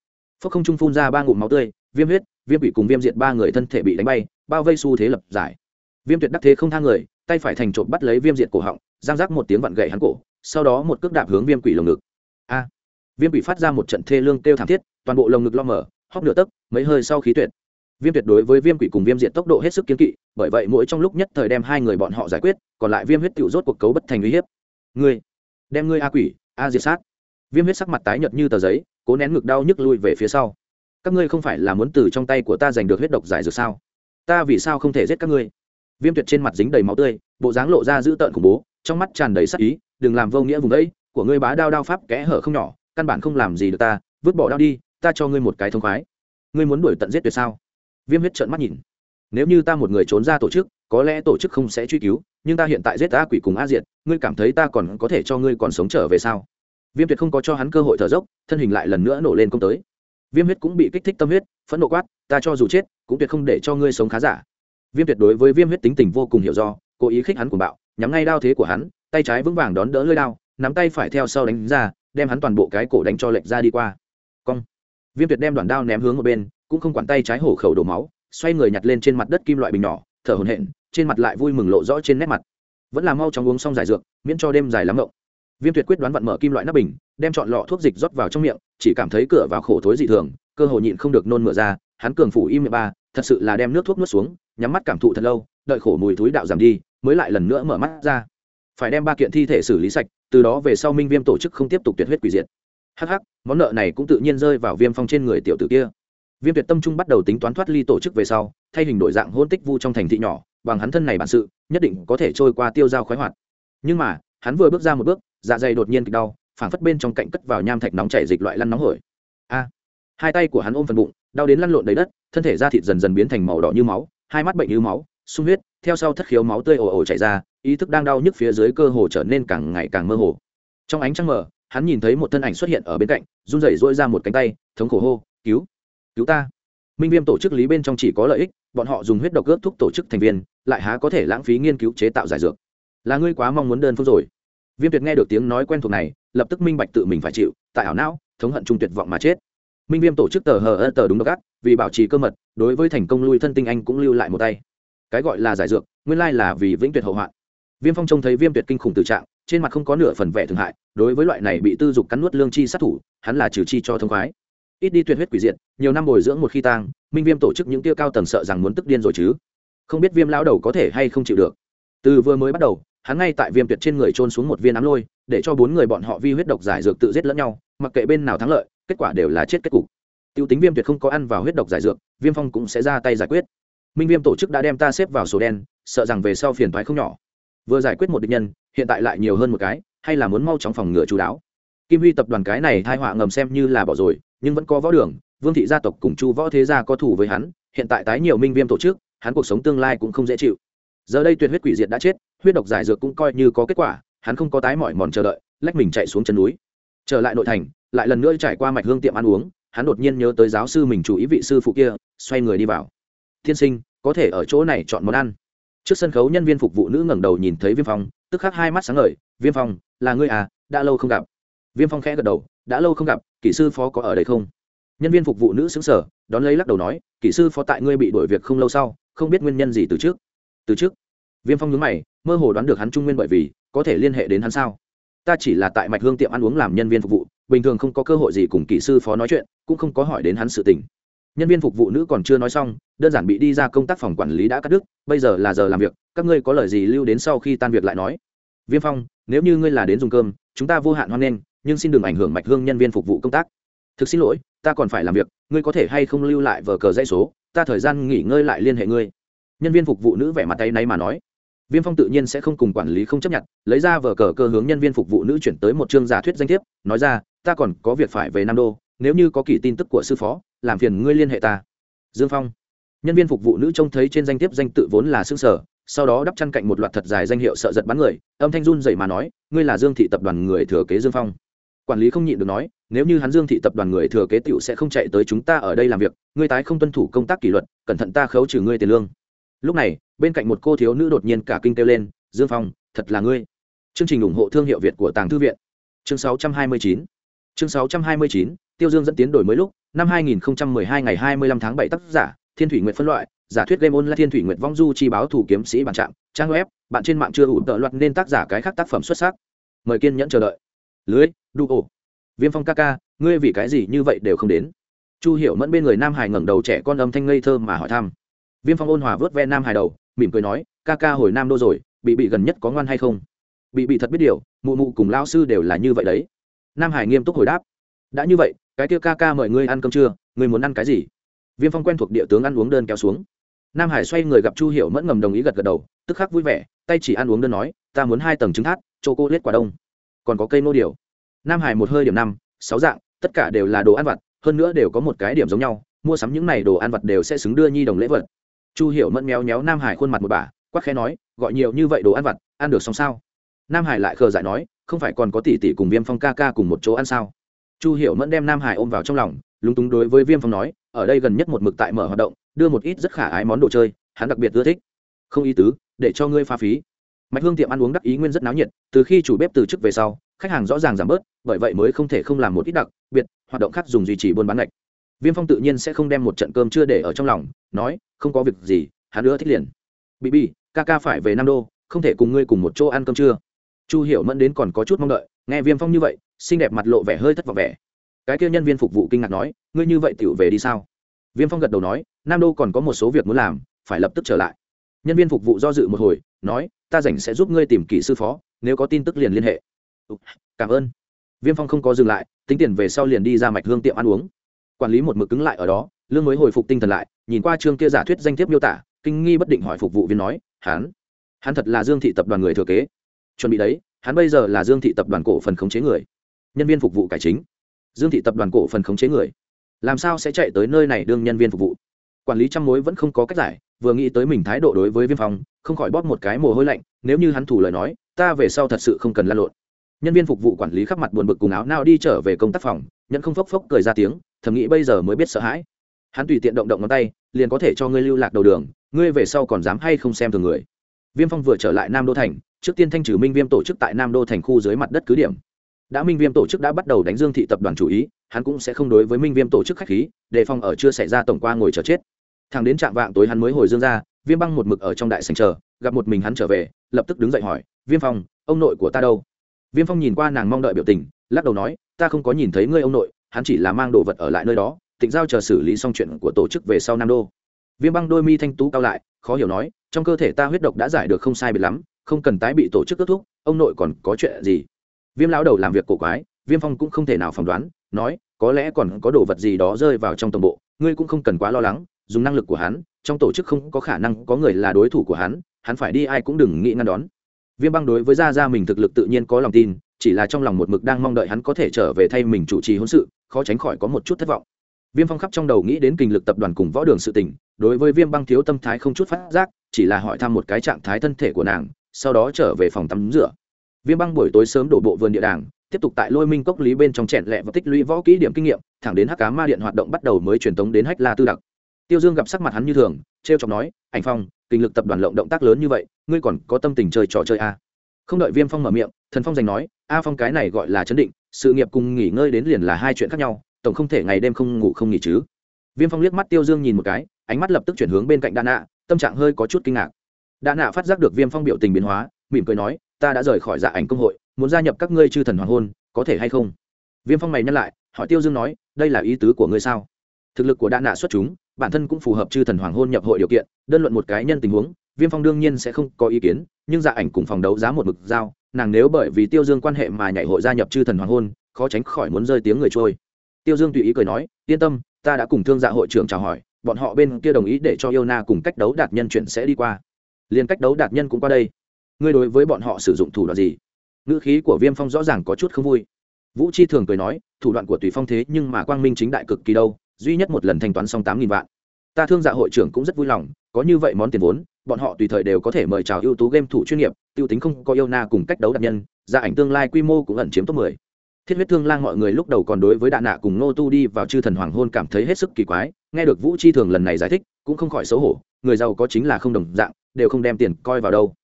A: Phước không trung phun ra ba ngụm máu tươi, viêm huyết, viêm quỷ cùng viêm diệt ba người thân thể bị đánh bay, bao vây xu thế lập giải. Viêm tuyệt đắc thế không thang người, tay phải thành trộm bắt lấy viêm diệt cổ họng, giang rác một tiếng vặn gậy hắn cổ sau đó một cước đạp hướng viêm quỷ lồng ngực. A! Viêm quỷ phát ra một trận thê lương kêu thảm thiết, toàn bộ lồng ngực lo mở hóc nửa tấc, mấy hơi sau khí tuyệt. Viêm tuyệt đối với viêm quỷ cùng viêm diệt tốc độ hết sức kiến kỵ, bởi vậy mỗi trong lúc nhất thời đem hai người bọn họ giải quyết, còn lại viêm huyết tự rốt cuộc cấu bất thành uy hiếp. Ngươi! Đem ngươi a quỷ, a diệt sát. Viêm huyết sắc mặt tái nhợt như tờ giấy, cố nén ngực đau nhức lui về phía sau. Các ngươi không phải là muốn từ trong tay của ta giành được huyết độc giải dược sao? Ta vì sao không thể giết các ngươi? Viêm tuyệt trên mặt dính đầy máu tươi, bộ dáng lộ ra dữ tợn khủng bố, trong mắt tràn đầy sắc ý đừng làm vô nghĩa vùng đấy của ngươi bá đao đao pháp kẽ hở không nhỏ, căn bản không làm gì được ta, vứt bỏ đao đi, ta cho ngươi một cái thông khoái. Ngươi muốn đuổi tận giết tuyệt sao? Viêm huyết trợn mắt nhìn. Nếu như ta một người trốn ra tổ chức, có lẽ tổ chức không sẽ truy cứu, nhưng ta hiện tại giết ta quỷ cùng a diệt, ngươi cảm thấy ta còn có thể cho ngươi còn sống trở về sao? Viêm tuyệt không có cho hắn cơ hội thở dốc, thân hình lại lần nữa nổ lên công tới. Viêm huyết cũng bị kích thích tâm huyết, phẫn nộ quát, ta cho dù chết, cũng tuyệt không để cho ngươi sống khá giả. Viêm tuyệt đối với viêm huyết tính tình vô cùng hiểu do, cố ý khích hắn cùng bạo, nhắm ngay đao thế của hắn tay trái vững vàng đón đỡ lưỡi đao, nắm tay phải theo sau đánh ra, đem hắn toàn bộ cái cổ đánh cho lệch ra đi qua. Cong. Viêm tuyệt đem đoạn đao ném hướng một bên, cũng không quản tay trái hổ khẩu đổ máu, xoay người nhặt lên trên mặt đất kim loại bình nhỏ, thở hổn hển, trên mặt lại vui mừng lộ rõ trên nét mặt. Vẫn là mau chóng uống xong giải dược, miễn cho đêm dài lắm ngộng viêm tuyệt quyết đoán vặn mở kim loại nắp bình, đem chọn lọ thuốc dịch rót vào trong miệng, chỉ cảm thấy cửa vào khổ thối dị thường, cơ hồ nhịn không được nôn mửa ra, hắn cường phủ im miệng ba, thật sự là đem nước thuốc nuốt xuống, nhắm mắt cảm thụ thật lâu, đợi khổ mùi túi đạo giảm đi, mới lại lần nữa mở mắt ra phải đem ba kiện thi thể xử lý sạch, từ đó về sau minh viêm tổ chức không tiếp tục tuyệt huyết quỷ diệt. Hắc hắc, món nợ này cũng tự nhiên rơi vào viêm phong trên người tiểu tử kia. Viêm tuyệt tâm trung bắt đầu tính toán thoát ly tổ chức về sau, thay hình đổi dạng hôn tích vu trong thành thị nhỏ, bằng hắn thân này bản sự, nhất định có thể trôi qua tiêu dao khoái hoạt. Nhưng mà, hắn vừa bước ra một bước dạ dày đột nhiên kịch đau, phảng phất bên trong cạnh cất vào nham thạch nóng chảy dịch loại lăn nóng hổi. A! Hai tay của hắn ôm phần bụng, đau đến lăn lộn đầy đất, thân thể da thịt dần dần biến thành màu đỏ như máu, hai mắt bệnh như máu, sung huyết theo sau thất khiếu máu tươi ồ ồ chảy ra, ý thức đang đau nhức phía dưới cơ hồ trở nên càng ngày càng mơ hồ. Trong ánh trăng mờ, hắn nhìn thấy một thân ảnh xuất hiện ở bên cạnh, run rẩy duỗi ra một cánh tay, thống khổ hô, cứu cứu ta. Minh viêm tổ chức lý bên trong chỉ có lợi ích, bọn họ dùng huyết độc cướp thúc tổ chức thành viên, lại há có thể lãng phí nghiên cứu chế tạo giải dược. Là ngươi quá mong muốn đơn phương rồi. Viêm tuyệt nghe được tiếng nói quen thuộc này, lập tức minh bạch tự mình phải chịu, tại ảo não, thống hận trung tuyệt vọng mà chết. Minh viêm tổ chức tờ hờ ơ tờ đúng độc ác, vì bảo trì cơ mật, đối với thành công lui thân tinh anh cũng lưu lại một tay cái gọi là giải dược, nguyên lai là vì vĩnh tuyệt hậu hoạn. Viêm phong trông thấy viêm tuyệt kinh khủng tự trạng, trên mặt không có nửa phần vẻ thương hại, đối với loại này bị tư dục cắn nuốt lương chi sát thủ, hắn là trừ chi cho thông khoái. Ít đi tuyệt huyết quỷ diệt, nhiều năm bồi dưỡng một khi tang, minh viêm tổ chức những tiêu cao tầng sợ rằng muốn tức điên rồi chứ. Không biết viêm lão đầu có thể hay không chịu được. Từ vừa mới bắt đầu, hắn ngay tại viêm tuyệt trên người trôn xuống một viên ám lôi, để cho bốn người bọn họ vi huyết độc giải dược tự giết lẫn nhau, mặc kệ bên nào thắng lợi, kết quả đều là chết kết cục. Tiêu tính viêm tuyệt không có ăn vào huyết độc giải dược, viêm phong cũng sẽ ra tay giải quyết minh viêm tổ chức đã đem ta xếp vào sổ đen, sợ rằng về sau phiền thoái không nhỏ. Vừa giải quyết một địch nhân, hiện tại lại nhiều hơn một cái, hay là muốn mau chóng phòng ngừa chú đáo kim huy tập đoàn cái này thai họa ngầm xem như là bỏ rồi, nhưng vẫn có võ đường, vương thị gia tộc cùng chu võ thế gia có thủ với hắn, hiện tại tái nhiều minh viêm tổ chức, hắn cuộc sống tương lai cũng không dễ chịu. Giờ đây tuyệt huyết quỷ diệt đã chết, huyết độc giải dược cũng coi như có kết quả, hắn không có tái mỏi mòn chờ đợi, lách mình chạy xuống chân núi. Trở lại nội thành, lại lần nữa trải qua mạch hương tiệm ăn uống, hắn đột nhiên nhớ tới giáo sư mình chủ ý vị sư phụ kia, xoay người đi vào tiên sinh, có thể ở chỗ này chọn món ăn. Trước sân khấu nhân viên phục vụ nữ ngẩng đầu nhìn thấy viêm phong, tức khắc hai mắt sáng ngời. Viêm phong, là ngươi à? Đã lâu không gặp. Viêm phong khẽ gật đầu. Đã lâu không gặp, kỹ sư phó có ở đây không? Nhân viên phục vụ nữ xứng sở đón lấy lắc đầu nói, kỹ sư phó tại ngươi bị đuổi việc không lâu sau, không biết nguyên nhân gì từ trước. Từ trước? Viêm phong nhớ mày, mơ hồ đoán được hắn trung nguyên bởi vì, có thể liên hệ đến hắn sao? Ta chỉ là tại mạch hương tiệm ăn uống làm nhân viên phục vụ, bình thường không có cơ hội gì cùng kỹ sư phó nói chuyện, cũng không có hỏi đến hắn sự tình nhân viên phục vụ nữ còn chưa nói xong, đơn giản bị đi ra công tác phòng quản lý đã cắt đứt, bây giờ là giờ làm việc, các ngươi có lời gì lưu đến sau khi tan việc lại nói. Viêm phong, nếu như ngươi là đến dùng cơm, chúng ta vô hạn hoan nghênh, nhưng xin đừng ảnh hưởng mạch hương nhân viên phục vụ công tác. Thực xin lỗi, ta còn phải làm việc, ngươi có thể hay không lưu lại vờ cờ dây số, ta thời gian nghỉ ngơi lại liên hệ ngươi. Nhân viên phục vụ nữ vẻ mặt tay náy mà nói. Viêm phong tự nhiên sẽ không cùng quản lý không chấp nhận, lấy ra vờ cờ cơ hướng nhân viên phục vụ nữ chuyển tới một chương giả thuyết danh thiếp, nói ra, ta còn có việc phải về nam đô, nếu như có kỳ tin tức của sư phó làm phiền ngươi liên hệ ta. Dương phong. Nhân viên phục vụ nữ trông thấy trên danh tiếp danh tự vốn là xương sở, sau đó đắp chăn cạnh một loạt thật dài danh hiệu sợ giật bắn người, âm thanh run dậy mà nói, ngươi là dương thị tập đoàn người thừa kế dương phong. Quản lý không nhịn được nói, nếu như hắn dương thị tập đoàn người thừa kế t sẽ không chạy tới chúng ta ở đây làm việc, ngươi tái không tuân thủ công tác kỷ luật, cẩn thận ta khấu trừ ngươi tiền lương. Lúc này, bên cạnh một cô thiếu nữ đột nhiên cả kinh kêu lên, dương phong, thật là ngươi. Chương trình ủng hộ thương hiệu việt của tàng thư viện. Chương 629 chương 629 tiêu dương dẫn tiến đổi mới lúc, năm 2012 ngày 25 tháng 7 tác giả, thiên thủy nguyện phân loại, giả thuyết game online là thiên thủy nguyện vong du chi báo thủ kiếm sĩ bản trạm trang web, bạn trên mạng chưa ủ tợ loạt nên tác giả cái khác tác phẩm xuất sắc. Mời kiên nhẫn chờ đợi. Lưới, đu ổ. Viêm phong ca ca, ngươi vì cái gì như vậy đều không đến? Chu hiểu mẫn bên người nam hải ngẩng đầu trẻ con âm thanh ngây thơ mà hỏi thăm. Viêm phong ôn hòa vớt ve nam hải đầu, mỉm cười nói, ca ca hồi nam đô rồi, bị bị gần nhất có ngoan hay không? Bị bị thật biết điều, mụ mụ cùng lao sư đều là như vậy đấy. Nam hải nghiêm túc hồi đáp, đã như vậy cái kia ca ca mời ngươi ăn cơm trưa ngươi muốn ăn cái gì? Viêm phong quen thuộc địa tướng ăn uống đơn kéo xuống. Nam hải xoay người gặp chu hiểu mẫn ngầm đồng ý gật gật đầu, tức khắc vui vẻ, tay chỉ ăn uống đơn nói, ta muốn hai tầng trứng thát chô cô lết quả đông. Còn có cây nô điều. Nam hải một hơi điểm năm, sáu dạng, tất cả đều là đồ ăn vặt, hơn nữa đều có một cái điểm giống nhau, mua sắm những này đồ ăn vặt đều sẽ xứng đưa nhi đồng lễ vật. Chu hiểu mẫn méo méo nam hải khuôn mặt một bà quắc khẽ nói, gọi nhiều như vậy đồ ăn vặt, ăn được xong sao? Nam hải lại khờ dại nói, không phải còn có tỷ tỷ cùng viêm phong ca ca cùng một chỗ ăn sao? Chu hiểu mẫn đem nam hải ôm vào trong lòng, lúng túng đối với viêm phong nói, ở đây gần nhất một mực tại mở hoạt động, đưa một ít rất khả ái món đồ chơi, hắn đặc biệt ưa thích. Không ý tứ, để cho ngươi pha phí. Mạch hương tiệm ăn uống đắc ý nguyên rất náo nhiệt, từ khi chủ bếp từ chức về sau, khách hàng rõ ràng giảm bớt, bởi vậy mới không thể không làm một ít đặc, biệt, hoạt động khác dùng duy trì buôn bán lệch viêm phong tự nhiên sẽ không đem một trận cơm chưa để ở trong lòng, nói, không có việc gì, hắn ưa thích liền. Bị bị, ca ca phải về nam đô, không thể cùng ngươi cùng một chỗ ăn cơm trưa. Chu hiểu mẫn đến còn có chút mong đợi, nghe viêm phong như vậy xinh đẹp mặt lộ vẻ hơi thất vọng vẻ. Cái kia nhân viên phục vụ kinh ngạc nói, ngươi như vậy tiểu về đi sao? Viêm phong gật đầu nói, nam đô còn có một số việc muốn làm, phải lập tức trở lại. Nhân viên phục vụ do dự một hồi, nói, ta rảnh sẽ giúp ngươi tìm kỹ sư phó, nếu có tin tức liền liên hệ. Cảm ơn. Viêm phong không có dừng lại, tính tiền về sau liền đi ra mạch hương tiệm ăn uống. Quản lý một mực cứng lại ở đó, lương mới hồi phục tinh thần lại, nhìn qua chương kia giả thuyết danh thiếp miêu tả, kinh nghi bất định hỏi phục vụ viên nói, hắn hắn thật là dương thị tập đoàn người thừa kế. Chuẩn bị đấy, hắn bây giờ là dương thị tập đoàn cổ phần khống chế người nhân viên phục vụ cải chính. Dương thị tập đoàn cổ phần khống chế người. Làm sao sẽ chạy tới nơi này đương nhân viên phục vụ? Quản lý trăm mối vẫn không có cách giải, vừa nghĩ tới mình thái độ đối với viêm phong, không khỏi bóp một cái mồ hôi lạnh, nếu như hắn thủ lời nói, ta về sau thật sự không cần lan lộn. Nhân viên phục vụ quản lý khắp mặt buồn bực cùng áo nao đi trở về công tác phòng nhận không phốc phốc cười ra tiếng, thầm nghĩ bây giờ mới biết sợ hãi. Hắn tùy tiện động động ngón tay, liền có thể cho ngươi lưu lạc đầu đường, ngươi về sau còn dám hay không xem thường người. Viêm phong vừa trở lại nam đô thành, trước tiên thanh trừ minh viêm tổ chức tại nam đô thành khu dưới mặt đất cứ điểm đã minh viêm tổ chức đã bắt đầu đánh dương thị tập đoàn chủ ý, hắn cũng sẽ không đối với minh viêm tổ chức khách khí, đề phòng ở chưa xảy ra tổng qua ngồi chờ chết. Thằng đến trạm vạng tối hắn mới hồi dương ra, viêm băng một mực ở trong đại sành chờ, gặp một mình hắn trở về, lập tức đứng dậy hỏi, viêm phong, ông nội của ta đâu? Viêm phong nhìn qua nàng mong đợi biểu tình, lắc đầu nói, ta không có nhìn thấy ngươi ông nội, hắn chỉ là mang đồ vật ở lại nơi đó, tịnh giao chờ xử lý xong chuyện của tổ chức về sau nam đô. Viêm băng đôi mi thanh tú cao lại, khó hiểu nói, trong cơ thể ta huyết độc đã giải được không sai biệt lắm, không cần tái bị tổ chức kết thúc, ông nội còn có chuyện gì? Viêm lão đầu làm việc cổ quái, viêm phong cũng không thể nào phỏng đoán, nói, có lẽ còn có đồ vật gì đó rơi vào trong tổng bộ, ngươi cũng không cần quá lo lắng, dùng năng lực của hắn, trong tổ chức không có khả năng có người là đối thủ của hắn hắn phải đi ai cũng đừng nghĩ ngăn đón. Viêm băng đối với gia gia mình thực lực tự nhiên có lòng tin, chỉ là trong lòng một mực đang mong đợi hắn có thể trở về thay mình chủ trì hôn sự, khó tránh khỏi có một chút thất vọng. Viêm phong khắp trong đầu nghĩ đến kinh lực tập đoàn cùng võ đường sự tình, đối với viêm băng thiếu tâm thái không chút phát giác, chỉ là hỏi thăm một cái trạng thái thân thể của nàng, sau đó trở về phòng tắm rửa viêm băng buổi tối sớm đổ bộ vườn địa đàng, tiếp tục tại lôi minh cốc lý bên trong chẹn lẹ và tích lũy võ kỹ điểm kinh nghiệm, thẳng đến hắc cá ma điện hoạt động bắt đầu mới truyền tống đến hách la tư đặc. Tiêu dương gặp sắc mặt hắn như thường t r e o chọc nói, ảnh phong, kinh lực tập đoàn lộng động tác lớn như vậy, ngươi còn có tâm tình chơi trò chơi a à? không đợi viêm phong mở miệng, thần phong giành nói, a phong cái này gọi là chấn định, sự nghiệp cùng nghỉ ngơi đến liền là hai chuyện khác nhau, tổng không thể ngày đêm không ngủ không nghỉ chứ. Viêm phong liếc mắt tiêu dương nhìn một cái, ánh mắt lập tức chuyển hướng bên cạnh đa nạ, tâm trạng hơi có chút kinh ngạc. Đa nạ phát giác được viêm phong biểu tình biến hóa, mỉm cười nói ta đã rời khỏi dạ ảnh công hội, muốn gia nhập các ngươi chư thần hoàng hôn, có thể hay không? Viêm phong mày nhắc lại, hỏi tiêu dương nói, đây là ý tứ của ngươi sao? Thực lực của đa nạ xuất chúng, bản thân cũng phù hợp chư thần hoàng hôn nhập hội điều kiện, đơn luận một cái nhân tình huống, viêm phong đương nhiên sẽ không có ý kiến, nhưng dạ ảnh cùng phòng đấu giá một mực giao, nàng nếu bởi vì tiêu dương quan hệ mà nhảy hội gia nhập chư thần hoàng hôn, khó tránh khỏi muốn rơi tiếng người trôi. Tiêu dương tùy ý cười nói, yên tâm, ta đã cùng thương dạ hội trưởng chào hỏi, bọn họ bên kia đồng ý để cho yêu na cùng cách đấu đạt nhân chuyện sẽ đi qua. Liền cách đấu đạt nhân cũng qua đây ngươi đối với bọn họ sử dụng thủ đoạn gì? Ngữ khí của viêm phong rõ ràng có chút không vui. Vũ chi thường cười nói, thủ đoạn của tùy phong thế nhưng mà quang minh chính đại cực kỳ đâu, duy nhất một lần thanh toán xong tám nghìn vạn. Ta thương dạ hội trưởng cũng rất vui lòng, có như vậy món tiền vốn, bọn họ tùy thời đều có thể mời chào ưu tú game thủ chuyên nghiệp t i ê u tính không có yêu na cùng cách đấu đặc nhân gia ảnh tương lai quy mô cũng ẩn chiếm top mười. Thiết huyết thương lang mọi người lúc đầu còn đối với đạ nạ cùng nô tu đi vào chư thần hoàng hôn cảm thấy hết sức kỳ quái, nghe được vũ chi thường lần này giải thích, cũng không khỏi xấu hổ, người giàu có chính là không đồng dạng, đều không đem tiền coi vào đâu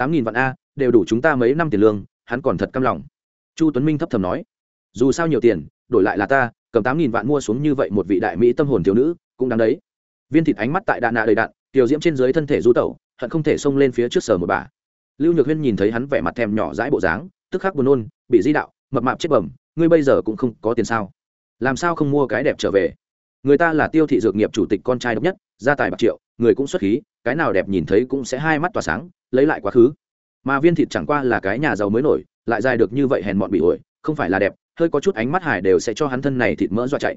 A: tám nghìn vạn a, đều đủ chúng ta mấy năm tiền lương, hắn còn thật căm lòng. Chu tuấn minh thấp thầm nói, dù sao nhiều tiền, đổi lại là ta, cầm tám nghìn vạn mua xuống như vậy một vị đại mỹ tâm hồn thiếu nữ, cũng đáng đấy. Viên thịt ánh mắt tại đạn nạ đầy đạn, tiểu diễm trên dưới thân thể du tẩu, hận không thể xông lên phía trước sở một bà. Lưu nhược huyên nhìn thấy hắn vẻ mặt thèm nhỏ dãi bộ dáng, tức khắc buồn nôn, bị di đạo, mập mạp chết bẩm, ngươi bây giờ cũng không có tiền sao? Làm sao không mua cái đẹp trở về? Người ta là tiêu thị dược nghiệp chủ tịch con trai độc nhất, gia tài bạc triệu, người cũng xuất khí, cái nào đẹp nhìn thấy cũng sẽ hai mắt tỏa sáng lấy lại quá khứ. Mà viên thịt chẳng qua là cái nhà giàu mới nổi, lại dài được như vậy hèn mọn bị ổi, không phải là đẹp, hơi có chút ánh mắt hải đều sẽ cho hắn thân này thịt mỡ dọa chạy.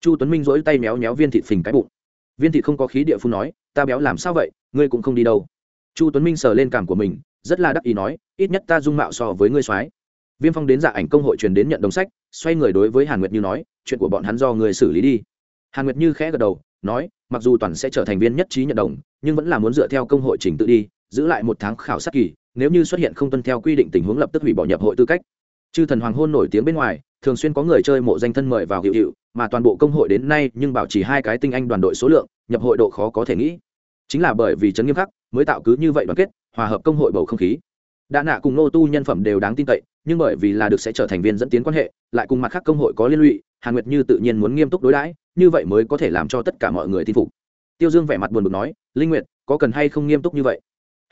A: Chu tuấn minh dỗi tay méo méo viên thịt phình cái bụng. Viên thịt không có khí địa phu nói, ta béo làm sao vậy, ngươi cũng không đi đâu. Chu tuấn minh sờ lên cảm của mình, rất là đắc ý nói, ít nhất ta dung mạo so với ngươi soái. Viêm phong đến dạ ảnh công hội truyền đến nhận đồng sách, xoay người đối với hàn nguyệt như nói, chuyện của bọn hắn do người xử lý đi. Hàn nguyệt như khẽ gật đầu, nói, mặc dù toàn sẽ trở thành viên nhất trí nhận đồng, nhưng vẫn là muốn dựa theo công hội trình tự đi giữ lại một tháng khảo sát kỳ, nếu như xuất hiện không tuân theo quy định tình huống lập tức hủy bỏ nhập hội tư cách. Chư thần hoàng hôn nổi tiếng bên ngoài, thường xuyên có người chơi mộ danh thân mời vào hiệu hiệu, mà toàn bộ công hội đến nay nhưng bảo chỉ hai cái tinh anh đoàn đội số lượng, nhập hội độ khó có thể nghĩ. Chính là bởi vì chấn nghiêm khắc, mới tạo cứ như vậy đoàn kết, hòa hợp công hội bầu không khí. Đã nạ cùng nô tu nhân phẩm đều đáng tin cậy, nhưng bởi vì là được sẽ trở thành viên dẫn tiến quan hệ, lại cùng mặt khác công hội có liên lụy, hàn nguyệt như tự nhiên muốn nghiêm túc đối đãi, như vậy mới có thể làm cho tất cả mọi người tin phục. Tiêu dương vẻ mặt buồn bực nói, linh nguyệt, có cần hay không nghiêm túc như vậy?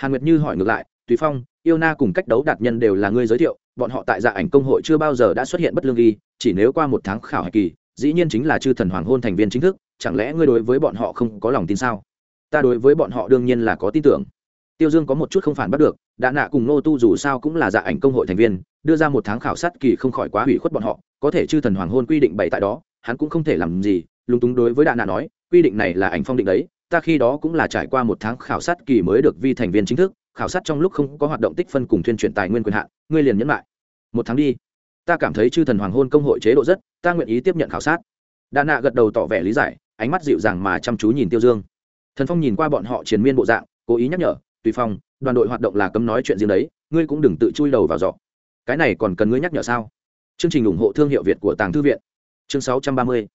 A: Hàn nguyệt như hỏi ngược lại, tùy phong, yêu na cùng cách đấu đạt nhân đều là ngươi giới thiệu, bọn họ tại dạ ảnh công hội chưa bao giờ đã xuất hiện bất lương ghi chỉ nếu qua một tháng khảo hạch kỳ, dĩ nhiên chính là chư thần hoàng hôn thành viên chính thức, chẳng lẽ ngươi đối với bọn họ không có lòng tin sao? Ta đối với bọn họ đương nhiên là có tin tưởng. Tiêu dương có một chút không phản bắt được đã nạ cùng nô tu dù sao cũng là dạ ảnh công hội thành viên, đưa ra một tháng khảo sát kỳ không khỏi quá hủy khuất bọn họ, có thể chư thần hoàng hôn quy định bày tại đó, hắn cũng không thể làm gì, lúng túng đối với đạ nạ nói, quy định này là ảnh phong định đấy ta khi đó cũng là trải qua một tháng khảo sát kỳ mới được vi thành viên chính thức, khảo sát trong lúc không có hoạt động tích phân cùng tuyên truyền tài nguyên quyền hạn, ngươi liền nhẫn lại. Một tháng đi, ta cảm thấy chư thần hoàng hôn công hội chế độ rất, ta nguyện ý tiếp nhận khảo sát. Đà nạ gật đầu tỏ vẻ lý giải, ánh mắt dịu dàng mà chăm chú nhìn tiêu dương. Thần phong nhìn qua bọn họ triền miên bộ dạng, cố ý nhắc nhở, tùy phong, đoàn đội hoạt động là cấm nói chuyện riêng đấy, ngươi cũng đừng tự chui đầu vào giỏ cái này còn cần ngươi nhắc nhở sao? Chương trình ủng hộ thương hiệu việt của tàng thư viện. Chương 630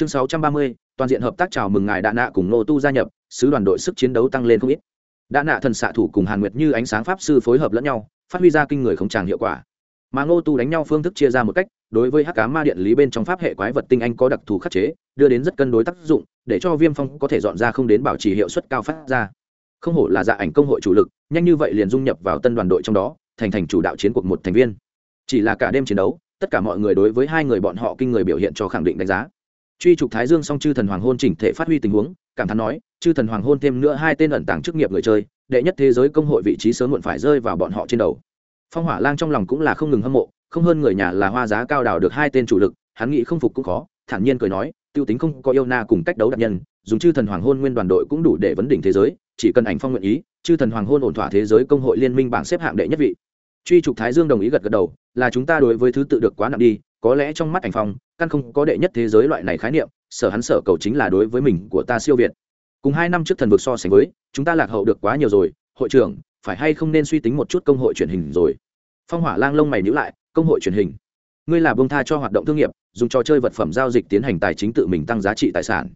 A: chương 630 toàn diện hợp tác chào mừng ngài đạ nạ cùng nô tu gia nhập, sứ đoàn đội sức chiến đấu tăng lên không ít. Đạ nạ thần xạ thủ cùng hàn nguyệt như ánh sáng pháp sư phối hợp lẫn nhau, phát huy ra kinh người không tràng hiệu quả. Mà ngô tu đánh nhau phương thức chia ra một cách, đối với hắc cá ma điện lý bên trong pháp hệ quái vật tinh anh có đặc thù khắc chế, đưa đến rất cân đối tác dụng, để cho viêm phong có thể dọn ra không đến bảo trì hiệu suất cao phát ra. Không hổ là dạ ảnh công hội chủ lực, nhanh như vậy liền dung nhập vào tân đoàn đội trong đó, thành thành chủ đạo chiến cuộc một thành viên. Chỉ là cả đêm chiến đấu, tất cả mọi người đối với hai người bọn họ kinh người biểu hiện cho khẳng định đánh giá truy trục thái dương song chư thần hoàng hôn chỉnh thể phát huy tình huống, cảm thán nói, chư thần hoàng hôn thêm nữa hai tên ẩn tàng chức nghiệp người chơi, đệ nhất thế giới công hội vị trí sớm muộn phải rơi vào bọn họ trên đầu. Phong hỏa lang trong lòng cũng là không ngừng hâm mộ, không hơn người nhà là hoa giá cao đào được hai tên chủ lực, hắn nghĩ không phục cũng khó, thản nhiên cười nói, tiêu tính không có yêu na cùng cách đấu đặc nhân, dùng chư thần hoàng hôn nguyên đoàn đội cũng đủ để vấn đỉnh thế giới, chỉ cần ảnh phong nguyện ý, chư thần hoàng hôn ổn thỏa thế giới công hội liên minh bảng xếp hạng đệ nhất vị. Truy trục thái dương đồng ý gật gật đầu, là chúng ta đối với thứ tự được quá nặng đi có lẽ trong mắt ảnh phong, căn không có đệ nhất thế giới loại này khái niệm, sở hắn sở cầu chính là đối với mình của ta siêu việt. Cùng hai năm trước thần vực so sánh với, chúng ta lạc hậu được quá nhiều rồi, hội trưởng, phải hay không nên suy tính một chút công hội truyền hình rồi? Phong hỏa lang lông mày nhữ lại, công hội truyền hình. Ngươi là bông tha cho hoạt động thương nghiệp, dùng trò chơi vật phẩm giao dịch tiến hành tài chính tự mình tăng giá trị tài sản.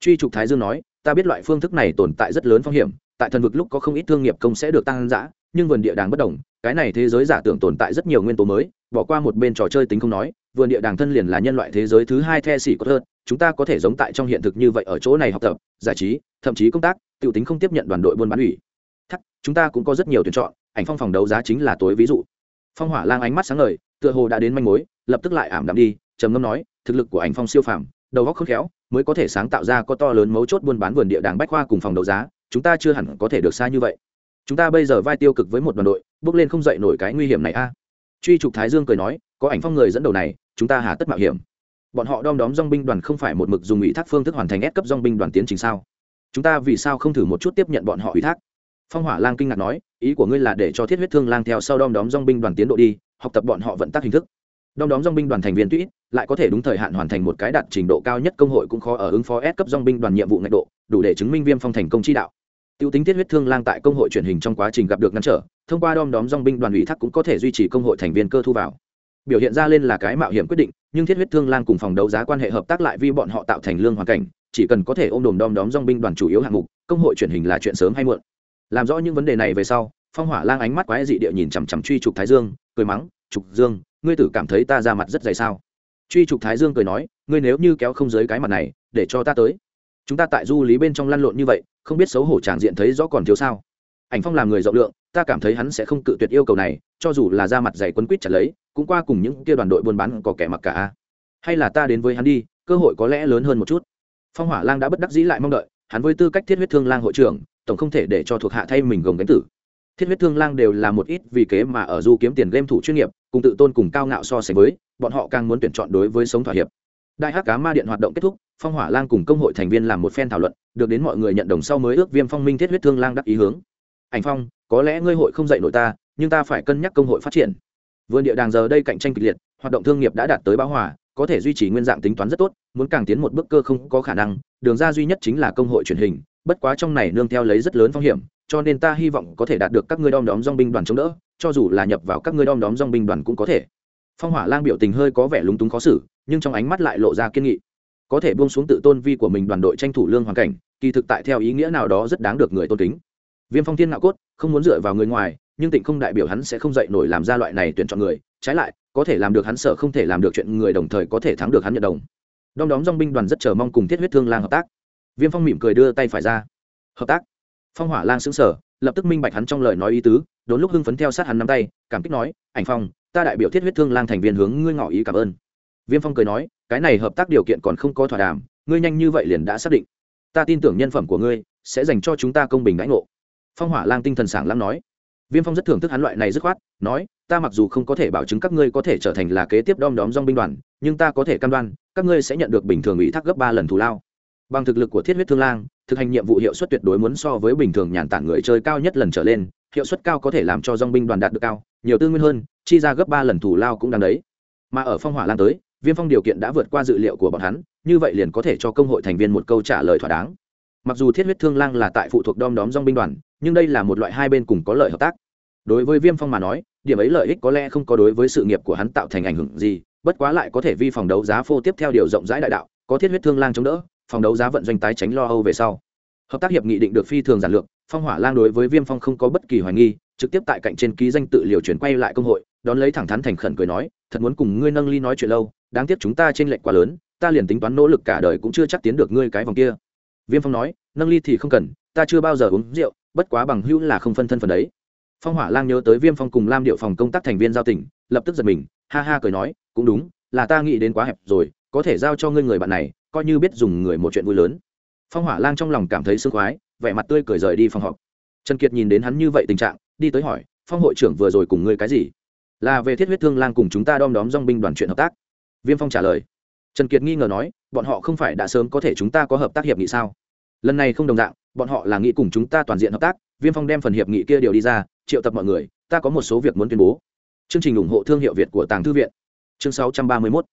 A: Truy trục thái dương nói, ta biết loại phương thức này tồn tại rất lớn phong hiểm, tại thần vực lúc có không ít thương nghiệp công sẽ được tăng giá, nhưng vườn địa đàng bất đồng, cái này thế giới giả tưởng tồn tại rất nhiều nguyên tố mới, bỏ qua một bên trò chơi tính không nói vườn địa đàng thân liền là nhân loại thế giới thứ hai the xỉ có hơn chúng ta có thể giống tại trong hiện thực như vậy ở chỗ này học tập, giải trí, thậm chí công tác t i ể u tính không tiếp nhận đoàn đội buôn bán ủy. Thắc, chúng ta cũng có rất nhiều tuyển chọn, ảnh phong phòng đấu giá chính là tối ví dụ. Phong hỏa lang ánh mắt sáng ngời, tựa hồ đã đến manh mối, lập tức lại ảm đạm đi, trầm ngâm nói, thực lực của ảnh phong siêu phàm, đầu góc khớp khéo, mới có thể sáng tạo ra có to lớn mấu chốt buôn bán vườn địa đàng bách khoa cùng phòng đấu giá, chúng ta chưa hẳn có thể được xa như vậy. Chúng ta bây giờ vai tiêu cực với một đoàn đội, bước lên không dậy nổi cái nguy hiểm này a. Truy trục thái dương cười nói có ảnh phong người dẫn đầu này chúng ta hà tất mạo hiểm. Bọn họ đom đóm dong binh đoàn không phải một mực dùng ủy thác phương thức hoàn thành ép cấp dong binh đoàn tiến trình sao? Chúng ta vì sao không thử một chút tiếp nhận bọn họ ủy thác? Phong hỏa lang kinh ngạc nói ý của ngươi là để cho thiết huyết thương lang theo sau đom đóm dong binh đoàn tiến độ đi học tập bọn họ vận tắc hình thức. Đom đóm dong binh đoàn thành viên tuy lại có thể đúng thời hạn hoàn thành một cái đạt trình độ cao nhất công hội cũng khó ở ứng phó ép cấp dong binh đoàn nhiệm vụ ngạch độ đủ để chứng minh viêm phong thành công chi đạo. Tiêu tính thiết huyết thương lang tại công hội truyền hình trong quá trình gặp được ngăn trở, thông qua đom đóm dong binh đoàn ủy thác cũng có thể duy trì công hội thành viên cơ thu vào. Biểu hiện ra lên là cái mạo hiểm quyết định, nhưng thiết huyết thương lang cùng phòng đấu giá quan hệ hợp tác lại vì bọn họ tạo thành lương hoàn cảnh, chỉ cần có thể ôm đồm đom đóm dong binh đoàn chủ yếu hạng mục, công hội truyền hình là chuyện sớm hay muộn. Làm rõ những vấn đề này về sau, Phong Hỏa Lang ánh mắt quái dị địa nhìn chằm chằm truy trục Thái Dương, cười mắng, "Trục Dương, ngươi tử cảm thấy ta ra mặt rất dày sao?" Truy trục Thái Dương cười nói, "Ngươi nếu như kéo không dưới cái mặt này, để cho ta tới." Chúng ta tại du lý bên trong lăn lộn như vậy, không biết xấu hổ tràng diện thấy rõ còn thiếu sao ảnh phong làm người rộng lượng ta cảm thấy hắn sẽ không cự tuyệt yêu cầu này, cho dù là ra mặt giày quấn quýt trả lấy, cũng qua cùng những kia đoàn đội buôn bán có kẻ mặc cả hay là ta đến với hắn đi, cơ hội có lẽ lớn hơn một chút. Phong hỏa lang đã bất đắc dĩ lại mong đợi, hắn với tư cách thiết huyết thương lang hội trưởng, tổng không thể để cho thuộc hạ thay mình gồng gánh tử. Thiết huyết thương lang đều là một ít vì kế mà ở du kiếm tiền game thủ chuyên nghiệp, cùng tự tôn cùng cao ngạo so sánh với, bọn họ càng muốn tuyển chọn đối với sống thỏa hiệp. Đại hắc cá ma điện hoạt động kết thúc, phong hỏa lang cùng công hội thành viên làm một phen thảo luận, được đến mọi người nhận đồng sau mới ước viêm phong minh thiết huyết thương lang đắc ý hướng ảnh phong, có lẽ ngươi hội không dạy nổi ta, nhưng ta phải cân nhắc công hội phát triển. Vườn địa đàng giờ đây cạnh tranh kịch liệt, hoạt động thương nghiệp đã đạt tới bão hòa, có thể duy trì nguyên dạng tính toán rất tốt, muốn càng tiến một bước cơ không có khả năng, đường ra duy nhất chính là công hội truyền hình, bất quá trong này nương theo lấy rất lớn phong hiểm, cho nên ta hy vọng có thể đạt được các ngươi đom đóm dong binh đoàn chống đỡ, cho dù là nhập vào các ngươi đom đóm dong binh đoàn cũng có thể. Phong hỏa lang biểu tình hơi có vẻ lúng túng khó xử, nhưng trong ánh mắt lại lộ ra kiên nghị. Có thể buông xuống tự tôn vi của mình đoàn đội tranh thủ lương hoàn cảnh, kỳ thực tại theo ý nghĩa nào đó rất đáng được người tôn kính viêm phong thiên ngạo cốt, không muốn dựa vào người ngoài, nhưng tịnh không đại biểu hắn sẽ không dậy nổi làm ra loại này tuyển chọn người. Trái lại, có thể làm được hắn sợ không thể làm được chuyện người đồng thời có thể thắng được hắn nhận đồng. Đom đóm dong binh đoàn rất chờ mong cùng thiết huyết thương lang hợp tác. Viêm phong mỉm cười đưa tay phải ra. Hợp tác. Phong hỏa lang xứng sở lập tức minh bạch hắn trong lời nói ý tứ, đốn lúc hưng phấn theo sát hắn nắm tay, cảm kích nói, ảnh phong, ta đại biểu thiết huyết thương lang thành viên hướng ngươi ngỏ ý cảm ơn. Viêm phong cười nói, cái này hợp tác điều kiện còn không có thỏa đàm, ngươi nhanh như vậy liền đã xác định. Ta tin tưởng nhân phẩm của ngươi sẽ dành cho chúng ta công bình đãi ngộ phong hỏa lang tinh thần sảng lắm nói. Viêm phong rất thưởng thức hắn loại này dứt khoát, nói, ta mặc dù không có thể bảo chứng các ngươi có thể trở thành là kế tiếp đom đóm dong binh đoàn, nhưng ta có thể cam đoan, các ngươi sẽ nhận được bình thường ủy thác gấp ba lần thù lao. Bằng thực lực của thiết huyết thương lang, thực hành nhiệm vụ hiệu suất tuyệt đối muốn so với bình thường nhàn tản người chơi cao nhất lần trở lên, hiệu suất cao có thể làm cho dong binh đoàn đạt được cao, nhiều tư nguyên hơn, chi ra gấp ba lần thủ lao cũng đáng đấy. Mà ở phong hỏa lan tới, viêm phong điều kiện đã vượt qua dự liệu của bọn hắn, như vậy liền có thể cho công hội thành viên một câu trả lời thỏa đáng. Mặc dù thiết huyết thương lang là tại phụ thuộc đom đóm dong binh đoàn nhưng đây là một loại hai bên cùng có lợi hợp tác. Đối với viêm phong mà nói, điểm ấy lợi ích có lẽ không có đối với sự nghiệp của hắn tạo thành ảnh hưởng gì, bất quá lại có thể vi phòng đấu giá phô tiếp theo điều rộng rãi đại đạo, có thiết huyết thương lang chống đỡ, phòng đấu giá vận doanh tái tránh lo âu về sau. Hợp tác hiệp nghị định được phi thường giản lược, phong hỏa lang đối với viêm phong không có bất kỳ hoài nghi, trực tiếp tại cạnh trên ký danh tự liều chuyển quay lại công hội, đón lấy thẳng thắn thành khẩn cười nói, thật muốn cùng ngươi nâng ly nói chuyện lâu, đáng tiếc chúng ta trên lệch quá lớn, ta liền tính toán nỗ lực cả đời cũng chưa chắc tiến được ngươi cái vòng kia. Viêm phong nói, nâng ly thì không cần, ta chưa bao giờ uống rượu bất quá bằng hữu là không phân thân phần đấy. Phong hỏa lang nhớ tới viêm phong cùng lam điệu phòng công tác thành viên giao tỉnh lập tức giật mình, ha ha cười nói, cũng đúng, là ta nghĩ đến quá hẹp rồi, có thể giao cho ngươi người bạn này, coi như biết dùng người một chuyện vui lớn. Phong hỏa lang trong lòng cảm thấy sương khoái, vẻ mặt tươi cười rời đi phòng họp. Trần kiệt nhìn đến hắn như vậy tình trạng, đi tới hỏi, phong hội trưởng vừa rồi cùng ngươi cái gì? Là về thiết huyết thương lang cùng chúng ta đom đóm dong binh đoàn chuyện hợp tác. Viêm phong trả lời. Trần kiệt nghi ngờ nói, bọn họ không phải đã sớm có thể chúng ta có hợp tác hiệp nghị sao? Lần này không đồng dạng bọn họ là nghĩ cùng chúng ta toàn diện hợp tác viêm phong đem phần hiệp nghị kia điều đi ra triệu tập mọi người ta có một số việc muốn tuyên bố. Chương trình ủng hộ thương hiệu việt của tàng thư viện. Chương 631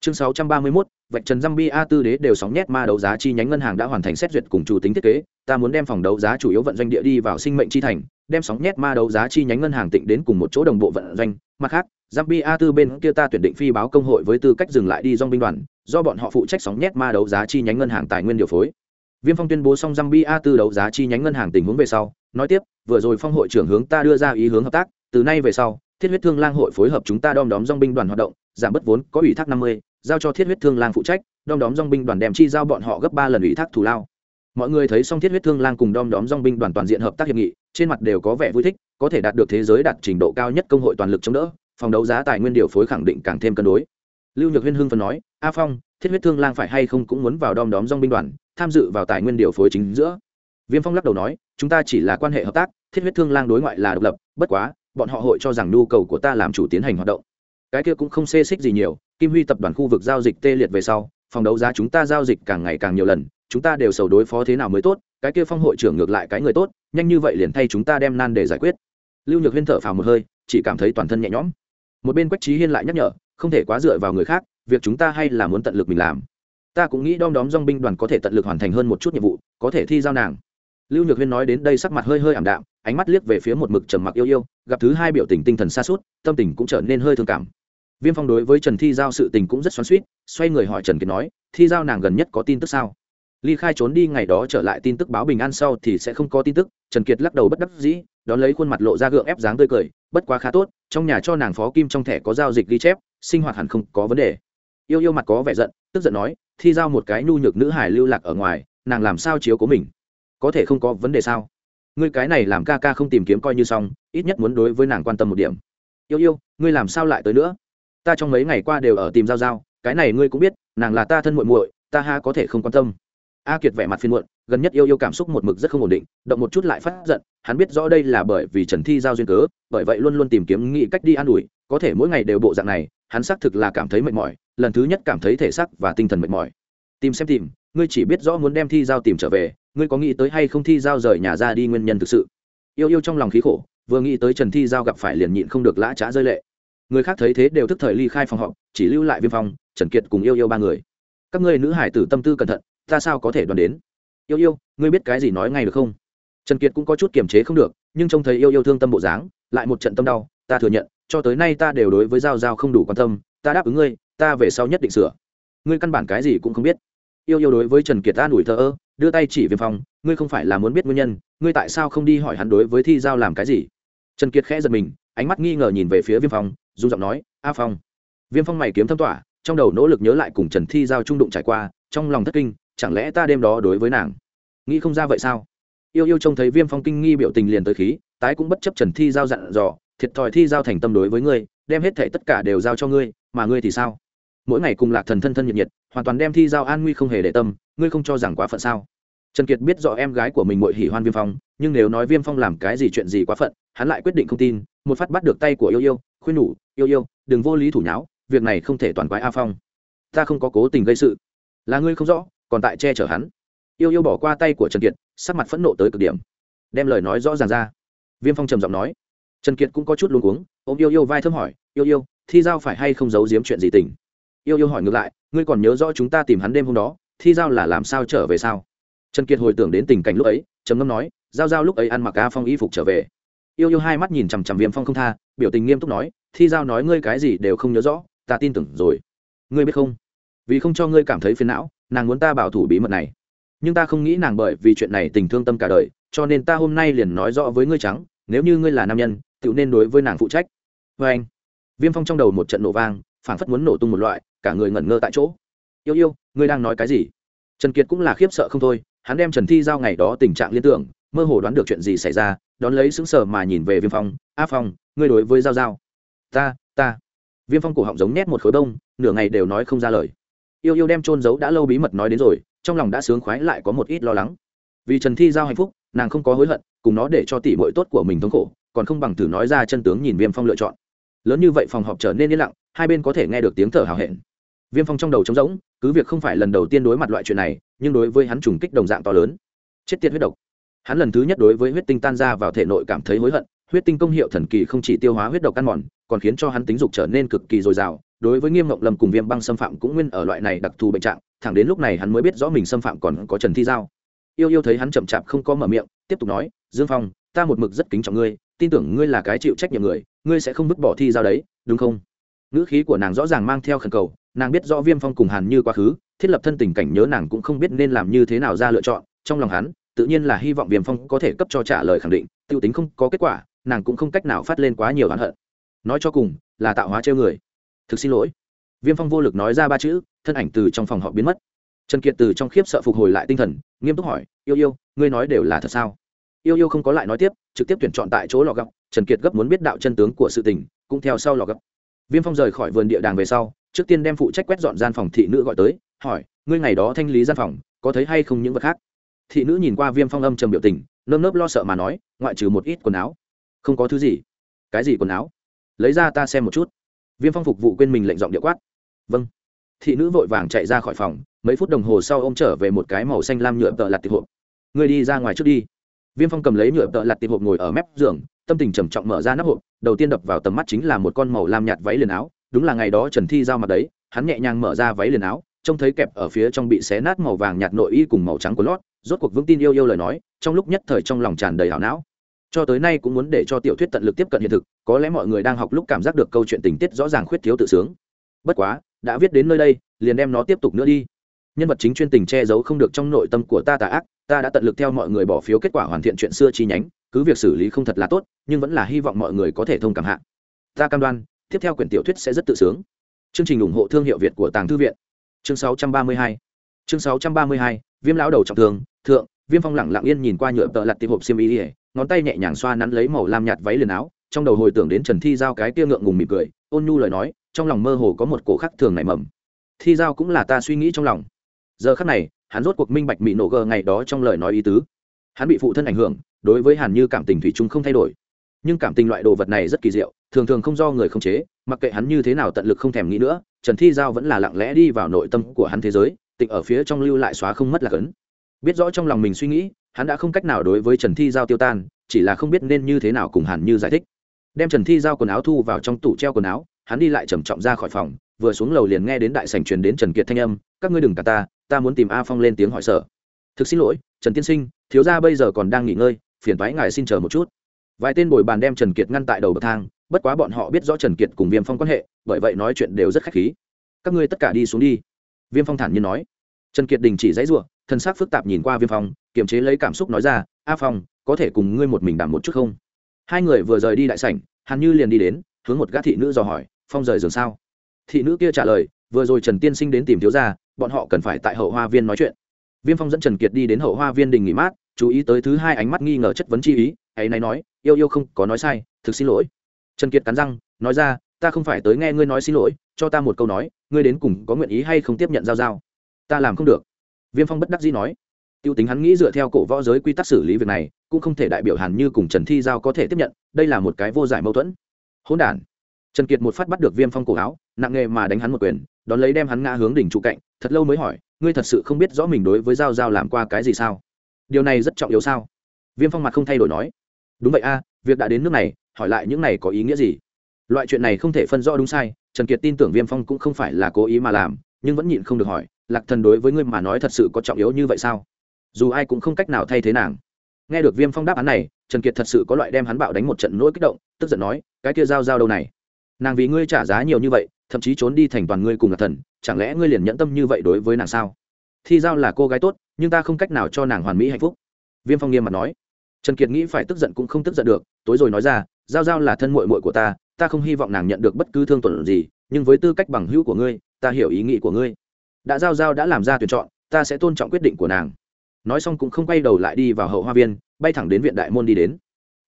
A: chương 631, vạch trần Zambia tư đế đều sóng nhét ma đấu giá chi nhánh ngân hàng đã hoàn thành xét duyệt cùng chủ tính thiết kế, ta muốn đem phòng đấu giá chủ yếu vận doanh địa đi vào sinh mệnh chi thành, đem sóng nhét ma đấu giá chi nhánh ngân hàng tịnh đến cùng một chỗ đồng bộ vận doanh, mặt khác, Zambia tư bên kia ta tuyển định phi báo công hội với tư cách dừng lại đi dòng binh đoàn, do bọn họ phụ trách sóng nhét ma đấu giá chi nhánh ngân hàng tài nguyên điều phối. Viêm Phong tuyên bố xong Zambia tư đấu giá chi nhánh ngân hàng tình huống về sau, nói tiếp, vừa rồi Phong hội trưởng hướng ta đưa ra ý hướng hợp tác, từ nay về sau, Thiết huyết thương lang hội phối hợp chúng ta đom đóm dòng binh đoàn hoạt động, giảm bất vốn có ủy thác năm mươi giao cho thiết huyết thương lang phụ trách đom đóm dòng binh đoàn đem chi giao bọn họ gấp ba lần ủy thác thù lao. Mọi người thấy xong thiết huyết thương lang cùng đom đóm dòng binh đoàn toàn diện hợp tác hiệp nghị trên mặt đều có vẻ vui thích có thể đạt được thế giới đạt trình độ cao nhất công hội toàn lực chống đỡ phòng đấu giá tài nguyên điều phối khẳng định càng thêm cân đối. Lưu nhược huyên hưng phần nói a phong thiết huyết thương lang phải hay không cũng muốn vào đom đóm dòng binh đoàn tham dự vào tài nguyên điều phối chính giữa. Viêm phong lắc đầu nói, chúng ta chỉ là quan hệ hợp tác, thiết huyết thương lang đối ngoại là độc lập, bất quá, bọn họ hội cho rằng nhu cầu của ta làm chủ tiến hành hoạt động. Cái kia cũng không xê xích gì nhiều, kim huy tập đoàn khu vực giao dịch tê liệt về sau, phòng đấu giá chúng ta giao dịch càng ngày càng nhiều lần, chúng ta đều sầu đối phó thế nào mới tốt, cái kia phong hội trưởng ngược lại cái người tốt, nhanh như vậy liền thay chúng ta đem nan để giải quyết. Lưu nhược huyên thở phào một hơi, chỉ cảm thấy toàn thân nhẹ nhõm. Một bên quách trí hiên lại nhắc nhở, không thể quá dựa vào người khác, việc chúng ta hay là muốn tận lực mình làm ta cũng nghĩ đom đóm dong binh đoàn có thể tận lực hoàn thành hơn một chút nhiệm vụ, có thể thi giao nàng. Lưu nhược huyên nói đến đây sắc mặt hơi hơi ảm đạm, ánh mắt liếc về phía một mực trầm mặc yêu yêu, gặp thứ hai biểu tình tinh thần xa suốt tâm tình cũng trở nên hơi thương cảm. Viêm phong đối với trần thi giao sự tình cũng rất xoắn suýt xoay người hỏi trần kiệt nói, thi giao nàng gần nhất có tin tức sao? Ly khai trốn đi ngày đó trở lại tin tức báo bình an sau thì sẽ không có tin tức, trần kiệt lắc đầu bất đắc dĩ, đón lấy khuôn mặt lộ ra gượng ép dáng tươi cười, bất quá khá tốt, trong nhà cho nàng phó kim trong thẻ có giao dịch ghi chép, sinh hoạt hẳn không có vấn đề. Yêu yêu mặt có vẻ giận, tức giận nói thi giao một cái nhu nhược nữ hải lưu lạc ở ngoài, nàng làm sao chiếu của mình? Có thể không có vấn đề sao? Ngươi cái này làm ca ca không tìm kiếm coi như xong, ít nhất muốn đối với nàng quan tâm một điểm. Yêu yêu, ngươi làm sao lại tới nữa? Ta trong mấy ngày qua đều ở tìm giao giao, cái này ngươi cũng biết, nàng là ta thân muội muội, ta ha có thể không quan tâm. A kiệt vẻ mặt phiền muộn gần nhất yêu yêu cảm xúc một mực rất không ổn định, động một chút lại phát giận, hắn biết rõ đây là bởi vì trần thi giao duyên cớ, bởi vậy luôn luôn tìm kiếm nghĩ cách đi an ủi, có thể mỗi ngày đều bộ dạng này, hắn xác thực là cảm thấy mệt mỏi, lần thứ nhất cảm thấy thể xác và tinh thần mệt mỏi. Tìm xem tìm, ngươi chỉ biết rõ muốn đem thi giao tìm trở về, ngươi có nghĩ tới hay không thi giao rời nhà ra đi nguyên nhân thực sự? Yêu yêu trong lòng khí khổ, vừa nghĩ tới trần thi giao gặp phải liền nhịn không được lã trá rơi lệ. Người khác thấy thế đều thức thời ly khai phòng họp, chỉ lưu lại viêm phong, trần kiệt cùng yêu yêu ba người. Các ngươi nữ hải tử tâm tư cẩn thận, ta sao có thể đoán đến? Yêu yêu, ngươi biết cái gì nói ngay được không? Trần kiệt cũng có chút kiềm chế không được, nhưng trông thấy yêu yêu thương tâm bộ dáng, lại một trận tâm đau, ta thừa nhận, cho tới nay ta đều đối với giao giao không đủ quan tâm, ta đáp ứng ngươi, ta về sau nhất định sửa. Ngươi căn bản cái gì cũng không biết. Yêu yêu đối với trần kiệt ta đuổi thờ ơ, đưa tay chỉ viêm phong ngươi không phải là muốn biết nguyên nhân, ngươi tại sao không đi hỏi hắn đối với thi giao làm cái gì? Trần kiệt khẽ giật mình, ánh mắt nghi ngờ nhìn về phía viêm phong, dù giọng nói, a phong. Viêm phong mày kiếm thâm tỏa trong đầu nỗ lực nhớ lại cùng trần thi giao trung đụng trải qua, trong lòng thất kinh chẳng lẽ ta đêm đó đối với nàng? Nghĩ không ra vậy sao? Yêu yêu trông thấy viêm phong kinh nghi biểu tình liền tới khí, tái cũng bất chấp trần thi giao dặn dò, thiệt thòi thi giao thành tâm đối với ngươi, đem hết thể tất cả đều giao cho ngươi, mà ngươi thì sao? Mỗi ngày cùng lạc thần thân thân nhiệt nhiệt, hoàn toàn đem thi giao an nguy không hề để tâm, ngươi không cho rằng quá phận sao? Trần kiệt biết rõ em gái của mình mội hỉ hoan viêm phong, nhưng nếu nói viêm phong làm cái gì chuyện gì quá phận, hắn lại quyết định không tin, một phát bắt được tay của yêu yêu, khuyên nhủ, yêu yêu, đừng vô lý thủ nháo, việc này không thể toàn quái a phong. Ta không có cố tình gây sự. Là ngươi không rõ còn tại che chở hắn. Yêu yêu bỏ qua tay của trần kiệt, sắc mặt phẫn nộ tới cực điểm. Đem lời nói rõ ràng ra. Viêm phong trầm giọng nói. Trần kiệt cũng có chút luống cuống, ôm yêu yêu vai thơm hỏi, yêu yêu, thi giao phải hay không giấu giếm chuyện gì tình? Yêu yêu hỏi ngược lại, ngươi còn nhớ rõ chúng ta tìm hắn đêm hôm đó, thi giao là làm sao trở về sao? Trần kiệt hồi tưởng đến tình cảnh lúc ấy, trầm ngâm nói, giao giao lúc ấy ăn mặc a phong y phục trở về. Yêu yêu hai mắt nhìn chằm chằm viêm phong không tha, biểu tình nghiêm túc nói, thi giao nói ngươi cái gì đều không nhớ rõ, ta tin tưởng rồi. Ngươi biết không? Vì không cho ngươi cảm thấy phiền não nàng muốn ta bảo thủ bí mật này. Nhưng ta không nghĩ nàng bởi vì chuyện này tình thương tâm cả đời, cho nên ta hôm nay liền nói rõ với ngươi trắng, nếu như ngươi là nam nhân tự nên đối với nàng phụ trách. Vê anh, viêm phong trong đầu một trận nổ vang, phảng phất muốn nổ tung một loại, cả người ngẩn ngơ tại chỗ. Yêu yêu, ngươi đang nói cái gì? Trần kiệt cũng là khiếp sợ không thôi, hắn đem trần thi giao ngày đó tình trạng liên tưởng, mơ hồ đoán được chuyện gì xảy ra, đón lấy sững sờ mà nhìn về viêm phong. A phong, ngươi đối với giao giao. Ta ta. Viêm phong cổ họng giống nhét một khối bông, nửa ngày đều nói không ra lời yêu yêu đem trôn giấu đã lâu bí mật nói đến rồi, trong lòng đã sướng khoái lại có một ít lo lắng. Vì trần thi giao hạnh phúc, nàng không có hối hận, cùng nó để cho tỷ bội tốt của mình thống khổ, còn không bằng thử nói ra chân tướng nhìn viêm phong lựa chọn. Lớn như vậy phòng họp trở nên yên lặng, hai bên có thể nghe được tiếng thở hào hẹn. Viêm phong trong đầu trống rỗng, cứ việc không phải lần đầu tiên đối mặt loại chuyện này, nhưng đối với hắn trùng kích đồng dạng to lớn. Chết tiệt huyết độc. Hắn lần thứ nhất đối với huyết tinh tan ra vào thể nội cảm thấy hối hận, huyết tinh công hiệu thần kỳ không chỉ tiêu hóa huyết độc ăn mòn, còn khiến cho hắn tính dục trở nên cực kỳ dồi dào đối với nghiêm ngọc lâm cùng viêm băng xâm phạm cũng nguyên ở loại này đặc thù bệnh trạng, thẳng đến lúc này hắn mới biết rõ mình xâm phạm còn có trần thi giao. Yêu yêu thấy hắn chậm chạp không có mở miệng, tiếp tục nói, dương phong, ta một mực rất kính trọng ngươi, tin tưởng ngươi là cái chịu trách nhiệm người, ngươi sẽ không vứt bỏ thi giao đấy, đúng không? Ngữ khí của nàng rõ ràng mang theo khẩn cầu, nàng biết rõ viêm phong cùng hàn như quá khứ, thiết lập thân tình cảnh nhớ nàng cũng không biết nên làm như thế nào ra lựa chọn, trong lòng hắn, tự nhiên là hy vọng viêm phong có thể cấp cho trả lời khẳng định t i ê u tính không có kết quả, nàng cũng không cách nào phát lên quá nhiều oán hận. Nói cho cùng, là tạo hóa trêu người thực xin lỗi. Viêm phong vô lực nói ra ba chữ, thân ảnh từ trong phòng họ biến mất. Trần kiệt từ trong khiếp sợ phục hồi lại tinh thần, nghiêm túc hỏi, yêu yêu, ngươi nói đều là thật sao? Yêu yêu không có lại nói tiếp, trực tiếp tuyển chọn tại chỗ lò gọc trần kiệt gấp muốn biết đạo chân tướng của sự tình, cũng theo sau lò gọc viêm phong rời khỏi vườn địa đàng về sau, trước tiên đem phụ trách quét dọn gian phòng thị nữ gọi tới, hỏi, ngươi ngày đó thanh lý gian phòng, có thấy hay không những vật khác? Thị nữ nhìn qua viêm phong âm trầm biểu tình, nơm nớp lo sợ mà nói, ngoại trừ một ít quần áo. Không có thứ gì. Cái gì quần áo? Lấy ra ta xem một chút viêm phong phục vụ quên mình lệnh giọng địa quát. Vâng. Thị nữ vội vàng chạy ra khỏi phòng, mấy phút đồng hồ sau ô m trở về một cái màu xanh lam nhựa tợ lặt tiệp hộp. Người đi ra ngoài trước đi. Viêm phong cầm lấy nhựa tợ lặt tiệp hộp ngồi ở mép giường, tâm tình trầm trọng mở ra nắp hộp, đầu tiên đập vào tầm mắt chính là một con màu lam nhạt váy liền áo. Đúng là ngày đó trần thi giao mặt đấy, hắn nhẹ nhàng mở ra váy liền áo, trông thấy kẹp ở phía trong bị xé nát màu vàng nhạt nội y cùng màu trắng của lót, rốt cuộc vững tin yêu yêu lời nói, trong lúc nhất thời trong lòng tràn đầy hảo não cho tới nay cũng muốn để cho tiểu thuyết tận lực tiếp cận hiện thực, có lẽ mọi người đang học lúc cảm giác được câu chuyện tình tiết rõ ràng khuyết thiếu tự sướng. Bất quá, đã viết đến nơi đây, liền đem nó tiếp tục nữa đi. Nhân vật chính chuyên tình che giấu không được trong nội tâm của ta tà ác, ta đã tận lực theo mọi người bỏ phiếu kết quả hoàn thiện chuyện xưa chi nhánh, cứ việc xử lý không thật là tốt, nhưng vẫn là hy vọng mọi người có thể thông cảm hạ. Ta cam đoan, tiếp theo quyển tiểu thuyết sẽ rất tự sướng. Chương trình ủng hộ thương hiệu việt của tàng thư viện. Chương 632 chương 632 viêm lão đầu trọng thương, thượng, viêm phong lẳng lặng yên nhìn qua nhựa tợ lặt tiệp hộp xiêm y ngón tay nhẹ nhàng xoa nắn lấy màu lam nhạt váy liền áo, trong đầu hồi tưởng đến trần thi giao cái kia ngượng ngùng mỉm cười, ôn nhu lời nói, trong lòng mơ hồ có một cổ khắc thường nảy mầm. Thi giao cũng là ta suy nghĩ trong lòng. Giờ khắc này, hắn rốt cuộc minh bạch mị nổ gờ ngày đó trong lời nói ý tứ. Hắn bị phụ thân ảnh hưởng, đối với hàn như cảm tình thủy chung không thay đổi. Nhưng cảm tình loại đồ vật này rất kỳ diệu, thường thường không do người không chế, mặc kệ hắn như thế nào tận lực không thèm nghĩ nữa, trần thi giao vẫn là lặng lẽ đi vào nội tâm của hắn thế giới tịnh ở phía trong lưu lại xóa không mất là cấn. Biết rõ trong lòng mình suy nghĩ hắn đã không cách nào đối với trần thi giao tiêu tan, chỉ là không biết nên như thế nào cùng hàn như giải thích. Đem trần thi giao quần áo thu vào trong tủ treo quần áo, hắn đi lại trầm trọng ra khỏi phòng, vừa xuống lầu liền nghe đến đại sảnh truyền đến trần kiệt thanh âm, các ngươi đừng cả ta ta muốn tìm a phong lên tiếng hỏi sở thực xin lỗi, trần tiên sinh, thiếu gia bây giờ còn đang nghỉ ngơi, phiền thoái ngài xin chờ một chút. Vài tên bồi bàn đem trần kiệt ngăn tại đầu bậc thang, bất quá bọn họ biết rõ trần kiệt cùng viêm phong quan hệ, bởi vậy nói chuyện đều rất khách khí. Các ngươi tất cả đi xuống đi. Viêm phong thản nhiên nói trần kiệt đình chỉ dãy ruộng thân xác phức tạp nhìn qua viêm phong, kiềm chế lấy cảm xúc nói ra, a phong, có thể cùng ngươi một mình đảm một chút không? Hai người vừa rời đi đại sảnh, hàn như liền đi đến, hướng một gã thị nữ dò hỏi, phong rời giường sao? Thị nữ kia trả lời, vừa rồi trần tiên sinh đến tìm thiếu gia, bọn họ cần phải tại hậu hoa viên nói chuyện. Viêm phong dẫn trần kiệt đi đến hậu hoa viên đình nghỉ mát, chú ý tới thứ hai ánh mắt nghi ngờ chất vấn chi ý, ấy này nói, yêu yêu không, có nói sai, thực xin lỗi. Trần kiệt cắn răng, nói ra, ta không phải tới nghe ngươi nói xin lỗi, cho ta một câu nói, ngươi đến cùng có nguyện ý hay không tiếp nhận giao giao? Ta làm không được. Viêm phong bất đắc dĩ nói. T i ê u tính hắn nghĩ dựa theo cổ võ giới quy tắc xử lý việc này, cũng không thể đại biểu hàn như cùng trần thi giao có thể tiếp nhận, đây là một cái vô giải mâu thuẫn. Hỗn đản. Trần kiệt một phát bắt được viêm phong cổ áo, nặng nghề mà đánh hắn một quyền, đón lấy đem hắn ngã hướng đỉnh trụ cạnh, thật lâu mới hỏi, ngươi thật sự không biết rõ mình đối với giao giao làm qua cái gì sao? Điều này rất trọng yếu sao? Viêm phong mặt không thay đổi nói. Đúng vậy a, việc đã đến nước này, hỏi lại những này có ý nghĩa gì? Loại chuyện này không thể phân rõ đúng sai, trần kiệt tin tưởng viêm phong cũng không phải là cố ý mà làm, nhưng vẫn nhịn không được hỏi lạc thần đối với ngươi mà nói thật sự có trọng yếu như vậy sao? Dù ai cũng không cách nào thay thế nàng. Nghe được viêm phong đáp án này, trần kiệt thật sự có loại đem hắn bạo đánh một trận nỗi kích động, tức giận nói, cái kia giao giao đâu này? Nàng vì ngươi trả giá nhiều như vậy, thậm chí trốn đi thành toàn ngươi cùng lạc thần, chẳng lẽ ngươi liền nhẫn tâm như vậy đối với nàng sao? Thi giao là cô gái tốt, nhưng ta không cách nào cho nàng hoàn mỹ hạnh phúc. Viêm phong nghiêm mặt nói. Trần kiệt nghĩ phải tức giận cũng không tức giận được, tối rồi nói ra, giao giao là thân mội mội của ta ta không hy vọng nàng nhận được bất cứ thương tổn gì, nhưng với tư cách bằng hữu của ngươi, ta hiểu ý nghĩ của ngươi đã giao giao đã làm ra tuyển chọn, ta sẽ tôn trọng quyết định của nàng. Nói xong cũng không quay đầu lại đi vào hậu hoa viên, bay thẳng đến viện đại môn đi đến.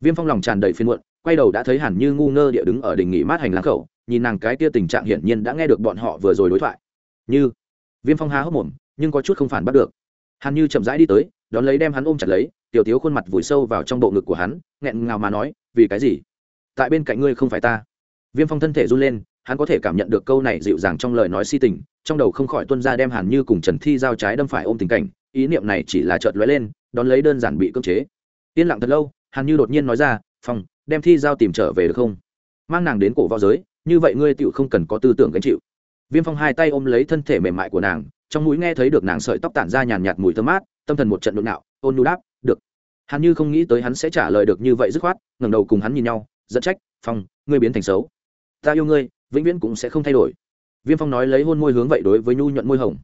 A: Viêm phong lòng tràn đầy phiên muộn, quay đầu đã thấy hẳn như ngu ngơ địa đứng ở đình nghỉ mát hành lang khẩu, nhìn nàng cái kia tình trạng hiển nhiên đã nghe được bọn họ vừa rồi đối thoại. Như, viêm phong há hốc mồm, nhưng có chút không phản bắt được. Hàn như chậm rãi đi tới, đón lấy đem hắn ôm chặt lấy, tiểu thiếu khuôn mặt vùi sâu vào trong bộ ngực của hắn, nghẹn ngào mà nói, vì cái gì? Tại bên cạnh ngươi không phải ta. Viêm phong thân thể run lên hắn có thể cảm nhận được câu này dịu dàng trong lời nói si tình, trong đầu không khỏi tuân ra đem hàn như cùng trần thi giao trái đâm phải ôm tình cảnh, ý niệm này chỉ là chợt lóe lên, đón lấy đơn giản bị cưỡng chế. Yên lặng thật lâu, hàn như đột nhiên nói ra, phong, đem thi giao tìm trở về được không? Mang nàng đến cổ vào giới, như vậy ngươi tựu không cần có tư tưởng gánh chịu. Viêm phong hai tay ôm lấy thân thể mềm mại của nàng, trong mũi nghe thấy được nàng sợi tóc tản ra nhàn nhạt mùi thơm mát, tâm thần một trận đột nạo, ôn nu đáp, được. Hàn như không nghĩ tới hắn sẽ trả lời được như vậy dứt khoát, ngẩng đầu cùng hắn nhìn nhau dẫn trách, phong, ngươi biến thành xấu. Ta yêu ngươi vĩnh viễn cũng sẽ không thay đổi. Viêm phong nói lấy hôn môi hướng vậy đối với nhu nhuận môi hồng.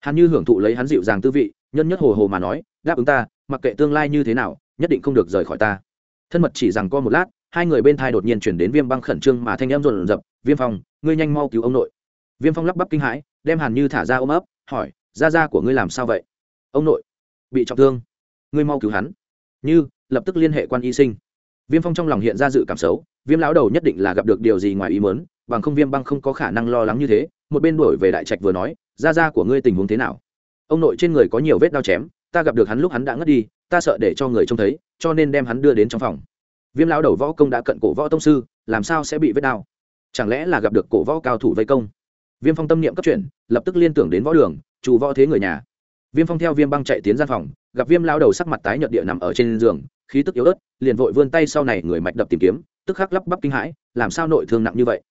A: Hàn như hưởng thụ lấy hắn dịu dàng tư vị, nhân nhất hồ hồ mà nói, đáp ứng ta, mặc kệ tương lai như thế nào, nhất định không được rời khỏi ta. Thân mật chỉ rằng co một lát, hai người bên thai đột nhiên chuyển đến viêm băng khẩn trương mà thanh em rộn rập, viêm phong, ngươi nhanh mau cứu ông nội. Viêm phong lắp bắp kinh hãi, đem hàn như thả ra ôm ấp, hỏi da da của ngươi làm sao vậy? Ông nội, bị trọng thương, ngươi mau cứu hắn. Như, lập tức liên hệ quan y sinh. Viêm phong trong lòng hiện ra dự cảm xấu, viêm lão đầu nhất định là gặp được điều gì ngoài ý mớn bằng không viêm băng không có khả năng lo lắng như thế, một bên đổi về đại trạch vừa nói ra ra của ngươi tình huống thế nào? Ông nội trên người có nhiều vết đau chém, ta gặp được hắn lúc hắn đã ngất đi, ta sợ để cho người trông thấy, cho nên đem hắn đưa đến trong phòng. Viêm lão đầu võ công đã cận cổ võ tông sư, làm sao sẽ bị vết đau? Chẳng lẽ là gặp được cổ võ cao thủ vây công? Viêm phong tâm niệm cấp chuyển, lập tức liên tưởng đến võ đường, chủ võ thế người nhà. Viêm phong theo viêm băng chạy tiến gian phòng, gặp viêm lao đầu sắc mặt tái nhợt địa nằm ở trên giường, khí tức yếu ớt, liền vội vươn tay sau này người mạch đập tìm kiếm, tức khắc lắp bắp kinh hãi, làm sao nội thương nặng như vậy?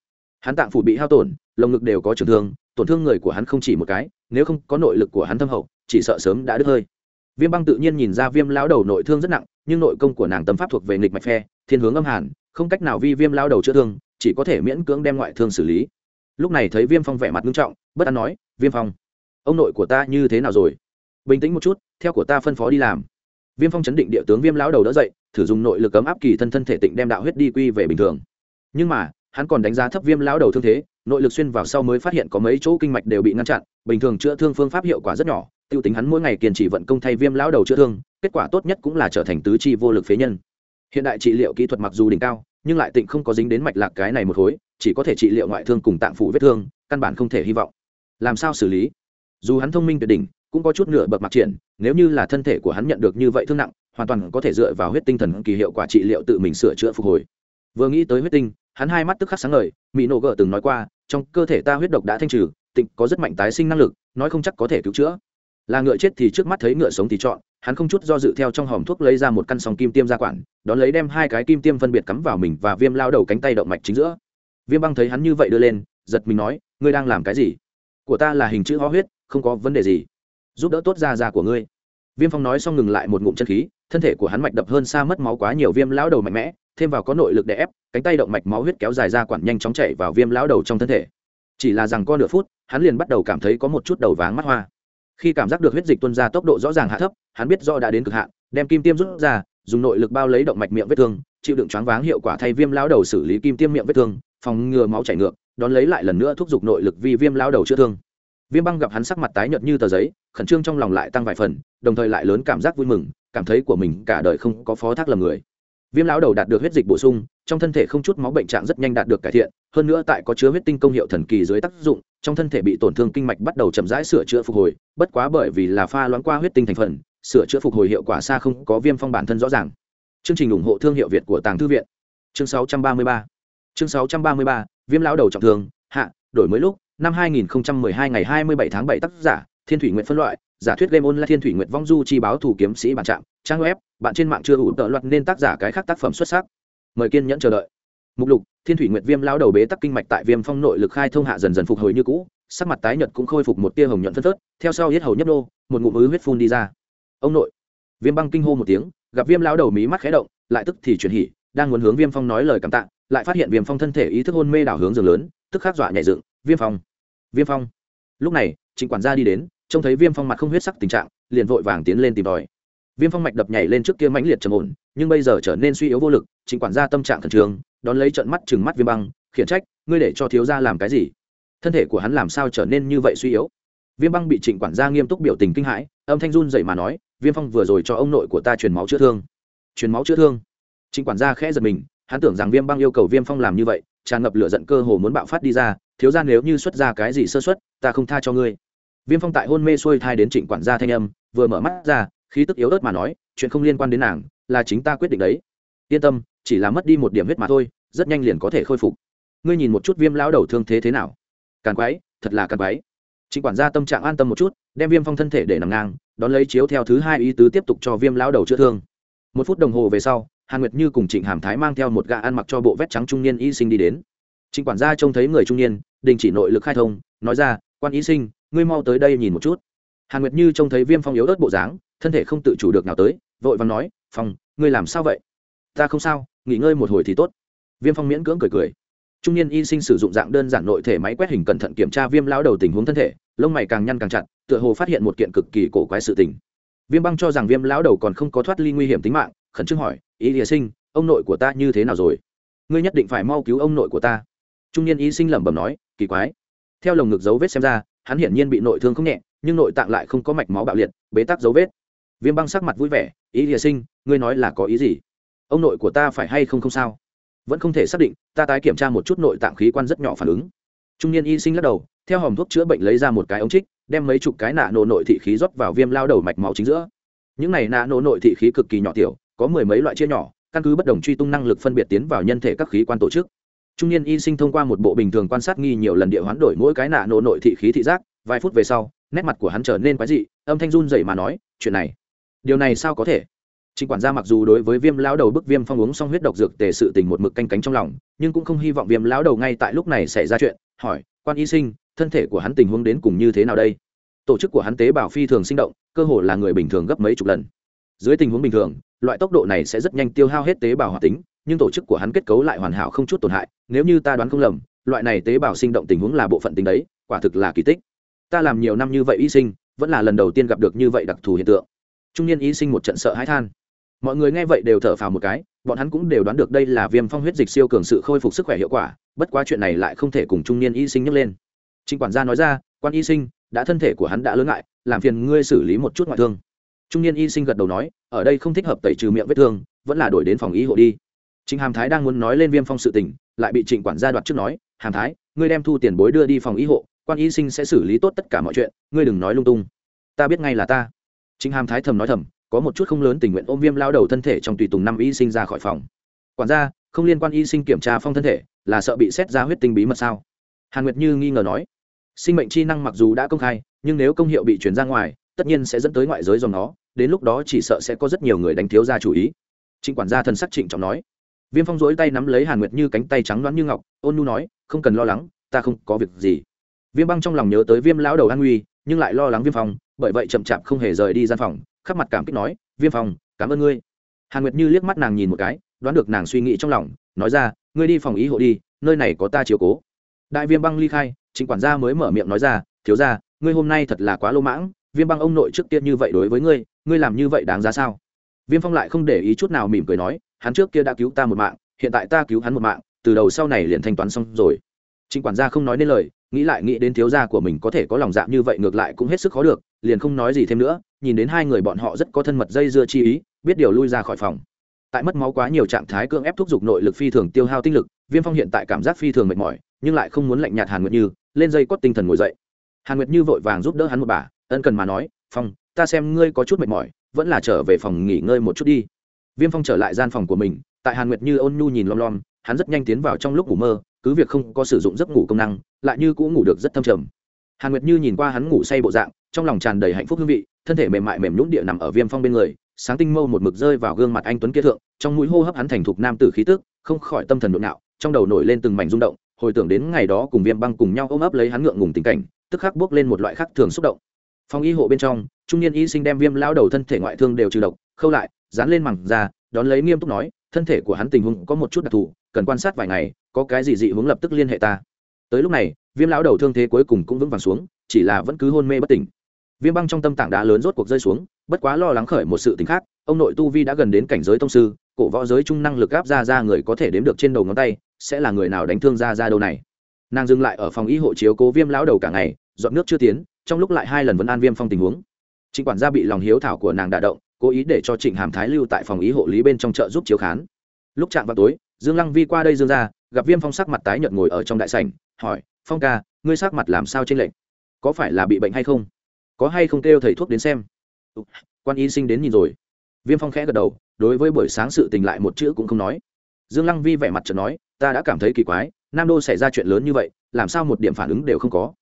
A: Hắn tạng phủ bị hao tổn, lồng ngực đều có trường thương, tổn thương người của hắn không chỉ một cái, nếu không có nội lực của hắn thâm hậu, chỉ sợ sớm đã đứt hơi. Viêm băng tự nhiên nhìn ra viêm lao đầu nội thương rất nặng, nhưng nội công của nàng tâm pháp thuộc về nghịch mạch phe, thiên hướng âm hàn, không cách nào vi viêm lao đầu chữa thương, chỉ có thể miễn cưỡng đem ngoại thương xử lý. Lúc này thấy viêm phong vẻ mặt nghiêm trọng, bất an nói, viêm phong, ông nội của ta như thế nào rồi? Bình tĩnh một chút, theo của ta phân phó đi làm. Viêm phong chấn định địa tướng viêm lão đầu đỡ dậy, thử dùng nội lực cấm áp kỳ thân thân thể tịnh đem đạo huyết đi quy về bình thường. Nhưng mà hắn còn đánh giá thấp viêm lão đầu thương thế, nội lực xuyên vào sau mới phát hiện có mấy chỗ kinh mạch đều bị ngăn chặn, bình thường chữa thương phương pháp hiệu quả rất nhỏ, tiêu tính hắn mỗi ngày kiên trì vận công thay viêm lão đầu chữa thương, kết quả tốt nhất cũng là trở thành tứ chi vô lực phế nhân. Hiện đại trị liệu kỹ thuật mặc dù đỉnh cao, nhưng lại tịnh không có dính đến mạch lạc cái này một khối, chỉ có thể trị liệu ngoại thương cùng tạng phủ vết thương, căn bản không thể hy vọng. Làm sao xử lý? Dù hắn thông minh tuyệt đỉnh, cũng có chút nửa bậc mặc triển, nếu như là thân thể của hắn nhận được như vậy thương nặng, hoàn toàn có thể dựa vào huyết tinh thần kỳ hiệu quả trị liệu tự mình sửa chữa phục hồi. Vừa nghĩ tới huyết tinh hắn hai mắt tức khắc sáng ngời mỹ nổ gỡ từng nói qua, trong cơ thể ta huyết độc đã thanh trừ, tịnh có rất mạnh tái sinh năng lực, nói không chắc có thể cứu chữa. Là ngựa chết thì trước mắt thấy ngựa sống thì chọn, hắn không chút do dự theo trong hòm thuốc lấy ra một căn sòng kim tiêm ra quản, đón lấy đem hai cái kim tiêm phân biệt cắm vào mình và viêm lao đầu cánh tay động mạch chính giữa. Viêm băng thấy hắn như vậy đưa lên, giật mình nói, ngươi đang làm cái gì? Của ta là hình chữ ho huyết, không có vấn đề gì. Giúp đỡ tốt da da của ngươi. Viêm phong nói xong ngừng lại một ngụm chân khí, thân thể của hắn mạch đập hơn xa mất máu quá nhiều, viêm lão đầu mạnh mẽ thêm vào có nội lực để ép, cánh tay động mạch máu huyết kéo dài ra quản nhanh chóng chảy vào viêm lão đầu trong thân thể. Chỉ là rằng có nửa phút, hắn liền bắt đầu cảm thấy có một chút đầu váng mắt hoa. Khi cảm giác được huyết dịch tuân ra tốc độ rõ ràng hạ thấp, hắn biết do đã đến cực hạn, đem kim tiêm rút ra, dùng nội lực bao lấy động mạch miệng vết thương, chịu đựng choáng váng hiệu quả thay viêm lão đầu xử lý kim tiêm miệng vết thương, phòng ngừa máu chảy ngược, đón lấy lại lần nữa thúc giục nội lực vì viêm lão đầu chữa thương. Viêm băng gặp hắn sắc mặt tái nhợt như tờ giấy, khẩn trương trong lòng lại tăng vài phần, đồng thời lại lớn cảm giác vui mừng, cảm thấy của mình cả đời không có phó thác lầm người viêm lão đầu đạt được huyết dịch bổ sung, trong thân thể không chút máu bệnh trạng rất nhanh đạt được cải thiện, hơn nữa tại có chứa huyết tinh công hiệu thần kỳ dưới tác dụng, trong thân thể bị tổn thương kinh mạch bắt đầu chậm rãi sửa chữa phục hồi, bất quá bởi vì là pha loãng qua huyết tinh thành phần, sửa chữa phục hồi hiệu quả xa không có viêm phong bản thân rõ ràng. Chương trình ủng hộ thương hiệu việt của tàng thư viện. Chương 633 chương 633 viêm lão đầu trọng thương, hạ, đổi mới lúc, năm 2012 ngày 27 tháng 7 tác giả, thiên thủy nguyện phân loại giả thuyết game online thiên thủy Nguyệt vong du chi báo thủ kiếm sĩ bản trạm trang web, bạn trên mạng chưa ủ tợ luật nên tác giả cái khác tác phẩm xuất sắc. Mời kiên nhẫn chờ đợi. Mục lục, thiên thủy nguyệt viêm lao đầu bế tắc kinh mạch tại viêm phong nội lực khai thông hạ dần dần phục hồi như cũ, sắc mặt tái nhợt cũng khôi phục một tia hồng nhuận phân phớt, theo sau hết hầu nhấp nô, một ngụm ứ huyết phun đi ra. Ông nội, viêm băng kinh hô một tiếng, gặp viêm lao đầu mí mắt khé động, lại tức thì chuyển hỉ, đang muốn hướng viêm phong nói lời cảm tạ, lại phát hiện viêm phong thân thể ý thức hôn mê đảo hướng giường lớn, tức khắc dọa nhảy dựng, viêm phong viêm phong. Lúc này, chính quản gia đi đến trông thấy viêm phong mặt không huyết sắc tình trạng, liền vội vàng tiến lên tìm đòi. Viêm phong mạch đập nhảy lên trước kia mãnh liệt trầm ổn, nhưng bây giờ trở nên suy yếu vô lực, chính quản gia tâm trạng khẩn trương, đón lấy trận mắt chừng mắt viêm băng, khiển trách, ngươi để cho thiếu gia làm cái gì? Thân thể của hắn làm sao trở nên như vậy suy yếu? Viêm băng bị trịnh quản gia nghiêm túc biểu tình kinh hãi, âm thanh run dậy mà nói, viêm phong vừa rồi cho ông nội của ta truyền máu chữa thương. Truyền máu chữa thương? Trịnh quản gia khẽ giật mình, hắn tưởng rằng viêm băng yêu cầu viêm phong làm như vậy, tràn ngập lửa giận cơ hồ muốn bạo phát đi ra, thiếu ra nếu như xuất ra cái gì sơ xuất ta không tha cho ngươi viêm phong tại hôn mê xuôi thai đến trịnh quản gia thanh âm, vừa mở mắt ra, khí tức yếu ớt mà nói, chuyện không liên quan đến nàng, là chính ta quyết định đấy. Yên tâm, chỉ là mất đi một điểm huyết mà thôi, rất nhanh liền có thể khôi phục. Ngươi nhìn một chút viêm lão đầu thương thế thế nào. Càn quái, thật là càn quái. Trịnh quản gia tâm trạng an tâm một chút, đem viêm phong thân thể để nằm ngang, đón lấy chiếu theo thứ hai ý tứ tiếp tục cho viêm lão đầu chữa thương. Một phút đồng hồ về sau, hàn nguyệt như cùng trịnh hàm thái mang theo một gã ăn mặc cho bộ vét trắng trung niên y sinh đi đến. Trịnh quản gia trông thấy người trung niên, đình chỉ nội lực khai thông, nói ra, quan y sinh ngươi mau tới đây nhìn một chút. Hàn nguyệt như trông thấy viêm phong yếu ớt bộ dáng, thân thể không tự chủ được nào tới, vội vàng nói, phong, ngươi làm sao vậy? Ta không sao, nghỉ ngơi một hồi thì tốt. Viêm phong miễn cưỡng cười cười. Trung niên y sinh sử dụng dạng đơn giản nội thể máy quét hình cẩn thận kiểm tra viêm lao đầu tình huống thân thể, lông mày càng nhăn càng chặt, tựa hồ phát hiện một kiện cực kỳ cổ quái sự tình. Viêm băng cho rằng viêm lão đầu còn không có thoát ly nguy hiểm tính mạng, khẩn trương hỏi Y địa sinh, ông nội của ta như thế nào rồi? Ngươi nhất định phải mau cứu ông nội của ta. Trung niên y sinh lẩm bẩm nói, kỳ quái. Theo lồng ngực dấu vết xem ra hắn hiển nhiên bị nội thương không nhẹ, nhưng nội tạng lại không có mạch máu bạo liệt, bế tắc dấu vết. Viêm băng sắc mặt vui vẻ, ý địa sinh, ngươi nói là có ý gì? Ông nội của ta phải hay không không sao? Vẫn không thể xác định, ta tái kiểm tra một chút nội tạng khí quan rất nhỏ phản ứng. Trung niên y sinh lắc đầu, theo hòm thuốc chữa bệnh lấy ra một cái ống trích, đem mấy chục cái nạ nổ nội thị khí rót vào viêm lao đầu mạch máu chính giữa. Những này nạ nổ nội thị khí cực kỳ nhỏ tiểu, có mười mấy loại chia nhỏ, căn cứ bất đồng truy tung năng lực phân biệt tiến vào nhân thể các khí quan tổ chức trung niên y sinh thông qua một bộ bình thường quan sát nghi nhiều lần địa hoán đổi mỗi cái nạ nổ nội thị khí thị giác vài phút về sau nét mặt của hắn trở nên quái dị âm thanh run dậy mà nói chuyện này điều này sao có thể Trịnh quản gia mặc dù đối với Viêm lão đầu bức Viêm Phong uống xong huyết độc dược tề sự tình một mực canh cánh trong lòng, nhưng cũng không hy vọng Viêm lão đầu ngay tại lúc này xảy ra chuyện, hỏi: "Quan y sinh, thân thể của hắn tình huống đến cùng như thế nào đây?" Tổ chức của hắn tế bào phi thường sinh động, cơ hồ là người bình thường gấp mấy chục lần. Dưới tình huống bình thường, loại tốc độ này sẽ rất nhanh tiêu hao hết tế bào hoạt tính, nhưng tổ chức của hắn kết cấu lại hoàn hảo không chút tổn hại, nếu như ta đoán không lầm, loại này tế bào sinh động tình huống là bộ phận tính đấy, quả thực là kỳ tích. Ta làm nhiều năm như vậy y sinh, vẫn là lần đầu tiên gặp được như vậy đặc thù hiện tượng. Trung niên y sinh một trận sợ hãi than mọi người nghe vậy đều thở phào một cái bọn hắn cũng đều đoán được đây là viêm phong huyết dịch siêu cường sự khôi phục sức khỏe hiệu quả bất quá chuyện này lại không thể cùng trung niên y sinh nhắc lên trịnh quản gia nói ra quan y sinh đã thân thể của hắn đã lớn ngại làm phiền ngươi xử lý một chút ngoại thương trung niên y sinh gật đầu nói ở đây không thích hợp tẩy trừ miệng vết thương vẫn là đổi đến phòng y hộ đi trịnh hàm thái đang muốn nói lên viêm phong sự tình, lại bị trịnh quản gia đoạt trước nói, hàm thái, ngươi đem thu tiền bối đưa đi phòng y hộ, quan y sinh sẽ xử lý tốt tất cả mọi chuyện, ngươi đừng nói lung tung. Ta biết ngay là ta. Trịnh hàm thái thầm nói thầm, có một chút không lớn tình nguyện ôm viêm lao đầu thân thể trong tùy tùng năm y sinh ra khỏi phòng. Quản gia, không liên quan y sinh kiểm tra phong thân thể, là sợ bị xét ra huyết tinh bí mật sao? Hàn nguyệt như nghi ngờ nói. Sinh mệnh chi năng mặc dù đã công khai, nhưng nếu công hiệu bị truyền ra ngoài, tất nhiên sẽ dẫn tới ngoại giới dòng nó, đến lúc đó chỉ sợ sẽ có rất nhiều người đánh thiếu gia chủ ý. Trịnh quản gia thần sắc trịnh trọng nói viêm phong dối tay nắm lấy hàn nguyệt như cánh tay trắng loãng như ngọc ôn nu nói không cần lo lắng ta không có việc gì. Viêm băng trong lòng nhớ tới viêm lão đầu an nguy nhưng lại lo lắng viêm phong bởi vậy chậm chạp không hề rời đi gian phòng khắp mặt cảm kích nói viêm Phong, cảm ơn ngươi. Hàn nguyệt như liếc mắt nàng nhìn một cái đoán được nàng suy nghĩ trong lòng nói ra ngươi đi phòng ý hộ đi nơi này có ta chiều cố. Đại viêm băng ly khai chính quản gia mới mở miệng nói ra thiếu ra ngươi hôm nay thật là quá lô mãng viêm băng ông nội trước tiên như vậy đối với ngươi ngươi làm như vậy đáng giá sao? Viêm phong lại không để ý chút nào mỉm cười nói hắn trước kia đã cứu ta một mạng hiện tại ta cứu hắn một mạng từ đầu sau này liền thanh toán xong rồi Trịnh quản gia không nói nên lời, nghĩ lại nghĩ đến thiếu gia của mình có thể có lòng dạ như vậy ngược lại cũng hết sức khó được, liền không nói gì thêm nữa, nhìn đến hai người bọn họ rất có thân mật dây dưa chi ý, biết điều lui ra khỏi phòng. Tại mất máu quá nhiều trạng thái cưỡng ép thúc giục nội lực phi thường tiêu hao tinh lực, Viêm Phong hiện tại cảm giác phi thường mệt mỏi, nhưng lại không muốn lạnh nhạt Hàn Nguyệt Như, lên dây cốt tinh thần ngồi dậy. Hàn Nguyệt Như vội vàng giúp đỡ hắn một bà, ân cần mà nói, "Phong, ta xem ngươi có chút mệt mỏi, vẫn là trở về phòng nghỉ ngơi một chút đi." Viêm Phong trở lại gian phòng của mình, tại Hàn Nguyệt Như ôn nhu nhìn lom lom, hắn rất nhanh tiến vào trong lúc ngủ mơ, cứ việc không có sử dụng giấc ngủ công năng lại như cũng ngủ được rất thâm trầm. Hàn nguyệt như nhìn qua hắn ngủ say bộ dạng trong lòng tràn đầy hạnh phúc hương vị thân thể mềm mại mềm nhũng địa nằm ở viêm phong bên người sáng tinh mâu một mực rơi vào gương mặt anh tuấn kia thượng trong mũi hô hấp hắn thành thục nam tử khí tức không khỏi tâm thần nhộn nhạo trong đầu nổi lên từng mảnh rung động hồi tưởng đến ngày đó cùng viêm băng cùng nhau ôm ấp lấy hắn ngượng ngùng tình cảnh tức khắc bước lên một loại khác thường xúc động. Phòng y hộ bên trong trung niên y sinh đem viêm lao đầu thân thể ngoại thương đều trừ độc khâu lại dán lên mẳng ra, đón lấy nghiêm túc nói, thân thể của hắn tình huống có một chút đặc thù, cần quan sát vài ngày, có cái gì dị hướng lập tức liên hệ ta. Tới lúc này, viêm lão đầu thương thế cuối cùng cũng vững vàng xuống, chỉ là vẫn cứ hôn mê bất tỉnh. Viêm băng trong tâm tảng đá lớn rốt cuộc rơi xuống, bất quá lo lắng khởi một sự t khác, ông nội tu vi đã gần đến cảnh giới thông sư, cổ võ giới trung năng lực gáp ra ra người có thể đếm được trên đầu ngón tay, sẽ là người nào đánh thương ra ra đâu này. Nàng dừng lại ở phòng y hộ chiếu cố viêm lão đầu cả ngày, dọn nước chưa tiến, trong lúc lại hai lần vẫn an viêm phong tình huống. Trịnh quản gia bị lòng hiếu thảo của nàng đả động cố ý để cho trịnh hàm thái lưu tại phòng ý hộ lý bên trong chợ giúp chiếu khán. Lúc chạm vào tối, dương lăng vi qua đây dương ra, gặp viêm phong sắc mặt tái nhợt ngồi ở trong đại sảnh, hỏi, phong ca, ngươi sắc mặt làm sao trên lệnh có phải là bị bệnh hay không? Có hay không kêu thầy thuốc đến xem? Ừ, quan y sinh đến nhìn rồi. Viêm phong khẽ gật đầu, đối với buổi sáng sự tình lại một chữ cũng không nói. Dương lăng vi vẻ mặt chợt nói, ta đã cảm thấy kỳ quái, nam đô xảy ra chuyện lớn như vậy, làm sao một điểm phản ứng đều không có?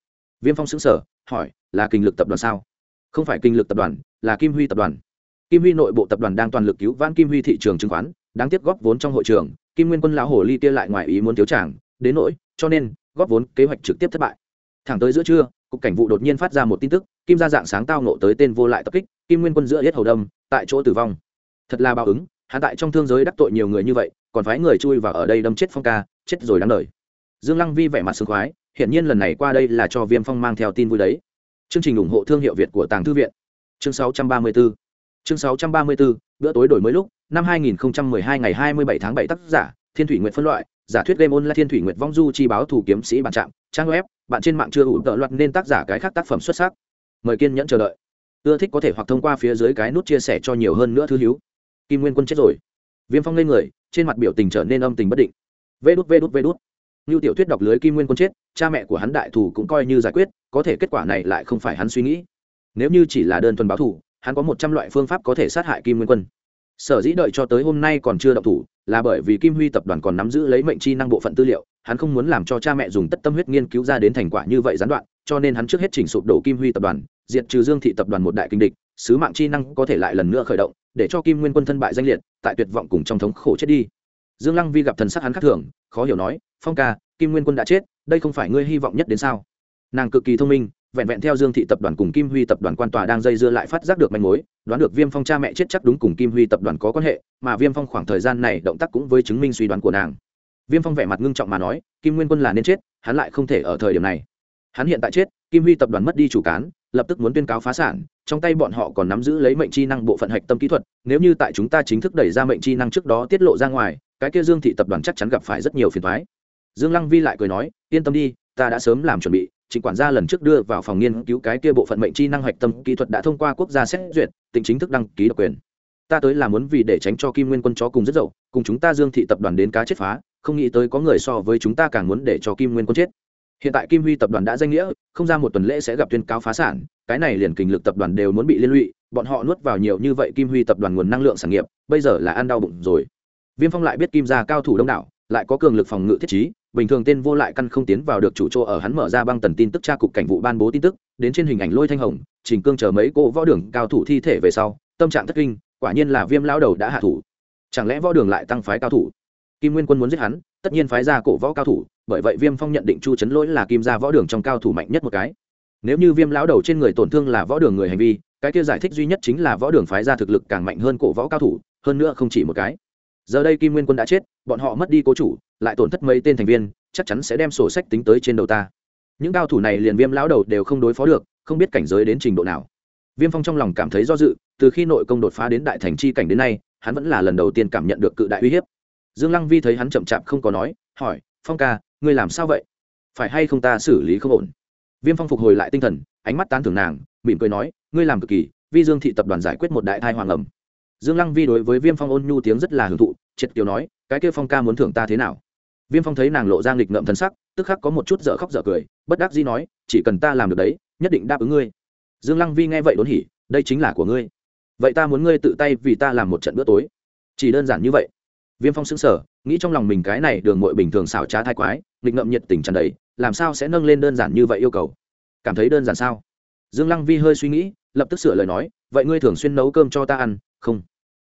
A: Viêm phong xứng sở hỏi, là kinh lực tập đoàn sao? Không phải kinh lực tập đoàn, là kim huy tập đoàn kim huy nội bộ tập đoàn đang toàn lực cứu vãn kim huy thị trường chứng khoán, đáng tiếc góp vốn trong hội trường, kim nguyên quân lão hồ ly kia lại ngoài ý muốn thiếu tràng, đến nỗi, cho nên, góp vốn kế hoạch trực tiếp thất bại. Thẳng tới giữa trưa, cục cảnh vụ đột nhiên phát ra một tin tức, kim ra dạng sáng tao nộ tới tên vô lại tập kích, kim nguyên quân giữa hết hầu đâm, tại chỗ tử vong. Thật là báo ứng hạ tại trong thương giới đắc tội nhiều người như vậy, còn phái người chui vào ở đây đâm chết phong ca, chết rồi đáng đời. Dương lăng vi vẻ mặt sướng khoái, hiển nhiên lần này qua đây là cho viêm phong mang theo tin vui đấy. Chương trình ủng hộ thương hiệu việt của tàng thư viện. Chương 634 chương 634 bữa tối đổi mới lúc, năm 2012 ngày 27 tháng 7 tác giả, thiên thủy nguyện phân loại, giả thuyết game online thiên thủy nguyện vong du chi báo thủ kiếm sĩ bản trạm trang web, bạn trên mạng chưa ủ tợ loạt nên tác giả cái khác tác phẩm xuất sắc. Mời kiên nhẫn chờ đợi. Ưa thích có thể hoặc thông qua phía dưới cái nút chia sẻ cho nhiều hơn nữa thư hiếu kim nguyên quân chết rồi. Viêm phong lên người, trên mặt biểu tình trở nên âm tình bất định. Vê đút vê đút vê đút. Như tiểu thuyết đọc lưới kim nguyên quân chết, cha mẹ của hắn đại thủ cũng coi như giải quyết, có thể kết quả này lại không phải hắn suy nghĩ. Nếu như chỉ là đơn thuần báo thủ hắn có một trăm loại phương pháp có thể sát hại kim nguyên quân. Sở dĩ đợi cho tới hôm nay còn chưa động thủ, là bởi vì kim huy tập đoàn còn nắm giữ lấy mệnh chi năng bộ phận tư liệu, hắn không muốn làm cho cha mẹ dùng tất tâm huyết nghiên cứu ra đến thành quả như vậy gián đoạn, cho nên hắn trước hết chỉnh sụp đổ kim huy tập đoàn, diệt trừ dương thị tập đoàn một đại kinh địch, sứ mạng chi năng có thể lại lần nữa khởi động, để cho kim nguyên quân thân bại danh liệt, tại tuyệt vọng cùng trong thống khổ chết đi. Dương lăng vi gặp thần sắc hắn khác thường, khó hiểu nói, phong ca, kim nguyên quân đã chết, đây không phải ngươi hy vọng nhất đến sao? Nàng cực kỳ thông minh vẹn vẹn theo dương thị tập đoàn cùng kim huy tập đoàn quan tòa đang dây dưa lại phát giác được manh mối, đoán được viêm phong cha mẹ chết chắc đúng cùng kim huy tập đoàn có quan hệ, mà viêm phong khoảng thời gian này động tác cũng với chứng minh suy đoán của nàng. Viêm phong vẻ mặt ngưng trọng mà nói, kim nguyên quân là nên chết, hắn lại không thể ở thời điểm này. Hắn hiện tại chết, kim huy tập đoàn mất đi chủ cán, lập tức muốn tuyên cáo phá sản, trong tay bọn họ còn nắm giữ lấy mệnh chi năng bộ phận hạch tâm kỹ thuật, nếu như tại chúng ta chính thức đẩy ra mệnh chi năng trước đó tiết lộ ra ngoài, cái kia dương thị tập đoàn chắc chắn gặp phải rất nhiều phiền thoái dương lăng vi lại cười nói, yên tâm đi, ta đã sớm làm chuẩn bị trịnh quản gia lần trước đưa vào phòng nghiên cứu cái kia bộ phận mệnh chi năng hạch tâm kỹ thuật đã thông qua quốc gia xét duyệt tỉnh chính thức đăng ký độc quyền. Ta tới là muốn vì để tránh cho kim nguyên quân chó cùng rất dậu, cùng chúng ta dương thị tập đoàn đến cá chết phá, không nghĩ tới có người so với chúng ta càng muốn để cho kim nguyên quân chết. Hiện tại kim huy tập đoàn đã danh nghĩa, không ra một tuần lễ sẽ gặp tuyên cáo phá sản, cái này liền kình lực tập đoàn đều muốn bị liên lụy, bọn họ nuốt vào nhiều như vậy kim huy tập đoàn nguồn năng lượng sản nghiệp, bây giờ là ăn đau bụng rồi. Viêm phong lại biết kim gia cao thủ đông đảo, lại có cường lực phòng ngự thiết trí bình thường tên vô lại căn không tiến vào được chủ chỗ ở, hắn mở ra băng tần tin tức tra cục cảnh vụ ban bố tin tức, đến trên hình ảnh lôi thanh hồng, trình cương chờ mấy cô võ đường cao thủ thi thể về sau, tâm trạng thất kinh, quả nhiên là viêm lao đầu đã hạ thủ. Chẳng lẽ võ đường lại tăng phái cao thủ? Kim nguyên quân muốn giết hắn, tất nhiên phái ra cổ võ cao thủ, bởi vậy viêm phong nhận định chu chấn lỗi là kim gia võ đường trong cao thủ mạnh nhất một cái. Nếu như viêm lão đầu trên người tổn thương là võ đường người hành vi, cái kia giải thích duy nhất chính là võ đường phái ra thực lực càng mạnh hơn cổ võ cao thủ, hơn nữa không chỉ một cái. Giờ đây kim nguyên quân đã chết, bọn họ mất đi cố chủ lại tổn thất mấy tên thành viên, chắc chắn sẽ đem sổ sách tính tới trên đầu ta. Những cao thủ này liền viêm lão đầu đều không đối phó được, không biết cảnh giới đến trình độ nào. Viêm phong trong lòng cảm thấy do dự, từ khi nội công đột phá đến đại thành chi cảnh đến nay, hắn vẫn là lần đầu tiên cảm nhận được cự đại uy hiếp. Dương lăng vi thấy hắn chậm chạp không có nói, hỏi, phong ca, ngươi làm sao vậy? Phải hay không ta xử lý không ổn? Viêm phong phục hồi lại tinh thần, ánh mắt tán thưởng nàng, mỉm cười nói, ngươi làm cực kỳ, vi dương thị tập đoàn giải quyết một đại thai hoàng ẩm. Dương lăng vi đối với viêm phong ôn nhu tiếng rất là hưởng thụ, triệt kiều nói, cái kêu phong ca muốn thưởng ta thế nào? Viêm phong thấy nàng lộ ra nghịch ngợm thân sắc tức khắc có một chút dở khóc dở cười bất đắc dĩ nói chỉ cần ta làm được đấy nhất định đáp ứng ngươi. Dương lăng vi nghe vậy đốn hỉ đây chính là của ngươi. Vậy ta muốn ngươi tự tay vì ta làm một trận bữa tối. Chỉ đơn giản như vậy. Viêm phong xứng sở nghĩ trong lòng mình cái này đường mội bình thường xảo trá thai quái nghịch ngợm nhiệt tình tràn đấy, làm sao sẽ nâng lên đơn giản như vậy yêu cầu? Cảm thấy đơn giản sao? Dương lăng vi hơi suy nghĩ lập tức sửa lời nói vậy ngươi thường xuyên nấu cơm cho ta ăn không?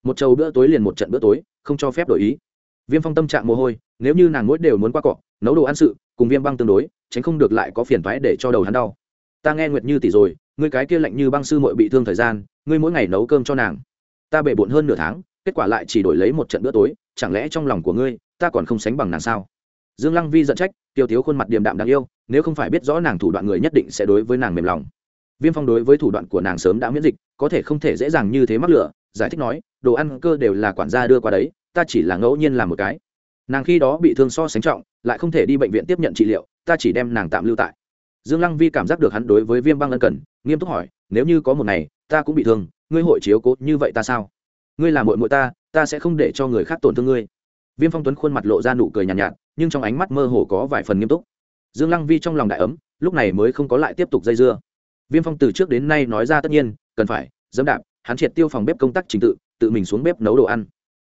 A: Một trầu bữa tối liền một trận bữa tối không cho phép đổi ý. Viêm phong tâm trạng mồ hôi nếu như nàng mỗi đều muốn qua cọ, nấu đồ ăn sự, cùng viêm băng tương đối, tránh không được lại có phiền thoái để cho đầu hắn đau. Ta nghe nguyệt như tỷ rồi, ngươi cái kia lạnh như băng sư mội bị thương thời gian, ngươi mỗi ngày nấu cơm cho nàng. Ta bể bộn hơn nửa tháng, kết quả lại chỉ đổi lấy một trận bữa tối, chẳng lẽ trong lòng của ngươi, ta còn không sánh bằng nàng sao? Dương lăng vi giận trách, tiêu tiếu khuôn mặt điềm đạm đáng yêu, nếu không phải biết rõ nàng thủ đoạn người nhất định sẽ đối với nàng mềm lòng. Viêm phong đối với thủ đoạn của nàng sớm đã miễn dịch, có thể không thể dễ dàng như thế mắc lửa, giải thích nói, đồ ăn cơ đều là quản gia đưa qua đấy, ta chỉ là ngẫu nhiên làm một cái nàng khi đó bị thương so sánh trọng lại không thể đi bệnh viện tiếp nhận trị liệu ta chỉ đem nàng tạm lưu tại. Dương lăng vi cảm giác được hắn đối với viêm băng ân cần nghiêm túc hỏi nếu như có một ngày ta cũng bị thương ngươi hội chiếu cố như vậy ta sao? Ngươi là mội mội ta ta sẽ không để cho người khác tổn thương ngươi. Viêm phong tuấn khuôn mặt lộ ra nụ cười nhàn nhạt, nhạt nhưng trong ánh mắt mơ hồ có vài phần nghiêm túc. Dương lăng vi trong lòng đại ấm lúc này mới không có lại tiếp tục dây dưa. Viêm phong từ trước đến nay nói ra tất nhiên cần phải dẫm đạp hắn triệt tiêu phòng bếp công tác trình tự tự mình xuống bếp nấu đồ ăn.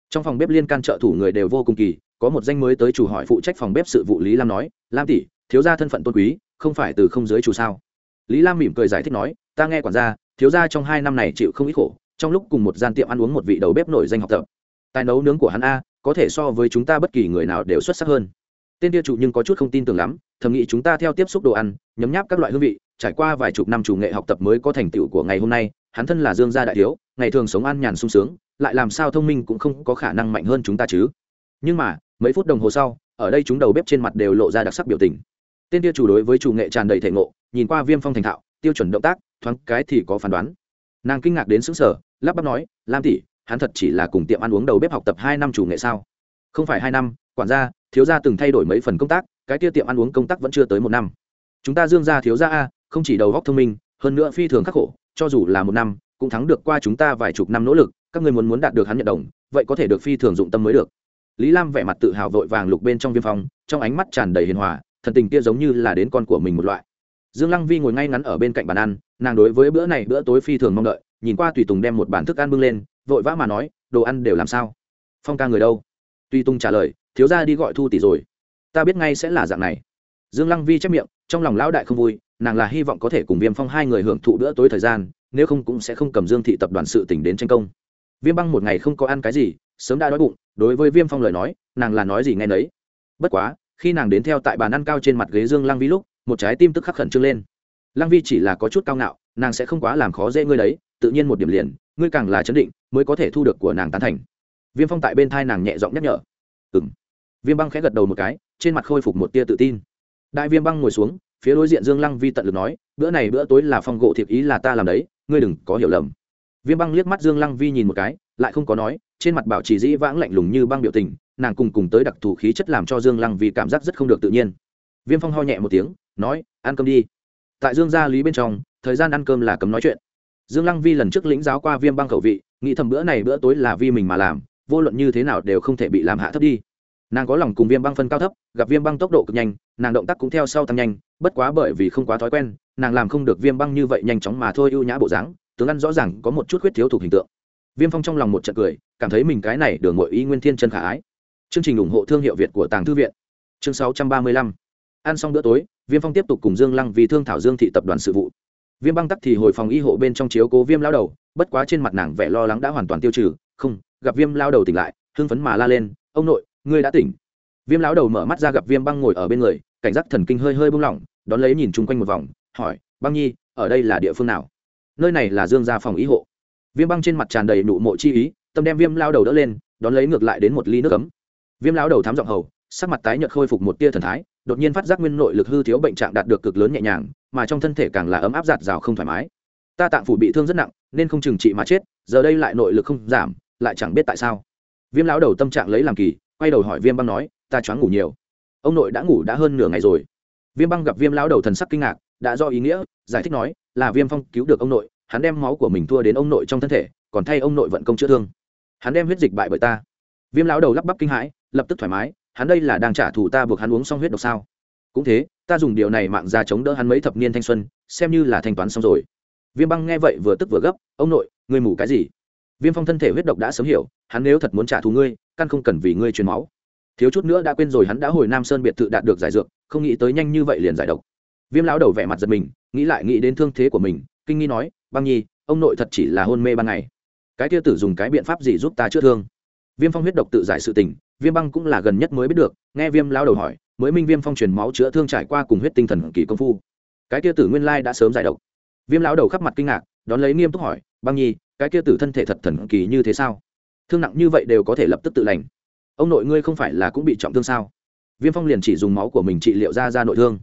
A: Trong phòng bếp liên can trợ thủ người đều vô cùng kỳ có một danh mới tới chủ hỏi phụ trách phòng bếp sự vụ lý lam nói, lam tỷ, thiếu gia thân phận tôn quý, không phải từ không giới chủ sao? Lý lam mỉm cười giải thích nói, ta nghe quản gia, thiếu gia trong hai năm này chịu không ít khổ, trong lúc cùng một gian tiệm ăn uống một vị đầu bếp nổi danh học tập. Tài nấu nướng của hắn a, có thể so với chúng ta bất kỳ người nào đều xuất sắc hơn. Tên tiêu chủ nhưng có chút không tin tưởng lắm, thầm nghĩ chúng ta theo tiếp xúc đồ ăn, nhấm nháp các loại hương vị, trải qua vài chục năm chủ nghệ học tập mới có thành tựu của ngày hôm nay, hắn thân là dương gia đại thiếu, ngày thường sống ăn nhàn sung sướng, lại làm sao thông minh cũng không có khả năng mạnh hơn chúng ta chứ. Nhưng mà mấy phút đồng hồ sau, ở đây chúng đầu bếp trên mặt đều lộ ra đặc sắc biểu tình. Tên tiêu chủ đối với chủ nghệ tràn đầy thể ngộ, nhìn qua viêm phong thành thạo, tiêu chuẩn động tác, thoáng cái thì có phán đoán. Nàng kinh ngạc đến xứng sở lắp bắp nói, lam tỷ, hắn thật chỉ là cùng tiệm ăn uống đầu bếp học tập hai năm chủ nghệ sao? Không phải hai năm, quản gia, thiếu gia từng thay đổi mấy phần công tác, cái kia tiệm ăn uống công tác vẫn chưa tới một năm. Chúng ta dương gia, thiếu gia a, không chỉ đầu góc thông minh, hơn nữa phi thường khắc khổ, cho dù là một năm, cũng thắng được qua chúng ta vài chục năm nỗ lực, các người muốn muốn đạt được hắn nhận đồng, vậy có thể được phi thường dụng tâm mới được lý lam vẻ mặt tự hào vội vàng lục bên trong viêm phong, trong ánh mắt tràn đầy hiền hòa, thần tình kia giống như là đến con của mình một loại. Dương lăng vi ngồi ngay ngắn ở bên cạnh bàn ăn, nàng đối với bữa này bữa tối phi thường mong đợi, nhìn qua tùy tùng đem một bản thức ăn bưng lên, vội vã mà nói, đồ ăn đều làm sao? Phong ca người đâu? Tùy tùng trả lời, thiếu ra đi gọi thu tỷ rồi. Ta biết ngay sẽ là dạng này. Dương lăng vi chép miệng, trong lòng lão đại không vui, nàng là hy vọng có thể cùng viêm phong hai người hưởng thụ bữa tối thời gian, nếu không cũng sẽ không cầm dương thị tập đoàn sự tỉnh đến tranh công. Viêm băng một ngày không có ăn cái gì, sớm đã đói bụng đối với viêm phong lời nói, nàng là nói gì nghe nấy. Bất quá, khi nàng đến theo tại bàn ăn cao trên mặt ghế dương lăng vi lúc, một trái tim tức khắc khẩn trương lên. Lăng vi chỉ là có chút cao ngạo, nàng sẽ không quá làm khó dễ ngươi đấy, tự nhiên một điểm liền, ngươi càng là chấn định, mới có thể thu được của nàng tán thành. Viêm phong tại bên thai nàng nhẹ giọng nhắc nhở. Ừ m viêm băng khẽ gật đầu một cái, trên mặt khôi phục một tia tự tin. Đại viêm băng ngồi xuống, phía đối diện dương lăng vi tận lực nói, bữa này bữa tối là phong gỗ thiệp ý là ta làm đấy, ngươi đừng có hiểu lầm. Viêm băng liếc mắt dương lăng vi nhìn một cái, lại không có nói trên mặt bảo trì dĩ vãng lạnh lùng như băng biểu tình, nàng cùng cùng tới đặc thù khí chất làm cho dương lăng vi cảm giác rất không được tự nhiên. Viêm phong ho nhẹ một tiếng, nói, ăn cơm đi. Tại dương gia lý bên trong, thời gian ăn cơm là cấm nói chuyện. Dương lăng vi lần trước lĩnh giáo qua viêm băng khẩu vị, nghĩ thầm bữa này bữa tối là vi mình mà làm, vô luận như thế nào đều không thể bị làm hạ thấp đi. Nàng có lòng cùng viêm băng phân cao thấp, gặp viêm băng tốc độ cực nhanh, nàng động tác cũng theo sau tăng nhanh, bất quá bởi vì không quá thói quen, nàng làm không được viêm băng như vậy nhanh chóng mà thôi ưu nhã bộ dáng, tướng ăn rõ ràng có một chút khuyết thiếu thuộc hình tượng viêm phong trong lòng một trận cười, cảm thấy mình cái này đường ngội ý nguyên thiên chân khả ái. Chương trình ủng hộ thương hiệu việt của tàng thư viện. Chương sáu trăm ba mươi lăm. Ăn xong bữa tối, viêm phong tiếp tục cùng dương lăng vì thương thảo dương thị tập đoàn sự vụ. Viêm băng tắc thì hồi phòng y hộ bên trong chiếu cố viêm lao đầu, bất quá trên mặt nàng vẻ lo lắng đã hoàn toàn tiêu trừ, không, gặp viêm lao đầu tỉnh lại, hưng phấn mà la lên, ông nội, ngươi đã tỉnh. Viêm lão đầu mở mắt ra gặp viêm băng ngồi ở bên người, cảnh giác thần kinh hơi hơi bung lỏng, đón lấy nhìn chung quanh một vòng, hỏi, băng nhi, ở đây là địa phương nào? Nơi này là dương gia phòng y hộ viêm băng trên mặt tràn đầy nụ mộ chi ý, tâm đem viêm lao đầu đỡ lên, đón lấy ngược lại đến một ly nước cấm viêm lao đầu thám giọng hầu, sắc mặt tái nhợt khôi phục một tia thần thái, đột nhiên phát giác nguyên nội lực hư thiếu bệnh trạng đạt được cực lớn nhẹ nhàng, mà trong thân thể càng là ấm áp giạt rào không thoải mái. Ta tạng phủ bị thương rất nặng, nên không chừng trị mà chết, giờ đây lại nội lực không giảm, lại chẳng biết tại sao. Viêm lão đầu tâm trạng lấy làm kỳ, quay đầu hỏi viêm băng nói, ta choáng ngủ nhiều. Ông nội đã ngủ đã hơn nửa ngày rồi. Viêm băng gặp viêm lão đầu thần sắc kinh ngạc, đã do ý nghĩa, giải thích nói, là viêm phong cứu được ông nội hắn đem máu của mình thua đến ông nội trong thân thể, còn thay ông nội vận công chữa thương. Hắn đem huyết dịch bại bởi ta. Viêm lão đầu lắp bắp kinh hãi, lập tức thoải mái, hắn đây là đang trả thù ta buộc hắn uống xong huyết độc sao? Cũng thế, ta dùng điều này mạng ra chống đỡ hắn mấy thập niên thanh xuân, xem như là thanh toán xong rồi. Viêm băng nghe vậy vừa tức vừa gấp, ông nội, ngươi mủ cái gì? Viêm phong thân thể huyết độc đã sớm hiểu, hắn nếu thật muốn trả thù ngươi, căn không cần vì ngươi truyền máu. Thiếu chút nữa đã quên rồi hắn đã hồi nam sơn biệt thự đạt được giải dược, không nghĩ tới nhanh như vậy liền giải độc. Viêm lão đầu vẻ mặt giật mình, nghĩ lại nghĩ đến thương thế của mình, kinh nghi nói băng nhi, ông nội thật chỉ là hôn mê ban ngày. Cái kia tử dùng cái biện pháp gì giúp ta chữa thương? Viêm phong huyết độc tự giải sự tình, viêm băng cũng là gần nhất mới biết được, nghe viêm lao đầu hỏi, mới minh viêm phong truyền máu chữa thương trải qua cùng huyết tinh thần kỳ công phu. Cái kia tử nguyên lai đã sớm giải độc. Viêm lao đầu khắp mặt kinh ngạc, đón lấy nghiêm túc hỏi, băng nhi, cái kia tử thân thể thật thần kỳ như thế sao? Thương nặng như vậy đều có thể lập tức tự lành. Ông nội ngươi không phải là cũng bị trọng thương sao? Viêm phong liền chỉ dùng máu của mình trị liệu ra ra nội thương.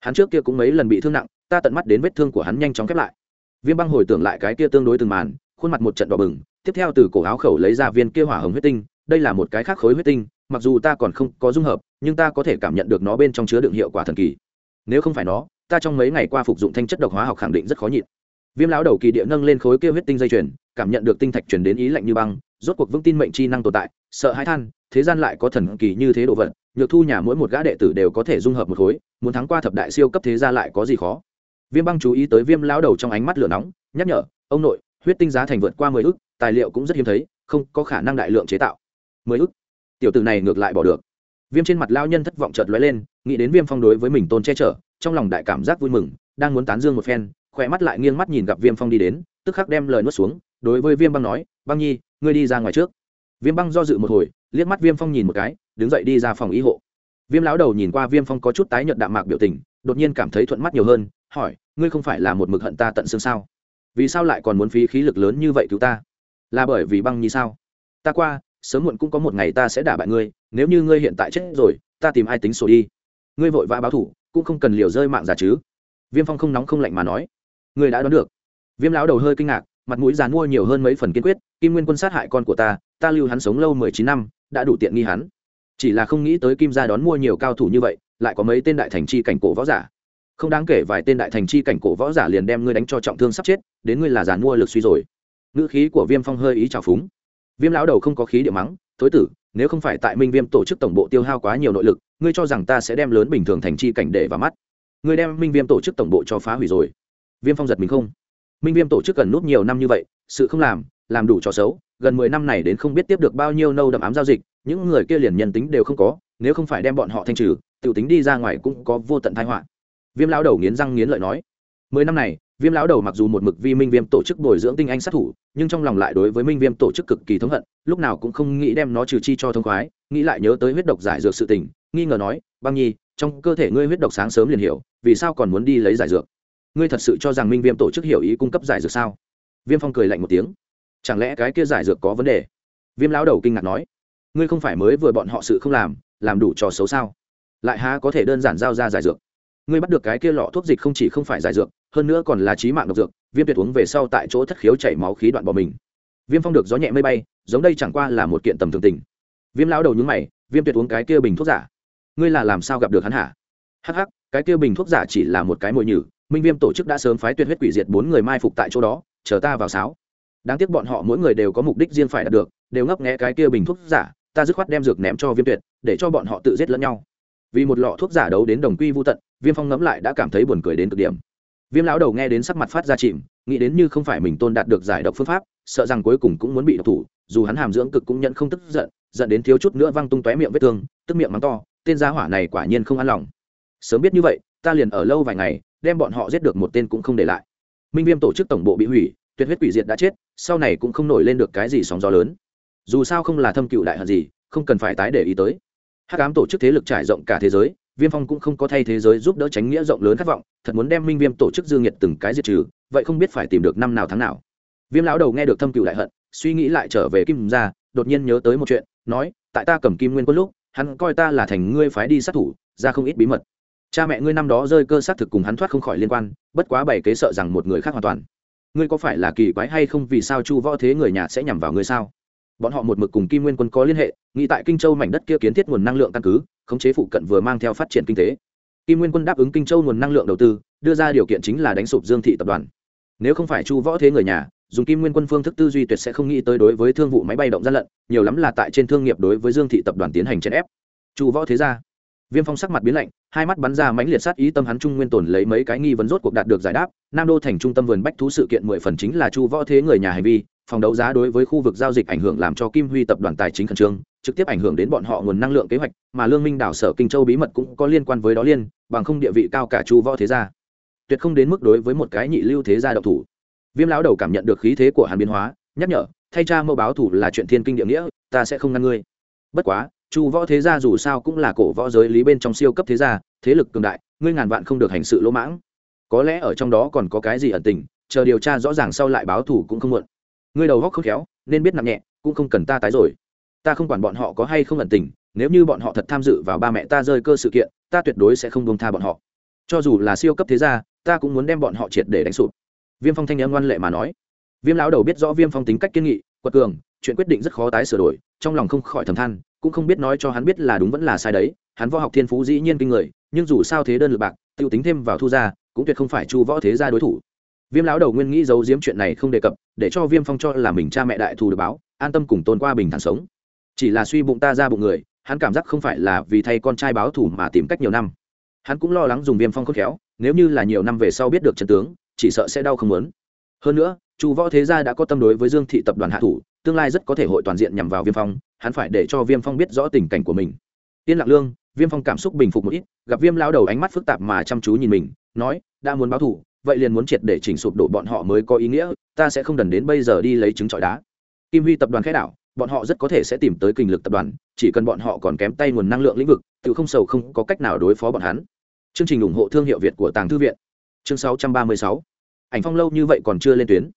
A: Hắn trước kia cũng mấy lần bị thương nặng, ta tận mắt đến vết thương của hắn nhanh chóng khép lại viêm băng hồi tưởng lại cái kia tương đối từng màn, khuôn mặt một trận đỏ bừng, tiếp theo từ cổ áo khẩu lấy ra viên kia hỏa hồng huyết tinh, đây là một cái khác khối huyết tinh, mặc dù ta còn không có dung hợp, nhưng ta có thể cảm nhận được nó bên trong chứa đựng hiệu quả thần kỳ. Nếu không phải nó, ta trong mấy ngày qua phục dụng thanh chất độc hóa học khẳng định rất khó nhịn. Viêm lão đầu kỳ địa nâng lên khối kia huyết tinh dây chuyền, cảm nhận được tinh thạch truyền đến ý lạnh như băng, rốt cuộc vững tin mệnh chi năng tồn tại, sợ hãi than, thế gian lại có thần kỳ như thế độ vật, nhược thu nhà mỗi một gã đệ tử đều có thể dung hợp một khối, muốn thắng qua thập đại siêu cấp thế gia lại có gì khó? Viêm băng chú ý tới viêm lão đầu trong ánh mắt lửa nóng, nhắc nhở, ông nội, huyết tinh giá thành vượt qua mười ức, tài liệu cũng rất hiếm thấy, không có khả năng đại lượng chế tạo. Mười ức? Tiểu tử này ngược lại bỏ được. Viêm trên mặt lao nhân thất vọng chợt lóe lên, nghĩ đến viêm phong đối với mình tôn che chở, trong lòng đại cảm giác vui mừng, đang muốn tán dương một phen, khỏe mắt lại nghiêng mắt nhìn gặp viêm phong đi đến, tức khắc đem lời nuốt xuống, đối với viêm băng nói, băng nhi, ngươi đi ra ngoài trước. Viêm băng do dự một hồi, liếc mắt viêm phong nhìn một cái, đứng dậy đi ra phòng y hộ. Viêm lão đầu nhìn qua viêm phong có chút tái nhợt đạm mạc biểu tình, đột nhiên cảm thấy thuận mắt nhiều hơn hỏi, ngươi không phải là một mực hận ta tận xương sao? Vì sao lại còn muốn phí khí lực lớn như vậy cứu ta? Là bởi vì băng nhi sao? Ta qua, sớm muộn cũng có một ngày ta sẽ đả bại ngươi, nếu như ngươi hiện tại chết rồi, ta tìm ai tính sổ đi? Ngươi vội vã báo thủ, cũng không cần liều rơi mạng giả chứ. Viêm phong không nóng không lạnh mà nói. Ngươi đã đoán được. Viêm lão đầu hơi kinh ngạc, mặt mũi dán mua nhiều hơn mấy phần kiên quyết, kim nguyên quân sát hại con của ta ta lưu hắn sống lâu mười chín năm, đã đủ tiện nghi hắn. Chỉ là không nghĩ tới kim gia đón mua nhiều cao thủ như vậy, lại có mấy tên đại thành chi cảnh cổ võ giả không đáng kể vài tên đại thành chi cảnh cổ võ giả liền đem ngươi đánh cho trọng thương sắp chết, đến ngươi là giàn mua lực suy rồi. Ngữ khí của viêm phong hơi ý trào phúng. Viêm lão đầu không có khí địa mắng, thối tử, nếu không phải tại minh viêm tổ chức tổng bộ tiêu hao quá nhiều nội lực, ngươi cho rằng ta sẽ đem lớn bình thường thành chi cảnh để vào mắt? Ngươi đem minh viêm tổ chức tổng bộ cho phá hủy rồi. Viêm phong giật mình không. Minh viêm tổ chức cần nút nhiều năm như vậy, sự không làm làm đủ cho xấu, gần mười năm này đến không biết tiếp được bao nhiêu nâu đậm ám giao dịch, những người kia liền nhân tính đều không có, nếu không phải đem bọn họ thanh trừ t i ể u tính đi ra ngoài cũng có vô tận thái họa viêm lão đầu nghiến răng nghiến lợi nói, mười năm này, viêm lão đầu mặc dù một mực vi minh viêm tổ chức bồi dưỡng tinh anh sát thủ, nhưng trong lòng lại đối với minh viêm tổ chức cực kỳ thống hận, lúc nào cũng không nghĩ đem nó trừ chi cho thông khoái, nghĩ lại nhớ tới huyết độc giải dược sự tình, nghi ngờ nói, băng nhi, trong cơ thể ngươi huyết độc sáng sớm liền hiểu, vì sao còn muốn đi lấy giải dược? Ngươi thật sự cho rằng minh viêm tổ chức hiểu ý cung cấp giải dược sao? Viêm phong cười lạnh một tiếng, chẳng lẽ cái kia giải dược có vấn đề? Viêm lão đầu kinh ngạc nói, ngươi không phải mới vừa bọn họ sự không làm làm đủ trò xấu sao? Lại há có thể đơn giản giao ra giải dược? Ngươi bắt được cái kia lọ thuốc dịch không chỉ không phải giải dược, hơn nữa còn là trí mạng độc dược, viêm tuyệt uống về sau tại chỗ thất khiếu chảy máu khí đoạn bỏ mình. Viêm phong được gió nhẹ mây bay, giống đây chẳng qua là một kiện tầm thường tình. Viêm lão đầu nhúng mày, viêm tuyệt uống cái kia bình thuốc giả. Ngươi là làm sao gặp được hắn hả? Hắc hắc, cái kia bình thuốc giả chỉ là một cái mồi nhử, minh viêm tổ chức đã sớm phái tuyệt huyết quỷ diệt bốn người mai phục tại chỗ đó, chờ ta vào sáo. Đáng tiếc bọn họ mỗi người đều có mục đích riêng phải đạt được, đều ngấp nghẽ cái kia bình thuốc giả, ta dứt khoát đem dược ném cho viêm tuyệt, để cho bọn họ tự giết lẫn nhau vì một lọ thuốc giả đấu đến đồng quy vô tận, viêm phong ngẫm lại đã cảm thấy buồn cười đến cực điểm. Viêm lão đầu nghe đến sắc mặt phát ra chìm, nghĩ đến như không phải mình tôn đạt được giải độc phương pháp, sợ rằng cuối cùng cũng muốn bị độc thủ, dù hắn hàm dưỡng cực cũng nhận không tức giận giận đến thiếu chút nữa văng tung tóe miệng vết thương, tức miệng mắng to, tên gia hỏa này quả nhiên không an lòng. Sớm biết như vậy, ta liền ở lâu vài ngày, đem bọn họ giết được một tên cũng không để lại. Minh viêm tổ chức tổng bộ bị hủy, tuyệt huyết quỷ diệt đã chết, sau này cũng không nổi lên được cái gì sóng gió lớn. Dù sao không là thâm cựu đại hận gì, không cần phải tái để ý tới hắc ám tổ chức thế lực trải rộng cả thế giới, viêm phong cũng không có thay thế giới giúp đỡ tránh nghĩa rộng lớn khát vọng, thật muốn đem minh viêm tổ chức dương nhiệt từng cái diệt trừ, vậy không biết phải tìm được năm nào tháng nào. Viêm lão đầu nghe được thâm cựu đại hận, suy nghĩ lại trở về kim gia, đột nhiên nhớ tới một chuyện, nói, tại ta cầm kim nguyên quân lúc, hắn coi ta là thành ngươi phái đi sát thủ, ra không ít bí mật. Cha mẹ ngươi năm đó rơi cơ xác thực cùng hắn thoát không khỏi liên quan, bất quá bày kế sợ rằng một người khác hoàn toàn. Ngươi có phải là kỳ quái hay không vì sao chu võ thế người nhà sẽ nhằm vào ngươi sao? Bọn họ một mực cùng kim nguyên quân có liên hệ, nghĩ tại kinh châu mảnh đất kia kiến thiết nguồn năng lượng căn cứ, khống chế phụ cận vừa mang theo phát triển kinh tế. Kim nguyên quân đáp ứng kinh châu nguồn năng lượng đầu tư, đưa ra điều kiện chính là đánh sụp dương thị tập đoàn. Nếu không phải chu võ thế người nhà, dùng kim nguyên quân phương thức tư duy tuyệt sẽ không nghĩ tới đối với thương vụ máy bay động gian lận, nhiều lắm là tại trên thương nghiệp đối với dương thị tập đoàn tiến hành chèn ép. Chu võ thế gia viêm phong sắc mặt biến lạnh, hai mắt bắn ra mãnh liệt sát ý tâm hắn trung nguyên tồn lấy mấy cái nghi vấn rốt cuộc đạt được giải đáp. Nam đô thành trung tâm vườn bách thú sự kiện mười phần chính là chu võ thế người nhà hành vi phòng đấu giá đối với khu vực giao dịch ảnh hưởng làm cho kim huy tập đoàn tài chính khẩn trương, trực tiếp ảnh hưởng đến bọn họ nguồn năng lượng kế hoạch, mà lương minh đảo sở kinh châu bí mật cũng có liên quan với đó liên, bằng không địa vị cao cả chu võ thế gia. Tuyệt không đến mức đối với một cái nhị lưu thế gia độc thủ. Viêm lão đầu cảm nhận được khí thế của hàn biến hóa, nhắc nhở, thay cha mâu báo thủ là chuyện thiên kinh địa nghĩa, ta sẽ không ngăn ngươi. Bất quá, chu võ thế gia dù sao cũng là cổ võ giới lý bên trong siêu cấp thế gia, thế lực cường đại, ngươi ngàn vạn không được hành sự lỗ mãng. Có lẽ ở trong đó còn có cái gì ẩn tình, chờ điều tra rõ ràng sau lại báo thủ cũng không muộn ngươi đầu góc không khéo, nên biết nặng nhẹ, cũng không cần ta tái rồi. Ta không quản bọn họ có hay không ẩn tình, nếu như bọn họ thật tham dự vào ba mẹ ta rơi cơ sự kiện, ta tuyệt đối sẽ không buông tha bọn họ. Cho dù là siêu cấp thế gia, ta cũng muốn đem bọn họ triệt để đánh sụp. Viêm phong thanh em ngoan lệ mà nói. Viêm lão đầu biết rõ viêm phong tính cách kiên nghị, quật cường, chuyện quyết định rất khó tái sửa đổi, trong lòng không khỏi thầm than, cũng không biết nói cho hắn biết là đúng vẫn là sai đấy, hắn võ học thiên phú dĩ nhiên kinh người, nhưng dù sao thế đơn lực bạc t i ê u tính thêm vào thu ra cũng tuyệt không phải chu võ thế gia đối thủ viêm lão đầu nguyên nghĩ giấu giếm chuyện này không đề cập, để cho viêm phong cho là mình cha mẹ đại thù được báo, an tâm cùng tôn qua bình thản sống. Chỉ là suy bụng ta ra bụng người, hắn cảm giác không phải là vì thay con trai báo thù mà tìm cách nhiều năm. Hắn cũng lo lắng dùng viêm phong khôn khéo, nếu như là nhiều năm về sau biết được trận tướng, chỉ sợ sẽ đau không muốn. Hơn nữa, chu võ thế gia đã có tâm đối với dương thị tập đoàn hạ thủ, tương lai rất có thể hội toàn diện nhằm vào viêm phong, hắn phải để cho viêm phong biết rõ tình cảnh của mình. Tiên Lạc lương, viêm phong cảm xúc bình phục một ít, gặp viêm lao đầu ánh mắt phức tạp mà chăm chú nhìn mình, nói, đã muốn báo thủ vậy liền muốn triệt để chỉnh sụp đổ bọn họ mới có ý nghĩa, ta sẽ không đần đến bây giờ đi lấy trứng trọi đá. Kim huy tập đoàn khai đảo, bọn họ rất có thể sẽ tìm tới kinh lực tập đoàn, chỉ cần bọn họ còn kém tay nguồn năng lượng lĩnh vực, tự không sầu không có cách nào đối phó bọn hắn. Chương trình ủng hộ thương hiệu việt của tàng thư viện. Chương 636. ảnh phong lâu như vậy còn chưa lên tuyến.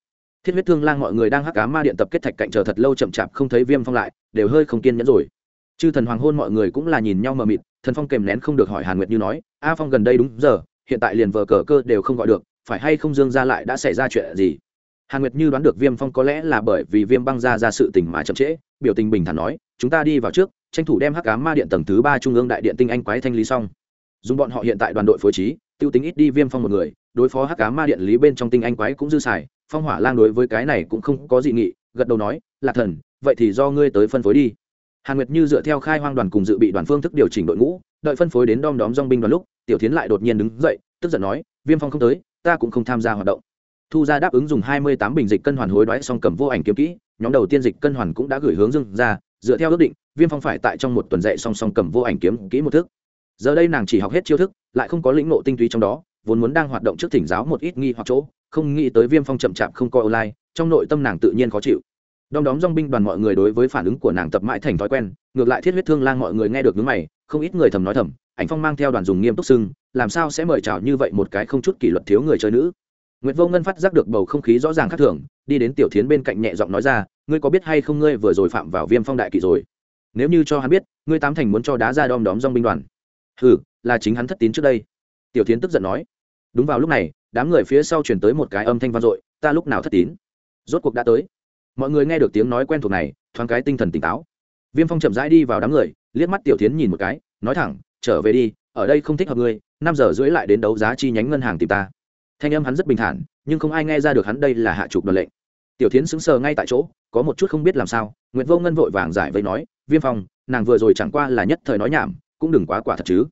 A: Thiết huyết thương lang mọi người đang hắc cá ma điện tập kết thạch cạnh chờ thật lâu chậm chạp không thấy viêm phong lại, đều hơi không kiên nhẫn rồi. Chư thần hoàng hôn mọi người cũng là nhìn nhau mờ mịt, thần phong kèm nén không được hỏi hàn nguyệt như nói, a phong gần đây đúng giờ, hiện tại liền vờ cờ cơ đều không gọi được phải hay không dương ra lại đã xảy ra chuyện gì? Hàn nguyệt như đoán được viêm phong có lẽ là bởi vì viêm băng ra ra sự tình mà chậm trễ, biểu tình bình thản nói, chúng ta đi vào trước, tranh thủ đem hắc cá ma điện tầng thứ ba trung ương đại điện tinh anh quái thanh lý xong. Dùng bọn họ hiện tại đoàn đội phối trí, tiêu tính ít đi viêm phong một người, đối phó hắc cá ma điện lý bên trong tinh anh quái cũng dư xài, phong hỏa lang đối với cái này cũng không có dị nghị, gật đầu nói, lạc thần, vậy thì do ngươi tới phân phối đi. Hàn nguyệt như dựa theo khai hoang đoàn cùng dự bị đoàn phương thức điều chỉnh đội ngũ, đợi phân phối đến đom đóm dong binh đoàn lúc, tiểu tiến lại đột nhiên đứng dậy, tức giận nói, viêm phong không tới ta cũng không tham gia hoạt động. Thu ra đáp ứng dùng hai mươi tám bình dịch cân hoàn hối đoái xong cầm vô ảnh kiếm kỹ, nhóm đầu tiên dịch cân hoàn cũng đã gửi hướng dương ra dựa theo ước định, viêm phong phải tại trong một tuần dạy song song cầm vô ảnh kiếm kỹ một thức. Giờ đây nàng chỉ học hết chiêu thức, lại không có lĩnh ngộ tinh túy trong đó, vốn muốn đang hoạt động trước thỉnh giáo một ít nghi hoặc chỗ, không nghĩ tới viêm phong chậm chạp không coi online, trong nội tâm nàng tự nhiên khó chịu. Đom đóm dong binh đoàn mọi người đối với phản ứng của nàng tập mãi thành thói quen, ngược lại thiết huyết thương lang mọi người nghe được nước mày, không ít người thầm nói thầm ảnh phong mang theo đoàn dùng nghiêm túc sưng làm sao sẽ mời chào như vậy một cái không chút kỷ luật thiếu người chơi nữ Nguyệt Vô Ngân phát giác được bầu không khí rõ ràng khác thường, đi đến Tiểu Thiến bên cạnh nhẹ giọng nói ra, ngươi có biết hay không ngươi vừa rồi phạm vào Viêm Phong đại kỵ rồi? Nếu như cho hắn biết, ngươi tám thành muốn cho đá ra đom đóm dong binh đoàn. Hừ, là chính hắn thất tín trước đây. Tiểu Thiến tức giận nói. Đúng vào lúc này, đám người phía sau chuyển tới một cái âm thanh vang dội ta lúc nào thất tín rốt cuộc đã tới mọi người nghe được tiếng nói quen thuộc này thoáng cái tinh thần tỉnh táo viêm phong chậm rãi đi vào đám người liếc mắt tiểu Thiến nhìn một cái nói thẳng trở về đi, ở đây không thích hợp ngươi, năm giờ rưỡi lại đến đấu giá chi nhánh ngân hàng tìm ta. Thanh âm hắn rất bình thản, nhưng không ai nghe ra được hắn đây là hạ trục đoàn lệnh. Tiểu tiến sững sờ ngay tại chỗ, có một chút không biết làm sao nguyễn vô ngân vội vàng giải vây nói, viêm phong, nàng vừa rồi chẳng qua là nhất thời nói nhảm, cũng đừng quá quả thật chứ.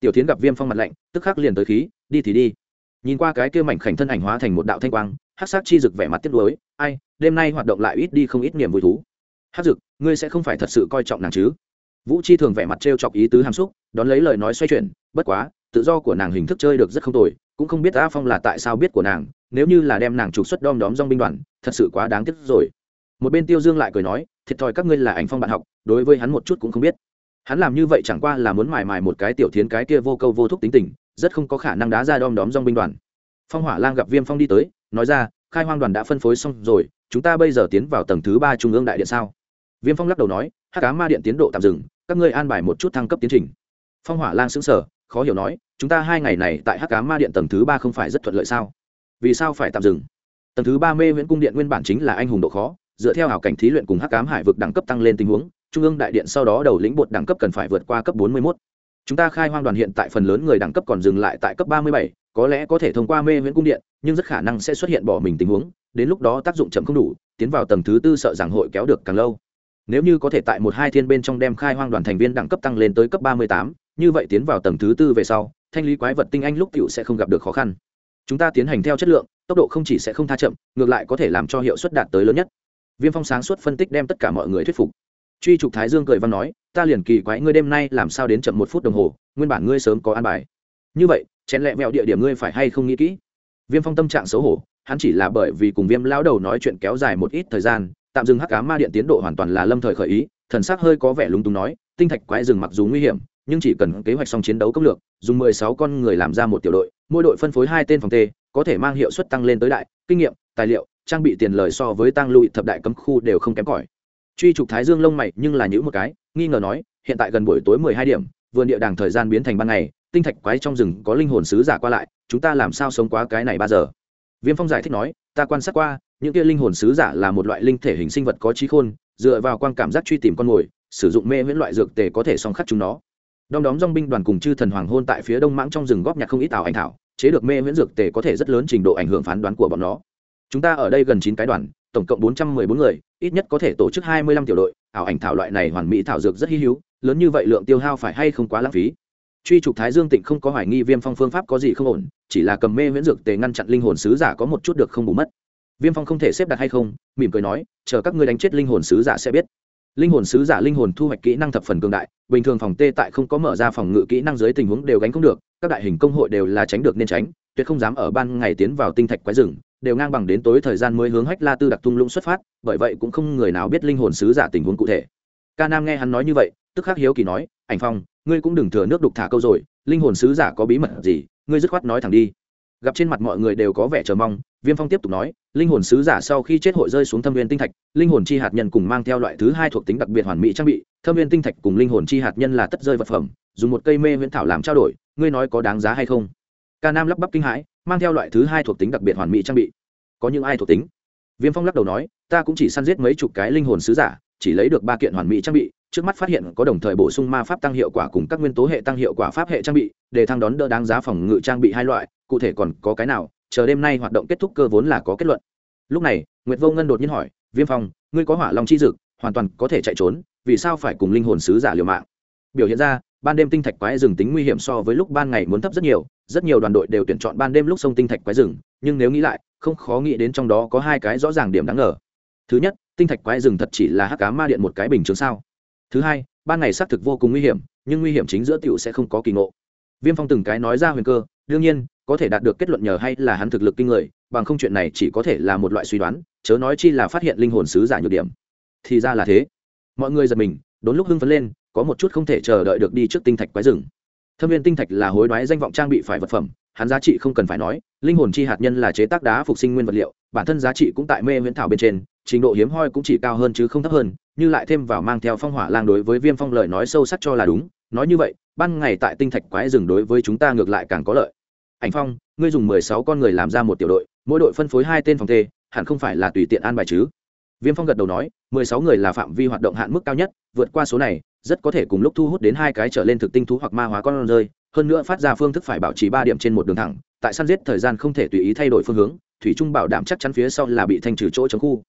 A: Tiểu tiến gặp viêm phong mặt lạnh, tức khắc liền tới khí, đi thì đi. Nhìn qua cái kia mảnh khảnh thân ảnh hóa thành một đạo thanh quang hát sắc chi rực vẻ mặt tiếc nuối, ai, đêm nay hoạt động lại ít đi không ít niềm vui thú. Hát rực ngươi sẽ không phải thật sự coi trọng nàng chứ? Vũ chi thường vẻ mặt t r e o chọc ý tứ hàm xúc đón lấy lời nói xoay chuyển, bất quá, tự do của nàng hình thức chơi được rất không tồi, cũng không biết a phong là tại sao biết của nàng, nếu như là đem nàng trục xuất đom đóm dong binh đoàn, thật sự quá đáng tiếc rồi. Một bên tiêu dương lại cười nói, thiệt thòi các ngươi là ảnh phong bạn học, đối với hắn một chút cũng không biết. Hắn làm như vậy chẳng qua là muốn mài mài một cái tiểu thiến cái kia vô câu vô thúc tính tình, rất không có khả năng đá ra đom đóm dong binh đoàn. Phong hỏa lang gặp viêm phong đi tới, nói ra, khai hoang đoàn đã phân phối xong rồi, chúng ta bây giờ tiến vào tầng thứ ba trung ương đại điện sao? Viêm phong lắc đầu nói hát cá ma điện tiến độ tạm dừng, các ngươi an bài một chút thăng cấp tiến trình phong hỏa lang xứng sở khó hiểu nói, chúng ta hai ngày này tại Hắc cá ma điện tầng thứ ba không phải rất thuận lợi sao? Vì sao phải tạm dừng? Tầng thứ ba mê nguyễn cung điện nguyên bản chính là anh hùng độ khó, dựa theo hảo cảnh thí luyện cùng hắc cám hải vực đẳng cấp tăng lên tình huống, trung ương đại điện sau đó đầu lĩnh bột đẳng cấp cần phải vượt qua cấp bốn mươi mốt. Chúng ta khai hoang đoàn hiện tại phần lớn người đẳng cấp còn dừng lại tại cấp ba mươi bảy, có lẽ có thể thông qua mê viễn cung điện, nhưng rất khả năng sẽ xuất hiện bỏ mình tình huống, đến lúc đó tác dụng chậm không đủ, tiến vào tầng thứ tư sợ rằng hội kéo được càng lâu. Nếu như có thể tại một hai thiên bên trong đem khai hoang đoàn thành viên đẳng cấp tăng lên tới cấp ba mươi tám như vậy tiến vào tầng thứ tư về sau, thanh lý quái vật tinh anh lúc cựu sẽ không gặp được khó khăn. Chúng ta tiến hành theo chất lượng, tốc độ không chỉ sẽ không tha chậm, ngược lại có thể làm cho hiệu suất đạt tới lớn nhất. Viêm phong sáng suốt phân tích đem tất cả mọi người thuyết phục. Truy trục thái dương cười văn nói, ta liền kỳ quái ngươi đêm nay làm sao đến chậm một phút đồng hồ, nguyên bản ngươi sớm có an bài. Như vậy, chén lẹ mẹo địa điểm ngươi phải hay không nghĩ kỹ? Viêm phong tâm trạng xấu hổ, hắn chỉ là bởi vì cùng viêm lão đầu nói chuyện kéo dài một ít thời gian, tạm dừng hắc cá ma điện tiến độ hoàn toàn là lâm thời khởi ý, thần sắc hơi có vẻ lúng túng nói, tinh thạch quái rừng mặc dù nguy hiểm nhưng chỉ cần kế hoạch xong chiến đấu công lược, dùng mười sáu con người làm ra một tiểu đội, mỗi đội phân phối hai tên phòng tê, có thể mang hiệu suất tăng lên tới đại, kinh nghiệm, tài liệu, trang bị tiền lời so với tăng lụi thập đại cấm khu đều không kém cỏi. Truy trục thái dương lông mày nhưng là những một cái, nghi ngờ nói, hiện tại gần buổi tối mười hai điểm, vườn địa đàng thời gian biến thành ban ngày, tinh thạch quái trong rừng có linh hồn sứ giả qua lại, chúng ta làm sao sống quá cái này ba giờ? Viêm phong giải thích nói, ta quan sát qua, những kia linh hồn sứ giả là một loại linh thể hình sinh vật có trí khôn, dựa vào quan cảm giác truy tìm con mồi, sử dụng mê miễn loại dược tề có thể song khắc chúng nó đom đóm dong binh đoàn cùng chư thần hoàng hôn tại phía đông mãng trong rừng góp nhặt không ít ảo ảnh thảo, chế được mê miễn dược tề có thể rất lớn trình độ ảnh hưởng phán đoán của bọn nó. Chúng ta ở đây gần chín cái đoàn, tổng cộng bốn trăm mười bốn người, ít nhất có thể tổ chức hai mươi lăm tiểu đội, ảo ảnh thảo loại này hoàn mỹ thảo dược rất hy hữu, lớn như vậy lượng tiêu hao phải hay không quá lãng phí? Truy trục thái dương tịnh không có hoài nghi viêm phong phương pháp có gì không ổn, chỉ là cầm mê miễn dược tề ngăn chặn linh hồn sứ giả có một chút được không bù mất. Viêm phong không thể xếp đặt hay không, mỉm cười nói, chờ các ngươi đánh chết linh hồn sứ giả sẽ biết linh hồn sứ giả linh hồn thu hoạch kỹ năng thập phần cường đại, bình thường phòng tê tại không có mở ra phòng ngự kỹ năng dưới tình huống đều gánh không được, các đại hình công hội đều là tránh được nên tránh, tuyệt không dám ở ban ngày tiến vào tinh thạch quái rừng, đều ngang bằng đến tối thời gian mới hướng hách la tư đặc tung lũng xuất phát, bởi vậy cũng không người nào biết linh hồn sứ giả tình huống cụ thể. Ca nam nghe hắn nói như vậy, tức khắc hiếu kỳ nói, ảnh phong, ngươi cũng đừng thừa nước đục thả câu rồi, linh hồn sứ giả có bí mật gì, ngươi dứt khoát nói thẳng đi gặp trên mặt mọi người đều có vẻ chờ mong, viêm phong tiếp tục nói, linh hồn sứ giả sau khi chết hội rơi xuống thâm viên tinh thạch, linh hồn chi hạt nhân cùng mang theo loại thứ hai thuộc tính đặc biệt hoàn mỹ trang bị, thâm viên tinh thạch cùng linh hồn chi hạt nhân là tất rơi vật phẩm, dùng một cây mê huyễn thảo làm trao đổi, ngươi nói có đáng giá hay không? Ca nam lắp bắp kinh hãi, mang theo loại thứ hai thuộc tính đặc biệt hoàn mỹ trang bị. Có những ai thuộc tính? Viêm phong lắc đầu nói, ta cũng chỉ săn giết mấy chục cái linh hồn sứ giả, chỉ lấy được ba kiện hoàn mỹ trang bị, trước mắt phát hiện có đồng thời bổ sung ma pháp tăng hiệu quả cùng các nguyên tố hệ tăng hiệu quả pháp hệ trang bị, để thăng đón đỡ đáng giá phòng ngự trang bị hai loại cụ thể còn có cái nào, chờ đêm nay hoạt động kết thúc cơ vốn là có kết luận. Lúc này, nguyệt vô ngân đột nhiên hỏi, viêm phong, ngươi có hỏa long chi dực, hoàn toàn có thể chạy trốn, vì sao phải cùng linh hồn sứ giả liều mạng? Biểu hiện ra, ban đêm tinh thạch quái rừng tính nguy hiểm so với lúc ban ngày muốn thấp rất nhiều rất nhiều đoàn đội đều tuyển chọn ban đêm lúc sông tinh thạch quái rừng, nhưng nếu nghĩ lại, không khó nghĩ đến trong đó có hai cái rõ ràng điểm đáng ngờ. Thứ nhất, tinh thạch quái rừng thật chỉ là hắc cá ma điện một cái bình chướng sao. Thứ hai, ban ngày xác thực vô cùng nguy hiểm, nhưng nguy hiểm chính giữa tiểu sẽ không có kỳ ngộ. Viêm phong từng cái nói ra huyền cơ đương nhiên, có thể đạt được kết luận nhờ hay là hắn thực lực kinh người, bằng không chuyện này chỉ có thể là một loại suy đoán, chớ nói chi là phát hiện linh hồn sứ giả nhược điểm. Thì ra là thế. Mọi người giật mình, đốn lúc hưng phấn lên, có một chút không thể chờ đợi được đi trước tinh thạch quái rừng. Thâm viên tinh thạch là hối đoái danh vọng trang bị phải vật phẩm, hắn giá trị không cần phải nói, linh hồn chi hạt nhân là chế tác đá phục sinh nguyên vật liệu, bản thân giá trị cũng tại mê nguyễn thảo bên trên, trình độ hiếm hoi cũng chỉ cao hơn chứ không thấp hơn, như lại thêm vào mang theo phong hỏa lang đối với viêm phong lời nói sâu sắc cho là đúng, nói như vậy, ban ngày tại tinh thạch quái rừng đối với chúng ta ngược lại càng có lợi ảnh phong, ngươi dùng mười sáu con người làm ra một tiểu đội, mỗi đội phân phối hai tên phòng tê hẳn không phải là tùy tiện an bài chứ? Viêm phong gật đầu nói, mười sáu người là phạm vi hoạt động hạn mức cao nhất, vượt qua số này, rất có thể cùng lúc thu hút đến hai cái trở lên thực tinh thú hoặc ma hóa con rơi, hơn nữa phát ra phương thức phải bảo trì ba điểm trên một đường thẳng, tại săn giết thời gian không thể tùy ý thay đổi phương hướng, thủy trung bảo đảm chắc chắn phía sau là bị thanh trừ chỗ chống khu.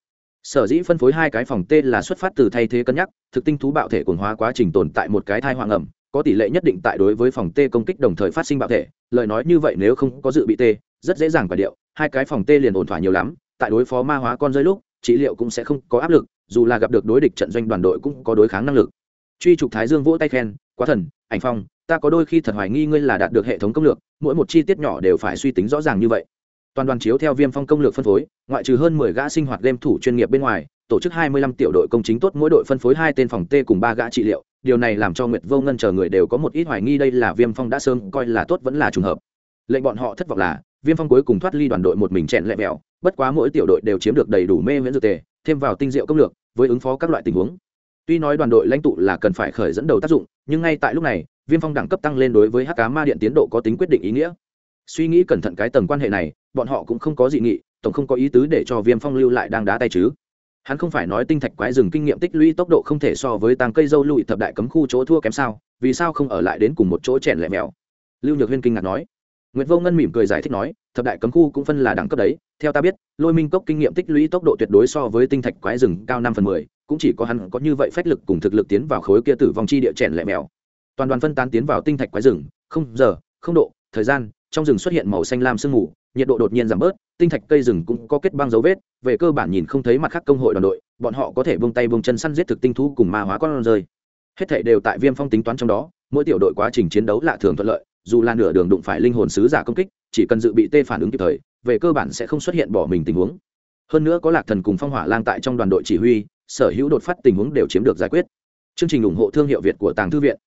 A: Sở dĩ phân phối hai cái phòng t là xuất phát từ thay thế cân nhắc, thực tinh thú bạo thể quần hóa quá trình tồn tại một cái thai hoang ẩm có tỷ lệ nhất định tại đối với phòng t công kích đồng thời phát sinh bạo thể, lời nói như vậy nếu không có dự bị t rất dễ dàng quả điệu, hai cái phòng t liền ổn thỏa nhiều lắm, tại đối phó ma hóa con rơi lúc, trị liệu cũng sẽ không có áp lực, dù là gặp được đối địch trận doanh đoàn đội cũng có đối kháng năng lực. Truy trục thái dương vỗ tay khen, quá thần, ảnh phong, ta có đôi khi thật hoài nghi ngươi là đạt được hệ thống công lược, mỗi một chi tiết nhỏ đều phải suy tính rõ ràng như vậy. Toàn đoàn chiếu theo viêm phong công lược phân phối, ngoại trừ hơn mười gã sinh hoạt game thủ chuyên nghiệp bên ngoài tổ chức hai mươi lăm tiểu đội công chính tốt, mỗi đội phân phối hai tên phòng tê cùng ba gã trị liệu. Điều này làm cho nguyệt vô ngân chờ người đều có một ít hoài nghi đây là viêm phong đã sớm coi là tốt vẫn là trùng hợp. Lệnh bọn họ thất vọng là, viêm phong cuối cùng thoát ly đoàn đội một mình chèn lẹ bẹo. bất quá mỗi tiểu đội đều chiếm được đầy đủ mê miễn dược tề, thêm vào tinh diệu công lược, với ứng phó các loại tình huống. Tuy nói đoàn đội lãnh tụ là cần phải khởi dẫn đầu tác dụng, nhưng ngay tại lúc này, viêm phong đẳng cấp tăng lên đối với hắc ma điện tiến độ có tính quyết định ý nghĩa. Suy nghĩ cẩn thận cái tầng quan hệ này, bọn họ cũng không có dị nghị, tổng không có ý tứ để cho viêm phong lưu lại đang đá tay chứ hắn không phải nói tinh thạch quái rừng kinh nghiệm tích lũy tốc độ không thể so với tàng cây dâu lụi thập đại cấm khu chỗ thua kém sao vì sao không ở lại đến cùng một chỗ chèn lẹ mèo lưu nhược huyên kinh ngạc nói Nguyệt Vô Ngân mỉm cười giải thích nói, thập đại cấm khu cũng phân là đẳng cấp đấy, theo ta biết, Lôi Minh cốc kinh nghiệm tích lũy tốc độ tuyệt đối so với tinh thạch quái rừng cao năm phần mười, cũng chỉ có hắn có như vậy phách lực cùng thực lực tiến vào khối kia tử vong chi địa chèn lẹ mèo. Toàn đoàn phân tán tiến vào tinh thạch quái rừng, không giờ, không độ, thời gian, trong rừng xuất hiện màu xanh lam sương mù, nhiệt độ đột nhiên giảm bớt, tinh thạch cây rừng cũng có kết băng dấu vết, về cơ bản nhìn không thấy mặt khác công hội đoàn đội, bọn họ có thể vung tay vung chân săn giết thực tinh thú cùng ma hóa con rơi. Hết thể đều tại Viêm Phong tính toán trong đó, mỗi tiểu đội quá trình chiến đấu lạ thường thuận lợi, dù là nửa đường đụng phải linh hồn sứ giả công kích chỉ cần dự bị tê phản ứng kịp thời về cơ bản sẽ không xuất hiện bỏ mình tình huống. Hơn nữa có lạc thần cùng phong hỏa lang tại trong đoàn đội chỉ huy sở hữu đột phát tình huống đều chiếm được giải quyết. Chương trình ủng hộ thương hiệu việt của tàng thư viện.